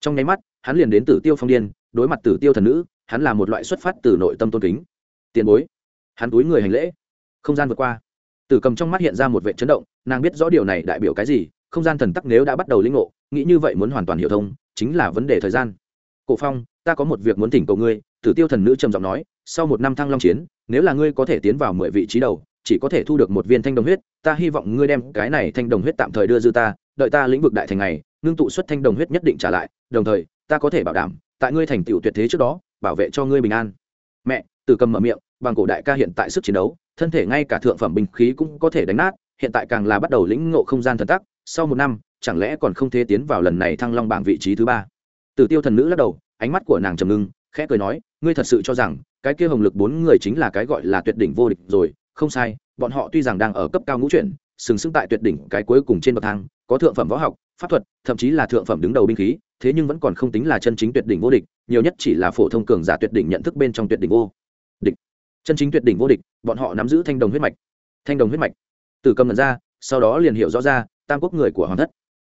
Trong nháy mắt, hắn liền đến tử tiêu phong điên, đối mặt tử tiêu thần nữ, hắn là một loại xuất phát từ nội tâm tôn kính. Tiền bối, hắn túi người hành lễ. Không gian vượt qua. Tử cầm trong mắt hiện ra một vệ chấn động, nàng biết rõ điều này đại biểu cái gì, không gian thần tắc nếu đã bắt đầu lĩnh ngộ, nghĩ như vậy muốn hoàn toàn hiểu thông, chính là vấn đề thời gian cổ phong, ta có một việc muốn thỉnh cầu ngươi. Tử tiêu thần nữ trầm giọng nói, sau một năm thăng long chiến, nếu là ngươi có thể tiến vào mười vị trí đầu, chỉ có thể thu được một viên thanh đồng huyết, ta hy vọng ngươi đem cái này thanh đồng huyết tạm thời đưa dư ta, đợi ta lĩnh vực đại thành này ngưng tụ xuất thanh đồng huyết nhất định trả lại, đồng thời, ta có thể bảo đảm, tại ngươi thành tựu tuyệt thế trước đó, bảo vệ cho ngươi bình an. Mẹ từ cầm mở miệng, bằng cổ đại ca hiện tại sức chiến đấu, thân thể ngay cả thượng phẩm binh khí cũng có thể đánh nát, hiện tại càng là bắt đầu lĩnh ngộ không gian thần tắc, sau một năm, chẳng lẽ còn không thể tiến vào lần này thăng long bảng vị trí thứ ba? Tử tiêu thần nữ lắc đầu, ánh mắt của nàng trầm ngưng, khẽ cười nói, ngươi thật sự cho rằng, cái kia hồng lực bốn người chính là cái gọi là tuyệt đỉnh vô địch rồi, không sai, bọn họ tuy rằng đang ở cấp cao ngũ chuyển, sừng sững tại tuyệt đỉnh cái cuối cùng trên bậc thang, có thượng phẩm võ học, pháp thuật, thậm chí là thượng phẩm đứng đầu binh khí, thế nhưng vẫn còn không tính là chân chính tuyệt đỉnh vô địch, nhiều nhất chỉ là phổ thông cường giả tuyệt đỉnh nhận thức bên trong tuyệt đỉnh vô địch. Chân chính tuyệt đỉnh vô địch, bọn họ nắm giữ thanh đồng huyết mạch. Thanh đồng huyết mạch. Từ cầm lần ra, sau đó liền hiểu rõ ra, tam quốc người của hoàng thất.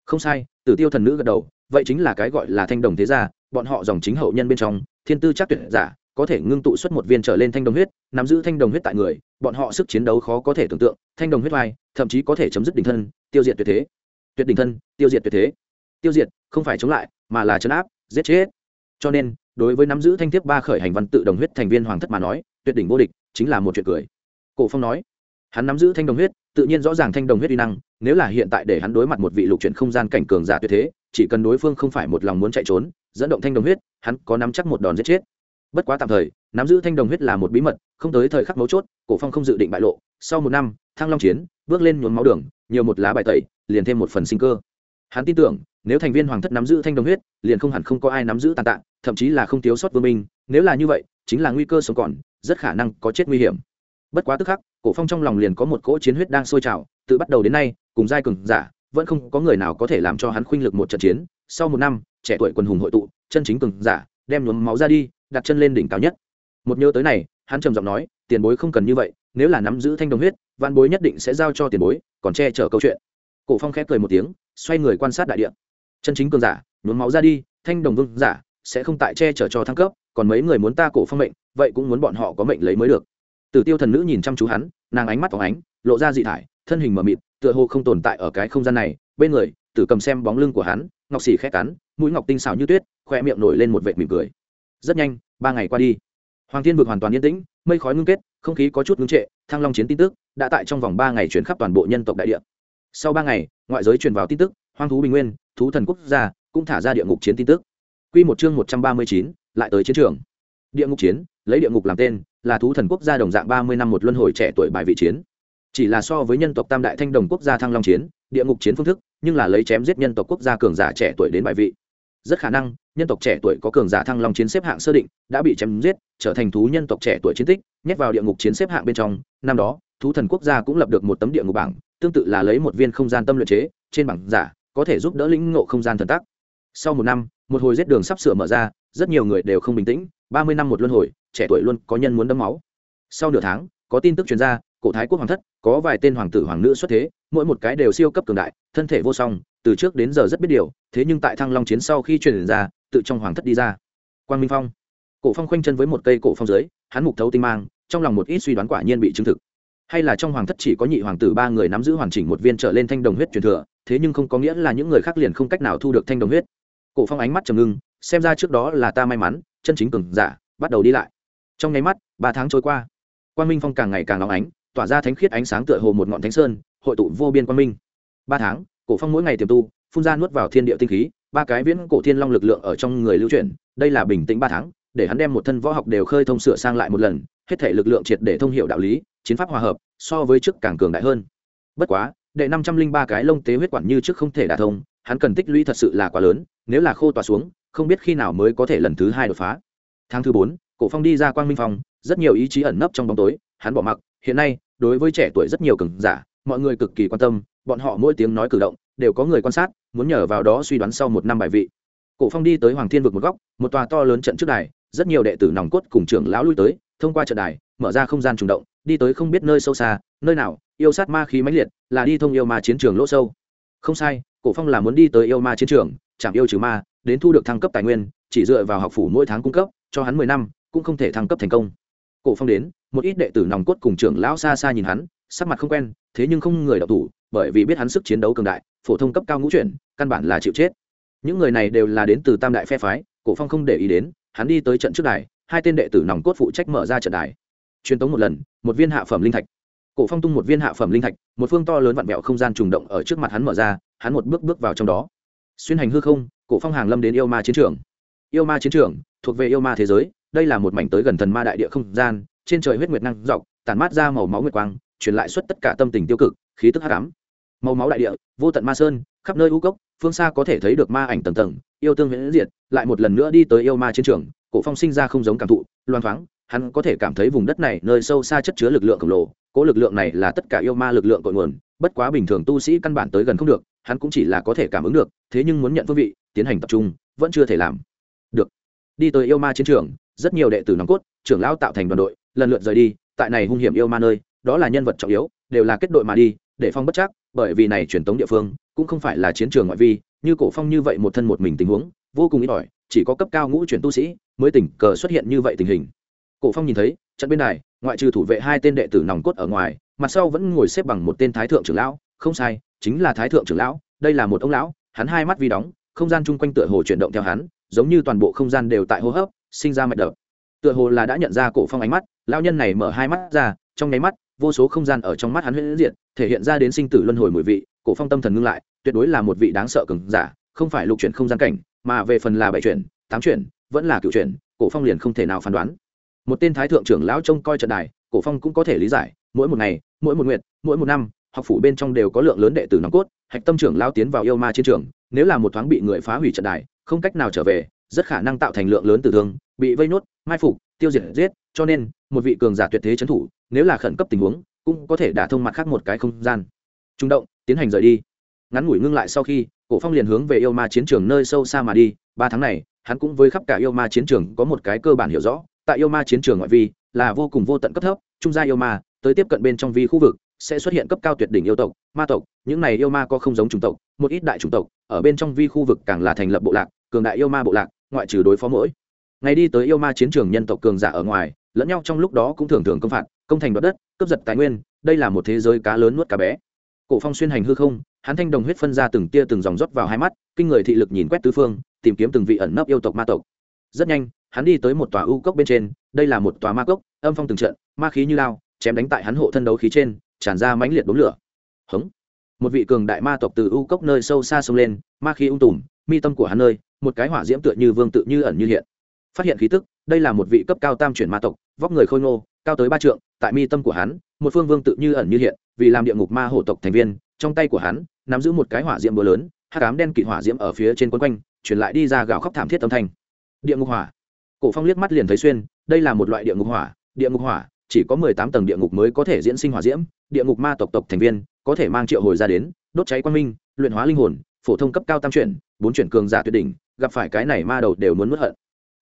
Không sai, tử tiêu thần nữ gật đầu vậy chính là cái gọi là thanh đồng thế gia, bọn họ dòng chính hậu nhân bên trong, thiên tư chắc tuyệt giả, có thể ngưng tụ xuất một viên trở lên thanh đồng huyết, nắm giữ thanh đồng huyết tại người, bọn họ sức chiến đấu khó có thể tưởng tượng, thanh đồng huyết vai thậm chí có thể chấm dứt đỉnh thân, tiêu diệt tuyệt thế. Tuyệt đỉnh thân, tiêu diệt tuyệt thế. Tiêu diệt, không phải chống lại, mà là chấn áp, giết chết. Cho nên, đối với nắm giữ thanh thiếp ba khởi hành văn tự đồng huyết thành viên hoàng thất mà nói, tuyệt đỉnh vô địch chính là một chuyện cười. Cổ phong nói, hắn nắm giữ thanh đồng huyết, tự nhiên rõ ràng thanh đồng huyết uy năng, nếu là hiện tại để hắn đối mặt một vị lục chuyển không gian cảnh cường giả tuyệt thế chỉ cần đối phương không phải một lòng muốn chạy trốn, dẫn động thanh đồng huyết, hắn có nắm chắc một đòn giết chết. Bất quá tạm thời, nắm giữ thanh đồng huyết là một bí mật, không tới thời khắc mấu chốt, cổ phong không dự định bại lộ. Sau một năm, thăng long chiến bước lên nhuốm máu đường, nhiều một lá bài tẩy, liền thêm một phần sinh cơ. Hắn tin tưởng, nếu thành viên hoàng thất nắm giữ thanh đồng huyết, liền không hẳn không có ai nắm giữ tàn tạ, thậm chí là không thiếu sót vương minh. Nếu là như vậy, chính là nguy cơ sống còn, rất khả năng có chết nguy hiểm. Bất quá tức khắc, cổ phong trong lòng liền có một cỗ chiến huyết đang sôi trào tự bắt đầu đến nay, cùng giai cường giả vẫn không có người nào có thể làm cho hắn khuynh lực một trận chiến. Sau một năm, trẻ tuổi quần hùng hội tụ, chân chính cường giả, đem nhuốm máu ra đi, đặt chân lên đỉnh cao nhất. Một nhớ tới này, hắn trầm giọng nói, tiền bối không cần như vậy, nếu là nắm giữ thanh đồng huyết văn bối nhất định sẽ giao cho tiền bối, còn che chở câu chuyện. Cổ phong khép cười một tiếng, xoay người quan sát đại địa. Chân chính cường giả, nhuốm máu ra đi, thanh đồng vương giả sẽ không tại che chở cho thăng cấp, còn mấy người muốn ta cổ phong mệnh, vậy cũng muốn bọn họ có mệnh lấy mới được. Tử tiêu thần nữ nhìn chăm chú hắn, nàng ánh mắt phóng ánh, lộ ra dị thải, thân hình mờ mịt tựa hồ không tồn tại ở cái không gian này, bên người, tử cầm xem bóng lưng của hắn, ngọc xỉ khét cắn, mũi ngọc tinh xảo như tuyết khoe miệng nổi lên một vệt mỉm cười. Rất nhanh, ba ngày qua đi. Hoàng thiên vực hoàn toàn yên tĩnh, mây khói ngưng kết, không khí có chút ngưng trệ, thăng long chiến tin tức đã tại trong vòng ba ngày chuyển khắp toàn bộ nhân tộc đại địa. Sau ba ngày, ngoại giới truyền vào tin tức, hoang thú bình nguyên, thú thần quốc gia cũng thả ra địa ngục chiến tin tức. Q một chương một trăm ba mươi chín, lại tới chiến trường. Địa ngục chiến, lấy địa ngục làm tên, là thú thần quốc gia đồng dạng ba mươi năm một luân hồi trẻ tuổi bài vị chiến chỉ là so với nhân tộc tam đại thanh đồng quốc gia thăng long chiến, địa ngục chiến phương thức, nhưng là lấy chém giết nhân tộc quốc gia cường giả trẻ tuổi đến bài vị. Rất khả năng, nhân tộc trẻ tuổi có cường giả thăng long chiến xếp hạng sơ định, đã bị chém giết, trở thành thú nhân tộc trẻ tuổi chiến tích, nhét vào địa ngục chiến xếp hạng bên trong. Năm đó, thú thần quốc gia cũng lập được một tấm địa ngục bảng, tương tự là lấy một viên không gian tâm luyện chế, trên bảng giả, có thể giúp đỡ lĩnh ngộ không gian thần tắc. Sau một năm, một hồi giết đường sắp sửa mở ra, rất nhiều người đều không bình tĩnh, ba mươi năm một luân hồi, trẻ tuổi luôn có nhân muốn đấm máu. Sau nửa tháng, có tin tức chuyên gia cổ thái quốc hoàng thất, có vài tên hoàng tử hoàng nữ xuất thế, mỗi một cái đều siêu cấp cường đại, thân thể vô song, từ trước đến giờ rất biết điều, thế nhưng tại thăng long chiến sau khi truyền ra, tự trong hoàng thất đi ra. Quang minh phong. Cổ phong khoanh chân với một cây cổ phong dưới, hắn mục thấu tinh mang, trong lòng một ít suy đoán quả nhiên bị chứng thực. Hay là trong hoàng thất chỉ có nhị hoàng tử ba người nắm giữ hoàn chỉnh một viên trở lên thanh đồng huyết truyền thừa, thế nhưng không có nghĩa là những người khác liền không cách nào thu được thanh đồng huyết. Cổ phong ánh mắt trầm ngưng, xem ra trước đó là ta may mắn, chân chính cường giả, bắt đầu đi lại. Trong nháy mắt, ba tháng trôi qua. Quang minh phong càng ngày càng nóng ánh tỏa ra thánh khiết ánh sáng tựa hồ một ngọn thánh sơn, hội tụ vô biên quang minh. Ba tháng, cổ phong mỗi ngày tiềm tu, phun ra nuốt vào thiên địa tinh khí, ba cái viễn cổ thiên long lực lượng ở trong người lưu chuyển, đây là bình tĩnh ba tháng, để hắn đem một thân võ học đều khơi thông sửa sang lại một lần, hết thể lực lượng triệt để thông hiệu đạo lý, chiến pháp hòa hợp, so với trước càng cường đại hơn. Bất quá, đệ năm trăm linh ba cái lông tế huyết quản như trước không thể đả thông, hắn cần tích lũy thật sự là quá lớn, nếu là khô tỏa xuống, không biết khi nào mới có thể lần thứ hai đột phá. Tháng thứ bốn, cổ phong đi ra quang minh phong rất nhiều ý chí ẩn nấp trong bóng tối, hắn bỏ mặc, hiện nay đối với trẻ tuổi rất nhiều cường giả, mọi người cực kỳ quan tâm, bọn họ mỗi tiếng nói cử động đều có người quan sát, muốn nhờ vào đó suy đoán sau một năm bài vị. Cổ phong đi tới hoàng thiên vực một góc, một tòa to lớn trận trước đài, rất nhiều đệ tử nòng cốt cùng trưởng lão lui tới, thông qua trận đài, mở ra không gian trùng động, đi tới không biết nơi sâu xa, nơi nào, yêu sát ma khí mãnh liệt, là đi thông yêu ma chiến trường lỗ sâu. Không sai, cổ phong là muốn đi tới yêu ma chiến trường chẳng yêu trừ ma, đến thu được thăng cấp tài nguyên, chỉ dựa vào học phủ mỗi tháng cung cấp, cho hắn mười năm, cũng không thể thăng cấp thành công. Cổ phong đến một ít đệ tử nòng cốt cùng trưởng lão xa xa nhìn hắn, sắc mặt không quen, thế nhưng không người đọc thủ, bởi vì biết hắn sức chiến đấu cường đại, phổ thông cấp cao ngũ chuyển, căn bản là chịu chết. Những người này đều là đến từ tam đại phe phái, cổ phong không để ý đến, hắn đi tới trận trước đài, hai tên đệ tử nòng cốt phụ trách mở ra trận đài. Truyền tống một lần, một viên hạ phẩm linh thạch. Cổ phong tung một viên hạ phẩm linh thạch, một phương to lớn vặn vẹo không gian trùng động ở trước mặt hắn mở ra, hắn một bước bước vào trong đó. Xuyên hành hư không, cổ phong hàng lâm đến yêu ma chiến trường. Yêu ma chiến trường, thuộc về yêu ma thế giới, đây là một mảnh tới gần thần ma đại địa không gian trên trời huyết nguyệt năng dọc, tản mát ra màu máu nguyệt quang, truyền lại xuất tất cả tâm tình tiêu cực, khí tức hắc ám. Màu máu đại địa, vô tận ma sơn, khắp nơi u cốc, phương xa có thể thấy được ma ảnh tầng tầng, yêu tương viễn diệt, lại một lần nữa đi tới yêu ma chiến trường, cổ phong sinh ra không giống cảm thụ loan thoáng, hắn có thể cảm thấy vùng đất này nơi sâu xa chất chứa lực lượng khổng lồ, cố lực lượng này là tất cả yêu ma lực lượng cội nguồn, bất quá bình thường tu sĩ căn bản tới gần không được, hắn cũng chỉ là có thể cảm ứng được, thế nhưng muốn nhận phương vị, tiến hành tập trung, vẫn chưa thể làm được. Đi tới yêu ma chiến trường, rất nhiều đệ tử nòng cốt, trưởng lão tạo thành đoàn đội lần lượt rời đi, tại này hung hiểm yêu ma nơi, đó là nhân vật trọng yếu, đều là kết đội mà đi, để phong bất chắc, bởi vì này truyền tống địa phương, cũng không phải là chiến trường ngoại vi, như cổ phong như vậy một thân một mình tình huống, vô cùng ít ỏi, chỉ có cấp cao ngũ chuyển tu sĩ mới tình cờ xuất hiện như vậy tình hình. Cổ phong nhìn thấy, trận bên này, ngoại trừ thủ vệ hai tên đệ tử nòng cốt ở ngoài, mặt sau vẫn ngồi xếp bằng một tên thái thượng trưởng lão, không sai, chính là thái thượng trưởng lão, đây là một ông lão, hắn hai mắt vi đóng, không gian chung quanh tựa hồ chuyển động theo hắn, giống như toàn bộ không gian đều tại hô hấp, sinh ra mạch đập tựa hồ là đã nhận ra cổ phong ánh mắt, lão nhân này mở hai mắt ra, trong nháy mắt, vô số không gian ở trong mắt hắn huyễn diện thể hiện ra đến sinh tử luân hồi mùi vị, cổ phong tâm thần ngưng lại, tuyệt đối là một vị đáng sợ cường giả, không phải lục chuyển không gian cảnh, mà về phần là bảy chuyển, tám chuyển, vẫn là cựu chuyển, cổ phong liền không thể nào phán đoán. Một tên thái thượng trưởng lão trông coi trận đài, cổ phong cũng có thể lý giải, mỗi một ngày, mỗi một nguyện mỗi một năm, học phủ bên trong đều có lượng lớn đệ tử nòng cốt, hạch tâm trưởng lao tiến vào yêu ma chiến trường, nếu là một thoáng bị người phá hủy trận đài, không cách nào trở về, rất khả năng tạo thành lượng lớn tử thương bị vây nốt, mai phục, tiêu diệt, giết, cho nên, một vị cường giả tuyệt thế trấn thủ, nếu là khẩn cấp tình huống, cũng có thể đả thông mặt khác một cái không gian. Trung động, tiến hành rời đi. Ngắn ngủi ngưng lại sau khi, cổ phong liền hướng về yêu ma chiến trường nơi sâu xa mà đi. Ba tháng này, hắn cũng với khắp cả yêu ma chiến trường có một cái cơ bản hiểu rõ. Tại yêu ma chiến trường ngoại vi, là vô cùng vô tận cấp thấp, trung gia yêu ma, tới tiếp cận bên trong vi khu vực, sẽ xuất hiện cấp cao tuyệt đỉnh yêu tộc, ma tộc. Những này yêu ma có không giống chủng tộc, một ít đại chủng tộc, ở bên trong vi khu vực càng là thành lập bộ lạc, cường đại yêu ma bộ lạc, ngoại trừ đối phó mỗi ngày đi tới yêu ma chiến trường nhân tộc cường giả ở ngoài, lẫn nhau trong lúc đó cũng thường thường công phạt, công thành đoạt đất, cướp giật tài nguyên, đây là một thế giới cá lớn nuốt cá bé. Cổ phong xuyên hành hư không, hắn thanh đồng huyết phân ra từng tia từng dòng rót vào hai mắt, kinh người thị lực nhìn quét tứ phương, tìm kiếm từng vị ẩn nấp yêu tộc ma tộc. Rất nhanh, hắn đi tới một tòa u cốc bên trên, đây là một tòa ma cốc, âm phong từng trận, ma khí như lao, chém đánh tại hắn hộ thân đấu khí trên, tràn ra mãnh liệt đốm lửa. Hống! Một vị cường đại ma tộc từ u cốc nơi sâu xa sông lên, ma khí ung tùm, mi tâm của hắn nơi, một cái hỏa diễm tựa như vương tự như ẩn như hiện phát hiện khí tức, đây là một vị cấp cao tam chuyển ma tộc, vóc người khôi ngô, cao tới ba trượng, tại mi tâm của hắn, một phương vương tự như ẩn như hiện, vì làm địa ngục ma hổ tộc thành viên, trong tay của hắn, nắm giữ một cái hỏa diễm búa lớn hát cám đen kịt hỏa diễm ở phía trên quấn quanh, truyền lại đi ra gào khóc thảm thiết âm thanh. Địa ngục hỏa. Cổ phong liếc mắt liền thấy xuyên, đây là một loại địa ngục hỏa, địa ngục hỏa, chỉ có mười tám tầng địa ngục mới có thể diễn sinh hỏa diễm, địa ngục ma tộc tộc thành viên, có thể mang triệu hồi ra đến, đốt cháy quang minh, luyện hóa linh hồn, phổ thông cấp cao tam chuyển, bốn chuyển cường giả tuyệt đỉnh, gặp phải cái này ma đầu đều muốn mất hận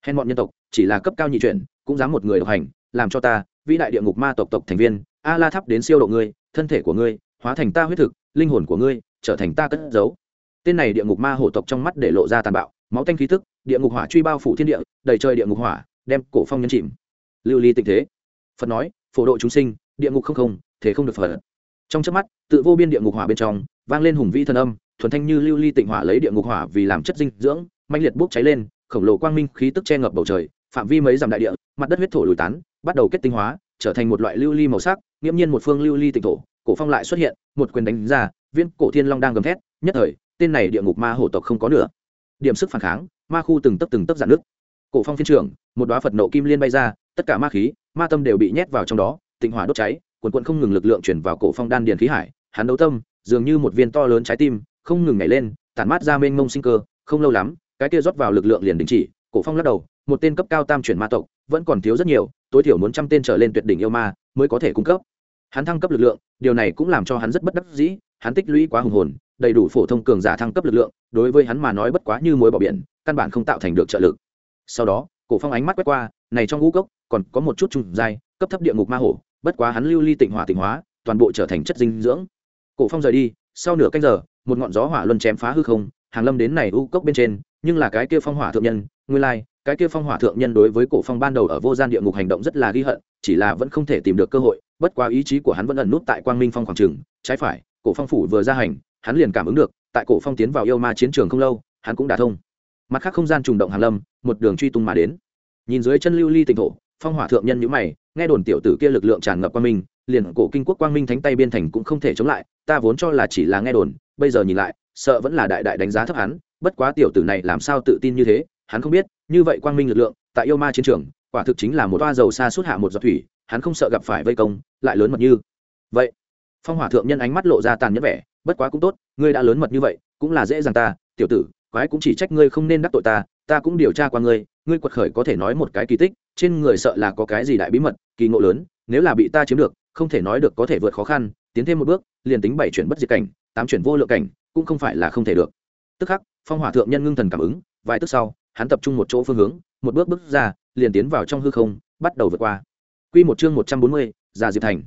hèn bọn nhân tộc, chỉ là cấp cao nhị chuyển, cũng dám một người độc hành, làm cho ta, vĩ đại địa ngục ma tộc tộc thành viên a la thắp đến siêu độ ngươi, thân thể của ngươi, hóa thành ta huyết thực, linh hồn của ngươi, trở thành ta cất giấu. Tên này địa ngục ma hổ tộc trong mắt để lộ ra tàn bạo, máu tanh khí tức, địa ngục hỏa truy bao phủ thiên địa, đầy trời địa ngục hỏa, đem cổ phong nhân chìm. Lưu ly tình thế. Phật nói, phổ độ chúng sinh, địa ngục không không, thế không được phật. Trong chớp mắt, tự vô biên địa ngục hỏa bên trong, vang lên hùng vĩ thần âm, thuần thanh như lưu ly tịnh hỏa lấy địa ngục hỏa vì làm chất dinh dưỡng mạnh liệt bốc cháy lên khổng lồ quang minh khí tức che ngập bầu trời, phạm vi mấy dặm đại địa, mặt đất huyết thổ lùi tán, bắt đầu kết tinh hóa, trở thành một loại lưu ly màu sắc, nghiễm nhiên một phương lưu ly tịnh thổ, cổ phong lại xuất hiện, một quyền đánh ra, viên cổ thiên long đang gầm thét, nhất thời, tên này địa ngục ma hổ tộc không có nữa điểm sức phản kháng, ma khu từng tấp từng tấp dạn nước cổ phong phiên trưởng, một đóa phật nộ kim liên bay ra, tất cả ma khí, ma tâm đều bị nhét vào trong đó, tịnh hỏa đốt cháy, quần cuộn không ngừng lực lượng chuyển vào cổ phong đan điền khí hải, hắn đấu tâm, dường như một viên to lớn trái tim, không ngừng nhảy lên, tản mát ra mênh mông sinh cơ, không lâu lắm cái kia rót vào lực lượng liền đình chỉ, cổ phong lắc đầu, một tên cấp cao tam chuyển ma tộc, vẫn còn thiếu rất nhiều, tối thiểu muốn trăm tên trở lên tuyệt đỉnh yêu ma mới có thể cung cấp. Hắn thăng cấp lực lượng, điều này cũng làm cho hắn rất bất đắc dĩ, hắn tích lũy quá hùng hồn, đầy đủ phổ thông cường giả thăng cấp lực lượng, đối với hắn mà nói bất quá như mối bỏ biển, căn bản không tạo thành được trợ lực. Sau đó, cổ phong ánh mắt quét qua, này trong ngũ cốc, còn có một chút trùng dai cấp thấp địa ngục ma hổ, bất quá hắn lưu ly tịnh hỏa tịnh hóa, toàn bộ trở thành chất dinh dưỡng. Cổ phong rời đi, sau nửa canh giờ, một ngọn gió hỏa luân chém phá hư không, hàng lâm đến này u cốc bên trên nhưng là cái kia phong hỏa thượng nhân, nguyên lai, cái kia phong hỏa thượng nhân đối với cổ phong ban đầu ở vô gian địa ngục hành động rất là ghi hận, chỉ là vẫn không thể tìm được cơ hội, bất quá ý chí của hắn vẫn ẩn nút tại quang minh phong khoảng trường, trái phải, cổ phong phủ vừa ra hành, hắn liền cảm ứng được, tại cổ phong tiến vào yêu ma chiến trường không lâu, hắn cũng đã thông. Mặt khác không gian trùng động hàng lâm, một đường truy tung mà đến. Nhìn dưới chân lưu ly tỉnh thổ, phong hỏa thượng nhân nhữ mày, nghe đồn tiểu tử kia lực lượng tràn ngập quang minh, liền cổ kinh quốc quang minh thánh tay biên thành cũng không thể chống lại, ta vốn cho là chỉ là nghe đồn, bây giờ nhìn lại, sợ vẫn là đại đại đánh giá thấp hắn bất quá tiểu tử này làm sao tự tin như thế, hắn không biết, như vậy quang minh lực lượng, tại yêu ma chiến trường, quả thực chính là một toa dầu xa suốt hạ một giọt thủy, hắn không sợ gặp phải vây công, lại lớn mật như vậy. Phong hỏa thượng nhân ánh mắt lộ ra tàn nhẫn vẻ, bất quá cũng tốt, ngươi đã lớn mật như vậy, cũng là dễ dàng ta, tiểu tử, quái cũng chỉ trách ngươi không nên đắc tội ta ta cũng điều tra qua ngươi ngươi quật khởi có thể nói một cái kỳ tích, trên người sợ là có cái gì đại bí mật, kỳ ngộ lớn, nếu là bị ta chiếm được, không thể nói được có thể vượt khó khăn, tiến thêm một bước, liền tính bảy chuyển bất diệt cảnh, tám chuyển vô lượng cảnh, cũng không phải là không thể được tức khắc, phong hỏa thượng nhân ngưng thần cảm ứng, vài tức sau, hắn tập trung một chỗ phương hướng, một bước bước ra, liền tiến vào trong hư không, bắt đầu vượt qua. Quy một chương một trăm bốn mươi, già diệp thành.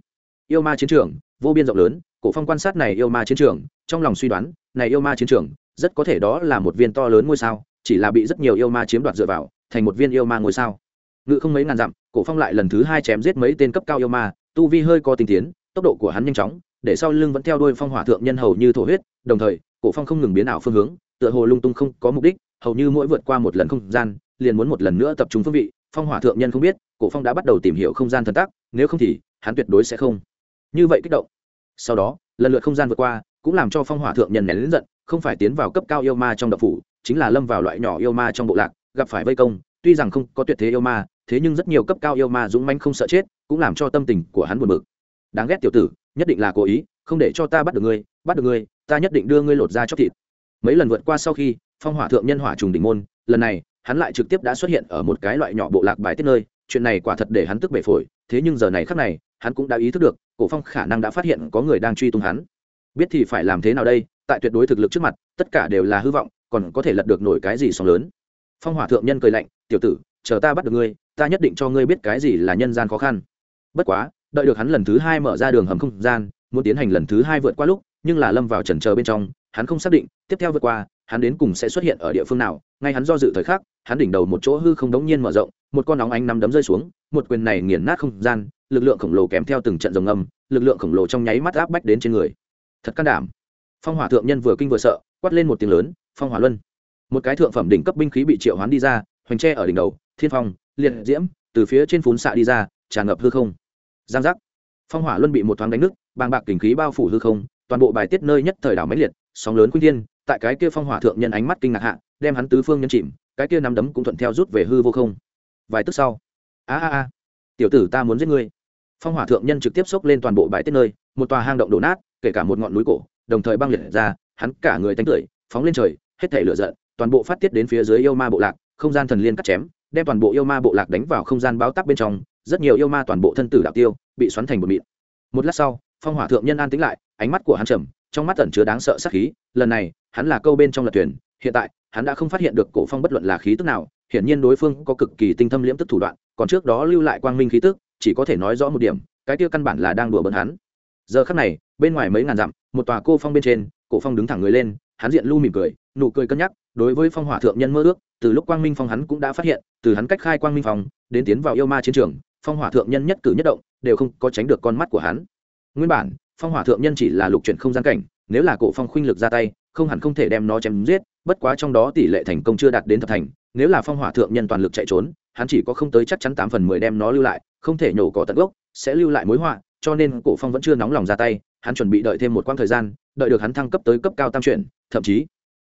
Yêu ma chiến trường, vô biên rộng lớn, cổ phong quan sát này yêu ma chiến trường, trong lòng suy đoán, này yêu ma chiến trường, rất có thể đó là một viên to lớn ngôi sao, chỉ là bị rất nhiều yêu ma chiếm đoạt dựa vào, thành một viên yêu ma ngôi sao. Ngự không mấy ngàn dặm, cổ phong lại lần thứ hai chém giết mấy tên cấp cao yêu ma, tu vi hơi có tinh tiến, tốc độ của hắn nhanh chóng, để sau lưng vẫn theo đuôi phong hỏa thượng nhân hầu như thổ huyết, đồng thời cổ phong không ngừng biến ảo phương hướng, tựa hồ lung tung không có mục đích, hầu như mỗi vượt qua một lần không gian, liền muốn một lần nữa tập trung phương vị, phong hỏa thượng nhân không biết, cổ phong đã bắt đầu tìm hiểu không gian thần tác nếu không thì, hắn tuyệt đối sẽ không. Như vậy kích động. Sau đó, lần lượt không gian vượt qua, cũng làm cho phong hỏa thượng nhân nén lớn giận, không phải tiến vào cấp cao yêu ma trong đập phủ, chính là lâm vào loại nhỏ yêu ma trong bộ lạc, gặp phải vây công, tuy rằng không có tuyệt thế yêu ma, thế nhưng rất nhiều cấp cao yêu ma dũng manh không sợ chết, cũng làm cho tâm tình của hắn buồn bực. Đáng ghét tiểu tử, nhất định là cố ý, không để cho ta bắt được ngươi bắt được ngươi, ta nhất định đưa ngươi lột ra chóc thịt. Mấy lần vượt qua sau khi, phong hỏa thượng nhân hỏa trùng đỉnh môn, lần này, hắn lại trực tiếp đã xuất hiện ở một cái loại nhỏ bộ lạc bài tiết nơi, chuyện này quả thật để hắn tức bể phổi, thế nhưng giờ này khác này, hắn cũng đã ý thức được, cổ phong khả năng đã phát hiện có người đang truy tung hắn. Biết thì phải làm thế nào đây, tại tuyệt đối thực lực trước mặt, tất cả đều là hư vọng, còn có thể lật được nổi cái gì sóng lớn. Phong hỏa thượng nhân cười lạnh, tiểu tử, chờ ta bắt được ngươi, ta nhất định cho ngươi biết cái gì là nhân gian khó khăn. Bất quá, đợi được hắn lần thứ hai mở ra đường hầm không gian, muốn tiến hành lần thứ hai vượt qua lúc nhưng là lâm vào trần chờ bên trong, hắn không xác định, tiếp theo vượt qua, hắn đến cùng sẽ xuất hiện ở địa phương nào, ngay hắn do dự thời khắc, hắn đỉnh đầu một chỗ hư không đống nhiên mở rộng, một con nóng ánh nắm đấm rơi xuống, một quyền này nghiền nát không gian, lực lượng khổng lồ kèm theo từng trận rồng âm lực lượng khổng lồ trong nháy mắt áp bách đến trên người. Thật can đảm. Phong hỏa thượng nhân vừa kinh vừa sợ, quát lên một tiếng lớn, phong hỏa luân. Một cái thượng phẩm đỉnh cấp binh khí bị triệu hoán đi ra, hoành tre ở đỉnh đầu, thiên phong, liệt diễm, từ phía trên phún xạ đi ra, tràn ngập hư không. Giang giác. Phong hỏa luân bị một thoáng đánh nứt, bàng bạc kình khí bao phủ hư không toàn bộ bài tiết nơi nhất thời đảo máy liệt, sóng lớn khuynh thiên, tại cái kia phong hỏa thượng nhân ánh mắt kinh ngạc hạ, đem hắn tứ phương nhân chìm, cái kia nắm đấm cũng thuận theo rút về hư vô không. Vài tức sau, a a a, tiểu tử ta muốn giết ngươi. Phong hỏa thượng nhân trực tiếp xốc lên toàn bộ bãi tiết nơi, một tòa hang động đổ nát, kể cả một ngọn núi cổ, đồng thời băng liệt ra, hắn cả người tánh tưởi, phóng lên trời, hết thể lửa giận, toàn bộ phát tiết đến phía dưới yêu ma bộ lạc, không gian thần liên cắt chém, đem toàn bộ yêu ma bộ lạc đánh vào không gian báo tắc bên trong, rất nhiều yêu ma toàn bộ thân tử đạo tiêu, bị xoắn thành một mịn. Một lát sau phong hỏa thượng nhân an tĩnh lại, ánh mắt của hắn trầm, trong mắt tẩn chứa đáng sợ sát khí. Lần này, hắn là câu bên trong lật thuyền, hiện tại, hắn đã không phát hiện được cổ phong bất luận là khí tức nào, hiển nhiên đối phương có cực kỳ tinh thâm liễm tức thủ đoạn, còn trước đó lưu lại quang minh khí tức, chỉ có thể nói rõ một điểm, cái kia căn bản là đang đùa bỡn hắn. Giờ khắc này, bên ngoài mấy ngàn dặm, một tòa cô phong bên trên, cổ phong đứng thẳng người lên, hắn diện lưu mỉm cười, nụ cười cân nhắc, đối với phong hỏa thượng nhân mơ ước, từ lúc quang minh phong hắn cũng đã phát hiện, từ hắn cách khai quang minh phong, đến tiến vào yêu ma chiến trường, phong hỏa thượng nhân nhất cử nhất động, đều không có tránh được con mắt của hắn nguyên bản, phong hỏa thượng nhân chỉ là lục chuyển không gian cảnh, nếu là cổ phong khuynh lực ra tay, không hẳn không thể đem nó chém giết, bất quá trong đó tỷ lệ thành công chưa đạt đến thập thành, nếu là phong hỏa thượng nhân toàn lực chạy trốn, hắn chỉ có không tới chắc chắn tám phần mười đem nó lưu lại, không thể nhổ cỏ tận gốc, sẽ lưu lại mối họa, cho nên cổ phong vẫn chưa nóng lòng ra tay, hắn chuẩn bị đợi thêm một quãng thời gian, đợi được hắn thăng cấp tới cấp cao tam chuyển, thậm chí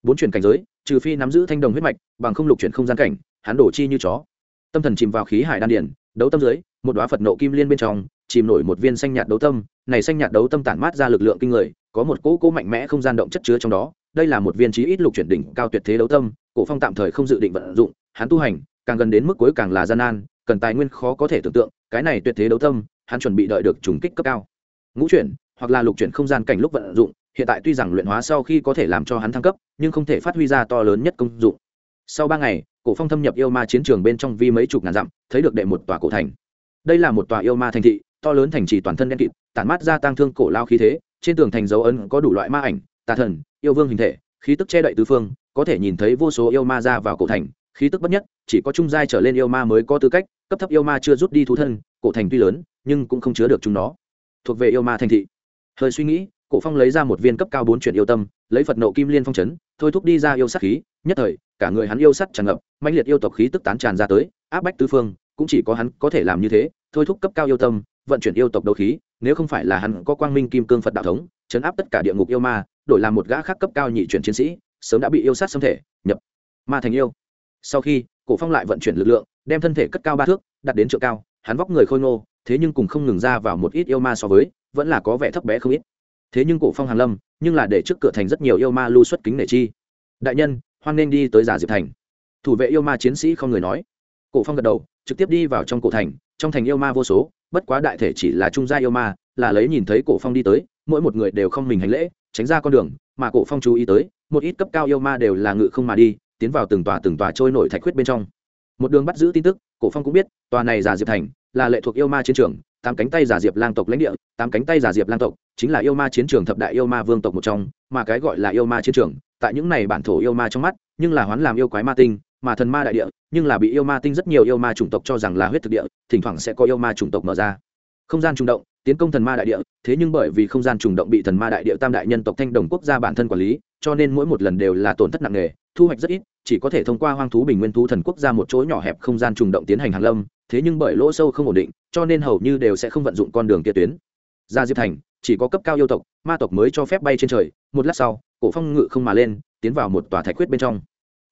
bốn chuyển cảnh giới, trừ phi nắm giữ thanh đồng huyết mạch, bằng không lục chuyển không gian cảnh, hắn đổ chi như chó. Tâm thần chìm vào khí hải đan điển đấu tâm dưới một đóa phật nộ kim liên bên trong chìm nổi một viên xanh nhạt đấu tâm, này xanh nhạt đấu tâm tản mát ra lực lượng kinh người, có một cỗ cỗ mạnh mẽ không gian động chất chứa trong đó, đây là một viên chí ít lục chuyển đỉnh cao tuyệt thế đấu tâm, cổ phong tạm thời không dự định vận dụng, hắn tu hành, càng gần đến mức cuối càng là gian nan, cần tài nguyên khó có thể tưởng tượng, cái này tuyệt thế đấu tâm, hắn chuẩn bị đợi được trùng kích cấp cao. Ngũ chuyển, hoặc là lục chuyển không gian cảnh lúc vận dụng, hiện tại tuy rằng luyện hóa sau khi có thể làm cho hắn thăng cấp, nhưng không thể phát huy ra to lớn nhất công dụng. Sau ba ngày, cổ phong thâm nhập yêu ma chiến trường bên trong vi mấy chục ngàn dặm, thấy được đệ một tòa cổ thành. Đây là một tòa yêu ma thành thị to lớn thành trì toàn thân đen kịt, tản mát ra tăng thương cổ lao khí thế, trên tường thành dấu ấn có đủ loại ma ảnh, tà thần, yêu vương hình thể, khí tức che đậy tứ phương, có thể nhìn thấy vô số yêu ma ra vào cổ thành, khí tức bất nhất, chỉ có trung giai trở lên yêu ma mới có tư cách, cấp thấp yêu ma chưa rút đi thú thân, cổ thành tuy lớn, nhưng cũng không chứa được chúng nó. Thuộc về yêu ma thành thị. Hơi suy nghĩ, cổ phong lấy ra một viên cấp cao bốn chuyển yêu tâm, lấy phật nộ kim liên phong chấn, thôi thúc đi ra yêu sát khí, nhất thời, cả người hắn yêu sắt tràn ngập, mãnh liệt yêu tộc khí tức tán tràn ra tới, áp bách tứ phương, cũng chỉ có hắn có thể làm như thế, thôi thúc cấp cao yêu tâm vận chuyển yêu tộc đấu khí, nếu không phải là hắn có quang minh kim cương phật đạo thống, chấn áp tất cả địa ngục yêu ma, đổi làm một gã khác cấp cao nhị chuyển chiến sĩ, sớm đã bị yêu sát xâm thể, nhập ma thành yêu. Sau khi, cổ phong lại vận chuyển lực lượng, đem thân thể cất cao ba thước, đặt đến trượng cao, hắn vóc người khôi ngô, thế nhưng cùng không ngừng ra vào một ít yêu ma so với, vẫn là có vẻ thấp bé không ít. Thế nhưng cổ phong hàn lâm, nhưng là để trước cửa thành rất nhiều yêu ma lưu xuất kính nể chi. Đại nhân, hoan nên đi tới giả diệp thành. Thủ vệ yêu ma chiến sĩ không người nói. Cổ phong gật đầu trực tiếp đi vào trong cổ thành, trong thành yêu ma vô số, bất quá đại thể chỉ là trung gia yêu ma, là lấy nhìn thấy cổ phong đi tới, mỗi một người đều không mình hành lễ, tránh ra con đường, mà cổ phong chú ý tới, một ít cấp cao yêu ma đều là ngự không mà đi, tiến vào từng tòa từng tòa trôi nổi thạch khuyết bên trong. Một đường bắt giữ tin tức, cổ phong cũng biết, tòa này giả diệp thành, là lệ thuộc yêu ma chiến trường, tám cánh tay giả diệp lang tộc lãnh địa, tám cánh tay giả diệp lang tộc chính là yêu ma chiến trường thập đại yêu ma vương tộc một trong, mà cái gọi là yêu ma chiến trường, tại những này bản thổ yêu ma trong mắt, nhưng là hoán làm yêu quái ma tinh mà thần ma đại địa, nhưng là bị yêu ma tinh rất nhiều yêu ma chủng tộc cho rằng là huyết thực địa, thỉnh thoảng sẽ có yêu ma chủng tộc mở ra. Không gian trùng động, tiến công thần ma đại địa, thế nhưng bởi vì không gian trùng động bị thần ma đại địa tam đại nhân tộc thanh đồng quốc gia bản thân quản lý, cho nên mỗi một lần đều là tổn thất nặng nề, thu hoạch rất ít, chỉ có thể thông qua hoang thú bình nguyên thú thần quốc gia một chỗ nhỏ hẹp không gian trùng động tiến hành hàng lâm, thế nhưng bởi lỗ sâu không ổn định, cho nên hầu như đều sẽ không vận dụng con đường kia tuyến. Ra diệp thành, chỉ có cấp cao yêu tộc, ma tộc mới cho phép bay trên trời, một lát sau, cổ phong ngự không mà lên, tiến vào một tòa thạch quyết bên trong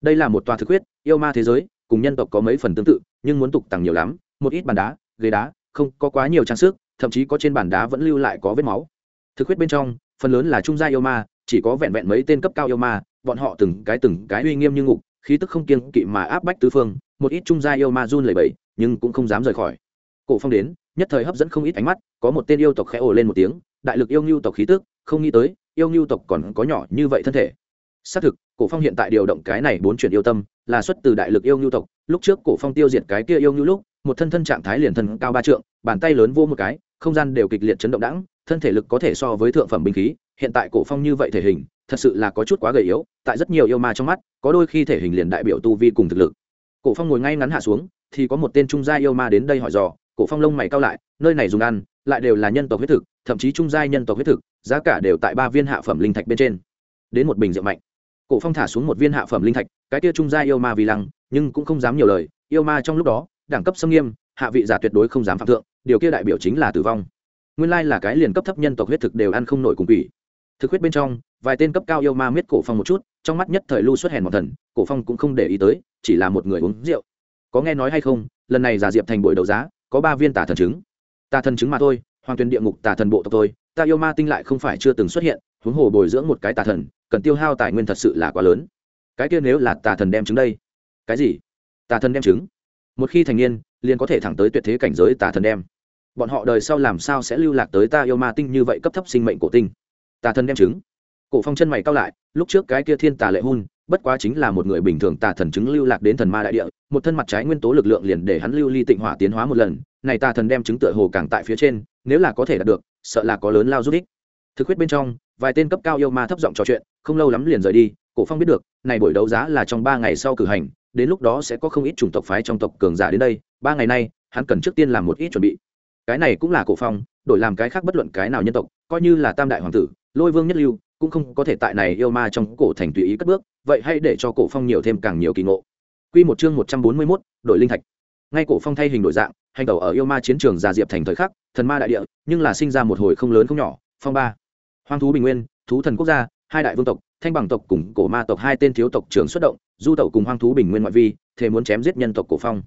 đây là một tòa thực quyết yêu ma thế giới, cùng nhân tộc có mấy phần tương tự, nhưng muốn tục tặng nhiều lắm, một ít bàn đá, ghế đá, không có quá nhiều trang sức, thậm chí có trên bàn đá vẫn lưu lại có vết máu. Thực huyết bên trong, phần lớn là trung gia yêu ma, chỉ có vẹn vẹn mấy tên cấp cao yêu ma, bọn họ từng cái từng cái uy nghiêm như ngục, khí tức không kiên kỵ mà áp bách tứ phương, một ít trung gia yêu ma run lẩy bẩy, nhưng cũng không dám rời khỏi. Cổ phong đến, nhất thời hấp dẫn không ít ánh mắt, có một tên yêu tộc khẽ ồ lên một tiếng, đại lực yêu ngưu tộc khí tức, không nghĩ tới, yêu ngưu tộc còn có nhỏ như vậy thân thể xác thực, cổ phong hiện tại điều động cái này bốn chuyển yêu tâm, là xuất từ đại lực yêu nhu tộc. Lúc trước cổ phong tiêu diệt cái kia yêu nhu lúc, một thân thân trạng thái liền thân cao ba trượng, bàn tay lớn vô một cái, không gian đều kịch liệt chấn động đãng, thân thể lực có thể so với thượng phẩm binh khí, hiện tại cổ phong như vậy thể hình, thật sự là có chút quá gầy yếu, tại rất nhiều yêu ma trong mắt, có đôi khi thể hình liền đại biểu tu vi cùng thực lực. Cổ phong ngồi ngay ngắn hạ xuống, thì có một tên trung gia yêu ma đến đây hỏi dò, cổ phong lông mày cao lại, nơi này dùng ăn, lại đều là nhân tộc huyết thực, thậm chí trung gia nhân tộc huyết thực, giá cả đều tại ba viên hạ phẩm linh thạch bên trên. Đến một bình rượu mạnh cổ phong thả xuống một viên hạ phẩm linh thạch, cái kia trung gia yêu ma vì lăng, nhưng cũng không dám nhiều lời, yêu ma trong lúc đó, đẳng cấp xâm nghiêm, hạ vị giả tuyệt đối không dám phạm thượng, điều kia đại biểu chính là tử vong. Nguyên lai là cái liền cấp thấp nhân tộc huyết thực đều ăn không nổi cùng quỷ. Thực huyết bên trong, vài tên cấp cao yêu ma miết cổ phong một chút, trong mắt nhất thời lưu xuất hèn một thần, cổ phong cũng không để ý tới, chỉ là một người uống rượu. Có nghe nói hay không, lần này giả diệp thành buổi đấu giá, có ba viên tà thần trứng tà thần trứng mà thôi, hoàng tuyền địa ngục tà thần bộ tộc tôi ta yêu ma tinh lại không phải chưa từng xuất hiện huống hồ bồi dưỡng một cái tà thần, cần tiêu hao tài nguyên thật sự là quá lớn. Cái kia nếu là tà thần đem trứng đây, cái gì? Tà thần đem trứng một khi thành niên, liền có thể thẳng tới tuyệt thế cảnh giới tà thần đem. Bọn họ đời sau làm sao sẽ lưu lạc tới ta yêu ma tinh như vậy cấp thấp sinh mệnh cổ tinh? Tà thần đem trứng cổ phong chân mày cao lại, lúc trước cái kia thiên tà lệ hun bất quá chính là một người bình thường tà thần chứng lưu lạc đến thần ma đại địa, một thân mặt trái nguyên tố lực lượng liền để hắn lưu ly tịnh hỏa tiến hóa một lần, này tà thần đem chứng tựa hồ càng tại phía trên, nếu là có thể đạt được, sợ là có lớn lao giúp ích. Thực huyết bên trong vài tên cấp cao yêu ma thấp giọng trò chuyện không lâu lắm liền rời đi cổ phong biết được này buổi đấu giá là trong ba ngày sau cử hành đến lúc đó sẽ có không ít chủng tộc phái trong tộc cường giả đến đây ba ngày nay hắn cần trước tiên làm một ít chuẩn bị. Cái này cũng là cổ phong đổi làm cái khác bất luận cái nào nhân tộc coi như là tam đại hoàng tử lôi vương nhất lưu cũng không có thể tại này yêu ma trong cổ thành tùy ý cất bước vậy hãy để cho cổ phong nhiều thêm càng nhiều kỳ ngộ. Quy một chương một trăm bốn mươi 141, đội linh thạch. Ngay cổ phong thay hình đổi dạng hành tẩu ở yêu ma chiến trường già diệp thành thời khắc thần ma đại địa nhưng là sinh ra một hồi không lớn không nhỏ phong ba hoang thú bình nguyên, thú thần quốc gia, hai đại vương tộc, thanh bằng tộc cùng cổ ma tộc, hai tên thiếu tộc trưởng xuất động, du tẩu cùng hoang thú bình nguyên ngoại vi, thế muốn chém giết nhân tộc cổ phong.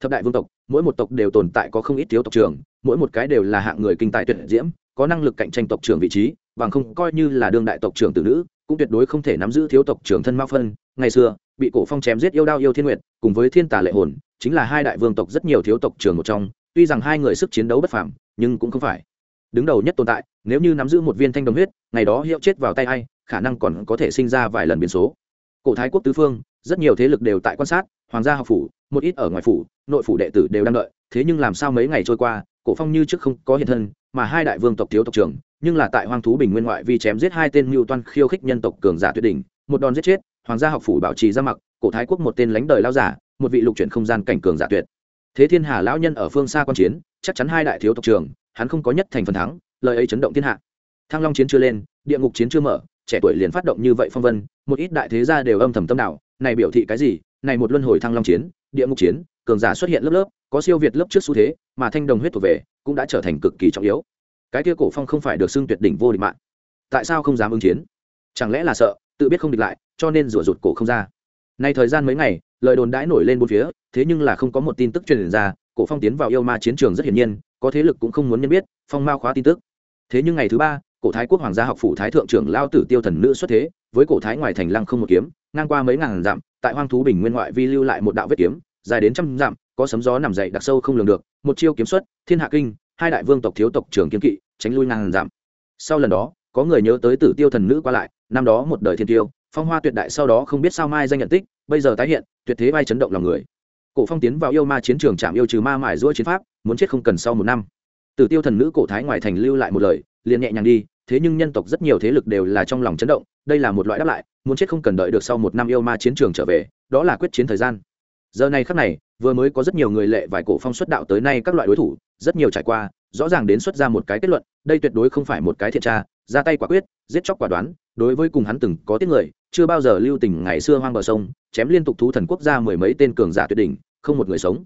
Thập đại vương tộc, mỗi một tộc đều tồn tại có không ít thiếu tộc trưởng, mỗi một cái đều là hạng người kinh tài tuyệt diễm, có năng lực cạnh tranh tộc trưởng vị trí, bằng không coi như là đương đại tộc trưởng tử nữ, cũng tuyệt đối không thể nắm giữ thiếu tộc trưởng thân mao phân. Ngày xưa, bị cổ phong chém giết yêu đao yêu thiên nguyệt, cùng với thiên tà lệ hồn, chính là hai đại vương tộc rất nhiều thiếu tộc trưởng một trong, tuy rằng hai người sức chiến đấu bất phàm, nhưng cũng không phải đứng đầu nhất tồn tại, nếu như nắm giữ một viên thanh đồng huyết, ngày đó hiệu chết vào tay ai, khả năng còn có thể sinh ra vài lần biến số. Cổ thái quốc tứ phương, rất nhiều thế lực đều tại quan sát, hoàng gia học phủ, một ít ở ngoài phủ, nội phủ đệ tử đều đang đợi, thế nhưng làm sao mấy ngày trôi qua, cổ phong như trước không có hiện thân, mà hai đại vương tộc thiếu tộc trưởng, nhưng là tại hoang thú bình nguyên ngoại vi chém giết hai tên mưu toan khiêu khích nhân tộc cường giả tuyệt đỉnh, một đòn giết chết, hoàng gia học phủ bảo trì ra mặc, cổ thái quốc một tên lãnh đời lao giả, một vị lục chuyển không gian cảnh cường giả tuyệt. Thế thiên hà lão nhân ở phương xa quan chiến, chắc chắn hai đại thiếu tộc trưởng hắn không có nhất thành phần thắng, lời ấy chấn động thiên hạ. Thăng long chiến chưa lên, địa ngục chiến chưa mở, trẻ tuổi liền phát động như vậy phong vân, một ít đại thế gia đều âm thầm tâm đạo này biểu thị cái gì? Này một luân hồi thăng long chiến, địa ngục chiến, cường giả xuất hiện lớp lớp, có siêu việt lớp trước xu thế, mà thanh đồng huyết thuộc về, cũng đã trở thành cực kỳ trọng yếu. Cái kia cổ phong không phải được xưng tuyệt đỉnh vô địch mạng. Tại sao không dám ứng chiến? Chẳng lẽ là sợ, tự biết không địch lại, cho nên rủa rụt cổ không ra. Nay thời gian mấy ngày, lời đồn đãi nổi lên bốn phía, thế nhưng là không có một tin tức truyền ra, cổ phong tiến vào yêu ma chiến trường rất hiển nhiên có thế lực cũng không muốn nhân biết, phong mao khóa tin tức. Thế nhưng ngày thứ ba, cổ thái quốc hoàng gia học phủ thái thượng trưởng lao tử tiêu thần nữ xuất thế, với cổ thái ngoài thành lăng không một kiếm, ngang qua mấy ngàn dặm, tại hoang thú bình nguyên ngoại vi lưu lại một đạo vết kiếm, dài đến trăm dặm, có sấm gió nằm dậy đặc sâu không lường được, một chiêu kiếm xuất, thiên hạ kinh, hai đại vương tộc thiếu tộc trưởng kiếm kỵ, tránh lui ngàn dặm. Sau lần đó, có người nhớ tới tử tiêu thần nữ qua lại, năm đó một đời thiên tiêu, phong hoa tuyệt đại sau đó không biết sao mai danh nhận tích, bây giờ tái hiện, tuyệt thế vai chấn động lòng người cổ phong tiến vào yêu ma chiến trường chạm yêu trừ ma mải giũa chiến pháp, muốn chết không cần sau một năm. Tử tiêu thần nữ cổ thái ngoài thành lưu lại một lời, liền nhẹ nhàng đi, thế nhưng nhân tộc rất nhiều thế lực đều là trong lòng chấn động, đây là một loại đáp lại, muốn chết không cần đợi được sau một năm yêu ma chiến trường trở về, đó là quyết chiến thời gian. Giờ này khắc này, vừa mới có rất nhiều người lệ vài cổ phong xuất đạo tới nay các loại đối thủ, rất nhiều trải qua, rõ ràng đến xuất ra một cái kết luận, đây tuyệt đối không phải một cái thiện tra, ra tay quả quyết, giết chóc quả đoán, đối với cùng hắn từng có tiếng người, chưa bao giờ lưu tình ngày xưa hoang bờ sông, chém liên tục thú thần quốc gia mười mấy tên cường giả tuyệt đỉnh không một người sống.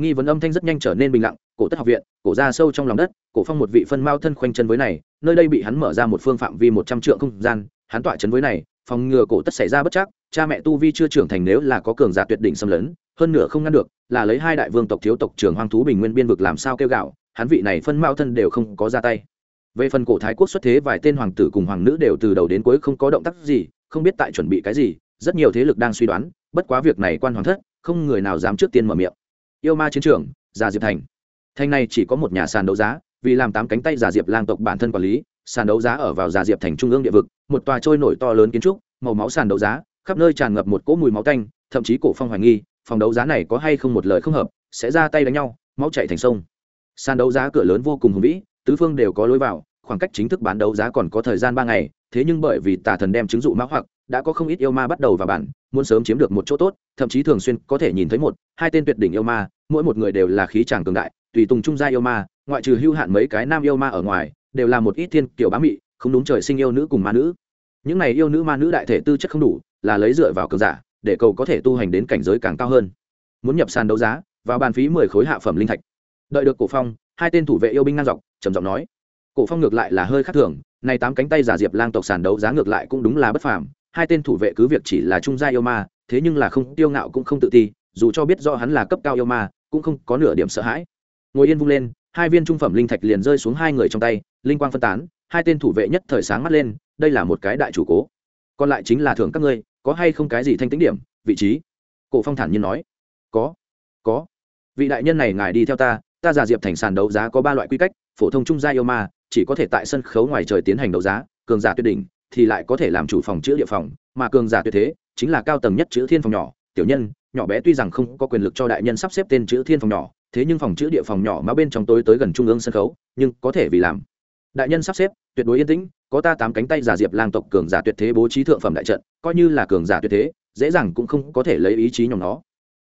Nghi vấn âm thanh rất nhanh trở nên bình lặng, cổ tất học viện, cổ ra sâu trong lòng đất, cổ phong một vị phân mao thân khoanh chân với này, nơi đây bị hắn mở ra một phương phạm vi một trăm trượng không gian, hắn tọa chấn với này, phòng ngừa cổ tất xảy ra bất chắc, cha mẹ tu vi chưa trưởng thành nếu là có cường giả tuyệt đỉnh xâm lấn, hơn nửa không ngăn được, là lấy hai đại vương tộc thiếu tộc trưởng hoang thú bình nguyên biên vực làm sao kêu gạo, hắn vị này phân mao thân đều không có ra tay. Về phần cổ thái quốc xuất thế vài tên hoàng tử cùng hoàng nữ đều từ đầu đến cuối không có động tác gì, không biết tại chuẩn bị cái gì, rất nhiều thế lực đang suy đoán, bất quá việc này quan hoàng thất không người nào dám trước tiên mở miệng. Yêu ma chiến trường, già diệp thành. Thành này chỉ có một nhà sàn đấu giá, vì làm tám cánh tay giả diệp lang tộc bản thân quản lý, sàn đấu giá ở vào giả diệp thành trung ương địa vực, một tòa trôi nổi to lớn kiến trúc, màu máu sàn đấu giá, khắp nơi tràn ngập một cỗ mùi máu tanh, thậm chí cổ phong hoài nghi, phòng đấu giá này có hay không một lời không hợp, sẽ ra tay đánh nhau, máu chảy thành sông. Sàn đấu giá cửa lớn vô cùng hùng vĩ, tứ phương đều có lối vào, khoảng cách chính thức bán đấu giá còn có thời gian ba ngày, thế nhưng bởi vì tà thần đem chứng dụ mã hoặc đã có không ít yêu ma bắt đầu vào bản, muốn sớm chiếm được một chỗ tốt, thậm chí thường xuyên có thể nhìn thấy một, hai tên tuyệt đỉnh yêu ma, mỗi một người đều là khí tràng cường đại, tùy tùng trung gia yêu ma, ngoại trừ hưu hạn mấy cái nam yêu ma ở ngoài, đều là một ít thiên kiểu bá mị, không đúng trời sinh yêu nữ cùng ma nữ. Những này yêu nữ ma nữ đại thể tư chất không đủ, là lấy dựa vào cường giả, để cầu có thể tu hành đến cảnh giới càng cao hơn. Muốn nhập sàn đấu giá, vào bàn phí mười khối hạ phẩm linh thạch. Đợi được cổ phong, hai tên thủ vệ yêu binh ngang dọc, trầm giọng nói. Cổ phong ngược lại là hơi khác thường, này tám cánh tay giả diệp lang tộc sàn đấu giá ngược lại cũng đúng là bất phàm hai tên thủ vệ cứ việc chỉ là trung gia yêu ma, thế nhưng là không, tiêu ngạo cũng không tự ti, dù cho biết do hắn là cấp cao yêu ma, cũng không có nửa điểm sợ hãi. Ngồi yên vung lên, hai viên trung phẩm linh thạch liền rơi xuống hai người trong tay, linh quang phân tán, hai tên thủ vệ nhất thời sáng mắt lên, đây là một cái đại chủ cố. Còn lại chính là thưởng các ngươi, có hay không cái gì thanh tính điểm, vị trí? Cổ phong thản nhiên nói. Có có. Vị đại nhân này ngài đi theo ta ta giả diệp thành sàn đấu giá có ba loại quy cách, phổ thông trung gia yêu ma, chỉ có thể tại sân khấu ngoài trời tiến hành đấu giá, cường giả tuyệt đỉnh thì lại có thể làm chủ phòng chữa địa phòng, mà cường giả tuyệt thế chính là cao tầng nhất chữ thiên phòng nhỏ. Tiểu nhân, nhỏ bé tuy rằng không có quyền lực cho đại nhân sắp xếp tên chữ thiên phòng nhỏ, thế nhưng phòng chữ địa phòng nhỏ mà bên trong tối tới gần trung ương sân khấu, nhưng có thể vì làm. Đại nhân sắp xếp, tuyệt đối yên tĩnh, có ta tám cánh tay giả diệp lang tộc cường giả tuyệt thế bố trí thượng phẩm đại trận, coi như là cường giả tuyệt thế, dễ dàng cũng không có thể lấy ý chí nhóm nó.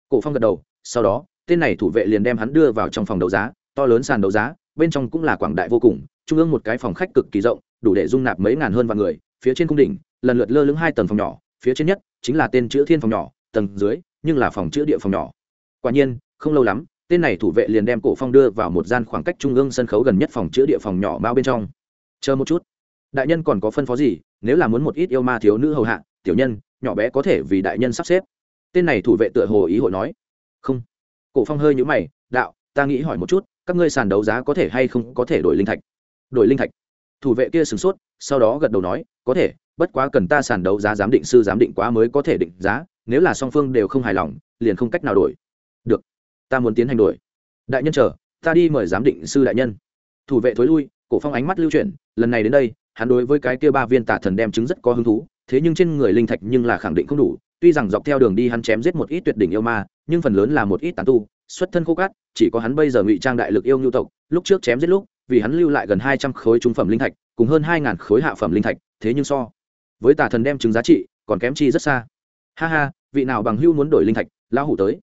Cổ phong gật đầu, sau đó, tên này thủ vệ liền đem hắn đưa vào trong phòng đấu giá, to lớn sàn đấu giá, bên trong cũng là quảng đại vô cùng, trung ương một cái phòng khách cực kỳ rộng, đủ để dung nạp mấy ngàn hơn vạn người phía trên cung đỉnh, lần lượt lơ lửng hai tầng phòng nhỏ, phía trên nhất chính là tên chữ thiên phòng nhỏ, tầng dưới nhưng là phòng chữ địa phòng nhỏ. Quả nhiên, không lâu lắm, tên này thủ vệ liền đem cổ phong đưa vào một gian khoảng cách trung ương sân khấu gần nhất phòng chữa địa phòng nhỏ bao bên trong. Chờ một chút. Đại nhân còn có phân phó gì, nếu là muốn một ít yêu ma thiếu nữ hầu hạ, tiểu nhân, nhỏ bé có thể vì đại nhân sắp xếp. Tên này thủ vệ tựa hồ ý hội nói. Không. Cổ phong hơi nhũ mày, đạo, ta nghĩ hỏi một chút, các ngươi sàn đấu giá có thể hay không có thể đổi linh thạch? Đổi linh thạch? Thủ vệ kia sửng sốt, sau đó gật đầu nói có thể, bất quá cần ta sàn đấu giá giám định sư giám định quá mới có thể định giá, nếu là song phương đều không hài lòng, liền không cách nào đổi. Được, ta muốn tiến hành đổi. Đại nhân chờ, ta đi mời giám định sư đại nhân. Thủ vệ thối lui, cổ phong ánh mắt lưu chuyển, lần này đến đây, hắn đối với cái kia ba viên tả thần đem chứng rất có hứng thú, thế nhưng trên người linh thạch nhưng là khẳng định không đủ, tuy rằng dọc theo đường đi hắn chém giết một ít tuyệt đỉnh yêu ma, nhưng phần lớn là một ít tàn tu, xuất thân khô cát, chỉ có hắn bây giờ ngụy trang đại lực yêu nhu tộc, lúc trước chém giết lúc, vì hắn lưu lại gần hai trăm khối trung phẩm linh thạch, cùng hơn hai ngàn khối hạ phẩm linh thạch thế nhưng so với tà thần đem chứng giá trị còn kém chi rất xa. Ha ha, vị nào bằng hưu muốn đổi linh thạch, lão hủ tới.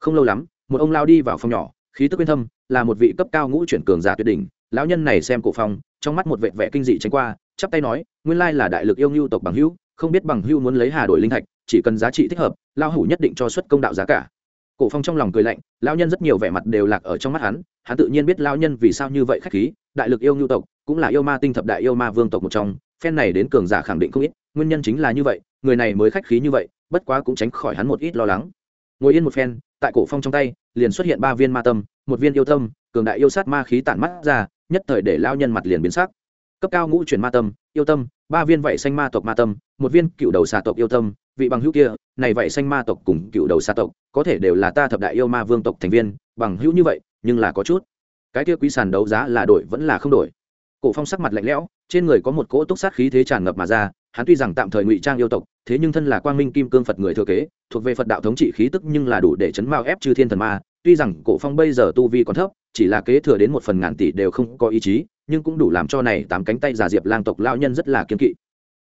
Không lâu lắm, một ông lao đi vào phòng nhỏ, khí tức bên thâm, là một vị cấp cao ngũ chuyển cường giả tuyệt đỉnh. Lão nhân này xem cổ phong, trong mắt một vệt vẻ kinh dị tránh qua, chắp tay nói, nguyên lai là đại lực yêu nhu tộc bằng hữu không biết bằng hữu muốn lấy hà đổi linh thạch, chỉ cần giá trị thích hợp lao hủ nhất định cho xuất công đạo giá cả. Cổ phong trong lòng cười lạnh, lão nhân rất nhiều vẻ mặt đều lạc ở trong mắt hắn hắn tự nhiên biết lão nhân vì sao như vậy khách khí, đại lực yêu nhu tộc, cũng là yêu ma tinh thập đại yêu ma vương tộc một trong phen này đến cường giả khẳng định không ít, nguyên nhân chính là như vậy, người này mới khách khí như vậy, bất quá cũng tránh khỏi hắn một ít lo lắng. Ngồi yên một phen, tại cổ phong trong tay, liền xuất hiện ba viên ma tâm, một viên yêu tâm, cường đại yêu sát ma khí tản mắt ra, nhất thời để lao nhân mặt liền biến sắc. Cấp cao ngũ chuyển ma tâm, yêu tâm, ba viên vảy xanh ma tộc ma tâm, một viên cựu đầu xà tộc yêu tâm, vị bằng hữu kia, này vảy xanh ma tộc cùng cựu đầu xà tộc, có thể đều là ta thập đại yêu ma vương tộc thành viên, bằng hữu như vậy, nhưng là có chút. Cái kia quý sàn đấu giá là đổi vẫn là không đổi cổ phong sắc mặt lạnh lẽo, trên người có một cỗ túc sát khí thế tràn ngập mà ra, hắn tuy rằng tạm thời ngụy trang yêu tộc, thế nhưng thân là quang minh kim cương phật người thừa kế, thuộc về phật đạo thống trị khí tức nhưng là đủ để chấn mao ép chư thiên thần ma, tuy rằng cổ phong bây giờ tu vi còn thấp, chỉ là kế thừa đến một phần ngàn tỷ đều không có ý chí, nhưng cũng đủ làm cho này tám cánh tay giả diệp lang tộc lao nhân rất là kiên kỵ.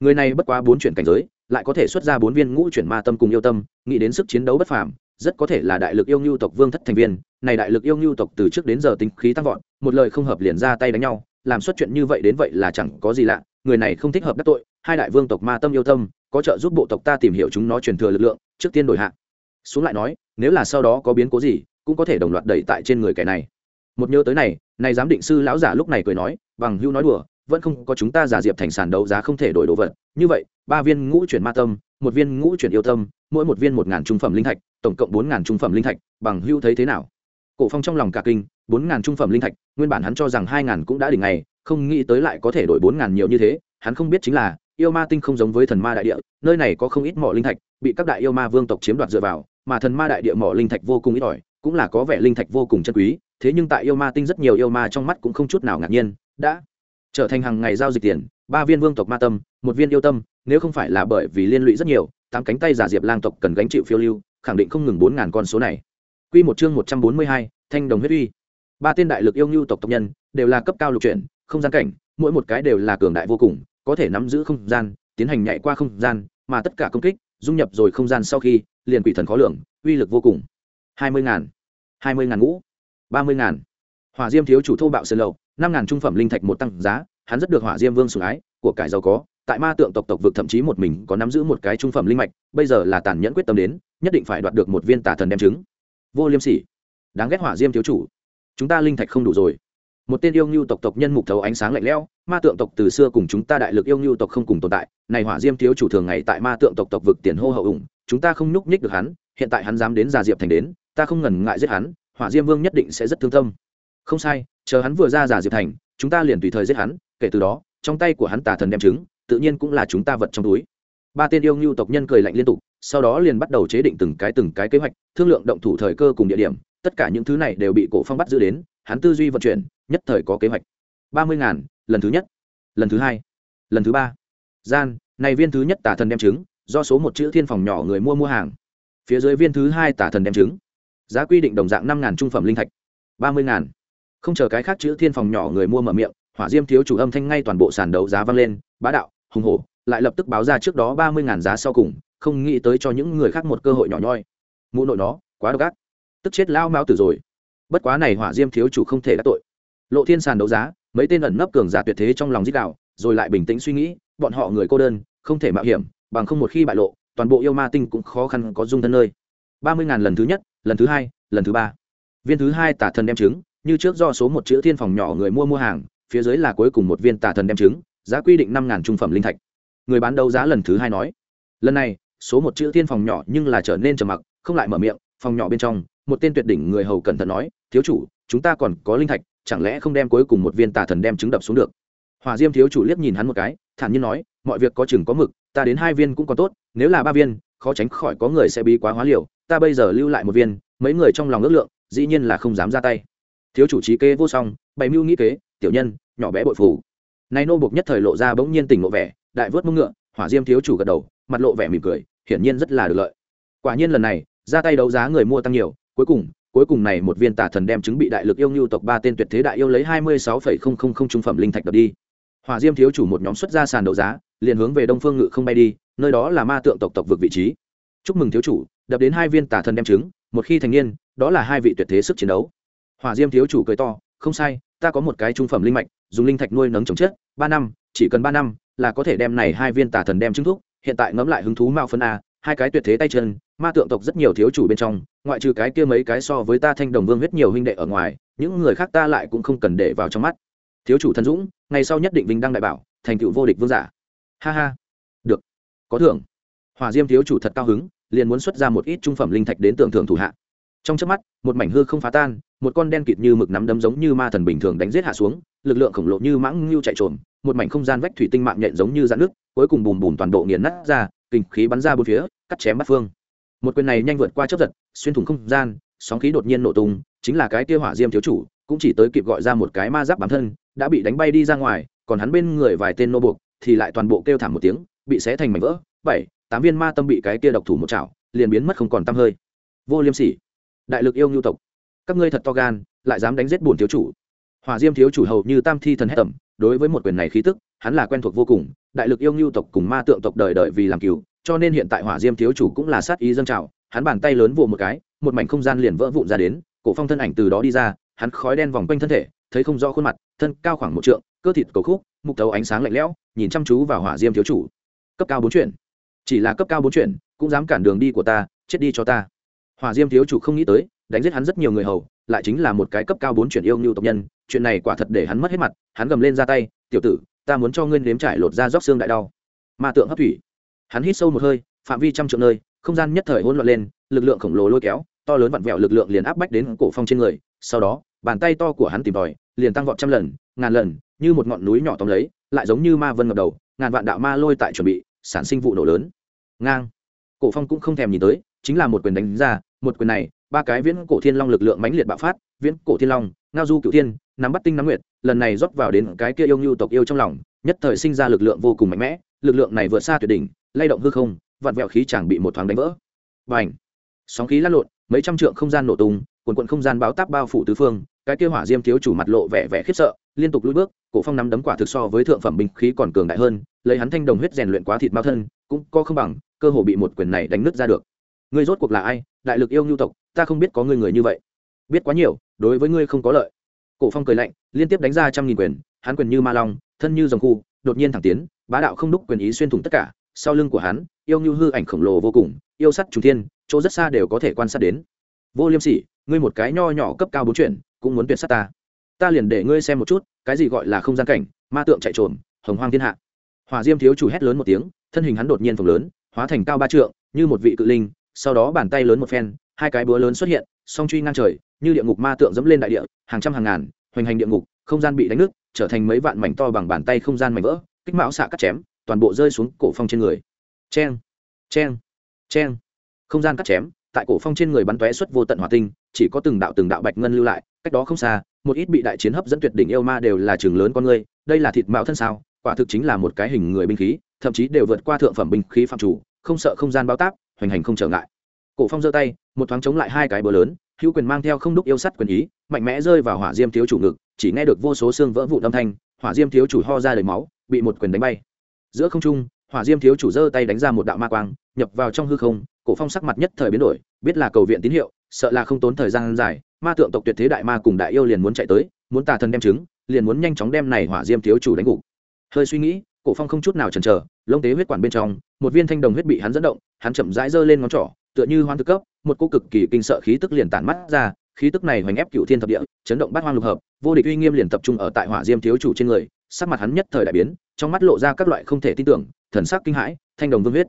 Người này bất quá bốn chuyển cảnh giới, lại có thể xuất ra bốn viên ngũ chuyển ma tâm cùng yêu tâm, nghĩ đến sức chiến đấu bất phàm, rất có thể là đại lực yêu nhu tộc vương thất thành viên, này đại lực yêu nhu tộc từ trước đến giờ tính khí tăng vọt, một lời không hợp liền ra tay đánh nhau làm xuất chuyện như vậy đến vậy là chẳng có gì lạ, người này không thích hợp đắc tội, hai đại vương tộc ma tâm yêu tâm, có trợ giúp bộ tộc ta tìm hiểu chúng nó truyền thừa lực lượng, trước tiên đổi hạ. Xuống lại nói, nếu là sau đó có biến cố gì, cũng có thể đồng loạt đẩy tại trên người kẻ này. Một nhớ tới này này giám định sư lão giả lúc này cười nói, bằng hưu nói đùa, vẫn không có chúng ta giả diệp thành sản đấu giá không thể đổi đồ vật. Như vậy, ba viên ngũ chuyển ma tâm, một viên ngũ chuyển yêu tâm, mỗi một viên một ngàn trung phẩm linh thạch, tổng cộng bốn ngàn trung phẩm linh thạch, bằng hưu thấy thế nào? Cổ phong trong lòng cả kinh bốn ngàn trung phẩm linh thạch nguyên bản hắn cho rằng hai ngàn cũng đã đỉnh ngày không nghĩ tới lại có thể đổi bốn ngàn nhiều như thế hắn không biết chính là yêu ma tinh không giống với thần ma đại địa nơi này có không ít mỏ linh thạch bị các đại yêu ma vương tộc chiếm đoạt dựa vào mà thần ma đại địa mỏ linh thạch vô cùng ít ỏi cũng là có vẻ linh thạch vô cùng chân quý thế nhưng tại yêu ma tinh rất nhiều yêu ma trong mắt cũng không chút nào ngạc nhiên đã trở thành hàng ngày giao dịch tiền ba viên vương tộc ma tâm một viên yêu tâm nếu không phải là bởi vì liên lụy rất nhiều tám cánh tay giả diệp lang tộc cần gánh chịu phiêu lưu khẳng định không ngừng bốn ngàn con số này. Quy một chương một trăm bốn mươi hai, thanh đồng huyết uy ba tên đại lực yêu ngưu tộc tộc nhân đều là cấp cao lục chuyển, không gian cảnh, mỗi một cái đều là cường đại vô cùng, có thể nắm giữ không gian, tiến hành nhảy qua không gian, mà tất cả công kích, dung nhập rồi không gian sau khi, liền quỷ thần khó lường, uy lực vô cùng. Hai mươi ngàn, hai mươi ngàn ngũ, ba mươi ngàn. Hỏa diêm thiếu chủ thô bạo sơn lậu năm ngàn trung phẩm linh thạch một tăng giá, hắn rất được hỏa diêm vương sủng ái, của cải giàu có. Tại ma tượng tộc tộc vực thậm chí một mình có nắm giữ một cái trung phẩm linh mạch, bây giờ là tàn nhẫn quyết tâm đến, nhất định phải đoạt được một viên tà thần đem trứng vô liêm sỉ, đáng ghét hỏa diêm thiếu chủ chúng ta linh thạch không đủ rồi. Một tên yêu ngưu tộc tộc nhân mục thấu ánh sáng lạnh lẽo, ma tượng tộc từ xưa cùng chúng ta đại lực yêu ngưu tộc không cùng tồn tại, này hỏa diêm thiếu chủ thường ngày tại ma tượng tộc tộc vực tiền hô hậu ủng, chúng ta không nhúc nhích được hắn, hiện tại hắn dám đến già diệp thành đến, ta không ngần ngại giết hắn, hỏa diêm vương nhất định sẽ rất thương tâm. Không sai, chờ hắn vừa ra già diệp thành, chúng ta liền tùy thời giết hắn, kể từ đó, trong tay của hắn tà thần đem trứng, tự nhiên cũng là chúng ta vật trong túi. Ba tên yêu ngưu tộc nhân cười lạnh liên tục, sau đó liền bắt đầu chế định từng cái từng cái kế hoạch, thương lượng động thủ thời cơ cùng địa điểm tất cả những thứ này đều bị cổ phong bắt giữ đến, hắn tư duy vận chuyển, nhất thời có kế hoạch. ba mươi ngàn, lần thứ nhất, lần thứ hai, lần thứ ba. Gian, này viên thứ nhất tả thần đem trứng, do số một chữ thiên phòng nhỏ người mua mua hàng. Phía dưới viên thứ hai tả thần đem trứng. Giá quy định đồng dạng năm ngàn trung phẩm linh thạch. ba mươi ngàn. Không chờ cái khác chữ thiên phòng nhỏ người mua mở miệng, hỏa diêm thiếu chủ âm thanh ngay toàn bộ sàn đấu giá vang lên, bá đạo, hùng hổ, lại lập tức báo ra trước đó ba mươi ngàn giá sau cùng, không nghĩ tới cho những người khác một cơ hội nhỏ nhoi. Mụ nội nó, quá độc ác tức chết lao mao tử rồi. Bất quá này hỏa diêm thiếu chủ không thể đắc tội. Lộ thiên sàn đấu giá, mấy tên ẩn nấp cường giả tuyệt thế trong lòng dít đạo rồi lại bình tĩnh suy nghĩ, bọn họ người cô đơn, không thể mạo hiểm, bằng không một khi bại lộ, toàn bộ yêu ma tinh cũng khó khăn có dung thân nơi. Ba mươi ngàn lần thứ nhất, lần thứ hai, lần thứ ba. Viên thứ hai tả thần đem trứng, như trước do số một chữ thiên phòng nhỏ người mua mua hàng, phía dưới là cuối cùng một viên tả thần đem trứng, giá quy định năm ngàn trung phẩm linh thạch. Người bán đấu giá lần thứ hai nói, lần này, số một chữ thiên phòng nhỏ nhưng là trở nên trầm mặc, không lại mở miệng, phòng nhỏ bên trong một tên tuyệt đỉnh người hầu cẩn thận nói, thiếu chủ, chúng ta còn có linh thạch, chẳng lẽ không đem cuối cùng một viên tà thần đem trứng đập xuống được? Hòa diêm thiếu chủ liếc nhìn hắn một cái, thản nhiên nói, mọi việc có chừng có mực, ta đến hai viên cũng còn tốt, nếu là ba viên, khó tránh khỏi có người sẽ bị quá hóa liều, ta bây giờ lưu lại một viên, mấy người trong lòng ước lượng, dĩ nhiên là không dám ra tay. Thiếu chủ trí kế vô song, bày mưu nghĩ kế, tiểu nhân, nhỏ bé bội phủ nay nô bục nhất thời lộ ra bỗng nhiên tỉnh lộ vẻ, đại vớt mông ngựa, hỏa diêm thiếu chủ gật đầu, mặt lộ vẻ mỉm cười, hiển nhiên rất là được lợi. Quả nhiên lần này, ra tay đấu giá người mua tăng nhiều cuối cùng cuối cùng này một viên tà thần đem chứng bị đại lực yêu ngưu tộc ba tên tuyệt thế đại yêu lấy hai mươi sáu phẩy không không không trung phẩm linh thạch đập đi. Hòa diêm thiếu chủ một nhóm xuất ra sàn đấu giá, liền hướng về đông phương ngự không bay đi, nơi đó là ma tượng tộc tộc vực vị trí. Chúc mừng thiếu chủ, đập đến hai viên tà thần đem trứng một khi thành niên, đó là hai vị tuyệt thế sức chiến đấu. Hòa diêm thiếu chủ cười to, không sai, ta có một cái trung phẩm linh mạch, dùng linh thạch nuôi nấng trồng chết, ba năm, chỉ cần ba năm là có thể đem này hai viên tà thần đem trứng thuốc hiện tại ngẫm lại hứng thú mao phân a hai cái tuyệt thế tay chân, ma tượng tộc rất nhiều thiếu chủ bên trong, ngoại trừ cái kia mấy cái so với ta thanh đồng vương huyết nhiều huynh đệ ở ngoài, những người khác ta lại cũng không cần để vào trong mắt. Thiếu chủ thần dũng, ngày sau nhất định vinh đăng đại bảo, thành tựu vô địch vương giả. Ha ha. Được. Có thưởng. Hòa diêm thiếu chủ thật cao hứng, liền muốn xuất ra một ít trung phẩm linh thạch đến tưởng thưởng thủ hạ. Trong trước mắt, một mảnh hư không phá tan, một con đen kịt như mực nắm đấm giống như ma thần bình thường đánh giết hạ xuống, lực lượng khổng lồ như mãng ngưu chạy trồm, một mảnh không gian vách thủy tinh mạng nhện giống như dạn nước cuối cùng bùm bùm toàn bộ nghiền nát ra kinh khí bắn ra bốn phía, cắt chém bắt phương. Một quyền này nhanh vượt qua chấp giật, xuyên thủng không gian, sóng khí đột nhiên nổ tung, chính là cái kia hỏa diêm thiếu chủ, cũng chỉ tới kịp gọi ra một cái ma giáp bản thân, đã bị đánh bay đi ra ngoài, còn hắn bên người vài tên nô buộc, thì lại toàn bộ kêu thảm một tiếng, bị xé thành mảnh vỡ, bảy, tám viên ma tâm bị cái kia độc thủ một chảo, liền biến mất không còn tăm hơi. Vô liêm sỉ. Đại lực yêu nhu tộc. Các ngươi thật to gan, lại dám đánh giết bổn thiếu chủ. Hỏa diêm thiếu chủ hầu như tam thi thần hết tầm, đối với một quyền này khí tức hắn là quen thuộc vô cùng, đại lực yêu nhu tộc cùng ma tượng tộc đời đời vì làm cứu cho nên hiện tại hỏa diêm thiếu chủ cũng là sát ý dâng trào, hắn bàn tay lớn vồ một cái, một mảnh không gian liền vỡ vụn ra đến, cổ phong thân ảnh từ đó đi ra, hắn khói đen vòng quanh thân thể, thấy không rõ khuôn mặt, thân cao khoảng một trượng, cơ thịt cầu khúc, mục tấu ánh sáng lạnh lẽo, nhìn chăm chú vào hỏa diêm thiếu chủ. Cấp cao bốn chuyện chỉ là cấp cao bốn chuyện cũng dám cản đường đi của ta, chết đi cho ta. Hỏa diêm thiếu chủ không nghĩ tới, đánh giết hắn rất nhiều người hầu, lại chính là một cái cấp cao bốn chuyện yêu nhu tộc nhân, chuyện này quả thật để hắn mất hết mặt, hắn gầm lên ra tay, tiểu tử ta muốn cho ngươi nếm trải lột ra róc xương đại đau. Ma tượng hấp thủy. Hắn hít sâu một hơi, phạm vi trăm triệu nơi, không gian nhất thời hỗn loạn lên, lực lượng khổng lồ lôi kéo, to lớn vặn vẹo lực lượng liền áp bách đến cổ phong trên người. Sau đó, bàn tay to của hắn tìm tòi, liền tăng vọt trăm lần, ngàn lần, như một ngọn núi nhỏ tóm lấy, lại giống như ma vân ngập đầu, ngàn vạn đạo ma lôi tại chuẩn bị, sản sinh vụ nổ lớn. Ngang. Cổ phong cũng không thèm nhìn tới, chính là một quyền đánh ra, một quyền này, ba cái viễn cổ thiên long lực lượng mãnh liệt bạo phát, viễn cổ thiên long, ngao du cựu thiên nắm bắt tinh nắm nguyệt, lần này rót vào đến cái kia yêu nhu tộc yêu trong lòng, nhất thời sinh ra lực lượng vô cùng mạnh mẽ, lực lượng này vượt xa tuyệt đỉnh, lay động hư không, vặn vẹo khí chẳng bị một thoáng đánh vỡ. Và ảnh sóng khí lăn lộn, mấy trăm trượng không gian nổ tung, quần quận không gian báo táp bao phủ tứ phương, cái kia hỏa diêm thiếu chủ mặt lộ vẻ vẻ khiếp sợ, liên tục lùi bước, cổ phong nắm đấm quả thực so với thượng phẩm binh khí còn cường đại hơn, lấy hắn thanh đồng huyết rèn luyện quá thịt bao thân, cũng có không bằng, cơ hồ bị một quyền này đánh nứt ra được. Ngươi rốt cuộc là ai? Đại lực yêu nhu tộc, ta không biết có ngươi người như vậy. Biết quá nhiều, đối với ngươi không có lợi cổ phong cười lạnh, liên tiếp đánh ra trăm nghìn quyền, hắn quyền như ma long, thân như dòng khu, đột nhiên thẳng tiến, bá đạo không đúc quyền ý xuyên thủng tất cả, sau lưng của hắn, yêu như hư ảnh khổng lồ vô cùng, yêu sắt trùng thiên, chỗ rất xa đều có thể quan sát đến. Vô liêm sỉ, ngươi một cái nho nhỏ cấp cao bốn chuyển, cũng muốn tuyệt sát ta. Ta liền để ngươi xem một chút, cái gì gọi là không gian cảnh, ma tượng chạy trộm hồng hoang thiên hạ. Hòa diêm thiếu chủ hét lớn một tiếng, thân hình hắn đột nhiên phồng lớn, hóa thành cao ba trượng, như một vị cự linh, sau đó bàn tay lớn một phen, hai cái búa lớn xuất hiện, song truy ngang trời như địa ngục ma tượng dẫm lên đại địa hàng trăm hàng ngàn hoành hành địa ngục không gian bị đánh nước, trở thành mấy vạn mảnh to bằng bàn tay không gian mảnh vỡ kích mão xạ cắt chém toàn bộ rơi xuống cổ phong trên người. Cheng cheng cheng. Không gian cắt chém tại cổ phong trên người bắn tóe xuất vô tận hỏa tinh chỉ có từng đạo từng đạo bạch ngân lưu lại cách đó không xa một ít bị đại chiến hấp dẫn tuyệt đỉnh yêu ma đều là trường lớn con người đây là thịt mạo thân sao quả thực chính là một cái hình người binh khí thậm chí đều vượt qua thượng phẩm binh khí phạm chủ không sợ không gian bao tác hoành hành không trở ngại. Cổ phong giơ tay một thoáng chống lại hai cái bờ lớn hữu quyền mang theo không đúc yêu sắt quyền ý, mạnh mẽ rơi vào hỏa diêm thiếu chủ ngực, chỉ nghe được vô số xương vỡ vụn âm thanh, hỏa diêm thiếu chủ ho ra đầy máu, bị một quyền đánh bay. Giữa không trung, hỏa diêm thiếu chủ giơ tay đánh ra một đạo ma quang, nhập vào trong hư không, cổ phong sắc mặt nhất thời biến đổi, biết là cầu viện tín hiệu, sợ là không tốn thời gian dài, ma tượng tộc tuyệt thế đại ma cùng đại yêu liền muốn chạy tới, muốn tà thần đem chứng liền muốn nhanh chóng đem này hỏa diêm thiếu chủ đánh gục. Hơi suy nghĩ, cổ phong không chút nào chần chờ, lông tế huyết quản bên trong, một viên thanh đồng huyết bị hắn dẫn động, hắn chậm rãi giơ lên ngón trỏ, tựa như hoan thực cấp một cô cực kỳ kinh sợ khí tức liền tản mắt ra, khí tức này hoành ép cựu thiên thập địa, chấn động bát hoang lục hợp, vô địch uy nghiêm liền tập trung ở tại hỏa diêm thiếu chủ trên người, sắc mặt hắn nhất thời đại biến, trong mắt lộ ra các loại không thể tin tưởng, thần sắc kinh hãi, thanh đồng vương huyết.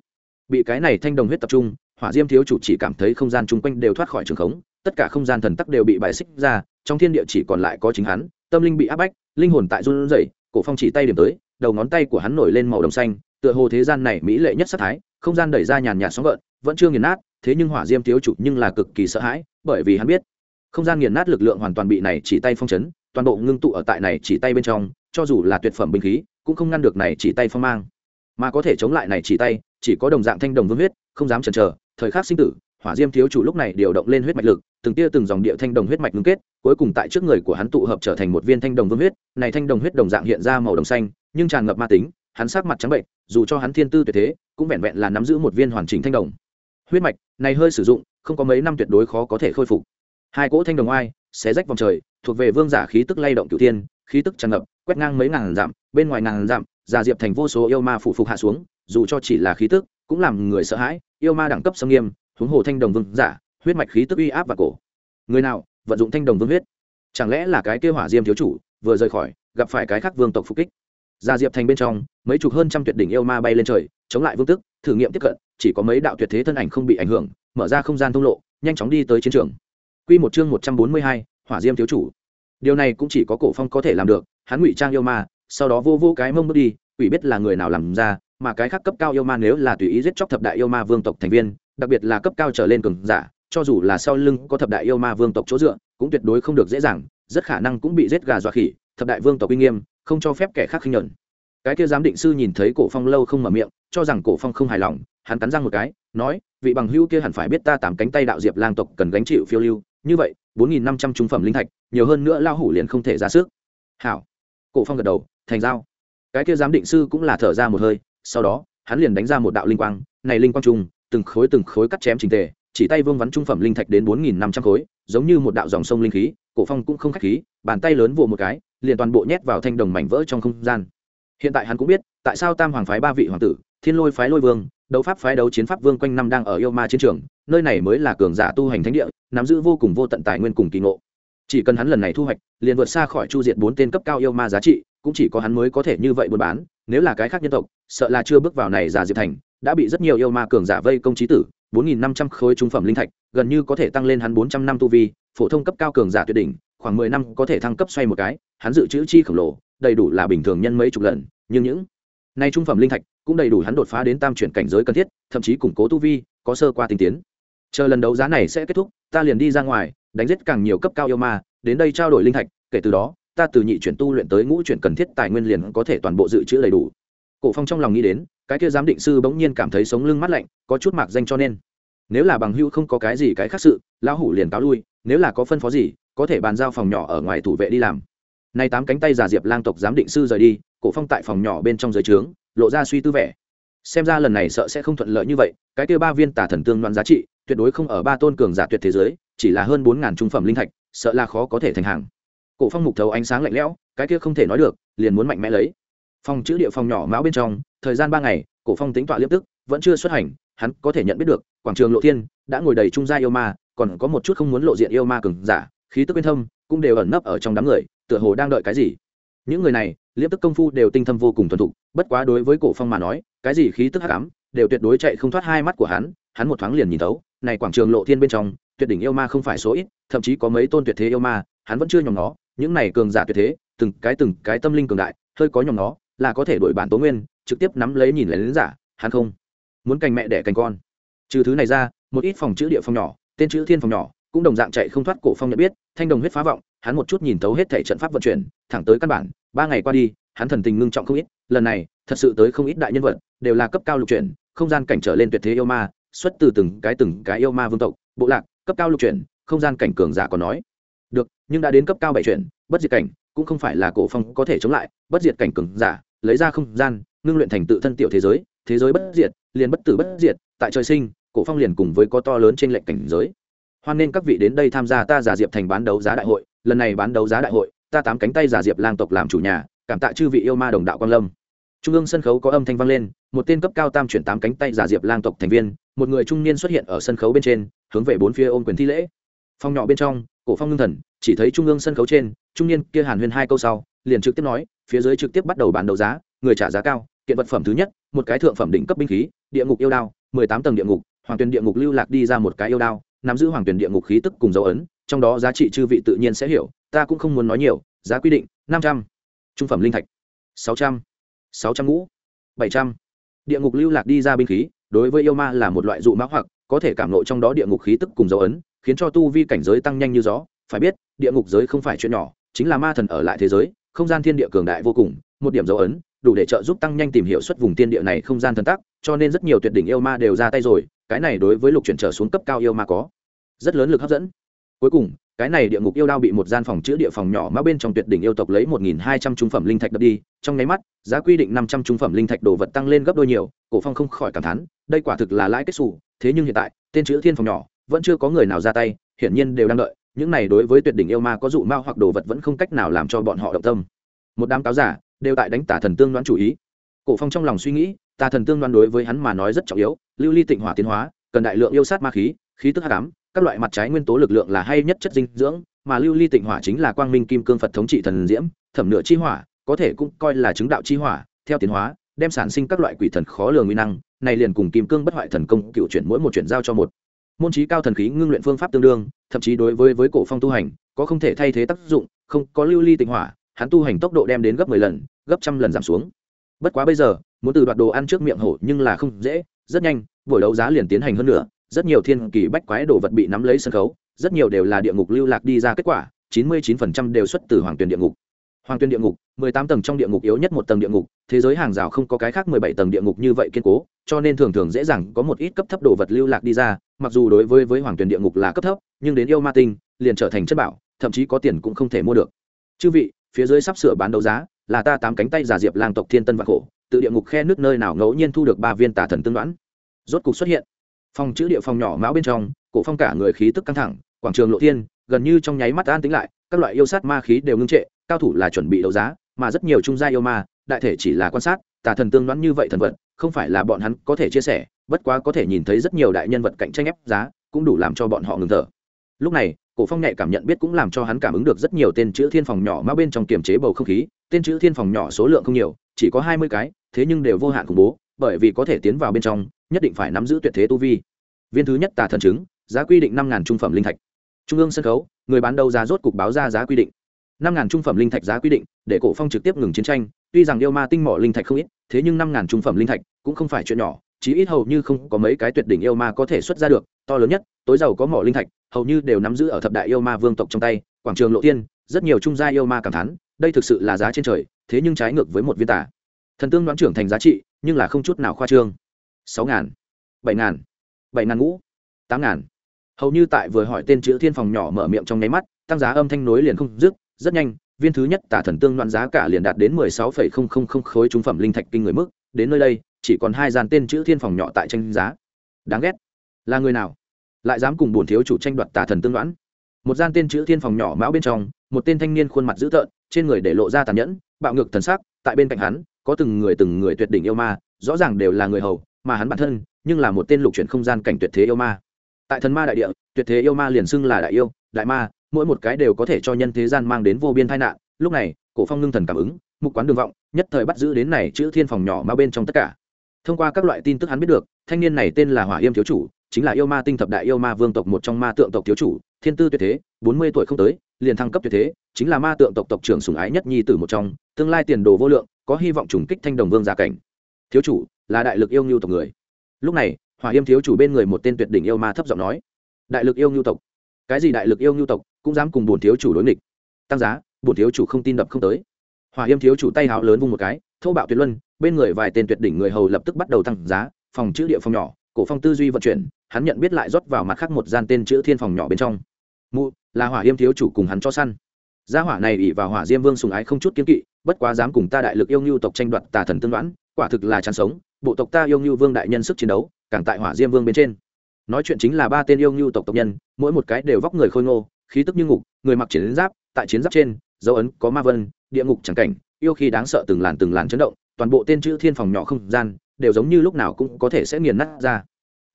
Bị cái này thanh đồng huyết tập trung, hỏa diêm thiếu chủ chỉ cảm thấy không gian chung quanh đều thoát khỏi trường khống, tất cả không gian thần tắc đều bị bài xích ra, trong thiên địa chỉ còn lại có chính hắn, tâm linh bị áp bách, linh hồn tại run rẩy, cổ phong chỉ tay điểm tới, đầu ngón tay của hắn nổi lên màu đồng xanh, tựa hồ thế gian này mỹ lệ nhất sắc thái, không gian đẩy ra nhàn nhạt sóng gợn, vẫn chưa nghiền nát thế nhưng hỏa diêm thiếu chủ nhưng là cực kỳ sợ hãi, bởi vì hắn biết, không gian nghiền nát lực lượng hoàn toàn bị này chỉ tay phong chấn, toàn bộ ngưng tụ ở tại này chỉ tay bên trong, cho dù là tuyệt phẩm binh khí, cũng không ngăn được này chỉ tay phong mang. Mà có thể chống lại này chỉ tay, chỉ có đồng dạng thanh đồng vương huyết, không dám chần chờ, thời khắc sinh tử, hỏa diêm thiếu chủ lúc này điều động lên huyết mạch lực, từng tia từng dòng địa thanh đồng huyết mạch ngưng kết, cuối cùng tại trước người của hắn tụ hợp trở thành một viên thanh đồng vương huyết, này thanh đồng huyết đồng dạng hiện ra màu đồng xanh, nhưng tràn ngập ma tính, hắn sắc mặt trắng bệnh, dù cho hắn thiên tư tuyệt thế, cũng vẹn vẹn là nắm giữ một viên hoàn chỉnh thanh đồng huyết mạch, này hơi sử dụng, không có mấy năm tuyệt đối khó có thể khôi phục. Hai cỗ thanh đồng oai xé rách vòng trời, thuộc về vương giả khí tức lay động cửu tiên khí tức tràn ngập, quét ngang mấy ngàn dặm, bên ngoài ngàn dặm giả diệp thành vô số yêu ma phụ phục hạ xuống, dù cho chỉ là khí tức, cũng làm người sợ hãi, yêu ma đẳng cấp xâm nghiêm, huống hồ thanh đồng vương giả, huyết mạch khí tức uy áp và cổ. Người nào vận dụng thanh đồng vương huyết? Chẳng lẽ là cái kêu hỏa diêm thiếu chủ, vừa rời khỏi, gặp phải cái khác vương tộc phục kích? Gia diệp thành bên trong, mấy chục hơn trăm tuyệt đỉnh yêu ma bay lên trời chống lại vương tức thử nghiệm tiếp cận chỉ có mấy đạo tuyệt thế thân ảnh không bị ảnh hưởng mở ra không gian thông lộ nhanh chóng đi tới chiến trường. Quy một chương một trăm bốn mươi hai, hỏa diêm thiếu chủ. Điều này cũng chỉ có cổ phong có thể làm được hắn ngụy trang yêu ma sau đó vô vô cái mông bước đi quỷ biết là người nào làm ra mà cái khác cấp cao yêu ma nếu là tùy ý giết chóc thập đại yêu ma vương tộc thành viên đặc biệt là cấp cao trở lên cường giả cho dù là sau lưng có thập đại yêu ma vương tộc chỗ dựa cũng tuyệt đối không được dễ dàng rất khả năng cũng bị giết gà dọa khỉ thập đại vương tộc uy nghiêm không cho phép kẻ khác khinh nhẫn cái kia giám định sư nhìn thấy cổ phong lâu không mở miệng, cho rằng cổ phong không hài lòng, hắn cắn răng một cái, nói, vị bằng hữu kia hẳn phải biết ta tám cánh tay đạo diệp lang tộc cần gánh chịu phiêu lưu, như vậy, bốn nghìn năm trăm trung phẩm linh thạch, nhiều hơn nữa lao hủ liền không thể ra sức. Hảo. Cổ phong gật đầu, thành giao. Cái kia giám định sư cũng là thở ra một hơi, sau đó, hắn liền đánh ra một đạo linh quang, này linh quang trung từng khối từng khối cắt chém trình tề, chỉ tay vương vắn trung phẩm linh thạch đến bốn nghìn năm trăm khối, giống như một đạo dòng sông linh khí, cổ phong cũng không khách khí, bàn tay lớn vồ một cái, liền toàn bộ nhét vào thanh đồng mảnh vỡ trong không gian hiện tại hắn cũng biết, tại sao tam hoàng phái ba vị hoàng tử, thiên lôi phái lôi vương, đấu pháp phái đấu chiến pháp vương quanh năm đang ở yêu ma chiến trường, nơi này mới là cường giả tu hành thánh địa, nắm giữ vô cùng vô tận tài nguyên cùng kỳ ngộ. Chỉ cần hắn lần này thu hoạch, liền vượt xa khỏi chu diệt bốn tên cấp cao yêu ma giá trị, cũng chỉ có hắn mới có thể như vậy buôn bán, nếu là cái khác nhân tộc, sợ là chưa bước vào này giả diệp thành, đã bị rất nhiều yêu ma cường giả vây công trí tử, bốn nghìn năm trăm khối trung phẩm linh thạch, gần như có thể tăng lên hắn bốn trăm năm tu vi, phổ thông cấp cao cường giả tuyệt đỉnh, khoảng mười năm có thể thăng cấp xoay một cái, hắn dự trữ chi khổng lồ đầy đủ là bình thường nhân mấy chục lần, nhưng những nay trung phẩm linh thạch cũng đầy đủ hắn đột phá đến tam chuyển cảnh giới cần thiết, thậm chí củng cố tu vi, có sơ qua tinh tiến. Chờ lần đấu giá này sẽ kết thúc, ta liền đi ra ngoài, đánh giết càng nhiều cấp cao yêu ma, đến đây trao đổi linh thạch, kể từ đó, ta từ nhị chuyển tu luyện tới ngũ chuyển cần thiết tài nguyên liền có thể toàn bộ dự trữ đầy đủ. Cổ phong trong lòng nghĩ đến, cái kia giám định sư bỗng nhiên cảm thấy sống lưng mát lạnh, có chút mạc danh cho nên. Nếu là bằng hữu không có cái gì cái khác sự, lão hủ liền cáo lui, nếu là có phân phó gì, có thể bàn giao phòng nhỏ ở ngoài thủ vệ đi làm nay tám cánh tay giả diệp lang tộc giám định sư rời đi, cổ phong tại phòng nhỏ bên trong dưới trướng, lộ ra suy tư vẻ. Xem ra lần này sợ sẽ không thuận lợi như vậy, cái kia ba viên tả thần tương đoán giá trị, tuyệt đối không ở ba tôn cường giả tuyệt thế giới, chỉ là hơn bốn ngàn trung phẩm linh thạch, sợ là khó có thể thành hàng. Cổ phong mục thấu ánh sáng lạnh lẽo, cái kia không thể nói được, liền muốn mạnh mẽ lấy. Phòng chữ địa phòng nhỏ mão bên trong, thời gian ba ngày, cổ phong tính tọa liếp tức, vẫn chưa xuất hành, hắn có thể nhận biết được, quảng trường lộ thiên, đã ngồi đầy trung gia yêu ma, còn có một chút không muốn lộ diện yêu ma cường giả, khí tức bên thâm, cũng đều ẩn nấp ở trong đám người tựa hồ đang đợi cái gì. Những người này, liếp tức công phu đều tinh thâm vô cùng thuần thục, bất quá đối với cổ phong mà nói, cái gì khí tức hắc ám, đều tuyệt đối chạy không thoát hai mắt của hắn hắn một thoáng liền nhìn thấu, này quảng trường lộ thiên bên trong, tuyệt đỉnh yêu ma không phải số ít, thậm chí có mấy tôn tuyệt thế yêu ma, hắn vẫn chưa nhòm nó những này cường giả tuyệt thế, từng cái từng cái tâm linh cường đại, hơi có nhòm nó là có thể đổi bản tố nguyên, trực tiếp nắm lấy nhìn lấy lính giả, hắn không muốn cành mẹ đẻ cành con. Trừ thứ này ra, một ít phòng chữ địa phòng nhỏ, tên chữ thiên phòng nhỏ cũng đồng dạng chạy không thoát cổ phong nhận biết, thanh đồng huyết phá vọng, hắn một chút nhìn thấu hết thể trận pháp vận chuyển, thẳng tới căn bản, ba ngày qua đi, hắn thần tình ngưng trọng không ít, lần này, thật sự tới không ít đại nhân vật, đều là cấp cao lục chuyển, không gian cảnh trở lên tuyệt thế yêu ma, xuất từ từng cái từng cái yêu ma vương tộc, bộ lạc, cấp cao lục chuyển, không gian cảnh cường giả còn nói. Được, nhưng đã đến cấp cao bảy chuyển, bất diệt cảnh, cũng không phải là cổ phong có thể chống lại, bất diệt cảnh cường giả, lấy ra không gian, ngưng luyện thành tự thân tiểu thế giới thế giới bất diệt, liền bất tử bất diệt, tại trời sinh, cổ phong liền cùng với có to lớn trên lệnh cảnh giới hoan nên các vị đến đây tham gia ta giả diệp thành bán đấu giá đại hội. Lần này bán đấu giá đại hội, ta tám cánh tay giả diệp lang tộc làm chủ nhà, cảm tạ chư vị yêu ma đồng đạo quang lâm. Trung ương sân khấu có âm thanh vang lên, một tên cấp cao tam chuyển tám cánh tay giả diệp lang tộc thành viên, một người trung niên xuất hiện ở sân khấu bên trên, hướng về bốn phía ôm quyền thi lễ. Phong nhỏ bên trong, cổ phong ngưng thần, chỉ thấy trung ương sân khấu trên, trung niên kia hàn huyên hai câu sau, liền trực tiếp nói, phía dưới trực tiếp bắt đầu bán đấu giá, người trả giá cao, kiện vật phẩm thứ nhất, một cái thượng phẩm đỉnh cấp binh khí, địa ngục yêu đao, mười tám tầng địa ngục, hoàng tuyền địa ngục lưu lạc đi ra một cái yêu đao nắm giữ hoàng tuyển địa ngục khí tức cùng dấu ấn, trong đó giá trị chư vị tự nhiên sẽ hiểu, ta cũng không muốn nói nhiều, giá quy định, năm trăm. Trung phẩm linh thạch, sáu trăm. Sáu trăm ngũ, bảy trăm. Địa ngục lưu lạc đi ra binh khí, đối với yêu ma là một loại dụ mã hoặc, có thể cảm nộ trong đó địa ngục khí tức cùng dấu ấn, khiến cho tu vi cảnh giới tăng nhanh như gió. Phải biết, địa ngục giới không phải chuyện nhỏ, chính là ma thần ở lại thế giới, không gian thiên địa cường đại vô cùng, một điểm dấu ấn, đủ để trợ giúp tăng nhanh tìm hiểu xuất vùng tiên địa này không gian thần tắc, cho nên rất nhiều tuyệt đỉnh yêu ma đều ra tay rồi cái này đối với lục chuyển trở xuống cấp cao yêu ma có rất lớn lực hấp dẫn. Cuối cùng, cái này địa ngục yêu đao bị một gian phòng chữa địa phòng nhỏ mà bên trong tuyệt đỉnh yêu tộc lấy một nghìn hai trăm trung phẩm linh thạch đập đi, trong nháy mắt, giá quy định năm trăm trung phẩm linh thạch đồ vật tăng lên gấp đôi nhiều, cổ phong không khỏi cảm thán, đây quả thực là lãi kết xù, thế nhưng hiện tại, tên chữ thiên phòng nhỏ, vẫn chưa có người nào ra tay, hiển nhiên đều đang đợi, những này đối với tuyệt đỉnh yêu ma có dụ ma hoặc đồ vật vẫn không cách nào làm cho bọn họ động tâm. Một đám cáo giả, đều tại đánh tả thần tương đoán chủ ý. Cổ phong trong lòng suy nghĩ tà thần tương đoan đối với hắn mà nói rất trọng yếu, lưu ly tịnh hỏa tiến hóa, cần đại lượng yêu sát ma khí khí tức hắc ám, các loại mặt trái nguyên tố lực lượng là hay nhất chất dinh dưỡng, mà lưu ly tịnh hỏa chính là quang minh kim cương phật thống trị thần diễm, thẩm nửa chi hỏa, có thể cũng coi là chứng đạo chi hỏa, theo tiến hóa, đem sản sinh các loại quỷ thần khó lường nguy năng, này liền cùng kim cương bất hoại thần công cựu chuyển mỗi một chuyển giao cho một. Môn trí cao thần khí ngưng luyện phương pháp tương đương, thậm chí đối với với cổ phong tu hành, có không thể thay thế tác dụng, không, có lưu ly tịnh hỏa, hắn tu hành tốc độ đem đến gấp 10 lần, gấp trăm lần giảm xuống. Bất quá bây giờ muốn từ đoạt đồ ăn trước miệng hổ nhưng là không dễ, rất nhanh, buổi đấu giá liền tiến hành hơn nữa, rất nhiều thiên kỳ bách quái đồ vật bị nắm lấy sân khấu, rất nhiều đều là địa ngục lưu lạc đi ra kết quả 99% đều xuất từ hoàng tuyền địa ngục. Hoàng tuyền địa ngục 18 tầng trong địa ngục yếu nhất một tầng địa ngục, thế giới hàng rào không có cái khác 17 tầng địa ngục như vậy kiên cố, cho nên thường thường dễ dàng có một ít cấp thấp đồ vật lưu lạc đi ra, mặc dù đối với với hoàng tuyền địa ngục là cấp thấp, nhưng đến yêu ma tinh, liền trở thành chất bảo, thậm chí có tiền cũng không thể mua được. Chư vị, phía dưới sắp sửa bán đấu giá, là ta tám cánh tay giả diệp lang tộc thiên tân vạn khổ tự địa ngục khe nước nơi nào ngẫu nhiên thu được ba viên tà thần tương đoán. Rốt cục xuất hiện. Phòng chữ địa phòng nhỏ mão bên trong, cổ phong cả người khí tức căng thẳng, quảng trường lộ thiên, gần như trong nháy mắt an tính lại, các loại yêu sát ma khí đều ngưng trệ, cao thủ là chuẩn bị đấu giá, mà rất nhiều trung gia yêu ma, đại thể chỉ là quan sát, tà thần tương đoán như vậy thần vật, không phải là bọn hắn có thể chia sẻ, bất quá có thể nhìn thấy rất nhiều đại nhân vật cạnh tranh ép giá, cũng đủ làm cho bọn họ ngừng thở. Lúc này, cổ phong nhạy cảm nhận biết cũng làm cho hắn cảm ứng được rất nhiều tên chữ thiên phòng nhỏ mà bên trong kiềm chế bầu không khí, tên chữ thiên phòng nhỏ số lượng không nhiều, chỉ có hai mươi cái thế nhưng đều vô hạn khủng bố, bởi vì có thể tiến vào bên trong, nhất định phải nắm giữ tuyệt thế tu vi. Viên thứ nhất tà thần chứng, giá quy định năm trung phẩm linh thạch. Trung ương sân khấu, người bán đấu giá rốt cục báo ra giá quy định. Năm trung phẩm linh thạch giá quy định, để cổ phong trực tiếp ngừng chiến tranh, tuy rằng yêu ma tinh mỏ linh thạch không ít, thế nhưng năm trung phẩm linh thạch cũng không phải chuyện nhỏ, chí ít hầu như không có mấy cái tuyệt đỉnh yêu ma có thể xuất ra được, to lớn nhất, tối giàu có mỏ linh thạch, hầu như đều nắm giữ ở thập đại yêu ma vương tộc trong tay, quảng trường lộ tiên, rất nhiều trung gia yêu ma cảm thán, đây thực sự là giá trên trời, thế nhưng trái ngược với một viên tả thần tương đoán trưởng thành giá trị, nhưng là không chút nào khoa trương. Sáu ngàn, bảy ngàn bảy ngàn ngũ, tám ngàn. Hầu như tại vừa hỏi tên chữ thiên phòng nhỏ mở miệng trong nháy mắt, tăng giá âm thanh nối liền không dứt, rất nhanh, viên thứ nhất tả thần tương đoán giá cả liền đạt đến mười sáu phẩy không không không khối trung phẩm linh thạch kinh người mức, đến nơi đây, chỉ còn hai dàn tên chữ thiên phòng nhỏ tại tranh giá. Đáng ghét. Là người nào? Lại dám cùng bổn thiếu chủ tranh đoạt tả thần tương đoán. Một gian tên chữ thiên phòng nhỏ mão bên trong, một tên thanh niên khuôn mặt dữ tợn, trên người để lộ ra tàn nhẫn, bạo ngược thần sắc, tại bên cạnh hắn có từng người từng người tuyệt đỉnh yêu ma, rõ ràng đều là người hầu, mà hắn bản thân nhưng là một tên lục chuyển không gian cảnh tuyệt thế yêu ma. Tại thần ma đại địa, tuyệt thế yêu ma liền xưng là đại yêu, đại ma, mỗi một cái đều có thể cho nhân thế gian mang đến vô biên tai nạn. Lúc này, cổ phong ngưng thần cảm ứng, mục quán đường vọng, nhất thời bắt giữ đến này chữ thiên phòng nhỏ ma bên trong tất cả. Thông qua các loại tin tức hắn biết được, thanh niên này tên là hỏa yêm thiếu chủ, chính là yêu ma tinh thập đại yêu ma vương tộc một trong ma tượng tộc thiếu chủ, thiên tư tuyệt thế, bốn mươi tuổi không tới, liền thăng cấp tuyệt thế, chính là ma tượng tộc tộc trưởng sùng ái nhất nhi tử một trong, tương lai tiền đồ vô lượng có hy vọng trùng kích thanh đồng vương gia cảnh. Thiếu chủ, là đại lực yêu ngưu tộc người. Lúc này, hỏa yêm thiếu chủ bên người một tên tuyệt đỉnh yêu ma thấp giọng nói, đại lực yêu ngưu tộc? Cái gì đại lực yêu ngưu tộc, cũng dám cùng bổn thiếu chủ đối nghịch? Tăng giá, bổn thiếu chủ không tin đập không tới. Hỏa yêm thiếu chủ tay háo lớn vung một cái thâu bạo tuyệt luân, bên người vài tên tuyệt đỉnh người hầu lập tức bắt đầu tăng giá, phòng chữ địa phòng nhỏ, cổ phong tư duy vận chuyển, hắn nhận biết lại rót vào mặt khác một gian tên chữ thiên phòng nhỏ bên trong. Mụ, là hỏa yêm thiếu chủ cùng hắn cho săn. Gia hỏa này ỉ vào hỏa diêm vương sùng ái không chút kiên kỵ bất quá dám cùng ta đại lực yêu ngưu tộc tranh đoạt tà thần tương đoán quả thực là chán sống bộ tộc ta yêu ngưu vương đại nhân sức chiến đấu càng tại hỏa diêm vương bên trên nói chuyện chính là ba tên yêu ngưu tộc tộc nhân mỗi một cái đều vóc người khôi ngô khí tức như ngục người mặc chiến giáp tại chiến giáp trên dấu ấn có ma vân địa ngục chẳng cảnh yêu khi đáng sợ từng làn từng làn chấn động toàn bộ tên chữ thiên phòng nhỏ không gian đều giống như lúc nào cũng có thể sẽ nghiền nát ra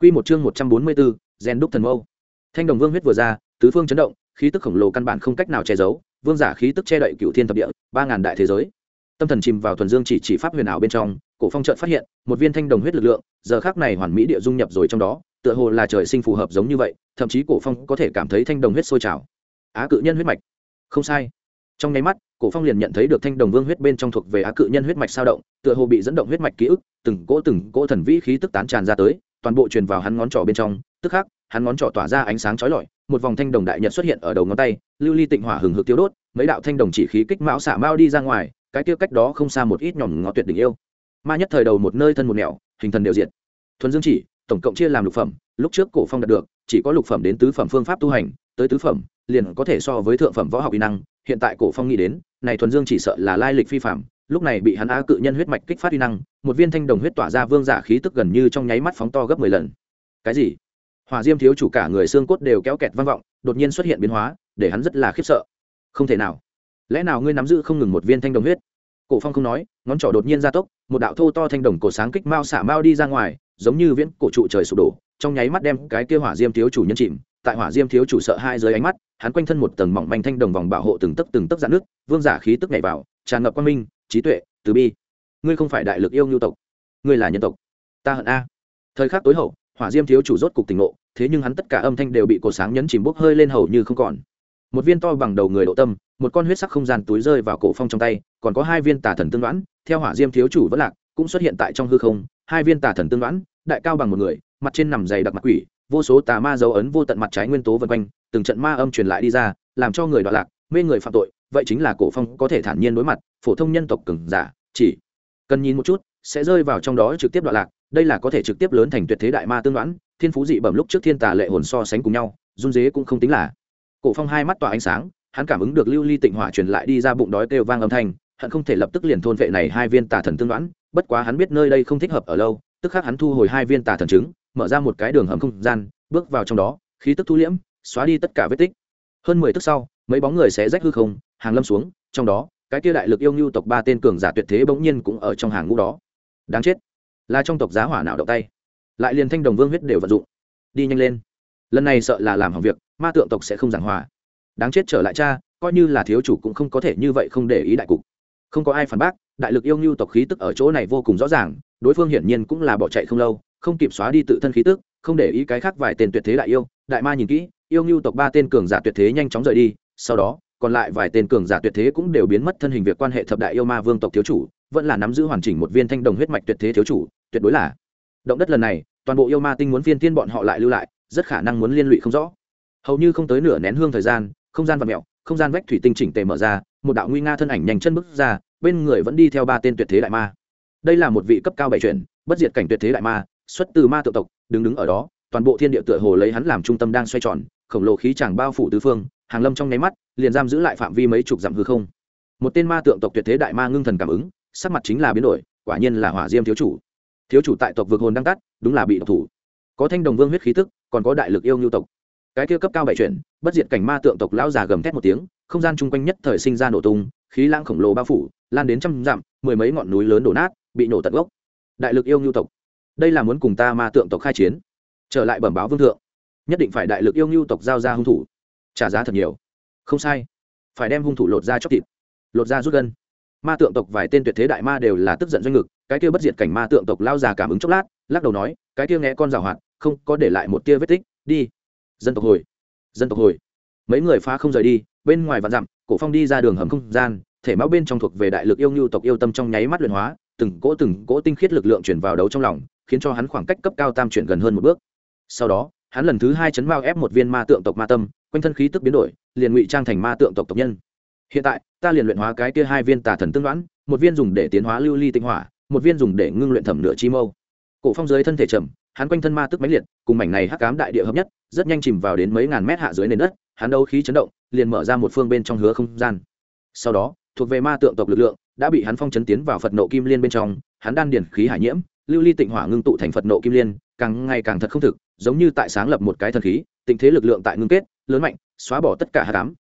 Quy một chương một trăm bốn mươi 144, gen đúc thần mâu. Thanh đồng vương huyết vừa ra, tứ phương chấn động, khí tức khổng lồ căn bản không cách nào che giấu, vương giả khí tức che đậy cựu thiên thập địa, ba ngàn đại thế giới. Tâm thần chìm vào thuần dương chỉ chỉ pháp huyền ảo bên trong, cổ phong chợt phát hiện, một viên thanh đồng huyết lực lượng, giờ khắc này hoàn mỹ địa dung nhập rồi trong đó, tựa hồ là trời sinh phù hợp giống như vậy, thậm chí cổ phong có thể cảm thấy thanh đồng huyết sôi trào. Á cự nhân huyết mạch. Không sai trong nháy mắt cổ phong liền nhận thấy được thanh đồng vương huyết bên trong thuộc về á cự nhân huyết mạch sao động tựa hồ bị dẫn động huyết mạch ký ức từng cỗ từng cỗ thần vĩ khí tức tán tràn ra tới toàn bộ truyền vào hắn ngón trỏ bên trong tức khắc hắn ngón trỏ tỏa ra ánh sáng chói lọi, một vòng thanh đồng đại nhật xuất hiện ở đầu ngón tay, lưu ly tịnh hỏa hừng hực tiêu đốt, mấy đạo thanh đồng chỉ khí kích mão xả mao đi ra ngoài, cái kia cách đó không xa một ít nhỏm ngó tuyệt đỉnh yêu. Ma nhất thời đầu một nơi thân một nẻo, hình thần đều diệt. Thuần dương chỉ, tổng cộng chia làm lục phẩm, lúc trước cổ phong đạt được, chỉ có lục phẩm đến tứ phẩm phương pháp tu hành, tới tứ phẩm, liền có thể so với thượng phẩm võ học kỹ năng, hiện tại cổ phong nghĩ đến, này thuần dương chỉ sợ là lai lịch phi phạm, lúc này bị hắn á cự nhân huyết mạch kích phát uy năng, một viên thanh đồng huyết tỏa ra vương giả khí tức gần như trong nháy mắt phóng to gấp mười lần. Cái gì? Hỏa diêm thiếu chủ cả người xương cốt đều kéo kẹt vang vọng, đột nhiên xuất hiện biến hóa, để hắn rất là khiếp sợ. Không thể nào. Lẽ nào ngươi nắm giữ không ngừng một viên thanh đồng huyết? Cổ phong không nói, ngón trỏ đột nhiên ra tốc, một đạo thô to thanh đồng cổ sáng kích mao xả mao đi ra ngoài, giống như viễn cổ trụ trời sụp đổ, trong nháy mắt đem cái kia hỏa diêm thiếu chủ nhân chìm. Tại hỏa diêm thiếu chủ sợ hai dưới ánh mắt, hắn quanh thân một tầng mỏng manh thanh đồng vòng bảo hộ từng tấc từng tấc dạn nước vương giả khí tức nhảy vào, tràn ngập quang minh, trí tuệ, từ bi. Ngươi không phải đại lực yêu nhu tộc, ngươi là nhân tộc. Ta hận a. Thời khắc tối hậu hỏa diêm thiếu chủ rốt cục tỉnh ngộ, thế nhưng hắn tất cả âm thanh đều bị cổ sáng nhấn chìm bốc hơi lên hầu như không còn. Một viên to bằng đầu người độ tâm, một con huyết sắc không gian túi rơi vào cổ phong trong tay, còn có hai viên tà thần tương đoán, theo hỏa diêm thiếu chủ vẫn lạc, cũng xuất hiện tại trong hư không, hai viên tà thần tương đoán, đại cao bằng một người, mặt trên nằm dày đặc mặt quỷ, vô số tà ma dấu ấn vô tận mặt trái nguyên tố vân quanh, từng trận ma âm truyền lại đi ra, làm cho người đoạn lạc, mê người phạm tội, vậy chính là cổ phong có thể thản nhiên đối mặt, phổ thông nhân tộc cường giả, chỉ cần nhìn một chút sẽ rơi vào trong đó trực tiếp đoạn lạc, đây là có thể trực tiếp lớn thành tuyệt thế đại ma tương đoán, thiên phú dị bẩm lúc trước thiên tà lệ hồn so sánh cùng nhau, run dế cũng không tính là. Cổ phong hai mắt tỏa ánh sáng, hắn cảm ứng được lưu ly tịnh hỏa truyền lại đi ra bụng đói kêu vang âm thanh hắn không thể lập tức liền thôn vệ này hai viên tà thần tương đoán, bất quá hắn biết nơi đây không thích hợp ở lâu, tức khắc hắn thu hồi hai viên tà thần trứng, mở ra một cái đường hầm không gian, bước vào trong đó, khí tức thu liễm, xóa đi tất cả vết tích. Hơn mười tức sau, mấy bóng người sẽ rách hư không, hàng lâm xuống, trong đó, cái kia đại lực yêu nhu tộc ba tên cường giả tuyệt thế bỗng nhiên cũng ở trong hàng ngũ đó đáng chết. Là trong tộc giá hỏa nào động tay? Lại liền thanh đồng vương huyết đều vận dụng. Đi nhanh lên. Lần này sợ là làm hỏng việc, ma tượng tộc sẽ không giảng hòa. Đáng chết trở lại cha, coi như là thiếu chủ cũng không có thể như vậy không để ý đại cục. Không có ai phản bác, đại lực yêu ngưu tộc khí tức ở chỗ này vô cùng rõ ràng, đối phương hiển nhiên cũng là bỏ chạy không lâu, không kịp xóa đi tự thân khí tức, không để ý cái khác vài tên tuyệt thế đại yêu, đại ma nhìn kỹ, yêu ngưu tộc ba tên cường giả tuyệt thế nhanh chóng rời đi, sau đó, còn lại vài tên cường giả tuyệt thế cũng đều biến mất thân hình việc quan hệ thập đại yêu ma vương tộc thiếu chủ vẫn là nắm giữ hoàn chỉnh một viên thanh đồng huyết mạch tuyệt thế thiếu chủ, tuyệt đối là. Động đất lần này, toàn bộ yêu ma tinh muốn phiên tiên bọn họ lại lưu lại, rất khả năng muốn liên lụy không rõ. Hầu như không tới nửa nén hương thời gian, không gian vật mẹo không gian vách thủy tinh chỉnh tề mở ra, một đạo nguy nga thân ảnh nhanh chân bước ra, bên người vẫn đi theo ba tên tuyệt thế đại ma. Đây là một vị cấp cao bảy chuyển, bất diệt cảnh tuyệt thế đại ma, xuất từ ma tự tộc, đứng đứng ở đó, toàn bộ thiên địa tựa hồ lấy hắn làm trung tâm đang xoay tròn, khổng lồ khí chàng bao phủ tứ phương, hàng lâm trong nháy mắt, liền giam giữ lại phạm vi mấy chục dặm hư không. Một tên ma tượng tộc tuyệt thế đại ma ngưng thần cảm ứng sắc mặt chính là biến đổi, quả nhiên là hỏa diêm thiếu chủ. Thiếu chủ tại tộc vực hồn đang tắt, đúng là bị độc thủ. Có thanh đồng vương huyết khí tức, còn có đại lực yêu nhu tộc. Cái kia cấp cao bảy chuyển, bất diệt cảnh ma tượng tộc lão già gầm thét một tiếng, không gian chung quanh nhất thời sinh ra nổ tung, khí lãng khổng lồ bao phủ, lan đến trăm dặm, mười mấy ngọn núi lớn đổ nát, bị nổ tận gốc. Đại lực yêu nhu tộc. Đây là muốn cùng ta ma tượng tộc khai chiến. Trở lại bẩm báo vương thượng. Nhất định phải đại lực yêu nhu tộc giao ra hung thủ. Trả giá thật nhiều. Không sai. Phải đem hung thủ lột ra chóc thịt. Lột ra rút gân ma tượng tộc vài tên tuyệt thế đại ma đều là tức giận doanh ngực, cái kia bất diệt cảnh ma tượng tộc lao già cảm ứng chốc lát, lắc đầu nói, cái kia nghe con rào hoạt, không có để lại một tia vết tích, đi. Dân tộc hồi, dân tộc hồi. Mấy người phá không rời đi, bên ngoài vạn dặm, cổ phong đi ra đường hầm không gian, thể máu bên trong thuộc về đại lực yêu nhu tộc yêu tâm trong nháy mắt luyện hóa, từng cỗ từng cỗ tinh khiết lực lượng chuyển vào đấu trong lòng, khiến cho hắn khoảng cách cấp cao tam chuyển gần hơn một bước. Sau đó, hắn lần thứ hai chấn mao ép một viên ma tượng tộc ma tâm, quanh thân khí tức biến đổi, liền ngụy trang thành ma tượng tộc tộc nhân hiện tại, ta liền luyện hóa cái kia hai viên tà thần tương đoán, một viên dùng để tiến hóa lưu ly tinh hỏa, một viên dùng để ngưng luyện thẩm nửa chi mâu. Cổ phong dưới thân thể trầm, hắn quanh thân ma tức mãnh liệt, cùng mảnh này hắc cám đại địa hợp nhất, rất nhanh chìm vào đến mấy ngàn mét hạ dưới nền đất, hắn đấu khí chấn động, liền mở ra một phương bên trong hứa không gian. Sau đó, thuộc về ma tượng tộc lực lượng, đã bị hắn phong chấn tiến vào phật nộ kim liên bên trong, hắn đan điển khí hải nhiễm, lưu ly tịnh hỏa ngưng tụ thành phật nộ kim liên, càng ngày càng thật không thực, giống như tại sáng lập một cái thần khí tịnh thế lực lượng tại ngưng kết, lớn mạnh, xóa bỏ tất cả hạ cám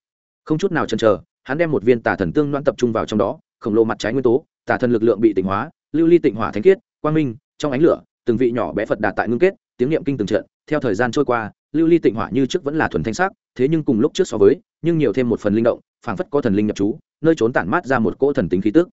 không chút nào chần chờ hắn đem một viên tà thần tương loan tập trung vào trong đó, khổng lồ mặt trái nguyên tố, tà thần lực lượng bị tịnh hóa, lưu ly tịnh hỏa thánh khiết, quang minh, trong ánh lửa, từng vị nhỏ bé phật đạt tại ngưng kết, tiếng niệm kinh từng trận, theo thời gian trôi qua, lưu ly tịnh hỏa như trước vẫn là thuần thanh sắc, thế nhưng cùng lúc trước so với, nhưng nhiều thêm một phần linh động, phảng phất có thần linh nhập trú, nơi trốn tản mát ra một cỗ thần tính khí tức.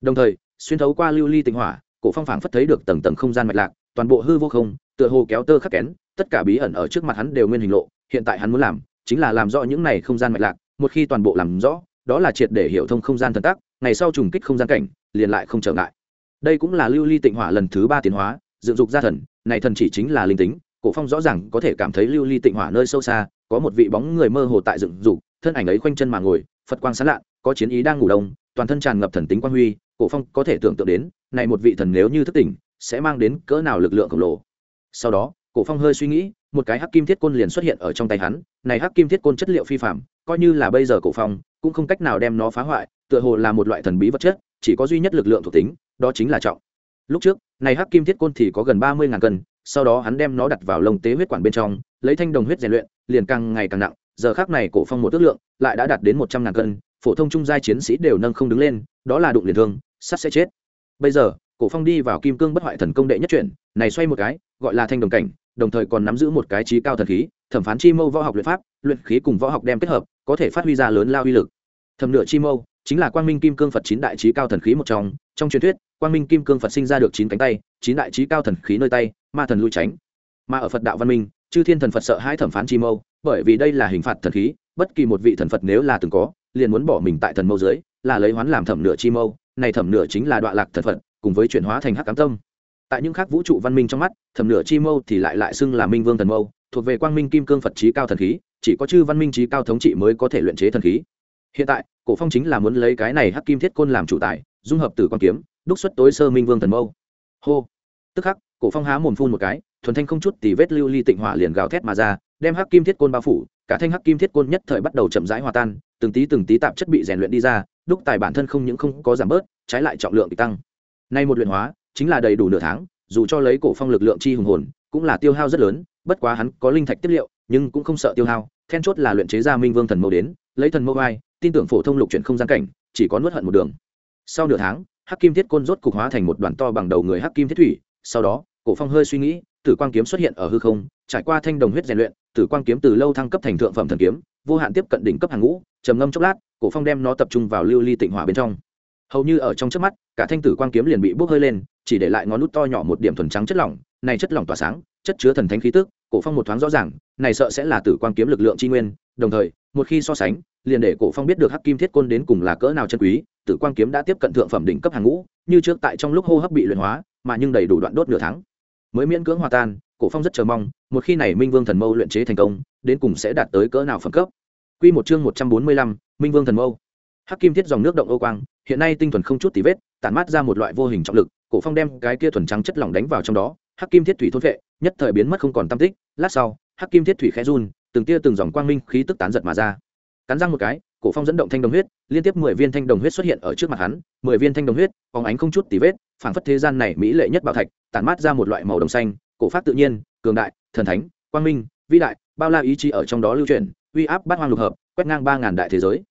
Đồng thời, xuyên thấu qua lưu ly tịnh hỏa, cổ phong phảng phất thấy được tầng tầng không gian mạch lạc, toàn bộ hư vô không, tựa hồ kéo tơ khắc kén, tất cả bí ẩn ở trước mặt hắn đều nguyên hình lộ, hiện tại hắn muốn làm, chính là làm rõ những này không gian mạch lạc, một khi toàn bộ làm rõ đó là triệt để hiểu thông không gian thần tác ngày sau trùng kích không gian cảnh, liền lại không trở ngại. Đây cũng là lưu ly tịnh hỏa lần thứ ba tiến hóa, dựng dục gia thần, này thần chỉ chính là linh tính, cổ phong rõ ràng có thể cảm thấy lưu ly tịnh hỏa nơi sâu xa, có một vị bóng người mơ hồ tại dựng dục, thân ảnh ấy khoanh chân mà ngồi, phật quang sáng lạ, có chiến ý đang ngủ đông, toàn thân tràn ngập thần tính quang huy, cổ phong có thể tưởng tượng đến, này một vị thần nếu như thức tỉnh, sẽ mang đến cỡ nào lực lượng khổng lồ. Sau đó, cổ phong hơi suy nghĩ, một cái hắc kim thiết côn liền xuất hiện ở trong tay hắn, này hắc kim thiết côn chất liệu phi phạm coi như là bây giờ cổ phong cũng không cách nào đem nó phá hoại, tựa hồ là một loại thần bí vật chất, chỉ có duy nhất lực lượng thuộc tính, đó chính là trọng. Lúc trước, này hắc kim thiết côn thì có gần ba mươi ngàn cân, sau đó hắn đem nó đặt vào lồng tế huyết quản bên trong, lấy thanh đồng huyết rèn luyện, liền càng ngày càng nặng, giờ khác này cổ phong một ước lượng, lại đã đạt đến một trăm ngàn cân, phổ thông trung giai chiến sĩ đều nâng không đứng lên, đó là đụng liền thương sắt sẽ chết. Bây giờ, cổ phong đi vào kim cương bất hoại thần công đệ nhất chuyển, này xoay một cái, gọi là thanh đồng cảnh, đồng thời còn nắm giữ một cái trí cao thần khí, thẩm phán chi mâu võ học luyện pháp, luyện khí cùng võ học đem kết hợp có thể phát huy ra lớn lao uy lực. Thẩm nửa chi mâu chính là quang minh kim cương phật chín đại trí cao thần khí một trong. Trong truyền thuyết, quang minh kim cương phật sinh ra được chín cánh tay, chín đại trí cao thần khí nơi tay, ma thần lui tránh. Mà ở phật đạo văn minh, chư thiên thần phật sợ hai thẩm phán chi mâu, bởi vì đây là hình phạt thần khí, bất kỳ một vị thần phật nếu là từng có, liền muốn bỏ mình tại thần mâu dưới, là lấy hoán làm thẩm nửa chi mâu. Này thẩm nửa chính là đoạn lạc thần phật, cùng với chuyển hóa thành hắc cám tâm. Tại những khác vũ trụ văn minh trong mắt, thẩm nửa chi mâu thì lại lại xưng là minh vương thần mâu, thuộc về quang minh kim cương phật trí cao thần khí chỉ có chư văn minh trí cao thống trị mới có thể luyện chế thần khí. Hiện tại, cổ phong chính là muốn lấy cái này hắc kim thiết côn làm chủ tài, dung hợp tử quan kiếm, đúc xuất tối sơ minh vương thần mâu. Hô. Tức khắc, cổ phong há mồm phun một cái, thuần thanh không chút tì vết lưu ly tịnh hỏa liền gào thét mà ra, đem hắc kim thiết côn bao phủ, cả thanh hắc kim thiết côn nhất thời bắt đầu chậm rãi hòa tan, từng tí từng tí tạp chất bị rèn luyện đi ra, đúc tài bản thân không những không có giảm bớt, trái lại trọng lượng bị tăng. Nay một luyện hóa, chính là đầy đủ nửa tháng, dù cho lấy cổ phong lực lượng chi hùng hồn, cũng là tiêu hao rất lớn, bất quá hắn có linh thạch tiếp liệu nhưng cũng không sợ tiêu hao, then chốt là luyện chế ra minh vương thần mâu đến, lấy thần mâu vai, tin tưởng phổ thông lục chuyển không gian cảnh, chỉ có nuốt hận một đường. Sau nửa tháng, hắc kim thiết côn rốt cục hóa thành một đoàn to bằng đầu người hắc kim thiết thủy, sau đó, cổ phong hơi suy nghĩ, tử quang kiếm xuất hiện ở hư không, trải qua thanh đồng huyết rèn luyện, tử quang kiếm từ lâu thăng cấp thành thượng phẩm thần kiếm, vô hạn tiếp cận đỉnh cấp hàng ngũ, trầm ngâm chốc lát, cổ phong đem nó tập trung vào lưu ly tịnh hỏa bên trong. Hầu như ở trong trước mắt, cả thanh tử quang kiếm liền bị bốc hơi lên, chỉ để lại ngón nút to nhỏ một điểm thuần trắng chất lỏng, này chất lỏng tỏa sáng, chất chứa thần thánh khí tức cổ phong một thoáng rõ ràng này sợ sẽ là tử quang kiếm lực lượng chi nguyên đồng thời một khi so sánh liền để cổ phong biết được hắc kim thiết côn đến cùng là cỡ nào chân quý tử quang kiếm đã tiếp cận thượng phẩm đỉnh cấp hàng ngũ như trước tại trong lúc hô hấp bị luyện hóa mà nhưng đầy đủ đoạn đốt nửa tháng. Mới miễn cưỡng hòa tan cổ phong rất chờ mong một khi này minh vương thần mâu luyện chế thành công đến cùng sẽ đạt tới cỡ nào phẩm cấp. Quy một chương một trăm bốn mươi lăm, minh vương thần mâu. Hắc kim thiết dòng nước động ô quang hiện nay tinh thuần không chút tí vết tản mát ra một loại vô hình trọng lực cổ phong đem cái kia thuần trắng chất lỏng đánh vào trong đó hắc kim thiết thủy thôn vệ, nhất thời biến mất không còn tâm tích, lát sau, hắc kim thiết thủy khẽ run, từng tia từng dòng quang minh khí tức tán giật mà ra. Cắn răng một cái, cổ phong dẫn động thanh đồng huyết, liên tiếp mười viên thanh đồng huyết xuất hiện ở trước mặt hắn, mười viên thanh đồng huyết, phóng ánh không chút tì vết, phảng phất thế gian này mỹ lệ nhất bảo thạch, tản mát ra một loại màu đồng xanh, cổ pháp tự nhiên, cường đại, thần thánh, quang minh, vĩ đại, bao la ý chí ở trong đó lưu truyền uy áp bát hoang lục hợp, quét ngang ba ngàn đại thế giới.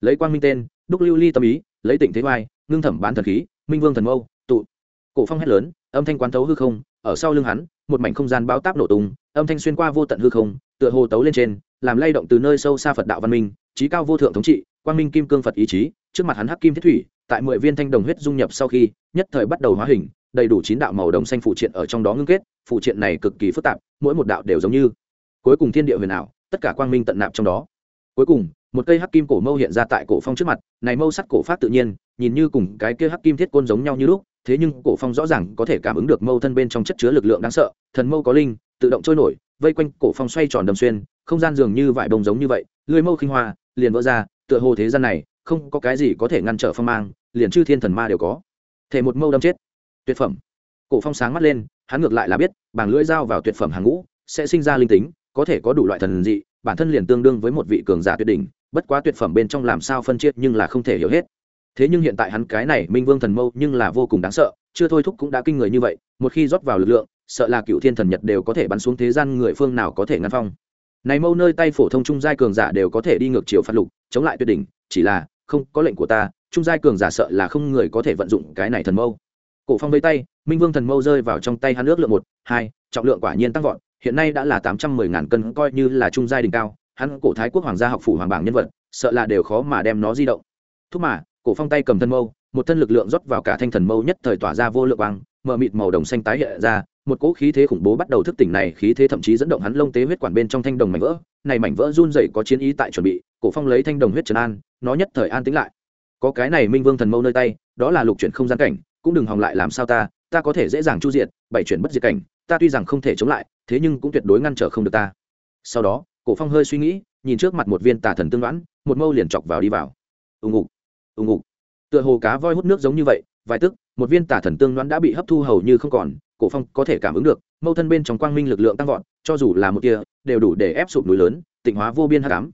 Lấy quang minh tên, đúc lưu ly tâm ý, lấy tịnh thế oai, ngưng thẩm bán thần khí, minh vương thần mâu, tụ. Cổ phong hét lớn, âm thanh quán thấu hư không ở sau lưng hắn, một mảnh không gian bao táp nổ tung, âm thanh xuyên qua vô tận hư không, tựa hồ tấu lên trên, làm lay động từ nơi sâu xa phật đạo văn minh, trí cao vô thượng thống trị, quang minh kim cương phật ý chí, trước mặt hắn hắc kim thiết thủy, tại mười viên thanh đồng huyết dung nhập sau khi, nhất thời bắt đầu hóa hình, đầy đủ chín đạo màu đồng xanh phụ triện ở trong đó ngưng kết, phụ triện này cực kỳ phức tạp, mỗi một đạo đều giống như cuối cùng thiên địa huyền ảo, tất cả quang minh tận nạp trong đó. Cuối cùng, một cây hắc kim cổ mâu hiện ra tại cổ phong trước mặt, này mâu sắt cổ phát tự nhiên, nhìn như cùng cái kia hắc kim thiết côn giống nhau như lúc thế nhưng cổ phong rõ ràng có thể cảm ứng được mâu thân bên trong chất chứa lực lượng đáng sợ, thần mâu có linh, tự động trôi nổi, vây quanh cổ phong xoay tròn đầm xuyên, không gian dường như vải bông giống như vậy lưới mâu khinh hoa, liền vỡ ra, tựa hồ thế gian này, không có cái gì có thể ngăn trở phong mang, liền chư thiên thần ma đều có. Thể một mâu đâm chết. Tuyệt phẩm. Cổ phong sáng mắt lên, hắn ngược lại là biết, bảng lưỡi dao vào tuyệt phẩm hàng ngũ, sẽ sinh ra linh tính, có thể có đủ loại thần dị, bản thân liền tương đương với một vị cường giả tuyệt đỉnh, bất quá tuyệt phẩm bên trong làm sao phân chia nhưng là không thể hiểu hết thế nhưng hiện tại hắn cái này minh vương thần mâu nhưng là vô cùng đáng sợ, chưa thôi thúc cũng đã kinh người như vậy, một khi rót vào lực lượng, sợ là cựu thiên thần nhật đều có thể bắn xuống thế gian người phương nào có thể ngăn phong. Này mâu nơi tay phổ thông trung giai cường giả đều có thể đi ngược chiều phát lục, chống lại tuyệt đỉnh, chỉ là, không, có lệnh của ta, trung giai cường giả sợ là không người có thể vận dụng cái này thần mâu. Cổ phong vây tay, minh vương thần mâu rơi vào trong tay hắn ước lượng một, hai, trọng lượng quả nhiên tăng vọt, hiện nay đã là tám trăm mười ngàn cân, coi như là trung giai đỉnh cao, hắn cổ thái quốc hoàng gia học phủ hoàng bảng nhân vật, sợ là đều khó mà đem nó di động. Thúc mà cổ phong tay cầm thân mâu, một thân lực lượng rót vào cả thanh thần mâu nhất thời tỏa ra vô lượng quang, mờ mịt màu đồng xanh tái hiện ra, một cỗ khí thế khủng bố bắt đầu thức tỉnh này, khí thế thậm chí dẫn động hắn lông tế huyết quản bên trong thanh đồng mảnh vỡ, này mảnh vỡ run rẩy có chiến ý tại chuẩn bị, cổ phong lấy thanh đồng huyết trần an, nó nhất thời an tĩnh lại. Có cái này minh vương thần mâu nơi tay, đó là lục chuyển không gian cảnh, cũng đừng hòng lại làm sao ta ta có thể dễ dàng chu diệt, bảy chuyển bất diệt cảnh, ta tuy rằng không thể chống lại, thế nhưng cũng tuyệt đối ngăn trở không được ta. Sau đó, cổ phong hơi suy nghĩ, nhìn trước mặt một viên tà thần tương đoán, một mâu liền chọc vào đi vào. Ù ngục ùng ục tựa hồ cá voi hút nước giống như vậy, vài tức, một viên tả thần tương đoán đã bị hấp thu hầu như không còn, cổ phong có thể cảm ứng được, mâu thân bên trong quang minh lực lượng tăng vọt, cho dù là một tia, đều đủ để ép sụp núi lớn, tịnh hóa vô biên hắc ám.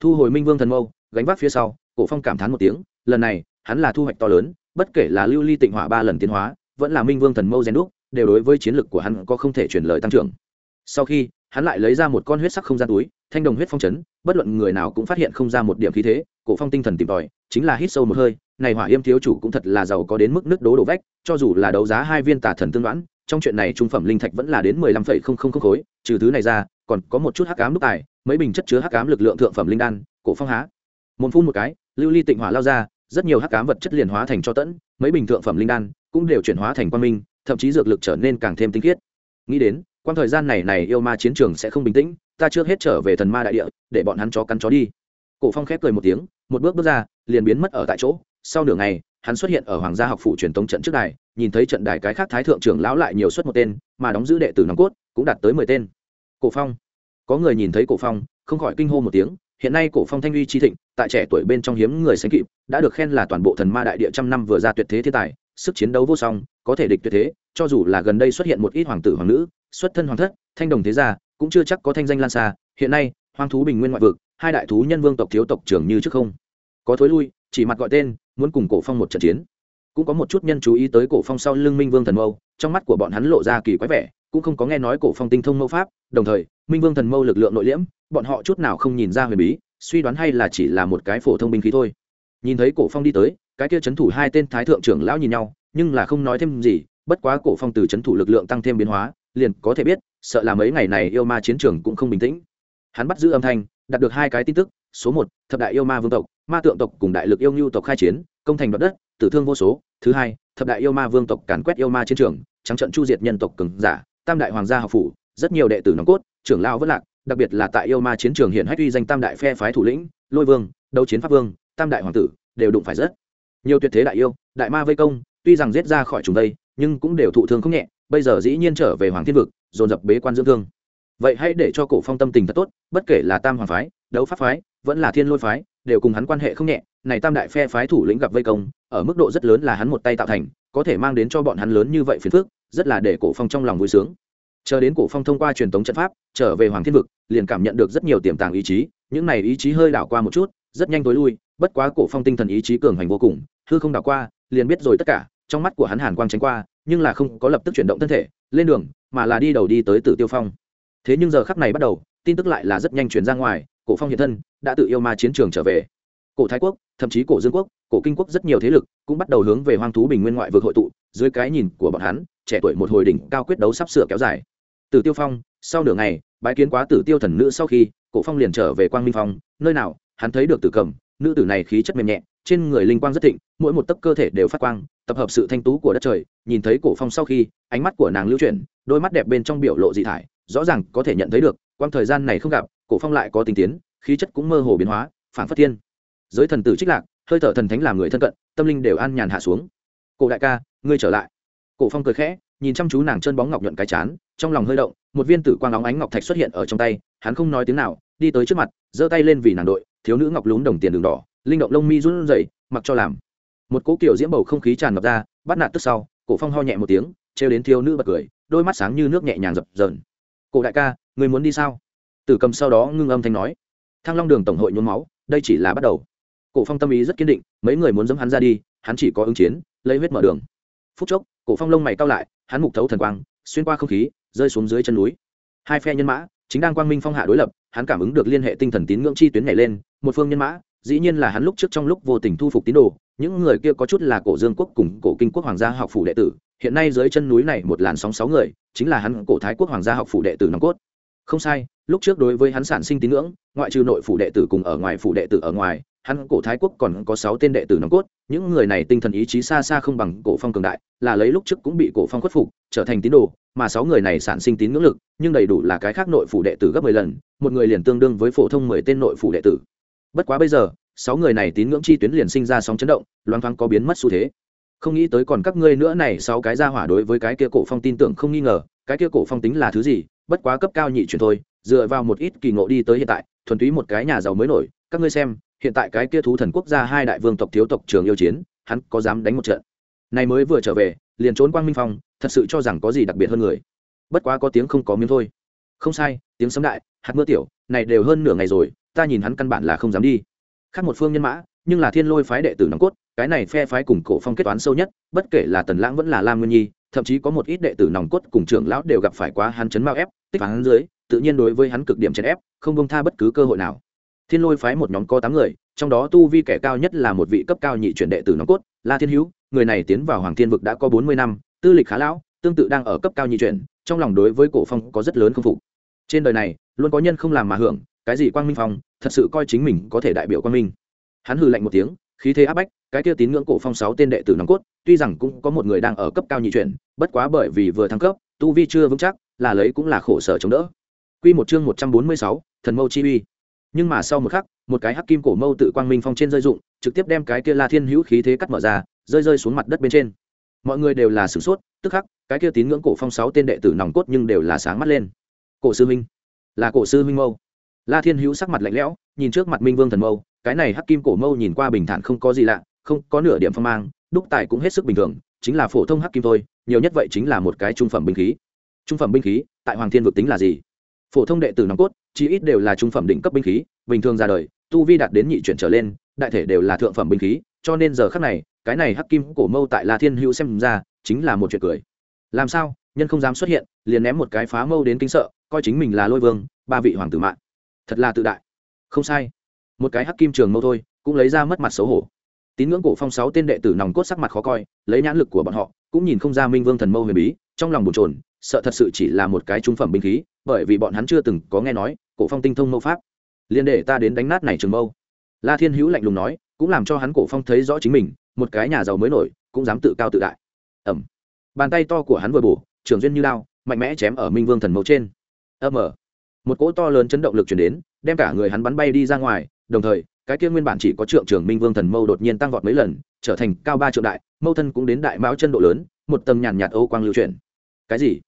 Thu hồi minh vương thần mâu, gánh vác phía sau, cổ phong cảm thán một tiếng, lần này, hắn là thu hoạch to lớn, bất kể là lưu ly tịnh hỏa ba lần tiến hóa, vẫn là minh vương thần mâu rèn đúc, đều đối với chiến lực của hắn có không thể truyền lời tăng trưởng. Sau khi, hắn lại lấy ra một con huyết sắc không gian túi, thanh đồng huyết phong chấn, bất luận người nào cũng phát hiện không ra một điểm khí thế, cổ phong tinh thần tìm tòi chính là hít sâu một hơi, này hỏa yêm thiếu chủ cũng thật là giàu có đến mức nước đố đổ vách, cho dù là đấu giá hai viên tà thần tương đoán, trong chuyện này trung phẩm linh thạch vẫn là đến mười lăm phẩy không không không khối, trừ thứ này ra, còn có một chút hắc ám đúc tài, mấy bình chất chứa hắc ám lực lượng thượng phẩm linh đan, cổ phong há. Môn phun một cái, lưu ly tịnh hỏa lao ra, rất nhiều hắc ám vật chất liền hóa thành cho tẫn, mấy bình thượng phẩm linh đan cũng đều chuyển hóa thành quan minh, thậm chí dược lực trở nên càng thêm tinh khiết. Nghĩ đến quan thời gian này này yêu ma chiến trường sẽ không bình tĩnh, ta trước hết trở về thần ma đại địa, để bọn hắn chó cắn chó đi. Cổ phong khép cười một tiếng, một bước bước ra liền biến mất ở tại chỗ. Sau nửa ngày, hắn xuất hiện ở hoàng gia học phủ truyền tống trận trước đài, nhìn thấy trận đài cái khác thái thượng trưởng lão lại nhiều suất một tên, mà đóng giữ đệ tử nòng cốt cũng đạt tới mười tên. Cổ phong. Có người nhìn thấy cổ phong, không khỏi kinh hô một tiếng, hiện nay cổ phong thanh uy chi thịnh, tại trẻ tuổi bên trong hiếm người sánh kịp, đã được khen là toàn bộ thần ma đại địa trăm năm vừa ra tuyệt thế thiên tài, sức chiến đấu vô song, có thể địch tuyệt thế, cho dù là gần đây xuất hiện một ít hoàng tử hoàng nữ, xuất thân hoàng thất, thanh đồng thế gia, cũng chưa chắc có thanh danh lan xa, hiện nay, hoang thú bình nguyên ngoại vực, hai đại thú nhân vương tộc thiếu tộc trưởng như trước không có thối lui, chỉ mặt gọi tên, muốn cùng cổ phong một trận chiến. Cũng có một chút nhân chú ý tới cổ phong sau lưng minh vương thần mâu, trong mắt của bọn hắn lộ ra kỳ quái vẻ, cũng không có nghe nói cổ phong tinh thông mâu pháp, đồng thời, minh vương thần mâu lực lượng nội liễm, bọn họ chút nào không nhìn ra huyền bí, suy đoán hay là chỉ là một cái phổ thông binh khí thôi. Nhìn thấy cổ phong đi tới, cái kia chấn thủ hai tên thái thượng trưởng lão nhìn nhau, nhưng là không nói thêm gì, bất quá cổ phong từ chấn thủ lực lượng tăng thêm biến hóa, liền có thể biết, sợ là mấy ngày này yêu ma chiến trường cũng không bình tĩnh. Hắn bắt giữ âm thanh, đạt được hai cái tin tức, số một, thập đại yêu ma vương tộc ma tượng tộc cùng đại lực yêu ngưu tộc khai chiến, công thành đoạt đất, tử thương vô số. Thứ hai, thập đại yêu ma vương tộc càn quét yêu ma chiến trường, trắng trận chu diệt nhân tộc cường giả, tam đại hoàng gia học phủ, rất nhiều đệ tử nòng cốt, trưởng lao vất lạc, đặc biệt là tại yêu ma chiến trường hiện hách uy danh tam đại phe phái thủ lĩnh, lôi vương, đấu chiến pháp vương, tam đại hoàng tử, đều đụng phải rất nhiều tuyệt thế đại yêu, đại ma vây công, tuy rằng giết ra khỏi chúng đây, nhưng cũng đều thụ thương không nhẹ, bây giờ dĩ nhiên trở về hoàng thiên vực, dồn dập bế quan dưỡng thương. Vậy hãy để cho cổ phong tâm tình thật tốt, bất kể là tam hoàng phái đấu pháp phái, vẫn là thiên lôi phái, đều cùng hắn quan hệ không nhẹ, này tam đại phe phái thủ lĩnh gặp vây công, ở mức độ rất lớn là hắn một tay tạo thành, có thể mang đến cho bọn hắn lớn như vậy phiền phức, rất là để cổ phong trong lòng vui sướng. Chờ đến cổ phong thông qua truyền thống trận pháp, trở về hoàng thiên vực, liền cảm nhận được rất nhiều tiềm tàng ý chí, những này ý chí hơi đảo qua một chút, rất nhanh tối lui, bất quá cổ phong tinh thần ý chí cường hành vô cùng, hư không đảo qua, liền biết rồi tất cả, trong mắt của hắn hàn quang tránh qua, nhưng là không có lập tức chuyển động thân thể, lên đường, mà là đi đầu đi tới tử tiêu phong. Thế nhưng giờ khắc này bắt đầu, tin tức lại là rất nhanh chuyển ra ngoài cổ phong hiện thân, đã tự yêu ma chiến trường trở về. Cổ thái quốc, thậm chí cổ dương quốc, cổ kinh quốc rất nhiều thế lực cũng bắt đầu hướng về hoang thú bình nguyên ngoại vực hội tụ, dưới cái nhìn của bọn hắn, trẻ tuổi một hồi đỉnh cao quyết đấu sắp sửa kéo dài. Từ tiêu phong, sau nửa ngày, bái kiến quá tử tiêu thần nữ sau khi, cổ phong liền trở về quang minh phong, nơi nào, hắn thấy được tử cầm, nữ tử này khí chất mềm nhẹ, trên người linh quang rất thịnh, mỗi một tấc cơ thể đều phát quang, tập hợp sự thanh tú của đất trời, nhìn thấy cổ phong sau khi, ánh mắt của nàng lưu chuyển, đôi mắt đẹp bên trong biểu lộ dị thải, rõ ràng có thể nhận thấy được quang thời gian này không gặp cổ phong lại có tinh tiến, khí chất cũng mơ hồ biến hóa phản phất thiên. Giới thần tử trích lạc, hơi thở thần thánh làm người thân cận, tâm linh đều an nhàn hạ xuống. Cổ đại ca, ngươi trở lại. Cổ phong cười khẽ, nhìn chăm chú nàng chân bóng ngọc nhuận cái chán, trong lòng hơi động, một viên tử quang óng ánh ngọc thạch xuất hiện ở trong tay, hắn không nói tiếng nào, đi tới trước mặt, giơ tay lên vì nàng đội, thiếu nữ ngọc lún đồng tiền đường đỏ, linh động lông mi run rẩy, mặc cho làm. Một cỗ kiểu diễm bầu không khí tràn ngập ra, bắt nạt tức sau, cổ phong ho nhẹ một tiếng, trêu đến thiếu nữ bật cười, đôi mắt sáng như nước nhẹ nhàng dập dờn. Cổ đại ca người muốn đi sao? Tử cầm sau đó ngưng âm thanh nói, thăng long đường tổng hội nhuốm máu, đây chỉ là bắt đầu. Cổ phong tâm ý rất kiên định, mấy người muốn dẫm hắn ra đi, hắn chỉ có ứng chiến, lấy huyết mở đường. Phút chốc, cổ phong lông mày cao lại, hắn mục thấu thần quang, xuyên qua không khí, rơi xuống dưới chân núi. Hai phe nhân mã, chính đang quang minh phong hạ đối lập, hắn cảm ứng được liên hệ tinh thần tín ngưỡng chi tuyến nhảy lên, một phương nhân mã, dĩ nhiên là hắn lúc trước trong lúc vô tình thu phục tín đồ, những người kia có chút là cổ dương quốc cùng cổ kinh quốc hoàng gia học phủ đệ tử, hiện nay dưới chân núi này một làn sóng sáu người, chính là hắn cổ thái quốc hoàng gia học phủ đệ tử nòng cốt. Không sai lúc trước đối với hắn sản sinh tín ngưỡng, ngoại trừ nội phủ đệ tử cùng ở ngoài phủ đệ tử ở ngoài, hắn cổ thái quốc còn có sáu tên đệ tử nòng cốt, những người này tinh thần ý chí xa xa không bằng cổ phong cường đại, là lấy lúc trước cũng bị cổ phong khuất phục, trở thành tín đồ, mà sáu người này sản sinh tín ngưỡng lực, nhưng đầy đủ là cái khác nội phủ đệ tử gấp mười lần, một người liền tương đương với phổ thông mười tên nội phủ đệ tử. Bất quá bây giờ, sáu người này tín ngưỡng chi tuyến liền sinh ra sóng chấn động loan thoáng có biến mất xu thế. Không nghĩ tới còn các ngươi nữa này sáu cái ra hỏa đối với cái kia cổ phong tin tưởng không nghi ngờ, cái kia cổ phong tính là thứ gì, bất quá cấp cao nhị chuyển thôi dựa vào một ít kỳ ngộ đi tới hiện tại, thuần túy một cái nhà giàu mới nổi, các ngươi xem, hiện tại cái kia thú thần quốc gia hai đại vương tộc thiếu tộc trường yêu chiến, hắn có dám đánh một trận? Này mới vừa trở về, liền trốn quang minh phong, thật sự cho rằng có gì đặc biệt hơn người. Bất quá có tiếng không có miếng thôi. Không sai, tiếng sấm đại, hạt mưa tiểu, này đều hơn nửa ngày rồi, ta nhìn hắn căn bản là không dám đi. Khác một phương nhân mã, nhưng là thiên lôi phái đệ tử nòng cốt, cái này phe phái cùng cổ phong kết toán sâu nhất, bất kể là tần lãng vẫn là lam nguyên nhi, thậm chí có một ít đệ tử nòng cốt cùng trưởng lão đều gặp phải quá hắn chấn mao ép, tích hắn dưới tự nhiên đối với hắn cực điểm chèn ép, không bông tha bất cứ cơ hội nào. Thiên lôi phái một nhóm có tám người, trong đó tu vi kẻ cao nhất là một vị cấp cao nhị chuyển đệ tử nòng cốt, la thiên hữu, người này tiến vào hoàng thiên vực đã có bốn mươi năm, tư lịch khá lão, tương tự đang ở cấp cao nhị chuyển, trong lòng đối với cổ phong có rất lớn không phục. Trên đời này, luôn có nhân không làm mà hưởng, cái gì quang minh phong, thật sự coi chính mình có thể đại biểu quang minh. Hắn hừ lạnh một tiếng, khí thế áp bách, cái kia tín ngưỡng cổ phong sáu tên đệ tử nòng cốt, tuy rằng cũng có một người đang ở cấp cao nhị chuyển, bất quá bởi vì vừa thăng cấp, tu vi chưa vững chắc, là lấy cũng là khổ sở chống đỡ quy một chương một trăm bốn mươi sáu, thần mâu chi uy. Nhưng mà sau một khắc một cái hắc kim cổ mâu tự quang minh phong trên rơi dụng trực tiếp đem cái kia la thiên hữu khí thế cắt mở ra rơi rơi xuống mặt đất bên trên. Mọi người đều là sử sốt tức khắc cái kia tín ngưỡng cổ phong sáu tên đệ tử nòng cốt nhưng đều là sáng mắt lên. Cổ sư minh là cổ sư minh mâu. La thiên hữu sắc mặt lạnh lẽo nhìn trước mặt minh vương thần mâu cái này hắc kim cổ mâu nhìn qua bình thản không có gì lạ không có nửa điểm phong mang đúc tài cũng hết sức bình thường chính là phổ thông hắc kim thôi nhiều nhất vậy chính là một cái trung phẩm binh khí. Trung phẩm binh khí tại hoàng thiên vực tính là gì? Phổ thông đệ tử nòng cốt, chí ít đều là trung phẩm đỉnh cấp binh khí, bình thường ra đời, tu vi đạt đến nhị chuyển trở lên, đại thể đều là thượng phẩm binh khí, cho nên giờ khắc này, cái này hắc kim cổ mâu tại la thiên hữu xem ra, chính là một chuyện cười. Làm sao? Nhân không dám xuất hiện, liền ném một cái phá mâu đến kinh sợ, coi chính mình là lôi vương, ba vị hoàng tử mạng. Thật là tự đại. Không sai. Một cái hắc kim trường mâu thôi, cũng lấy ra mất mặt xấu hổ. Tín ngưỡng cổ phong sáu tên đệ tử nòng cốt sắc mặt khó coi, lấy nhãn lực của bọn họ, cũng nhìn không ra minh vương thần mâu huyền bí, trong lòng bồn trồn sợ thật sự chỉ là một cái trung phẩm binh khí bởi vì bọn hắn chưa từng có nghe nói cổ phong tinh thông mâu pháp. Liền để ta đến đánh nát này trường mâu. La thiên hữu lạnh lùng nói, cũng làm cho hắn cổ phong thấy rõ chính mình, một cái nhà giàu mới nổi, cũng dám tự cao tự đại. Ẩm. Bàn tay to của hắn vừa bổ, trường duyên như lao mạnh mẽ chém ở minh vương thần mâu trên. Âm một cỗ to lớn chấn động lực chuyển đến, đem cả người hắn bắn bay đi ra ngoài, đồng thời, cái kia nguyên bản chỉ có trượng trường minh vương thần mâu đột nhiên tăng vọt mấy lần, trở thành cao ba trượng đại, mâu thân cũng đến đại mão chân độ lớn, một tầng nhàn nhạt âu quang lưu chuyển. Cái gì?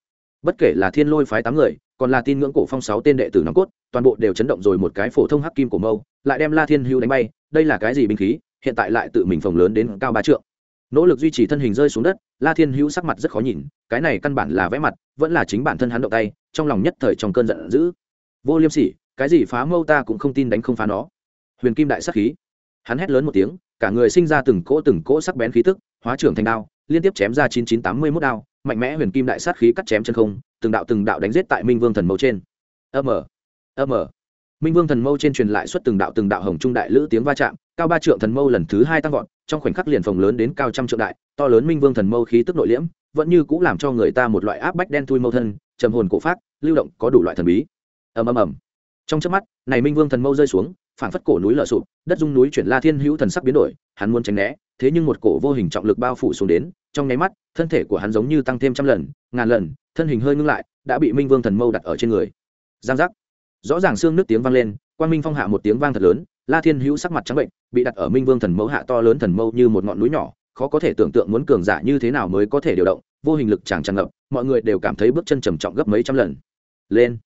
Bất kể là thiên lôi phái tám người còn là tin ngưỡng cổ phong sáu tên đệ tử nòng cốt, toàn bộ đều chấn động rồi một cái phổ thông hắc kim của mâu, lại đem la thiên Hưu đánh bay, đây là cái gì binh khí, hiện tại lại tự mình phồng lớn đến cao ba trượng. Nỗ lực duy trì thân hình rơi xuống đất, la thiên hữu sắc mặt rất khó nhìn, cái này căn bản là vẽ mặt, vẫn là chính bản thân hắn động tay, trong lòng nhất thời trong cơn giận dữ. Vô liêm sỉ, cái gì phá mâu ta cũng không tin đánh không phá nó. Huyền kim đại sắc khí. Hắn hét lớn một tiếng, cả người sinh ra từng cỗ từng cỗ sắc bén khí tức, hóa trưởng thành đao, liên tiếp chém ra chín chín tám mươi mốt đao mạnh mẽ huyền kim đại sát khí cắt chém chân không, từng đạo từng đạo đánh giết tại minh vương thần mâu trên. Âm ở âm ở minh vương thần mâu trên truyền lại suốt từng đạo từng đạo hồng trung đại lữ tiếng va chạm, cao ba trượng thần mâu lần thứ hai tăng vọt, trong khoảnh khắc liền phồng lớn đến cao trăm trượng đại, to lớn minh vương thần mâu khí tức nội liễm, vẫn như cũng làm cho người ta một loại áp bách đen thui mâu thân, trầm hồn cổ phát lưu động có đủ loại thần bí. Ầm ầm ầm. Trong chớp mắt, này minh vương thần mâu rơi xuống phản phất cổ núi lở sụp, đất dung núi chuyển la thiên hữu thần sắc biến đổi, hắn muốn tránh né, thế nhưng một cổ vô hình trọng lực bao phủ xuống đến, trong nháy mắt, thân thể của hắn giống như tăng thêm trăm lần, ngàn lần, thân hình hơi ngưng lại, đã bị minh vương thần mâu đặt ở trên người. Giang giác. Rõ ràng xương nước tiếng vang lên quan minh phong hạ một tiếng vang thật lớn, la thiên hữu sắc mặt trắng bệnh, bị đặt ở minh vương thần mâu hạ to lớn thần mâu như một ngọn núi nhỏ, khó có thể tưởng tượng muốn cường giả như thế nào mới có thể điều động, vô hình lực chàng tràn ngập, mọi người đều cảm thấy bước chân trầm trọng gấp mấy trăm lần. Lên.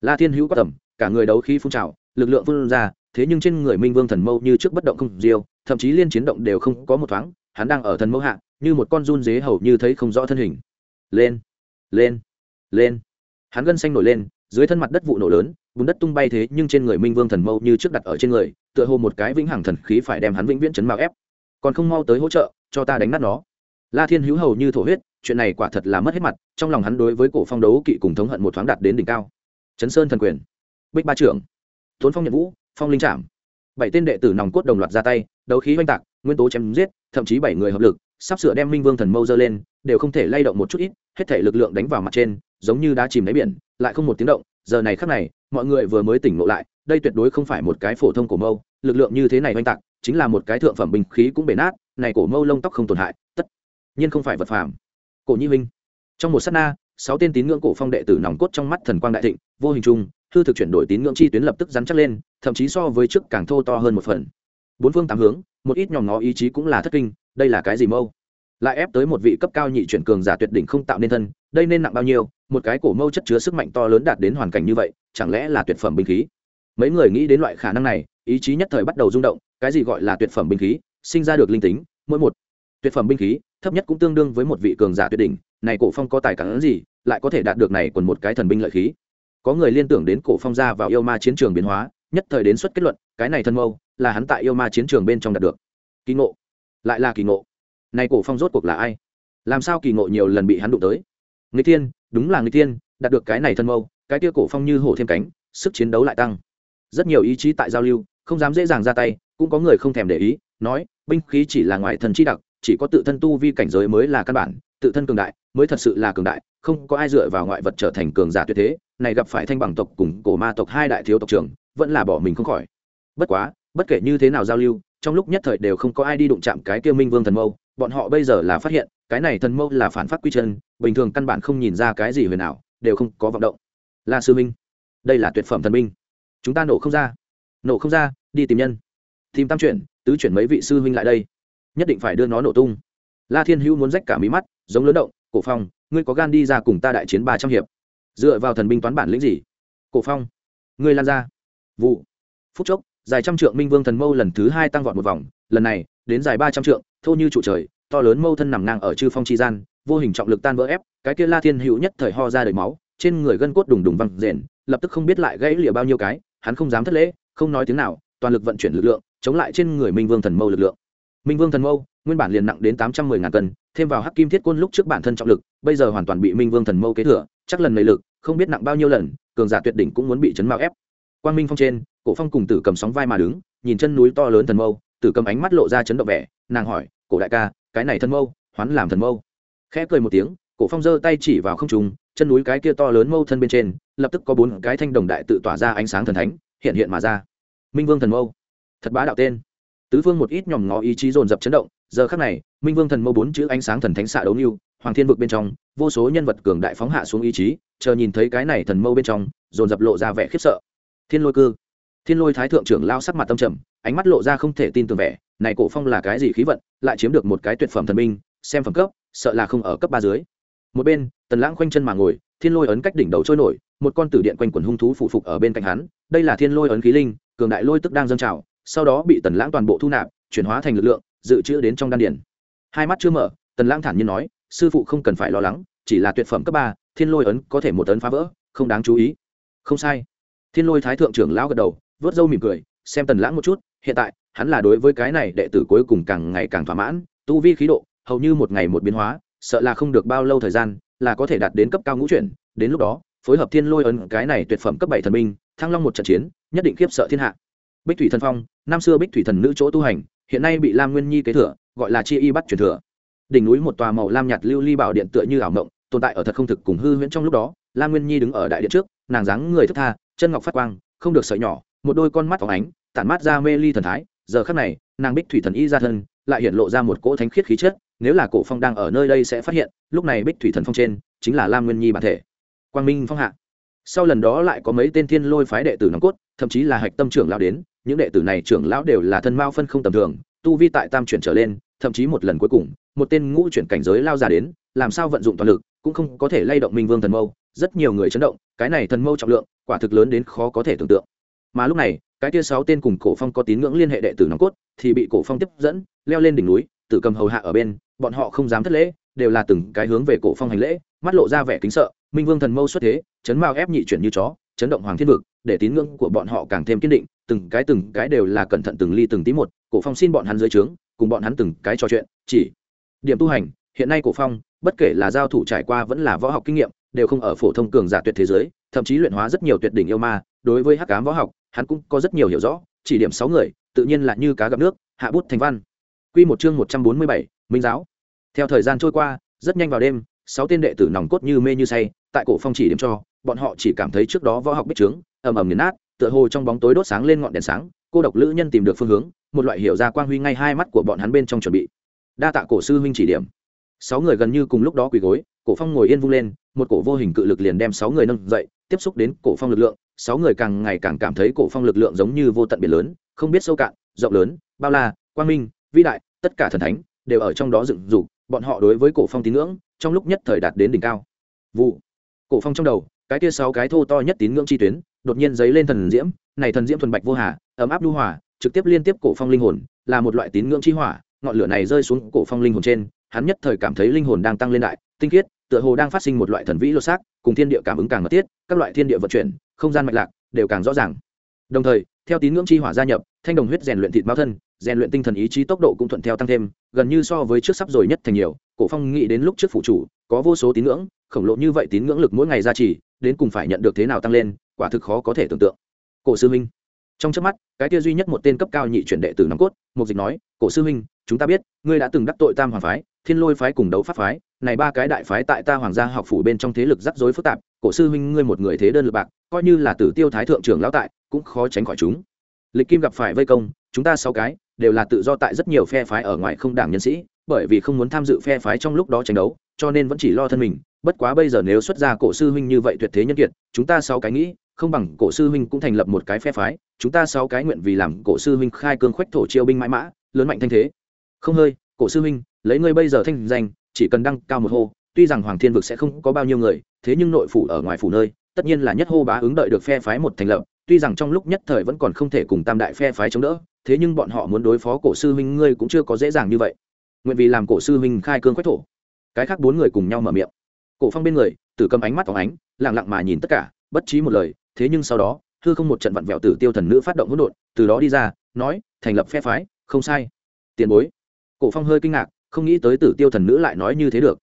La thiên hữu quát tầm, cả người đấu khí phun trào, lực lượng phun ra thế nhưng trên người minh vương thần mâu như trước bất động không diêu, thậm chí liên chiến động đều không có một thoáng, hắn đang ở thần mâu hạ, như một con run dế hầu như thấy không rõ thân hình. Lên lên lên. Hắn gân xanh nổi lên, dưới thân mặt đất vụ nổ lớn, bùn đất tung bay thế nhưng trên người minh vương thần mâu như trước đặt ở trên người, tựa hồ một cái vĩnh hằng thần khí phải đem hắn vĩnh viễn chấn mạo ép. Còn không mau tới hỗ trợ, cho ta đánh nát nó. La thiên hữu hầu như thổ huyết, chuyện này quả thật là mất hết mặt, trong lòng hắn đối với cổ phong đấu kỵ cùng thống hận một thoáng đạt đến đỉnh cao. Chấn sơn thần quyền. Bích ba trưởng. Thốn phong nhận vũ phong linh trảm. Bảy tên đệ tử nòng cốt đồng loạt ra tay, đấu khí oanh tạc, nguyên tố chém giết, thậm chí bảy người hợp lực, sắp sửa đem minh vương thần mâu dơ lên, đều không thể lay động một chút ít, hết thể lực lượng đánh vào mặt trên, giống như đã chìm đáy biển, lại không một tiếng động, giờ này khắc này, mọi người vừa mới tỉnh ngộ lại, đây tuyệt đối không phải một cái phổ thông của mâu, lực lượng như thế này oanh tạc, chính là một cái thượng phẩm bình khí cũng bể nát, này cổ mâu lông tóc không tổn hại, tất nhiên không phải vật phàm. Cổ nhi huynh trong một sát na, sáu tên tín ngưỡng cổ phong đệ tử nòng cốt trong mắt thần quang đại thịnh, vô hình chung, hư thực chuyển đổi tín ngưỡng chi tuyến lập tức rắn chắc lên thậm chí so với trước càng thô to hơn một phần. Bốn phương tám hướng, một ít nhòm ngó ý chí cũng là thất kinh, đây là cái gì mâu? Lại ép tới một vị cấp cao nhị chuyển cường giả tuyệt đỉnh không tạo nên thân, đây nên nặng bao nhiêu? Một cái cổ mâu chất chứa sức mạnh to lớn đạt đến hoàn cảnh như vậy, chẳng lẽ là tuyệt phẩm binh khí? Mấy người nghĩ đến loại khả năng này, ý chí nhất thời bắt đầu rung động, cái gì gọi là tuyệt phẩm binh khí, sinh ra được linh tính, mỗi một tuyệt phẩm binh khí, thấp nhất cũng tương đương với một vị cường giả tuyệt đỉnh, này cổ phong có tài cản gì, lại có thể đạt được này còn một cái thần binh lợi khí? Có người liên tưởng đến cổ phong ra vào yêu ma chiến trường biến hóa nhất thời đến xuất kết luận, cái này thân mâu là hắn tại yêu ma chiến trường bên trong đạt được. Kỳ ngộ. Lại là kỳ ngộ. Này cổ phong rốt cuộc là ai? Làm sao kỳ ngộ nhiều lần bị hắn đụng tới? Người tiên đúng là người tiên đạt được cái này thân mâu, cái kia cổ phong như hổ thêm cánh, sức chiến đấu lại tăng. Rất nhiều ý chí tại giao lưu, không dám dễ dàng ra tay, cũng có người không thèm để ý, nói, binh khí chỉ là ngoại thần chi đặc, chỉ có tự thân tu vi cảnh giới mới là căn bản, tự thân cường đại, mới thật sự là cường đại, không có ai dựa vào ngoại vật trở thành cường giả tuyệt thế, này gặp phải thanh bằng tộc cùng cổ ma tộc hai đại thiếu tộc trưởng vẫn là bỏ mình không khỏi. Bất quá, bất kể như thế nào giao lưu, trong lúc nhất thời đều không có ai đi đụng chạm cái kia minh vương thần mâu, bọn họ bây giờ là phát hiện, cái này thần mâu là phản phát quy chân, bình thường căn bản không nhìn ra cái gì huyền nào đều không có vọng động. Là sư minh, đây là tuyệt phẩm thần minh. Chúng ta nổ không ra. Nổ không ra, đi tìm nhân. Tìm tam chuyển, tứ chuyển mấy vị sư huynh lại đây. Nhất định phải đưa nó nổ tung. La thiên hữu muốn rách cả mí mắt, giống lớn động, cổ phong, ngươi có gan đi ra cùng ta đại chiến ba trăm hiệp. Dựa vào thần binh toán bản lĩnh gì? Cổ phong, ngươi lan ra vụ. Phút chốc, dài trăm trượng minh vương thần mâu lần thứ hai tăng vọt một vòng, lần này, đến dài ba trăm trượng, thô như trụ trời, to lớn mâu thân nằm ngang ở chư phong chi gian, vô hình trọng lực tan vỡ ép, cái kia la thiên hữu nhất thời ho ra đầy máu, trên người gân cốt đùng đùng văng rền, lập tức không biết lại gãy lịa bao nhiêu cái, hắn không dám thất lễ, không nói tiếng nào, toàn lực vận chuyển lực lượng, chống lại trên người minh vương thần mâu lực lượng. Minh vương thần mâu, nguyên bản liền nặng đến tám trăm mười ngàn cân, thêm vào hắc kim thiết côn lúc trước bản thân trọng lực, bây giờ hoàn toàn bị minh vương thần mâu kế thừa, chắc lần này lực, không biết nặng bao nhiêu lần, cường giả tuyệt đỉnh cũng muốn bị chấn mao ép quang minh phong trên, cổ phong cùng tử cầm sóng vai mà đứng, nhìn chân núi to lớn thần mâu, tử cầm ánh mắt lộ ra chấn động vẻ, nàng hỏi, cổ đại ca, cái này thần mâu, hoán làm thần mâu? Khẽ cười một tiếng, cổ phong giơ tay chỉ vào không trung, chân núi cái kia to lớn mâu thân bên trên, lập tức có bốn cái thanh đồng đại tự tỏa ra ánh sáng thần thánh, hiện hiện mà ra. Minh vương thần mâu. Thật bá đạo tên. Tứ phương một ít nhòm ngó ý chí dồn dập chấn động, giờ khắc này, minh vương thần mâu bốn chữ ánh sáng thần thánh xạ đấu niu hoàng thiên vực bên trong, vô số nhân vật cường đại phóng hạ xuống ý chí, chờ nhìn thấy cái này thần mâu bên trong, dồn dập lộ ra vẻ khiếp sợ thiên lôi cư. Thiên lôi thái thượng trưởng lao sắc mặt tâm trầm, ánh mắt lộ ra không thể tin tưởng vẻ, này cổ phong là cái gì khí vận, lại chiếm được một cái tuyệt phẩm thần minh xem phẩm cấp, sợ là không ở cấp ba dưới. Một bên, tần lãng khoanh chân mà ngồi, thiên lôi ấn cách đỉnh đầu trôi nổi, một con tử điện quanh quần hung thú phụ phục ở bên cạnh hắn, đây là thiên lôi ấn khí linh, cường đại lôi tức đang dâng trào, sau đó bị tần lãng toàn bộ thu nạp, chuyển hóa thành lực lượng, dự trữ đến trong đan điển hai mắt chưa mở, tần lãng thản nhiên nói, sư phụ không cần phải lo lắng, chỉ là tuyệt phẩm cấp ba, thiên lôi ấn có thể một ấn phá vỡ, không đáng chú ý. Không sai thiên lôi thái thượng trưởng lão gật đầu vớt râu mỉm cười xem tần lãng một chút hiện tại hắn là đối với cái này đệ tử cuối cùng càng ngày càng thỏa mãn tu vi khí độ hầu như một ngày một biến hóa sợ là không được bao lâu thời gian là có thể đạt đến cấp cao ngũ chuyển đến lúc đó phối hợp thiên lôi ấn cái này tuyệt phẩm cấp bảy thần minh, thăng long một trận chiến nhất định khiếp sợ thiên hạ. Bích thủy thần phong năm xưa bích thủy thần nữ chỗ tu hành hiện nay bị lam nguyên nhi kế thừa gọi là chi y bắt truyền thừa. Đỉnh núi một tòa màu lam nhạt lưu ly bảo điện tựa như ảo mộng tồn tại ở thật không thực cùng hư huyễn trong lúc đó lam nguyên nhi đứng ở đại điện trước nàng dáng người thức tha chân ngọc phát quang, không được sợi nhỏ, một đôi con mắt phóng ánh, tản mát ra mê ly thần thái. Giờ khắc này, nàng bích thủy thần y ra thân, lại hiện lộ ra một cỗ thánh khiết khí chất, nếu là cổ phong đang ở nơi đây sẽ phát hiện, lúc này bích thủy thần phong trên, chính là lam nguyên nhi bản thể. Quang minh phong hạ. Sau lần đó lại có mấy tên thiên lôi phái đệ tử nòng cốt, thậm chí là hạch tâm trưởng lão đến, những đệ tử này trưởng lão đều là thân mao phân không tầm thường, tu vi tại tam chuyển trở lên, thậm chí một lần cuối cùng, một tên ngũ chuyển cảnh giới lao ra đến, làm sao vận dụng toàn lực, cũng không có thể lay động minh vương thần mâu. Rất nhiều người chấn động, cái này thần mâu trọng lượng quả thực lớn đến khó có thể tưởng tượng. Mà lúc này, cái kia sáu tên cùng cổ phong có tín ngưỡng liên hệ đệ tử nòng cốt, thì bị cổ phong tiếp dẫn, leo lên đỉnh núi, tử cầm hầu hạ ở bên, bọn họ không dám thất lễ, đều là từng cái hướng về cổ phong hành lễ, mắt lộ ra vẻ kính sợ, minh vương thần mâu xuất thế, chấn mao ép nhị chuyển như chó, chấn động hoàng thiên vực, để tín ngưỡng của bọn họ càng thêm kiên định, từng cái từng cái đều là cẩn thận từng ly từng tí một, cổ phong xin bọn hắn dưới trướng, cùng bọn hắn từng cái trò chuyện, chỉ điểm tu hành, hiện nay cổ phong, bất kể là giao thủ trải qua vẫn là võ học kinh nghiệm, đều không ở phổ thông cường giả tuyệt thế giới thậm chí luyện hóa rất nhiều tuyệt đỉnh yêu ma, đối với hắc cám võ học, hắn cũng có rất nhiều hiểu rõ, chỉ điểm sáu người, tự nhiên là như cá gặp nước, hạ bút thành văn. Quy một chương một trăm bốn mươi bảy, minh giáo. Theo thời gian trôi qua, rất nhanh vào đêm, sáu tên đệ tử nòng cốt như mê như say, tại cổ phong chỉ điểm cho, bọn họ chỉ cảm thấy trước đó võ học bích trướng, ầm ầm nghiền nát, tựa hồ trong bóng tối đốt sáng lên ngọn đèn sáng, cô độc lữ nhân tìm được phương hướng, một loại hiểu ra quang huy ngay hai mắt của bọn hắn bên trong chuẩn bị. Đa tạ cổ sư huynh chỉ điểm. Sáu người gần như cùng lúc đó quỳ gối cổ phong ngồi yên vung lên, một cổ vô hình cự lực liền đem sáu người nâng dậy, tiếp xúc đến cổ phong lực lượng, sáu người càng ngày càng cảm thấy cổ phong lực lượng giống như vô tận biển lớn, không biết sâu cạn, rộng lớn, bao la, quang minh, vĩ đại, tất cả thần thánh đều ở trong đó dựng dục, bọn họ đối với cổ phong tín ngưỡng trong lúc nhất thời đạt đến đỉnh cao. Vụ. Cổ phong trong đầu, cái tia sáu cái thô to nhất tín ngưỡng chi tuyến, đột nhiên dấy lên thần diễm, này thần diễm thuần bạch vô hà, ấm áp lưu hòa, trực tiếp liên tiếp cổ phong linh hồn, là một loại tín ngưỡng chi hỏa, ngọn lửa này rơi xuống cổ phong linh hồn trên, hắn nhất thời cảm thấy linh hồn đang tăng lên đại, tinh khiết tựa hồ đang phát sinh một loại thần vĩ lô xác, cùng thiên địa cảm ứng càng mật thiết, các loại thiên địa vận chuyển, không gian mạch lạc, đều càng rõ ràng. Đồng thời, theo tín ngưỡng chi hỏa gia nhập, thanh đồng huyết rèn luyện thịt mao thân, rèn luyện tinh thần ý chí tốc độ cũng thuận theo tăng thêm, gần như so với trước sắp rồi nhất thành nhiều, cổ phong nghĩ đến lúc trước phụ chủ, có vô số tín ngưỡng, khổng lồ như vậy tín ngưỡng lực mỗi ngày gia trì, đến cùng phải nhận được thế nào tăng lên, quả thực khó có thể tưởng tượng. Cổ sư minh trong trước mắt, cái kia duy nhất một tên cấp cao nhị chuyển đệ tử nòng cốt, mục dịch nói, cổ sư minh chúng ta biết, ngươi đã từng đắc tội tam hoàng phái thiên lôi phái cùng đấu pháp phái, này ba cái đại phái tại ta hoàng gia học phủ bên trong thế lực rắc rối phức tạp, cổ sư huynh ngươi một người thế đơn lực bạc, coi như là tử tiêu thái thượng trưởng lão tại, cũng khó tránh khỏi chúng. Lịch kim gặp phải vây công, chúng ta sáu cái, đều là tự do tại rất nhiều phe phái ở ngoài không đảng nhân sĩ, bởi vì không muốn tham dự phe phái trong lúc đó tranh đấu, cho nên vẫn chỉ lo thân mình. Bất quá bây giờ nếu xuất ra cổ sư huynh như vậy tuyệt thế nhân kiệt, chúng ta sáu cái nghĩ, không bằng cổ sư huynh cũng thành lập một cái phe phái, chúng ta sáu cái nguyện vì làm cổ sư huynh khai cương khoách thổ chiêu binh mãi mã, lớn mạnh thanh thế. Không hơi, cổ sư huynh lấy ngươi bây giờ thanh danh, chỉ cần đăng cao một hô, tuy rằng hoàng thiên vực sẽ không có bao nhiêu người, thế nhưng nội phủ ở ngoài phủ nơi, tất nhiên là nhất hô bá ứng đợi được phe phái một thành lập, tuy rằng trong lúc nhất thời vẫn còn không thể cùng tam đại phe phái chống đỡ, thế nhưng bọn họ muốn đối phó cổ sư huynh ngươi cũng chưa có dễ dàng như vậy. Nguyện vì làm cổ sư huynh khai cương quách thổ. Cái khác bốn người cùng nhau mở miệng. Cổ phong bên người, tử cầm ánh mắt phóng ánh, lặng lặng mà nhìn tất cả, bất trí một lời, thế nhưng sau đó, hư không một trận vặn vẹo tử tiêu thần nữ phát động hỗn độn, từ đó đi ra, nói, thành lập phe phái, không sai. Tiền bối. Cổ phong hơi kinh ngạc không nghĩ tới tử tiêu thần nữ lại nói như thế được.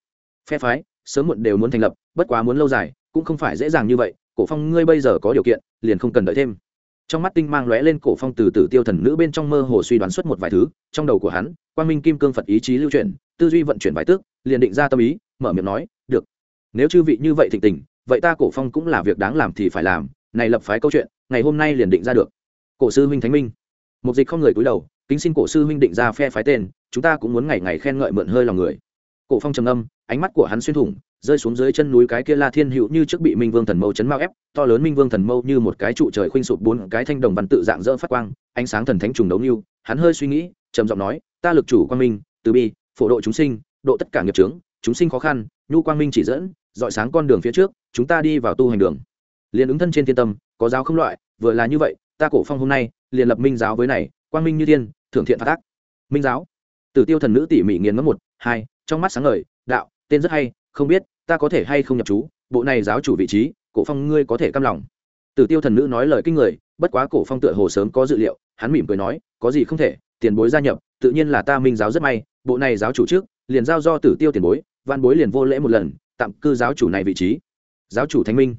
Phe phái, sớm muộn đều muốn thành lập, bất quá muốn lâu dài, cũng không phải dễ dàng như vậy, cổ phong ngươi bây giờ có điều kiện, liền không cần đợi thêm. Trong mắt tinh mang lóe lên cổ phong từ tử tiêu thần nữ bên trong mơ hồ suy đoán xuất một vài thứ, trong đầu của hắn, quang minh kim cương phật ý chí lưu chuyển, tư duy vận chuyển vài tước, liền định ra tâm ý, mở miệng nói, được. Nếu chư vị như vậy thịnh tình, vậy ta cổ phong cũng là việc đáng làm thì phải làm, này lập phái câu chuyện, ngày hôm nay liền định ra được. Cổ sư huynh thánh minh. Một dịch không người cúi đầu, kính xin cổ sư huynh định ra phe phái tên chúng ta cũng muốn ngày ngày khen ngợi mượn hơi lòng người. Cổ phong trầm âm ánh mắt của hắn xuyên thủng, rơi xuống dưới chân núi cái kia la thiên hữu như trước bị minh vương thần mâu chấn mao ép, to lớn minh vương thần mâu như một cái trụ trời khuynh sụp bốn cái thanh đồng văn tự dạng dỡ phát quang, ánh sáng thần thánh trùng đấu lưu hắn hơi suy nghĩ, trầm giọng nói, ta lực chủ quang minh, từ bi, phổ độ chúng sinh, độ tất cả nghiệp trướng chúng sinh khó khăn, nhu quang minh chỉ dẫn, dọi sáng con đường phía trước, chúng ta đi vào tu hành đường. Liền ứng thân trên thiên tâm, có giáo không loại, vừa là như vậy, ta cổ phong hôm nay liền lập minh giáo với này, quang minh như thiên thưởng thiện phát tác minh giáo? Tử tiêu thần nữ tỉ mỉ nghiền ngẫm một, hai, trong mắt sáng ngời, đạo, tên rất hay, không biết, ta có thể hay không nhập chú, bộ này giáo chủ vị trí, cổ phong ngươi có thể cam lòng. Tử tiêu thần nữ nói lời kinh người, bất quá cổ phong tựa hồ sớm có dự liệu, hắn mỉm cười nói, có gì không thể, tiền bối gia nhập, tự nhiên là ta minh giáo rất may, bộ này giáo chủ trước, liền giao do tử tiêu tiền bối, văn bối liền vô lễ một lần, tạm cư giáo chủ này vị trí. Giáo chủ thánh minh.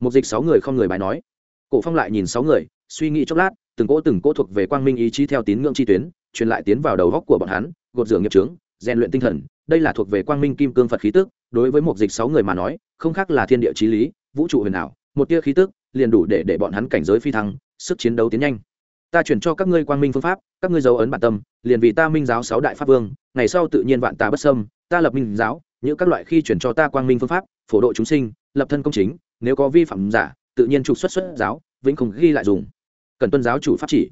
Một dịch sáu người không người bài nói. Cổ phong lại nhìn sáu người, suy nghĩ chốc lát từng cỗ từng cỗ thuộc về quang minh ý chí theo tín ngưỡng chi tuyến, truyền lại tiến vào đầu góc của bọn hắn, gột rửa nghiệp trướng rèn luyện tinh thần. Đây là thuộc về quang minh kim cương phật khí tức, đối với một dịch sáu người mà nói, không khác là thiên địa chí lý, vũ trụ huyền ảo. Một tia khí tức, liền đủ để để bọn hắn cảnh giới phi thăng, sức chiến đấu tiến nhanh. Ta chuyển cho các ngươi quang minh phương pháp, các ngươi dấu ấn bản tâm, liền vì ta minh giáo sáu đại pháp vương, ngày sau tự nhiên vạn ta bất sâm ta lập minh giáo những các loại khi chuyển cho ta quang minh phương pháp, phổ độ chúng sinh, lập thân công chính, nếu có vi phạm giả, tự nhiên trục xuất xuất giáo, vĩnh không ghi lại dùng cần tuân giáo chủ pháp chỉ.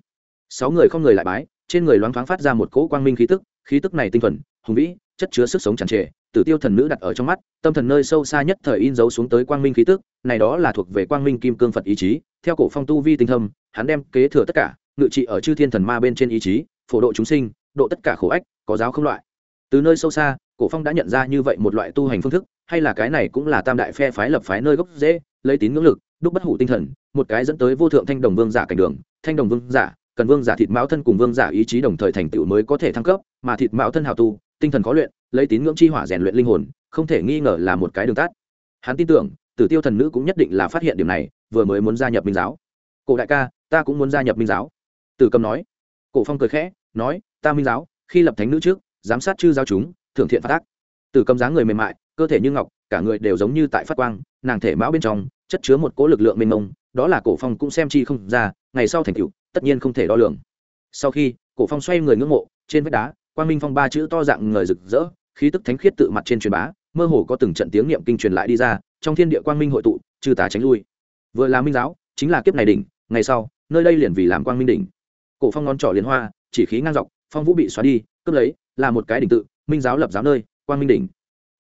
Sáu người không người lại bái, trên người loáng thoáng phát ra một cỗ quang minh khí tức khí tức này tinh thuần, hùng vĩ, chất chứa sức sống tràn trề, tử tiêu thần nữ đặt ở trong mắt, tâm thần nơi sâu xa nhất thời in dấu xuống tới quang minh khí tức, này đó là thuộc về quang minh kim cương phật ý chí, theo cổ phong tu vi tinh thâm, hắn đem kế thừa tất cả, ngự trị ở chư thiên thần ma bên trên ý chí, phổ độ chúng sinh, độ tất cả khổ ách, có giáo không loại. Từ nơi sâu xa, cổ phong đã nhận ra như vậy một loại tu hành phương thức, hay là cái này cũng là tam đại phe phái lập phái nơi gốc dễ lấy tín ngưỡng lực đúc bất hủ tinh thần, một cái dẫn tới vô thượng thanh đồng vương giả cảnh đường, thanh đồng vương giả, cần vương giả thịt mão thân cùng vương giả ý chí đồng thời thành tựu mới có thể thăng cấp, mà thịt mão thân hào tu, tinh thần khó luyện, lấy tín ngưỡng chi hỏa rèn luyện linh hồn, không thể nghi ngờ là một cái đường tắt. Hắn tin tưởng, tử tiêu thần nữ cũng nhất định là phát hiện điểm này, vừa mới muốn gia nhập minh giáo. Cổ đại ca, ta cũng muốn gia nhập minh giáo. Tử cầm nói. Cổ phong cười khẽ, nói, ta minh giáo, khi lập thánh nữ trước, giám sát chư giáo chúng, thưởng thiện phát tác tử cầm dáng người mềm mại, cơ thể như ngọc, cả người đều giống như tại phát quang, nàng thể mão bên trong chất chứa một cỗ lực lượng mênh mông, đó là cổ phong cũng xem chi không ra, ngày sau thành tựu, tất nhiên không thể đo lường. Sau khi, cổ phong xoay người ngưỡng mộ, trên vách đá, quang minh phong ba chữ to dạng người rực rỡ, khí tức thánh khiết tự mặt trên truyền bá, mơ hồ có từng trận tiếng niệm kinh truyền lại đi ra, trong thiên địa quang minh hội tụ trừ tà tránh lui. Vừa là minh giáo, chính là kiếp này đỉnh, ngày sau, nơi đây liền vì làm quang minh đỉnh. Cổ phong ngón trỏ liên hoa, chỉ khí ngang dọc, phong vũ bị xóa đi, cướp lấy, là một cái đỉnh tự, minh giáo lập giáo nơi, quang minh đỉnh.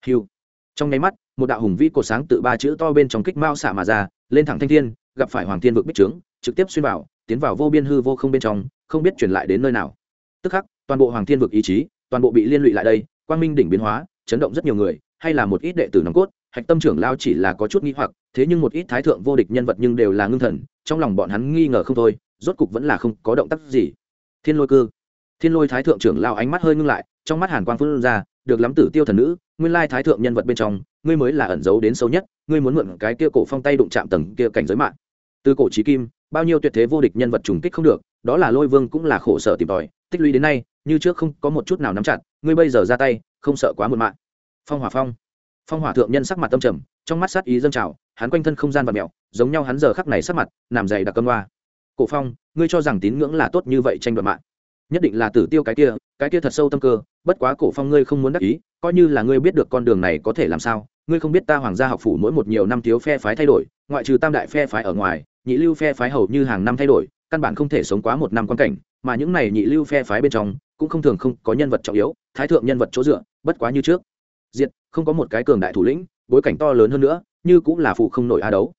Hiu trong nháy mắt một đạo hùng vĩ cột sáng tự ba chữ to bên trong kích mao xả mà ra, lên thẳng thanh thiên, gặp phải hoàng thiên vực bích trướng, trực tiếp xuyên vào, tiến vào vô biên hư vô không bên trong, không biết chuyển lại đến nơi nào. Tức khắc, toàn bộ hoàng thiên vực ý chí, toàn bộ bị liên lụy lại đây, quang minh đỉnh biến hóa, chấn động rất nhiều người, hay là một ít đệ tử nòng cốt, hạch tâm trưởng lao chỉ là có chút nghi hoặc, thế nhưng một ít thái thượng vô địch nhân vật nhưng đều là ngưng thần, trong lòng bọn hắn nghi ngờ không thôi, rốt cục vẫn là không có động tác gì. Thiên lôi cư. Thiên lôi thái thượng trưởng lao ánh mắt hơi ngưng lại, trong mắt hàn quang phun ra, được lắm tử tiêu thần nữ, nguyên lai thái thượng nhân vật bên trong ngươi mới là ẩn giấu đến sâu nhất, ngươi muốn mượn cái kia cổ phong tay đụng chạm tầng kia cảnh giới mạng. Từ cổ trí kim, bao nhiêu tuyệt thế vô địch nhân vật trùng kích không được, đó là lôi vương cũng là khổ sở tìm tòi, tích lũy đến nay, như trước không có một chút nào nắm chặt, ngươi bây giờ ra tay, không sợ quá muộn mạng phong hỏa phong. Phong hỏa thượng nhân sắc mặt tâm trầm, trong mắt sát ý dâng trào, hắn quanh thân không gian và mẹo giống nhau hắn giờ khắc này sắc mặt, nằm dày đặc cân hoa. Cổ phong, ngươi cho rằng tín ngưỡng là tốt như vậy tranh đoạt mạng. Nhất định là tử tiêu cái kia cái kia thật sâu tâm cơ, bất quá cổ phong ngươi không muốn đắc ý coi như là ngươi biết được con đường này có thể làm sao, ngươi không biết ta hoàng gia học phủ mỗi một nhiều năm thiếu phe phái thay đổi, ngoại trừ tam đại phe phái ở ngoài, nhị lưu phe phái hầu như hàng năm thay đổi, căn bản không thể sống quá một năm quan cảnh, mà những này nhị lưu phe phái bên trong, cũng không thường không có nhân vật trọng yếu, thái thượng nhân vật chỗ dựa, bất quá như trước. Diệt, không có một cái cường đại thủ lĩnh, bối cảnh to lớn hơn nữa, như cũng là phụ không nổi a đấu.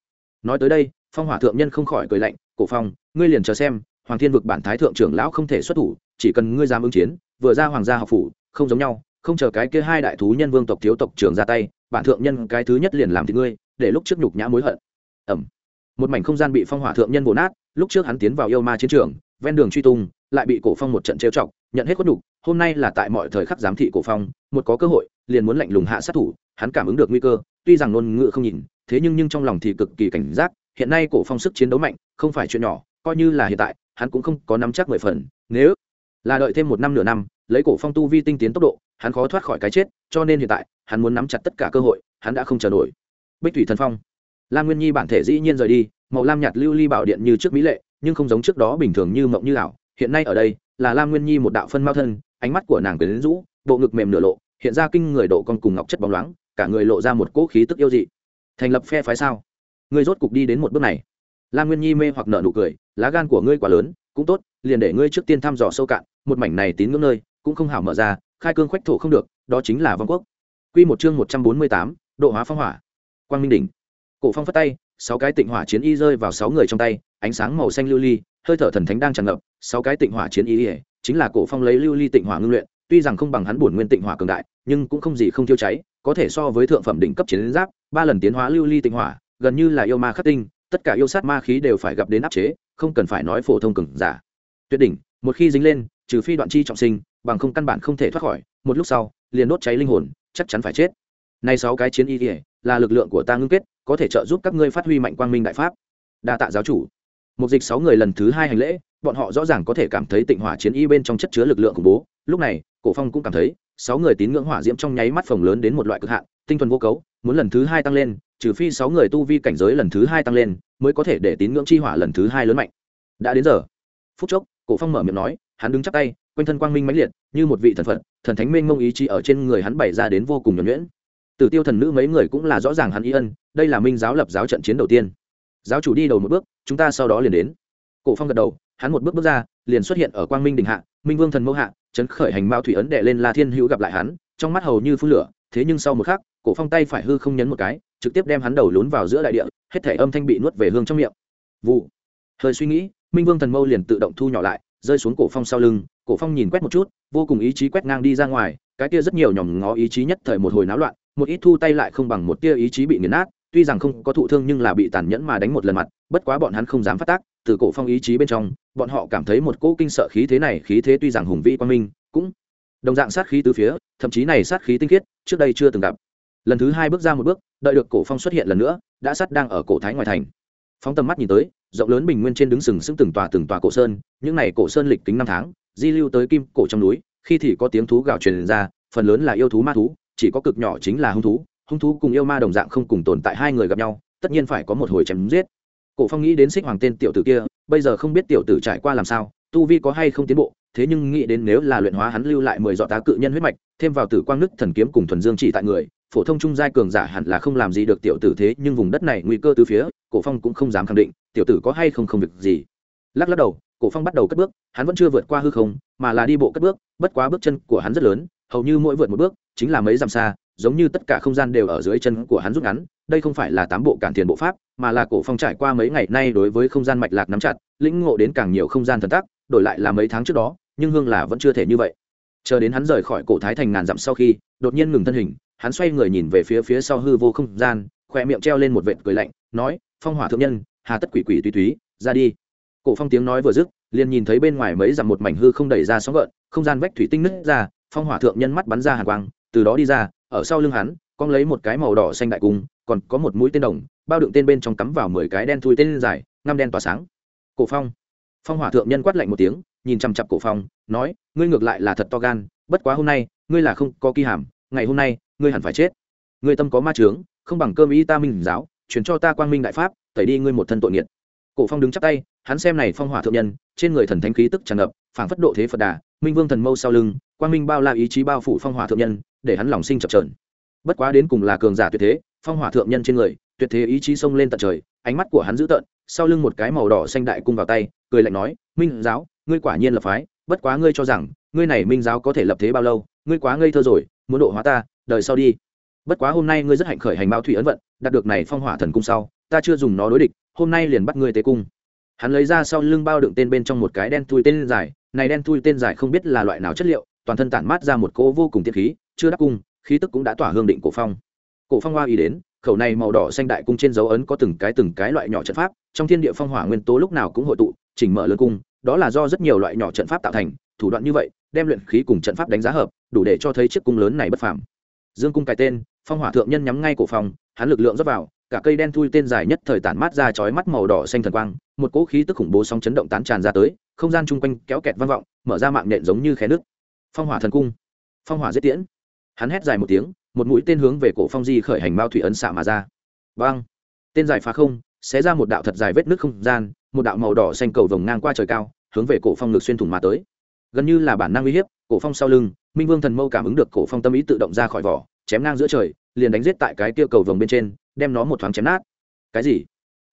Nói tới đây, phong hỏa thượng nhân không khỏi cười lạnh, cổ phong, ngươi liền chờ xem, hoàng thiên vực bản thái thượng trưởng lão không thể xuất thủ, chỉ cần ngươi dám ứng chiến, vừa ra hoàng gia học phủ, không giống nhau không chờ cái kia hai đại thú nhân vương tộc thiếu tộc trưởng ra tay, bản thượng nhân cái thứ nhất liền làm thì ngươi, để lúc trước nhục nhã mối hận. Ẩm một mảnh không gian bị phong hỏa thượng nhân vồ nát, lúc trước hắn tiến vào yêu ma chiến trường, ven đường truy tung, lại bị cổ phong một trận trêu chọc, nhận hết khuất nhục, hôm nay là tại mọi thời khắc giám thị cổ phong, một có cơ hội, liền muốn lạnh lùng hạ sát thủ, hắn cảm ứng được nguy cơ, tuy rằng ngôn ngữ không nhìn, thế nhưng nhưng trong lòng thì cực kỳ cảnh giác, hiện nay cổ phong sức chiến đấu mạnh, không phải chuyện nhỏ, coi như là hiện tại, hắn cũng không có nắm chắc mười phần, nếu là đợi thêm một năm nửa năm, lấy cổ phong tu vi tinh tiến tốc độ, hắn khó thoát khỏi cái chết, cho nên hiện tại, hắn muốn nắm chặt tất cả cơ hội, hắn đã không chờ nổi. Bích thủy thần phong. Lam nguyên nhi bản thể dĩ nhiên rời đi, màu lam nhạt lưu ly bảo điện như trước mỹ lệ, nhưng không giống trước đó bình thường như mộng như ảo. Hiện nay ở đây, là lam nguyên nhi một đạo phân mao thân, ánh mắt của nàng quyến rũ, bộ ngực mềm nửa lộ, hiện ra kinh người độ con cùng ngọc chất bóng loáng, cả người lộ ra một cỗ khí tức yêu dị. Thành lập phe phái sao? Ngươi rốt cục đi đến một bước này. Lam nguyên nhi mê hoặc nợ nụ cười, lá gan của ngươi quá lớn, cũng tốt liền để ngươi trước tiên thăm dò sâu cạn, một mảnh này tín ngưỡng nơi cũng không hảo mở ra, khai cương khoách thổ không được, đó chính là vong quốc. Quy một chương một trăm bốn mươi tám, độ hóa phong hỏa. Quang minh đỉnh. Cổ phong phất tay, sáu cái tịnh hỏa chiến y rơi vào sáu người trong tay, ánh sáng màu xanh lưu ly, hơi thở thần thánh đang tràn ngập, sáu cái tịnh hỏa chiến y ỉa chính là cổ phong lấy lưu ly tịnh hỏa ngưng luyện, tuy rằng không bằng hắn bổn nguyên tịnh hỏa cường đại, nhưng cũng không gì không tiêu cháy, có thể so với thượng phẩm đỉnh cấp chiến giáp, ba lần tiến hóa lưu ly tịnh hỏa, gần như là yêu ma khắc tinh, tất cả yêu sát ma khí đều phải gặp đến áp chế, không cần phải nói phổ thông cường giả tuyệt đỉnh, một khi dính lên, trừ phi đoạn chi trọng sinh, bằng không căn bản không thể thoát khỏi, một lúc sau, liền đốt cháy linh hồn, chắc chắn phải chết. Nay sáu cái chiến y ỉa là lực lượng của ta ngưng kết, có thể trợ giúp các ngươi phát huy mạnh quang minh đại pháp. Đa tạ giáo chủ. Một dịch sáu người lần thứ hai hành lễ, bọn họ rõ ràng có thể cảm thấy tịnh hỏa chiến y bên trong chất chứa lực lượng khủng bố. Lúc này, cổ phong cũng cảm thấy, sáu người tín ngưỡng hỏa diễm trong nháy mắt phồng lớn đến một loại cực hạn, tinh thuần vô cấu, muốn lần thứ hai tăng lên, trừ phi sáu người tu vi cảnh giới lần thứ hai tăng lên, mới có thể để tín ngưỡng chi hỏa lần thứ hai lớn mạnh. Đã đến giờ. Phút chốc cổ phong mở miệng nói, hắn đứng chắp tay, quanh thân quang minh mãnh liệt, như một vị thần phật, thần thánh minh mông ý chí ở trên người hắn bày ra đến vô cùng nhuẩn nhuyễn. Tử tiêu thần nữ mấy người cũng là rõ ràng hắn ý ân, đây là minh giáo lập giáo trận chiến đầu tiên. Giáo chủ đi đầu một bước, chúng ta sau đó liền đến. Cổ phong gật đầu, hắn một bước bước ra, liền xuất hiện ở quang minh đình hạ, minh vương thần mẫu hạ, chấn khởi hành mao thủy ấn đệ lên la thiên hữu gặp lại hắn, trong mắt hầu như phun lửa, thế nhưng sau một khắc, cổ phong tay phải hư không nhấn một cái, trực tiếp đem hắn đầu lún vào giữa đại địa, hết thể âm thanh bị nuốt về hương trong miệng. Vụ. Hơi suy nghĩ minh vương thần mâu liền tự động thu nhỏ lại, rơi xuống cổ phong sau lưng, cổ phong nhìn quét một chút, vô cùng ý chí quét ngang đi ra ngoài, cái kia rất nhiều nhòm ngó ý chí nhất thời một hồi náo loạn, một ít thu tay lại không bằng một tia ý chí bị nghiền nát, tuy rằng không có thụ thương nhưng là bị tàn nhẫn mà đánh một lần mặt, bất quá bọn hắn không dám phát tác, từ cổ phong ý chí bên trong, bọn họ cảm thấy một cỗ kinh sợ khí thế này, khí thế tuy rằng hùng vĩ quan minh, cũng đồng dạng sát khí từ phía, thậm chí này sát khí tinh khiết, trước đây chưa từng gặp. Lần thứ hai bước ra một bước, đợi được cổ phong xuất hiện lần nữa, đã sát đang ở cổ thái ngoài thành. Phóng tầm mắt nhìn tới rộng lớn bình nguyên trên đứng sừng sững từng tòa từng tòa cổ sơn, những này cổ sơn lịch kính năm tháng, di lưu tới kim cổ trong núi, khi thì có tiếng thú gào truyền ra, phần lớn là yêu thú ma thú, chỉ có cực nhỏ chính là hung thú hung thú cùng yêu ma đồng dạng không cùng tồn tại hai người gặp nhau, tất nhiên phải có một hồi chém giết. Cổ phong nghĩ đến xích hoàng tên tiểu tử kia, bây giờ không biết tiểu tử trải qua làm sao, tu vi có hay không tiến bộ, thế nhưng nghĩ đến nếu là luyện hóa hắn lưu lại mười dọ tá cự nhân huyết mạch, thêm vào tử quang nứt thần kiếm cùng thuần dương chỉ tại người phổ thông trung giai cường giả hẳn là không làm gì được tiểu tử thế, nhưng vùng đất này nguy cơ từ phía, cổ phong cũng không dám khẳng định, tiểu tử có hay không không việc gì. Lắc lắc đầu, cổ phong bắt đầu cất bước, hắn vẫn chưa vượt qua hư không, mà là đi bộ cất bước, bất quá bước chân của hắn rất lớn, hầu như mỗi vượt một bước, chính là mấy dặm xa, giống như tất cả không gian đều ở dưới chân của hắn rút ngắn, đây không phải là tám bộ cản tiền bộ pháp, mà là cổ phong trải qua mấy ngày nay đối với không gian mạch lạc nắm chặt, lĩnh ngộ đến càng nhiều không gian thần tác đổi lại là mấy tháng trước đó, nhưng hương là vẫn chưa thể như vậy. Chờ đến hắn rời khỏi cổ thái thành ngàn dặm sau khi, đột nhiên ngừng thân hình hắn xoay người nhìn về phía phía sau hư vô không gian, khoe miệng treo lên một vệt cười lạnh, nói, phong hỏa thượng nhân, hà tất quỷ quỷ tùy túy ra đi. Cổ phong tiếng nói vừa dứt, liền nhìn thấy bên ngoài mấy dặm một mảnh hư không đẩy ra sóng gợn, không gian vách thủy tinh nứt ra, phong hỏa thượng nhân mắt bắn ra hàn quang, từ đó đi ra, ở sau lưng hắn con lấy một cái màu đỏ xanh đại cung, còn có một mũi tên đồng, bao đựng tên bên trong cắm vào mười cái đen thui tên dài, ngăm đen tỏa sáng. Cổ phong phong hỏa thượng nhân quát lạnh một tiếng, nhìn chằm chặp cổ phong, nói, ngươi ngược lại là thật to gan, bất quá hôm nay, ngươi là không có kỳ hàm, ngày hôm nay ngươi hẳn phải chết. Ngươi tâm có ma trướng không bằng cơm ý ta minh giáo chuyển cho ta quang minh đại pháp, tẩy đi ngươi một thân tội nghiệt. Cổ phong đứng chắp tay, hắn xem này phong hỏa thượng nhân, trên người thần thánh khí tức tràn ngập, phảng phất độ thế phật đà, minh vương thần mâu sau lưng, quang minh bao la ý chí bao phủ phong hỏa thượng nhân, để hắn lòng sinh chập trờn bất quá đến cùng là cường giả tuyệt thế, phong hỏa thượng nhân trên người, tuyệt thế ý chí xông lên tận trời, ánh mắt của hắn dữ tợn, sau lưng một cái màu đỏ xanh đại cung vào tay, cười lạnh nói, minh giáo, ngươi quả nhiên là phái, bất quá ngươi cho rằng, ngươi này minh giáo có thể lập thế bao lâu, ngươi quá ngây thơ rồi, muốn độ hóa ta đời sau đi. Bất quá hôm nay ngươi rất hạnh khởi hành mao thủy ấn vận, đạt được này phong hỏa thần cung sau, ta chưa dùng nó đối địch, hôm nay liền bắt ngươi tế cung. Hắn lấy ra sau lưng bao đựng tên bên trong một cái đen thui tên dài, này đen thui tên dài không biết là loại nào chất liệu, toàn thân tản mát ra một cỗ vô cùng tiết khí, chưa đắc cung, khí tức cũng đã tỏa hương định cổ phong. Cổ phong hoa ý đến, khẩu này màu đỏ xanh đại cung trên dấu ấn có từng cái từng cái loại nhỏ trận pháp, trong thiên địa phong hỏa nguyên tố lúc nào cũng hội tụ, chỉnh mở lớn cung, đó là do rất nhiều loại nhỏ trận pháp tạo thành, thủ đoạn như vậy, đem luyện khí cùng trận pháp đánh giá hợp, đủ để cho thấy chiếc cung lớn này bất phàm dương cung cái tên, phong hỏa thượng nhân nhắm ngay cổ phong hắn lực lượng rót vào, cả cây đen thui tên dài nhất thời tản mát ra chói mắt màu đỏ xanh thần quang, một cỗ khí tức khủng bố sóng chấn động tán tràn ra tới, không gian chung quanh kéo kẹt vang vọng, mở ra mạng nện giống như khe nước. Phong hỏa thần cung. Phong hỏa giết tiễn. Hắn hét dài một tiếng, một mũi tên hướng về cổ phong di khởi hành mao thủy ấn xạ mà ra. Băng tên dài phá không, xé ra một đạo thật dài vết nước không gian, một đạo màu đỏ xanh cầu vồng ngang qua trời cao, hướng về cổ phong ngực xuyên thủng mà tới. Gần như là bản năng uy hiếp cổ phong sau lưng, minh vương thần mâu cảm ứng được cổ phong tâm ý tự động ra khỏi vỏ, chém ngang giữa trời, liền đánh giết tại cái kia cầu vồng bên trên, đem nó một thoáng chém nát. Cái gì?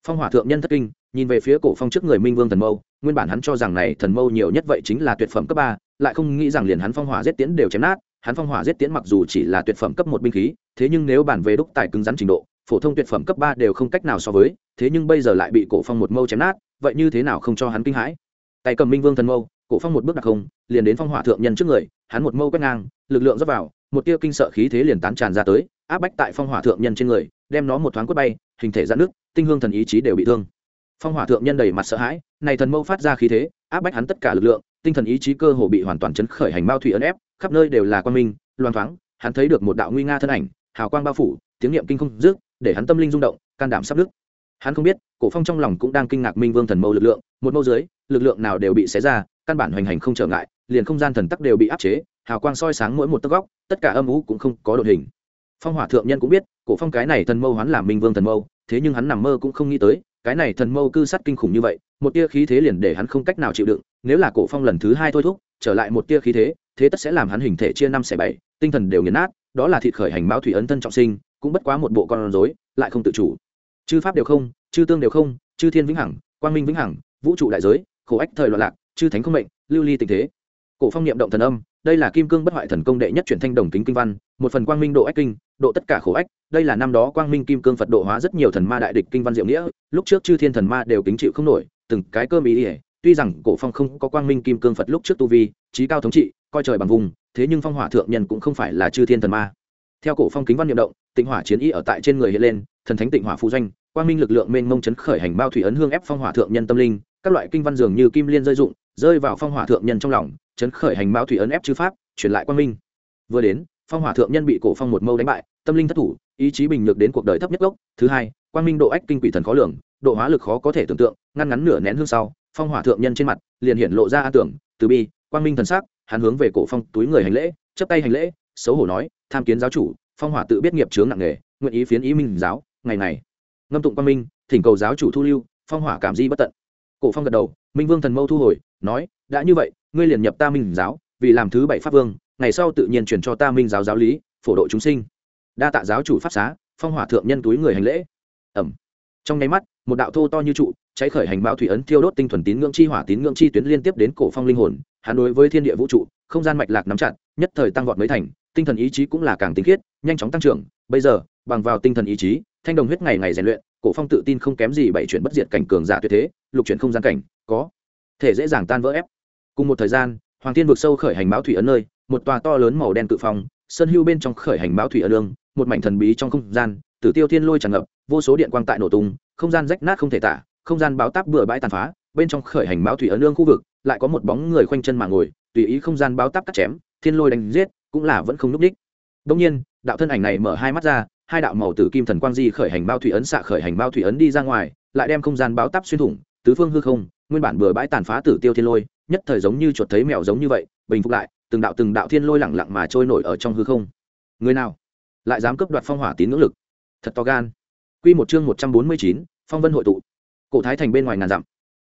Phong hỏa thượng nhân thất kinh, nhìn về phía cổ phong trước người minh vương thần mâu, nguyên bản hắn cho rằng này thần mâu nhiều nhất vậy chính là tuyệt phẩm cấp ba, lại không nghĩ rằng liền hắn phong hỏa giết tiến đều chém nát, hắn phong hỏa giết tiến mặc dù chỉ là tuyệt phẩm cấp một binh khí, thế nhưng nếu bản về đúc tài cứng rắn trình độ, phổ thông tuyệt phẩm cấp ba đều không cách nào so với, thế nhưng bây giờ lại bị cổ phong một mâu chém nát, vậy như thế nào không cho hắn kinh hãi? Tay cầm minh vương thần mâu cổ phong một bước đặc không, liền đến phong hỏa thượng nhân trước người, hắn một mâu quét ngang, lực lượng dốc vào, một tia kinh sợ khí thế liền tán tràn ra tới, áp bách tại phong hỏa thượng nhân trên người, đem nó một thoáng quất bay, hình thể giãn nước tinh hương thần ý chí đều bị thương. Phong hỏa thượng nhân đầy mặt sợ hãi, này thần mâu phát ra khí thế, áp bách hắn tất cả lực lượng, tinh thần ý chí cơ hồ bị hoàn toàn chấn khởi hành bao thủy ấn ép, khắp nơi đều là quan minh loan thoáng, hắn thấy được một đạo nguy nga thân ảnh, hào quang bao phủ, tiếng niệm kinh không dứt, để hắn tâm linh rung động, can đảm sắp đứt hắn không biết, cổ phong trong lòng cũng đang kinh ngạc minh vương thần mâu lực lượng, một mâu dưới, lực lượng nào đều bị xé ra căn bản hoành hành không trở ngại, liền không gian thần tắc đều bị áp chế, hào quang soi sáng mỗi một tấc góc, tất cả âm ú cũng không có đội hình. Phong hỏa thượng nhân cũng biết, cổ phong cái này thần mâu hắn làm minh vương thần mâu, thế nhưng hắn nằm mơ cũng không nghĩ tới, cái này thần mâu cư sát kinh khủng như vậy, một tia khí thế liền để hắn không cách nào chịu đựng, nếu là cổ phong lần thứ hai thôi thúc, trở lại một tia khí thế thế tất sẽ làm hắn hình thể chia năm xẻ bảy, tinh thần đều nghiền nát, đó là thịt khởi hành báo thủy ấn thân trọng sinh, cũng bất quá một bộ con rối, lại không tự chủ. Chư pháp đều không, chư tương đều không, chư thiên vĩnh hằng, quang minh vĩnh hằng, vũ trụ đại giới, khổ ách thời loạn lạc chư thánh không mệnh, lưu ly tình thế. Cổ phong niệm động thần âm, đây là kim cương bất hoại thần công đệ nhất chuyển thanh đồng kính kinh văn, một phần quang minh độ ách kinh, độ tất cả khổ ách, đây là năm đó quang minh kim cương phật độ hóa rất nhiều thần ma đại địch kinh văn diệu nghĩa, lúc trước chư thiên thần ma đều kính chịu không nổi, từng cái cơ ý ỉa tuy rằng cổ phong không có quang minh kim cương phật lúc trước tu vi, trí cao thống trị, coi trời bằng vùng, thế nhưng phong hỏa thượng nhân cũng không phải là chư thiên thần ma. Theo cổ phong kính văn niệm động, tịnh hỏa chiến ý ở tại trên người hiện lên, thần thánh tịnh hỏa phù doanh, quang minh lực lượng mênh mông chấn khởi hành bao thủy ấn hương ép phong hỏa thượng nhân tâm linh các loại kinh văn dường như kim liên rơi dụng rơi vào phong hỏa thượng nhân trong lòng, chấn khởi hành mao thủy ấn ép chư pháp, truyền lại quang minh. Vừa đến, phong hỏa thượng nhân bị cổ phong một mâu đánh bại, tâm linh thất thủ, ý chí bình nhược đến cuộc đời thấp nhất gốc. Thứ hai, quang minh độ ách kinh quỷ thần khó lường, độ hóa lực khó có thể tưởng tượng, ngăn ngắn nửa nén hương sau, phong hỏa thượng nhân trên mặt liền hiện lộ ra an tưởng, từ bi, quang minh thần sắc, hắn hướng về cổ phong túi người hành lễ chấp tay hành lễ, xấu hổ nói, tham kiến giáo chủ, phong hỏa tự biết nghiệp chướng nặng nề, nguyện ý phiến ý minh giáo, ngày này ngâm tụng quang minh, thỉnh cầu giáo chủ thu lưu, phong hỏa cảm di bất tận cổ phong gật đầu, minh vương thần mâu thu hồi, nói, đã như vậy, ngươi liền nhập ta minh giáo, vì làm thứ bảy pháp vương, ngày sau tự nhiên truyền cho ta minh giáo giáo lý, phổ độ chúng sinh. Đa tạ giáo chủ pháp xá, phong hỏa thượng nhân túi người hành lễ. Ẩm. Trong nháy mắt, một đạo thô to như trụ, cháy khởi hành bão thủy ấn thiêu đốt tinh thuần tín ngưỡng chi hỏa, tín ngưỡng chi tuyến liên tiếp đến cổ phong linh hồn, hắn đối với thiên địa vũ trụ, không gian mạch lạc nắm chặt, nhất thời tăng vọt mấy thành, tinh thần ý chí cũng là càng tinh khiết, nhanh chóng tăng trưởng. Bây giờ, bằng vào tinh thần ý chí, thanh đồng huyết ngày ngày rèn luyện cổ phong tự tin không kém gì bảy chuyển bất diệt cảnh cường giả tuyệt thế, lục chuyển không gian cảnh, có thể dễ dàng tan vỡ ép. Cùng một thời gian, hoàng thiên vực sâu khởi hành báo thủy ấn nơi, một tòa to lớn màu đen tự phong, sơn hưu bên trong khởi hành báo thủy ấn lương, một mảnh thần bí trong không gian, tử tiêu thiên lôi tràn ngập, vô số điện quang tại nổ tung, không gian rách nát không thể tả, không gian báo táp bừa bãi tàn phá, bên trong khởi hành báo thủy ấn lương khu vực, lại có một bóng người khoanh chân mà ngồi, tùy ý không gian báo táp cắt chém, thiên lôi đánh giết, cũng là vẫn không núp đích. Đông nhiên, đạo thân ảnh này mở hai mắt ra hai đạo màu tử kim thần quang di khởi hành bao thủy ấn xạ khởi hành bao thủy ấn đi ra ngoài, lại đem không gian báo táp xuyên thủng, tứ phương hư không, nguyên bản bừa bãi tàn phá tử tiêu thiên lôi, nhất thời giống như chuột thấy mèo giống như vậy, bình phục lại, từng đạo từng đạo thiên lôi lẳng lặng mà trôi nổi ở trong hư không. Người nào? Lại dám cướp đoạt phong hỏa tín ngưỡng lực. Thật to gan. Quy một chương một trăm bốn mươi chín, phong vân hội tụ. Cổ thái thành bên ngoài ngàn dặm.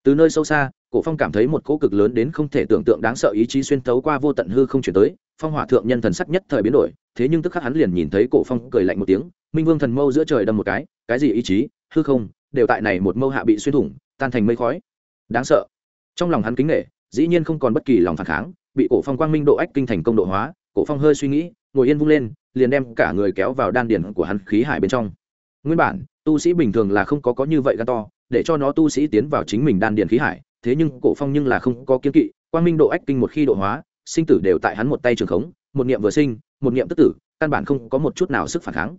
Từ nơi sâu xa, cổ phong cảm thấy một cỗ cực lớn đến không thể tưởng tượng đáng sợ ý chí xuyên thấu qua vô tận hư không chuyển tới, phong hỏa thượng nhân thần sắc nhất thời biến đổi thế nhưng tức khắc hắn liền nhìn thấy cổ phong cười lạnh một tiếng, minh vương thần mâu giữa trời đâm một cái cái gì ý chí, hư không, đều tại này một mâu hạ bị xuyên thủng, tan thành mây khói. Đáng sợ. Trong lòng hắn kính nể, dĩ nhiên không còn bất kỳ lòng phản kháng, bị cổ phong quang minh độ ách kinh thành công độ hóa, cổ phong hơi suy nghĩ, ngồi yên vung lên, liền đem cả người kéo vào đan điển của hắn khí hải bên trong. Nguyên bản, tu sĩ bình thường là không có có như vậy gan to, để cho nó tu sĩ tiến vào chính mình đan điển khí hải, thế nhưng cổ phong nhưng là không có kiên kỵ, quang minh độ ách kinh một khi độ hóa, sinh tử đều tại hắn một tay trường khống một niệm vừa sinh, một niệm tức tử, căn bản không có một chút nào sức phản kháng.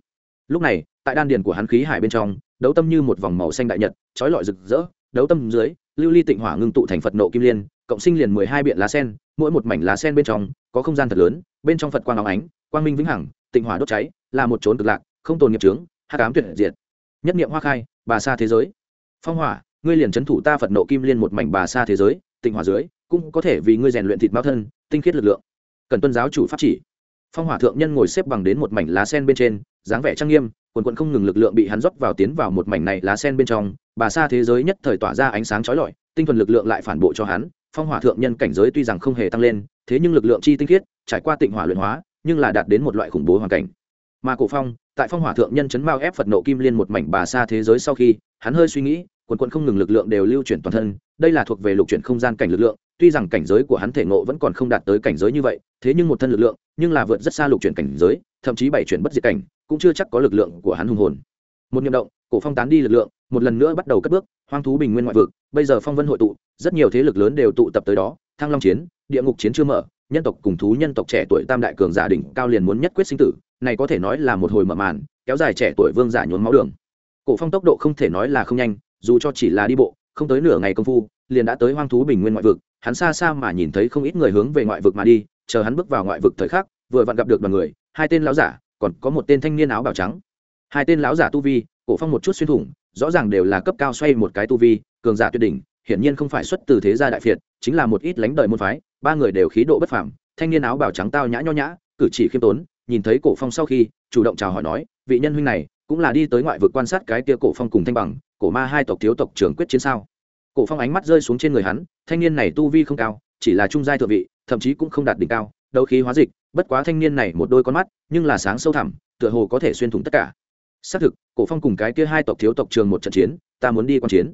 Lúc này, tại đan điền của hắn khí hải bên trong, đấu tâm như một vòng màu xanh đại nhật trói lọi rực rỡ, đấu tâm dưới, lưu ly tịnh hỏa ngưng tụ thành phật nộ kim liên, cộng sinh liền mười hai biện lá sen, mỗi một mảnh lá sen bên trong, có không gian thật lớn, bên trong phật quang óng ánh, quang minh vĩnh hằng, tịnh hỏa đốt cháy, là một trốn cực lạc, không tồn nghiệp trướng hát cám tuyệt diệt. Nhất niệm hoa khai, bà xa thế giới. Phong hỏa, ngươi liền trấn thủ ta phật nộ kim liên một mảnh bà xa thế giới, tịnh hỏa dưới, cũng có thể vì ngươi rèn luyện thịt mao thân, tinh khiết lực lượng cần tuân giáo chủ pháp chỉ. Phong hỏa thượng nhân ngồi xếp bằng đến một mảnh lá sen bên trên, dáng vẻ trang nghiêm, quần quận không ngừng lực lượng bị hắn rót vào tiến vào một mảnh này lá sen bên trong, bà xa thế giới nhất thời tỏa ra ánh sáng trói lọi, tinh thuần lực lượng lại phản bộ cho hắn, phong hỏa thượng nhân cảnh giới tuy rằng không hề tăng lên, thế nhưng lực lượng chi tinh khiết, trải qua tịnh hỏa luyện hóa, nhưng là đạt đến một loại khủng bố hoàn cảnh. Mà cổ phong, tại phong hỏa thượng nhân chấn mao ép phật nộ kim liên một mảnh bà xa thế giới sau khi, hắn hơi suy nghĩ, quần quận không ngừng lực lượng đều lưu chuyển toàn thân, đây là thuộc về lục chuyển không gian cảnh lực lượng tuy rằng cảnh giới của hắn thể ngộ vẫn còn không đạt tới cảnh giới như vậy, thế nhưng một thân lực lượng, nhưng là vượt rất xa lục chuyển cảnh giới, thậm chí bảy chuyển bất diệt cảnh, cũng chưa chắc có lực lượng của hắn hùng hồn. Một nhiệm động, cổ phong tán đi lực lượng, một lần nữa bắt đầu cất bước, hoang thú bình nguyên ngoại vực, bây giờ phong vân hội tụ, rất nhiều thế lực lớn đều tụ tập tới đó, thăng long chiến, địa ngục chiến chưa mở, nhân tộc cùng thú nhân tộc trẻ tuổi tam đại cường giả đỉnh cao liền muốn nhất quyết sinh tử, này có thể nói là một hồi mở màn, kéo dài trẻ tuổi vương giả nhốn máu đường. Cổ phong tốc độ không thể nói là không nhanh, dù cho chỉ là đi bộ không tới nửa ngày công phu, liền đã tới hoang thú bình nguyên ngoại vực, hắn xa xa mà nhìn thấy không ít người hướng về ngoại vực mà đi, chờ hắn bước vào ngoại vực thời khắc, vừa vặn gặp được đoàn người, hai tên lão giả, còn có một tên thanh niên áo bào trắng. Hai tên lão giả tu vi, cổ phong một chút xuyên thủng, rõ ràng đều là cấp cao xoay một cái tu vi, cường giả tuyệt đỉnh, hiển nhiên không phải xuất từ thế gia đại phiệt, chính là một ít lãnh đời môn phái, ba người đều khí độ bất phàm, thanh niên áo bào trắng tao nhã nho nhã, cử chỉ khiêm tốn, nhìn thấy cổ phong sau khi, chủ động chào hỏi nói, vị nhân huynh này, cũng là đi tới ngoại vực quan sát cái kia cổ phong cùng thanh bằng cổ ma hai tộc thiếu tộc trưởng quyết chiến sao? Cổ phong ánh mắt rơi xuống trên người hắn, thanh niên này tu vi không cao, chỉ là trung giai thượng vị, thậm chí cũng không đạt đỉnh cao, đấu khí hóa dịch, bất quá thanh niên này một đôi con mắt, nhưng là sáng sâu thẳm, tựa hồ có thể xuyên thủng tất cả. Xác thực, cổ phong cùng cái kia hai tộc thiếu tộc trường một trận chiến, ta muốn đi quan chiến.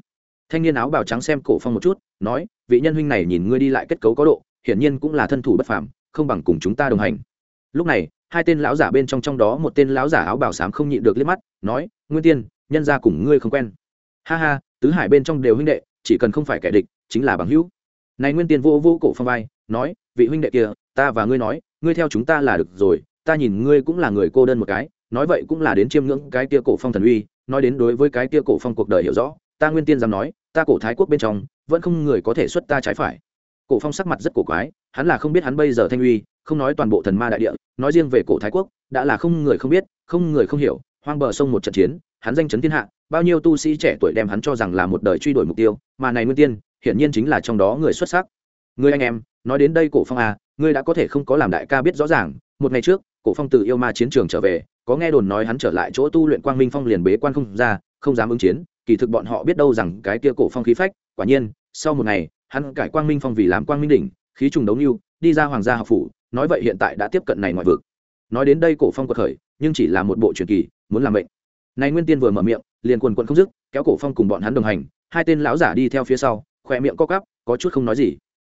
Thanh niên áo bào trắng xem cổ phong một chút, nói, vị nhân huynh này nhìn ngươi đi lại kết cấu có độ, hiển nhiên cũng là thân thủ bất phàm, không bằng cùng chúng ta đồng hành. Lúc này, hai tên lão giả bên trong trong đó một tên lão giả áo bào xám không nhịn được liếc mắt, nói, nguyên tiên, nhân gia cùng ngươi không quen ha ha, tứ hải bên trong đều huynh đệ, chỉ cần không phải kẻ địch, chính là bằng hữu. Này nguyên tiên vô vô cổ phong vai, nói, vị huynh đệ kia, ta và ngươi nói, ngươi theo chúng ta là được rồi, ta nhìn ngươi cũng là người cô đơn một cái, nói vậy cũng là đến chiêm ngưỡng cái kia cổ phong thần uy, nói đến đối với cái kia cổ phong cuộc đời hiểu rõ, ta nguyên tiên dám nói, ta cổ thái quốc bên trong, vẫn không người có thể xuất ta trái phải. Cổ phong sắc mặt rất cổ quái, hắn là không biết hắn bây giờ thanh uy, không nói toàn bộ thần ma đại địa, nói riêng về cổ thái quốc, đã là không người không biết, không người không hiểu, hoang bờ sông một trận chiến hắn danh chấn thiên hạ, bao nhiêu tu sĩ trẻ tuổi đem hắn cho rằng là một đời truy đuổi mục tiêu, mà này nguyên tiên, hiển nhiên chính là trong đó người xuất sắc người anh em, nói đến đây cổ phong à ngươi đã có thể không có làm đại ca biết rõ ràng, một ngày trước, cổ phong từ yêu ma chiến trường trở về, có nghe đồn nói hắn trở lại chỗ tu luyện quang minh phong liền bế quan không ra, không dám ứng chiến, kỳ thực bọn họ biết đâu rằng cái kia cổ phong khí phách, quả nhiên, sau một ngày, hắn cải quang minh phong vì làm quang minh đỉnh, khí trùng đấu lưu đi ra hoàng gia học phủ, nói vậy hiện tại đã tiếp cận này ngoại vực nói đến đây cổ phong quật khởi, nhưng chỉ là một bộ truyền kỳ, muốn làm mệnh này nguyên tiên vừa mở miệng, liền quần quần không dứt, kéo cổ phong cùng bọn hắn đồng hành, hai tên lão giả đi theo phía sau, khỏe miệng co cắp có chút không nói gì.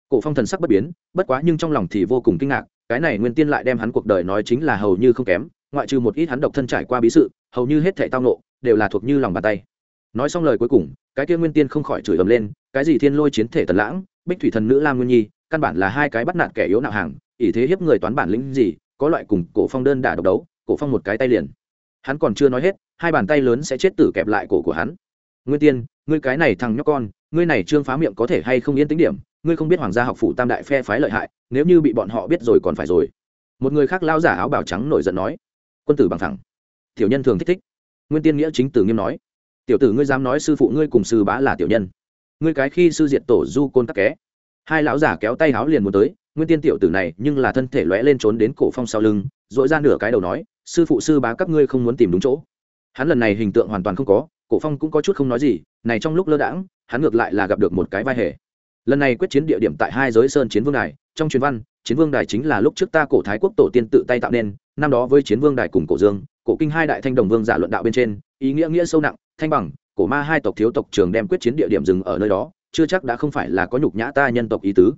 Cổ phong thần sắc bất biến, bất quá nhưng trong lòng thì vô cùng kinh ngạc, cái này nguyên tiên lại đem hắn cuộc đời nói chính là hầu như không kém, ngoại trừ một ít hắn độc thân trải qua bí sự, hầu như hết thảy tao nộ đều là thuộc như lòng bàn tay. Nói xong lời cuối cùng, cái kia nguyên tiên không khỏi chửi ầm lên, cái gì thiên lôi chiến thể tần lãng, bích thủy thần nữ lam nguyên nhi, căn bản là hai cái bắt nạt kẻ yếu nạo hàng, ỷ thế hiếp người toán bản lĩnh gì, có loại cùng cổ phong đơn đả độc đấu, cổ phong một cái tay liền hắn còn chưa nói hết, hai bàn tay lớn sẽ chết tử kẹp lại cổ của hắn. Nguyên tiên, ngươi cái này thằng nhóc con, ngươi này trương phá miệng có thể hay không yên tính điểm? Ngươi không biết hoàng gia học phụ tam đại phe phái lợi hại, nếu như bị bọn họ biết rồi còn phải rồi. Một người khác lao giả áo bào trắng nổi giận nói. Quân tử bằng thẳng. Tiểu nhân thường thích thích. Nguyên tiên nghĩa chính tử nghiêm nói. Tiểu tử ngươi dám nói sư phụ ngươi cùng sư bá là tiểu nhân. Ngươi cái khi sư diện tổ du côn tắc ké hai lão giả kéo tay áo liền muốn tới, nguyên tiên tiểu tử này nhưng là thân thể lóe lên trốn đến cổ phong sau lưng dội ra nửa cái đầu nói, sư phụ, sư bá các ngươi không muốn tìm đúng chỗ. Hắn lần này hình tượng hoàn toàn không có, cổ phong cũng có chút không nói gì, này trong lúc lơ đãng, hắn ngược lại là gặp được một cái vai hề. Lần này quyết chiến địa điểm tại hai giới sơn chiến vương đài, trong truyền văn, chiến vương đài chính là lúc trước ta cổ thái quốc tổ tiên tự tay tạo nên, năm đó với chiến vương đài cùng cổ dương, cổ kinh hai đại thanh đồng vương giả luận đạo bên trên, ý nghĩa nghĩa sâu nặng, thanh bằng, cổ ma hai tộc thiếu tộc trường đem quyết chiến địa điểm dừng ở nơi đó, chưa chắc đã không phải là có nhục nhã ta nhân tộc ý tứ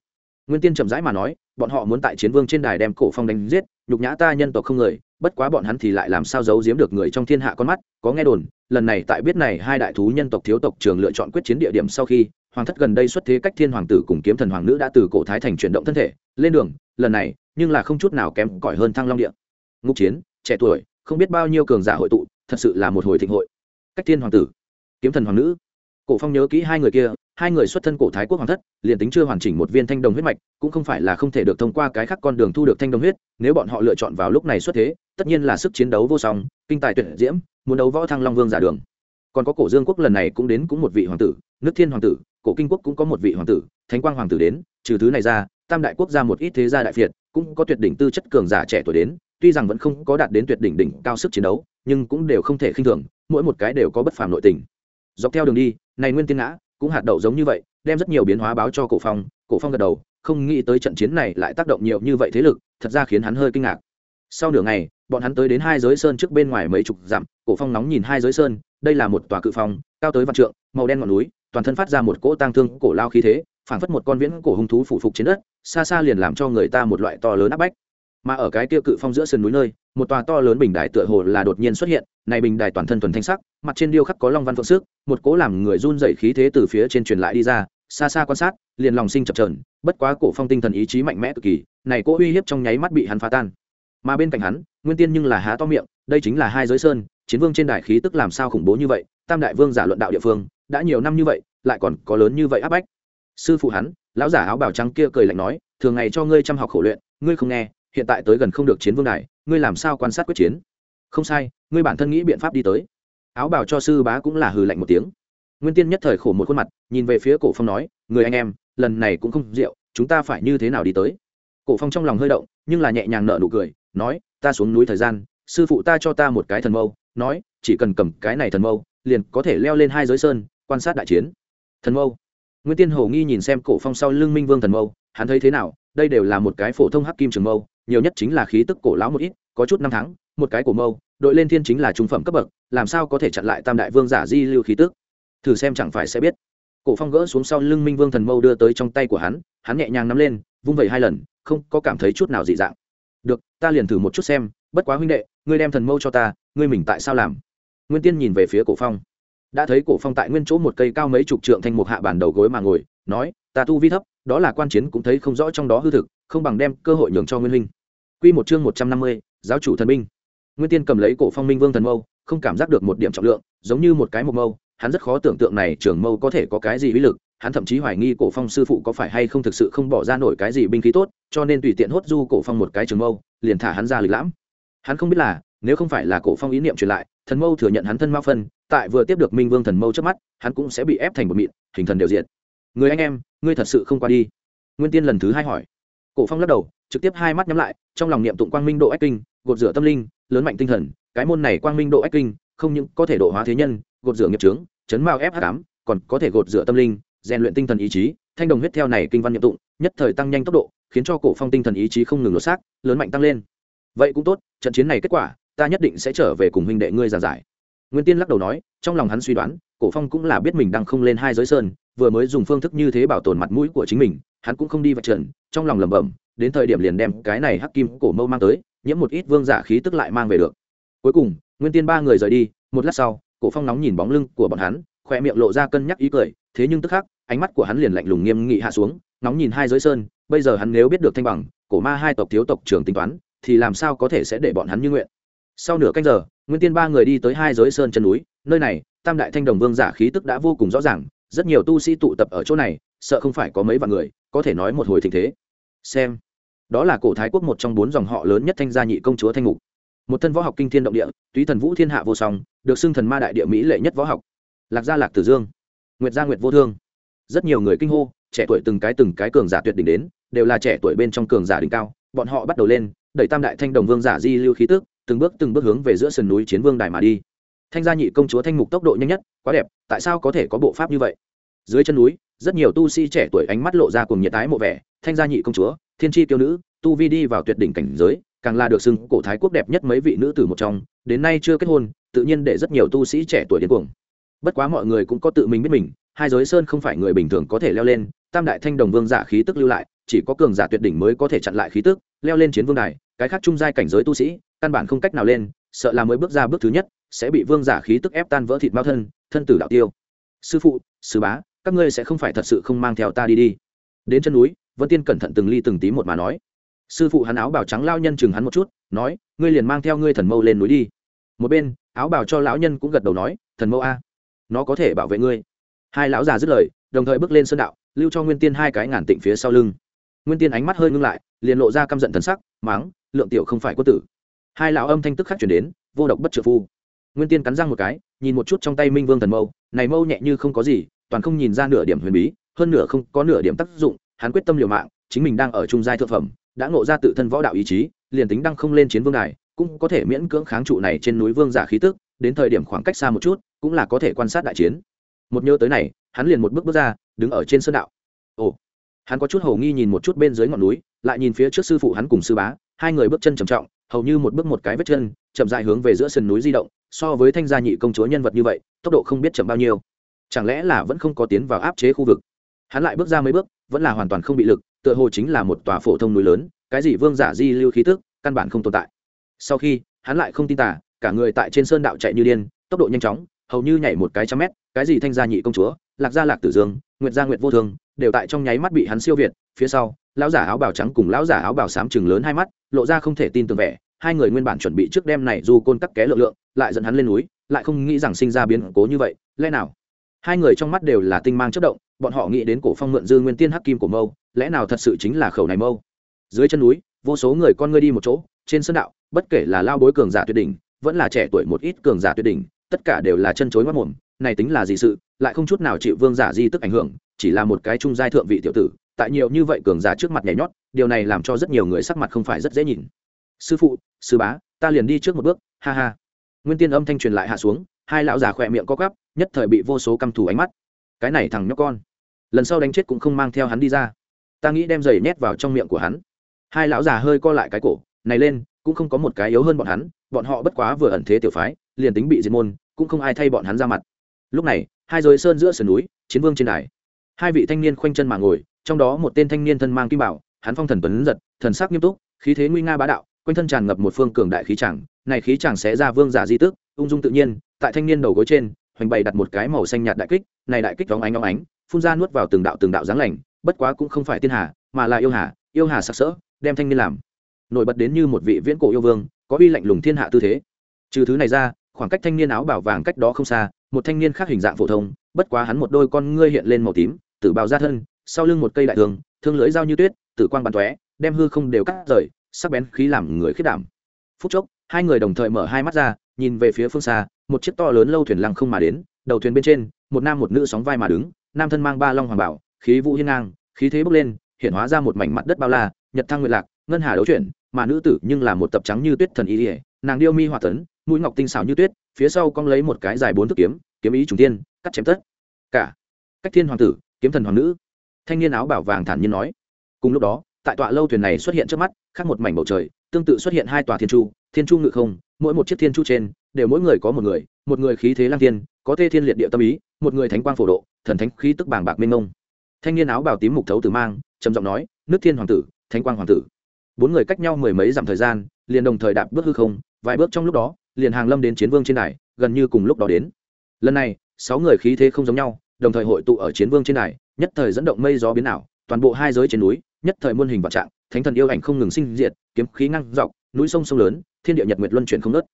nguyên tiên chậm rãi mà nói, bọn họ muốn tại chiến vương trên đài đem cổ phong đánh giết, nhục nhã ta nhân tộc không người, bất quá bọn hắn thì lại làm sao giấu giếm được người trong thiên hạ con mắt, có nghe đồn, lần này tại biết này hai đại thú nhân tộc thiếu tộc trường lựa chọn quyết chiến địa điểm sau khi, hoàng thất gần đây xuất thế cách thiên hoàng tử cùng kiếm thần hoàng nữ đã từ cổ thái thành chuyển động thân thể, lên đường, lần này, nhưng là không chút nào kém cỏi hơn thăng long địa. Ngục chiến, trẻ tuổi, không biết bao nhiêu cường giả hội tụ, thật sự là một hồi thịnh hội. Cách thiên hoàng tử, kiếm thần hoàng nữ. Cổ phong nhớ kỹ hai người kia hai người xuất thân cổ thái quốc hoàng thất, liền tính chưa hoàn chỉnh một viên thanh đồng huyết mạch, cũng không phải là không thể được thông qua cái khác con đường thu được thanh đồng huyết, nếu bọn họ lựa chọn vào lúc này xuất thế, tất nhiên là sức chiến đấu vô song, kinh tài tuyệt diễm, muốn đấu võ thăng long vương giả đường. Còn có cổ dương quốc lần này cũng đến cũng một vị hoàng tử, nước thiên hoàng tử, cổ kinh quốc cũng có một vị hoàng tử, thánh quang hoàng tử đến, trừ thứ này ra, tam đại quốc gia một ít thế gia đại việt cũng có tuyệt đỉnh tư chất cường giả trẻ tuổi đến, tuy rằng vẫn không có đạt đến tuyệt đỉnh đỉnh cao sức chiến đấu, nhưng cũng đều không thể khinh thường, mỗi một cái đều có bất phàm nội tình. Dọc theo đường đi, này nguyên tiên ngã cũng hạt đậu giống như vậy, đem rất nhiều biến hóa báo cho cổ phong cổ phong gật đầu, không nghĩ tới trận chiến này lại tác động nhiều như vậy thế lực, thật ra khiến hắn hơi kinh ngạc. Sau nửa ngày, bọn hắn tới đến hai giới sơn trước bên ngoài mấy chục dặm, cổ phong nóng nhìn hai giới sơn, đây là một tòa cự phong, cao tới vạn trượng, màu đen ngọn núi, toàn thân phát ra một cỗ tang thương cổ lao khí thế, phảng phất một con viễn cổ hung thú phủ phục trên đất, xa xa liền làm cho người ta một loại to lớn áp bách. Mà ở cái kia cự phong giữa sườn núi nơi, một tòa to lớn bình đài tựa hồ là đột nhiên xuất hiện này bình đài toàn thân thuần thanh sắc, mặt trên điêu khắc có long văn phượng sức, một cố làm người run dậy khí thế từ phía trên truyền lại đi ra, xa xa quan sát, liền lòng sinh chập trờn bất quá cổ phong tinh thần ý chí mạnh mẽ cực kỳ, này cố uy hiếp trong nháy mắt bị hắn phá tan. Mà bên cạnh hắn, nguyên tiên nhưng là há to miệng, đây chính là hai giới sơn, chiến vương trên đài khí tức làm sao khủng bố như vậy, tam đại vương giả luận đạo địa phương, đã nhiều năm như vậy, lại còn có lớn như vậy áp bách. Sư phụ hắn, lão giả áo bào trắng kia cười lạnh nói, thường ngày cho ngươi chăm học khổ luyện, ngươi không nghe, hiện tại tới gần không được chiến vương đài, ngươi làm sao quan sát quyết chiến? Không sai, ngươi bản thân nghĩ biện pháp đi tới. Áo bào cho sư bá cũng là hừ lạnh một tiếng. Nguyên tiên nhất thời khổ một khuôn mặt, nhìn về phía cổ phong nói, người anh em, lần này cũng không rượu, chúng ta phải như thế nào đi tới? Cổ phong trong lòng hơi động, nhưng là nhẹ nhàng nở nụ cười, nói, ta xuống núi thời gian, sư phụ ta cho ta một cái thần mâu, nói, chỉ cần cầm cái này thần mâu, liền có thể leo lên hai giới sơn, quan sát đại chiến. Thần mâu. Nguyên tiên hồ nghi nhìn xem cổ phong sau lưng minh vương thần mâu, hắn thấy thế nào? Đây đều là một cái phổ thông hắc kim trường mâu, nhiều nhất chính là khí tức cổ lão một ít, có chút năm tháng, một cái cổ mâu đội lên thiên chính là trung phẩm cấp bậc làm sao có thể chặn lại tam đại vương giả di lưu khí tức? Thử xem chẳng phải sẽ biết. Cổ phong gỡ xuống sau lưng minh vương thần mâu đưa tới trong tay của hắn hắn nhẹ nhàng nắm lên vung vẩy hai lần không có cảm thấy chút nào dị dạng. Được ta liền thử một chút xem bất quá huynh đệ ngươi đem thần mâu cho ta ngươi mình tại sao làm? Nguyên tiên nhìn về phía cổ phong. Đã thấy cổ phong tại nguyên chỗ một cây cao mấy chục trượng thanh một hạ bản đầu gối mà ngồi nói ta tu vi thấp đó là quan chiến cũng thấy không rõ trong đó hư thực không bằng đem cơ hội nhường cho nguyên huynh. Quy một chương một trăm năm mươi, giáo chủ thần binh nguyên tiên cầm lấy cổ phong minh vương thần mâu, không cảm giác được một điểm trọng lượng, giống như một cái mộc mâu, hắn rất khó tưởng tượng này trường mâu có thể có cái gì uy lực, hắn thậm chí hoài nghi cổ phong sư phụ có phải hay không thực sự không bỏ ra nổi cái gì binh khí tốt, cho nên tùy tiện hốt du cổ phong một cái trường mâu, liền thả hắn ra lịch lãm. Hắn không biết là, nếu không phải là cổ phong ý niệm truyền lại, thần mâu thừa nhận hắn thân mao phân, tại vừa tiếp được minh vương thần mâu trước mắt, hắn cũng sẽ bị ép thành một mịn, hình thần đều diện người anh em, ngươi thật sự không qua đi. Nguyên tiên lần thứ hai hỏi. Cổ phong lắc đầu, trực tiếp hai mắt nhắm lại, trong lòng niệm tụng quang minh độ ách kinh gột rửa tâm linh, lớn mạnh tinh thần, cái môn này quang minh độ ách kinh, không những có thể độ hóa thế nhân, gột rửa nghiệp trướng chấn mao ép hám còn có thể gột rửa tâm linh, rèn luyện tinh thần ý chí, thanh đồng huyết theo này kinh văn nhiệm tụng, nhất thời tăng nhanh tốc độ, khiến cho cổ phong tinh thần ý chí không ngừng lột xác, lớn mạnh tăng lên. Vậy cũng tốt, trận chiến này kết quả, ta nhất định sẽ trở về cùng huynh đệ ngươi giảng giải. Nguyên tiên lắc đầu nói, trong lòng hắn suy đoán, cổ phong cũng là biết mình đang không lên hai giới sơn, vừa mới dùng phương thức như thế bảo tồn mặt mũi của chính mình, hắn cũng không đi vạch trần, trong lòng lẩm bẩm, đến thời điểm liền đem cái này hắc kim cổ mâu mang tới nhiễm một ít vương giả khí tức lại mang về được. Cuối cùng, nguyên tiên ba người rời đi, một lát sau, cổ phong nóng nhìn bóng lưng của bọn hắn, khoe miệng lộ ra cân nhắc ý cười, thế nhưng tức khắc, ánh mắt của hắn liền lạnh lùng nghiêm nghị hạ xuống, nóng nhìn hai giới sơn, bây giờ hắn nếu biết được thanh bằng, cổ ma hai tộc thiếu tộc trưởng tính toán, thì làm sao có thể sẽ để bọn hắn như nguyện. Sau nửa canh giờ, nguyên tiên ba người đi tới hai giới sơn chân núi, nơi này, tam đại thanh đồng vương giả khí tức đã vô cùng rõ ràng, rất nhiều tu sĩ tụ tập ở chỗ này, sợ không phải có mấy vạn người, có thể nói một hồi tình thế. Xem đó là cổ thái quốc một trong bốn dòng họ lớn nhất thanh gia nhị công chúa thanh ngục một thân võ học kinh thiên động địa, túy thần vũ thiên hạ vô song, được xưng thần ma đại địa mỹ lệ nhất võ học. Lạc gia lạc tử dương, nguyệt gia nguyệt vô thương. Rất nhiều người kinh hô, trẻ tuổi từng cái từng cái cường giả tuyệt đỉnh đến, đều là trẻ tuổi bên trong cường giả đỉnh cao, bọn họ bắt đầu lên, đẩy tam đại thanh đồng vương giả di lưu khí tức, từng bước từng bước hướng về giữa sườn núi chiến vương đài mà đi. Thanh gia nhị công chúa thanh mục tốc độ nhanh nhất, quá đẹp, tại sao có thể có bộ pháp như vậy? Dưới chân núi, rất nhiều tu sĩ trẻ tuổi ánh mắt lộ ra cùng nhiệt tái mộ vẻ, thanh gia nhị công chúa, thiên tri tiêu nữ, tu vi đi vào tuyệt đỉnh cảnh giới, càng là được xưng cổ thái quốc đẹp nhất mấy vị nữ tử một trong, đến nay chưa kết hôn, tự nhiên để rất nhiều tu sĩ trẻ tuổi điên cuồng. Bất quá mọi người cũng có tự mình biết mình, hai giới sơn không phải người bình thường có thể leo lên, tam đại thanh đồng vương giả khí tức lưu lại, chỉ có cường giả tuyệt đỉnh mới có thể chặn lại khí tức, leo lên chiến vương đài, cái khác trung giai cảnh giới tu sĩ, căn bản không cách nào lên, sợ là mới bước ra bước thứ nhất, sẽ bị vương giả khí tức ép tan vỡ thịt mao thân thân tử đạo tiêu. Sư phụ, sư bá các ngươi sẽ không phải thật sự không mang theo ta đi đi. Đến chân núi, vân tiên cẩn thận từng ly từng tí một mà nói. Sư phụ hắn áo bảo trắng lao nhân chừng hắn một chút, nói, ngươi liền mang theo ngươi thần mâu lên núi đi. Một bên, áo bảo cho lão nhân cũng gật đầu nói, thần mâu a, nó có thể bảo vệ ngươi. Hai lão già dứt lời, đồng thời bước lên sơn đạo, lưu cho nguyên tiên hai cái ngàn tịnh phía sau lưng. Nguyên tiên ánh mắt hơi ngưng lại, liền lộ ra căm giận thần sắc máng lượng tiểu không phải quân tử. Hai lão âm thanh tức khắc chuyển đến, vô độc bất trợ phu. Nguyên tiên cắn răng một cái, nhìn một chút trong tay minh vương thần mâu, này mâu nhẹ như không có gì toàn không nhìn ra nửa điểm huyền bí, hơn nửa không có nửa điểm tác dụng, hắn quyết tâm liều mạng, chính mình đang ở trung giai thượng phẩm, đã ngộ ra tự thân võ đạo ý chí, liền tính đang không lên chiến vương đài, cũng có thể miễn cưỡng kháng trụ này trên núi vương giả khí tức, đến thời điểm khoảng cách xa một chút, cũng là có thể quan sát đại chiến. Một nhớ tới này, hắn liền một bước bước ra, đứng ở trên sơn đạo. Ồ, hắn có chút hầu nghi nhìn một chút bên dưới ngọn núi, lại nhìn phía trước sư phụ hắn cùng sư bá, hai người bước chân trầm trọng, hầu như một bước một cái vết chân, chậm rãi hướng về giữa sườn núi di động, so với thanh gia nhị công chúa nhân vật như vậy, tốc độ không biết chậm bao nhiêu chẳng lẽ là vẫn không có tiến vào áp chế khu vực? Hắn lại bước ra mấy bước, vẫn là hoàn toàn không bị lực, tựa hồ chính là một tòa phổ thông núi lớn, cái gì vương giả di lưu khí tức, căn bản không tồn tại. Sau khi, hắn lại không tin tả cả người tại trên sơn đạo chạy như điên, tốc độ nhanh chóng, hầu như nhảy một cái trăm mét, cái gì thanh gia nhị công chúa, lạc gia lạc tử dương, nguyệt gia nguyệt vô thương đều tại trong nháy mắt bị hắn siêu việt, phía sau, lão giả áo bào trắng cùng lão giả áo bào xám chừng lớn hai mắt, lộ ra không thể tin tưởng vẻ, hai người nguyên bản chuẩn bị trước đêm này dù côn tắc ké lượng lượng, lại dẫn hắn lên núi, lại không nghĩ rằng sinh ra biến cố như vậy, lẽ nào? Hai người trong mắt đều là tinh mang chất động, bọn họ nghĩ đến cổ phong mượn dư nguyên tiên hắc kim của mâu, lẽ nào thật sự chính là khẩu này mâu? Dưới chân núi, vô số người con ngươi đi một chỗ, trên sân đạo, bất kể là lao bối cường giả tuyệt đỉnh, vẫn là trẻ tuổi một ít cường giả tuyệt đỉnh, tất cả đều là chân chối mất mồm, này tính là gì sự, lại không chút nào chịu vương giả di tức ảnh hưởng, chỉ là một cái trung giai thượng vị tiểu tử, tại nhiều như vậy cường giả trước mặt nhảy nhót, điều này làm cho rất nhiều người sắc mặt không phải rất dễ nhìn. Sư phụ, sư bá, ta liền đi trước một bước, ha ha. Nguyên tiên âm thanh truyền lại hạ xuống hai lão già khỏe miệng co cắp nhất thời bị vô số căm thù ánh mắt. Cái này thằng nhóc con, lần sau đánh chết cũng không mang theo hắn đi ra. Ta nghĩ đem giày nhét vào trong miệng của hắn. Hai lão già hơi co lại cái cổ, này lên, cũng không có một cái yếu hơn bọn hắn, bọn họ bất quá vừa ẩn thế tiểu phái, liền tính bị diệt môn, cũng không ai thay bọn hắn ra mặt. Lúc này, hai giới sơn giữa sườn núi, chiến vương trên đài. Hai vị thanh niên khoanh chân mà ngồi, trong đó một tên thanh niên thân mang kim bảo, hắn phong thần tuấn giật, thần sắc nghiêm túc, khí thế nguy nga bá đạo, quanh thân tràn ngập một phương cường đại khí chẳng, này khí chẳng sẽ ra vương giả di tức ung dung tự nhiên, tại thanh niên đầu gối trên, hoành bày đặt một cái màu xanh nhạt đại kích, này đại kích vóng ánh vóng ánh, phun ra nuốt vào từng đạo từng đạo dáng lành, bất quá cũng không phải tiên hà, mà là yêu hà yêu hà sặc sỡ, đem thanh niên làm. Nổi bật đến như một vị viễn cổ yêu vương, có uy lạnh lùng thiên hạ tư thế. Trừ thứ này ra, khoảng cách thanh niên áo bảo vàng cách đó không xa, một thanh niên khác hình dạng phổ thông, bất quá hắn một đôi con ngươi hiện lên màu tím tử bào ra thân, sau lưng một cây đại thương thương lưỡi dao như tuyết, tử quang bắn tóe, đem hư không đều cắt rời, sắc bén khí làm người khiết đảm. Phút chốc, hai người đồng thời mở hai mắt ra nhìn về phía phương xa, một chiếc to lớn lâu thuyền lăng không mà đến, đầu thuyền bên trên, một nam một nữ sóng vai mà đứng, nam thân mang ba long hoàng bảo, khí vũ hiên ngang, khí thế bốc lên, hiện hóa ra một mảnh mặt đất bao la, nhật thăng nguyệt lạc, ngân hà đấu chuyển, mà nữ tử nhưng là một tập trắng như tuyết thần y ỉa nàng điêu mi hòa tấn, mũi ngọc tinh xảo như tuyết, phía sau cong lấy một cái dài bốn thước kiếm kiếm ý trùng tiên, cắt chém tất. Cả cách thiên hoàng tử, kiếm thần hoàng nữ. Thanh niên áo bảo vàng thản nhiên nói. Cùng lúc đó, tại tọa lâu thuyền này xuất hiện trước mắt, khác một mảnh bầu trời, tương tự xuất hiện hai tòa thiên chu thiên chu ngự không mỗi một chiếc thiên chu trên đều mỗi người có một người một người khí thế lang thiên, có tê thiên liệt địa tâm ý, một người thánh quang phổ độ, thần thánh khí tức bàng bạc mênh mông. Thanh niên áo bào tím mục thấu tử mang, trầm giọng nói, nước thiên hoàng tử, thánh quang hoàng tử. Bốn người cách nhau mười mấy dặm thời gian, liền đồng thời đạp bước hư không, vài bước trong lúc đó, liền hàng lâm đến chiến vương trên đài, gần như cùng lúc đó đến. Lần này, sáu người khí thế không giống nhau, đồng thời hội tụ ở chiến vương trên đài, nhất thời dẫn động mây gió biến ảo, toàn bộ hai giới trên núi, nhất thời muôn hình vạn trạng, thánh thần yêu ảnh không ngừng sinh diệt, kiếm khí ngăn dọc, núi sông sông lớn thiên địa nhật nguyệt luân chuyển không nớt.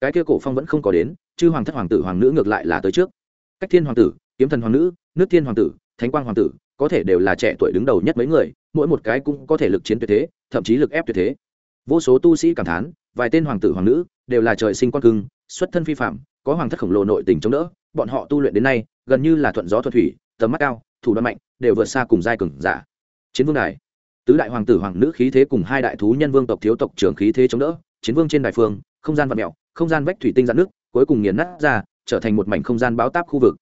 Cái kia cổ phong vẫn không có đến, chư hoàng thất hoàng tử, hoàng nữ ngược lại là tới trước. Cách thiên hoàng tử, kiếm thần hoàng nữ, nước thiên hoàng tử, thánh quang hoàng tử, có thể đều là trẻ tuổi đứng đầu nhất mấy người, mỗi một cái cũng có thể lực chiến tuyệt thế, thậm chí lực ép tuyệt thế. Vô số tu sĩ cảm thán, vài tên hoàng tử, hoàng nữ đều là trời sinh con cưng, xuất thân phi phạm có hoàng thất khổng lồ nội tình chống đỡ. Bọn họ tu luyện đến nay, gần như là thuận gió thuận thủy, tầm mắt cao, thủ đoạn mạnh, đều vượt xa cùng giai cường giả. Chiến vương đài, tứ đại hoàng tử, hoàng nữ khí thế cùng hai đại thú nhân vương tộc thiếu tộc trưởng khí thế chống đỡ chiến vương trên đài phương, không gian vật mẹo không gian vách thủy tinh dạn nước, cuối cùng nghiền nát ra, trở thành một mảnh không gian báo táp khu vực.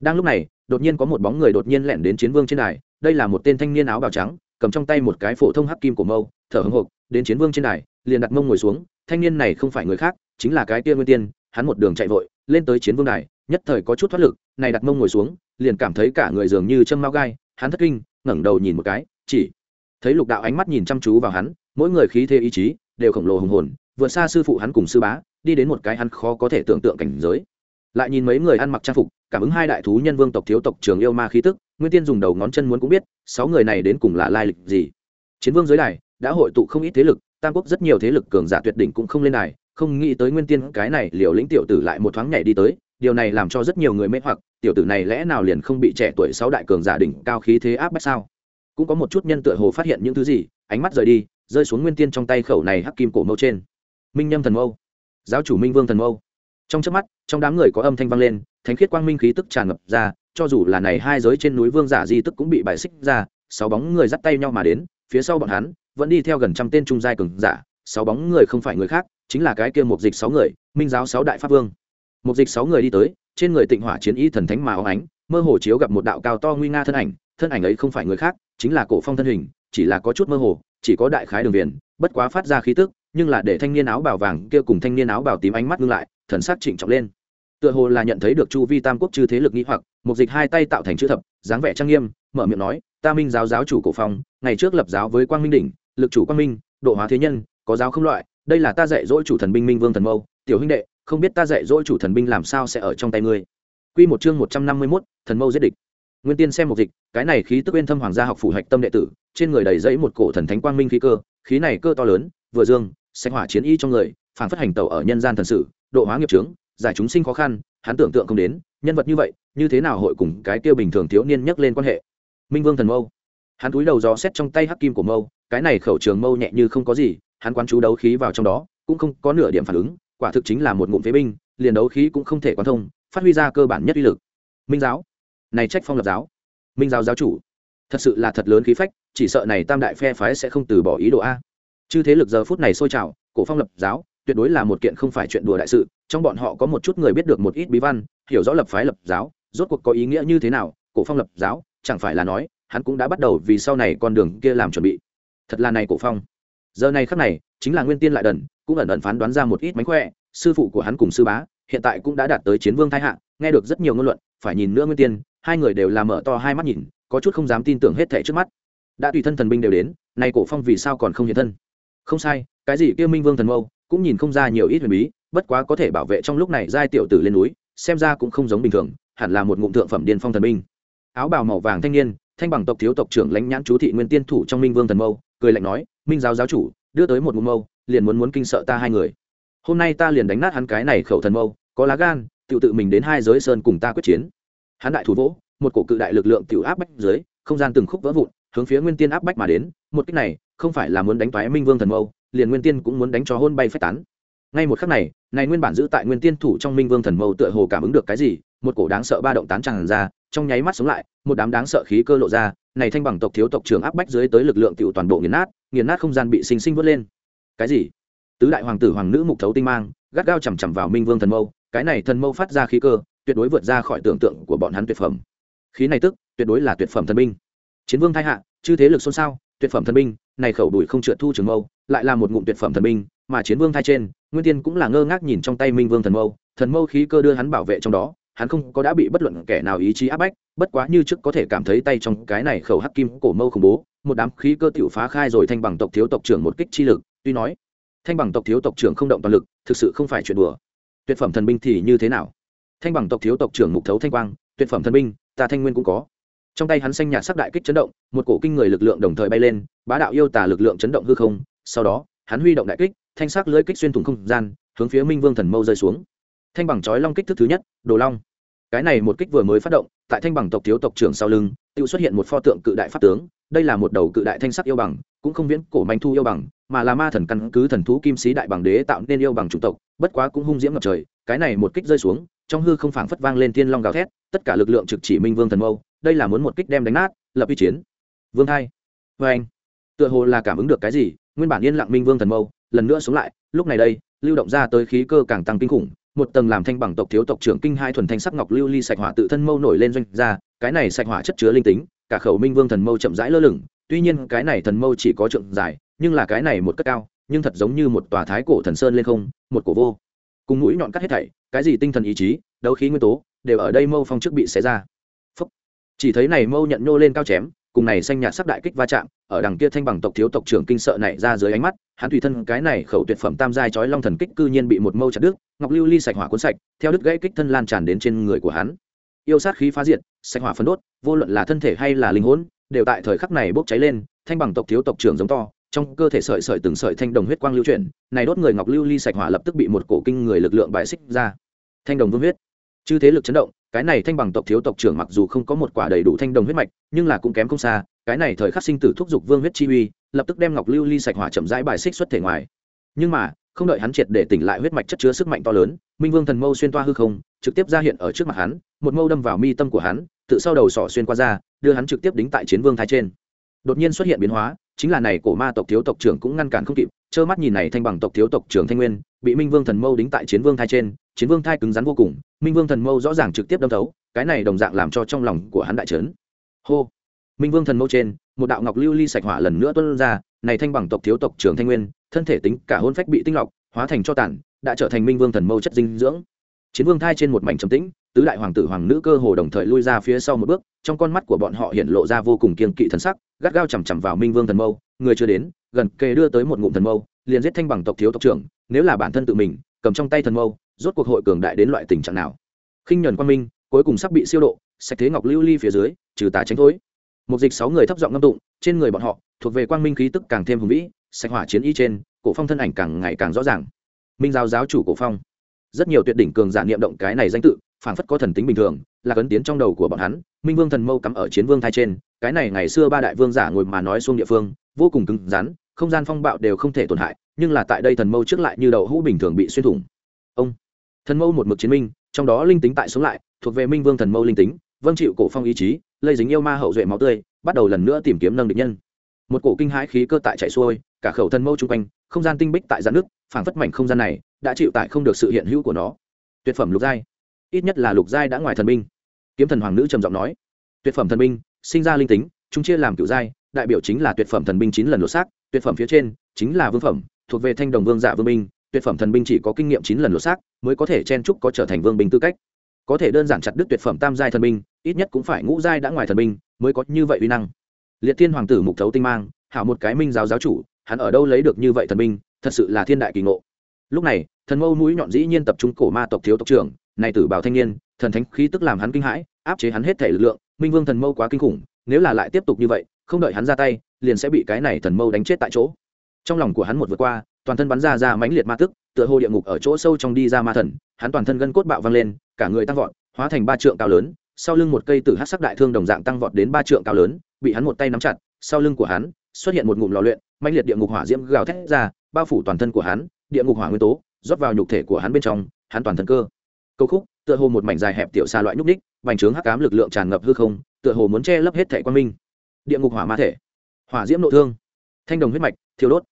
Đang lúc này, đột nhiên có một bóng người đột nhiên lẻn đến chiến vương trên đài, đây là một tên thanh niên áo bào trắng, cầm trong tay một cái phổ thông hắc kim của mâu, thở hưng hộp đến chiến vương trên đài, liền đặt mông ngồi xuống, thanh niên này không phải người khác, chính là cái kia nguyên tiên, hắn một đường chạy vội, lên tới chiến vương đài, nhất thời có chút thoát lực, này đặt mông ngồi xuống, liền cảm thấy cả người dường như châm mao gai, hắn thất kinh, ngẩng đầu nhìn một cái, chỉ thấy lục đạo ánh mắt nhìn chăm chú vào hắn, mỗi người khí thế ý chí đều khổng lồ hùng hồn vượt xa sư phụ hắn cùng sư bá, đi đến một cái hắn khó có thể tưởng tượng cảnh giới. Lại nhìn mấy người ăn mặc trang phục, cảm ứng hai đại thú nhân vương tộc thiếu tộc trường yêu ma khí tức, nguyên tiên dùng đầu ngón chân muốn cũng biết, sáu người này đến cùng là lai lịch gì. Chiến vương giới đài, đã hội tụ không ít thế lực, tam quốc rất nhiều thế lực cường giả tuyệt đỉnh cũng không lên đài, không nghĩ tới nguyên tiên cái này liều lĩnh tiểu tử lại một thoáng nhảy đi tới, điều này làm cho rất nhiều người mê hoặc, tiểu tử này lẽ nào liền không bị trẻ tuổi sáu đại cường giả đỉnh cao khí thế áp bách sao? Cũng có một chút nhân tựa hồ phát hiện những thứ gì, ánh mắt rời đi, rơi xuống nguyên tiên trong tay khẩu này hắc kim cổ mâu trên minh nhâm thần mâu. Giáo chủ minh vương thần mâu. Trong trước mắt, trong đám người có âm thanh vang lên, thánh khiết quang minh khí tức tràn ngập ra, cho dù là này hai giới trên núi vương giả di tức cũng bị bài xích ra, sáu bóng người dắt tay nhau mà đến, phía sau bọn hắn vẫn đi theo gần trăm tên trung giai cường giả, sáu bóng người không phải người khác, chính là cái kia một dịch sáu người, minh giáo sáu đại pháp vương. Một dịch sáu người đi tới, trên người tịnh hỏa chiến y thần thánh mà óng ánh, mơ hồ chiếu gặp một đạo cao to nguy nga thân ảnh thân ảnh ấy không phải người khác, chính là cổ phong thân hình, chỉ là có chút mơ hồ, chỉ có đại khái đường viền, bất quá phát ra khí tức nhưng là để thanh niên áo bào vàng kia cùng thanh niên áo bào tím ánh mắt ngưng lại thần sắc trịnh trọng lên. Tựa hồ là nhận thấy được chu vi tam quốc chư thế lực nghĩ hoặc một dịch hai tay tạo thành chữ thập dáng vẻ trang nghiêm mở miệng nói ta minh giáo giáo chủ cổ phong ngày trước lập giáo với quang minh đỉnh lực chủ quang minh độ hóa thế nhân có giáo không loại đây là ta dạy dỗ chủ thần binh minh vương thần mâu tiểu huynh đệ không biết ta dạy dỗ chủ thần binh làm sao sẽ ở trong tay ngươi. Quy một chương một trăm năm mươi 151, thần mâu giết địch. Nguyên tiên xem một dịch cái này khí tức uyên thâm hoàng gia học phủ hạch tâm đệ tử trên người đầy dẫy một cổ thần thánh quang minh khí cơ khí này cơ to lớn vừa dương xanh hỏa chiến y trong người, phản phất hành tẩu ở nhân gian thần sự độ hóa nghiệp trướng giải chúng sinh khó khăn, hắn tưởng tượng không đến, nhân vật như vậy, như thế nào hội cùng cái tiêu bình thường thiếu niên nhắc lên quan hệ. Minh vương thần mâu. Hắn túi đầu gió xét trong tay hắc kim của mâu, cái này khẩu trường mâu nhẹ như không có gì, hắn quán chú đấu khí vào trong đó, cũng không có nửa điểm phản ứng, quả thực chính là một ngụm phế binh, liền đấu khí cũng không thể quan thông, phát huy ra cơ bản nhất uy lực. Minh giáo. Này trách phong lập giáo. Minh giáo giáo chủ. Thật sự là thật lớn khí phách, chỉ sợ này tam đại phe phái sẽ không từ bỏ ý đồ a chư thế lực giờ phút này sôi trào, cổ phong lập giáo, tuyệt đối là một kiện không phải chuyện đùa đại sự, trong bọn họ có một chút người biết được một ít bí văn, hiểu rõ lập phái lập giáo, rốt cuộc có ý nghĩa như thế nào, cổ phong lập giáo, chẳng phải là nói, hắn cũng đã bắt đầu vì sau này con đường kia làm chuẩn bị. Thật là này cổ phong. Giờ này khắc này, chính là nguyên tiên lại đần, cũng ẩn ẩn phán đoán ra một ít mánh khỏe, sư phụ của hắn cùng sư bá, hiện tại cũng đã đạt tới chiến vương thái hạ, nghe được rất nhiều ngôn luận, phải nhìn nữa nguyên tiên, hai người đều làm mở to hai mắt nhìn, có chút không dám tin tưởng hết thảy trước mắt. Đã tùy thân thần binh đều đến, nay cổ phong vì sao còn không hiện thân? Không sai, cái gì kia minh vương thần mâu, cũng nhìn không ra nhiều ít huyền bí, bất quá có thể bảo vệ trong lúc này giai tiểu tử lên núi, xem ra cũng không giống bình thường, hẳn là một ngụm thượng phẩm điên phong thần binh. Áo bào màu vàng thanh niên, thanh bằng tộc thiếu tộc trưởng lãnh nhãn chú thị nguyên tiên thủ trong minh vương thần mâu, cười lạnh nói, minh giáo giáo chủ, đưa tới một ngụm mâu, liền muốn muốn kinh sợ ta hai người. Hôm nay ta liền đánh nát hắn cái này khẩu thần mâu, có lá gan tự tự mình đến hai giới sơn cùng ta quyết chiến. Hắn đại thủ vỗ, một cổ cự đại lực lượng tiểu áp bách dưới, không gian từng khúc vỡ vụn, hướng phía nguyên tiên áp bách mà đến, một cách này không phải là muốn đánh toái minh vương thần mâu liền nguyên tiên cũng muốn đánh cho hôn bay phách tán. Ngay một khắc này này nguyên bản giữ tại nguyên tiên thủ trong minh vương thần mâu tựa hồ cảm ứng được cái gì, một cổ đáng sợ ba động tán tràn ra, trong nháy mắt sống lại, một đám đáng sợ khí cơ lộ ra, này thanh bằng tộc thiếu tộc trưởng áp bách dưới tới lực lượng tiểu toàn bộ nghiền nát nghiền nát không gian bị sinh sinh vớt lên. Cái gì? Tứ đại hoàng tử hoàng nữ mục thấu tinh mang, gắt gao chằm chằm vào minh vương thần mâu cái này thần mâu phát ra khí cơ, tuyệt đối vượt ra khỏi tưởng tượng của bọn hắn tuyệt phẩm. Khí này tức, tuyệt đối là tuyệt phẩm thần binh. Chiến vương thay hạ, chư thế lực xôn xao tuyệt phẩm thần binh, này khẩu đuổi không trượt thu trường mâu, lại là một ngụm tuyệt phẩm thần binh, mà chiến vương thai trên, nguyên tiên cũng là ngơ ngác nhìn trong tay minh vương thần mâu thần mâu khí cơ đưa hắn bảo vệ trong đó, hắn không có đã bị bất luận kẻ nào ý chí áp bách, bất quá như trước có thể cảm thấy tay trong cái này khẩu hắc kim cổ mâu khủng bố, một đám khí cơ tiểu phá khai rồi thanh bằng tộc thiếu tộc trưởng một kích chi lực, tuy nói, thanh bằng tộc thiếu tộc trưởng không động toàn lực, thực sự không phải chuyện đùa. Tuyệt phẩm thần binh thì như thế nào? Thanh bằng tộc thiếu tộc trưởng mục thấu thanh quang, tuyệt phẩm thần binh, ta thanh nguyên cũng có trong tay hắn xanh nhạt sắc đại kích chấn động, một cổ kinh người lực lượng đồng thời bay lên, bá đạo yêu tả lực lượng chấn động hư không, sau đó, hắn huy động đại kích, thanh sắc lưới kích xuyên thủng không gian, hướng phía minh vương thần mâu rơi xuống. Thanh bằng chói long kích thức thứ nhất, đồ long. Cái này một kích vừa mới phát động, tại thanh bằng tộc thiếu tộc trưởng sau lưng tự xuất hiện một pho tượng cự đại pháp tướng, đây là một đầu cự đại thanh sắc yêu bằng, cũng không viễn cổ manh thu yêu bằng, mà là ma thần căn cứ thần thú kim sĩ đại bằng đế tạo nên yêu bằng chủng tộc, bất quá cũng hung diễm ngập trời, cái này một kích rơi xuống trong hư không phảng phất vang lên thiên long gào thét, tất cả lực lượng trực chỉ minh vương thần mâu, đây là muốn một kích đem đánh nát, lập uy chiến. Vương hai vê vâng anh. Tựa hồ là cảm ứng được cái gì, nguyên bản yên lặng minh vương thần mâu, lần nữa xuống lại, lúc này đây, lưu động ra tới khí cơ càng tăng kinh khủng, một tầng làm thanh bằng tộc thiếu tộc trưởng kinh hai thuần thanh sắc ngọc lưu ly sạch hỏa tự thân mâu nổi lên doanh ra, cái này sạch hỏa chất chứa linh tính, cả khẩu minh vương thần mâu chậm rãi lơ lửng, tuy nhiên cái này thần mâu chỉ có trượng dài, nhưng là cái này một cất cao, nhưng thật giống như một tòa thái cổ thần sơn lên không, một cổ vô cùng mũi nhọn cắt hết thảy, cái gì tinh thần ý chí, đấu khí nguyên tố, đều ở đây mâu phong trước bị xé ra Phúc. chỉ thấy này mâu nhận nhô lên cao chém, cùng này xanh nhạt sắc đại kích va chạm, ở đằng kia thanh bằng tộc thiếu tộc trưởng kinh sợ này ra dưới ánh mắt, hắn tùy thân cái này khẩu tuyệt phẩm tam giai chói long thần kích cư nhiên bị một mâu chặt đứt, ngọc lưu ly sạch hỏa cuốn sạch, theo đứt gãy kích thân lan tràn đến trên người của hắn yêu sát khí phá diệt, sạch hỏa phân đốt, vô luận là thân thể hay là linh hồn, đều tại thời khắc này bốc cháy lên, thanh bằng tộc thiếu tộc trưởng giống to trong cơ thể sợi sợi từng sợi thanh đồng huyết quang lưu chuyển, này đốt người ngọc lưu ly sạch hỏa lập tức bị một cổ kinh người lực lượng bại xích ra. Thanh đồng vương huyết. Chư thế lực chấn động, cái này thanh bằng tộc thiếu tộc trưởng mặc dù không có một quả đầy đủ thanh đồng huyết mạch, nhưng là cũng kém không xa, cái này thời khắc sinh tử thúc giục vương huyết chi uy, lập tức đem ngọc lưu ly sạch hỏa chậm rãi bài xích xuất thể ngoài. Nhưng mà, không đợi hắn triệt để tỉnh lại huyết mạch chất chứa sức mạnh to lớn, minh vương thần mâu xuyên toa hư không, trực tiếp ra hiện ở trước mặt hắn, một mâu đâm vào mi tâm của hắn, tự sau đầu sỏ xuyên qua ra, đưa hắn trực tiếp đính tại chiến vương thái trên. Đột nhiên xuất hiện biến hóa chính là này cổ ma tộc thiếu tộc trưởng cũng ngăn cản không kịp, trơ mắt nhìn này thanh bằng tộc thiếu tộc trưởng thanh nguyên, bị minh vương thần mâu đính tại chiến vương thai trên, chiến vương thai cứng rắn vô cùng, minh vương thần mâu rõ ràng trực tiếp đâm thấu, cái này đồng dạng làm cho trong lòng của hắn đại trấn hô! Minh vương thần mâu trên, một đạo ngọc lưu ly sạch hỏa lần nữa tuân ra, này thanh bằng tộc thiếu tộc trưởng thanh nguyên, thân thể tính cả hôn phách bị tinh lọc, hóa thành cho tản đã trở thành minh vương thần mâu chất dinh dưỡng. Chiến vương thai trên một mảnh trầm tĩnh tứ đại hoàng tử hoàng nữ cơ hồ đồng thời lui ra phía sau một bước, trong con mắt của bọn họ hiện lộ ra vô cùng kiên kỵ thần sắc, gắt gao chằm chằm vào minh vương thần mâu, người chưa đến, gần kề đưa tới một ngụm thần mâu, liền giết thanh bằng tộc thiếu tộc trưởng, nếu là bản thân tự mình, cầm trong tay thần mâu, rốt cuộc hội cường đại đến loại tình trạng nào? Khinh nhuần quang minh, cuối cùng sắp bị siêu độ, sạch thế ngọc lưu ly phía dưới, trừ tà tránh thối. Một dịch sáu người thấp giọng ngâm tụng, trên người bọn họ, thuộc về quang minh khí tức càng thêm hùng vĩ, sạch hỏa chiến y trên, cổ phong thân ảnh càng ngày càng rõ ràng. Minh giáo giáo chủ cổ phong. Rất nhiều tuyệt đỉnh cường giả niệm động cái này danh tự phảng phất có thần tính bình thường, là cấn tiến trong đầu của bọn hắn, minh vương thần mâu cắm ở chiến vương thai trên, cái này ngày xưa ba đại vương giả ngồi mà nói xuống địa phương, vô cùng cứng rắn, không gian phong bạo đều không thể tổn hại, nhưng là tại đây thần mâu trước lại như đầu hũ bình thường bị xuyên thủng. Ông, thần mâu một mực chiến minh, trong đó linh tính tại sống lại, thuộc về minh vương thần mâu linh tính vâng chịu cổ phong ý chí, lây dính yêu ma hậu duệ máu tươi, bắt đầu lần nữa tìm kiếm nâng địch nhân. Một cổ kinh hãi khí cơ tại chạy xuôi, cả khẩu thần mâu chung quanh, không gian tinh bích tại giãn nước phảng phất mảnh không gian này, đã chịu tại không được sự hiện hữu của nó. Tuyệt phẩm lục giai ít nhất là lục giai đã ngoài thần binh. Kiếm thần hoàng nữ trầm giọng nói, tuyệt phẩm thần binh, sinh ra linh tính, chúng chia làm cựu giai, đại biểu chính là tuyệt phẩm thần binh chín lần lột xác, tuyệt phẩm phía trên chính là vương phẩm, thuộc về thanh đồng vương giả vương binh, tuyệt phẩm thần binh chỉ có kinh nghiệm chín lần lột xác mới có thể chen trúc có trở thành vương binh tư cách. Có thể đơn giản chặt đứt tuyệt phẩm tam giai thần binh, ít nhất cũng phải ngũ giai đã ngoài thần binh mới có như vậy uy năng. Liệt thiên hoàng tử mục thấu tinh mang, hảo một cái minh giáo giáo chủ, hắn ở đâu lấy được như vậy thần binh, thật sự là thiên đại kỳ ngộ. Lúc này, thần mâu mũi nhọn dĩ nhiên tập trung cổ ma tộc thiếu tộc trưởng này tử bảo thanh niên, thần thánh khí tức làm hắn kinh hãi, áp chế hắn hết thể lực lượng, minh vương thần mâu quá kinh khủng, nếu là lại tiếp tục như vậy, không đợi hắn ra tay, liền sẽ bị cái này thần mâu đánh chết tại chỗ. Trong lòng của hắn một vượt qua, toàn thân bắn ra ra mãnh liệt ma tức, tựa hồ địa ngục ở chỗ sâu trong đi ra ma thần, hắn toàn thân gân cốt bạo vang lên, cả người tăng vọt, hóa thành ba trượng cao lớn, sau lưng một cây tử hát sắc đại thương đồng dạng tăng vọt đến ba trượng cao lớn, bị hắn một tay nắm chặt, sau lưng của hắn, xuất hiện một ngụm lò luyện, mãnh liệt địa ngục hỏa diễm gào thét ra, bao phủ toàn thân của hắn, địa ngục hỏa nguyên tố, rót vào nhục thể của hắn bên trong, hắn toàn thân cơ câu khúc, tựa hồ một mảnh dài hẹp tiểu xa loại nhúc ních bành trướng hắc cám lực lượng tràn ngập hư không, tựa hồ muốn che lấp hết thể quan minh. Địa ngục hỏa ma thể, hỏa diễm nội thương, thanh đồng huyết mạch, thiêu đốt.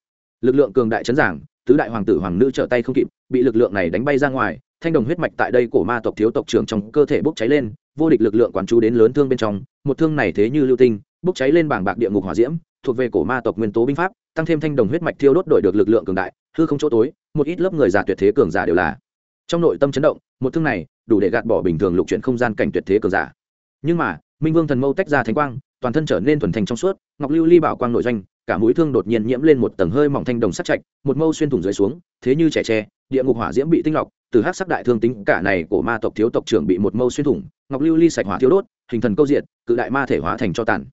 Lực lượng cường đại chấn giảng, tứ đại hoàng tử hoàng nữ trở tay không kịp, bị lực lượng này đánh bay ra ngoài, thanh đồng huyết mạch tại đây của ma tộc thiếu tộc trưởng trong cơ thể bốc cháy lên, vô địch lực lượng quán chú đến lớn thương bên trong, một thương này thế như lưu tinh, bốc cháy lên bảng bạc địa ngục hỏa diễm, thuộc về cổ ma tộc nguyên tố binh pháp, tăng thêm thanh đồng huyết mạch thiêu đốt đổi được lực lượng cường đại, hư không chỗ tối, một ít lớp người già tuyệt thế cường giả đều là trong nội tâm chấn động, một thương này đủ để gạt bỏ bình thường lục chuyển không gian cảnh tuyệt thế cường giả. Nhưng mà, minh vương thần mâu tách ra thánh quang, toàn thân trở nên thuần thành trong suốt, ngọc lưu ly bảo quang nội doanh cả mũi thương đột nhiên nhiễm lên một tầng hơi mỏng thanh đồng sắc chạch một mâu xuyên thủng dưới xuống, thế như trẻ tre, địa ngục hỏa diễm bị tinh lọc, từ hát sắc đại thương tính, cả này của ma tộc thiếu tộc trưởng bị một mâu xuyên thủng, ngọc lưu ly sạch hỏa thiếu đốt, hình thần câu diện cự đại ma thể hóa thành cho tàn.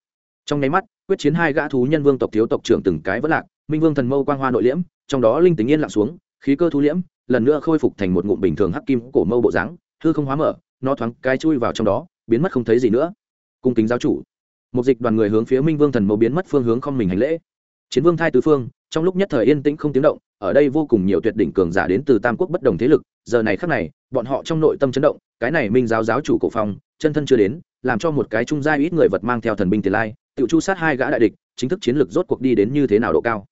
Trong nháy mắt, quyết chiến hai gã thú nhân vương tộc thiếu tộc trưởng từng cái vất lạc, minh vương thần mâu quang hoa nội liễm, trong đó linh tính yên lặng xuống, khí cơ thu liễm lần nữa khôi phục thành một ngụm bình thường hắc kim cổ mâu bộ dáng, hư không hóa mở, nó thoáng cái chui vào trong đó, biến mất không thấy gì nữa. Cung kính giáo chủ. Một dịch đoàn người hướng phía minh vương thần mâu biến mất phương hướng không mình hành lễ. Chiến vương thai tứ phương, trong lúc nhất thời yên tĩnh không tiếng động, ở đây vô cùng nhiều tuyệt đỉnh cường giả đến từ tam quốc bất đồng thế lực, giờ này khắc này, bọn họ trong nội tâm chấn động, cái này minh giáo giáo chủ cổ phong, chân thân chưa đến, làm cho một cái trung gia ít người vật mang theo thần binh tiền lai tự chu sát hai gã đại địch, chính thức chiến lược rốt cuộc đi đến như thế nào độ cao.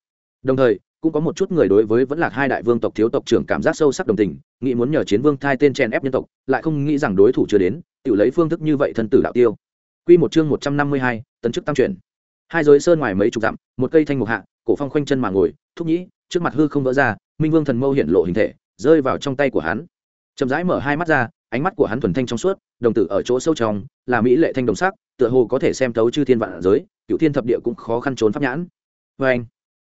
Đồng thời cũng có một chút người đối với vẫn là hai đại vương tộc thiếu tộc trưởng cảm giác sâu sắc đồng tình nghĩ muốn nhờ chiến vương thai tên chen ép nhân tộc lại không nghĩ rằng đối thủ chưa đến tự lấy phương thức như vậy thân tử đạo tiêu. Quy một chương một trăm năm mươi hai, tấn chức tăng chuyển. Hai giới sơn ngoài mấy chục dặm một cây thanh mục hạ cổ phong khoanh chân mà ngồi thúc nhĩ trước mặt hư không vỡ ra minh vương thần mâu hiện lộ hình thể rơi vào trong tay của hắn. Chậm rãi mở hai mắt ra ánh mắt của hắn thuần thanh trong suốt đồng tử ở chỗ sâu trong là mỹ lệ thanh đồng sắc tựa hồ có thể xem thấu chư thiên vạn giới cựu thiên thập địa cũng khó khăn trốn pháp nhãn. Vâng. Vê anh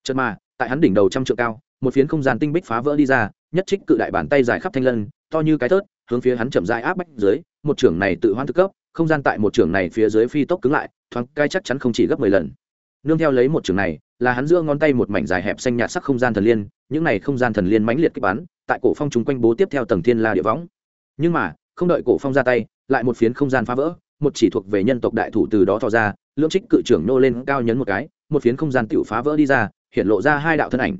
chật mà tại hắn đỉnh đầu trăm trượng cao, một phiến không gian tinh bích phá vỡ đi ra, nhất trích cự đại bàn tay dài khắp thanh lân, to như cái thớt hướng phía hắn chậm rãi áp bách dưới, một trưởng này tự hoan thực cấp, không gian tại một trưởng này phía dưới phi tốc cứng lại, thoáng cai chắc chắn không chỉ gấp mười lần. Nương theo lấy một trường này, là hắn giữa ngón tay một mảnh dài hẹp xanh nhạt sắc không gian thần liên, những này không gian thần liên mãnh liệt kích bắn, tại cổ phong chúng quanh bố tiếp theo tầng thiên la địa võng. Nhưng mà, không đợi cổ phong ra tay, lại một phiến không gian phá vỡ, một chỉ thuộc về nhân tộc đại thủ từ đó thò ra, lưỡng trích cự trưởng nô lên cao nhấn một cái, một phiến không gian tiểu phá vỡ đi ra hiện lộ ra hai đạo thân ảnh.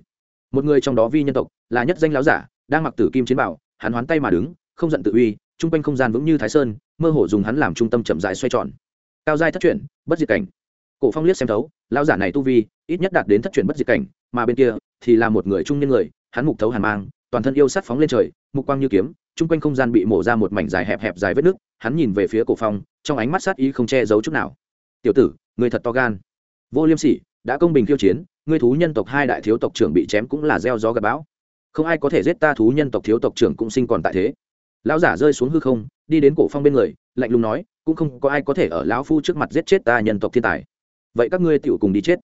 Một người trong đó vi nhân tộc, là nhất danh láo giả, đang mặc tử kim chiến bảo, hắn hoán tay mà đứng, không giận tự uy, chung quanh không gian vững như thái sơn, mơ hồ dùng hắn làm trung tâm chậm rãi xoay tròn. Cao giai thất chuyển bất diệt cảnh. Cổ phong liếc xem thấu, lão giả này tu vi, ít nhất đạt đến thất chuyển bất diệt cảnh, mà bên kia thì là một người trung niên người, hắn mục thấu hàn mang, toàn thân yêu sát phóng lên trời, mục quang như kiếm, chung quanh không gian bị mổ ra một mảnh dài hẹp hẹp dài vết nước hắn nhìn về phía cổ phong, trong ánh mắt sát ý không che giấu chút nào. Tiểu tử, người thật to gan. Vô liêm sỉ đã công bình khiêu chiến, ngươi thú nhân tộc hai đại thiếu tộc trưởng bị chém cũng là gieo gió gặp bão. Không ai có thể giết ta thú nhân tộc thiếu tộc trưởng cũng sinh còn tại thế. Lão giả rơi xuống hư không, đi đến cổ phong bên người, lạnh lùng nói, cũng không có ai có thể ở lão phu trước mặt giết chết ta nhân tộc thiên tài. Vậy các ngươi tiểu cùng đi chết.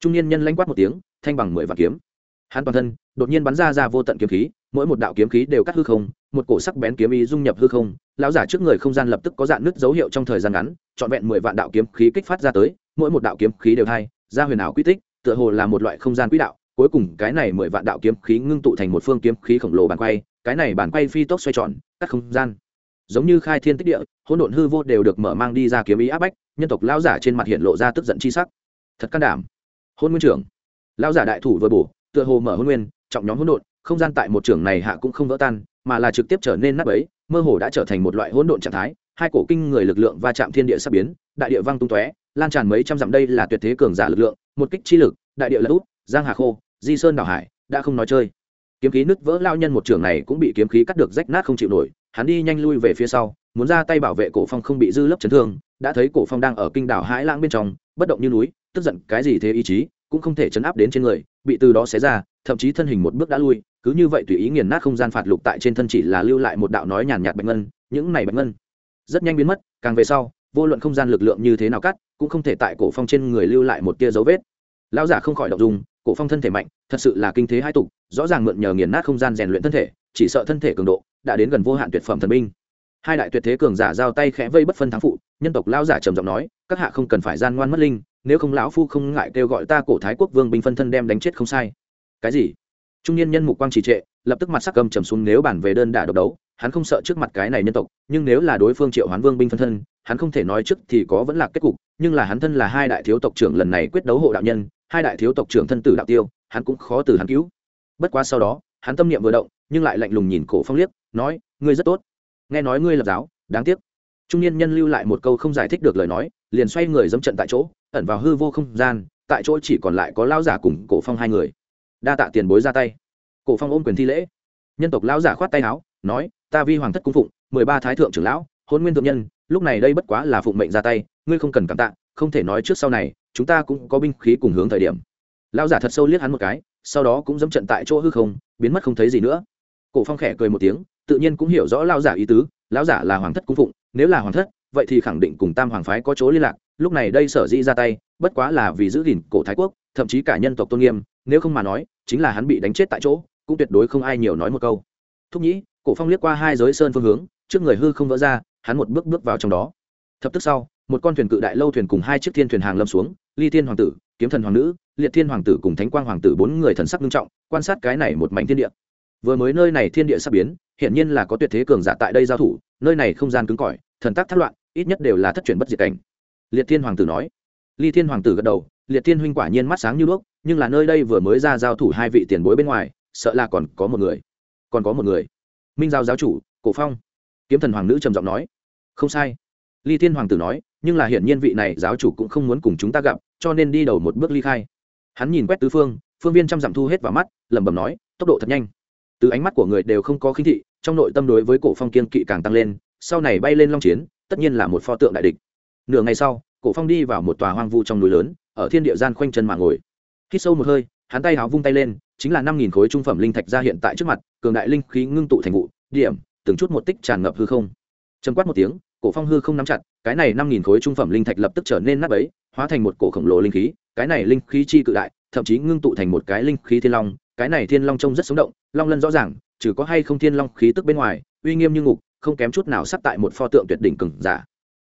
Trung niên nhân lanh quát một tiếng, thanh bằng mười vạn kiếm. Hắn toàn thân, đột nhiên bắn ra ra vô tận kiếm khí, mỗi một đạo kiếm khí đều cắt hư không, một cổ sắc bén kiếm ý dung nhập hư không, lão giả trước người không gian lập tức có dạn nứt dấu hiệu trong thời gian ngắn, trọn vẹn mười vạn đạo kiếm khí kích phát ra tới, mỗi một đạo kiếm khí đều hai ra huyền ảo quy tích, tựa hồ là một loại không gian quỹ đạo, cuối cùng cái này mười vạn đạo kiếm khí ngưng tụ thành một phương kiếm khí khổng lồ bàn quay, cái này bàn quay phi tốc xoay tròn, cắt không gian. Giống như khai thiên tích địa, hỗn độn hư vô đều được mở mang đi ra kiếm ý áp bách, nhân tộc lão giả trên mặt hiện lộ ra tức giận chi sắc. Thật can đảm. Hôn nguyên trưởng. Lão giả đại thủ vừa bổ, tựa hồ mở hôn nguyên, trọng nhóm hỗn độn, không gian tại một trưởng này hạ cũng không vỡ tan, mà là trực tiếp trở nên nắp ấy mơ hồ đã trở thành một loại hỗn độn trạng thái, hai cổ kinh người lực lượng va chạm thiên địa sắp biến đại địa văng tung tóe, lan tràn mấy trăm dặm đây là tuyệt thế cường giả lực lượng, một kích chi lực, đại địa lật út giang hà khô, di sơn đảo hải, đã không nói chơi. Kiếm khí nứt vỡ lao nhân một trường này cũng bị kiếm khí cắt được rách nát không chịu nổi, hắn đi nhanh lui về phía sau, muốn ra tay bảo vệ cổ phong không bị dư lớp chấn thương, đã thấy cổ phong đang ở kinh đảo hải lãng bên trong, bất động như núi, tức giận cái gì thế ý chí, cũng không thể chấn áp đến trên người, bị từ đó xé ra, thậm chí thân hình một bước đã lui, cứ như vậy tùy ý nghiền nát không gian phạt lục tại trên thân chỉ là lưu lại một đạo nói nhàn nhạt bạch ngân, những này bạch ngân rất nhanh biến mất, càng về sau vô luận không gian lực lượng như thế nào cắt, cũng không thể tại cổ phong trên người lưu lại một tia dấu vết. Lão giả không khỏi động dung, cổ phong thân thể mạnh, thật sự là kinh thế hai tục, rõ ràng mượn nhờ nghiền nát không gian rèn luyện thân thể, chỉ sợ thân thể cường độ đã đến gần vô hạn tuyệt phẩm thần binh. Hai đại tuyệt thế cường giả giao tay khẽ vây bất phân thắng phụ, nhân tộc lão giả trầm giọng nói, các hạ không cần phải gian ngoan mất linh, nếu không lão phu không ngại kêu gọi ta cổ thái quốc vương binh phân thân đem đánh chết không sai. Cái gì? Trung niên nhân mục quang trì trệ, lập tức mặt sắc cầm trầm xuống nếu bản về đơn đả độc đấu, hắn không sợ trước mặt cái này nhân tộc, nhưng nếu là đối phương triệu hoán vương binh phân thân hắn không thể nói trước thì có vẫn là kết cục, nhưng là hắn thân là hai đại thiếu tộc trưởng lần này quyết đấu hộ đạo nhân, hai đại thiếu tộc trưởng thân tử đạo tiêu, hắn cũng khó từ hắn cứu. Bất quá sau đó, hắn tâm niệm vừa động, nhưng lại lạnh lùng nhìn cổ phong liếc, nói, ngươi rất tốt. Nghe nói ngươi lập giáo, đáng tiếc. Trung niên nhân lưu lại một câu không giải thích được lời nói, liền xoay người dẫm trận tại chỗ, ẩn vào hư vô không gian, tại chỗ chỉ còn lại có lão giả cùng cổ phong hai người. Đa tạ tiền bối ra tay. Cổ phong ôm quyền thi lễ. Nhân tộc lão giả khoát tay áo, nói, ta vi hoàng thất cung phụng, mười ba thái thượng trưởng lão, hôn nguyên thượng nhân lúc này đây bất quá là phụng mệnh ra tay, ngươi không cần cảm tạ, không thể nói trước sau này, chúng ta cũng có binh khí cùng hướng thời điểm. Lão giả thật sâu liếc hắn một cái, sau đó cũng dẫm trận tại chỗ hư không, biến mất không thấy gì nữa. Cổ phong khẽ cười một tiếng, tự nhiên cũng hiểu rõ lão giả ý tứ, lão giả là hoàng thất cung phụng, nếu là hoàng thất, vậy thì khẳng định cùng tam hoàng phái có chỗ liên lạc, lúc này đây sở dĩ ra tay, bất quá là vì giữ gìn cổ thái quốc, thậm chí cả nhân tộc tôn nghiêm, nếu không mà nói, chính là hắn bị đánh chết tại chỗ, cũng tuyệt đối không ai nhiều nói một câu. Thúc nhĩ, cổ phong liếc qua hai giới sơn phương hướng, trước người hư không vỡ ra hắn một bước bước vào trong đó. Thập tức sau, một con thuyền cự đại lâu thuyền cùng hai chiếc thiên thuyền hàng lâm xuống, ly thiên hoàng tử, kiếm thần hoàng nữ, liệt thiên hoàng tử cùng thánh quang hoàng tử, bốn người thần sắc nghiêm trọng, quan sát cái này một mảnh thiên địa. Vừa mới nơi này thiên địa sắp biến hiện nhiên là có tuyệt thế cường giả tại đây giao thủ, nơi này không gian cứng cỏi, thần tác thất loạn, ít nhất đều là thất truyền bất diệt cảnh. Liệt thiên hoàng tử nói. Ly thiên hoàng tử gật đầu, liệt thiên huynh quả nhiên mắt sáng như đuốc, nhưng là nơi đây vừa mới ra giao thủ hai vị tiền bối bên ngoài, sợ là còn có một người. Còn có một người. Minh giao giáo chủ, cổ phong. Kiếm thần hoàng nữ trầm giọng nói không sai. Ly thiên hoàng tử nói, nhưng là hiển nhiên vị này giáo chủ cũng không muốn cùng chúng ta gặp, cho nên đi đầu một bước ly khai. Hắn nhìn quét tứ phương phương viên chăm dặm thu hết vào mắt, lẩm bẩm nói, tốc độ thật nhanh. Từ ánh mắt của người đều không có khinh thị, trong nội tâm đối với cổ phong kiên kỵ càng tăng lên, sau này bay lên long chiến, tất nhiên là một pho tượng đại địch. Nửa ngày sau, cổ phong đi vào một tòa hoang vu trong núi lớn, ở thiên địa gian khoanh chân mà ngồi. Hít sâu một hơi, hắn tay háo vung tay lên, chính là năm nghìn khối trung phẩm linh thạch ra hiện tại trước mặt, cường đại linh khí ngưng tụ thành vụ, điểm, từng chút một tích tràn ngập hư không. Chấm quát một tiếng cổ phong hư không nắm chặt, cái này năm nghìn khối trung phẩm linh thạch lập tức trở nên nát bấy, hóa thành một cổ khổng lồ linh khí, cái này linh khí chi cự đại, thậm chí ngưng tụ thành một cái linh khí thiên long, cái này thiên long trông rất sống động, long lân rõ ràng, trừ có hay không thiên long khí tức bên ngoài, uy nghiêm như ngục, không kém chút nào sắp tại một pho tượng tuyệt đỉnh cừng giả.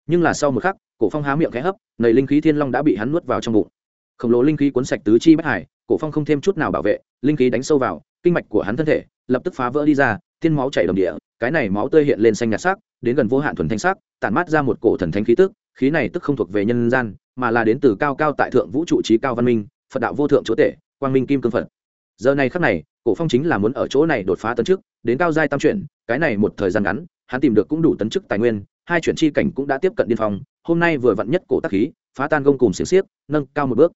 Nhưng là sau một khắc, cổ phong há miệng khẽ hấp nầy linh khí thiên long đã bị hắn nuốt vào trong bụng. Khổng lồ linh khí cuốn sạch tứ chi bất hải, cổ phong không thêm chút nào bảo vệ, linh khí đánh sâu vào, kinh mạch của hắn thân thể lập tức phá vỡ đi ra tiên máu chảy đồng địa, cái này máu tươi hiện lên xanh nhạt sắc, đến gần vô hạn thuần thanh sắc, tản mát ra một cổ thần thánh khí tức, khí này tức không thuộc về nhân gian, mà là đến từ cao cao tại thượng vũ trụ trí cao văn minh, phật đạo vô thượng chúa tể, quang minh kim cương phật. Giờ này khắc này, cổ phong chính là muốn ở chỗ này đột phá tấn trước đến cao giai tam chuyển, cái này một thời gian ngắn, hắn tìm được cũng đủ tấn chức tài nguyên, hai chuyển chi cảnh cũng đã tiếp cận điên phong, hôm nay vừa vặn nhất cổ tác khí, phá tan gông cùng xiềng xiếc, nâng cao một bước.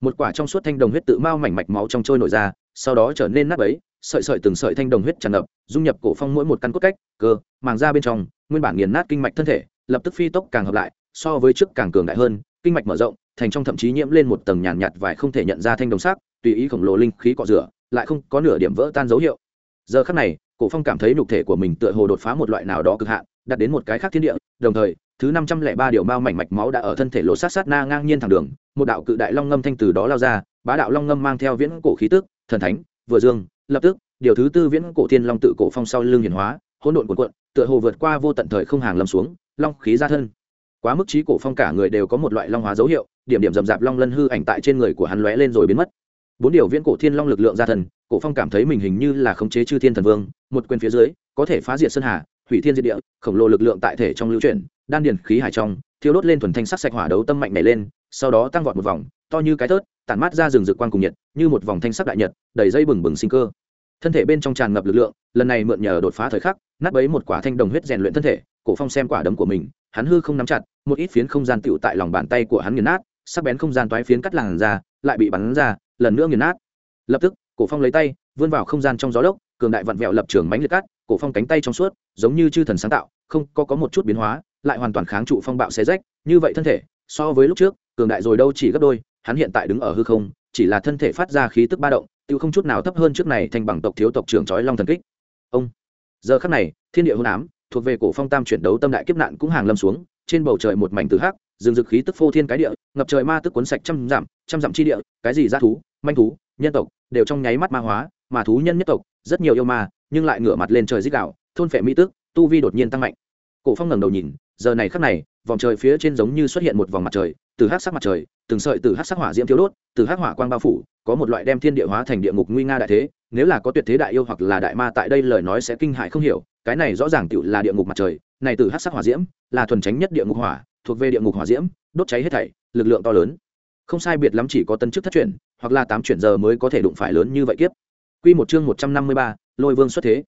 Một quả trong suốt thanh đồng huyết tự mau mảnh mạch máu trong trôi nổi ra, sau đó trở nên nát ấy sợi sợi từng sợi thanh đồng huyết tràn ngập dung nhập cổ phong mỗi một căn cốt cách cơ màng ra bên trong nguyên bản nghiền nát kinh mạch thân thể lập tức phi tốc càng hợp lại so với trước càng cường đại hơn kinh mạch mở rộng thành trong thậm chí nhiễm lên một tầng nhàn nhạt, vải không thể nhận ra thanh đồng sắc tùy ý khổng lồ linh khí cọ rửa lại không có nửa điểm vỡ tan dấu hiệu. Giờ khắc này cổ phong cảm thấy nhục thể của mình tựa hồ đột phá một loại nào đó cực hạn đạt đến một cái khác thiên địa đồng thời thứ năm trăm lẻ ba điều mao mảnh mạch máu đã ở thân thể lộ sát sát na ngang nhiên thẳng đường một đạo cự đại long ngâm thanh từ đó lao ra bá đạo long ngâm mang theo viễn cổ khí tức thần thánh vừa dương lập tức, điều thứ tư viễn cổ thiên long tự cổ phong sau lưng hiển hóa, hỗn độn cuộn cuộn, tựa hồ vượt qua vô tận thời không hàng lâm xuống, long khí ra thân. Quá mức trí cổ phong cả người đều có một loại long hóa dấu hiệu, điểm điểm rầm rạp long lân hư ảnh tại trên người của hắn lóe lên rồi biến mất. Bốn điều viễn cổ thiên long lực lượng ra thần cổ phong cảm thấy mình hình như là khống chế chư thiên thần vương, một quyền phía dưới, có thể phá diệt sơn hà, hủy thiên diệt địa, khổng lồ lực lượng tại thể trong lưu chuyển đan điền khí hải trong thiếu đốt lên thuần thanh sắc sạch hỏa đấu tâm mạnh nảy lên, sau đó tăng vọt một vòng, to như cái tớt tản mát ra rừng rực quang cùng nhiệt, như một vòng thanh sắc đại nhật, đầy dây bừng bừng sinh cơ. Thân thể bên trong tràn ngập lực lượng, lần này mượn nhờ đột phá thời khắc, nát bấy một quả thanh đồng huyết rèn luyện thân thể, cổ phong xem quả đấm của mình, hắn hư không nắm chặt, một ít phiến không gian tựu tại lòng bàn tay của hắn nghiền nát, sắc bén không gian toái phiến cắt làn ra, lại bị bắn ra, lần nữa nghiền nát. Lập tức, cổ phong lấy tay, vươn vào không gian trong gió lốc, cường đại vặn vẹo lập trường mánh liệt cắt, cổ phong cánh tay trong suốt, giống như chư thần sáng tạo, không có có một chút biến hóa lại hoàn toàn kháng trụ phong bạo xé rách, như vậy thân thể, so với lúc trước, cường đại rồi đâu chỉ gấp đôi, hắn hiện tại đứng ở hư không, chỉ là thân thể phát ra khí tức ba động, tiêu không chút nào thấp hơn trước này thành bằng tộc thiếu tộc trưởng chói long thần kích. Ông, giờ khắc này, thiên địa hôn ám, thuộc về cổ phong tam chuyển đấu tâm đại kiếp nạn cũng hàng lâm xuống, trên bầu trời một mảnh từ hắc, rừng rực khí tức phô thiên cái địa, ngập trời ma tức cuốn sạch trăm dặm trăm dặm chi địa, cái gì ra thú, manh thú, nhân tộc, đều trong nháy mắt ma hóa, mà thú nhân nhất tộc, rất nhiều yêu ma, nhưng lại ngửa mặt lên trời dích đạo thôn phệ mỹ tức tu vi đột nhiên tăng mạnh. Cổ phong ngẩng đầu nhìn giờ này khắc này vòng trời phía trên giống như xuất hiện một vòng mặt trời từ hắc sắc mặt trời từng sợi từ hắc sắc hỏa diễm thiếu đốt từ hắc hỏa quang bao phủ có một loại đem thiên địa hóa thành địa ngục nguy nga đại thế nếu là có tuyệt thế đại yêu hoặc là đại ma tại đây lời nói sẽ kinh hại không hiểu cái này rõ ràng tựu là địa ngục mặt trời này từ hắc sắc hỏa diễm là thuần tránh nhất địa ngục hỏa thuộc về địa ngục hỏa diễm đốt cháy hết thảy lực lượng to lớn. Không sai biệt lắm chỉ có tân chức thất chuyển hoặc là tám chuyển giờ mới có thể đụng phải lớn như vậy kiếp. Quy một chương một trăm năm mươi ba, lôi vương xuất thế.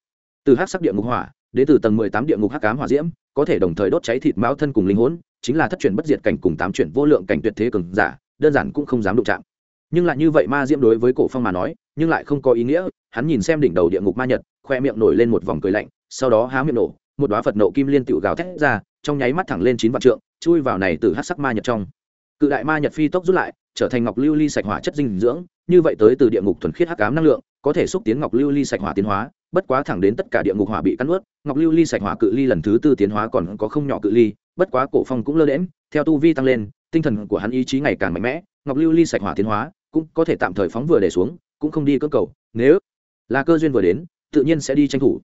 Từ hắc sắc địa ngục hỏa đến từ tầng mười tám địa ngục hắc ám hỏa diễm có thể đồng thời đốt cháy thịt máu thân cùng linh hồn, chính là thất chuyển bất diệt cảnh cùng tám chuyển vô lượng cảnh tuyệt thế cường giả, đơn giản cũng không dám đụng chạm. Nhưng lại như vậy ma diễm đối với cổ phong mà nói, nhưng lại không có ý nghĩa, hắn nhìn xem đỉnh đầu địa ngục ma nhật, khoe miệng nổi lên một vòng cười lạnh, sau đó há miệng nổ, một đóa phật nộ kim liên tựu gào thét ra, trong nháy mắt thẳng lên chín vạn trượng, chui vào này từ hắc sắc ma nhật trong. Cự đại ma nhật phi tốc rút lại trở thành ngọc lưu ly sạch hỏa chất dinh dưỡng, như vậy tới từ địa ngục thuần khiết hắc ám năng lượng, có thể xúc tiến ngọc lưu ly sạch hỏa tiến hóa, bất quá thẳng đến tất cả địa ngục hỏa bị cắn ướt ngọc lưu ly sạch hỏa cự ly lần thứ tư tiến hóa còn có không nhỏ cự ly, bất quá cổ phong cũng lơ đễm theo tu vi tăng lên, tinh thần của hắn ý chí ngày càng mạnh mẽ, ngọc lưu ly sạch hỏa tiến hóa cũng có thể tạm thời phóng vừa để xuống, cũng không đi cơ cầu, nếu là cơ duyên vừa đến, tự nhiên sẽ đi tranh thủ.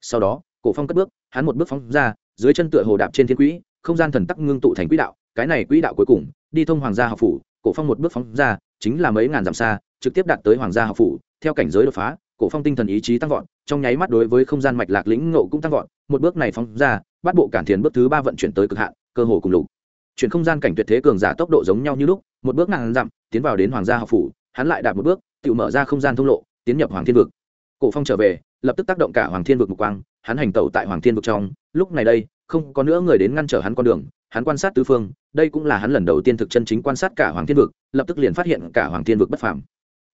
Sau đó, cổ phong cất bước, hắn một bước phóng ra, dưới chân tựa hồ đạp trên thiên quỹ, không gian thần tắc ngưng tụ thành quỹ đạo, cái này quỹ đạo cuối cùng, đi thông hoàng gia học phủ cổ phong một bước phóng ra, chính là mấy ngàn dặm xa, trực tiếp đạt tới hoàng gia học phủ, theo cảnh giới đột phá, cổ phong tinh thần ý chí tăng vọt, trong nháy mắt đối với không gian mạch lạc lĩnh ngộ cũng tăng vọt, một bước này phóng ra, bắt bộ cản thiền bước thứ ba vận chuyển tới cực hạn, cơ hồ cùng lục. Chuyển không gian cảnh tuyệt thế cường giả tốc độ giống nhau như lúc, một bước ngàn dặm, tiến vào đến hoàng gia học phủ, hắn lại đạt một bước, tự mở ra không gian thông lộ, tiến nhập hoàng thiên vực. Cổ phong trở về, lập tức tác động cả hoàng thiên vực mục quang, hắn hành tẩu tại hoàng thiên vực trong, lúc này đây, không có nữa người đến ngăn trở hắn con đường hắn quan sát tứ phương, đây cũng là hắn lần đầu tiên thực chân chính quan sát cả hoàng thiên vực, lập tức liền phát hiện cả hoàng thiên vực bất phàm.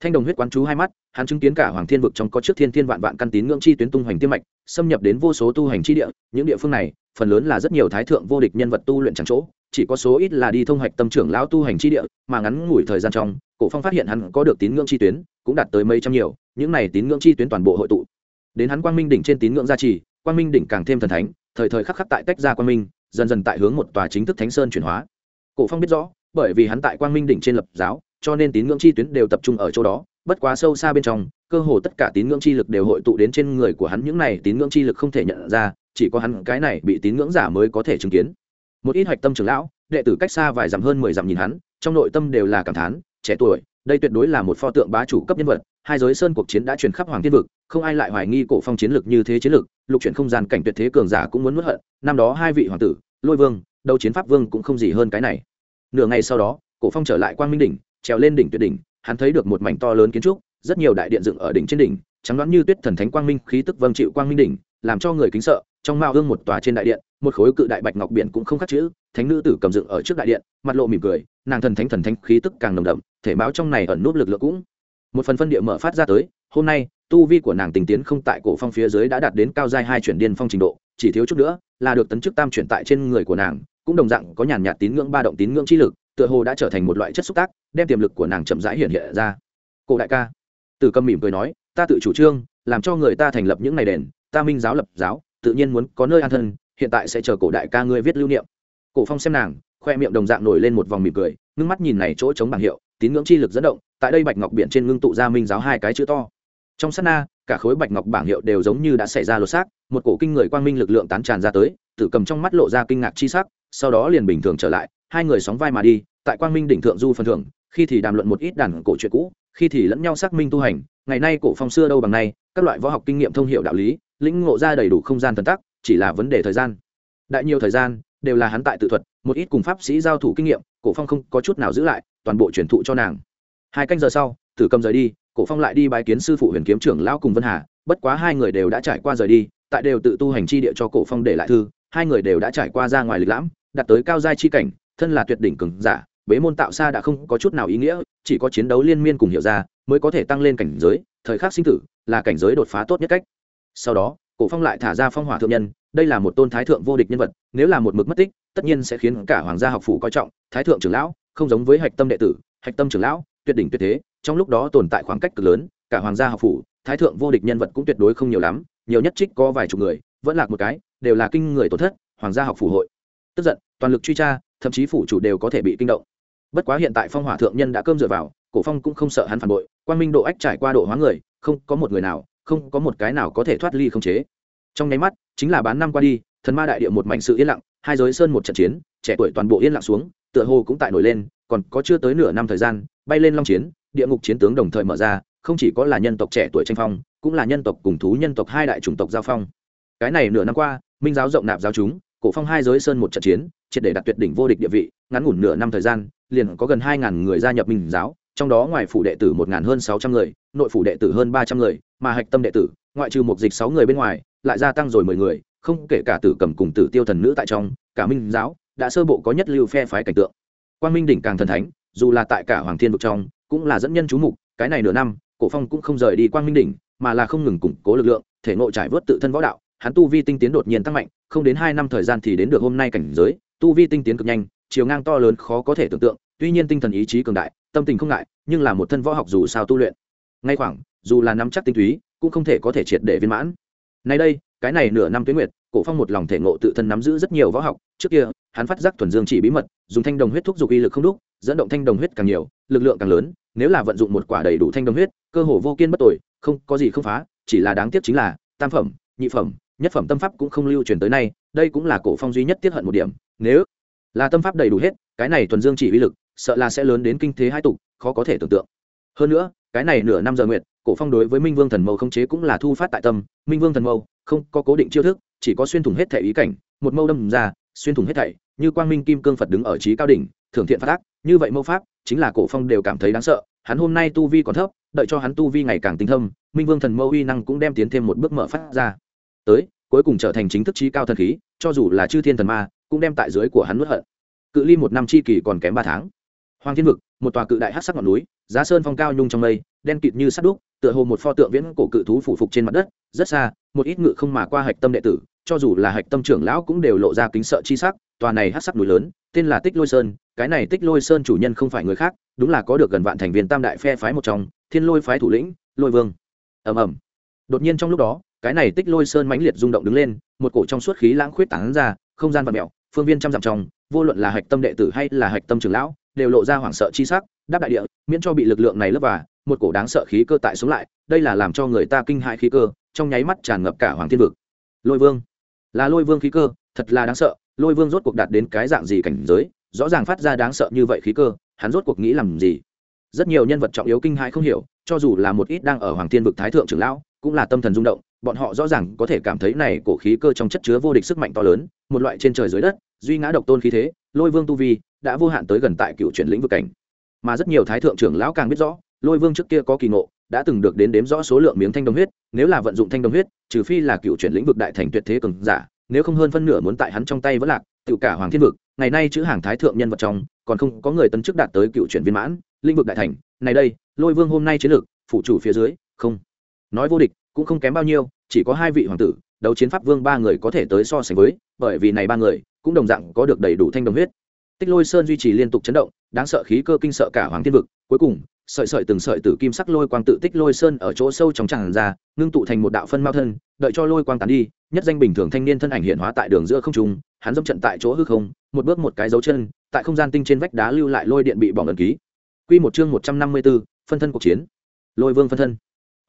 Thanh đồng huyết quán chú hai mắt, hắn chứng kiến cả hoàng thiên vực trong có trước thiên thiên vạn vạn căn tín ngưỡng chi tuyến tung hoành tiêm mạch, xâm nhập đến vô số tu hành chi địa, những địa phương này, phần lớn là rất nhiều thái thượng vô địch nhân vật tu luyện chẳng chỗ, chỉ có số ít là đi thông hạch tâm trưởng lão tu hành chi địa, mà ngắn ngủi thời gian trong, cổ phong phát hiện hắn có được tín ngưỡng chi tuyến, cũng đạt tới mấy trăm nhiều, những này tín ngưỡng chi tuyến toàn bộ hội tụ. Đến hắn quang minh đỉnh trên tín ngưỡng gia trì, quang minh đỉnh càng thêm thần thánh, thời thời khắc khắc tại tách ra quang minh dần dần tại hướng một tòa chính thức thánh sơn chuyển hóa. Cổ phong biết rõ, bởi vì hắn tại quang minh đỉnh trên lập giáo, cho nên tín ngưỡng chi tuyến đều tập trung ở chỗ đó, bất quá sâu xa bên trong, cơ hồ tất cả tín ngưỡng chi lực đều hội tụ đến trên người của hắn, những này tín ngưỡng chi lực không thể nhận ra, chỉ có hắn cái này bị tín ngưỡng giả mới có thể chứng kiến. Một ít hạch tâm trưởng lão, đệ tử cách xa vài dặm hơn mười dặm nhìn hắn, trong nội tâm đều là cảm thán, trẻ tuổi đây tuyệt đối là một pho tượng bá chủ cấp nhân vật, hai giới sơn cuộc chiến đã truyền khắp hoàng thiên vực, không ai lại hoài nghi cổ phong chiến lược như thế chiến lược. lục chuyển không gian cảnh tuyệt thế cường giả cũng muốn mất hận, năm đó hai vị hoàng tử, lôi vương đầu chiến pháp vương cũng không gì hơn cái này nửa ngày sau đó, cổ phong trở lại quang minh đỉnh, trèo lên đỉnh tuyệt đỉnh, hắn thấy được một mảnh to lớn kiến trúc, rất nhiều đại điện dựng ở đỉnh trên đỉnh, trắng đoán như tuyết thần thánh quang minh, khí tức vâng chịu quang minh đỉnh, làm cho người kính sợ, trong mao hương một tòa trên đại điện, một khối cự đại bạch ngọc biển cũng không khắc chữ thánh nữ tử cầm dựng ở trước đại điện, mặt lộ mỉm cười, nàng thần thánh thần thánh khí tức càng nồng đậm, thể báo trong này ẩn nút lực lượng cũng. Một phần phân địa mở phát ra tới, hôm nay, tu vi của nàng tình tiến không tại cổ phong phía dưới đã đạt đến cao giai hai chuyển điên phong trình độ, chỉ thiếu chút nữa là được tấn chức tam chuyển tại trên người của nàng, cũng đồng dạng có nhàn nhạt tín ngưỡng ba động tín ngưỡng chi lực, tựa hồ đã trở thành một loại chất xúc tác, đem tiềm lực của nàng chậm rãi hiện hiện ra. Cổ đại ca, tử cầm mỉm cười nói, ta tự chủ trương, làm cho người ta thành lập những ngày đền, ta minh giáo lập giáo, tự nhiên muốn có nơi an thân, hiện tại sẽ chờ cổ đại ca ngươi viết lưu niệm cổ phong xem nàng, khoe miệng đồng dạng nổi lên một vòng mỉm cười, ngưng mắt nhìn này chỗ chống bảng hiệu, tín ngưỡng chi lực dẫn động, tại đây bạch ngọc biển trên ngưng tụ ra minh giáo hai cái chữ to. Trong sát na, cả khối bạch ngọc bảng hiệu đều giống như đã xảy ra lột xác, một cổ kinh người quang minh lực lượng tán tràn ra tới, tử cầm trong mắt lộ ra kinh ngạc chi sắc, sau đó liền bình thường trở lại, hai người sóng vai mà đi, tại quang minh đỉnh thượng du phần thưởng, khi thì đàm luận một ít đàn cổ chuyện cũ, khi thì lẫn nhau xác minh tu hành, ngày nay cổ phong xưa đâu bằng nay, các loại võ học kinh nghiệm thông hiệu đạo lý, lĩnh ngộ ra đầy đủ không gian thần tắc, chỉ là vấn đề thời gian. Đại nhiều thời gian đều là hắn tại tự thuật, một ít cùng pháp sĩ giao thủ kinh nghiệm, cổ phong không có chút nào giữ lại, toàn bộ truyền thụ cho nàng. Hai canh giờ sau, tử cầm rời đi, cổ phong lại đi bái kiến sư phụ huyền kiếm trưởng lão cùng vân hà, bất quá hai người đều đã trải qua rời đi, tại đều tự tu hành chi địa cho cổ phong để lại thư, hai người đều đã trải qua ra ngoài lịch lãm, đạt tới cao giai chi cảnh, thân là tuyệt đỉnh cường giả, bế môn tạo xa đã không có chút nào ý nghĩa, chỉ có chiến đấu liên miên cùng hiểu ra, mới có thể tăng lên cảnh giới, thời khắc sinh tử, là cảnh giới đột phá tốt nhất cách. Sau đó, cổ phong lại thả ra phong hỏa thượng nhân đây là một tôn thái thượng vô địch nhân vật, nếu là một mực mất tích, tất nhiên sẽ khiến cả hoàng gia học phủ coi trọng, thái thượng trưởng lão, không giống với hạch tâm đệ tử, hạch tâm trưởng lão, tuyệt đỉnh tuyệt thế, trong lúc đó tồn tại khoảng cách cực lớn, cả hoàng gia học phủ, thái thượng vô địch nhân vật cũng tuyệt đối không nhiều lắm, nhiều nhất trích có vài chục người, vẫn lạc một cái, đều là kinh người tổn thất, hoàng gia học phủ hội. Tức giận, toàn lực truy tra, thậm chí phủ chủ đều có thể bị kinh động. Bất quá hiện tại phong hỏa thượng nhân đã cơm dựa vào, cổ phong cũng không sợ hắn phản bội quan minh độ ách trải qua độ hóa người, không có một người nào, không có một cái nào có thể thoát ly không chế trong nháy mắt, chính là bán năm qua đi, thần ma đại địa một mảnh sự yên lặng, hai giới sơn một trận chiến, trẻ tuổi toàn bộ yên lặng xuống, tựa hồ cũng tại nổi lên, còn có chưa tới nửa năm thời gian, bay lên long chiến, địa ngục chiến tướng đồng thời mở ra, không chỉ có là nhân tộc trẻ tuổi tranh phong, cũng là nhân tộc cùng thú nhân tộc hai đại chủng tộc giao phong. Cái này nửa năm qua, minh giáo rộng nạp giáo chúng, cổ phong hai giới sơn một trận chiến, triệt để đặt tuyệt đỉnh vô địch địa vị, ngắn ngủn nửa năm thời gian, liền có gần hai ngàn người gia nhập minh giáo, trong đó ngoài phủ đệ tử một ngàn hơn sáu trăm người, nội phủ đệ tử hơn ba trăm người, mà hạch tâm đệ tử ngoại trừ một dịch sáu người bên ngoài, lại gia tăng rồi mười người, không kể cả tử cầm cùng tử tiêu thần nữ tại trong, cả minh giáo đã sơ bộ có nhất lưu phe phái cảnh tượng. Quan minh đỉnh càng thần thánh, dù là tại cả hoàng thiên vực trong, cũng là dẫn nhân chú mục, cái này nửa năm, cổ phong cũng không rời đi quang minh đỉnh, mà là không ngừng củng cố lực lượng, thể nội trải vớt tự thân võ đạo, hắn tu vi tinh tiến đột nhiên tăng mạnh, không đến hai năm thời gian thì đến được hôm nay cảnh giới, tu vi tinh tiến cực nhanh, chiều ngang to lớn khó có thể tưởng tượng, tuy nhiên tinh thần ý chí cường đại, tâm tình không ngại, nhưng là một thân võ học dù sao tu luyện. Ngay khoảng, dù là nắm chắc tinh túy cũng không thể có thể triệt để viên mãn. Nay đây, cái này nửa năm tuyến nguyệt, cổ phong một lòng thể ngộ tự thân nắm giữ rất nhiều võ học. Trước kia, hắn phát giác thuần dương chỉ bí mật, dùng thanh đồng huyết thúc dục uy lực không đúc, dẫn động thanh đồng huyết càng nhiều, lực lượng càng lớn. Nếu là vận dụng một quả đầy đủ thanh đồng huyết, cơ hồ vô kiên bất tội không, có gì không phá. Chỉ là đáng tiếc chính là, tam phẩm, nhị phẩm, nhất phẩm tâm pháp cũng không lưu truyền tới nay. Đây cũng là cổ phong duy nhất tiết hận một điểm. Nếu là tâm pháp đầy đủ hết, cái này thuần dương chỉ uy lực, sợ là sẽ lớn đến kinh thế hai tục khó có thể tưởng tượng hơn nữa, cái này nửa năm giờ nguyệt, cổ phong đối với minh vương thần mâu không chế cũng là thu phát tại tâm. Minh vương thần mâu, không có cố định chiêu thức, chỉ có xuyên thủng hết thể ý cảnh, một mâu đâm ra, xuyên thủng hết thảy, như quang minh kim cương phật đứng ở trí cao đỉnh, thưởng thiện phát ác. Như vậy mâu pháp, chính là cổ phong đều cảm thấy đáng sợ. Hắn hôm nay tu vi còn thấp, đợi cho hắn tu vi ngày càng tinh thâm, minh vương thần mâu uy năng cũng đem tiến thêm một bước mở phát ra. Tới, cuối cùng trở thành chính thức trí cao thần khí, cho dù là chư thiên thần ma, cũng đem tại dưới của hắn nuốt hận. Cự ly một năm chi kỳ còn kém ba tháng. Hoàng thiên vực một tòa cự đại hát sắc ngọn núi, giá sơn phong cao nhung trong mây, đen kịt như sắt đúc, tựa hồ một pho tượng viễn cổ cự thú phủ phục trên mặt đất, rất xa, một ít ngự không mà qua hạch tâm đệ tử, cho dù là hạch tâm trưởng lão cũng đều lộ ra kính sợ chi sắc, tòa này hát sắc núi lớn, tên là tích lôi sơn, cái này tích lôi sơn chủ nhân không phải người khác, đúng là có được gần vạn thành viên tam đại phe phái một trong, thiên lôi phái thủ lĩnh, lôi vương. Ầm ầm. Đột nhiên trong lúc đó, cái này tích lôi sơn mãnh liệt rung động đứng lên, một cổ trong suốt khí lãng khuyết tán ra, không gian và mẹo phương viên trăm dặm trong, vô luận là hạch tâm đệ tử hay là hạch tâm trưởng lão đều lộ ra hoảng sợ chi sắc, đáp đại địa, miễn cho bị lực lượng này lấp vào, một cổ đáng sợ khí cơ tại sống lại, đây là làm cho người ta kinh hãi khí cơ, trong nháy mắt tràn ngập cả hoàng thiên vực. Lôi vương, là lôi vương khí cơ, thật là đáng sợ, lôi vương rốt cuộc đạt đến cái dạng gì cảnh giới, rõ ràng phát ra đáng sợ như vậy khí cơ, hắn rốt cuộc nghĩ làm gì? Rất nhiều nhân vật trọng yếu kinh hãi không hiểu, cho dù là một ít đang ở hoàng thiên vực thái thượng trưởng lão, cũng là tâm thần rung động, bọn họ rõ ràng có thể cảm thấy này cổ khí cơ trong chất chứa vô địch sức mạnh to lớn, một loại trên trời dưới đất, duy ngã độc tôn khí thế, lôi vương tu vi đã vô hạn tới gần tại cựu chuyển lĩnh vực cảnh. Mà rất nhiều thái thượng trưởng lão càng biết rõ, lôi vương trước kia có kỳ ngộ, đã từng được đến đếm rõ số lượng miếng thanh đồng huyết, nếu là vận dụng thanh đồng huyết, trừ phi là cựu chuyển lĩnh vực đại thành tuyệt thế cường giả, nếu không hơn phân nửa muốn tại hắn trong tay vẫn lạc tự cả hoàng thiên vực, ngày nay chữ hàng thái thượng nhân vật trong, còn không có người tân chức đạt tới cựu chuyển viên mãn, lĩnh vực đại thành, này đây, lôi vương hôm nay chiến lược, phụ chủ phía dưới, không. Nói vô địch, cũng không kém bao nhiêu, chỉ có hai vị hoàng tử, đấu chiến pháp vương ba người có thể tới so sánh với, bởi vì này ba người, cũng đồng dạng có được đầy đủ thanh đồng huyết tích lôi sơn duy trì liên tục chấn động đáng sợ khí cơ kinh sợ cả hoàng thiên vực. Cuối cùng sợi sợi từng sợi tử kim sắc lôi quang tự tích lôi sơn ở chỗ sâu trong tràn ra ngưng tụ thành một đạo phân mao thân đợi cho lôi quang tán đi nhất danh bình thường thanh niên thân ảnh hiện hóa tại đường giữa không trung hắn dâm trận tại chỗ hư không một bước một cái dấu chân tại không gian tinh trên vách đá lưu lại lôi điện bị bỏng ẩn ký. Quy một chương một trăm năm mươi 154, phân thân cuộc chiến. Lôi vương phân thân.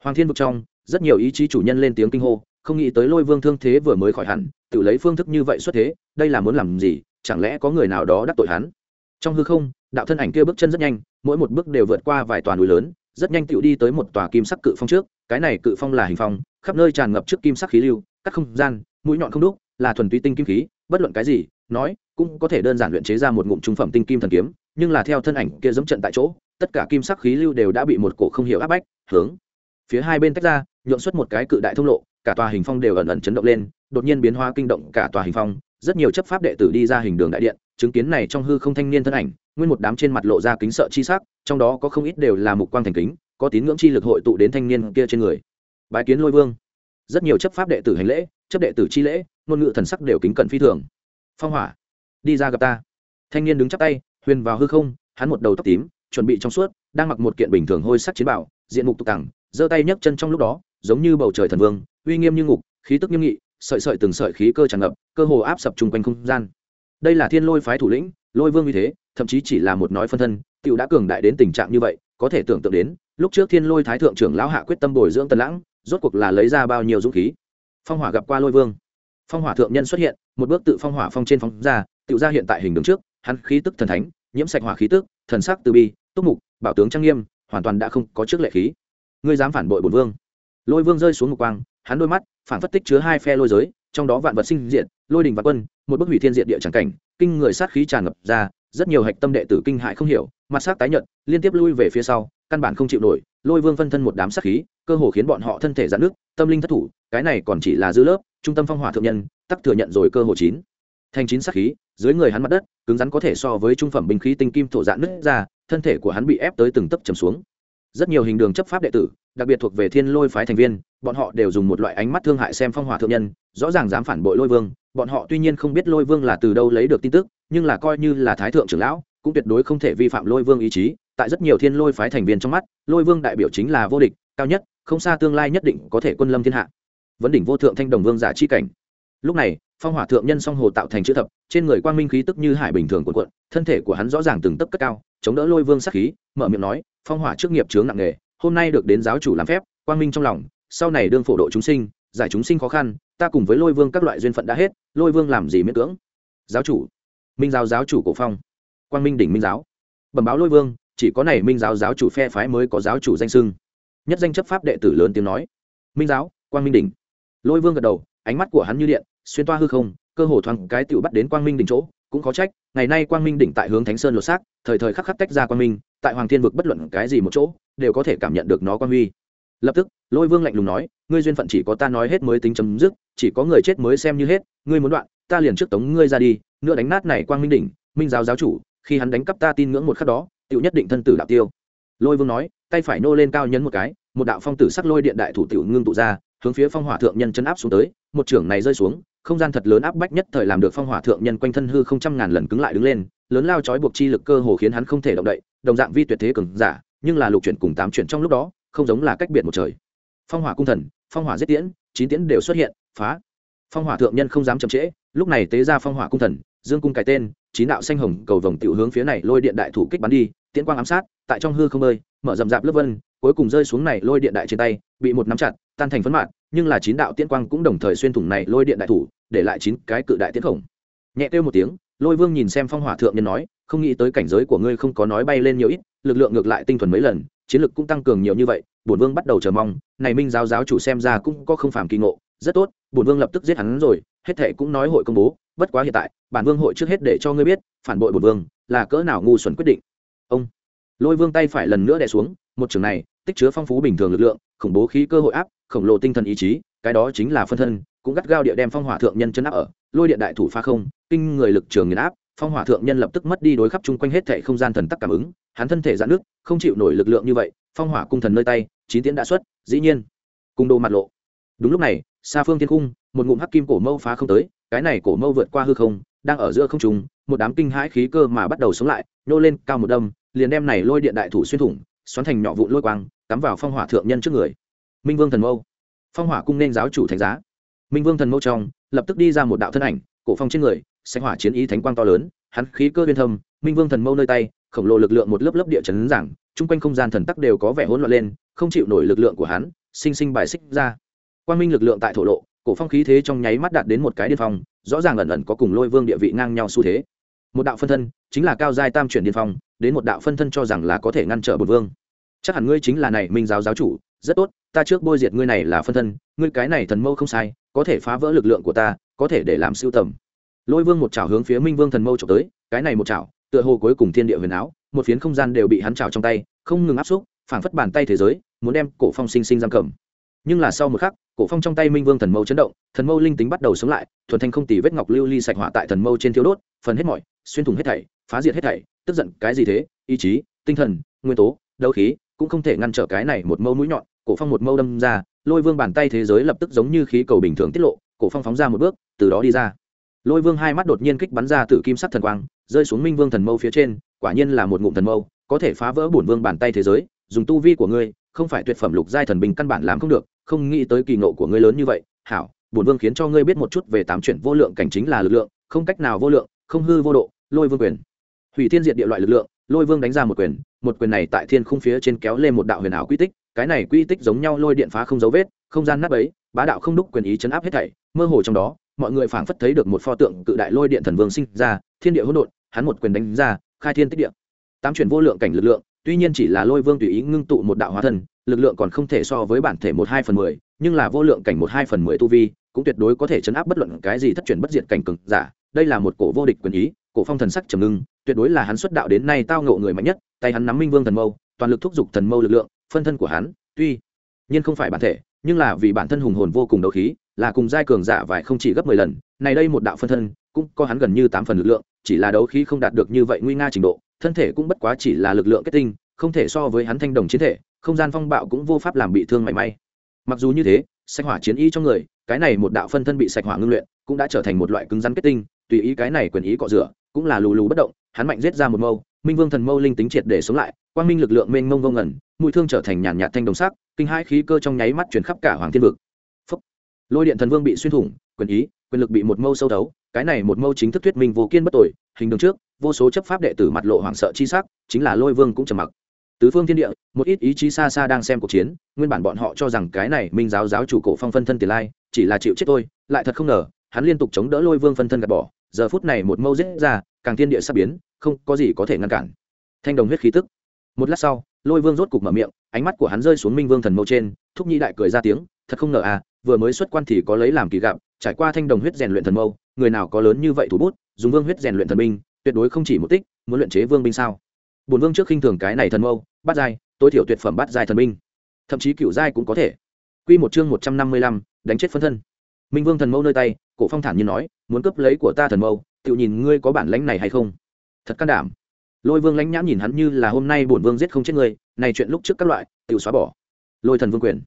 Hoàng thiên vực trong rất nhiều ý chí chủ nhân lên tiếng kinh hô không nghĩ tới lôi vương thương thế vừa mới khỏi hẳn, tự lấy phương thức như vậy xuất thế, đây là muốn làm gì, chẳng lẽ có người nào đó đắc tội hắn? Trong hư không, đạo thân ảnh kia bước chân rất nhanh, mỗi một bước đều vượt qua vài tòa núi lớn, rất nhanh tựu đi tới một tòa kim sắc cự phong trước, cái này cự phong là hình phong, khắp nơi tràn ngập trước kim sắc khí lưu, các không gian, mũi nhọn không đúc, là thuần túy tinh kim khí, bất luận cái gì, nói, cũng có thể đơn giản luyện chế ra một ngụm trung phẩm tinh kim thần kiếm, nhưng là theo thân ảnh kia dẫm trận tại chỗ, tất cả kim sắc khí lưu đều đã bị một cổ không hiểu áp bách, hướng phía hai bên tách ra nhuộn xuất một cái cự đại thông lộ cả tòa hình phong đều ẩn ẩn chấn động lên, đột nhiên biến hóa kinh động cả tòa hình phong, rất nhiều chấp pháp đệ tử đi ra hình đường đại điện, chứng kiến này trong hư không thanh niên thân ảnh, nguyên một đám trên mặt lộ ra kính sợ chi sắc, trong đó có không ít đều là mục quang thành kính, có tín ngưỡng chi lực hội tụ đến thanh niên kia trên người. Bái kiến lôi vương. Rất nhiều chấp pháp đệ tử hành lễ, chấp đệ tử chi lễ, ngôn ngữ thần sắc đều kính cận phi thường. Phong hỏa, đi ra gặp ta. Thanh niên đứng chắp tay, huyền vào hư không, hắn một đầu tóc tím, chuẩn bị trong suốt, đang mặc một kiện bình thường hôi sắc chiến bảo diện mục tục tẳng, giơ tay nhấc chân trong lúc đó giống như bầu trời thần vương, uy nghiêm như ngục, khí tức nghiêm nghị, sợi sợi từng sợi khí cơ tràn ngập, cơ hồ áp sập chung quanh không gian. Đây là thiên lôi phái thủ lĩnh, lôi vương như thế, thậm chí chỉ là một nói phân thân tựu đã cường đại đến tình trạng như vậy, có thể tưởng tượng đến, lúc trước thiên lôi thái thượng trưởng lão hạ quyết tâm bồi dưỡng tần lãng, rốt cuộc là lấy ra bao nhiêu dũng khí. Phong hỏa gặp qua lôi vương. Phong hỏa thượng nhân xuất hiện, một bước tự phong hỏa phong trên phong ra tự ra hiện tại hình đứng trước, hắn khí tức thần thánh, nhiễm sạch hỏa khí tức, thần sắc từ bi, túc mục, bảo tướng trang nghiêm, hoàn toàn đã không có trước lệ khí. Ngươi dám phản bội bổn vương? Lôi vương rơi xuống một quang, hắn đôi mắt phản phất tích chứa hai phe lôi giới, trong đó vạn vật sinh diện lôi đình và quân, một bức hủy thiên diện địa tràng cảnh, kinh người sát khí tràn ngập ra, rất nhiều hạch tâm đệ tử kinh hại không hiểu, mặt sắc tái nhợt, liên tiếp lui về phía sau, căn bản không chịu nổi, lôi vương phân thân một đám sát khí, cơ hồ khiến bọn họ thân thể giãn nước tâm linh thất thủ, cái này còn chỉ là dư lớp, trung tâm phong hỏa thượng nhân, tắc thừa nhận rồi cơ hồ chín. Thành chín sát khí, dưới người hắn mặt đất, cứng rắn có thể so với trung phẩm binh khí tinh kim thổ dạn nứt ra, thân thể của hắn bị ép tới từng tấc trầm xuống rất nhiều hình đường chấp pháp đệ tử, đặc biệt thuộc về thiên lôi phái thành viên, bọn họ đều dùng một loại ánh mắt thương hại xem phong hỏa thượng nhân, rõ ràng dám phản bội lôi vương. Bọn họ tuy nhiên không biết lôi vương là từ đâu lấy được tin tức, nhưng là coi như là thái thượng trưởng lão, cũng tuyệt đối không thể vi phạm lôi vương ý chí. Tại rất nhiều thiên lôi phái thành viên trong mắt, lôi vương đại biểu chính là vô địch, cao nhất, không xa tương lai nhất định có thể quân lâm thiên hạ. Vấn đỉnh vô thượng thanh đồng vương giả chi cảnh. Lúc này phong hỏa thượng nhân song hồ tạo thành chữ thập, trên người quang minh khí tức như hải bình thường cuộn cuộn, thân thể của hắn rõ ràng từng tấc cất cao, chống đỡ lôi vương sắc khí, mở miệng nói, phong hỏa trước nghiệp chướng nặng nghề hôm nay được đến giáo chủ làm phép, quang minh trong lòng, sau này đương phổ độ chúng sinh, giải chúng sinh khó khăn, ta cùng với lôi vương các loại duyên phận đã hết, lôi vương làm gì miễn cưỡng? Giáo chủ, minh giáo giáo chủ cổ phong, quang minh đỉnh minh giáo. Bẩm báo lôi vương, chỉ có này minh giáo giáo chủ phe phái mới có giáo chủ danh sưng nhất danh chấp pháp đệ tử lớn tiếng nói, minh giáo, quang minh đỉnh. Lôi vương gật đầu ánh mắt của hắn như điện, xuyên toa hư không, cơ hồ thoáng cái tựu bắt đến quang minh đỉnh chỗ. Cũng khó trách, ngày nay quang minh đỉnh tại hướng thánh sơn lột xác, thời thời khắc khắc tách ra quang minh, tại hoàng thiên vực bất luận cái gì một chỗ, đều có thể cảm nhận được nó quang huy. Lập tức, lôi vương lạnh lùng nói, ngươi duyên phận chỉ có ta nói hết mới tính chấm dứt, chỉ có người chết mới xem như hết, ngươi muốn đoạn, ta liền trước tống ngươi ra đi, nữa đánh nát này quang minh đỉnh, minh giáo giáo chủ, khi hắn đánh cắp ta tin ngưỡng một khắc đó, tựu nhất định thân tử đạo tiêu. Lôi vương nói, tay phải nô lên cao nhấn một cái, một đạo phong tử sắc lôi điện đại thủ tiểu ngưng tụ ra, hướng phía phong hỏa thượng nhân chân áp xuống tới một trưởng này rơi xuống, không gian thật lớn áp bách nhất thời làm được phong hỏa thượng nhân quanh thân hư không trăm ngàn lần cứng lại đứng lên, lớn lao chói buộc chi lực cơ hồ khiến hắn không thể động đậy, đồng dạng vi tuyệt thế cường giả, nhưng là lục chuyển cùng tám chuyển trong lúc đó, không giống là cách biệt một trời. Phong hỏa cung thần, phong hỏa giết tiễn, chín tiễn đều xuất hiện, phá. Phong hỏa thượng nhân không dám chậm trễ, lúc này tế ra phong hỏa cung thần, dương cung cái tên, chín đạo xanh hồng cầu vồng tiểu hướng phía này lôi điện đại thủ kích bắn đi, tiễn quang ám sát, tại trong hư không ơi mở rầm rạp lớp vân, cuối cùng rơi xuống này lôi điện đại trên tay, bị một nắm chặt, tan thành phấn mạn nhưng là chín đạo tiễn quang cũng đồng thời xuyên thủng này lôi điện đại thủ, để lại chín cái cự đại tiễn khổng. Nhẹ kêu một tiếng, lôi vương nhìn xem phong hỏa thượng nhân nói, không nghĩ tới cảnh giới của ngươi không có nói bay lên nhiều ít, lực lượng ngược lại tinh thuần mấy lần, chiến lực cũng tăng cường nhiều như vậy, bổn vương bắt đầu chờ mong, này minh giáo giáo chủ xem ra cũng có không phàm kỳ ngộ, rất tốt, bổn vương lập tức giết hắn rồi, hết thệ cũng nói hội công bố, bất quá hiện tại, bản vương hội trước hết để cho ngươi biết, phản bội bổn vương, là cỡ nào ngu xuẩn quyết định. Ông. Lôi vương tay phải lần nữa đè xuống, một trường này, tích chứa phong phú bình thường lực lượng, khủng bố khí cơ hội áp khổng lồ tinh thần ý chí, cái đó chính là phân thân, cũng gắt gao địa đem phong hỏa thượng nhân chân áp ở, lôi điện đại thủ pha không, kinh người lực trường nghiền áp, phong hỏa thượng nhân lập tức mất đi đối khắp chung quanh hết thệ không gian thần tắc cảm ứng, hắn thân thể giãn nước không chịu nổi lực lượng như vậy, phong hỏa cung thần nơi tay, chín tiến đã xuất, dĩ nhiên, cung đồ mặt lộ. Đúng lúc này, xa phương thiên cung, một ngụm hắc kim cổ mâu phá không tới, cái này cổ mâu vượt qua hư không, đang ở giữa không trung, một đám kinh hãi khí cơ mà bắt đầu sống lại nô lên cao một đâm, liền đem này lôi điện đại thủ xuyên thủng, xoắn thành nhỏ vụn lôi quang, cắm vào phong hỏa thượng nhân trước người minh vương thần mâu. Phong hỏa cung nên giáo chủ thánh giá. Minh vương thần mâu trong, lập tức đi ra một đạo thân ảnh, cổ phong trên người sánh hỏa chiến ý thánh quang to lớn, hắn khí cơ viên thâm, minh vương thần mâu nơi tay, khổng lồ lực lượng một lớp lớp địa chấn giảng, chung quanh không gian thần tắc đều có vẻ hỗn loạn lên, không chịu nổi lực lượng của hắn, sinh sinh bài xích ra. Quang minh lực lượng tại thổ lộ, cổ phong khí thế trong nháy mắt đạt đến một cái điên phong, rõ ràng ẩn ẩn có cùng lôi vương địa vị ngang nhau xu thế. Một đạo phân thân, chính là cao giai tam chuyển điên phong, đến một đạo phân thân cho rằng là có thể ngăn trở bột vương. Chắc hẳn ngươi chính là này minh giáo giáo chủ, rất tốt ta trước bôi diệt ngươi này là phân thân, ngươi cái này thần mâu không sai, có thể phá vỡ lực lượng của ta, có thể để làm siêu tầm. Lôi vương một chảo hướng phía minh vương thần mâu trộm tới, cái này một chảo, tựa hồ cuối cùng thiên địa huyền áo, một phiến không gian đều bị hắn chảo trong tay, không ngừng áp xúc, phảng phất bàn tay thế giới, muốn đem cổ phong sinh sinh giam cầm. Nhưng là sau một khắc, cổ phong trong tay minh vương thần mâu chấn động, thần mâu linh tính bắt đầu sống lại, thuần thanh không tỷ vết ngọc lưu ly sạch hỏa tại thần mâu trên thiếu đốt, phần hết mọi, xuyên thủng hết thảy, phá diệt hết thảy, tức giận cái gì thế, ý chí, tinh thần, nguyên tố, đấu khí, cũng không thể ngăn trở cái này một mâu mũi nhọn cổ phong một mâu đâm ra, lôi vương bàn tay thế giới lập tức giống như khí cầu bình thường tiết lộ, cổ phong phóng ra một bước, từ đó đi ra. Lôi vương hai mắt đột nhiên kích bắn ra từ kim sắc thần quang, rơi xuống minh vương thần mâu phía trên, quả nhiên là một ngụm thần mâu, có thể phá vỡ bổn vương bàn tay thế giới, dùng tu vi của ngươi, không phải tuyệt phẩm lục giai thần Bình căn bản làm không được, không nghĩ tới kỳ ngộ của ngươi lớn như vậy, hảo, bổn vương khiến cho ngươi biết một chút về tám chuyển vô lượng cảnh chính là lực lượng, không cách nào vô lượng, không hư vô độ, lôi vương quyền. Hủy thiên diệt địa loại lực lượng, lôi vương đánh ra một quyền một quyền này tại thiên khung phía trên kéo lên một đạo huyền ảo quy tích cái này quy tích giống nhau lôi điện phá không dấu vết, không gian nắp ấy, bá đạo không đúc quyền ý chấn áp hết thảy, mơ hồ trong đó, mọi người phảng phất thấy được một pho tượng cự đại lôi điện thần vương sinh ra, thiên địa hỗn độn, hắn một quyền đánh ra, khai thiên tích địa. Tám chuyển vô lượng cảnh lực lượng, tuy nhiên chỉ là lôi vương tùy ý ngưng tụ một đạo hóa thân, lực lượng còn không thể so với bản thể một hai phần mười, nhưng là vô lượng cảnh một hai phần mười tu vi, cũng tuyệt đối có thể chấn áp bất luận cái gì thất truyền bất diệt cảnh cực giả. Đây là một cổ vô địch quyền ý, cổ phong thần sắc trầm ngưng, tuyệt đối là hắn xuất đạo đến nay tao ngộ người mạnh nhất, tay hắn nắm minh vương thần mâu, toàn lực thúc giục thần mâu lực lượng phân thân của hắn, tuy nhiên không phải bản thể, nhưng là vì bản thân hùng hồn vô cùng đấu khí, là cùng giai cường giả vài không chỉ gấp mười lần. Này đây một đạo phân thân, cũng có hắn gần như tám phần lực lượng, chỉ là đấu khí không đạt được như vậy nguy nga trình độ, thân thể cũng bất quá chỉ là lực lượng kết tinh, không thể so với hắn thanh đồng chiến thể, không gian phong bạo cũng vô pháp làm bị thương mảy may. Mặc dù như thế, sạch hỏa chiến y trong người, cái này một đạo phân thân bị sạch hỏa ngưng luyện, cũng đã trở thành một loại cứng rắn kết tinh, tùy ý cái này quyền ý cọ rửa, cũng là lù lù bất động, hắn mạnh giết ra một mâu minh vương thần mâu linh tính triệt để sống lại, quang minh lực lượng mênh mông vô ngẩn mùi thương trở thành nhàn nhạt thanh đồng sắc, kinh hai khí cơ trong nháy mắt chuyển khắp cả hoàng thiên vực Phúc. lôi điện thần vương bị xuyên thủng, quyền ý, quyền lực bị một mâu sâu thấu, cái này một mâu chính thức thuyết minh vô kiên bất tội, hình đường trước, vô số chấp pháp đệ tử mặt lộ hoảng sợ chi sắc, chính là lôi vương cũng trầm mặc tứ phương thiên địa, một ít ý chí xa xa đang xem cuộc chiến, nguyên bản bọn họ cho rằng cái này minh giáo giáo chủ cổ phong phân thân tiền lai, chỉ là chịu chết tôi lại thật không ngờ, hắn liên tục chống đỡ lôi vương phân thân gạt bỏ, giờ phút này một mâu giết ra, càng thiên địa sắp biến không có gì có thể ngăn cản. Thanh đồng huyết khí tức. Một lát sau, lôi vương rốt cục mở miệng, ánh mắt của hắn rơi xuống minh vương thần mâu trên, thúc nhi đại cười ra tiếng, thật không ngờ à vừa mới xuất quan thì có lấy làm kỳ gặp, trải qua thanh đồng huyết rèn luyện thần mâu, người nào có lớn như vậy thủ bút, dùng vương huyết rèn luyện thần binh, tuyệt đối không chỉ một tích, muốn luyện chế vương binh sao? Bổn vương trước khinh thường cái này thần mâu, bắt giai, tối thiểu tuyệt phẩm bắt giai thần binh. Thậm chí cựu giai cũng có thể. Quy một chương một trăm năm mươi lăm, đánh chết phân thân. Minh vương thần mâu nơi tay, cổ phong thản nhiên nói, muốn cướp lấy của ta thần mâu, tự nhìn ngươi có bản lãnh này hay không? Thật can đảm. Lôi vương lãnh nhãn nhìn hắn như là hôm nay bổn vương giết không chết người, này chuyện lúc trước các loại tự xóa bỏ. Lôi thần vương quyền.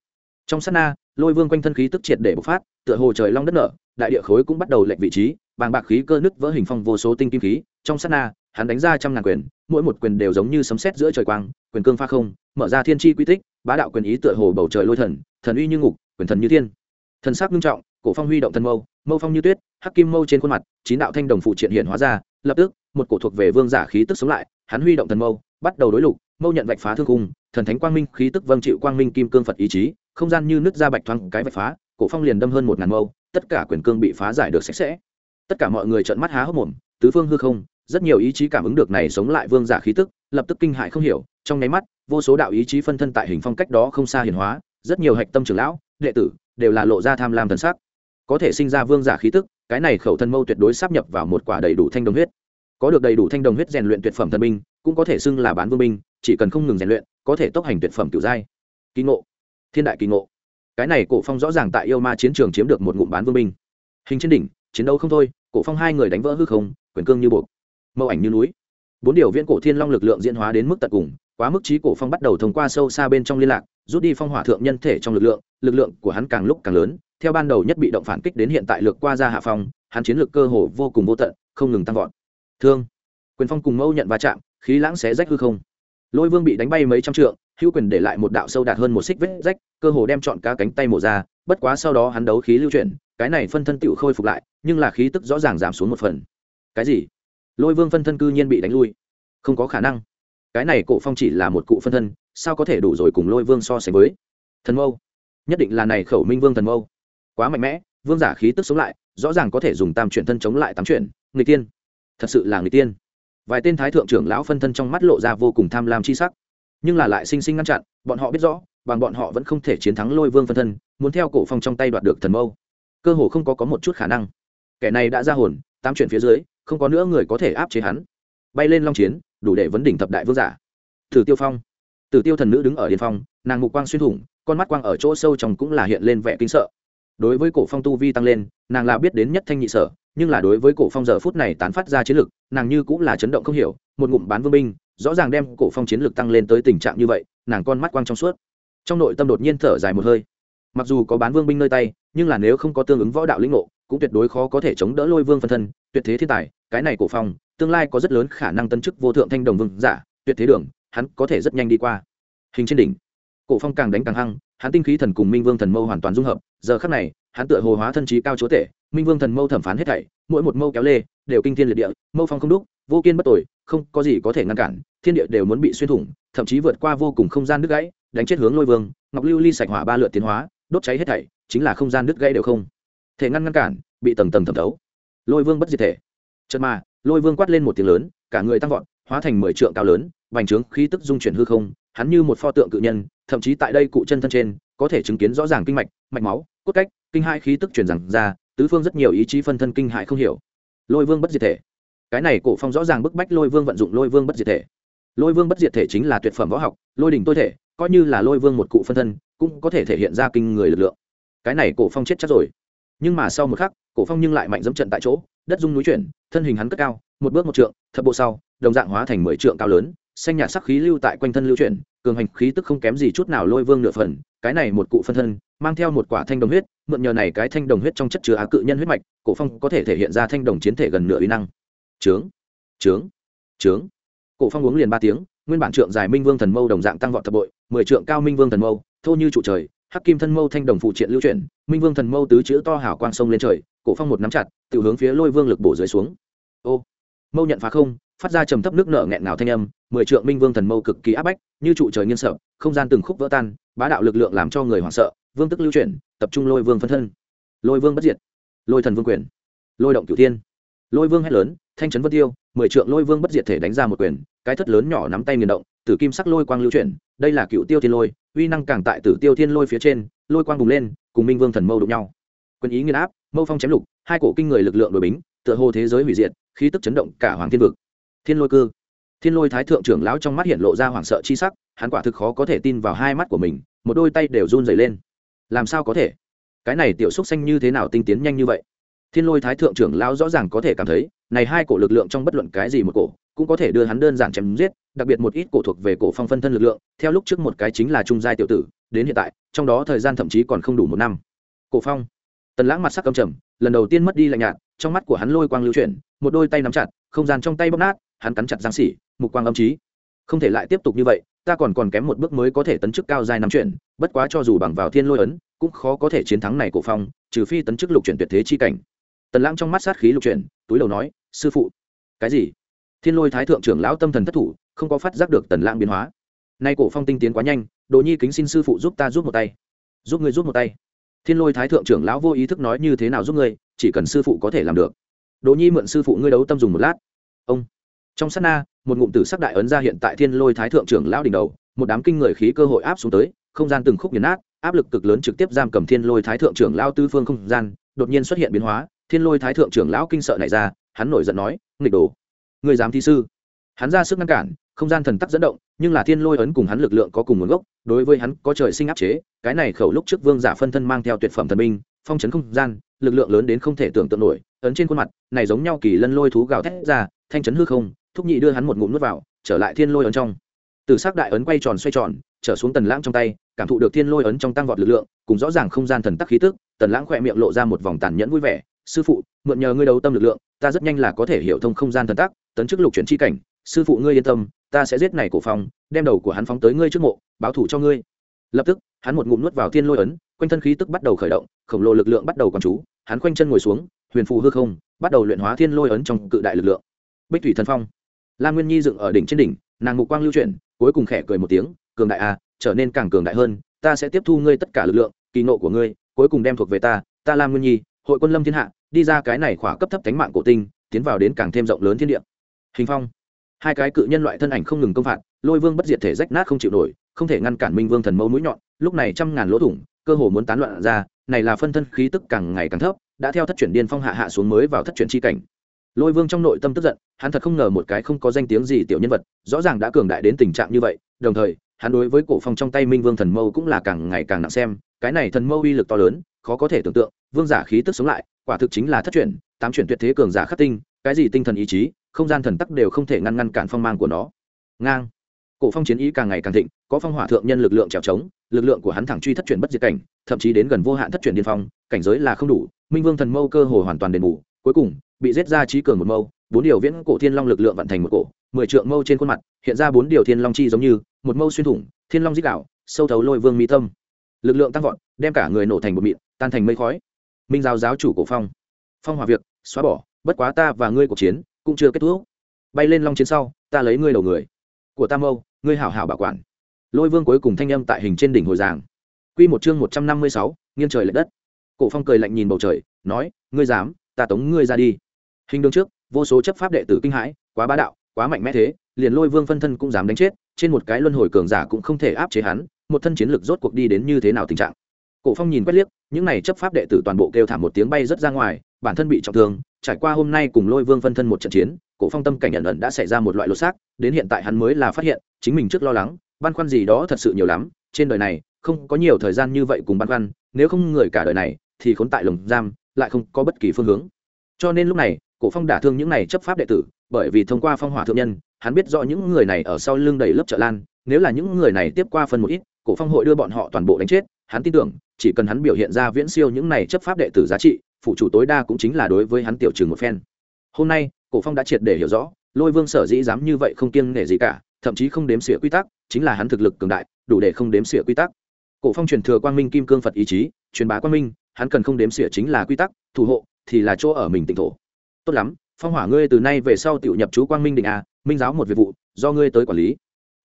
Trong sát na, lôi vương quanh thân khí tức triệt để bộc phát, tựa hồ trời long đất nở, đại địa khối cũng bắt đầu lệnh vị trí, bàng bạc khí cơ nứt vỡ hình phong vô số tinh kim khí. Trong sát na, hắn đánh ra trăm ngàn quyền, mỗi một quyền đều giống như sấm sét giữa trời quang, quyền cương pha không, mở ra thiên tri quy tích, bá đạo quyền ý tựa hồ bầu trời lôi thần thần uy như ngục, quyền thần như thiên. Thần sắc nghiêm trọng, cổ phong huy động thần mâu mâu phong như tuyết, hắc kim mâu trên khuôn mặt, chín đạo thanh đồng phụ triện hiện hóa ra, lập tức, một cổ thuộc về vương giả khí tức sống lại, hắn huy động thần mâu, bắt đầu đối lục, mâu nhận vạch phá thương cung, thần thánh quang minh, khí tức vâng chịu quang minh kim cương phật ý chí, không gian như nứt ra bạch thoáng cái vạch phá, cổ phong liền đâm hơn một ngàn mâu, tất cả quyền cương bị phá giải được sạch sẽ. Tất cả mọi người trợn mắt há hốc mồm, tứ phương hư không, rất nhiều ý chí cảm ứng được này sống lại vương giả khí tức, lập tức kinh hại không hiểu, trong nháy mắt, vô số đạo ý chí phân thân tại hình phong cách đó không xa hiển hóa, rất nhiều hạch tâm trưởng lão, đệ tử đều là lộ ra tham lam thần sắc có thể sinh ra vương giả khí tức, cái này khẩu thân mâu tuyệt đối sắp nhập vào một quả đầy đủ thanh đồng huyết. Có được đầy đủ thanh đồng huyết rèn luyện tuyệt phẩm thần binh, cũng có thể xưng là bán vương binh, chỉ cần không ngừng rèn luyện, có thể tốc hành tuyệt phẩm kiểu giai. Kỳ ngộ. Thiên đại kỳ ngộ. Cái này cổ phong rõ ràng tại yêu ma chiến trường chiếm được một ngụm bán vương binh. Hình trên đỉnh, chiến đấu không thôi, cổ phong hai người đánh vỡ hư không, quyền cương như buộc. Mâu ảnh như núi. Bốn điều viễn cổ thiên long lực lượng diễn hóa đến mức tận cùng, quá mức trí cổ phong bắt đầu thông qua sâu xa bên trong liên lạc, rút đi phong hỏa thượng nhân thể trong lực lượng lực lượng của hắn càng lúc càng lớn theo ban đầu nhất bị động phản kích đến hiện tại lược qua ra hạ phong, hắn chiến lược cơ hồ vô cùng vô tận, không ngừng tăng vọt. Thương. Quyền phong cùng mâu nhận va chạm, khí lãng xé rách hư không. Lôi vương bị đánh bay mấy trăm trượng, hữu quyền để lại một đạo sâu đạt hơn một xích vết rách, cơ hồ đem chọn cá cánh tay mổ ra, bất quá sau đó hắn đấu khí lưu chuyển, cái này phân thân tựu khôi phục lại, nhưng là khí tức rõ ràng giảm xuống một phần. Cái gì? Lôi vương phân thân cư nhiên bị đánh lui. Không có khả năng. Cái này cổ phong chỉ là một cụ phân thân, sao có thể đủ rồi cùng lôi vương so sánh với? Thần mâu. Nhất định là này khẩu minh vương thần mâu quá mạnh mẽ, vương giả khí tức sống lại, rõ ràng có thể dùng tam chuyển thân chống lại tám chuyển. Người tiên. Thật sự là người tiên. Vài tên thái thượng trưởng lão phân thân trong mắt lộ ra vô cùng tham lam chi sắc. Nhưng là lại sinh sinh ngăn chặn, bọn họ biết rõ, bằng bọn họ vẫn không thể chiến thắng lôi vương phân thân, muốn theo cổ phong trong tay đoạt được thần mâu. Cơ hồ không có có một chút khả năng. Kẻ này đã ra hồn, tám chuyển phía dưới, không có nữa người có thể áp chế hắn. Bay lên long chiến, đủ để vấn đỉnh thập đại vương giả. Thử tiêu phong. Tử tiêu thần nữ đứng ở điền phong, nàng mục quang xuyên thủng, con mắt quang ở chỗ sâu trong cũng là hiện lên vẻ kinh sợ đối với cổ phong tu vi tăng lên, nàng là biết đến nhất thanh nhị sở, nhưng là đối với cổ phong giờ phút này tán phát ra chiến lực, nàng như cũng là chấn động không hiểu, một ngụm bán vương binh, rõ ràng đem cổ phong chiến lực tăng lên tới tình trạng như vậy, nàng con mắt quang trong suốt. Trong nội tâm đột nhiên thở dài một hơi. Mặc dù có bán vương binh nơi tay, nhưng là nếu không có tương ứng võ đạo lĩnh ngộ, cũng tuyệt đối khó có thể chống đỡ lôi vương phân thân, tuyệt thế thiên tài, cái này cổ phong, tương lai có rất lớn khả năng tân chức vô thượng thanh đồng vương giả, tuyệt thế đường, hắn có thể rất nhanh đi qua. Hình trên đỉnh, cổ phong càng đánh càng hăng hắn tinh khí thần cùng minh vương thần mâu hoàn toàn dung hợp, giờ khắc này, hắn tựa hồ hóa thân trí cao chúa tể, minh vương thần mâu thẩm phán hết thảy, mỗi một mâu kéo lê, đều kinh thiên liệt địa, mâu phong không đúc, vô kiên bất tội không có gì có thể ngăn cản, thiên địa đều muốn bị xuyên thủng, thậm chí vượt qua vô cùng không gian đứt gãy, đánh chết hướng lôi vương, ngọc lưu ly sạch hỏa ba lượt tiến hóa, đốt cháy hết thảy, chính là không gian đứt gãy đều không thể ngăn ngăn cản, bị tầng tầng thẩm thấu. Lôi vương bất diệt thể. Chật mà, lôi vương quát lên một tiếng lớn, cả người tăng vọt, hóa thành mười trượng cao lớn vành trướng, khí tức dung chuyển hư không hắn như một pho tượng cự nhân, thậm chí tại đây cụ chân thân trên, có thể chứng kiến rõ ràng kinh mạch mạch máu, cốt cách, kinh hai khí tức truyền rằng ra, tứ phương rất nhiều ý chí phân thân kinh hại không hiểu. Lôi vương bất diệt thể. Cái này cổ phong rõ ràng bức bách lôi vương vận dụng lôi vương bất diệt thể. Lôi vương bất diệt thể chính là tuyệt phẩm võ học, lôi đỉnh tôi thể, coi như là lôi vương một cụ phân thân, cũng có thể thể hiện ra kinh người lực lượng. Cái này cổ phong chết chắc rồi. Nhưng mà sau một khắc, cổ phong nhưng lại mạnh dẫm trận tại chỗ, đất dung núi chuyển, thân hình hắn cất cao, một bước một trượng, thập bộ sau, đồng dạng hóa thành mười trượng cao lớn xanh nhạt sắc khí lưu tại quanh thân lưu chuyển, cường hành khí tức không kém gì chút nào lôi vương nửa phần, cái này một cụ phân thân, mang theo một quả thanh đồng huyết, mượn nhờ này cái thanh đồng huyết trong chất chứa á cự nhân huyết mạch, cổ phong có thể thể hiện ra thanh đồng chiến thể gần nửa uy năng. Trướng trướng trướng cổ phong uống liền ba tiếng, nguyên bản trượng dài minh vương thần mâu đồng dạng tăng vọt thập bội, mười trượng cao minh vương thần mâu, thô như trụ trời, hắc kim thân mâu thanh đồng phụ triện lưu chuyển, minh vương thần mâu tứ chữ to hảo quang sông lên trời, cổ phong một nắm chặt, tự hướng phía lôi vương lực bổ dưới xuống. Ô mâu nhận phá không, phát ra trầm thấp nước nợ nghẹn ngào thanh âm, mười trượng minh vương thần mâu cực kỳ áp bách, như trụ trời nghiên sợ, không gian từng khúc vỡ tan, bá đạo lực lượng làm cho người hoảng sợ, vương tức lưu chuyển, tập trung lôi vương phân thân. Lôi vương bất diệt. Lôi thần vương quyền. Lôi động cửu thiên. Lôi vương hét lớn, thanh trấn vân tiêu, mười trượng lôi vương bất diệt thể đánh ra một quyền, cái thất lớn nhỏ nắm tay nghiền động, tử kim sắc lôi quang lưu chuyển, đây là cựu tiêu thiên lôi, uy năng càng tại tử tiêu thiên lôi phía trên, lôi quang bùng lên, cùng minh vương thần mâu đụng nhau. Quân ý nghiên áp, mâu phong chém lục, hai cổ kinh người lực lượng đội bính tựa hồ thế giới hủy diệt, khí tức chấn động cả hoàng thiên vực. Thiên lôi cư. Thiên lôi thái thượng trưởng lão trong mắt hiện lộ ra hoảng sợ chi sắc, hắn quả thực khó có thể tin vào hai mắt của mình, một đôi tay đều run dày lên. Làm sao có thể? Cái này tiểu xúc xanh như thế nào tinh tiến nhanh như vậy? Thiên lôi thái thượng trưởng lão rõ ràng có thể cảm thấy, này hai cổ lực lượng trong bất luận cái gì một cổ, cũng có thể đưa hắn đơn giản chém giết, đặc biệt một ít cổ thuộc về cổ phong phân thân lực lượng, theo lúc trước một cái chính là trung giai tiểu tử, đến hiện tại, trong đó thời gian thậm chí còn không đủ một năm. Cổ phong. Tần lãng mặt sắc cầm trầm, lần đầu tiên mất đi lạnh nhạt trong mắt của hắn lôi quang lưu chuyển, một đôi tay nắm chặt, không gian trong tay bóp nát, hắn cắn chặt giang xỉ, mục quang âm trí không thể lại tiếp tục như vậy, ta còn còn kém một bước mới có thể tấn chức cao dài năm chuyển, bất quá cho dù bằng vào thiên lôi ấn, cũng khó có thể chiến thắng này cổ phong, trừ phi tấn chức lục chuyển tuyệt thế chi cảnh. Tần lãng trong mắt sát khí lục chuyển, túi đầu nói, sư phụ. Cái gì? Thiên lôi thái thượng trưởng lão tâm thần thất thủ, không có phát giác được tần lãng biến hóa. Nay cổ phong tinh tiến quá nhanh, đồ nhi kính xin sư phụ giúp ta giúp một tay. Giúp ngươi giúp một tay. Thiên lôi thái thượng trưởng lão vô ý thức nói, như thế nào giúp ngươi chỉ cần sư phụ có thể làm được. Đỗ nhi mượn sư phụ ngươi đấu tâm dùng một lát. Ông. Trong sát na, một ngụm tử sắc đại ấn ra hiện tại thiên lôi thái thượng trưởng lão đỉnh đầu, một đám kinh người khí cơ hội áp xuống tới, không gian từng khúc nghiền nát, áp lực cực lớn trực tiếp giam cầm thiên lôi thái thượng trưởng lão tư phương không gian, đột nhiên xuất hiện biến hóa, thiên lôi thái thượng trưởng lão kinh sợ này ra, hắn nổi giận nói, nghịch đồ người dám thi sư? Hắn ra sức ngăn cản, không gian thần tắc dẫn động, nhưng là thiên lôi ấn cùng hắn lực lượng có cùng nguồn gốc, đối với hắn có trời sinh áp chế, cái này khẩu lúc trước vương giả phân thân mang theo tuyệt phẩm thần binh phong trấn không gian, lực lượng lớn đến không thể tưởng tượng nổi, ấn trên khuôn mặt, này giống nhau kỳ lân lôi thú gào thét ra, thanh chấn hư không, thúc nhị đưa hắn một ngụm nuốt vào, trở lại thiên lôi ấn trong. Từ s ắ c đại ấn quay tròn xoay tròn, trở xuống tần lãng trong tay, cảm thụ được thiên lôi ấn trong tăng vọt lực lượng, cùng rõ ràng không gian thần tắc khí tức, tần lãng khỏe miệng lộ ra một vòng tàn nhẫn vui vẻ, sư phụ, mượn nhờ ngươi đấu tâm lực lượng, ta rất nhanh là có thể hiểu thông không gian thần tắc, tấn chức lục chuyển chi cảnh, sư phụ ngươi yên tâm, ta sẽ giết này cổ phong, đem đầu của hắn phóng tới ngươi trước mộ, báo thủ cho ngươi lập tức, hắn một ngụm nuốt vào thiên lôi ấn, quanh thân khí tức bắt đầu khởi động, khổng lồ lực lượng bắt đầu còn chú, hắn quanh chân ngồi xuống, huyền phù hư không, bắt đầu luyện hóa thiên lôi ấn trong cự đại lực lượng. Bích thủy thần phong. Lam nguyên nhi dựng ở đỉnh trên đỉnh, nàng ngục quang lưu chuyển, cuối cùng khẽ cười một tiếng, cường đại a trở nên càng cường đại hơn, ta sẽ tiếp thu ngươi tất cả lực lượng, kỳ nộ của ngươi, cuối cùng đem thuộc về ta ta lam nguyên nhi, hội quân lâm thiên hạ, đi ra cái này khỏa cấp thấp thánh mạng cổ tinh, tiến vào đến càng thêm rộng lớn thiên địa. Hình phong. Hai cái cự nhân loại thân ảnh không ngừng công phạt, lôi vương bất diệt thể rách nát không chịu nổi không thể ngăn cản minh vương thần mâu mũi nhọn, lúc này trăm ngàn lỗ thủng, cơ hồ muốn tán loạn ra, này là phân thân khí tức càng ngày càng thấp, đã theo thất chuyển điên phong hạ hạ xuống mới vào thất chuyển chi cảnh. Lôi vương trong nội tâm tức giận, hắn thật không ngờ một cái không có danh tiếng gì tiểu nhân vật, rõ ràng đã cường đại đến tình trạng như vậy, đồng thời, hắn đối với cổ phong trong tay minh vương thần mâu cũng là càng ngày càng nặng xem, cái này thần mâu uy lực to lớn, khó có thể tưởng tượng, vương giả khí tức sống lại, quả thực chính là thất chuyển, tám chuyển tuyệt thế cường giả khắc tinh, cái gì tinh thần ý chí, không gian thần tắc đều không thể ngăn ngăn cản phong mang của nó. Ngang cổ phong chiến ý càng ngày càng thịnh, có phong hỏa thượng nhân lực lượng trèo trống, lực lượng của hắn thẳng truy thất chuyển bất diệt cảnh, thậm chí đến gần vô hạn thất chuyển điên phong, cảnh giới là không đủ, minh vương thần mâu cơ hồ hoàn toàn đền bù, cuối cùng, bị giết ra trí cường một mâu, bốn điều viễn cổ thiên long lực lượng vận thành một cổ, mười trượng mâu trên khuôn mặt, hiện ra bốn điều thiên long chi giống như, một mâu xuyên thủng, thiên long dích đạo, sâu thấu lôi vương mỹ tâm. Lực lượng tăng vọt, đem cả người nổ thành một mịn, tan thành mây khói. Minh giáo giáo chủ cổ phong. Phong hòa việc, xóa bỏ, bất quá ta và ngươi cuộc chiến, cũng chưa kết thúc. Bay lên long chiến sau, ta lấy ngươi đầu người. Của ta mâu ngươi hảo hảo bảo quản. Lôi vương cuối cùng thanh âm tại hình trên đỉnh hồi giảng. Quy một chương một trăm năm mươi sáu, nghiêng trời lệch đất. Cổ phong cười lạnh nhìn bầu trời, nói, ngươi dám, ta tống ngươi ra đi. Hình đường trước, vô số chấp pháp đệ tử kinh hãi, quá bá đạo, quá mạnh mẽ thế, liền lôi vương phân thân cũng dám đánh chết, trên một cái luân hồi cường giả cũng không thể áp chế hắn, một thân chiến lực rốt cuộc đi đến như thế nào tình trạng. Cổ phong nhìn quét liếc, những này chấp pháp đệ tử toàn bộ kêu thảm một tiếng bay rất ra ngoài, bản thân bị trọng thương, trải qua hôm nay cùng lôi vương phân thân một trận chiến cổ phong tâm cảnh ẩn ẩn đã xảy ra một loại lột xác, đến hiện tại hắn mới là phát hiện, chính mình trước lo lắng, băn khoăn gì đó thật sự nhiều lắm, trên đời này, không có nhiều thời gian như vậy cùng băn khoăn, nếu không người cả đời này, thì khốn tại lồng giam, lại không có bất kỳ phương hướng. Cho nên lúc này, cổ phong đả thương những này chấp pháp đệ tử, bởi vì thông qua phong hỏa thượng nhân, hắn biết rõ những người này ở sau lưng đầy lớp trợ lan, nếu là những người này tiếp qua phần một ít, cổ phong hội đưa bọn họ toàn bộ đánh chết, hắn tin tưởng, chỉ cần hắn biểu hiện ra viễn siêu những này chấp pháp đệ tử giá trị, phụ chủ tối đa cũng chính là đối với hắn tiểu trừ một phen. Hôm nay cổ phong đã triệt để hiểu rõ, lôi vương sở dĩ dám như vậy không kiêng nể gì cả, thậm chí không đếm xỉa quy tắc, chính là hắn thực lực cường đại, đủ để không đếm xỉa quy tắc. Cổ phong truyền thừa quang minh kim cương phật ý chí, truyền bá quang minh, hắn cần không đếm xỉa chính là quy tắc, thủ hộ thì là chỗ ở mình tỉnh thổ. Tốt lắm, phong hỏa ngươi từ nay về sau tiểu nhập chú quang minh định a, minh giáo một việc vụ, do ngươi tới quản lý.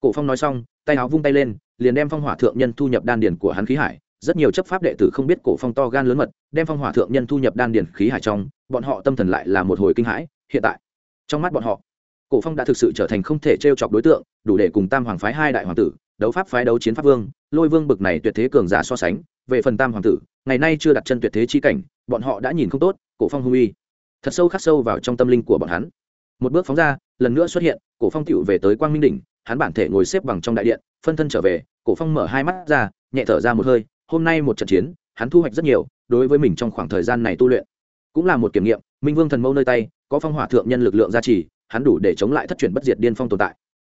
Cổ phong nói xong, tay áo vung tay lên, liền đem phong hỏa thượng nhân thu nhập đan điền của hắn khí hải. Rất nhiều chấp pháp đệ tử không biết cổ phong to gan lớn mật, đem phong hỏa thượng nhân thu nhập đan điền khí hải trong, bọn họ tâm thần lại là một hồi kinh hãi hiện tại. Trong mắt bọn họ, cổ phong đã thực sự trở thành không thể trêu chọc đối tượng, đủ để cùng tam hoàng phái hai đại hoàng tử, đấu pháp phái đấu chiến pháp vương, lôi vương bực này tuyệt thế cường giả so sánh, về phần tam hoàng tử, ngày nay chưa đặt chân tuyệt thế chi cảnh, bọn họ đã nhìn không tốt, cổ phong hung uy. Thật sâu khắc sâu vào trong tâm linh của bọn hắn. Một bước phóng ra, lần nữa xuất hiện, cổ phong tiểu về tới quang minh đỉnh, hắn bản thể ngồi xếp bằng trong đại điện, phân thân trở về, cổ phong mở hai mắt ra, nhẹ thở ra một hơi, hôm nay một trận chiến, hắn thu hoạch rất nhiều, đối với mình trong khoảng thời gian này tu luyện, cũng là một kiểm nghiệm minh vương thần mâu nơi tay, có phong hỏa thượng nhân lực lượng gia trì, hắn đủ để chống lại thất truyền bất diệt điên phong tồn tại.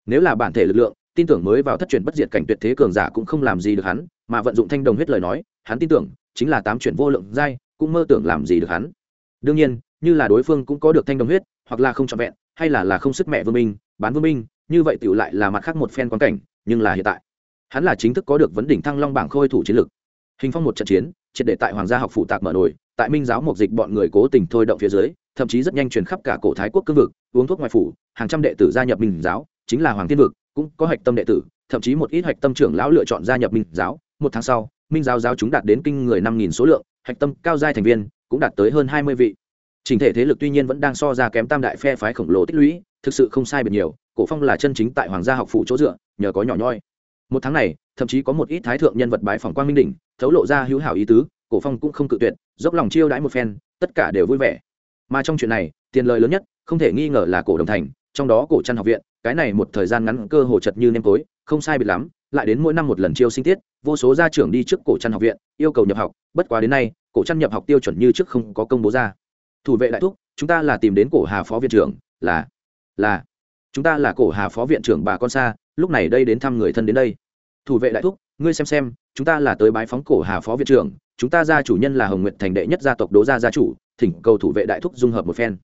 Nếu là bản thể lực lượng, tin tưởng mới vào thất truyền bất diệt cảnh tuyệt thế cường giả cũng không làm gì được hắn, mà vận dụng thanh đồng huyết lời nói, hắn tin tưởng, chính là tám chuyển vô lượng giai, cũng mơ tưởng làm gì được hắn. Đương nhiên, như là đối phương cũng có được thanh đồng huyết, hoặc là không trọn vẹn, hay là là không sức mẹ vương minh, bán vương minh, như vậy tựu lại là mặt khác một phen quan cảnh, nhưng là hiện tại, hắn là chính thức có được vấn đỉnh thăng long bảng khôi thủ chiến lực hình phong một trận chiến, triệt để tại hoàng gia học phụ tạc mở nổi tại minh giáo một dịch bọn người cố tình thôi động phía dưới, thậm chí rất nhanh truyền khắp cả cổ thái quốc cương vực, uống thuốc ngoài phủ, hàng trăm đệ tử gia nhập minh giáo, chính là hoàng thiên vực, cũng có hạch tâm đệ tử, thậm chí một ít hạch tâm trưởng lão lựa chọn gia nhập minh giáo. Một tháng sau, minh giáo giáo chúng đạt đến kinh người năm nghìn số lượng, hạch tâm cao giai thành viên cũng đạt tới hơn hai mươi vị. Trình thể thế lực tuy nhiên vẫn đang so ra kém tam đại phe phái khổng lồ tích lũy, thực sự không sai biệt nhiều, cổ phong là chân chính tại hoàng gia học phủ chỗ dựa, nhờ có nhỏ nhoi một tháng này, thậm chí có một ít thái thượng nhân vật bái phỏng quang minh đỉnh, thấu lộ ra hữu hảo ý tứ, cổ phong cũng không cự tuyệt, dốc lòng chiêu đãi một phen, tất cả đều vui vẻ. Mà trong chuyện này, tiền lời lớn nhất, không thể nghi ngờ là cổ đồng thành, trong đó cổ trăn học viện, cái này một thời gian ngắn cơ hồ chật như nêm tối, không sai biệt lắm, lại đến mỗi năm một lần chiêu sinh tiết, vô số gia trưởng đi trước cổ trăn học viện, yêu cầu nhập học, bất quá đến nay, cổ trăn nhập học tiêu chuẩn như trước không có công bố ra. Thủ vệ đại thúc, chúng ta là tìm đến cổ hà phó viện trưởng, là là, chúng ta là cổ hà phó viện trưởng bà con xa lúc này đây đến thăm người thân đến đây. Thủ vệ đại thúc, ngươi xem xem, chúng ta là tới bái phóng cổ hà phó viện trưởng, chúng ta gia chủ nhân là hồng nguyện thành đệ nhất gia tộc đố gia gia chủ, thỉnh cầu thủ vệ đại thúc dung hợp một phen.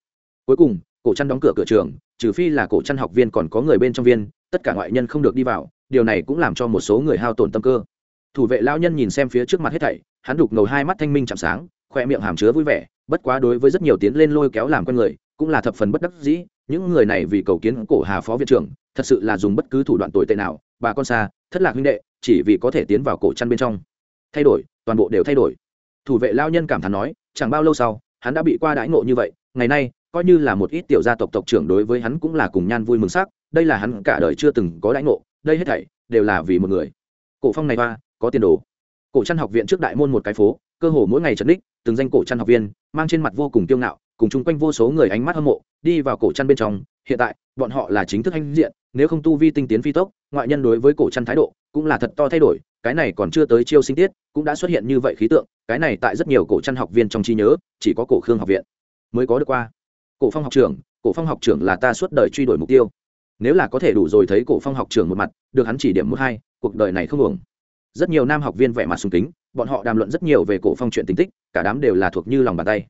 Cuối cùng, cổ chăn đóng cửa cửa trường, trừ phi là cổ chăn học viên còn có người bên trong viên, tất cả ngoại nhân không được đi vào, điều này cũng làm cho một số người hao tổn tâm cơ. Thủ vệ lao nhân nhìn xem phía trước mặt hết thảy, hắn đục ngầu hai mắt thanh minh chạm sáng, khoe miệng hàm chứa vui vẻ, bất quá đối với rất nhiều tiến lên lôi kéo làm con người, cũng là thập phần bất đắc dĩ, những người này vì cầu kiến cổ hà phó viện trưởng thật sự là dùng bất cứ thủ đoạn tồi tệ nào, bà con xa, thất lạc huynh đệ, chỉ vì có thể tiến vào cổ chăn bên trong. Thay đổi, toàn bộ đều thay đổi. Thủ vệ lao nhân cảm thán nói, chẳng bao lâu sau, hắn đã bị qua đãi ngộ như vậy, ngày nay, coi như là một ít tiểu gia tộc tộc trưởng đối với hắn cũng là cùng nhan vui mừng sắc, đây là hắn cả đời chưa từng có đãi ngộ, đây hết thảy, đều là vì một người. Cổ phong này hoa, có tiền đồ. Cổ trăn học viện trước đại môn một cái phố, cơ hồ mỗi ngày trấn đích từng danh cổ trăn học viên, mang trên mặt vô cùng kiêu ngạo, cùng chung quanh vô số người ánh mắt hâm mộ, đi vào cổ trăn bên trong, hiện tại, bọn họ là chính thức anh diện nếu không tu vi tinh tiến phi tốc, ngoại nhân đối với cổ chăn thái độ cũng là thật to thay đổi, cái này còn chưa tới chiêu sinh tiết, cũng đã xuất hiện như vậy khí tượng, cái này tại rất nhiều cổ chăn học viên trong trí nhớ, chỉ có cổ khương học viện mới có được qua. Cổ phong học trưởng, cổ phong học trưởng là ta suốt đời truy đuổi mục tiêu. Nếu là có thể đủ rồi thấy cổ phong học trưởng một mặt, được hắn chỉ điểm một hai, cuộc đời này không hưởng rất nhiều nam học viên vẻ mặt sùng kính, bọn họ đàm luận rất nhiều về cổ phong chuyện tình tích, cả đám đều là thuộc như lòng bàn tay.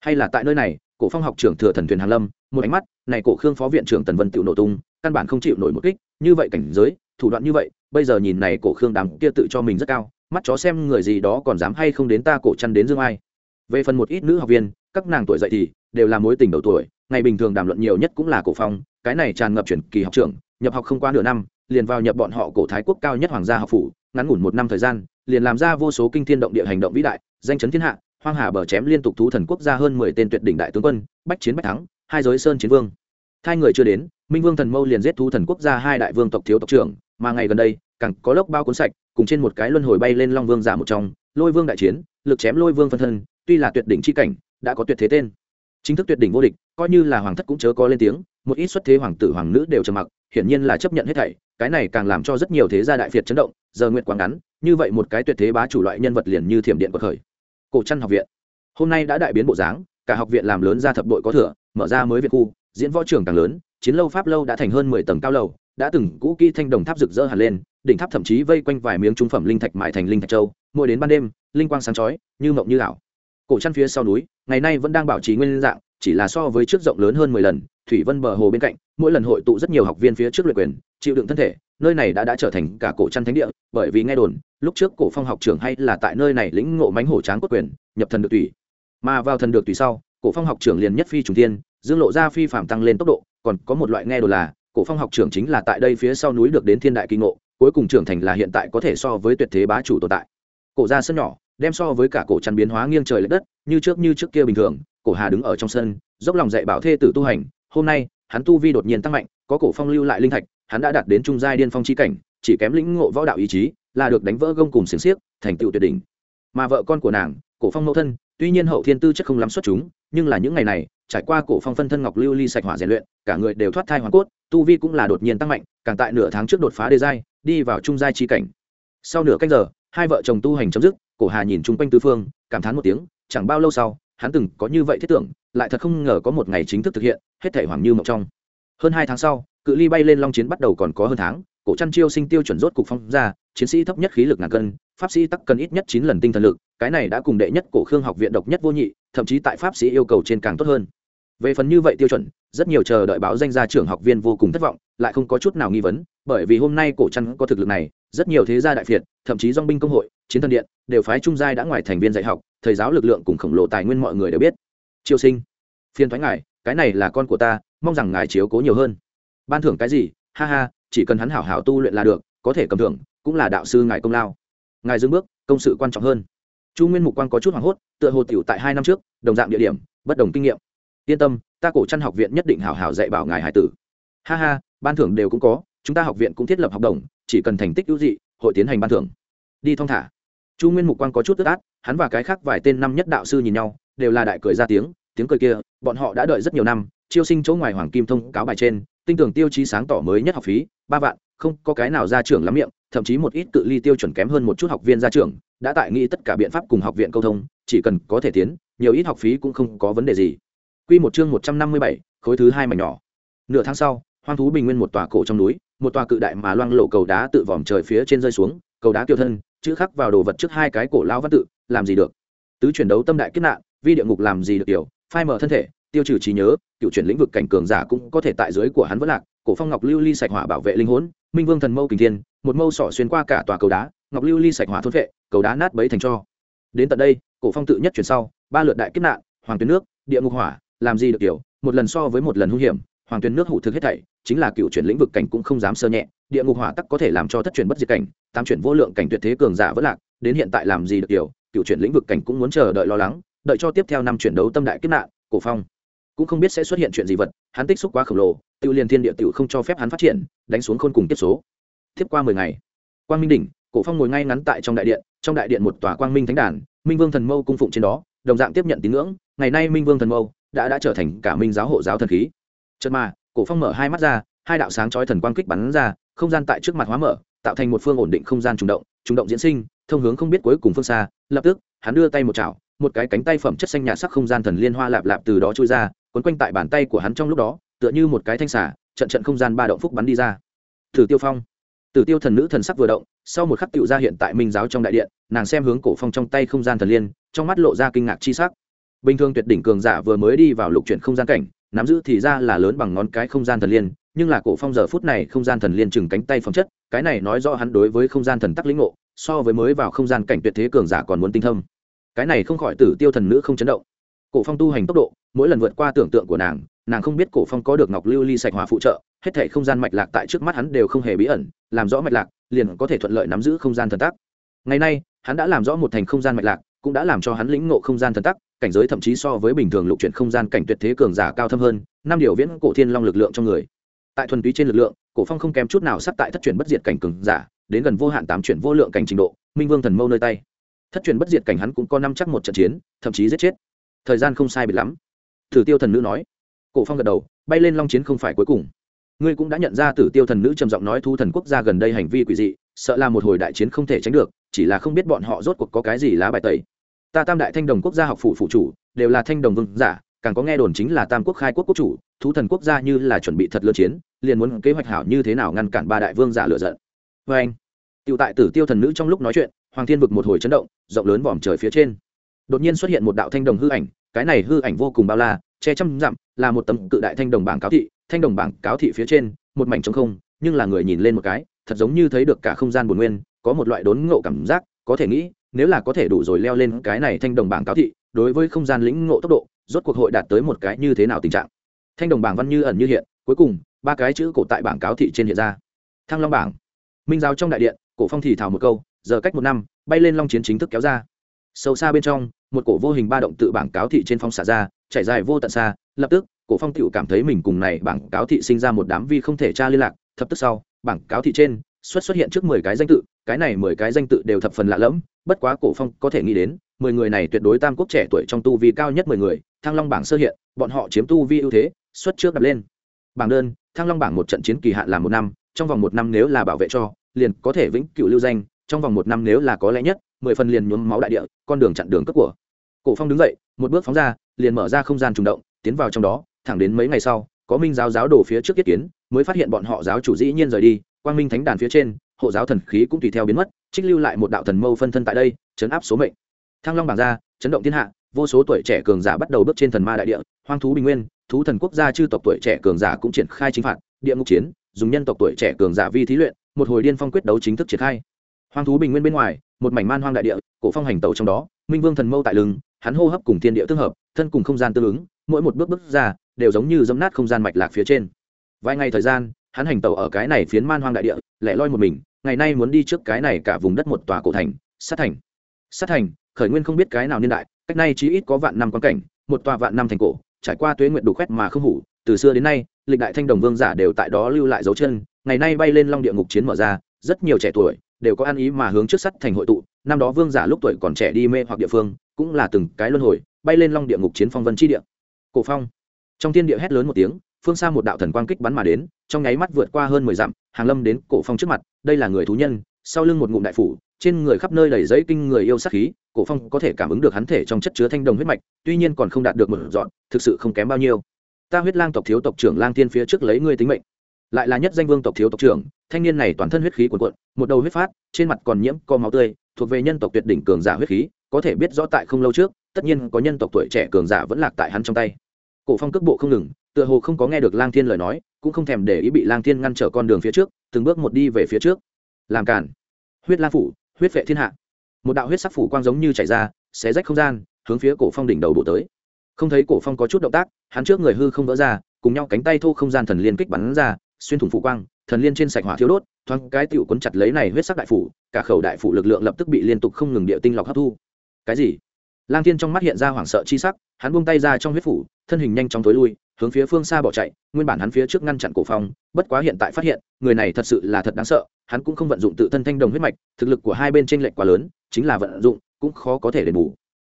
Hay là tại nơi này, cổ phong học trưởng thừa thần thuyền hàn lâm, một ánh mắt, này cổ khương phó viện trưởng tần vân tiểu nổ tung căn bản không chịu nổi một kích, như vậy cảnh giới, thủ đoạn như vậy, bây giờ nhìn này cổ khương đàm kia tự cho mình rất cao, mắt chó xem người gì đó còn dám hay không đến ta cổ chăn đến dương ai. Về phần một ít nữ học viên, các nàng tuổi dậy thì đều là mối tình đầu tuổi, ngày bình thường đàm luận nhiều nhất cũng là cổ phong, cái này tràn ngập chuyển kỳ học trưởng, nhập học không qua nửa năm, liền vào nhập bọn họ cổ thái quốc cao nhất hoàng gia học phủ, ngắn ngủn một năm thời gian, liền làm ra vô số kinh thiên động địa hành động vĩ đại, danh chấn thiên hạ, hoang hà bờ chém liên tục thú thần quốc gia hơn mười tên tuyệt đỉnh đại tướng quân, bách chiến bách thắng, hai giới sơn chiến vương. Thay người chưa đến minh vương thần mâu liền giết thú thần quốc gia hai đại vương tộc thiếu tộc trưởng, mà ngày gần đây, càng có lốc bao cuốn sạch, cùng trên một cái luân hồi bay lên long vương giả một trong, lôi vương đại chiến, lực chém lôi vương phân thân, tuy là tuyệt đỉnh chi cảnh, đã có tuyệt thế tên. Chính thức tuyệt đỉnh vô địch, coi như là hoàng thất cũng chớ có lên tiếng, một ít xuất thế hoàng tử hoàng nữ đều trầm mặc, hiển nhiên là chấp nhận hết thảy, cái này càng làm cho rất nhiều thế gia đại việt chấn động, giờ nguyện quảng ngắn, như vậy một cái tuyệt thế bá chủ loại nhân vật liền như thiểm điện bậc khởi. Cổ trăn học viện. Hôm nay đã đại biến bộ dáng, cả học viện làm lớn ra thập đội có thừa, mở ra mới viện khu, diễn võ trường càng lớn chiến lâu pháp lâu đã thành hơn mười tầng cao lầu, đã từng cũ kỹ thanh đồng tháp rực rỡ hẳn lên, đỉnh tháp thậm chí vây quanh vài miếng trung phẩm linh thạch mại thành linh thạch châu, mỗi đến ban đêm, linh quang sáng chói, như mộng như ảo. Cổ chăn phía sau núi, ngày nay vẫn đang bảo trì nguyên dạng, chỉ là so với trước rộng lớn hơn mười lần, thủy vân bờ hồ bên cạnh, mỗi lần hội tụ rất nhiều học viên phía trước luyện quyền, chịu đựng thân thể, nơi này đã đã trở thành cả cổ chăn thánh địa, bởi vì nghe đồn, lúc trước cổ phong học trưởng hay là tại nơi này lĩnh ngộ mánh hổ tráng cốt quyền, nhập thần được tùy. Mà vào thần được tùy sau, cổ phong học trưởng liền nhất phi trùng tiên dương lộ ra phi phạm tăng lên tốc độ còn có một loại nghe đồn là, cổ phong học trưởng chính là tại đây phía sau núi được đến thiên đại kinh ngộ, cuối cùng trưởng thành là hiện tại có thể so với tuyệt thế bá chủ tồn tại. Cổ ra sân nhỏ, đem so với cả cổ chăn biến hóa nghiêng trời lệch đất, như trước như trước kia bình thường, cổ hà đứng ở trong sân, dốc lòng dạy bảo thê tử tu hành, hôm nay, hắn tu vi đột nhiên tăng mạnh, có cổ phong lưu lại linh thạch, hắn đã đạt đến trung giai điên phong chi cảnh, chỉ kém lĩnh ngộ võ đạo ý chí, là được đánh vỡ gông cùng xiềng xiếc, thành tựu tuyệt đỉnh. Mà vợ con của nàng, cổ phong mẫu thân, tuy nhiên hậu thiên tư chất không lắm xuất chúng, nhưng là những ngày này trải qua cổ phong phân thân ngọc lưu ly sạch hỏa rèn luyện, cả người đều thoát thai hoàn cốt, tu vi cũng là đột nhiên tăng mạnh, càng tại nửa tháng trước đột phá đề giai, đi vào trung giai chi cảnh. Sau nửa canh giờ, hai vợ chồng tu hành chấm dứt, cổ hà nhìn chung quanh tư phương, cảm thán một tiếng, chẳng bao lâu sau, hắn từng có như vậy thiết tưởng, lại thật không ngờ có một ngày chính thức thực hiện, hết thể hoàng như mộng trong. Hơn hai tháng sau, cự ly bay lên long chiến bắt đầu còn có hơn tháng, cổ chăn chiêu sinh tiêu chuẩn rốt cục phong ra, chiến sĩ thấp nhất khí lực ngàn cân pháp sĩ tắc cần ít nhất chín lần tinh thần lực cái này đã cùng đệ nhất cổ khương học viện độc nhất vô nhị thậm chí tại pháp sĩ yêu cầu trên càng tốt hơn. Về phần như vậy tiêu chuẩn rất nhiều chờ đợi báo danh ra trưởng học viên vô cùng thất vọng lại không có chút nào nghi vấn bởi vì hôm nay cổ chăn có thực lực này rất nhiều thế gia đại phiệt, thậm chí dong binh công hội chiến thần điện đều phái trung giai đã ngoài thành viên dạy học thầy giáo lực lượng cùng khổng lồ tài nguyên mọi người đều biết. Triều sinh phiên thoái ngài cái này là con của ta mong rằng ngài chiếu cố nhiều hơn. Ban thưởng cái gì? Ha ha chỉ cần hắn hảo hảo tu luyện là được có thể cầm thưởng cũng là đạo sư ngài công lao ngài dưng bước, công sự quan trọng hơn. Chu nguyên mục quan có chút hoảng hốt, tựa hồ tiểu tại hai năm trước, đồng dạng địa điểm, bất đồng kinh nghiệm. Yên tâm, ta cổ chăn học viện nhất định hảo hảo dạy bảo ngài hải tử. Ha ha, ban thưởng đều cũng có, chúng ta học viện cũng thiết lập học đồng, chỉ cần thành tích ưu dị, hội tiến hành ban thưởng. Đi thong thả. Chu nguyên mục quan có chút tức át hắn và cái khác vài tên năm nhất đạo sư nhìn nhau, đều là đại cười ra tiếng tiếng cười kia, bọn họ đã đợi rất nhiều năm, chiêu sinh chỗ ngoài hoàng kim thông cáo bài trên, tinh tưởng tiêu chí sáng tỏ mới nhất học phí, ba vạn không có cái nào ra trường lắm miệng thậm chí một ít cự ly tiêu chuẩn kém hơn một chút học viên ra trường đã tại nghĩ tất cả biện pháp cùng học viện câu thông chỉ cần có thể tiến nhiều ít học phí cũng không có vấn đề gì Quy một chương một trăm năm mươi bảy, khối thứ hai mảnh nhỏ. Nửa tháng sau, hoang thú bình nguyên một tòa cổ trong núi, một tòa cự đại mà loang lộ cầu đá tự vòm trời phía trên rơi xuống, cầu đá kiêu thân, chữ khắc vào đồ vật trước hai cái cổ lao văn tự, làm gì được? Tứ chuyển đấu tâm đại kiếp nạn, vi địa ngục làm gì được tiểu, phai mở thân thể, tiêu trừ trí nhớ, cựu chuyển lĩnh vực cảnh cường giả cũng có thể tại dưới của hắn vẫn lạc, cổ phong ngọc lưu ly sạch hỏa bảo vệ linh hồn, minh vương thần mâu kình thiên, một mâu sọ xuyên qua cả tòa cầu đá, ngọc lưu ly sạch hỏa thôn vệ, cầu đá nát bấy thành cho. Đến tận đây, cổ phong tự nhất chuyển sau, ba lượt đại kiếp nạn, hoàng tuyến nước, địa ngục hỏa, làm gì được tiểu một lần so với một lần hung hiểm hoàng tuyến nước hủ thực hết thảy chính là cựu chuyển lĩnh vực cảnh cũng không dám sơ nhẹ địa ngục hỏa tắc có thể làm cho thất chuyển bất diệt cảnh tam chuyển vô lượng cảnh tuyệt thế cường giả vỡ lạc đến hiện tại làm gì được kiểu cựu chuyển lĩnh vực cảnh cũng muốn chờ đợi lo lắng đợi cho tiếp theo năm chuyển đấu tâm đại kiếp nạn cổ phong cũng không biết sẽ xuất hiện chuyện gì vật hắn tích xúc quá khổng lồ tự liền thiên địa tự không cho phép hắn phát triển, đánh xuống khôn cùng tiếp số. Tiếp qua mười ngày, quang minh đỉnh, cổ phong ngồi ngay ngắn tại trong đại điện, trong đại điện một tòa quang minh thánh đàn, minh vương thần mâu cung phụng trên đó, đồng dạng tiếp nhận tín ngưỡng, ngày nay minh vương thần mâu đã đã trở thành cả minh giáo hộ giáo thần khí. Chật mà, cổ phong mở hai mắt ra, hai đạo sáng chói thần quang kích bắn ra, không gian tại trước mặt hóa mở, tạo thành một phương ổn định không gian trùng động trùng động diễn sinh, thông hướng không biết cuối cùng phương xa, lập tức, hắn đưa tay một chảo, một cái cánh tay phẩm chất xanh nhạt sắc không gian thần liên hoa lạp lạp từ đó trôi ra, quấn quanh tại bàn tay của hắn trong lúc đó tựa như một cái thanh xả trận trận không gian ba động phúc bắn đi ra. Thử tiêu phong. Tử tiêu thần nữ thần sắc vừa động, sau một khắc tựu ra hiện tại minh giáo trong đại điện, nàng xem hướng cổ phong trong tay không gian thần liên, trong mắt lộ ra kinh ngạc chi sắc. Bình thường tuyệt đỉnh cường giả vừa mới đi vào lục chuyển không gian cảnh, nắm giữ thì ra là lớn bằng ngón cái không gian thần liên, nhưng là cổ phong giờ phút này không gian thần liên chừng cánh tay phẩm chất, cái này nói rõ hắn đối với không gian thần tắc lĩnh ngộ, so với mới vào không gian cảnh tuyệt thế cường giả còn muốn tinh thông. Cái này không khỏi tử tiêu thần nữ không chấn động cổ phong tu hành tốc độ, mỗi lần vượt qua tưởng tượng của nàng nàng không biết cổ phong có được ngọc lưu ly sạch hỏa phụ trợ, hết thể không gian mạch lạc tại trước mắt hắn đều không hề bí ẩn, làm rõ mạch lạc, liền có thể thuận lợi nắm giữ không gian thần tắc. Ngày nay, hắn đã làm rõ một thành không gian mạch lạc, cũng đã làm cho hắn lĩnh ngộ không gian thần tắc, cảnh giới thậm chí so với bình thường lục chuyển không gian cảnh tuyệt thế cường giả cao thâm hơn, năm điều viễn cổ thiên long lực lượng trong người. Tại thuần túy trên lực lượng, cổ phong không kém chút nào sắp tại thất chuyển bất diệt cảnh cường giả, đến gần vô hạn tám chuyển vô lượng cảnh trình độ, minh vương thần mâu nơi tay. Thất chuyển bất diệt cảnh hắn cũng có năm chắc một trận chiến, thậm chí giết chết thời gian không sai biệt lắm. Thử tiêu thần nữ nói. Cổ phong gật đầu, bay lên long chiến không phải cuối cùng. Ngươi cũng đã nhận ra tử tiêu thần nữ trầm giọng nói thu thần quốc gia gần đây hành vi quỷ dị, sợ là một hồi đại chiến không thể tránh được, chỉ là không biết bọn họ rốt cuộc có cái gì lá bài tẩy. Ta tam đại thanh đồng quốc gia học phủ phụ chủ, đều là thanh đồng vương giả, càng có nghe đồn chính là tam quốc khai quốc quốc chủ, thú thần quốc gia như là chuẩn bị thật lớn chiến, liền muốn kế hoạch hảo như thế nào ngăn cản ba đại vương giả lựa giận. Vâng. Vê anh tựu tại tử tiêu thần nữ trong lúc nói chuyện, hoàng thiên vực một hồi chấn động, rộng lớn vòm trời phía trên đột nhiên xuất hiện một đạo thanh đồng hư ảnh, cái này hư ảnh vô cùng bao la, che trăm dặm, là một tấm cự đại thanh đồng bảng cáo thị, thanh đồng bảng cáo thị phía trên, một mảnh trống không, nhưng là người nhìn lên một cái, thật giống như thấy được cả không gian bồn nguyên, có một loại đốn ngộ cảm giác, có thể nghĩ, nếu là có thể đủ rồi leo lên cái này thanh đồng bảng cáo thị, đối với không gian lĩnh ngộ tốc độ, rốt cuộc hội đạt tới một cái như thế nào tình trạng. Thanh đồng bảng văn như ẩn như hiện, cuối cùng, ba cái chữ cổ tại bảng cáo thị trên hiện ra. Thăng long bảng. Minh giáo trong đại điện, cổ phong thì thảo một câu, giờ cách một năm, bay lên long chiến chính thức kéo ra. Sâu xa bên trong một cổ vô hình ba động tự bảng cáo thị trên phong xả ra chạy dài vô tận xa, lập tức, cổ phong tựu cảm thấy mình cùng này bảng cáo thị sinh ra một đám vi không thể tra liên lạc, thập tức sau, bảng cáo thị trên xuất xuất hiện trước mười cái danh tự, cái này mười cái danh tự đều thập phần lạ lẫm, bất quá cổ phong có thể nghĩ đến, mười người này tuyệt đối tam quốc trẻ tuổi trong tu vi cao nhất mười người, thăng long bảng sơ hiện, bọn họ chiếm tu vi ưu thế, xuất trước đặt lên. Bảng đơn, thăng long bảng một trận chiến kỳ hạn là một năm, trong vòng một năm nếu là bảo vệ cho, liền có thể vĩnh cửu lưu danh, trong vòng một năm nếu là có lẽ nhất mười phần liền nhuốm máu đại địa, con đường chặn đường cất của. Cổ phong đứng dậy, một bước phóng ra, liền mở ra không gian trùng động, tiến vào trong đó, thẳng đến mấy ngày sau, có minh giáo giáo đổ phía trước yết kiến, mới phát hiện bọn họ giáo chủ dĩ nhiên rời đi, quang minh thánh đàn phía trên, hộ giáo thần khí cũng tùy theo biến mất, trích lưu lại một đạo thần mâu phân thân tại đây, chấn áp số mệnh. Thăng long bảng ra, chấn động thiên hạ, vô số tuổi trẻ cường giả bắt đầu bước trên thần ma đại địa, hoang thú bình nguyên, thú thần quốc gia chư tộc tuổi trẻ cường giả cũng triển khai chính phạt, địa ngục chiến, dùng nhân tộc tuổi trẻ cường giả vi thí luyện, một hồi điên phong quyết đấu chính thức triển khai hoang thú bình nguyên bên ngoài, một mảnh man hoang đại địa, cổ phong hành tẩu trong đó, minh vương thần mâu tại lưng, hắn hô hấp cùng thiên địa tương hợp, thân cùng không gian tương ứng, mỗi một bước bước ra, đều giống như dẫm nát không gian mạch lạc phía trên. Vài ngày thời gian, hắn hành tẩu ở cái này phiến man hoang đại địa, lẻ loi một mình, ngày nay muốn đi trước cái này cả vùng đất một tòa cổ thành, sát thành. Sát thành, khởi nguyên không biết cái nào niên đại, cách nay chí ít có vạn năm quan cảnh, một tòa vạn năm thành cổ, trải qua tuế nguyện đủ khoét mà không hủ, từ xưa đến nay, lịch đại thanh đồng vương giả đều tại đó lưu lại dấu chân, ngày nay bay lên long địa ngục chiến mở ra, rất nhiều trẻ tuổi đều có ăn ý mà hướng trước sắt thành hội tụ. Năm đó vương giả lúc tuổi còn trẻ đi mê hoặc địa phương, cũng là từng cái luân hồi, bay lên long địa ngục chiến phong vân chi địa. Cổ phong. Trong thiên địa hét lớn một tiếng, phương xa một đạo thần quang kích bắn mà đến, trong nháy mắt vượt qua hơn mười dặm, hàng lâm đến cổ phong trước mặt, đây là người thú nhân, sau lưng một ngụm đại phủ, trên người khắp nơi đầy giấy kinh người yêu sát khí, cổ phong có thể cảm ứng được hắn thể trong chất chứa thanh đồng huyết mạch, tuy nhiên còn không đạt được một dọn, thực sự không kém bao nhiêu. Ta huyết lang tộc thiếu tộc trưởng lang thiên phía trước lấy ngươi tính mệnh lại là nhất danh vương tộc thiếu tộc trưởng, thanh niên này toàn thân huyết khí cuồn cuộn, một đầu huyết phát, trên mặt còn nhiễm co máu tươi, thuộc về nhân tộc tuyệt đỉnh cường giả huyết khí, có thể biết rõ tại không lâu trước, tất nhiên có nhân tộc tuổi trẻ cường giả vẫn lạc tại hắn trong tay. Cổ phong cước bộ không ngừng, tựa hồ không có nghe được lang thiên lời nói, cũng không thèm để ý bị lang thiên ngăn trở con đường phía trước, từng bước một đi về phía trước. Làm cản huyết lang phủ, huyết vệ thiên hạ. Một đạo huyết sắc phủ quang giống như chảy ra, xé rách không gian, hướng phía cổ phong đỉnh đầu bộ tới. Không thấy cổ phong có chút động tác, hắn trước người hư không vỡ ra, cùng nhau cánh tay thô không gian thần liên kích bắn ra xuyên thủng phủ quang, thần liên trên sạch hỏa thiếu đốt, thoáng cái tựu quấn chặt lấy này huyết sắc đại phủ, cả khẩu đại phủ lực lượng lập tức bị liên tục không ngừng địa tinh lọc hấp thu. Cái gì? Lang thiên trong mắt hiện ra hoảng sợ chi sắc, hắn buông tay ra trong huyết phủ, thân hình nhanh chóng tối lui, hướng phía phương xa bỏ chạy, nguyên bản hắn phía trước ngăn chặn cổ phong, bất quá hiện tại phát hiện, người này thật sự là thật đáng sợ, hắn cũng không vận dụng tự thân thanh đồng huyết mạch, thực lực của hai bên trên lệch quá lớn, chính là vận dụng, cũng khó có thể đền bù.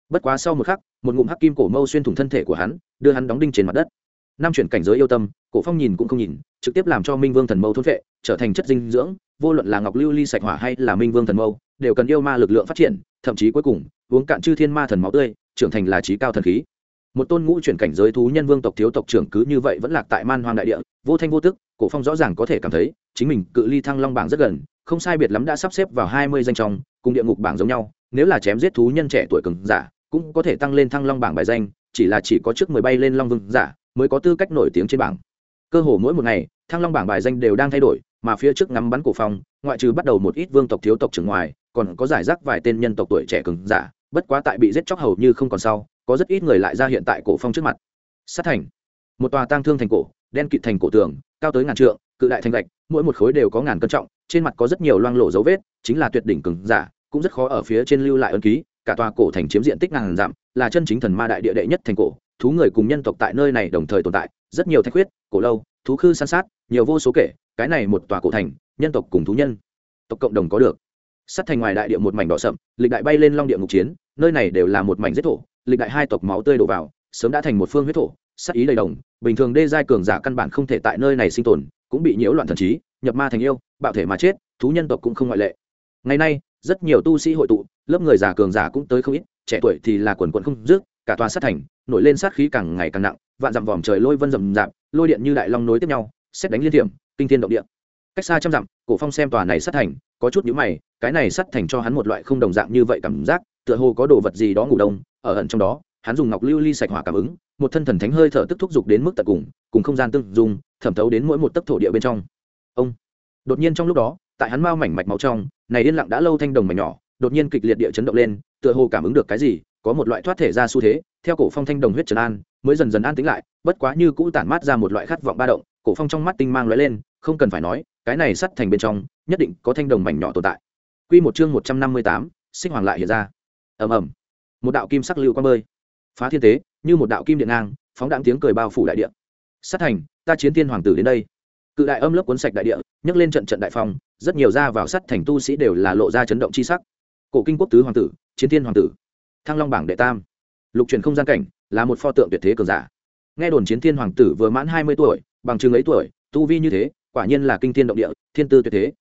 Bất quá sau một khắc, một ngụm hắc kim cổ mâu xuyên thủng thân thể của hắn, đưa hắn đóng đinh trên mặt đất năm chuyển cảnh giới yêu tâm, cổ phong nhìn cũng không nhìn, trực tiếp làm cho minh vương thần mâu thôn vệ trở thành chất dinh dưỡng, vô luận là ngọc lưu ly sạch hỏa hay là minh vương thần mâu, đều cần yêu ma lực lượng phát triển, thậm chí cuối cùng, uống cạn chư thiên ma thần máu tươi, trưởng thành là trí cao thần khí. Một tôn ngũ chuyển cảnh giới thú nhân vương tộc thiếu tộc trưởng cứ như vậy vẫn lạc tại man hoang đại địa, vô thanh vô tức, cổ phong rõ ràng có thể cảm thấy, chính mình cự ly thăng long bảng rất gần, không sai biệt lắm đã sắp xếp vào hai mươi danh trong, cùng địa ngục bảng giống nhau, nếu là chém giết thú nhân trẻ tuổi cường giả, cũng có thể tăng lên thăng long bảng bài danh, chỉ là chỉ có trước mười bay lên long vương giả mới có tư cách nổi tiếng trên bảng. Cơ hồ mỗi một ngày, thăng long bảng bài danh đều đang thay đổi, mà phía trước ngắm bắn cổ phong, ngoại trừ bắt đầu một ít vương tộc thiếu tộc trưởng ngoài, còn có giải rác vài tên nhân tộc tuổi trẻ cường giả, bất quá tại bị giết chóc hầu như không còn sau, có rất ít người lại ra hiện tại cổ phong trước mặt. Sát thành. Một tòa tang thương thành cổ, đen kịt thành cổ tường, cao tới ngàn trượng, cự đại thành gạch, mỗi một khối đều có ngàn cân trọng, trên mặt có rất nhiều loang lộ dấu vết, chính là tuyệt đỉnh cường giả, cũng rất khó ở phía trên lưu lại ân ký, cả tòa cổ thành chiếm diện tích ngàn dặm, là chân chính thần ma đại địa đệ nhất thành cổ thú người cùng nhân tộc tại nơi này đồng thời tồn tại, rất nhiều thạch huyết cổ lâu, thú khư san sát, nhiều vô số kể, cái này một tòa cổ thành, nhân tộc cùng thú nhân, tộc cộng đồng có được. Sắt thành ngoài đại địa một mảnh đỏ sậm, lịch đại bay lên long địa ngục chiến, nơi này đều là một mảnh giết thổ, lịch đại hai tộc máu tươi đổ vào, sớm đã thành một phương huyết thổ, sắt ý đầy đồng, bình thường đê giai cường giả căn bản không thể tại nơi này sinh tồn, cũng bị nhiễu loạn thần trí, nhập ma thành yêu, bạo thể mà chết, thú nhân tộc cũng không ngoại lệ. Ngày nay, rất nhiều tu sĩ hội tụ, lớp người già cường giả cũng tới không ít, trẻ tuổi thì là quần quận không dứt cả tòa sát thành, nổi lên sát khí càng ngày càng nặng, vạn dặm vòm trời lôi vân rầm rạp, lôi điện như đại long nối tiếp nhau, xét đánh liên thiểm, kinh thiên động địa. Cách xa trăm dặm, cổ phong xem tòa này sát thành, có chút nhíu mày, cái này sát thành cho hắn một loại không đồng dạng như vậy cảm giác, tựa hồ có đồ vật gì đó ngủ đông, ở ẩn trong đó, hắn dùng ngọc lưu ly sạch hỏa cảm ứng, một thân thần thánh hơi thở tức thúc giục đến mức tận cùng cùng không gian tương dùng thẩm thấu đến mỗi một tấc thổ địa bên trong. Ông. Đột nhiên trong lúc đó, tại hắn mau mảnh mạch máu trong, này yên lặng đã lâu thanh đồng mảnh nhỏ, đột nhiên kịch liệt địa chấn động lên, tựa hồ cảm ứng được cái gì có một loại thoát thể ra xu thế theo cổ phong thanh đồng huyết trần an mới dần dần an tĩnh lại bất quá như cũ tản mát ra một loại khát vọng ba động cổ phong trong mắt tinh mang lóe lên không cần phải nói cái này sắt thành bên trong nhất định có thanh đồng mảnh nhỏ tồn tại. Quy một chương một trăm năm mươi tám, sinh hoàng lại hiện ra. Ầm ầm. Một đạo kim sắc lưu quang bơi. Phá thiên tế như một đạo kim điện ngang phóng đãng tiếng cười bao phủ đại địa. Sát thành ta chiến tiên hoàng tử đến đây. Cự đại âm lớp cuốn sạch đại địa nhấc lên trận trận đại phong rất nhiều ra vào sắt thành tu sĩ đều là lộ ra chấn động chi sắc. Cổ kinh quốc tứ hoàng tử chiến tiên hoàng tử thăng long bảng đệ tam. Lục truyền không gian cảnh, là một pho tượng tuyệt thế cường giả. Nghe đồn chiến thiên hoàng tử vừa mãn hai mươi tuổi, bằng chừng ấy tuổi, tu vi như thế, quả nhiên là kinh thiên động địa, thiên tư tuyệt thế.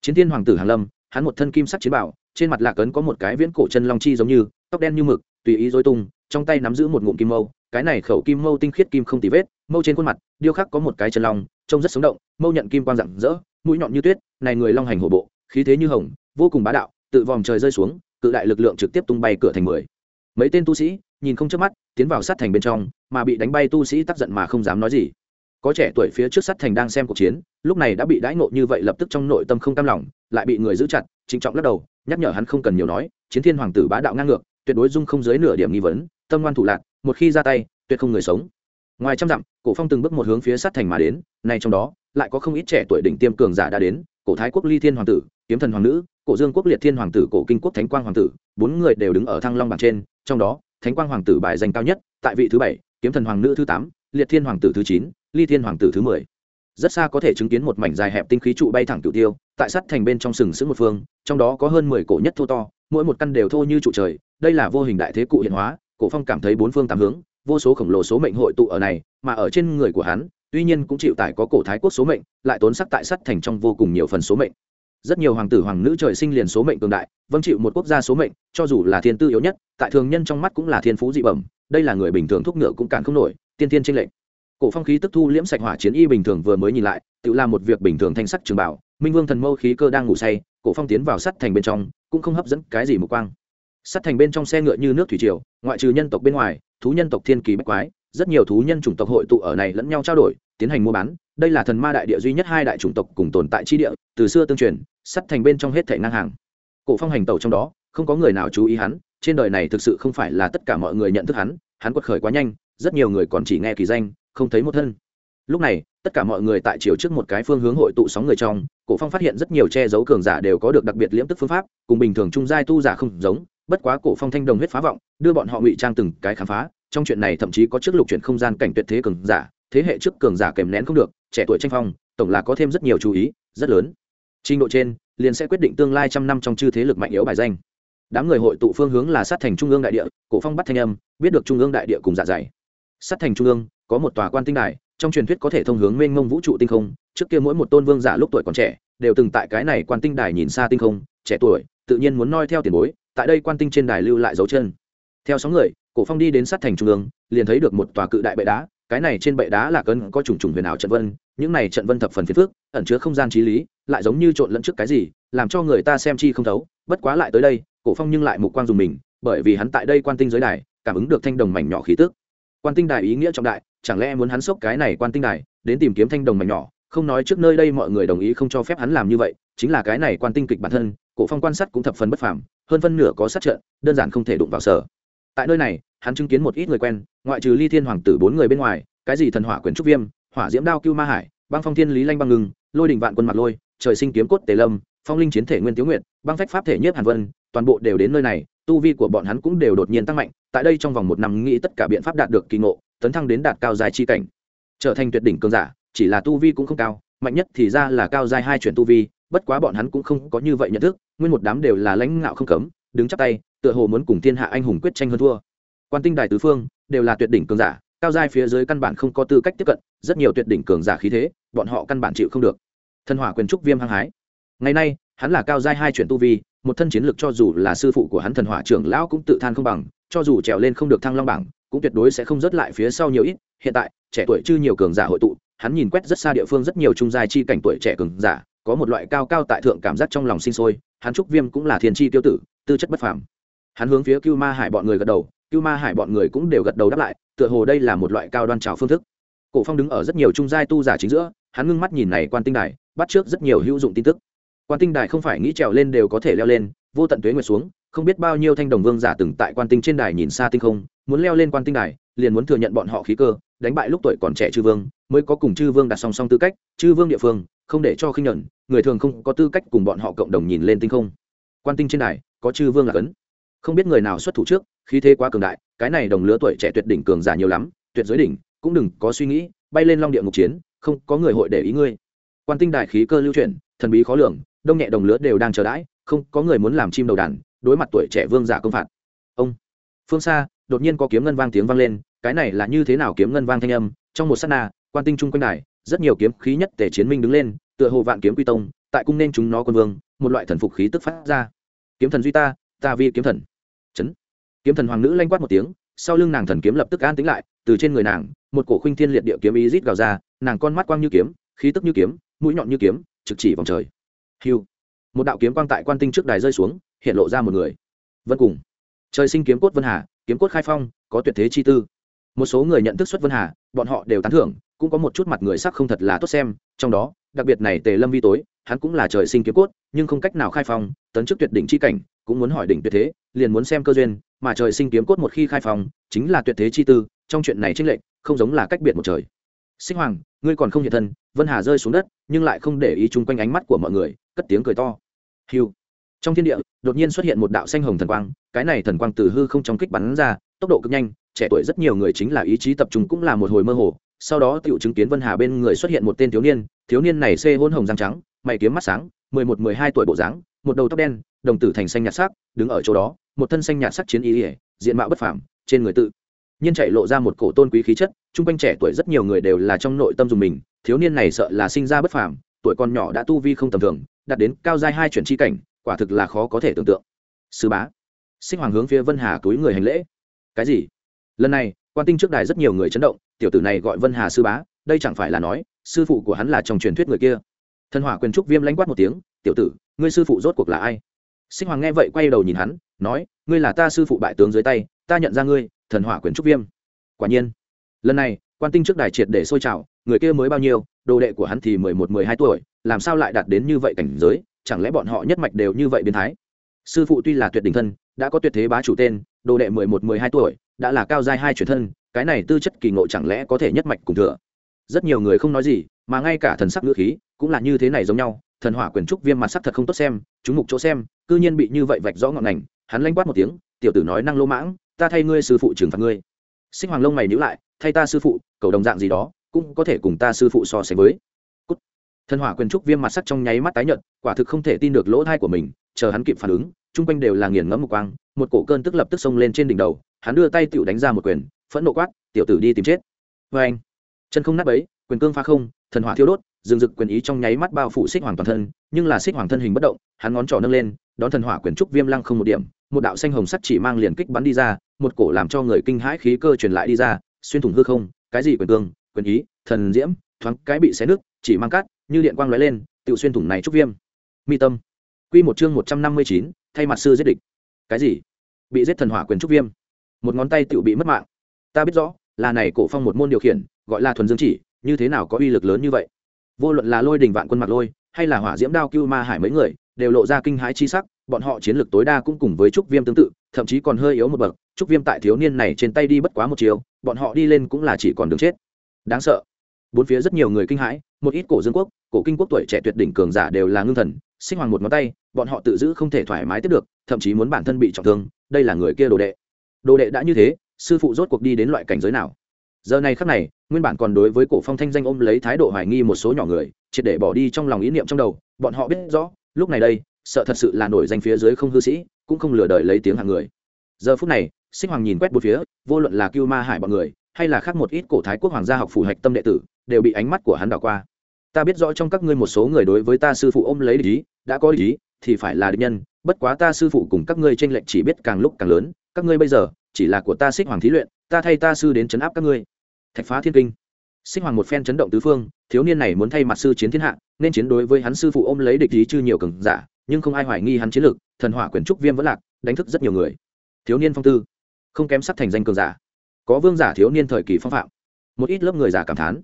Chiến thiên hoàng tử hàn lâm, hắn một thân kim sắc chiến bảo, trên mặt lạc ấn có một cái viễn cổ chân long chi giống như, tóc đen như mực, tùy ý dối tung, trong tay nắm giữ một ngụm kim mâu, cái này khẩu kim mâu tinh khiết kim không tì vết, mâu trên khuôn mặt, điêu khắc có một cái chân long, trông rất sống động, mâu nhận kim quang rạng rỡ, mũi nhọn như tuyết, này người long hành hổ bộ, khí thế như hồng, vô cùng bá đạo, tự vòm trời rơi xuống cự đại lực lượng trực tiếp tung bay cửa thành mười. Mấy tên tu sĩ, nhìn không chớp mắt, tiến vào sát thành bên trong, mà bị đánh bay tu sĩ tắc giận mà không dám nói gì. Có trẻ tuổi phía trước sát thành đang xem cuộc chiến, lúc này đã bị đãi ngộ như vậy lập tức trong nội tâm không cam lòng, lại bị người giữ chặt, trịnh trọng lắc đầu, nhắc nhở hắn không cần nhiều nói, chiến thiên hoàng tử bá đạo ngang ngược, tuyệt đối dung không dưới nửa điểm nghi vấn, tâm ngoan thủ lạc, một khi ra tay, tuyệt không người sống. Ngoài trăm dặm, cổ phong từng bước một hướng phía sát thành mà đến, nay trong đó, lại có không ít trẻ tuổi đỉnh tiêm cường giả đã đến, cổ thái quốc ly thiên hoàng tử, kiếm thần hoàng nữ cổ dương quốc liệt thiên hoàng tử, cổ kinh quốc thánh quang hoàng tử, bốn người đều đứng ở thăng long bảng trên, trong đó, thánh quang hoàng tử bài danh cao nhất, tại vị thứ bảy, kiếm thần hoàng nữ thứ tám, liệt thiên hoàng tử thứ chín, ly thiên hoàng tử thứ mười. Rất xa có thể chứng kiến một mảnh dài hẹp tinh khí trụ bay thẳng cửu tiêu, tại sắt thành bên trong sừng sững một phương, trong đó có hơn mười cổ nhất thô to, mỗi một căn đều thô như trụ trời, đây là vô hình đại thế cụ hiện hóa, cổ phong cảm thấy bốn phương tám hướng, vô số khổng lồ số mệnh hội tụ ở này, mà ở trên người của hắn, tuy nhiên cũng chịu tải có cổ thái quốc số mệnh, lại tốn sắc tại sắt thành trong vô cùng nhiều phần số mệnh rất nhiều hoàng tử hoàng nữ trời sinh liền số mệnh cường đại vâng chịu một quốc gia số mệnh, cho dù là thiên tư yếu nhất, tại thường nhân trong mắt cũng là thiên phú dị bẩm, đây là người bình thường thúc ngựa cũng cản không nổi, tiên tiên trên lệnh cổ phong khí tức thu liễm sạch hỏa chiến y bình thường vừa mới nhìn lại, tự làm một việc bình thường thanh sắc trường bảo, minh vương thần mâu khí cơ đang ngủ say, cổ phong tiến vào sắt thành bên trong, cũng không hấp dẫn cái gì một quang. Sắt thành bên trong xe ngựa như nước thủy triều, ngoại trừ nhân tộc bên ngoài, thú nhân tộc thiên kỳ bách quái rất nhiều thú nhân chủng tộc hội tụ ở này lẫn nhau trao đổi, tiến hành mua bán. Đây là thần ma đại địa duy nhất hai đại chủng tộc cùng tồn tại chi địa, từ xưa tương truyền, sắt thành bên trong hết thể ngang hàng. Cổ phong hành tàu trong đó, không có người nào chú ý hắn, trên đời này thực sự không phải là tất cả mọi người nhận thức hắn hắn quật khởi quá nhanh, rất nhiều người còn chỉ nghe kỳ danh, không thấy một thân. Lúc này, tất cả mọi người tại chiều trước một cái phương hướng hội tụ sóng người trong, cổ phong phát hiện rất nhiều che giấu cường giả đều có được đặc biệt liễm tức phương pháp, cùng bình thường trung giai tu giả không giống, bất quá cổ phong thanh đồng huyết phá vọng, đưa bọn họ ngụy trang từng cái khám phá trong chuyện này thậm chí có trước lục chuyển không gian cảnh tuyệt thế cường giả, thế hệ trước cường giả kèm nén không được, trẻ tuổi tranh phong, tổng là có thêm rất nhiều chú ý, rất lớn. Trình độ trên, liền sẽ quyết định tương lai trăm năm trong chư thế lực mạnh yếu bài danh. Đám người hội tụ phương hướng là sát thành trung ương đại địa, cổ phong bắt thanh âm, biết được trung ương đại địa cùng dạ dày. Sát thành trung ương, có một tòa quan tinh đài, trong truyền thuyết có thể thông hướng mênh mông vũ trụ tinh không, trước kia mỗi một tôn vương giả lúc tuổi còn trẻ, đều từng tại cái này quan tinh đài nhìn xa tinh không, trẻ tuổi, tự nhiên muốn noi theo tiền bối, tại đây quan tinh trên đài lưu lại dấu chân. Theo sóng người cổ phong đi đến sát thành trung ương liền thấy được một tòa cự đại bệ đá cái này trên bệ đá là cơn có trùng trùng huyền ảo trận vân những này trận vân thập phần phiền phức, ẩn chứa không gian trí lý lại giống như trộn lẫn trước cái gì làm cho người ta xem chi không thấu bất quá lại tới đây cổ phong nhưng lại mục quang dùng mình bởi vì hắn tại đây quan tinh giới đài cảm ứng được thanh đồng mảnh nhỏ khí tức. Quan tinh đài ý nghĩa trọng đại chẳng lẽ muốn hắn sốc cái này quan tinh đài đến tìm kiếm thanh đồng mảnh nhỏ? Không nói trước nơi đây mọi người đồng ý không cho phép hắn làm như vậy chính là cái này quan tinh kịch bản thân cổ phong quan sát cũng thập phần bất phàm hơn phân nửa có sát trận đơn giản không thể đụng vào sở tại nơi này, hắn chứng kiến một ít người quen, ngoại trừ ly thiên hoàng tử bốn người bên ngoài, cái gì thần hỏa quyền trúc viêm, hỏa diễm đao cưu ma hải, băng phong thiên lý lanh băng ngừng lôi đình vạn quân mặt lôi, trời sinh kiếm cốt tề lâm, phong linh chiến thể nguyên tiếu nguyện băng phách pháp thể nhất hàn vân, toàn bộ đều đến nơi này, tu vi của bọn hắn cũng đều đột nhiên tăng mạnh, tại đây trong vòng một năm nghĩ tất cả biện pháp đạt được kỳ ngộ, tấn thăng đến đạt cao dài chi cảnh. Trở thành tuyệt đỉnh cường giả, chỉ là tu vi cũng không cao, mạnh nhất thì ra là cao dài hai chuyển tu vi, bất quá bọn hắn cũng không có như vậy nhận thức, nguyên một đám đều là lãnh ngạo không cấm, đứng chắp tay tựa hồ muốn cùng thiên hạ anh hùng quyết tranh hơn thua. Quan tinh đài tứ phương đều là tuyệt đỉnh cường giả, cao giai phía dưới căn bản không có tư cách tiếp cận, rất nhiều tuyệt đỉnh cường giả khí thế, bọn họ căn bản chịu không được. Thần hỏa quyền trúc viêm hăng hái. Ngày nay, hắn là cao giai hai chuyển tu vi, một thân chiến lực cho dù là sư phụ của hắn thần hỏa trưởng lão cũng tự than không bằng, cho dù trèo lên không được thăng long bảng, cũng tuyệt đối sẽ không rớt lại phía sau nhiều ít. Hiện tại, trẻ tuổi chưa nhiều cường giả hội tụ, hắn nhìn quét rất xa địa phương rất nhiều trung giai chi cảnh tuổi trẻ cường giả, có một loại cao cao tại thượng cảm giác trong lòng sinh sôi, hắn trúc viêm cũng là thiên chi tiêu tử, tư chất bất phàm hắn hướng phía cưu ma hải bọn người gật đầu, cưu ma hải bọn người cũng đều gật đầu đáp lại, tựa hồ đây là một loại cao đoan trào phương thức. Cổ phong đứng ở rất nhiều trung giai tu giả chính giữa, hắn ngưng mắt nhìn này quan tinh đài, bắt trước rất nhiều hữu dụng tin tức. Quan tinh đài không phải nghĩ trèo lên đều có thể leo lên, vô tận tuế nguyệt xuống, không biết bao nhiêu thanh đồng vương giả từng tại quan tinh trên đài nhìn xa tinh không, muốn leo lên quan tinh đài, liền muốn thừa nhận bọn họ khí cơ, đánh bại lúc tuổi còn trẻ chư vương, mới có cùng chư vương đặt song song tư cách, chư vương địa phương, không để cho khinh nhận người thường không có tư cách cùng bọn họ cộng đồng nhìn lên tinh không. Quan tinh trên đài, có chư vương là cấn không biết người nào xuất thủ trước, khí thế quá cường đại, cái này đồng lứa tuổi trẻ tuyệt đỉnh cường giả nhiều lắm, tuyệt giới đỉnh, cũng đừng có suy nghĩ, bay lên long địa ngục chiến, không có người hội để ý ngươi. Quan tinh đại khí cơ lưu chuyển, thần bí khó lường, đông nhẹ đồng lứa đều đang chờ đãi, không có người muốn làm chim đầu đàn, đối mặt tuổi trẻ vương giả công phạt. Ông, phương xa, đột nhiên có kiếm ngân vang tiếng vang lên, cái này là như thế nào kiếm ngân vang thanh âm? Trong một sát na, quan tinh chung quanh đài, rất nhiều kiếm khí nhất tể chiến minh đứng lên, tựa hồ vạn kiếm quy tông, tại cung nên chúng nó quân vương, một loại thần phục khí tức phát ra. Kiếm thần duy ta ta vi kiếm thần. Chấn. Kiếm thần hoàng nữ lanh quát một tiếng, sau lưng nàng thần kiếm lập tức an tính lại, từ trên người nàng, một cổ khuynh thiên liệt địa kiếm ý rít gào ra, nàng con mắt quang như kiếm, khí tức như kiếm, mũi nhọn như kiếm, trực chỉ vòng trời. Hiu. Một đạo kiếm quang tại quan tinh trước đài rơi xuống, hiện lộ ra một người. Vân cùng. Trời sinh kiếm cốt vân hà, kiếm cốt khai phong, có tuyệt thế chi tư. Một số người nhận thức xuất vân hà, bọn họ đều tán thưởng, cũng có một chút mặt người sắc không thật là tốt xem, trong đó, đặc biệt này tề lâm vi tối hắn cũng là trời sinh kiếm cốt, nhưng không cách nào khai phong, tấn chức tuyệt đỉnh chi cảnh, cũng muốn hỏi đỉnh tuyệt thế, liền muốn xem cơ duyên, mà trời sinh kiếm cốt một khi khai phong, chính là tuyệt thế chi tư, trong chuyện này tranh lệch, không giống là cách biệt một trời. Sinh hoàng, ngươi còn không hiện thân, vân hà rơi xuống đất, nhưng lại không để ý chung quanh ánh mắt của mọi người, cất tiếng cười to. Hiu trong thiên địa, đột nhiên xuất hiện một đạo xanh hồng thần quang, cái này thần quang từ hư không trong kích bắn ra, tốc độ cực nhanh, trẻ tuổi rất nhiều người chính là ý chí tập trung cũng là một hồi mơ hồ, sau đó tiểu chứng kiến vân hà bên người xuất hiện một tên thiếu niên thiếu niên này xê hôn hồng răng trắng mày kiếm mắt sáng, mười một, mười hai tuổi bộ dáng, một đầu tóc đen, đồng tử thành xanh nhạt sắc, đứng ở chỗ đó, một thân xanh nhạt sắc chiến ý ỉa diện mạo bất phàm, trên người tự nhiên chạy lộ ra một cổ tôn quý khí chất chung quanh trẻ tuổi rất nhiều người đều là trong nội tâm dùng mình, thiếu niên này sợ là sinh ra bất phàm, tuổi còn nhỏ đã tu vi không tầm thường, đạt đến cao giai hai chuyển chi cảnh, quả thực là khó có thể tưởng tượng. Sư bá sinh hoàng hướng phía vân hà túi người hành lễ. Cái gì? Lần này, quan tinh trước đài rất nhiều người chấn động, tiểu tử này gọi vân hà sư bá, đây chẳng phải là nói, sư phụ của hắn là trong truyền thuyết người kia thần hỏa quyền trúc viêm lãnh quát một tiếng, tiểu tử, ngươi sư phụ rốt cuộc là ai? Sinh hoàng nghe vậy quay đầu nhìn hắn, nói, ngươi là ta sư phụ bại tướng dưới tay, ta nhận ra ngươi, thần hỏa quyền trúc viêm. Quả nhiên, lần này, quan tinh trước đài triệt để sôi trào, người kia mới bao nhiêu, đồ đệ của hắn thì mười một, mười hai tuổi, làm sao lại đạt đến như vậy cảnh giới, chẳng lẽ bọn họ nhất mạch đều như vậy biến thái? Sư phụ tuy là tuyệt đỉnh thân, đã có tuyệt thế bá chủ tên, đồ đệ mười một, mười hai tuổi, đã là cao giai hai truyền thân, cái này tư chất kỳ ngộ chẳng lẽ có thể nhất mạch cùng thừa? Rất nhiều người không nói gì, mà ngay cả thần sắc ngữ khí cũng là như thế này giống nhau, thần hỏa quyền trúc viêm mặt sắc thật không tốt xem, chúng mục chỗ xem, cư nhiên bị như vậy vạch rõ ngọn ngành, hắn lanh quát một tiếng, tiểu tử nói năng lô mãng, ta thay ngươi sư phụ trừng phạt ngươi. Sinh hoàng lông mày nhữ lại, thay ta sư phụ, cầu đồng dạng gì đó, cũng có thể cùng ta sư phụ so sánh với. Cút. thần hỏa quyền trúc viêm mặt sắc trong nháy mắt tái nhợt, quả thực không thể tin được lỗ thai của mình, chờ hắn kịp phản ứng, chung quanh đều là nghiền ngẫm một quang, một cổ cơn tức lập tức xông lên trên đỉnh đầu, hắn đưa tay tiểu đánh ra một quyền, phẫn nộ quát, tiểu tử đi tìm chết. Vê anh chân không nát ấy quyền cương phá không, thần hỏa thiêu đốt dừng rực quyền ý trong nháy mắt bao phủ xích hoàng toàn thân, nhưng là xích hoàng thân hình bất động, hắn ngón trỏ nâng lên, đón thần hỏa quyền trúc viêm lăng không một điểm, một đạo xanh hồng sắt chỉ mang liền kích bắn đi ra, một cổ làm cho người kinh hãi khí cơ truyền lại đi ra, xuyên thủng hư không, cái gì quyền cương, quyền ý, thần diễm, thoáng cái bị xé nước chỉ mang cắt như điện quang lóe lên, tự xuyên thủng này trúc viêm. Mi tâm. Quy một chương một trăm năm mươi chín, thay mặt sư giết địch. Cái gì? Bị giết thần hỏa quyền trúc viêm. Một ngón tay tự bị mất mạng. Ta biết rõ, là này cổ phong một môn điều khiển, gọi là thuần dương chỉ, như thế nào có uy lực lớn như vậy? Vô luận là lôi đình vạn quân mặt lôi, hay là hỏa diễm đao cưu ma hải mấy người, đều lộ ra kinh hãi chi sắc, bọn họ chiến lược tối đa cũng cùng với trúc viêm tương tự, thậm chí còn hơi yếu một bậc, trúc viêm tại thiếu niên này trên tay đi bất quá một chiều, bọn họ đi lên cũng là chỉ còn đường chết. Đáng sợ. Bốn phía rất nhiều người kinh hãi, một ít cổ dương quốc, cổ kinh quốc tuổi trẻ tuyệt đỉnh cường giả đều là ngưng thần, sinh hoàng một ngón tay, bọn họ tự giữ không thể thoải mái tiếp được, thậm chí muốn bản thân bị trọng thương, đây là người kia đồ đệ. Đồ đệ đã như thế, sư phụ rốt cuộc đi đến loại cảnh giới nào? Giờ này khắc này nguyên bản còn đối với cổ phong thanh danh ôm lấy thái độ hoài nghi một số nhỏ người, triệt để bỏ đi trong lòng ý niệm trong đầu, bọn họ biết rõ, lúc này đây, sợ thật sự là nổi danh phía dưới không hư sĩ, cũng không lừa đời lấy tiếng hàng người. Giờ phút này sinh hoàng nhìn quét bốn phía, vô luận là cưu ma hải bọn người, hay là khác một ít cổ thái quốc hoàng gia học phủ hạch tâm đệ tử, đều bị ánh mắt của hắn đảo qua. Ta biết rõ trong các ngươi một số người đối với ta sư phụ ôm lấy lý đã có lý thì phải là địch nhân, bất quá ta sư phụ cùng các ngươi tranh lệch chỉ biết càng lúc càng lớn, các ngươi bây giờ, chỉ là của ta xích hoàng thí luyện, ta thay ta sư đến chấn áp các ngươi thạch phá thiên kinh. Sinh hoàng một phen chấn động tứ phương, thiếu niên này muốn thay mặt sư chiến thiên hạ, nên chiến đối với hắn sư phụ ôm lấy địch ý chư nhiều cường giả, nhưng không ai hoài nghi hắn chiến lược. thần hỏa quyển trúc viêm vẫn lạc, đánh thức rất nhiều người. Thiếu niên phong tư, không kém sắc thành danh cường giả. Có vương giả thiếu niên thời kỳ phong phạm, một ít lớp người giả cảm thán.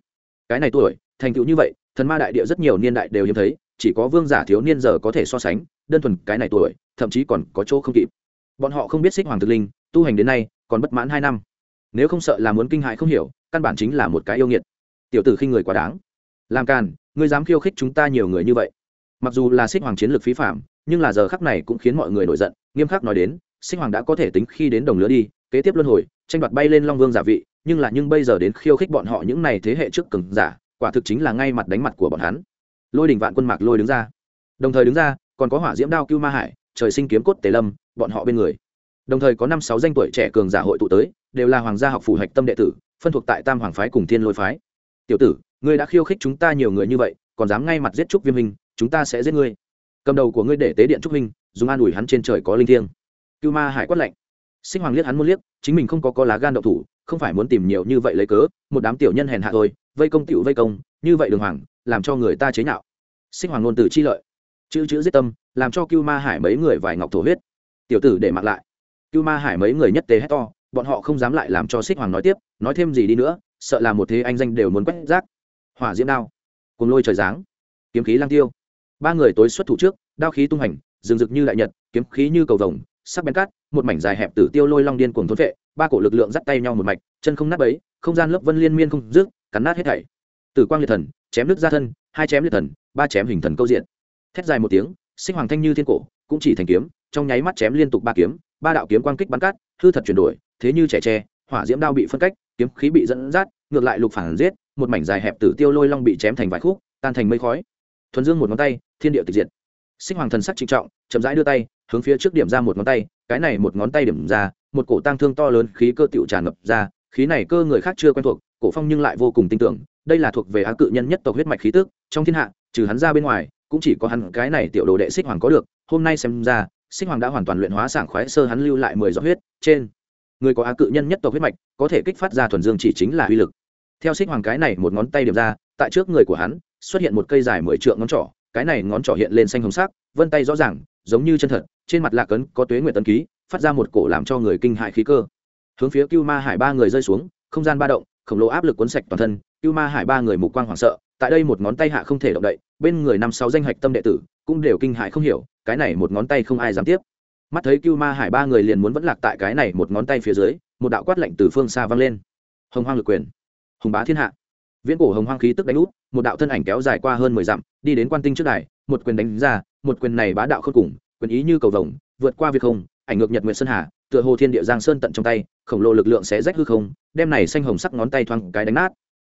Cái này tuổi, thành tựu như vậy, thần ma đại địa rất nhiều niên đại đều hiếm thấy, chỉ có vương giả thiếu niên giờ có thể so sánh, đơn thuần cái này tuổi, thậm chí còn có chỗ không kịp. Bọn họ không biết xích hoàng thực linh, tu hành đến nay, còn bất mãn hai năm. Nếu không sợ là muốn kinh hại không hiểu căn bản chính là một cái yêu nghiệt. Tiểu tử khinh người quá đáng. Làm càn, ngươi dám khiêu khích chúng ta nhiều người như vậy. Mặc dù là xích hoàng chiến lược phí phạm, nhưng là giờ khắc này cũng khiến mọi người nổi giận, nghiêm khắc nói đến, xích hoàng đã có thể tính khi đến đồng lứa đi, kế tiếp luân hồi, tranh đoạt bay lên long vương giả vị, nhưng là nhưng bây giờ đến khiêu khích bọn họ những này thế hệ trước cường giả, quả thực chính là ngay mặt đánh mặt của bọn hắn. Lôi đình vạn quân mạc lôi đứng ra. Đồng thời đứng ra, còn có hỏa diễm đao cưu ma hải, trời sinh kiếm cốt tề lâm, bọn họ bên người. Đồng thời có năm sáu danh tuổi trẻ cường giả hội tụ tới, đều là hoàng gia học phủ hạch tâm đệ tử phân thuộc tại tam hoàng phái cùng thiên lôi phái. Tiểu tử, ngươi đã khiêu khích chúng ta nhiều người như vậy, còn dám ngay mặt giết trúc viêm hình chúng ta sẽ giết ngươi. Cầm đầu của ngươi để tế điện trúc hình dùng an ủi hắn trên trời có linh thiêng. Cưu ma hải quát lạnh. Sinh hoàng liếc hắn muốn liếc, chính mình không có có lá gan đậu thủ, không phải muốn tìm nhiều như vậy lấy cớ, một đám tiểu nhân hèn hạ thôi, vây công tiểu vây công, như vậy đường hoàng, làm cho người ta chế nhạo. Sinh hoàng ngôn từ chi lợi. Chữ chữ giết tâm, làm cho cưu ma hải mấy người vài ngọc thổ huyết. Tiểu tử để mặc lại. Cưu ma hải mấy người nhất tế hét to, bọn họ không dám lại làm cho xích hoàng nói tiếp nói thêm gì đi nữa, sợ là một thế anh danh đều muốn quét rác. Hỏa diễm đao cùng lôi trời giáng, kiếm khí lang tiêu. Ba người tối xuất thủ trước, đao khí tung hành rừng rực như đại nhật, kiếm khí như cầu vồng, sắc bén cát, một mảnh dài hẹp tử tiêu lôi long điên cuồng thốn vệ, ba cổ lực lượng dắt tay nhau một mạch, chân không nát bấy, không gian lớp vân liên miên không rước cắn nát hết thảy. Tử quang liệt thần, chém nước ra thân, hai chém liệt thần, ba chém hình thần câu diện. Thét dài một tiếng, sinh hoàng thanh như thiên cổ, cũng chỉ thành kiếm, trong nháy mắt chém liên tục ba kiếm, ba đạo kiếm quang kích bắn cát, hư thật chuyển đổi, thế như trẻ tre, hỏa diễm đao bị phân cách kiếm khí bị dẫn dắt, ngược lại lục phản giết, một mảnh dài hẹp tử tiêu lôi long bị chém thành vài khúc, tan thành mây khói. Thuần dương một ngón tay, thiên địa tịch diệt. Sinh hoàng thần sắc trịnh trọng, chậm rãi đưa tay, hướng phía trước điểm ra một ngón tay, cái này một ngón tay điểm ra, một cổ tang thương to lớn khí cơ tựu tràn ngập ra, khí này cơ người khác chưa quen thuộc, cổ phong nhưng lại vô cùng tin tưởng, đây là thuộc về á cự nhân nhất tộc huyết mạch khí tức, trong thiên hạ, trừ hắn ra bên ngoài, cũng chỉ có hắn cái này tiểu đồ đệ xích hoàng có được. Hôm nay xem ra, xích hoàng đã hoàn toàn luyện hóa sảng khoái sơ hắn lưu lại mười giọt huyết, trên người có á cự nhân nhất tộc huyết mạch, có thể kích phát ra thuần dương chỉ chính là uy lực. Theo xích hoàng cái này một ngón tay điểm ra, tại trước người của hắn, xuất hiện một cây dài mười trượng ngón trỏ, cái này ngón trỏ hiện lên xanh hồng sắc, vân tay rõ ràng, giống như chân thật, trên mặt lạc ấn có tuế nguyện tân ký, phát ra một cổ làm cho người kinh hại khí cơ. Hướng phía cưu ma hải ba người rơi xuống, không gian ba động, khổng lồ áp lực cuốn sạch toàn thân, cưu ma hải ba người mục quang hoảng sợ, tại đây một ngón tay hạ không thể động đậy, bên người năm sáu danh hạch tâm đệ tử, cũng đều kinh hại không hiểu, cái này một ngón tay không ai dám tiếp mắt thấy cưu ma hải ba người liền muốn vẫn lạc tại cái này một ngón tay phía dưới, một đạo quát lạnh từ phương xa vang lên. Hồng hoang lực quyền. Hùng bá thiên hạ. Viễn cổ hồng hoang khí tức đánh út, một đạo thân ảnh kéo dài qua hơn mười dặm, đi đến quan tinh trước đài, một quyền đánh ra, một quyền này bá đạo khôn cùng, quyền ý như cầu vồng, vượt qua việc không, ảnh ngược nhật nguyện sơn hà, tựa hồ thiên địa giang sơn tận trong tay, khổng lồ lực lượng sẽ rách hư không, đem này xanh hồng sắc ngón tay thoang cái đánh nát.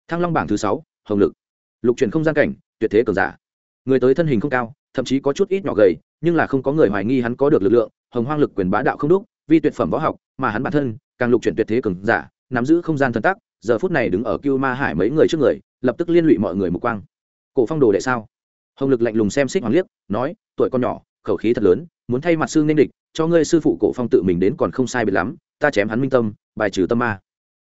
Thăng long bảng thứ sáu, hồng lực. Lục truyền không gian cảnh, tuyệt thế cường giả. Người tới thân hình không cao, thậm chí có chút ít nhỏ gầy, nhưng là không có người hoài nghi hắn có được lực lượng hồng hoang lực quyền bá đạo không đúc, vi tuyệt phẩm võ học, mà hắn bản thân, càng lục chuyển tuyệt thế cường giả, nắm giữ không gian thần tắc, giờ phút này đứng ở cưu ma hải mấy người trước người, lập tức liên lụy mọi người mục quang. Cổ phong đồ đệ sao? Hồng lực lạnh lùng xem xích hoàng liếc, nói, tuổi con nhỏ, khẩu khí thật lớn, muốn thay mặt sư nên địch, cho ngươi sư phụ cổ phong tự mình đến còn không sai biệt lắm, ta chém hắn minh tâm, bài trừ tâm ma.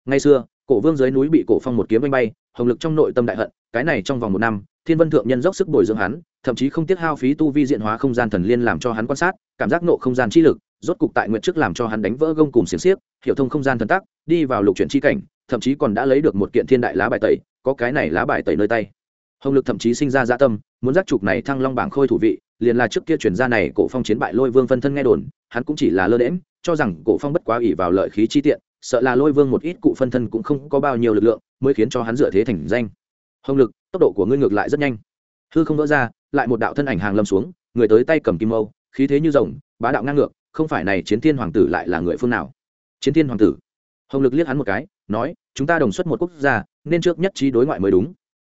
Ngày xưa, cổ vương dưới núi bị cổ phong một kiếm bay bay, hồng lực trong nội tâm đại hận, cái này trong vòng một năm, thiên vân thượng nhân dốc sức bồi dưỡng hắn thậm chí không tiết hao phí tu vi diện hóa không gian thần liên làm cho hắn quan sát, cảm giác nộ không gian chi lực, rốt cục tại nguyện trước làm cho hắn đánh vỡ gông cùng xiềng xiếc, hiểu thông không gian thần tắc, đi vào lục chuyển chi cảnh, thậm chí còn đã lấy được một kiện thiên đại lá bài tẩy, có cái này lá bài tẩy nơi tay. Hồng lực thậm chí sinh ra dạ tâm, muốn giác trục này thăng long bảng khôi thủ vị, liền là trước kia chuyển ra này cổ phong chiến bại lôi vương phân thân nghe đồn, hắn cũng chỉ là lơ đễm cho rằng cổ phong bất quá ỷ vào lợi khí chi tiện, sợ là lôi vương một ít cụ phân thân cũng không có bao nhiêu lực lượng, mới khiến cho hắn dựa thế thành danh. Hồng lực, tốc độ của ngươi ngược lại rất nhanh. Hư không vỡ ra lại một đạo thân ảnh hàng lâm xuống, người tới tay cầm kim mâu, khí thế như rồng, bá đạo ngang ngược, không phải này chiến thiên hoàng tử lại là người phương nào? Chiến thiên hoàng tử. Hồng lực liếc hắn một cái, nói, chúng ta đồng xuất một quốc gia, nên trước nhất trí đối ngoại mới đúng.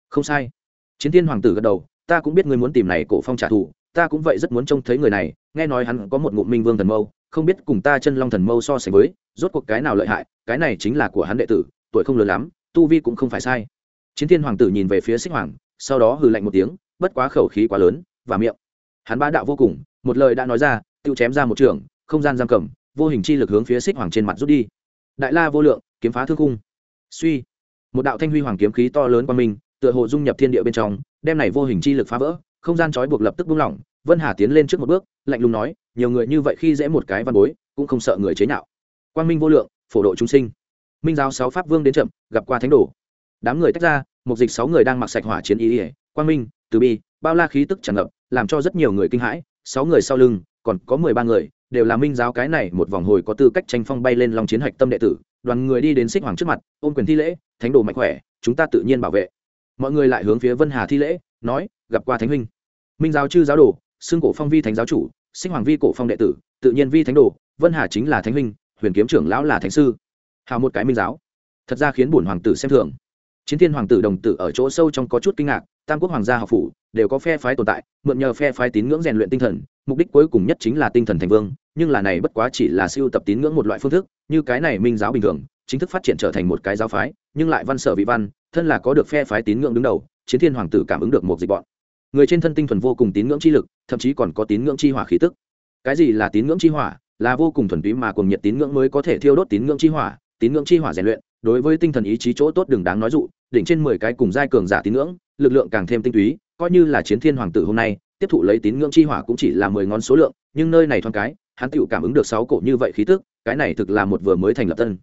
Không sai. Chiến thiên hoàng tử gật đầu, ta cũng biết ngươi muốn tìm này cổ phong trả thù, ta cũng vậy rất muốn trông thấy người này, nghe nói hắn có một ngụm minh vương thần mâu, không biết cùng ta chân long thần mâu so sánh với, rốt cuộc cái nào lợi hại, cái này chính là của hắn đệ tử, tuổi không lớn lắm, tu vi cũng không phải sai. Chiến thiên hoàng tử nhìn về phía xích hoàng, sau đó hừ lạnh một tiếng bất quá khẩu khí quá lớn và miệng. Hắn ba đạo vô cùng, một lời đã nói ra tự chém ra một trường, không gian giam cầm, vô hình chi lực hướng phía xích hoàng trên mặt rút đi. Đại la vô lượng, kiếm phá thương cung suy. Một đạo thanh huy hoàng kiếm khí to lớn qua mình tựa hồ dung nhập thiên địa bên trong, đem này vô hình chi lực phá vỡ, không gian trói buộc lập tức buông lỏng. Vân hà tiến lên trước một bước, lạnh lùng nói, nhiều người như vậy khi dễ một cái văn bối, cũng không sợ người chế nhạo. Quang minh vô lượng, phổ độ chúng sinh. Minh giáo sáu pháp vương đến chậm, gặp qua thánh đồ. Đám người tách ra một dịch sáu người đang mặc sạch hỏa chiến ý ỉa quang minh từ bi, bao la khí tức tràn ngập, làm cho rất nhiều người kinh hãi. Sáu người sau lưng, còn có mười ba người, đều là minh giáo cái này một vòng hồi có tư cách tranh phong bay lên lòng chiến hạch tâm đệ tử. Đoàn người đi đến xích hoàng trước mặt, ôm quyền thi lễ, thánh đồ mạnh khỏe, chúng ta tự nhiên bảo vệ. Mọi người lại hướng phía vân hà thi lễ, nói, gặp qua thánh huynh. Minh giáo chư giáo đồ, xưng cổ phong vi thánh giáo chủ sinh hoàng vi cổ phong đệ tử, tự nhiên vi thánh đồ, vân hà chính là thánh huynh, huyền kiếm trưởng lão là thánh sư. Hào một cái minh giáo. Thật ra khiến bổn hoàng tử xem thường. Chiến thiên hoàng tử đồng tử ở chỗ sâu trong có chút kinh ngạc tam quốc hoàng gia học phủ đều có phe phái tồn tại, mượn nhờ phe phái tín ngưỡng rèn luyện tinh thần, mục đích cuối cùng nhất chính là tinh thần thành vương, nhưng là này bất quá chỉ là siêu tập tín ngưỡng một loại phương thức, như cái này minh giáo bình thường, chính thức phát triển trở thành một cái giáo phái, nhưng lại văn sở vị văn, thân là có được phe phái tín ngưỡng đứng đầu, chiến thiên hoàng tử cảm ứng được một dịch bọn. Người trên thân tinh thuần vô cùng tín ngưỡng chi lực, thậm chí còn có tín ngưỡng chi hỏa khí tức. Cái gì là tín ngưỡng chi hỏa? Là vô cùng thuần túy mà cùng nhiệt tín ngưỡng mới có thể thiêu đốt tín ngưỡng chi hỏa, tín ngưỡng chi hỏa rèn luyện, đối với tinh thần ý chí chỗ tốt đừng đáng nói dụ, đỉnh trên mười cái cùng giai cường giả tín ngưỡng lực lượng càng thêm tinh túy, coi như là chiến thiên hoàng tử hôm nay, tiếp thụ lấy tín ngưỡng chi hỏa cũng chỉ là mười ngón số lượng, nhưng nơi này thoáng cái, hắn tựu cảm ứng được sáu cổ như vậy khí tức, cái này thực là một vừa mới thành lập tân.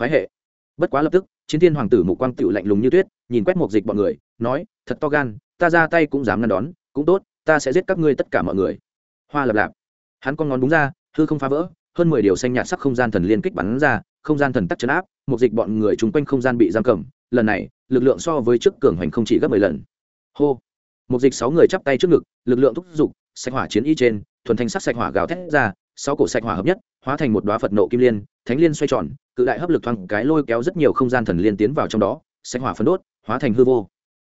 Phái hệ. Bất quá lập tức, chiến thiên hoàng tử mục quang tựu lạnh lùng như tuyết, nhìn quét một dịch bọn người, nói, thật to gan, ta ra tay cũng dám ngăn đón, cũng tốt, ta sẽ giết các ngươi tất cả mọi người. Hoa lập lạp. Hắn con ngón đúng ra, hư không phá vỡ, hơn mười điều xanh nhạt sắc không gian thần liên kích bắn ra, không gian thần tắc chấn áp một dịch bọn người chung quanh không gian bị giam cầm lần này, lực lượng so với trước cường hoành không chỉ gấp mười lần. Hô. Một dịch sáu người chắp tay trước ngực, lực lượng thúc giục, sạch hỏa chiến y trên, thuần thanh sắc sạch hỏa gào thét ra, sáu cổ sạch hỏa hợp nhất, hóa thành một đoá phật nộ kim liên, thánh liên xoay tròn, cự đại hấp lực thoáng cái lôi kéo rất nhiều không gian thần liên tiến vào trong đó, sạch hỏa phấn đốt, hóa thành hư vô.